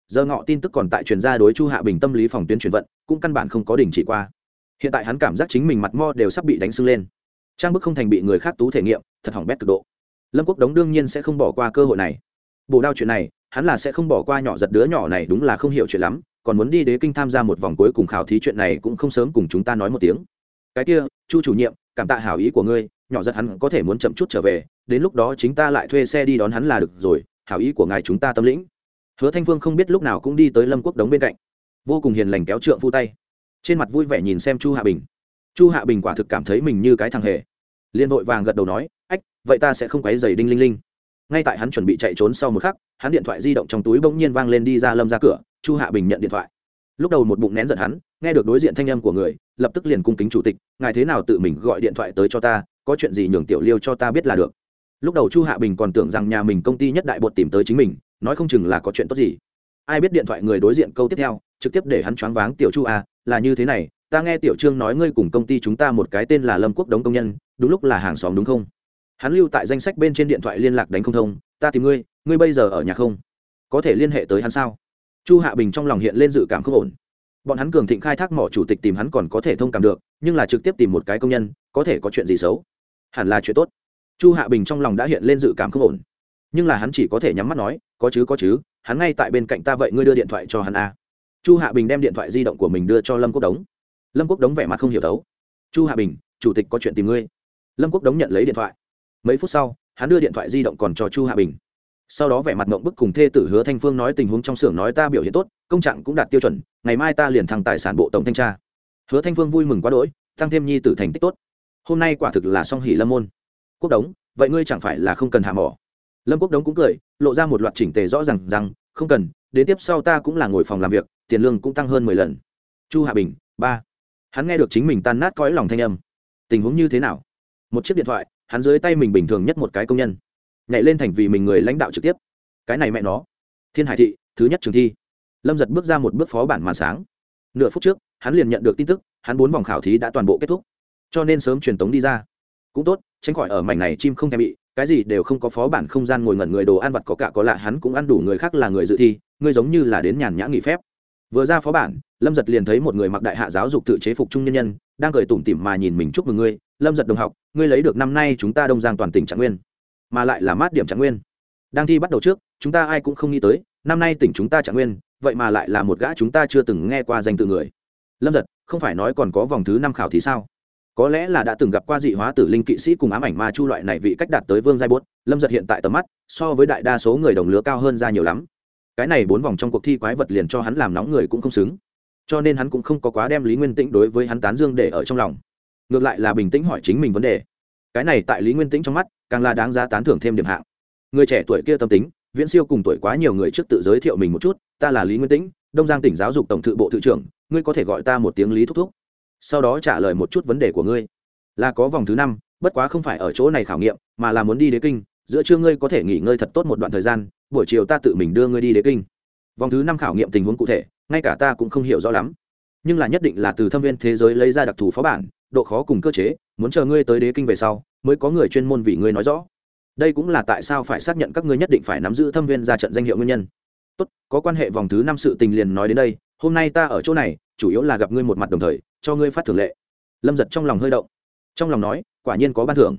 Giờ ngọ tin tức còn tại truyền ra đối chu hạ bình tâm lý phòng tuyến truyền vận, cũng căn bản không có đình chỉ qua. Hiện tại hắn cảm giác chính mình mặt mo đều sắp bị đánh sưng lên. Trang bức không thành bị người khác tú thể nghiệm, thật hỏng bét cực độ. Lâm quốc đống đương nhiên sẽ không bỏ qua cơ hội này. Bộ đao chuyện này, hắn là sẽ không bỏ qua nhỏ giật đứa nhỏ này đúng là không hiểu chuyện lắm, còn muốn đi đế kinh tham gia một vòng cuối cùng khảo thí chuyện này cũng không sớm cùng chúng ta nói một tiếng cái kia, chu chủ nhiệm, cảm tạ hảo ý của ngươi, nhỏ giật hắn có thể muốn chậm chút trở về, đến lúc đó chính ta lại thuê xe đi đón hắn là được rồi, hảo ý của ngài chúng ta tâm lĩnh. Hứa thanh phương không biết lúc nào cũng đi tới lâm quốc đống bên cạnh, vô cùng hiền lành kéo trượng phu tay. Trên mặt vui vẻ nhìn xem chu hạ bình. Chu hạ bình quả thực cảm thấy mình như cái thằng hề. Liên vội vàng gật đầu nói, ách, vậy ta sẽ không quấy giày đinh linh linh. Ngay tại hắn chuẩn bị chạy trốn sau một khắc, hắn điện thoại di động trong túi bỗng nhiên vang lên đi ra lâm ra cửa, chu hạ bình nhận điện thoại. Lúc đầu một bụng nén giận hắn nghe được đối diện thanh âm của người, lập tức liền cung kính chủ tịch, ngài thế nào tự mình gọi điện thoại tới cho ta, có chuyện gì nhường tiểu liêu cho ta biết là được. Lúc đầu chu hạ bình còn tưởng rằng nhà mình công ty nhất đại bột tìm tới chính mình, nói không chừng là có chuyện tốt gì. Ai biết điện thoại người đối diện câu tiếp theo, trực tiếp để hắn choáng váng, tiểu chu à là như thế này, ta nghe tiểu trương nói ngươi cùng công ty chúng ta một cái tên là lâm quốc đống công nhân, đúng lúc là hàng xóm đúng không? Hắn lưu tại danh sách bên trên điện thoại liên lạc đánh không thông, ta tìm ngươi ngươi bây giờ ở nhà không? Có thể liên hệ tới hắn sao? Chu hạ bình trong lòng hiện lên dự cảm không ổn bọn hắn cường thịnh khai thác mỏ chủ tịch tìm hắn còn có thể thông cảm được, nhưng là trực tiếp tìm một cái công nhân, có thể có chuyện gì xấu? Hẳn là chuyện tốt. Chu hạ bình trong lòng đã hiện lên dự cảm không ổn. Nhưng là hắn chỉ có thể nhắm mắt nói, có chứ có chứ, hắn ngay tại bên cạnh ta vậy ngươi đưa điện thoại cho hắn a chu hạ bình đem điện thoại di động của mình đưa cho lâm quốc đống. Lâm quốc đống vẻ mặt không hiểu đấu chu hạ bình, chủ tịch có chuyện tìm ngươi. Lâm quốc đống nhận lấy điện thoại. Mấy phút sau, hắn đưa điện thoại di động còn cho chu hạ bình sau đó vẻ mặt mộng bức cùng thê tử hứa thanh phương nói tình huống trong xưởng nói ta biểu hiện tốt, công trạng cũng đạt tiêu chuẩn, ngày mai ta liền thăng tài sản bộ tổng thanh tra. Hứa thanh phương vui mừng quá đỗi tăng thêm nhi tử thành tích tốt. Hôm nay quả thực là song hỷ lâm môn. Quốc đống, vậy ngươi chẳng phải là không cần hạ mỏ? Lâm quốc đống cũng cười, lộ ra một loạt chỉnh tề rõ r à n g rằng, không cần, đến tiếp sau ta cũng là ngồi phòng làm việc, tiền lương cũng tăng hơn mười lần. Chu hạ bình, ba. Hắn nghe được chính mình tan nát cõi lòng thanh âm. Tình huống như thế nào? Một chiếc điện thoại, hắn dưới tay mình bình thường nhất một cái công nhân nhảy lên thành vì mình người lãnh đạo trực tiếp. Cái này mẹ nó. Thiên hải thị, thứ nhất trường thi. Lâm giật bước ra một bước phó bản màn sáng. Nửa phút trước, hắn liền nhận được tin tức, hắn bốn vòng khảo thí đã toàn bộ kết thúc. Cho nên sớm truyền tống đi ra. Cũng tốt, tránh khỏi ở mảnh này chim không thèm bị, cái gì đều không có phó bản không gian ngồi ngẩn người đồ ăn vặt có cả có lạ, hắn cũng ăn đủ người khác là người dự thi, ngươi giống như là đến nhàn nhã nghỉ phép. Vừa ra phó bản, lâm giật liền thấy một người mặc đại hạ giáo dục tự chế phục trung nhân nhân, đang cười tủm tỉm mà nhìn mình chúc mừng ngươi. Lâm giật đồng học, ngươi lấy được năm nay chúng ta đông giang toàn tỉnh trạng nguyên mà lại là mát điểm trạng nguyên. Đang thi bắt đầu trước, chúng ta ai cũng không nghĩ tới, năm nay tỉnh chúng ta trạng nguyên, vậy mà lại là một gã chúng ta chưa từng nghe qua danh tự người. Lâm giật không phải nói còn có vòng thứ năm khảo thì sao? Có lẽ là đã từng gặp qua dị hóa tử linh kỵ sĩ cùng ám ảnh ma chu loại này vị cách đạt tới vương giai bốt, lâm giật hiện tại tầm mắt, so với đại đa số người đồng lứa cao hơn ra nhiều lắm. Cái này bốn vòng trong cuộc thi quái vật liền cho hắn làm nóng người cũng không xứng. Cho nên hắn cũng không có quá đem lý nguyên tĩnh đối với hắn tán dương để ở trong lòng. Ngược lại là bình tĩnh hỏi chính mình vấn đề. Cái này tại lý nguyên tĩnh trong mắt càng là đáng giá tán thưởng thêm điểm hạng. Người trẻ tuổi kia tâm tính, viễn siêu cùng tuổi quá nhiều người trước tự giới thiệu mình một chút, ta là lý nguyên tĩnh, đông giang tỉnh giáo dục tổng thự bộ thự trưởng, ngươi có thể gọi ta một tiếng lý thúc thúc. Sau đó trả lời một chút vấn đề của ngươi. Là có vòng thứ năm, bất quá không phải ở chỗ này khảo nghiệm, mà là muốn đi đế kinh, giữa trưa ngươi có thể nghỉ ngơi thật tốt một đoạn thời gian, buổi chiều ta tự mình đưa ngươi đi đế kinh. Vòng thứ năm khảo nghiệm tình huống cụ thể, ngay cả ta cũng không hiểu rõ lắm. Nhưng là nhất định là từ thâm viên thế giới lấy ra đặc thù phó bản, độ khó cùng cơ chế, muốn chờ ngươi tới đế kinh về sau mới có người chuyên môn vì ngươi nói rõ. Đây cũng là tại sao phải xác nhận các ngươi nhất định phải nắm giữ thâm viên ra trận danh hiệu nguyên nhân. Tốt, có quan hệ vòng thứ năm sự tình liền nói đến đây, hôm nay ta ở chỗ này, chủ yếu là gặp ngươi một mặt đồng thời, cho ngươi phát thưởng lệ. Lâm giật trong lòng hơi động. Trong lòng nói, quả nhiên có ban thưởng.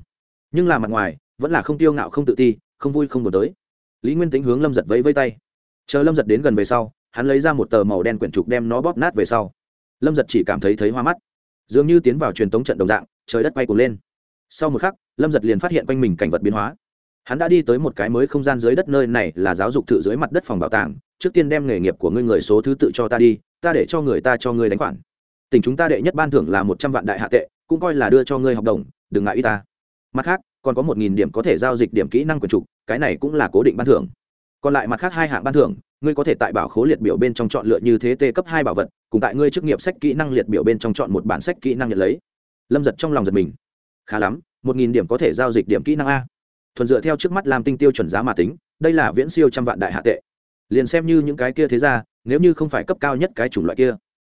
Nhưng là mặt ngoài, vẫn là không tiêu ngạo không tự ti, không vui không buồn tới. Lý nguyên tính hướng lâm giật vẫy vây tay. Chờ lâm giật đến gần về sau, hắn lấy ra một tờ màu đen quyển trục đem nó bóp nát về sau. Lâm giật chỉ cảm thấy thấy hoa mắt. Dường như tiến vào truyền tống trận đồng dạng, trời đất bay cuồng lên sau một khắc, lâm giật liền phát hiện quanh mình cảnh vật biến hóa. Hắn đã đi tới một cái mới không gian dưới đất nơi này là giáo dục thự dưới mặt đất phòng bảo tàng. Trước tiên đem nghề nghiệp của ngươi người số thứ tự cho ta đi, ta để cho người ta cho ngươi đánh khoản. Tỉnh chúng ta đệ nhất ban thưởng là một trăm vạn đại hạ tệ, cũng coi là đưa cho ngươi học đồng, đừng ngại y ta. Mặt khác, còn có một nghìn điểm có thể giao dịch điểm kỹ năng quyền trục, cái này cũng là cố định ban thưởng. Còn lại mặt khác hai hạng ban thưởng, ngươi có thể tại bảo khố liệt biểu bên trong chọn lựa như thế t cấp hai bảo vật, cùng tại ngươi chức nghiệp sách kỹ năng liệt biểu bên trong chọn một bản sách kỹ năng nhận lấy. Lâm giật trong lòng giật mình khá lắm, một nghìn điểm có thể giao dịch điểm kỹ năng a. Thuần dựa theo trước mắt làm tinh tiêu chuẩn giá mà tính, đây là viễn siêu trăm vạn đại hạ tệ. Liền xem như những cái kia thế ra nếu như không phải cấp cao nhất cái chủng loại kia,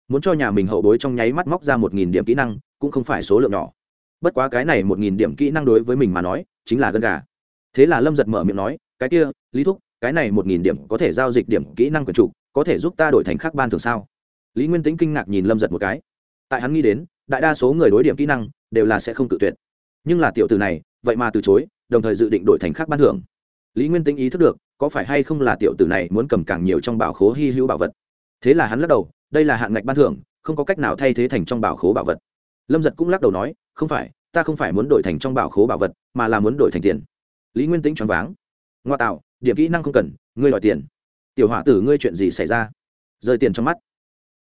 muốn cho nhà mình hậu bối trong nháy mắt móc ra một nghìn điểm kỹ năng, cũng không phải số lượng nhỏ. Bất quá cái này một nghìn điểm kỹ năng đối với mình mà nói, chính là gân gà. Thế là lâm giật mở miệng nói, cái kia, lý thúc, cái này một nghìn điểm có thể giao dịch điểm kỹ năng quyền trục có thể giúp ta đổi thành khác ban thường sao? Lý nguyên tính kinh ngạc nhìn lâm giật một cái. Tại hắn nghĩ đến, đại đa số người đối điểm kỹ năng đều là sẽ không tự tuyệt. Nhưng là tiểu từ này, vậy mà từ chối, đồng thời dự định đổi thành khác ban thưởng. Lý nguyên tính ý thức được, có phải hay không là tiểu tử này muốn cầm càng nhiều trong bảo khố hy hữu bảo vật. Thế là hắn lắc đầu, đây là hạng ngạch ban thưởng, không có cách nào thay thế thành trong bảo khố bảo vật. Lâm giật cũng lắc đầu nói, không phải, ta không phải muốn đổi thành trong bảo khố bảo vật, mà là muốn đổi thành tiền. Lý nguyên tính choáng váng. Ngoa tạo, điểm kỹ năng không cần, ngươi đòi tiền. Tiểu hỏa tử, ngươi chuyện gì xảy ra? Rơi tiền trong mắt.